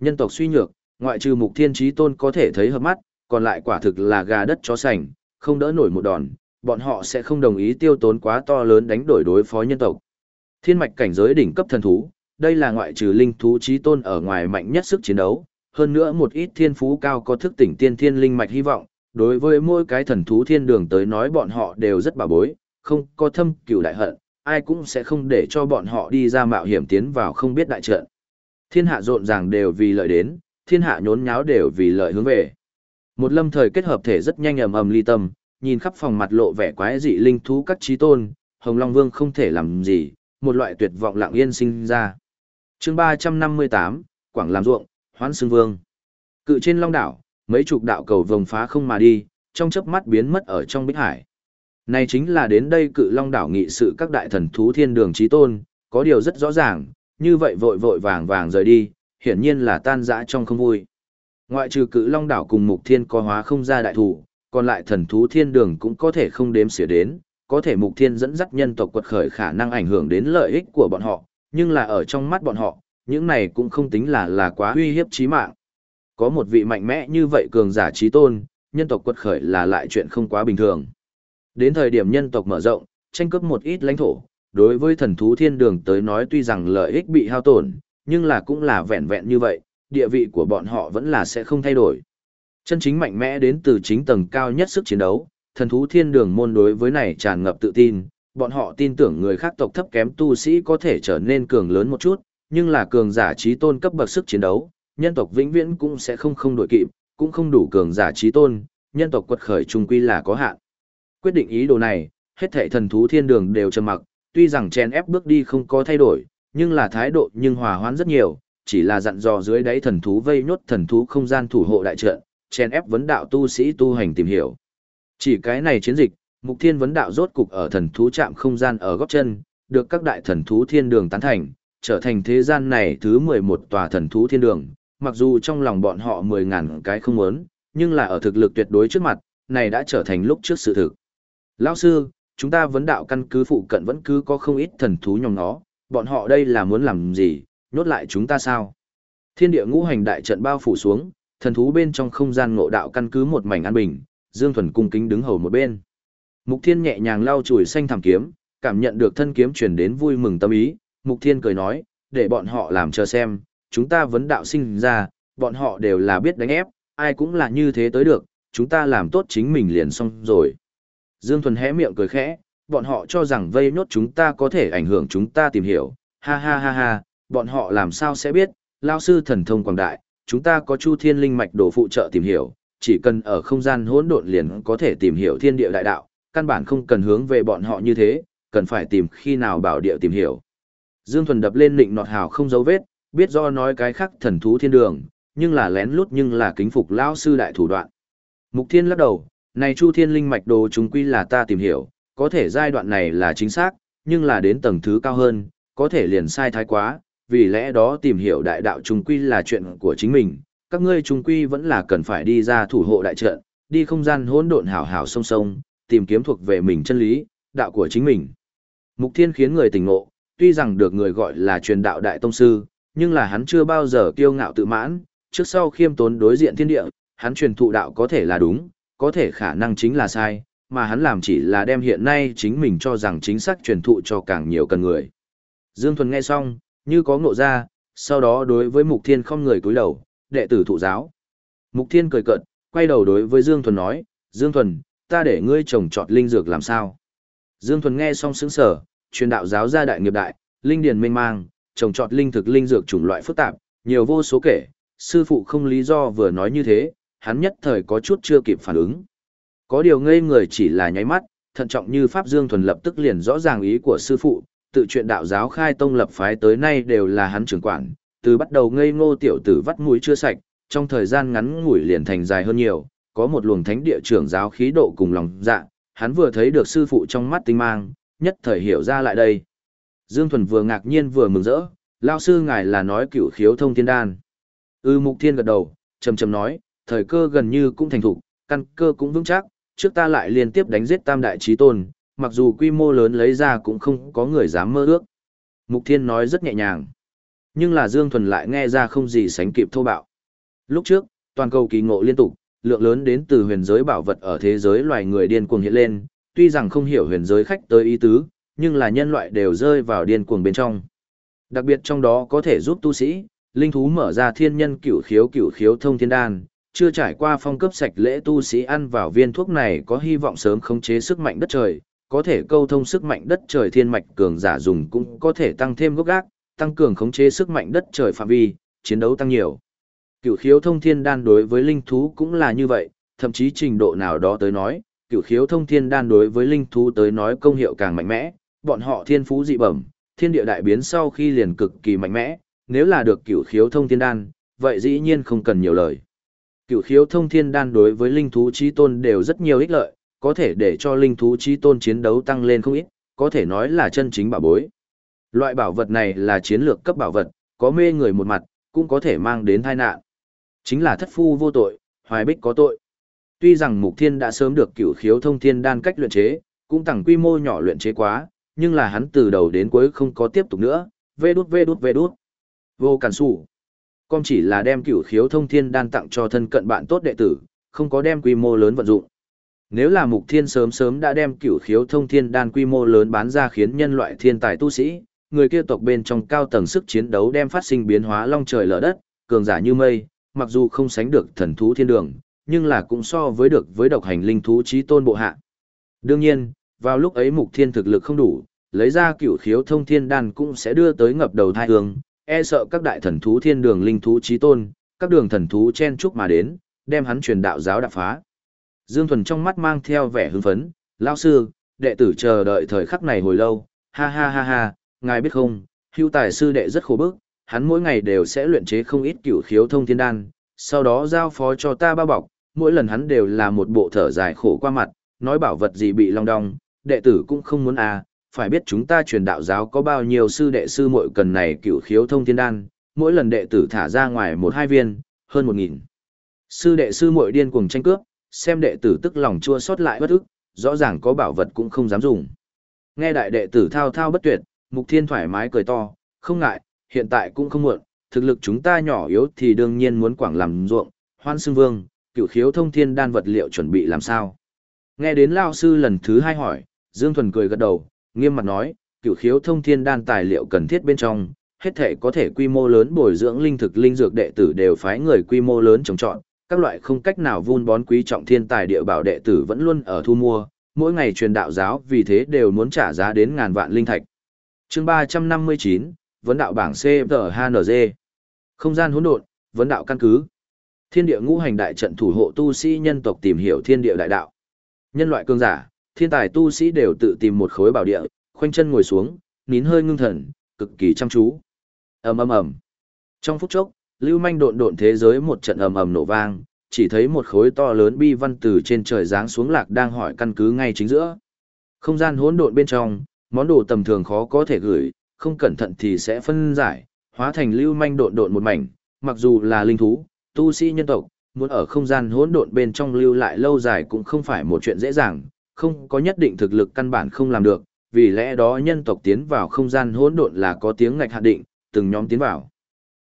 Nhân tộc suy nhược, ngoại trừ mục thiên trí tôn có thể thấy hợp mắt, còn lại quả thực là gà đất chó sành, không đỡ nổi một đòn, bọn họ sẽ không đồng ý tiêu tốn quá to lớn đánh đổi đối phó nhân tộc. Thiên mạch cảnh giới đỉnh cấp thần thú, đây là ngoại trừ linh thú trí tôn ở ngoài mạnh nhất sức chiến đấu, hơn nữa một ít thiên phú cao có thức tỉnh tiên thiên linh mạch hy vọng, đối với mỗi cái thần thú thiên đường tới nói bọn họ đều rất bà bối, không có thâm cửu đại hận, ai cũng sẽ không để cho bọn họ đi ra mạo hiểm tiến vào không biết đại trận. Thiên hạ rộn ràng đều vì lợi đến, thiên hạ nhốn nháo đều vì lợi hướng về. Một lâm thời kết hợp thể rất nhanh ầm ầm ly tâm, nhìn khắp phòng mặt lộ vẻ quái dị linh thú các trí tôn, Hồng Long Vương không thể làm gì, một loại tuyệt vọng lặng yên sinh ra. chương 358, Quảng làm ruộng, Hoán Xương Vương. Cự trên Long Đảo, mấy chục đạo cầu vồng phá không mà đi, trong chớp mắt biến mất ở trong bích hải. Này chính là đến đây cự Long Đảo nghị sự các đại thần thú thiên đường trí tôn, có điều rất rõ ràng, như vậy vội vội vàng vàng rời đi, hiển nhiên là tan dã trong không vui. Ngoại trừ cự Long Đảo cùng Mục Thiên có hóa không ra đại thủ, còn lại thần thú thiên đường cũng có thể không đếm xỉa đến, có thể mục thiên dẫn dắt nhân tộc quật khởi khả năng ảnh hưởng đến lợi ích của bọn họ, nhưng là ở trong mắt bọn họ, những này cũng không tính là là quá uy hiếp chí mạng. Có một vị mạnh mẽ như vậy cường giả trí tôn, nhân tộc quật khởi là lại chuyện không quá bình thường. Đến thời điểm nhân tộc mở rộng, tranh cướp một ít lãnh thổ, đối với thần thú thiên đường tới nói tuy rằng lợi ích bị hao tổn, nhưng là cũng là vẹn vẹn như vậy, địa vị của bọn họ vẫn là sẽ không thay đổi. Chân chính mạnh mẽ đến từ chính tầng cao nhất sức chiến đấu, thần thú thiên đường môn đối với này tràn ngập tự tin, bọn họ tin tưởng người khác tộc thấp kém tu sĩ có thể trở nên cường lớn một chút, nhưng là cường giả trí tôn cấp bậc sức chiến đấu, nhân tộc vĩnh viễn cũng sẽ không không đổi kịp, cũng không đủ cường giả trí tôn, nhân tộc quật khởi trung quy là có hạn. Quyết định ý đồ này, hết thảy thần thú thiên đường đều trầm mặc, tuy rằng chen ép bước đi không có thay đổi, nhưng là thái độ nhưng hòa hoãn rất nhiều, chỉ là dặn dò dưới đáy thần thú vây nhốt thần thú không gian thủ hộ đại trận, chen ép vấn đạo tu sĩ tu hành tìm hiểu. Chỉ cái này chiến dịch, Mục Thiên vấn đạo rốt cục ở thần thú trạm không gian ở góc chân, được các đại thần thú thiên đường tán thành, trở thành thế gian này thứ 11 tòa thần thú thiên đường, mặc dù trong lòng bọn họ 10.000 cái không muốn, nhưng là ở thực lực tuyệt đối trước mặt, này đã trở thành lúc trước sự thực. Lão sư, chúng ta vấn đạo căn cứ phụ cận vẫn cứ có không ít thần thú nhóm nó, bọn họ đây là muốn làm gì, nhốt lại chúng ta sao? Thiên địa ngũ hành đại trận bao phủ xuống, thần thú bên trong không gian ngộ đạo căn cứ một mảnh an bình, Dương Thuần cung kính đứng hầu một bên. Mục Thiên nhẹ nhàng lau chùi xanh thảm kiếm, cảm nhận được thân kiếm truyền đến vui mừng tâm ý, Mục Thiên cười nói, để bọn họ làm chờ xem, chúng ta vấn đạo sinh ra, bọn họ đều là biết đánh ép, ai cũng là như thế tới được, chúng ta làm tốt chính mình liền xong rồi. Dương Thuần hé miệng cười khẽ, bọn họ cho rằng vây nốt chúng ta có thể ảnh hưởng chúng ta tìm hiểu, ha ha ha ha, bọn họ làm sao sẽ biết, lao sư thần thông quảng đại, chúng ta có chu thiên linh mạch đồ phụ trợ tìm hiểu, chỉ cần ở không gian hỗn độn liền có thể tìm hiểu thiên địa đại đạo, căn bản không cần hướng về bọn họ như thế, cần phải tìm khi nào bảo địa tìm hiểu. Dương Thuần đập lên nịnh nọt hào không dấu vết, biết do nói cái khác thần thú thiên đường, nhưng là lén lút nhưng là kính phục lao sư đại thủ đoạn. Mục Thiên lắc đầu, này Chu Thiên Linh mạch đồ chúng quy là ta tìm hiểu, có thể giai đoạn này là chính xác, nhưng là đến tầng thứ cao hơn, có thể liền sai thái quá, vì lẽ đó tìm hiểu đại đạo trung quy là chuyện của chính mình, các ngươi trung quy vẫn là cần phải đi ra thủ hộ đại trận, đi không gian hỗn độn hảo hảo song song tìm kiếm thuộc về mình chân lý, đạo của chính mình. Mục Thiên khiến người tỉnh ngộ, tuy rằng được người gọi là truyền đạo đại tông sư, nhưng là hắn chưa bao giờ kiêu ngạo tự mãn, trước sau khiêm tốn đối diện thiên địa, hắn truyền thụ đạo có thể là đúng, có thể khả năng chính là sai, mà hắn làm chỉ là đem hiện nay chính mình cho rằng chính xác truyền thụ cho càng nhiều cần người. Dương Thuần nghe xong, như có ngộ ra, sau đó đối với Mục Thiên không người cúi đầu, đệ tử thụ giáo. Mục Thiên cười cợt, quay đầu đối với Dương Thuần nói, Dương Thuần, ta để ngươi trồng trọt linh dược làm sao? Dương Thuần nghe xong sững sở, truyền đạo giáo gia đại nghiệp đại, linh điền mênh mang, trồng trọt linh thực linh dược chủng loại phức tạp, nhiều vô số kể, sư phụ không lý do vừa nói như thế, hắn nhất thời có chút chưa kịp phản ứng. Có điều ngây người chỉ là nháy mắt, thận trọng như Pháp Dương Thuần lập tức liền rõ ràng ý của sư phụ, tự chuyện đạo giáo khai tông lập phái tới nay đều là hắn trưởng quản, từ bắt đầu ngây ngô tiểu tử vắt mũi chưa sạch, trong thời gian ngắn ngủi liền thành dài hơn nhiều, có một luồng thánh địa trưởng giáo khí độ cùng lòng dạ, hắn vừa thấy được sư phụ trong mắt tinh mang, nhất thời hiểu ra lại đây. Dương Thuần vừa ngạc nhiên vừa mừng rỡ, lao sư ngài là nói cửu khiếu thông thiên đan. Ư Mục Thiên gật đầu, trầm trầm nói, thời cơ gần như cũng thành thục, căn cơ cũng vững chắc, trước ta lại liên tiếp đánh giết tam đại trí tôn, mặc dù quy mô lớn lấy ra cũng không có người dám mơ ước. Mục Thiên nói rất nhẹ nhàng. Nhưng là Dương Thuần lại nghe ra không gì sánh kịp thô bạo. Lúc trước, toàn cầu kỳ ngộ liên tục, lượng lớn đến từ huyền giới bảo vật ở thế giới loài người điên cuồng hiện lên, tuy rằng không hiểu huyền giới khách tới ý tứ, nhưng là nhân loại đều rơi vào điên cuồng bên trong. Đặc biệt trong đó có thể giúp tu sĩ, linh thú mở ra thiên nhân cửu khiếu cửu khiếu thông thiên đan, chưa trải qua phong cấp sạch lễ tu sĩ ăn vào viên thuốc này có hy vọng sớm khống chế sức mạnh đất trời, có thể câu thông sức mạnh đất trời thiên mạch cường giả dùng cũng có thể tăng thêm gốc gác, tăng cường khống chế sức mạnh đất trời phạm vi, chiến đấu tăng nhiều. Cửu khiếu thông thiên đan đối với linh thú cũng là như vậy, thậm chí trình độ nào đó tới nói, cửu khiếu thông thiên đan đối với linh thú tới nói công hiệu càng mạnh mẽ, bọn họ thiên phú dị bẩm, thiên địa đại biến sau khi liền cực kỳ mạnh mẽ, nếu là được cửu khiếu thông thiên đan, vậy dĩ nhiên không cần nhiều lời. Cựu khiếu thông thiên đan đối với linh thú trí tôn đều rất nhiều ích lợi, có thể để cho linh thú trí tôn chiến đấu tăng lên không ít, có thể nói là chân chính bảo bối. Loại bảo vật này là chiến lược cấp bảo vật, có mê người một mặt, cũng có thể mang đến tai nạn. Chính là thất phu vô tội, hoài bích có tội. Tuy rằng Mục Thiên đã sớm được cửu khiếu thông thiên đan cách luyện chế, cũng tặng quy mô nhỏ luyện chế quá, nhưng là hắn từ đầu đến cuối không có tiếp tục nữa, vê đút vê đút vê đút. Vô cản sủ. Con chỉ là đem cửu khiếu thông thiên đan tặng cho thân cận bạn tốt đệ tử, không có đem quy mô lớn vận dụng. Nếu là Mục Thiên sớm sớm đã đem cửu khiếu thông thiên đan quy mô lớn bán ra khiến nhân loại thiên tài tu sĩ, người kia tộc bên trong cao tầng sức chiến đấu đem phát sinh biến hóa long trời lở đất, cường giả như mây, mặc dù không sánh được thần thú thiên đường, nhưng là cũng so với được với độc hành linh thú trí tôn bộ hạ. Đương nhiên, vào lúc ấy mục thiên thực lực không đủ, lấy ra cửu khiếu thông thiên đan cũng sẽ đưa tới ngập đầu thai hương, e sợ các đại thần thú thiên đường linh thú trí tôn, các đường thần thú chen chúc mà đến, đem hắn truyền đạo giáo đạp phá. Dương Thuần trong mắt mang theo vẻ hưng phấn, lao sư, đệ tử chờ đợi thời khắc này hồi lâu, ha ha ha ha, ngài biết không, hưu tài sư đệ rất khổ bức, hắn mỗi ngày đều sẽ luyện chế không ít cửu khiếu thông thiên đan, sau đó giao phó cho ta bao bọc, mỗi lần hắn đều là một bộ thở dài khổ qua mặt, nói bảo vật gì bị long đong, đệ tử cũng không muốn à, phải biết chúng ta truyền đạo giáo có bao nhiêu sư đệ sư muội cần này cửu khiếu thông thiên đan, mỗi lần đệ tử thả ra ngoài một hai viên, hơn một nghìn. Sư đệ sư muội điên cuồng tranh cướp, xem đệ tử tức lòng chua xót lại bất ức, rõ ràng có bảo vật cũng không dám dùng. Nghe đại đệ tử thao thao bất tuyệt, Mục Thiên thoải mái cười to, không ngại, hiện tại cũng không muộn, thực lực chúng ta nhỏ yếu thì đương nhiên muốn quảng làm ruộng, hoan xưng vương, cựu khiếu thông thiên đan vật liệu chuẩn bị làm sao. Nghe đến Lao sư lần thứ hai hỏi, Dương Thuần cười gật đầu, nghiêm mặt nói, cửu khiếu thông thiên đan tài liệu cần thiết bên trong, hết thể có thể quy mô lớn bồi dưỡng linh thực linh dược đệ tử đều phái người quy mô lớn trồng trọt, các loại không cách nào vun bón quý trọng thiên tài địa bảo đệ tử vẫn luôn ở thu mua, mỗi ngày truyền đạo giáo vì thế đều muốn trả giá đến ngàn vạn linh thạch. Chương 359, vấn đạo bảng CTHNG. Không gian hỗn độn, vấn đạo căn cứ. Thiên địa ngũ hành đại trận thủ hộ tu sĩ nhân tộc tìm hiểu thiên địa đại đạo. Nhân loại cương giả, thiên tài tu sĩ đều tự tìm một khối bảo địa, khoanh chân ngồi xuống, nín hơi ngưng thần, cực kỳ chăm chú. Ầm ầm ầm. Trong phút chốc, lưu manh độn độn thế giới một trận ầm ầm nổ vang, chỉ thấy một khối to lớn bi văn từ trên trời giáng xuống lạc đang hỏi căn cứ ngay chính giữa. Không gian hỗn độn bên trong, món đồ tầm thường khó có thể gửi, không cẩn thận thì sẽ phân giải, hóa thành lưu manh độn độn một mảnh, mặc dù là linh thú, tu sĩ nhân tộc, muốn ở không gian hỗn độn bên trong lưu lại lâu dài cũng không phải một chuyện dễ dàng, không có nhất định thực lực căn bản không làm được, vì lẽ đó nhân tộc tiến vào không gian hỗn độn là có tiếng ngạch hạn định, từng nhóm tiến vào.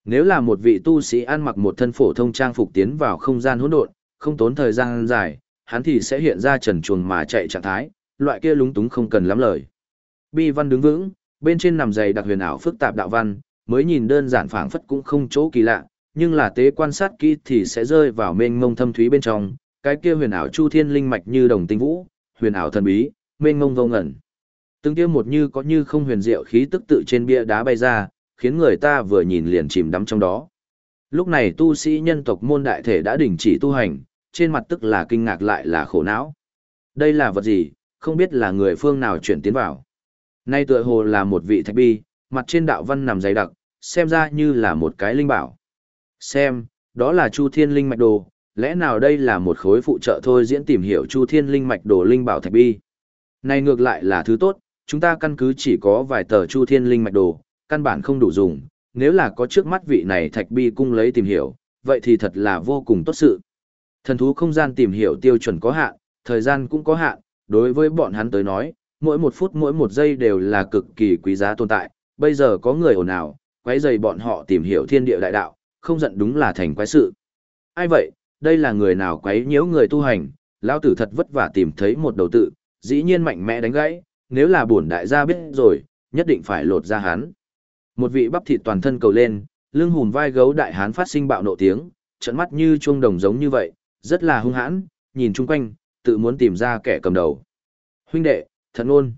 Nếu là một vị tu sĩ ăn mặc một thân phổ thông trang phục tiến vào không gian hỗn độn, không tốn thời gian dài, hắn thì sẽ hiện ra trần chuồng mà chạy trạng thái, loại kia lúng túng không cần lắm lời. Bi văn đứng vững, bên trên nằm dày đặc huyền ảo phức tạp đạo văn, mới nhìn đơn giản phảng phất cũng không chỗ kỳ lạ, nhưng là tế quan sát kỹ thì sẽ rơi vào mênh mông thâm thúy bên trong, cái kia huyền ảo chu thiên linh mạch như đồng tinh vũ, huyền ảo thần bí, mênh mông vô ngẩn. Từng kia một như có như không huyền diệu khí tức tự trên bia đá bay ra, khiến người ta vừa nhìn liền chìm đắm trong đó. Lúc này tu sĩ nhân tộc môn đại thể đã đình chỉ tu hành, trên mặt tức là kinh ngạc lại là khổ não. Đây là vật gì, không biết là người phương nào chuyển tiến vào. Nay tựa hồ là một vị thạch bi, mặt trên đạo văn nằm dày đặc, xem ra như là một cái linh bảo. Xem, đó là Chu Thiên Linh Mạch Đồ, lẽ nào đây là một khối phụ trợ thôi diễn tìm hiểu Chu Thiên Linh Mạch Đồ Linh Bảo Thạch Bi. Này ngược lại là thứ tốt, chúng ta căn cứ chỉ có vài tờ Chu Thiên Linh Mạch Đồ, căn bản không đủ dùng, nếu là có trước mắt vị này Thạch Bi cung lấy tìm hiểu, vậy thì thật là vô cùng tốt sự. Thần thú không gian tìm hiểu tiêu chuẩn có hạn, thời gian cũng có hạn, đối với bọn hắn tới nói, mỗi một phút mỗi một giây đều là cực kỳ quý giá tồn tại, bây giờ có người ồn ào, quấy dày bọn họ tìm hiểu thiên địa đại đạo, không giận đúng là thành quái sự. Ai vậy, đây là người nào quấy nhiễu người tu hành, lão tử thật vất vả tìm thấy một đầu tự, dĩ nhiên mạnh mẽ đánh gãy, nếu là bổn đại gia biết rồi, nhất định phải lột ra hắn. Một vị bắp thịt toàn thân cầu lên, lưng hùn vai gấu đại hán phát sinh bạo nộ tiếng, trận mắt như chuông đồng giống như vậy, rất là hung hãn, nhìn chung quanh, tự muốn tìm ra kẻ cầm đầu. Huynh đệ, thần ôn.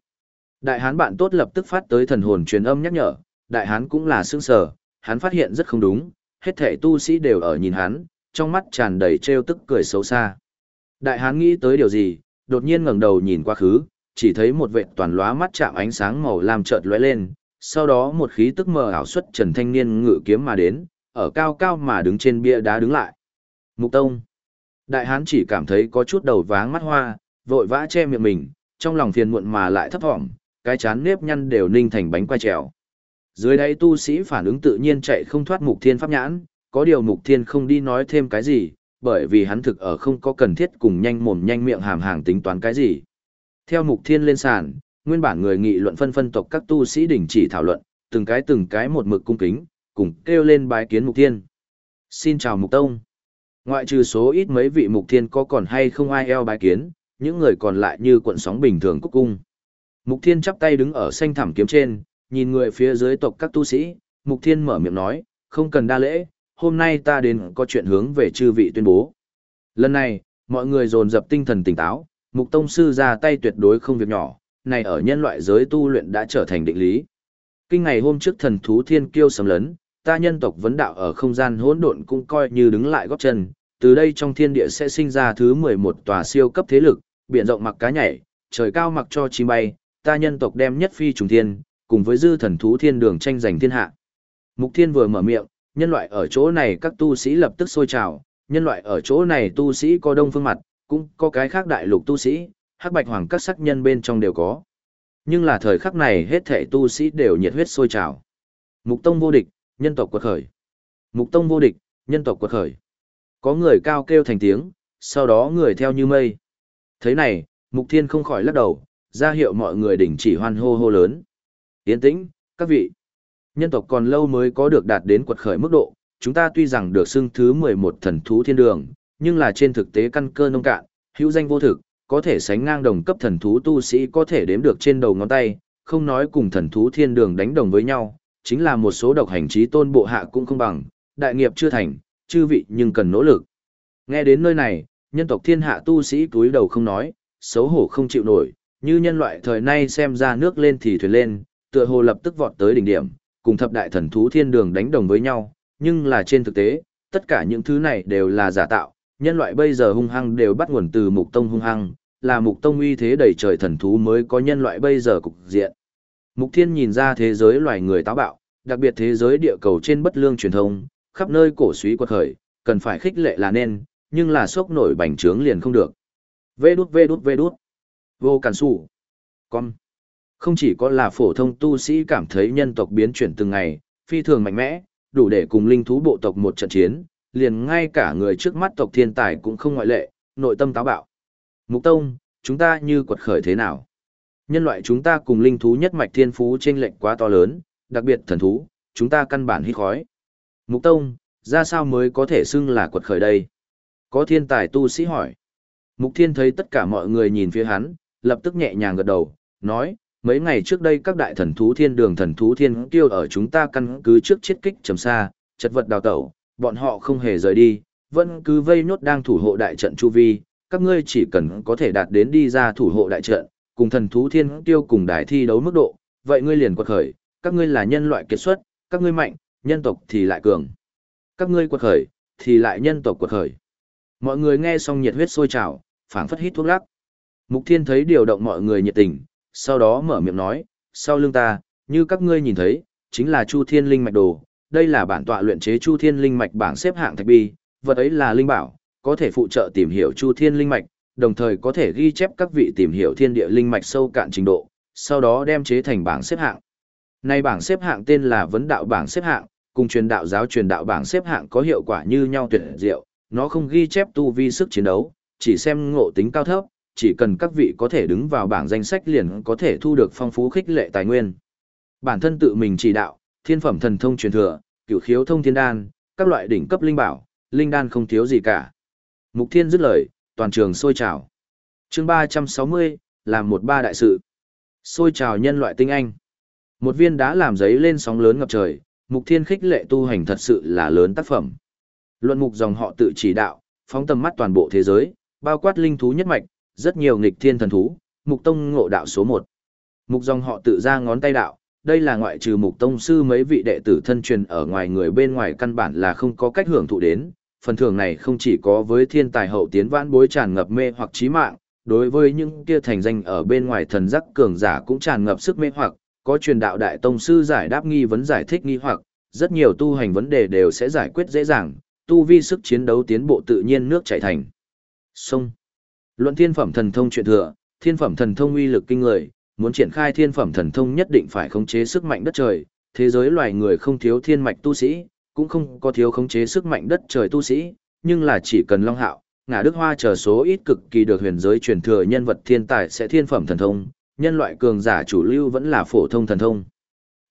Đại hán bạn tốt lập tức phát tới thần hồn truyền âm nhắc nhở, đại hán cũng là sương sở, hắn phát hiện rất không đúng, hết thể tu sĩ đều ở nhìn hắn, trong mắt tràn đầy trêu tức cười xấu xa. Đại hán nghĩ tới điều gì, đột nhiên ngẩng đầu nhìn qua khứ, chỉ thấy một vệ toàn lóa mắt chạm ánh sáng màu lam chợt lóe lên, sau đó một khí tức mờ ảo xuất Trần Thanh Niên ngự kiếm mà đến, ở cao cao mà đứng trên bia đá đứng lại. Mục Tông. Đại hán chỉ cảm thấy có chút đầu váng mắt hoa, vội vã che miệng mình, trong lòng phiền muộn mà lại thấp thỏm, cái chán nếp nhăn đều ninh thành bánh quai trèo. Dưới đây tu sĩ phản ứng tự nhiên chạy không thoát mục thiên pháp nhãn, có điều mục thiên không đi nói thêm cái gì, bởi vì hắn thực ở không có cần thiết cùng nhanh mồm nhanh miệng hàm hàng tính toán cái gì. Theo mục thiên lên sàn, nguyên bản người nghị luận phân phân tộc các tu sĩ đình chỉ thảo luận, từng cái từng cái một mực cung kính, cùng kêu lên bái kiến mục thiên. Xin chào mục tông. Ngoại trừ số ít mấy vị mục thiên có còn hay không ai eo bái kiến, những người còn lại như cuộn sóng bình thường cúc cung. Mục thiên chắp tay đứng ở xanh thảm kiếm trên, nhìn người phía dưới tộc các tu sĩ, mục thiên mở miệng nói, không cần đa lễ, hôm nay ta đến có chuyện hướng về chư vị tuyên bố. Lần này, mọi người dồn dập tinh thần tỉnh táo, mục tông sư ra tay tuyệt đối không việc nhỏ, này ở nhân loại giới tu luyện đã trở thành định lý. Kinh ngày hôm trước thần thú thiên kiêu sầm lớn, ta nhân tộc vấn đạo ở không gian hỗn độn cũng coi như đứng lại góp chân, từ đây trong thiên địa sẽ sinh ra thứ 11 tòa siêu cấp thế lực, biển rộng mặc cá nhảy, trời cao mặc cho chim bay, ta nhân tộc đem nhất phi trùng thiên, cùng với dư thần thú thiên đường tranh giành thiên hạ. Mục Thiên vừa mở miệng, nhân loại ở chỗ này các tu sĩ lập tức sôi trào, nhân loại ở chỗ này tu sĩ có đông phương mặt, cũng có cái khác đại lục tu sĩ, hắc bạch hoàng các sắc nhân bên trong đều có. Nhưng là thời khắc này hết thể tu sĩ đều nhiệt huyết sôi trào. Mục tông vô địch, nhân tộc quật khởi. Mục tông vô địch, nhân tộc quật khởi. Có người cao kêu thành tiếng, sau đó người theo như mây. Thế này, Mục Thiên không khỏi lắc đầu, ra hiệu mọi người đình chỉ hoan hô hô lớn. Yên tĩnh, các vị. Nhân tộc còn lâu mới có được đạt đến quật khởi mức độ, chúng ta tuy rằng được xưng thứ 11 thần thú thiên đường, nhưng là trên thực tế căn cơ nông cạn, hữu danh vô thực, có thể sánh ngang đồng cấp thần thú tu sĩ có thể đếm được trên đầu ngón tay, không nói cùng thần thú thiên đường đánh đồng với nhau, chính là một số độc hành trí tôn bộ hạ cũng không bằng, đại nghiệp chưa thành, chư vị nhưng cần nỗ lực. Nghe đến nơi này, nhân tộc thiên hạ tu sĩ cúi đầu không nói, xấu hổ không chịu nổi, như nhân loại thời nay xem ra nước lên thì thuyền lên, tựa hồ lập tức vọt tới đỉnh điểm, cùng thập đại thần thú thiên đường đánh đồng với nhau, nhưng là trên thực tế, tất cả những thứ này đều là giả tạo, nhân loại bây giờ hung hăng đều bắt nguồn từ mục tông hung hăng, là mục tông uy thế đầy trời thần thú mới có nhân loại bây giờ cục diện. Mục thiên nhìn ra thế giới loài người táo bạo, đặc biệt thế giới địa cầu trên bất lương truyền thông, khắp nơi cổ suý quật khởi, cần phải khích lệ là nên, nhưng là sốc nổi bành trướng liền không được. Vê đút vê đút vê đút. Vô cản sủ. Con. Không chỉ có là phổ thông tu sĩ cảm thấy nhân tộc biến chuyển từng ngày, phi thường mạnh mẽ, đủ để cùng linh thú bộ tộc một trận chiến, liền ngay cả người trước mắt tộc thiên tài cũng không ngoại lệ, nội tâm táo bạo. Mục Tông, chúng ta như quật khởi thế nào? Nhân loại chúng ta cùng linh thú nhất mạch thiên phú trên lệnh quá to lớn, đặc biệt thần thú, chúng ta căn bản hít khói. Mục Tông, ra sao mới có thể xưng là quật khởi đây? Có thiên tài tu sĩ hỏi. Mục Thiên thấy tất cả mọi người nhìn phía hắn, lập tức nhẹ nhàng gật đầu, nói, mấy ngày trước đây các đại thần thú thiên đường thần thú thiên tiêu ở chúng ta căn cứ trước chiết kích trầm xa, chật vật đào tẩu, bọn họ không hề rời đi, vẫn cứ vây nốt đang thủ hộ đại trận chu vi, các ngươi chỉ cần có thể đạt đến đi ra thủ hộ đại trận, cùng thần thú thiên tiêu cùng đài thi đấu mức độ, vậy ngươi liền quật khởi, các ngươi là nhân loại kiệt xuất, các ngươi mạnh, nhân tộc thì lại cường. Các ngươi quật khởi, thì lại nhân tộc quật khởi. Mọi người nghe xong nhiệt huyết sôi trào, phảng phất hít thuốc lắc. Mục Thiên thấy điều động mọi người nhiệt tình, sau đó mở miệng nói, sau lưng ta, như các ngươi nhìn thấy, chính là Chu Thiên Linh Mạch Đồ, đây là bản tọa luyện chế Chu Thiên Linh Mạch bảng xếp hạng thạch bi, vật ấy là linh bảo, có thể phụ trợ tìm hiểu Chu Thiên Linh Mạch, đồng thời có thể ghi chép các vị tìm hiểu thiên địa linh mạch sâu cạn trình độ, sau đó đem chế thành bảng xếp hạng. Nay bảng xếp hạng tên là vấn đạo bảng xếp hạng, cùng truyền đạo giáo truyền đạo bảng xếp hạng có hiệu quả như nhau tuyệt diệu, nó không ghi chép tu vi sức chiến đấu, chỉ xem ngộ tính cao thấp, chỉ cần các vị có thể đứng vào bảng danh sách liền có thể thu được phong phú khích lệ tài nguyên. Bản thân tự mình chỉ đạo, thiên phẩm thần thông truyền thừa, cửu khiếu thông thiên đan, các loại đỉnh cấp linh bảo, linh đan không thiếu gì cả. Mục Thiên dứt lời, toàn trường sôi trào. Chương 360, làm một ba đại sự. Sôi trào nhân loại tinh anh. Một viên đá làm giấy lên sóng lớn ngập trời, Mục Thiên khích lệ tu hành thật sự là lớn tác phẩm. Luận mục dòng họ tự chỉ đạo, phóng tầm mắt toàn bộ thế giới, bao quát linh thú nhất mạch, rất nhiều nghịch thiên thần thú, Mục Tông ngộ đạo số 1. Mục dòng họ tự ra ngón tay đạo, đây là ngoại trừ Mục Tông sư mấy vị đệ tử thân truyền ở ngoài người bên ngoài căn bản là không có cách hưởng thụ đến, phần thưởng này không chỉ có với thiên tài hậu tiến vãn bối tràn ngập mê hoặc trí mạng, đối với những kia thành danh ở bên ngoài thần giác cường giả cũng tràn ngập sức mê hoặc, có truyền đạo đại tông sư giải đáp nghi vấn giải thích nghi hoặc, rất nhiều tu hành vấn đề đều sẽ giải quyết dễ dàng, tu vi sức chiến đấu tiến bộ tự nhiên nước chảy thành. Sông. Luận thiên phẩm thần thông chuyện thừa, thiên phẩm thần thông uy lực kinh người, muốn triển khai thiên phẩm thần thông nhất định phải khống chế sức mạnh đất trời, thế giới loài người không thiếu thiên mạch tu sĩ, cũng không có thiếu khống chế sức mạnh đất trời tu sĩ, nhưng là chỉ cần Long Hạo, ngã Đức Hoa chờ số ít cực kỳ được huyền giới truyền thừa nhân vật thiên tài sẽ thiên phẩm thần thông, nhân loại cường giả chủ lưu vẫn là phổ thông thần thông.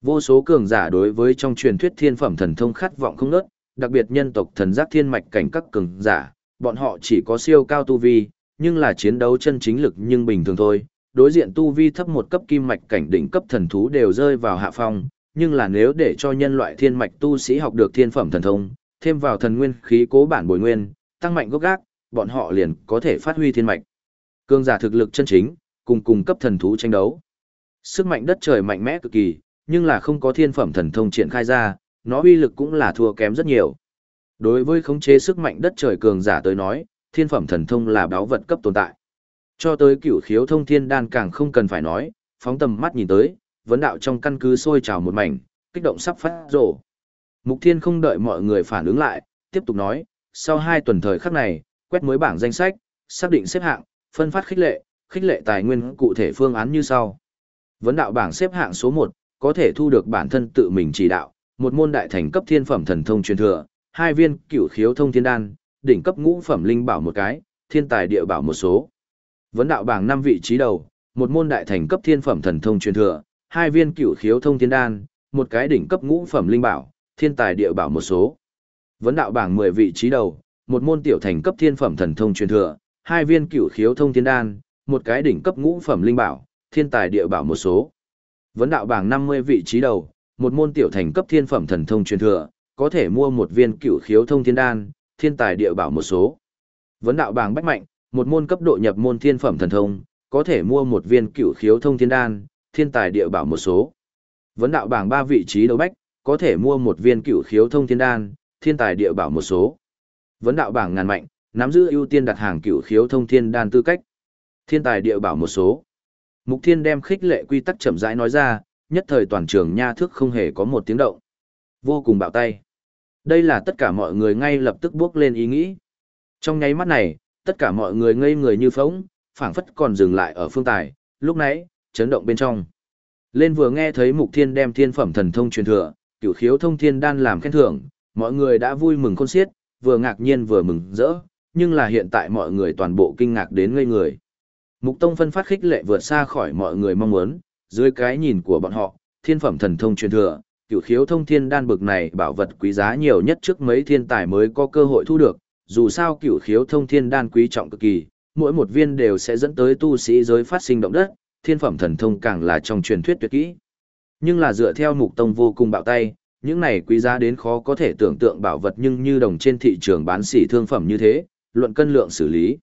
Vô số cường giả đối với trong truyền thuyết thiên phẩm thần thông khát vọng không nớt, đặc biệt nhân tộc thần giác thiên mạch cảnh các cường giả, bọn họ chỉ có siêu cao tu vi, nhưng là chiến đấu chân chính lực nhưng bình thường thôi. Đối diện tu vi thấp một cấp kim mạch cảnh đỉnh cấp thần thú đều rơi vào hạ phong, nhưng là nếu để cho nhân loại thiên mạch tu sĩ học được thiên phẩm thần thông, thêm vào thần nguyên khí cố bản bồi nguyên, tăng mạnh gốc gác, bọn họ liền có thể phát huy thiên mạch. Cương giả thực lực chân chính, cùng cùng cấp thần thú tranh đấu. Sức mạnh đất trời mạnh mẽ cực kỳ, nhưng là không có thiên phẩm thần thông triển khai ra, nó uy lực cũng là thua kém rất nhiều. Đối với khống chế sức mạnh đất trời cường giả tới nói, thiên phẩm thần thông là báo vật cấp tồn tại. Cho tới cửu khiếu thông thiên đan càng không cần phải nói, phóng tầm mắt nhìn tới, vấn đạo trong căn cứ sôi trào một mảnh, kích động sắp phát rổ. Mục Thiên không đợi mọi người phản ứng lại, tiếp tục nói, sau hai tuần thời khắc này, quét mới bảng danh sách, xác định xếp hạng, phân phát khích lệ, khích lệ tài nguyên cụ thể phương án như sau. Vấn đạo bảng xếp hạng số 1, có thể thu được bản thân tự mình chỉ đạo, một môn đại thành cấp thiên phẩm thần thông truyền thừa, hai viên cửu khiếu thông thiên đan, đỉnh cấp ngũ phẩm linh bảo một cái, thiên tài địa bảo một số. Vấn đạo bảng 5 vị trí đầu, một môn đại thành cấp thiên phẩm thần thông truyền thừa, hai viên cửu khiếu thông thiên đan, một cái đỉnh cấp ngũ phẩm linh bảo, thiên tài địa bảo một số. Vấn đạo bảng 10 vị trí đầu, một môn tiểu thành cấp thiên phẩm thần thông truyền thừa, hai viên cửu khiếu thông thiên đan, một cái đỉnh cấp ngũ phẩm linh bảo, thiên tài địa bảo một số. Vấn đạo bảng 50 vị trí đầu, một môn tiểu thành cấp thiên phẩm thần thông truyền thừa, có thể mua một viên cửu khiếu thông thiên đan, thiên tài địa bảo một số. Vấn đạo bảng bách mạnh, một môn cấp độ nhập môn thiên phẩm thần thông, có thể mua một viên cửu khiếu thông thiên đan, thiên tài địa bảo một số. Vấn đạo bảng ba vị trí đấu bách, có thể mua một viên cửu khiếu thông thiên đan, thiên tài địa bảo một số. Vấn đạo bảng ngàn mạnh, nắm giữ ưu tiên đặt hàng cửu khiếu thông thiên đan tư cách. Thiên tài địa bảo một số. Mục Thiên đem khích lệ quy tắc chậm rãi nói ra, nhất thời toàn trường nha thức không hề có một tiếng động. Vô cùng bạo tay. Đây là tất cả mọi người ngay lập tức bước lên ý nghĩ. Trong nháy mắt này, tất cả mọi người ngây người như phóng, phảng phất còn dừng lại ở phương tài, lúc nãy, chấn động bên trong. Lên vừa nghe thấy Mục Thiên đem thiên phẩm thần thông truyền thừa, cửu khiếu thông thiên đan làm khen thưởng, mọi người đã vui mừng khôn xiết, vừa ngạc nhiên vừa mừng rỡ, nhưng là hiện tại mọi người toàn bộ kinh ngạc đến ngây người. Mục Tông phân phát khích lệ vượt xa khỏi mọi người mong muốn, dưới cái nhìn của bọn họ, thiên phẩm thần thông truyền thừa, cửu khiếu thông thiên đan bực này bảo vật quý giá nhiều nhất trước mấy thiên tài mới có cơ hội thu được, dù sao cửu khiếu thông thiên đan quý trọng cực kỳ, mỗi một viên đều sẽ dẫn tới tu sĩ giới phát sinh động đất, thiên phẩm thần thông càng là trong truyền thuyết tuyệt kỹ. Nhưng là dựa theo mục tông vô cùng bạo tay, những này quý giá đến khó có thể tưởng tượng bảo vật nhưng như đồng trên thị trường bán sỉ thương phẩm như thế, luận cân lượng xử lý.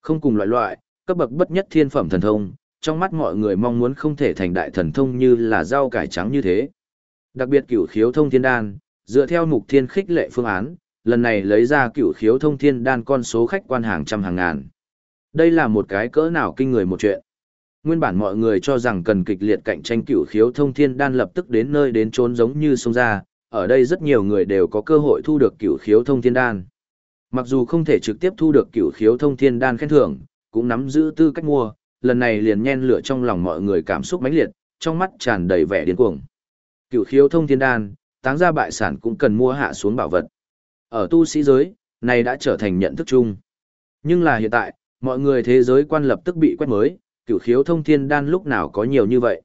Không cùng loại loại, cấp bậc bất nhất thiên phẩm thần thông, trong mắt mọi người mong muốn không thể thành đại thần thông như là rau cải trắng như thế. Đặc biệt cửu khiếu thông thiên đan, dựa theo mục thiên khích lệ phương án, lần này lấy ra cửu khiếu thông thiên đan con số khách quan hàng trăm hàng ngàn. Đây là một cái cỡ nào kinh người một chuyện. Nguyên bản mọi người cho rằng cần kịch liệt cạnh tranh cửu khiếu thông thiên đan lập tức đến nơi đến trốn giống như sông ra, ở đây rất nhiều người đều có cơ hội thu được cửu khiếu thông thiên đan. Mặc dù không thể trực tiếp thu được cửu khiếu thông thiên đan khen thưởng, cũng nắm giữ tư cách mua, lần này liền nhen lửa trong lòng mọi người cảm xúc mãnh liệt, trong mắt tràn đầy vẻ điên cuồng. Cửu khiếu thông thiên đan, táng ra bại sản cũng cần mua hạ xuống bảo vật. Ở tu sĩ giới, này đã trở thành nhận thức chung. Nhưng là hiện tại, mọi người thế giới quan lập tức bị quét mới, cửu khiếu thông thiên đan lúc nào có nhiều như vậy.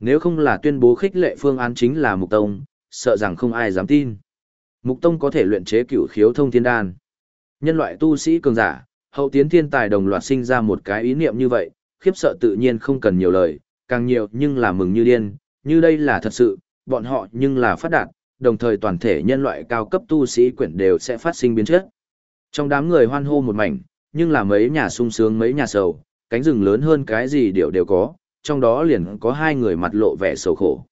Nếu không là tuyên bố khích lệ phương án chính là Mục Tông, sợ rằng không ai dám tin. Mục Tông có thể luyện chế cửu khiếu thông thiên đan. Nhân loại tu sĩ cường giả, hậu tiến thiên tài đồng loạt sinh ra một cái ý niệm như vậy, khiếp sợ tự nhiên không cần nhiều lời, càng nhiều nhưng là mừng như điên, như đây là thật sự, bọn họ nhưng là phát đạt, đồng thời toàn thể nhân loại cao cấp tu sĩ quyển đều sẽ phát sinh biến chất. Trong đám người hoan hô một mảnh, nhưng là mấy nhà sung sướng mấy nhà sầu, cánh rừng lớn hơn cái gì đều đều có, trong đó liền có hai người mặt lộ vẻ sầu khổ.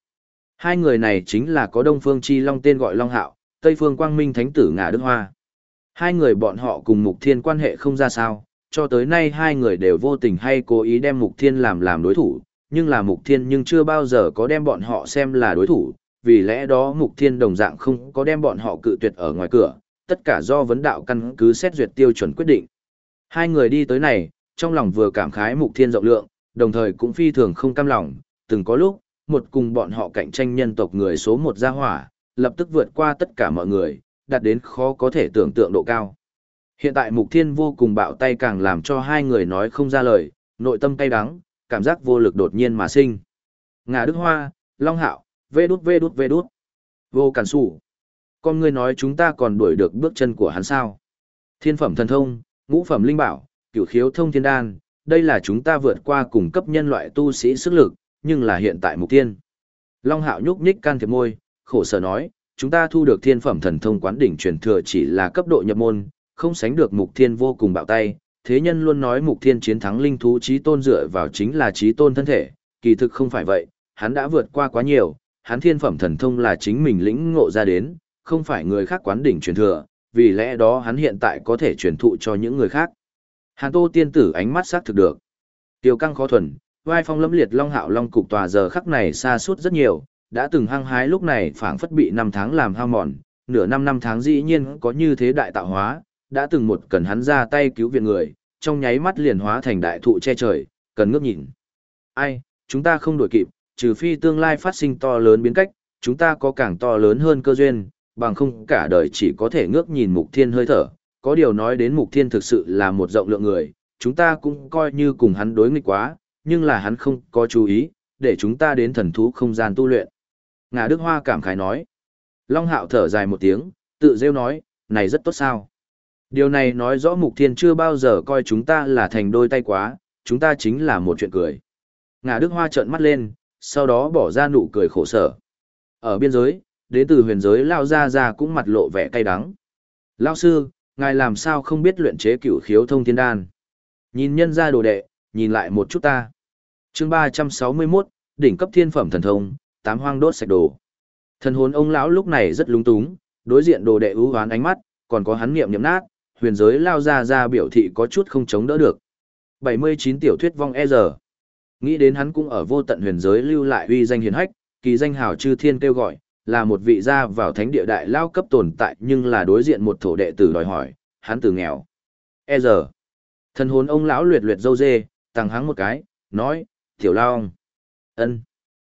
Hai người này chính là có Đông Phương Chi Long tên gọi Long Hạo, Tây Phương Quang Minh Thánh tử Ngà Đức Hoa. Hai người bọn họ cùng Mục Thiên quan hệ không ra sao, cho tới nay hai người đều vô tình hay cố ý đem Mục Thiên làm làm đối thủ, nhưng là Mục Thiên nhưng chưa bao giờ có đem bọn họ xem là đối thủ, vì lẽ đó Mục Thiên đồng dạng không có đem bọn họ cự tuyệt ở ngoài cửa, tất cả do vấn đạo căn cứ xét duyệt tiêu chuẩn quyết định. Hai người đi tới này, trong lòng vừa cảm khái Mục Thiên rộng lượng, đồng thời cũng phi thường không cam lòng, từng có lúc, một cùng bọn họ cạnh tranh nhân tộc người số một gia hỏa, lập tức vượt qua tất cả mọi người, đạt đến khó có thể tưởng tượng độ cao. Hiện tại Mục Thiên vô cùng bạo tay càng làm cho hai người nói không ra lời, nội tâm cay đắng, cảm giác vô lực đột nhiên mà sinh. Ngà Đức Hoa, Long Hạo, vê đút vê đút vê đút. Vô cản sủ. Con ngươi nói chúng ta còn đuổi được bước chân của hắn sao. Thiên phẩm thần thông, ngũ phẩm linh bảo, cửu khiếu thông thiên đan, đây là chúng ta vượt qua cùng cấp nhân loại tu sĩ sức lực, nhưng là hiện tại mục tiên. Long Hạo nhúc nhích can thiệp môi, khổ sở nói, chúng ta thu được thiên phẩm thần thông quán đỉnh truyền thừa chỉ là cấp độ nhập môn, không sánh được mục thiên vô cùng bạo tay. Thế nhân luôn nói mục thiên chiến thắng linh thú trí tôn dựa vào chính là trí tôn thân thể, kỳ thực không phải vậy, hắn đã vượt qua quá nhiều, hắn thiên phẩm thần thông là chính mình lĩnh ngộ ra đến, không phải người khác quán đỉnh truyền thừa, vì lẽ đó hắn hiện tại có thể truyền thụ cho những người khác. Hàn Tô tiên tử ánh mắt xác thực được. Tiêu căng khó thuần, vai phong lâm liệt long hạo long cục tòa giờ khắc này xa suốt rất nhiều, đã từng hăng hái lúc này phảng phất bị năm tháng làm hao mòn, nửa năm năm tháng dĩ nhiên có như thế đại tạo hóa, đã từng một cần hắn ra tay cứu viện người, trong nháy mắt liền hóa thành đại thụ che trời, cần ngước nhìn. Ai, chúng ta không đổi kịp, trừ phi tương lai phát sinh to lớn biến cách, chúng ta có càng to lớn hơn cơ duyên, bằng không cả đời chỉ có thể ngước nhìn mục thiên hơi thở. Có điều nói đến mục thiên thực sự là một rộng lượng người, chúng ta cũng coi như cùng hắn đối nghịch quá, nhưng là hắn không có chú ý, để chúng ta đến thần thú không gian tu luyện. Ngà Đức Hoa cảm khái nói. Long Hạo thở dài một tiếng, tự rêu nói, này rất tốt sao. Điều này nói rõ Mục Thiên chưa bao giờ coi chúng ta là thành đôi tay quá, chúng ta chính là một chuyện cười. Ngà Đức Hoa trợn mắt lên, sau đó bỏ ra nụ cười khổ sở. Ở biên giới, đến từ huyền giới Lao gia gia cũng mặt lộ vẻ cay đắng. Lao sư, ngài làm sao không biết luyện chế cửu khiếu thông thiên đan? Nhìn nhân ra đồ đệ, nhìn lại một chút ta. chương 361, đỉnh cấp thiên phẩm thần thông, tám hoang đốt sạch đồ. Thần hồn ông lão lúc này rất lúng túng, đối diện đồ đệ ưu hoán ánh mắt, còn có hắn niệm niệm nát, huyền giới lao ra ra biểu thị có chút không chống đỡ được. 79 tiểu thuyết vong e giờ. Nghĩ đến hắn cũng ở vô tận huyền giới lưu lại uy danh hiền hách, kỳ danh hào chư thiên kêu gọi, là một vị gia vào thánh địa đại lao cấp tồn tại nhưng là đối diện một thổ đệ tử đòi hỏi, hắn từ nghèo. E giờ. Thần hồn ông lão luyện luyện dâu dê, tăng hắng một cái, nói, tiểu lao ông ân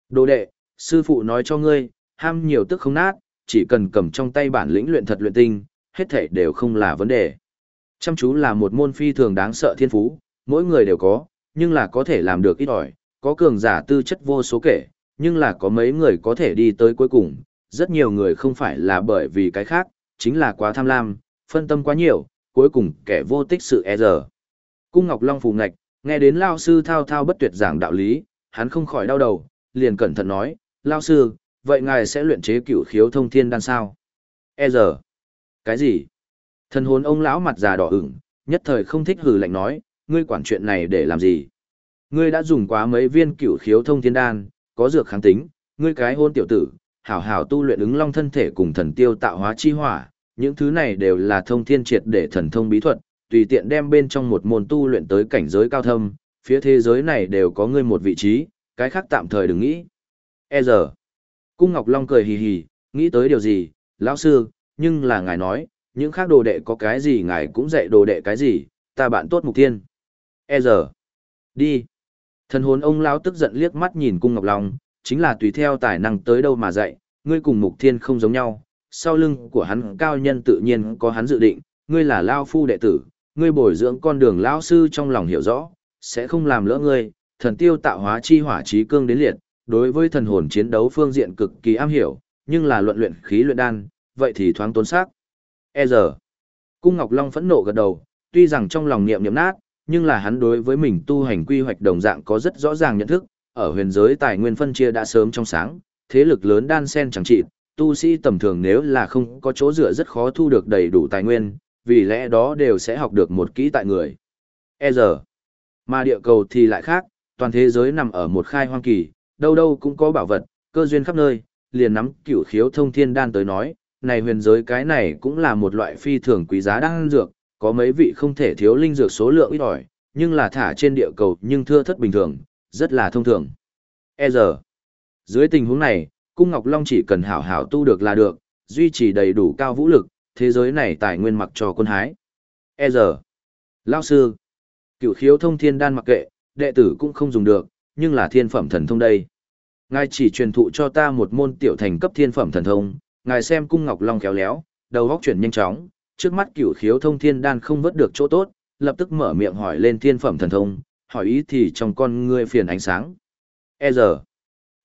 Đồ đệ, sư phụ nói cho ngươi, ham nhiều tức không nát, chỉ cần cầm trong tay bản lĩnh luyện thật luyện tinh, hết thảy đều không là vấn đề. Chăm chú là một môn phi thường đáng sợ thiên phú, mỗi người đều có, nhưng là có thể làm được ít ỏi, có cường giả tư chất vô số kể, nhưng là có mấy người có thể đi tới cuối cùng, rất nhiều người không phải là bởi vì cái khác, chính là quá tham lam, phân tâm quá nhiều, cuối cùng kẻ vô tích sự e giờ. Cung Ngọc Long phù ngạch, nghe đến lao sư thao thao bất tuyệt giảng đạo lý, hắn không khỏi đau đầu, liền cẩn thận nói, lao sư, vậy ngài sẽ luyện chế cửu khiếu thông thiên đan sao? E giờ. Cái gì? Thần hồn ông lão mặt già đỏ ửng, nhất thời không thích hừ lạnh nói, ngươi quản chuyện này để làm gì? Ngươi đã dùng quá mấy viên cửu khiếu thông thiên đan, có dược kháng tính, ngươi cái hôn tiểu tử, hảo hảo tu luyện ứng long thân thể cùng thần tiêu tạo hóa chi hỏa, những thứ này đều là thông thiên triệt để thần thông bí thuật, tùy tiện đem bên trong một môn tu luyện tới cảnh giới cao thâm, phía thế giới này đều có ngươi một vị trí, cái khác tạm thời đừng nghĩ. E giờ, Cung Ngọc Long cười hì hì, nghĩ tới điều gì, lão sư, nhưng là ngài nói, những khác đồ đệ có cái gì ngài cũng dạy đồ đệ cái gì, ta bạn tốt mục tiên. E giờ, đi. Thần hồn ông lão tức giận liếc mắt nhìn Cung Ngọc Long, chính là tùy theo tài năng tới đâu mà dạy, ngươi cùng mục thiên không giống nhau, sau lưng của hắn cao nhân tự nhiên có hắn dự định, ngươi là lao phu đệ tử, ngươi bồi dưỡng con đường lão sư trong lòng hiểu rõ, sẽ không làm lỡ ngươi, thần tiêu tạo hóa chi hỏa trí cương đến liệt, đối với thần hồn chiến đấu phương diện cực kỳ am hiểu, nhưng là luận luyện khí luyện đan, vậy thì thoáng tốn xác. E giờ, Cung Ngọc Long phẫn nộ gật đầu, tuy rằng trong lòng niệm niệm nát, nhưng là hắn đối với mình tu hành quy hoạch đồng dạng có rất rõ ràng nhận thức, ở huyền giới tài nguyên phân chia đã sớm trong sáng, thế lực lớn đan sen chẳng trị, tu sĩ tầm thường nếu là không có chỗ dựa rất khó thu được đầy đủ tài nguyên, vì lẽ đó đều sẽ học được một kỹ tại người. E giờ, mà địa cầu thì lại khác, toàn thế giới nằm ở một khai hoang kỳ, đâu đâu cũng có bảo vật, cơ duyên khắp nơi, liền nắm cửu khiếu thông thiên đan tới nói, này huyền giới cái này cũng là một loại phi thường quý giá đan dược, có mấy vị không thể thiếu linh dược số lượng ít ỏi, nhưng là thả trên địa cầu nhưng thưa thất bình thường, rất là thông thường. E giờ, dưới tình huống này, Cung Ngọc Long chỉ cần hảo hảo tu được là được, duy trì đầy đủ cao vũ lực, thế giới này tài nguyên mặc cho quân hái. E giờ, Lao sư, cựu khiếu thông thiên đan mặc kệ, đệ tử cũng không dùng được, nhưng là thiên phẩm thần thông đây. Ngài chỉ truyền thụ cho ta một môn tiểu thành cấp thiên phẩm thần thông, ngài xem cung ngọc long khéo léo, đầu góc chuyển nhanh chóng, trước mắt cửu khiếu thông thiên đan không vớt được chỗ tốt, lập tức mở miệng hỏi lên thiên phẩm thần thông, hỏi ý thì trong con ngươi phiền ánh sáng. E giờ,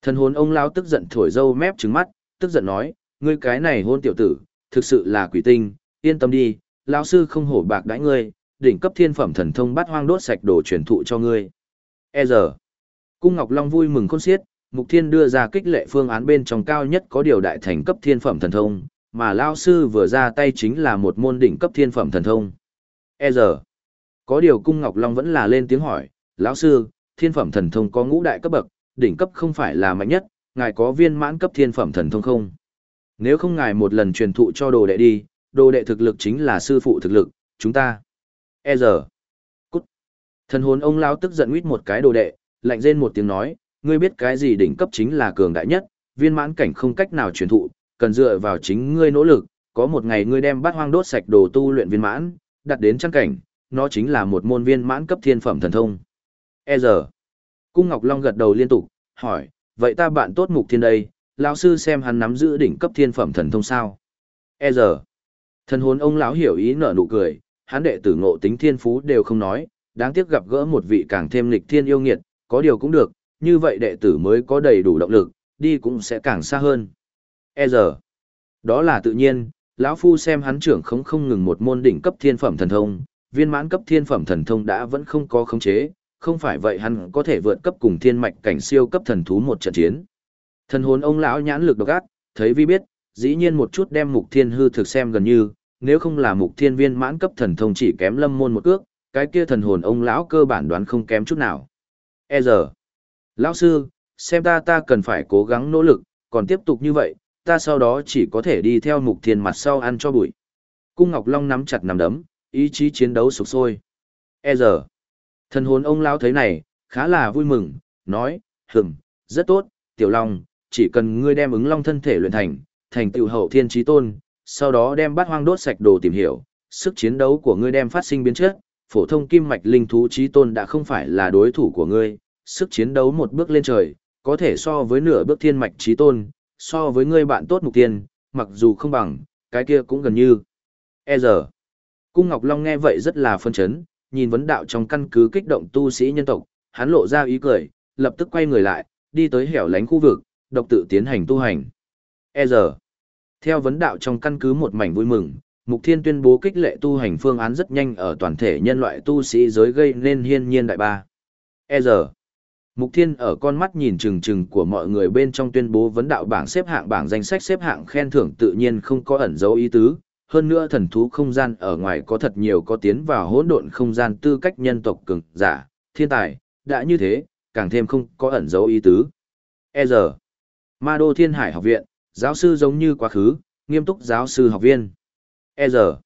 thần hồn ông lao tức giận thổi dâu mép trứng mắt, tức giận nói, ngươi cái này hôn tiểu tử, thực sự là quỷ tinh, yên tâm đi, lão sư không hổ bạc đãi ngươi, đỉnh cấp thiên phẩm thần thông bắt hoang đốt sạch đồ truyền thụ cho ngươi. E giờ, cung ngọc long vui mừng khôn xiết, Mục Thiên đưa ra kích lệ phương án bên trong cao nhất có điều đại thành cấp thiên phẩm thần thông, mà Lao Sư vừa ra tay chính là một môn đỉnh cấp thiên phẩm thần thông. E giờ, có điều Cung Ngọc Long vẫn là lên tiếng hỏi, lão Sư, thiên phẩm thần thông có ngũ đại cấp bậc, đỉnh cấp không phải là mạnh nhất, ngài có viên mãn cấp thiên phẩm thần thông không? Nếu không ngài một lần truyền thụ cho đồ đệ đi, đồ đệ thực lực chính là sư phụ thực lực, chúng ta. E giờ, cút. Thần hồn ông lão tức giận quýt một cái đồ đệ, lạnh rên một tiếng nói, ngươi biết cái gì đỉnh cấp chính là cường đại nhất, viên mãn cảnh không cách nào truyền thụ, cần dựa vào chính ngươi nỗ lực, có một ngày ngươi đem bát hoang đốt sạch đồ tu luyện viên mãn, đặt đến trang cảnh, nó chính là một môn viên mãn cấp thiên phẩm thần thông. E giờ, Cung Ngọc Long gật đầu liên tục, hỏi, vậy ta bạn tốt mục thiên đây, lão sư xem hắn nắm giữ đỉnh cấp thiên phẩm thần thông sao? E giờ, thần hồn ông lão hiểu ý nở nụ cười, hắn đệ tử ngộ tính thiên phú đều không nói, đáng tiếc gặp gỡ một vị càng thêm lịch thiên yêu nghiệt, có điều cũng được, như vậy đệ tử mới có đầy đủ động lực, đi cũng sẽ càng xa hơn. E giờ, đó là tự nhiên, lão phu xem hắn trưởng không không ngừng một môn đỉnh cấp thiên phẩm thần thông, viên mãn cấp thiên phẩm thần thông đã vẫn không có khống chế, không phải vậy hắn có thể vượt cấp cùng thiên mạch cảnh siêu cấp thần thú một trận chiến. Thần hồn ông lão nhãn lực độc ác, thấy vi biết, dĩ nhiên một chút đem mục thiên hư thực xem gần như, nếu không là mục thiên viên mãn cấp thần thông chỉ kém lâm môn một cước, cái kia thần hồn ông lão cơ bản đoán không kém chút nào. E giờ, Lão sư, xem ta ta cần phải cố gắng nỗ lực, còn tiếp tục như vậy, ta sau đó chỉ có thể đi theo mục thiên mặt sau ăn cho bụi. Cung Ngọc Long nắm chặt nắm đấm, ý chí chiến đấu sục sôi. E giờ, thần hồn ông lão thấy này, khá là vui mừng, nói, hừng, rất tốt, tiểu long, chỉ cần ngươi đem ứng long thân thể luyện thành, thành tiểu hậu thiên trí tôn, sau đó đem bát hoang đốt sạch đồ tìm hiểu, sức chiến đấu của ngươi đem phát sinh biến chất, phổ thông kim mạch linh thú trí tôn đã không phải là đối thủ của ngươi, sức chiến đấu một bước lên trời, có thể so với nửa bước thiên mạch trí tôn, so với ngươi bạn tốt mục tiên, mặc dù không bằng, cái kia cũng gần như. E giờ, Cung Ngọc Long nghe vậy rất là phân chấn, nhìn vấn đạo trong căn cứ kích động tu sĩ nhân tộc, hắn lộ ra ý cười, lập tức quay người lại, đi tới hẻo lánh khu vực, độc tự tiến hành tu hành. E giờ, theo vấn đạo trong căn cứ một mảnh vui mừng, Mục Thiên tuyên bố kích lệ tu hành phương án rất nhanh ở toàn thể nhân loại tu sĩ giới gây nên hiên nhiên đại ba. E giờ, Mục Thiên ở con mắt nhìn chừng chừng của mọi người bên trong tuyên bố vấn đạo bảng xếp hạng bảng danh sách xếp hạng khen thưởng tự nhiên không có ẩn dấu ý tứ, hơn nữa thần thú không gian ở ngoài có thật nhiều có tiến vào hỗn độn không gian tư cách nhân tộc cường giả, thiên tài, đã như thế, càng thêm không có ẩn dấu ý tứ. E giờ, Ma Đô Thiên Hải học viện, giáo sư giống như quá khứ, nghiêm túc giáo sư học viên. E giờ,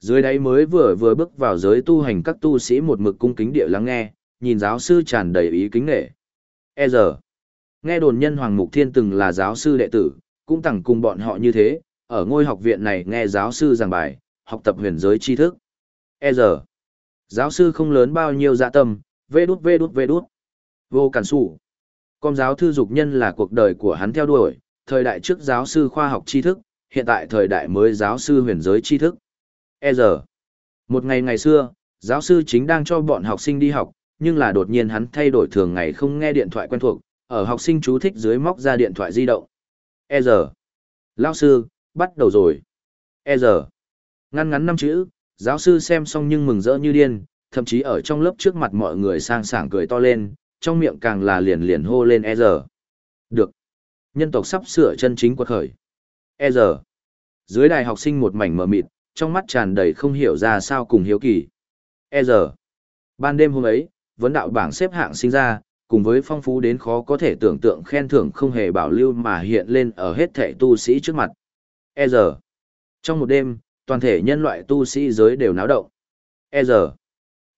dưới đáy mới vừa vừa bước vào giới tu hành các tu sĩ một mực cung kính địa lắng nghe, nhìn giáo sư tràn đầy ý kính nghệ. E giờ, nghe đồn nhân Hoàng Mục Thiên từng là giáo sư đệ tử, cũng tặng cùng bọn họ như thế, ở ngôi học viện này nghe giáo sư giảng bài, học tập huyền giới tri thức. E giờ, giáo sư không lớn bao nhiêu dạ tâm, vê đút vê đút vê đút. Vô cản sủ. Con giáo thư dục nhân là cuộc đời của hắn theo đuổi, thời đại trước giáo sư khoa học tri thức, hiện tại thời đại mới giáo sư huyền giới tri thức. E giờ, một ngày ngày xưa, giáo sư chính đang cho bọn học sinh đi học, nhưng là đột nhiên hắn thay đổi thường ngày không nghe điện thoại quen thuộc, ở học sinh chú thích dưới móc ra điện thoại di động. E giờ, Lao sư, bắt đầu rồi. E giờ, ngăn ngắn năm chữ, giáo sư xem xong nhưng mừng rỡ như điên, thậm chí ở trong lớp trước mặt mọi người sang sảng cười to lên, trong miệng càng là liền liền hô lên E giờ. Được. Nhân tộc sắp sửa chân chính quật khởi. E giờ. Dưới đài học sinh một mảnh mờ mịt, trong mắt tràn đầy không hiểu ra sao cùng hiếu kỳ. E giờ. Ban đêm hôm ấy, vấn đạo bảng xếp hạng sinh ra, cùng với phong phú đến khó có thể tưởng tượng khen thưởng không hề bảo lưu mà hiện lên ở hết thể tu sĩ trước mặt. E giờ. Trong một đêm, toàn thể nhân loại tu sĩ giới đều náo động. E giờ.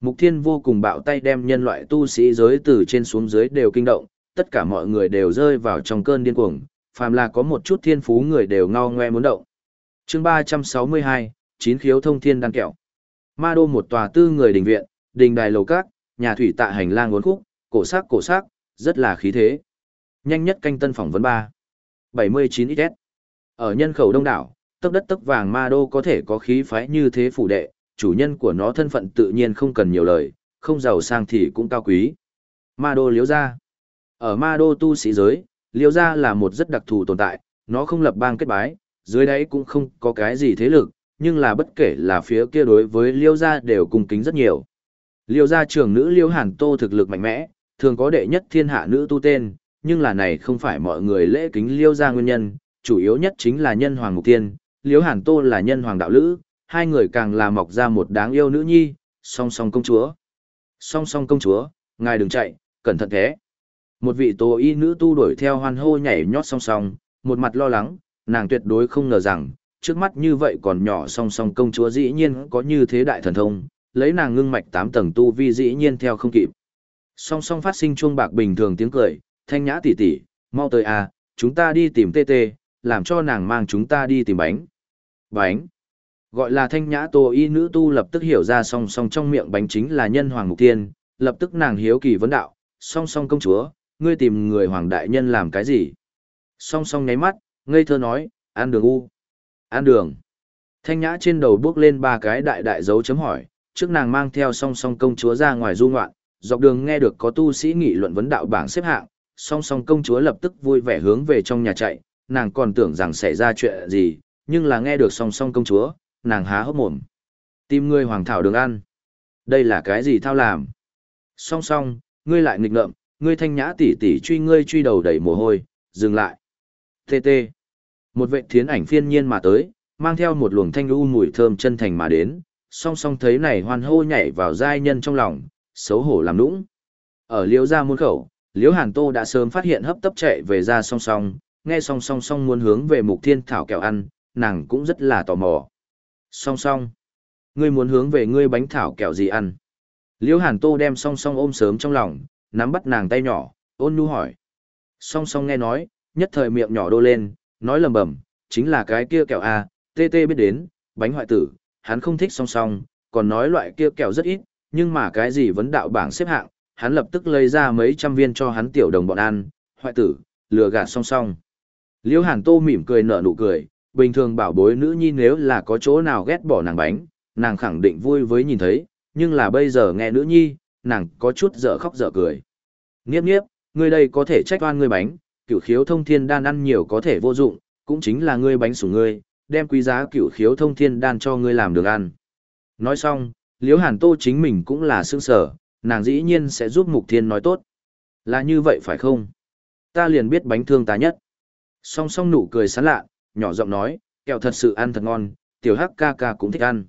Mục Thiên vô cùng bạo tay đem nhân loại tu sĩ giới từ trên xuống dưới đều kinh động, tất cả mọi người đều rơi vào trong cơn điên cuồng, phàm là có một chút thiên phú người đều ngao ngoe muốn động. Chương 362, chín khiếu thông thiên đan kẹo. Ma đô một tòa tư người đình viện, đình đài lầu cát, nhà thủy tạ hành lang uốn khúc, cổ sắc cổ sắc, rất là khí thế. Nhanh nhất canh tân phỏng vấn 3. 79 XS. Ở nhân khẩu đông đảo, tốc đất tốc vàng ma đô có thể có khí phái như thế phủ đệ, chủ nhân của nó thân phận tự nhiên không cần nhiều lời, không giàu sang thì cũng cao quý. Ma đô liếu ra. Ở ma đô tu sĩ giới, liếu ra là một rất đặc thù tồn tại, nó không lập bang kết bái, dưới đấy cũng không có cái gì thế lực, nhưng là bất kể là phía kia đối với liêu gia đều cung kính rất nhiều. Liêu gia trưởng nữ liêu hàn tô thực lực mạnh mẽ, thường có đệ nhất thiên hạ nữ tu tên, nhưng là này không phải mọi người lễ kính liêu gia nguyên nhân, chủ yếu nhất chính là nhân hoàng mục tiên, liêu hàn tô là nhân hoàng đạo lữ, hai người càng là mọc ra một đáng yêu nữ nhi, song song công chúa. Song song công chúa, ngài đừng chạy, cẩn thận thế. Một vị tố y nữ tu đuổi theo hoan hô nhảy nhót song song, một mặt lo lắng, nàng tuyệt đối không ngờ rằng, trước mắt như vậy còn nhỏ song song công chúa dĩ nhiên có như thế đại thần thông, lấy nàng ngưng mạch tám tầng tu vi dĩ nhiên theo không kịp. Song song phát sinh chuông bạc bình thường tiếng cười, thanh nhã tỷ tỷ, mau tới à, chúng ta đi tìm tê tê, làm cho nàng mang chúng ta đi tìm bánh. Bánh. Gọi là thanh nhã tô y nữ tu lập tức hiểu ra song song trong miệng bánh chính là nhân hoàng mục tiên, lập tức nàng hiếu kỳ vấn đạo, song song công chúa, ngươi tìm người hoàng đại nhân làm cái gì? Song song nháy mắt, ngây thơ nói, ăn đường u. Ăn đường. Thanh nhã trên đầu bước lên ba cái đại đại dấu chấm hỏi, trước nàng mang theo song song công chúa ra ngoài du ngoạn, dọc đường nghe được có tu sĩ nghị luận vấn đạo bảng xếp hạng, song song công chúa lập tức vui vẻ hướng về trong nhà chạy, nàng còn tưởng rằng xảy ra chuyện gì, nhưng là nghe được song song công chúa, nàng há hốc mồm. Tìm ngươi hoàng thảo đường ăn. Đây là cái gì thao làm? Song song, ngươi lại nghịch ngợm, ngươi thanh nhã tỷ tỷ truy ngươi truy đầu đầy mồ hôi, dừng lại. Tê tê. Một vệ thiến ảnh phiên nhiên mà tới, mang theo một luồng thanh u mùi thơm chân thành mà đến, song song thấy này hoan hô nhảy vào giai nhân trong lòng, xấu hổ làm nũng. Ở liễu ra muôn khẩu, liễu hàn tô đã sớm phát hiện hấp tấp chạy về ra song song, nghe song song song muốn hướng về mục thiên thảo kẹo ăn, nàng cũng rất là tò mò. Song song, ngươi muốn hướng về ngươi bánh thảo kẹo gì ăn? Liễu hàn tô đem song song ôm sớm trong lòng, nắm bắt nàng tay nhỏ, ôn nhu hỏi. Song song nghe nói, nhất thời miệng nhỏ đô lên, nói lầm bầm, chính là cái kia kẹo A, tê tê biết đến, bánh hoại tử, hắn không thích song song, còn nói loại kia kẹo rất ít, nhưng mà cái gì vấn đạo bảng xếp hạng, hắn lập tức lấy ra mấy trăm viên cho hắn tiểu đồng bọn ăn, hoại tử, lừa gạt song song. Liễu Hàn Tô mỉm cười nở nụ cười, bình thường bảo bối nữ nhi nếu là có chỗ nào ghét bỏ nàng bánh, nàng khẳng định vui với nhìn thấy, nhưng là bây giờ nghe nữ nhi, nàng có chút dở khóc dở cười. Nghiếp nghiếp, ngươi đây có thể trách oan ngươi bánh, cửu khiếu thông thiên đan ăn nhiều có thể vô dụng, cũng chính là ngươi bánh sủng ngươi, đem quý giá cửu khiếu thông thiên đan cho ngươi làm được ăn. Nói xong, Liễu Hàn Tô chính mình cũng là sương sở, nàng dĩ nhiên sẽ giúp Mục Thiên nói tốt. Là như vậy phải không? Ta liền biết bánh thương ta nhất. Song song nụ cười sán lạ, nhỏ giọng nói, kẹo thật sự ăn thật ngon, tiểu hắc ca ca cũng thích ăn.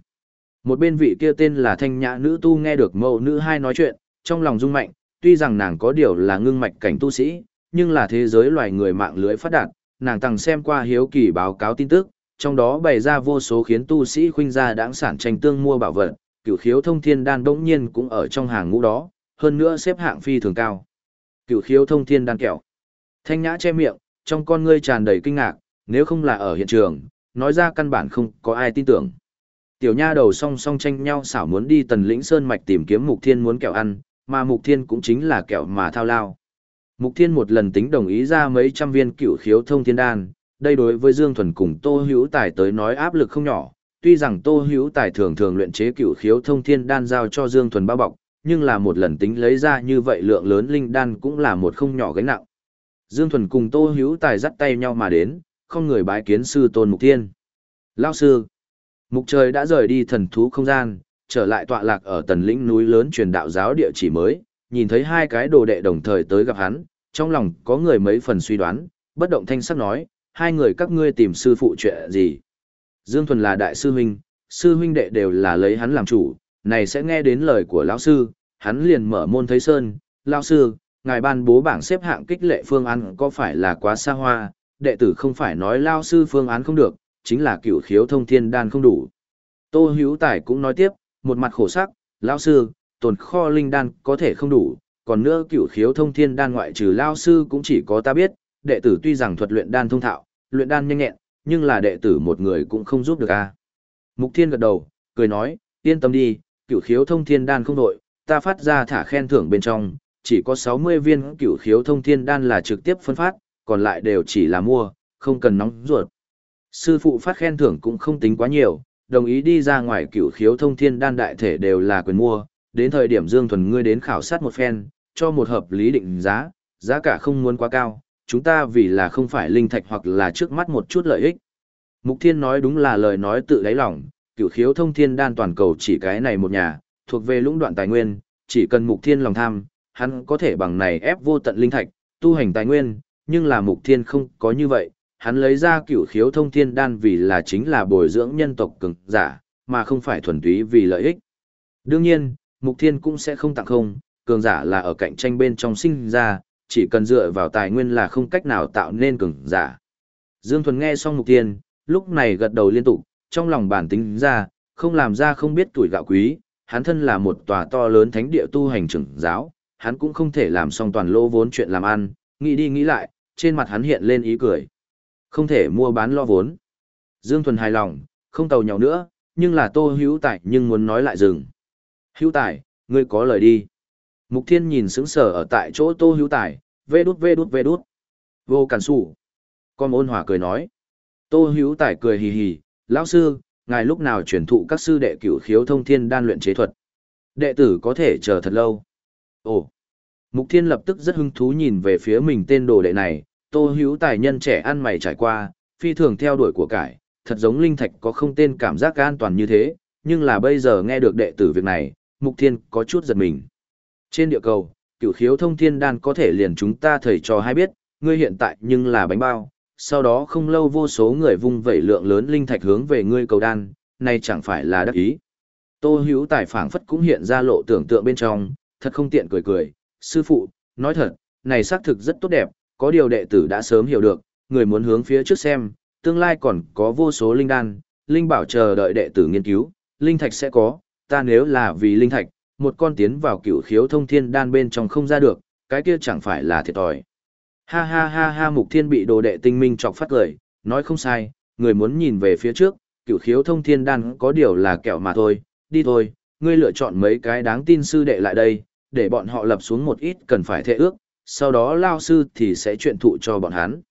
Một bên vị kia tên là thanh nhã nữ tu nghe được mẫu nữ hai nói chuyện, trong lòng rung mạnh, tuy rằng nàng có điều là ngưng mạch cảnh tu sĩ, nhưng là thế giới loài người mạng lưới phát đạt, nàng tăng xem qua hiếu kỳ báo cáo tin tức, trong đó bày ra vô số khiến tu sĩ khuynh gia đãng sản tranh tương mua bảo vật, cửu khiếu thông thiên đan bỗng nhiên cũng ở trong hàng ngũ đó, hơn nữa xếp hạng phi thường cao. Cửu khiếu thông thiên đan kẹo. Thanh nhã che miệng, trong con ngươi tràn đầy kinh ngạc, nếu không là ở hiện trường, nói ra căn bản không có ai tin tưởng. Tiểu nha đầu song song tranh nhau xảo muốn đi tần lĩnh sơn mạch tìm kiếm mục thiên muốn kẹo ăn, mà mục thiên cũng chính là kẹo mà thao lao. Mục thiên một lần tính đồng ý ra mấy trăm viên cửu khiếu thông thiên đan, đây đối với Dương Thuần cùng Tô Hữu Tài tới nói áp lực không nhỏ, tuy rằng Tô Hữu Tài thường thường luyện chế cửu khiếu thông thiên đan giao cho Dương Thuần bao bọc, nhưng là một lần tính lấy ra như vậy lượng lớn linh đan cũng là một không nhỏ gánh nặng. Dương Thuần cùng Tô Hữu Tài dắt tay nhau mà đến, không người bái kiến sư Tôn Mục Thiên. Lao sư, Mục trời đã rời đi thần thú không gian, trở lại tọa lạc ở tần lĩnh núi lớn truyền đạo giáo địa chỉ mới, nhìn thấy hai cái đồ đệ đồng thời tới gặp hắn, trong lòng có người mấy phần suy đoán, bất động thanh sắc nói, hai người các ngươi tìm sư phụ chuyện gì. Dương Thuần là đại sư huynh, sư huynh đệ đều là lấy hắn làm chủ, này sẽ nghe đến lời của lão sư, hắn liền mở môn thấy sơn, lão sư, ngài ban bố bảng xếp hạng kích lệ phương án có phải là quá xa hoa, đệ tử không phải nói lão sư phương án không được, chính là cửu khiếu thông thiên đan không đủ. Tô Hữu Tài cũng nói tiếp, một mặt khổ sắc, lão sư, tồn kho linh đan có thể không đủ, còn nữa cửu khiếu thông thiên đan ngoại trừ lão sư cũng chỉ có ta biết, đệ tử tuy rằng thuật luyện đan thông thạo, luyện đan nhanh nhẹn, nhưng là đệ tử một người cũng không giúp được a. Mục Thiên gật đầu, cười nói, yên tâm đi, cửu khiếu thông thiên đan không đổi, ta phát ra thả khen thưởng bên trong, chỉ có 60 viên cửu khiếu thông thiên đan là trực tiếp phân phát, còn lại đều chỉ là mua, không cần nóng ruột. Sư phụ phát khen thưởng cũng không tính quá nhiều, đồng ý đi ra ngoài cửu khiếu thông thiên đan đại thể đều là quyền mua, đến thời điểm Dương Thuần ngươi đến khảo sát một phen, cho một hợp lý định giá, giá cả không muốn quá cao, chúng ta vì là không phải linh thạch hoặc là trước mắt một chút lợi ích. Mục Thiên nói đúng là lời nói tự đáy lòng, cửu khiếu thông thiên đan toàn cầu chỉ cái này một nhà, thuộc về lũng đoạn tài nguyên, chỉ cần Mục Thiên lòng tham, hắn có thể bằng này ép vô tận linh thạch, tu hành tài nguyên, nhưng là Mục Thiên không có như vậy, hắn lấy ra cửu khiếu thông thiên đan vì là chính là bồi dưỡng nhân tộc cường giả, mà không phải thuần túy vì lợi ích. Đương nhiên, Mục Thiên cũng sẽ không tặng không, cường giả là ở cạnh tranh bên trong sinh ra, chỉ cần dựa vào tài nguyên là không cách nào tạo nên cường giả. Dương Thuần nghe xong Mục tiên lúc này gật đầu liên tục, trong lòng bản tính ra, không làm ra không biết tuổi gạo quý, hắn thân là một tòa to lớn thánh địa tu hành trưởng giáo, hắn cũng không thể làm xong toàn lô vốn chuyện làm ăn, nghĩ đi nghĩ lại, trên mặt hắn hiện lên ý cười. Không thể mua bán lo vốn. Dương Thuần hài lòng, không tàu nhau nữa, nhưng là tô hữu tài nhưng muốn nói lại dừng. Hữu tài, ngươi có lời đi. Mục Thiên nhìn sững sờ ở tại chỗ tô hữu tài, vê đút vê đút vê đút. Vô cản sủ. Con ôn hòa cười nói. Tô hữu tài cười hì hì, lão sư, ngài lúc nào truyền thụ các sư đệ cửu khiếu thông thiên đan luyện chế thuật. Đệ tử có thể chờ thật lâu. Ồ. Mục Thiên lập tức rất hứng thú nhìn về phía mình tên đồ đệ này, Tô hữu tài nhân trẻ ăn mày trải qua, phi thường theo đuổi của cải, thật giống linh thạch có không tên cảm giác an toàn như thế, nhưng là bây giờ nghe được đệ tử việc này, Mục Thiên có chút giật mình. Trên địa cầu, cửu khiếu thông thiên đan có thể liền chúng ta thầy cho hay biết, ngươi hiện tại nhưng là bánh bao, sau đó không lâu vô số người vung vẩy lượng lớn linh thạch hướng về ngươi cầu đan, này chẳng phải là đắc ý. Tô hữu tài phảng phất cũng hiện ra lộ tưởng tượng bên trong, thật không tiện cười cười, sư phụ, nói thật, này xác thực rất tốt đẹp, có điều đệ tử đã sớm hiểu được, người muốn hướng phía trước xem, tương lai còn có vô số linh đan, linh bảo chờ đợi đệ tử nghiên cứu, linh thạch sẽ có, ta nếu là vì linh thạch, một con tiến vào cựu khiếu thông thiên đan bên trong không ra được, cái kia chẳng phải là thiệt thòi. Ha ha ha ha mục thiên bị đồ đệ tinh minh chọc phát cười, nói không sai, người muốn nhìn về phía trước, cựu khiếu thông thiên đan có điều là kẹo mà thôi, đi thôi, ngươi lựa chọn mấy cái đáng tin sư đệ lại đây, để bọn họ lập xuống một ít cần phải thệ ước, sau đó lao sư thì sẽ chuyện thụ cho bọn hắn.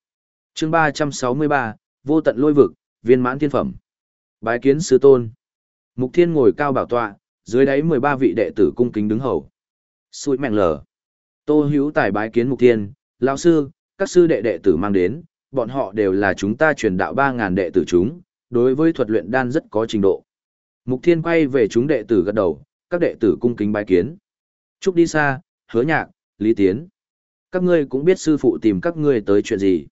chương 363, vô tận lôi vực, viên mãn thiên phẩm. Bái kiến sư tôn. Mục thiên ngồi cao bảo tọa, dưới đáy 13 vị đệ tử cung kính đứng hầu. Xui mẹn lở. Tô hữu tài bái kiến mục thiên, lão sư, các sư đệ đệ tử mang đến, bọn họ đều là chúng ta truyền đạo 3.000 đệ tử chúng, đối với thuật luyện đan rất có trình độ. Mục thiên quay về chúng đệ tử gật đầu, các đệ tử cung kính bái kiến. trúc đi xa, hứa nhạc, lý tiến các ngươi cũng biết sư phụ tìm các ngươi tới chuyện gì.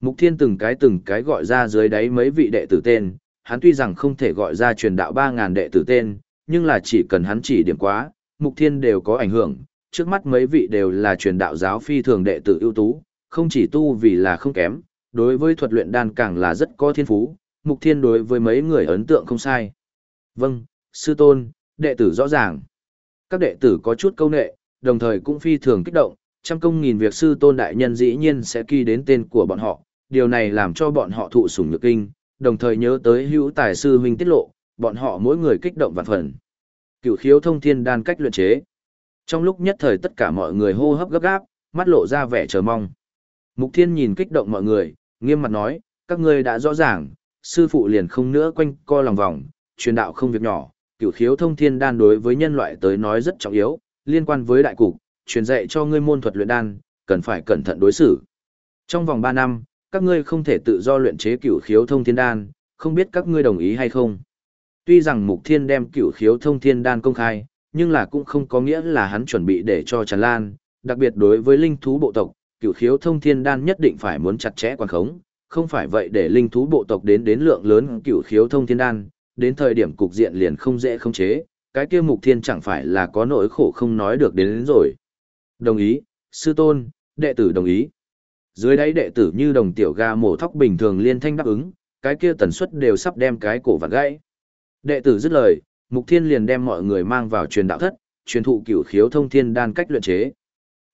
Mục Thiên từng cái từng cái gọi ra dưới đáy mấy vị đệ tử tên, hắn tuy rằng không thể gọi ra truyền đạo 3.000 đệ tử tên, nhưng là chỉ cần hắn chỉ điểm quá, mục thiên đều có ảnh hưởng, trước mắt mấy vị đều là truyền đạo giáo phi thường đệ tử ưu tú, không chỉ tu vì là không kém, đối với thuật luyện đan càng là rất có thiên phú, mục thiên đối với mấy người ấn tượng không sai. Vâng, sư tôn, đệ tử rõ ràng. Các đệ tử có chút câu nệ, đồng thời cũng phi thường kích động, trăm công nghìn việc sư tôn đại nhân dĩ nhiên sẽ ghi đến tên của bọn họ, điều này làm cho bọn họ thụ sủng nhược kinh, đồng thời nhớ tới hữu tài sư huynh tiết lộ, bọn họ mỗi người kích động vạn phần. Cửu khiếu thông thiên đan cách luyện chế. Trong lúc nhất thời tất cả mọi người hô hấp gấp gáp, mắt lộ ra vẻ chờ mong. Mục Thiên nhìn kích động mọi người, nghiêm mặt nói, các ngươi đã rõ ràng, sư phụ liền không nữa quanh co lòng vòng, truyền đạo không việc nhỏ, cửu khiếu thông thiên đan đối với nhân loại tới nói rất trọng yếu, liên quan với đại cục, truyền dạy cho ngươi môn thuật luyện đan, cần phải cẩn thận đối xử. Trong vòng 3 năm, các ngươi không thể tự do luyện chế cửu khiếu thông thiên đan, không biết các ngươi đồng ý hay không. Tuy rằng Mục Thiên đem cửu khiếu thông thiên đan công khai, nhưng là cũng không có nghĩa là hắn chuẩn bị để cho tràn lan, đặc biệt đối với linh thú bộ tộc, cửu khiếu thông thiên đan nhất định phải muốn chặt chẽ quan khống, không phải vậy để linh thú bộ tộc đến đến lượng lớn cửu khiếu thông thiên đan, đến thời điểm cục diện liền không dễ không chế, cái kia Mục Thiên chẳng phải là có nỗi khổ không nói được đến, đến rồi. Đồng ý, sư tôn, đệ tử đồng ý. Dưới đáy đệ tử như đồng tiểu ga mổ thóc bình thường liên thanh đáp ứng, cái kia tần suất đều sắp đem cái cổ vặn gãy. Đệ tử dứt lời, Mục Thiên liền đem mọi người mang vào truyền đạo thất, truyền thụ cửu khiếu thông thiên đan cách luyện chế.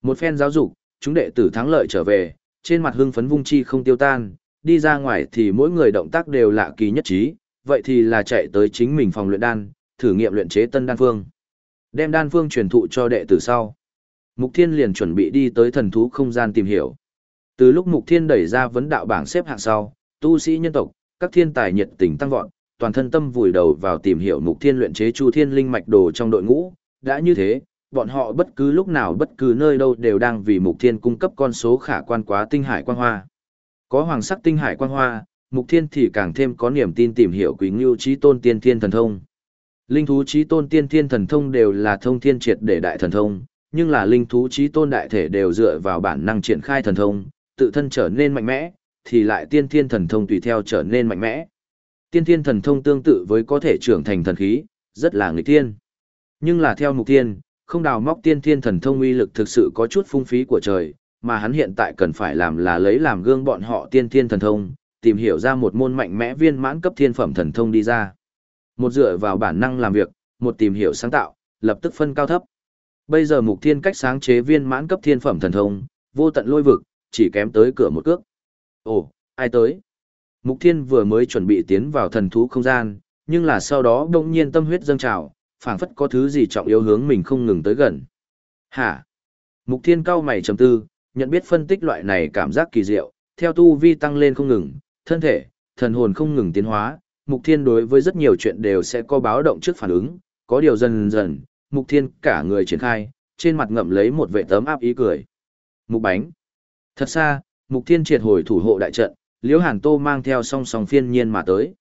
Một phen giáo dục, chúng đệ tử thắng lợi trở về, trên mặt hưng phấn vung chi không tiêu tan, đi ra ngoài thì mỗi người động tác đều lạ kỳ nhất trí, vậy thì là chạy tới chính mình phòng luyện đan, thử nghiệm luyện chế tân đan phương. Đem đan phương truyền thụ cho đệ tử sau. Mục Thiên liền chuẩn bị đi tới thần thú không gian tìm hiểu. Từ lúc Mục Thiên đẩy ra vấn đạo bảng xếp hạng sau, tu sĩ nhân tộc, các thiên tài nhiệt tình tăng vọt, toàn thân tâm vùi đầu vào tìm hiểu Mục Thiên luyện chế Chu Thiên linh mạch đồ trong đội ngũ, đã như thế, bọn họ bất cứ lúc nào bất cứ nơi đâu đều đang vì Mục Thiên cung cấp con số khả quan quá tinh hải quan hoa. Có hoàng sắc tinh hải quan hoa, Mục Thiên thì càng thêm có niềm tin tìm hiểu Quý Ngưu trí Tôn Tiên Thiên Thần Thông. Linh thú trí Tôn Tiên Thiên Thần Thông đều là thông thiên triệt để đại thần thông, nhưng là linh thú trí Tôn đại thể đều dựa vào bản năng triển khai thần thông, tự thân trở nên mạnh mẽ, thì lại tiên thiên thần thông tùy theo trở nên mạnh mẽ. Tiên thiên thần thông tương tự với có thể trưởng thành thần khí, rất là nghịch thiên. Nhưng là theo mục tiên, không đào móc tiên thiên thần thông uy lực thực sự có chút phung phí của trời, mà hắn hiện tại cần phải làm là lấy làm gương bọn họ tiên thiên thần thông, tìm hiểu ra một môn mạnh mẽ viên mãn cấp thiên phẩm thần thông đi ra. Một dựa vào bản năng làm việc, một tìm hiểu sáng tạo, lập tức phân cao thấp. Bây giờ mục thiên cách sáng chế viên mãn cấp thiên phẩm thần thông, vô tận lôi vực, chỉ kém tới cửa một cước. Ồ, ai tới? Mục Thiên vừa mới chuẩn bị tiến vào thần thú không gian, nhưng là sau đó đông nhiên tâm huyết dâng trào, phảng phất có thứ gì trọng yếu hướng mình không ngừng tới gần. Hả? Mục Thiên cao mày trầm tư, nhận biết phân tích loại này cảm giác kỳ diệu, theo tu vi tăng lên không ngừng, thân thể, thần hồn không ngừng tiến hóa, Mục Thiên đối với rất nhiều chuyện đều sẽ có báo động trước phản ứng, có điều dần dần, Mục Thiên cả người triển khai, trên mặt ngậm lấy một vệ tấm áp ý cười. Mục bánh. Thật xa, Mục Thiên triệt hồi thủ hộ đại trận, Liễu Hàn Tô mang theo song song phiên nhiên mà tới.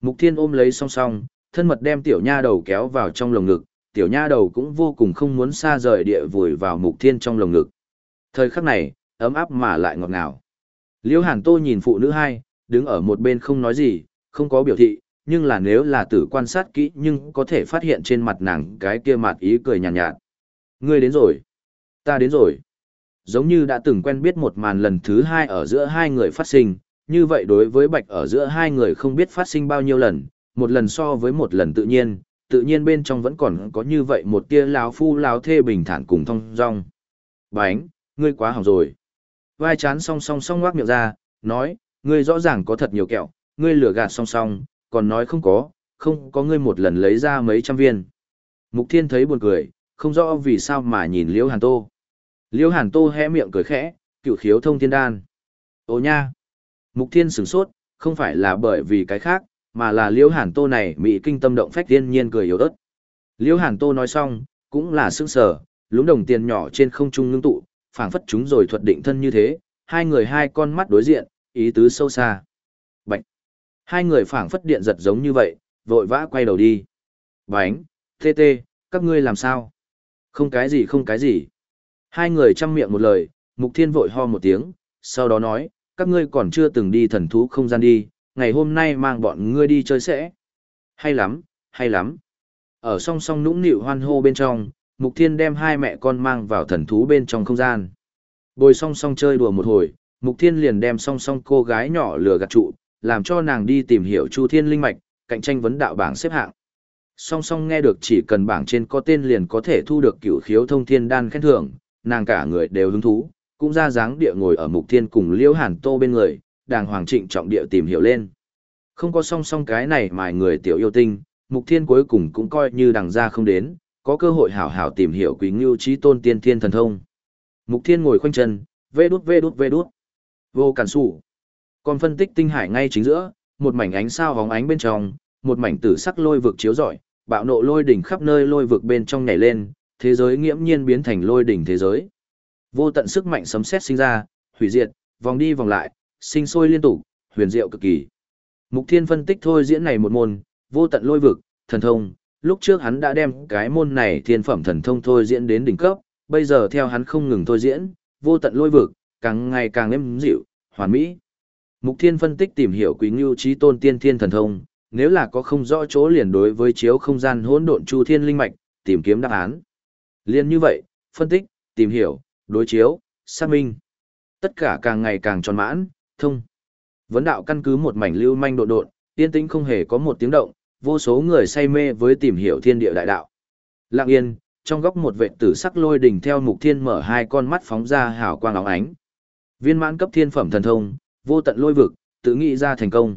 Mục Thiên ôm lấy song song, thân mật đem tiểu nha đầu kéo vào trong lồng ngực, tiểu nha đầu cũng vô cùng không muốn xa rời địa vùi vào Mục Thiên trong lồng ngực. Thời khắc này, ấm áp mà lại ngọt ngào. Liễu Hàn Tô nhìn phụ nữ hai, đứng ở một bên không nói gì, không có biểu thị, nhưng là nếu là tử quan sát kỹ nhưng có thể phát hiện trên mặt nàng cái kia mặt ý cười nhàn nhạt, nhạt. Ngươi đến rồi. Ta đến rồi giống như đã từng quen biết một màn lần thứ hai ở giữa hai người phát sinh, như vậy đối với bạch ở giữa hai người không biết phát sinh bao nhiêu lần, một lần so với một lần tự nhiên, tự nhiên bên trong vẫn còn có như vậy một tia lão phu lão thê bình thản cùng thông dong. Bánh, ngươi quá hỏng rồi. Vai chán song song song ngoác miệng ra, nói, ngươi rõ ràng có thật nhiều kẹo, ngươi lừa gạt song song, còn nói không có, không có ngươi một lần lấy ra mấy trăm viên. Mục Thiên thấy buồn cười, không rõ vì sao mà nhìn Liễu Hàn Tô. Liễu Hàn Tô hé miệng cười khẽ, cựu khiếu thông thiên đan. Ô nha! Mục Thiên sửng sốt, không phải là bởi vì cái khác, mà là Liễu Hàn Tô này mỹ kinh tâm động phách thiên nhiên cười yếu ớt. Liễu Hàn Tô nói xong, cũng là sững sờ, lúng đồng tiền nhỏ trên không trung ngưng tụ, phảng phất chúng rồi thuật định thân như thế, hai người hai con mắt đối diện, ý tứ sâu xa. Bạch! Hai người phảng phất điện giật giống như vậy, vội vã quay đầu đi. Bánh! Tê tê, các ngươi làm sao? Không cái gì không cái gì. Hai người chăm miệng một lời, Mục Thiên vội ho một tiếng, sau đó nói, các ngươi còn chưa từng đi thần thú không gian đi, ngày hôm nay mang bọn ngươi đi chơi sẽ. Hay lắm, hay lắm. Ở song song nũng nịu hoan hô bên trong, Mục Thiên đem hai mẹ con mang vào thần thú bên trong không gian. Bồi song song chơi đùa một hồi, Mục Thiên liền đem song song cô gái nhỏ lừa gạt trụ, làm cho nàng đi tìm hiểu Chu Thiên Linh Mạch, cạnh tranh vấn đạo bảng xếp hạng. Song song nghe được chỉ cần bảng trên có tên liền có thể thu được cửu khiếu thông thiên đan khen thưởng, nàng cả người đều hứng thú, cũng ra dáng địa ngồi ở Mục Thiên cùng Liễu Hàn Tô bên người, đàng hoàng trịnh trọng địa tìm hiểu lên. Không có song song cái này mà người tiểu yêu tinh, Mục Thiên cuối cùng cũng coi như đằng ra không đến, có cơ hội hảo hảo tìm hiểu Quý Ngưu Chí Tôn Tiên Thiên Thần Thông. Mục Thiên ngồi khoanh chân, vê đút vê đút vê đút. Vô cản xù Còn phân tích tinh hải ngay chính giữa, một mảnh ánh sao hóng ánh bên trong, một mảnh tử sắc lôi vực chiếu rọi, bạo nộ lôi đỉnh khắp nơi lôi vực bên trong nhảy lên, thế giới nghiễm nhiên biến thành lôi đỉnh thế giới. Vô tận sức mạnh sấm sét sinh ra, hủy diệt, vòng đi vòng lại, sinh sôi liên tục, huyền diệu cực kỳ. Mục Thiên phân tích thôi diễn này một môn, vô tận lôi vực, thần thông, lúc trước hắn đã đem cái môn này thiên phẩm thần thông thôi diễn đến đỉnh cấp, bây giờ theo hắn không ngừng thôi diễn, vô tận lôi vực, càng ngày càng êm dịu, hoàn mỹ. Mục Thiên phân tích tìm hiểu Quý Ngưu Chí Tôn Tiên Thiên Thần Thông, nếu là có không rõ chỗ liền đối với chiếu không gian hỗn độn chu thiên linh mạch, tìm kiếm đáp án. Liên như vậy, phân tích, tìm hiểu, đối chiếu, xác minh. Tất cả càng ngày càng tròn mãn, thông. Vấn đạo căn cứ một mảnh lưu manh độ độn, tiên tĩnh không hề có một tiếng động, vô số người say mê với tìm hiểu thiên địa đại đạo. Lặng yên, trong góc một vệ tử sắc lôi đỉnh theo mục thiên mở hai con mắt phóng ra hào quang óng ánh. Viên mãn cấp thiên phẩm thần thông, vô tận lôi vực, tự nghĩ ra thành công.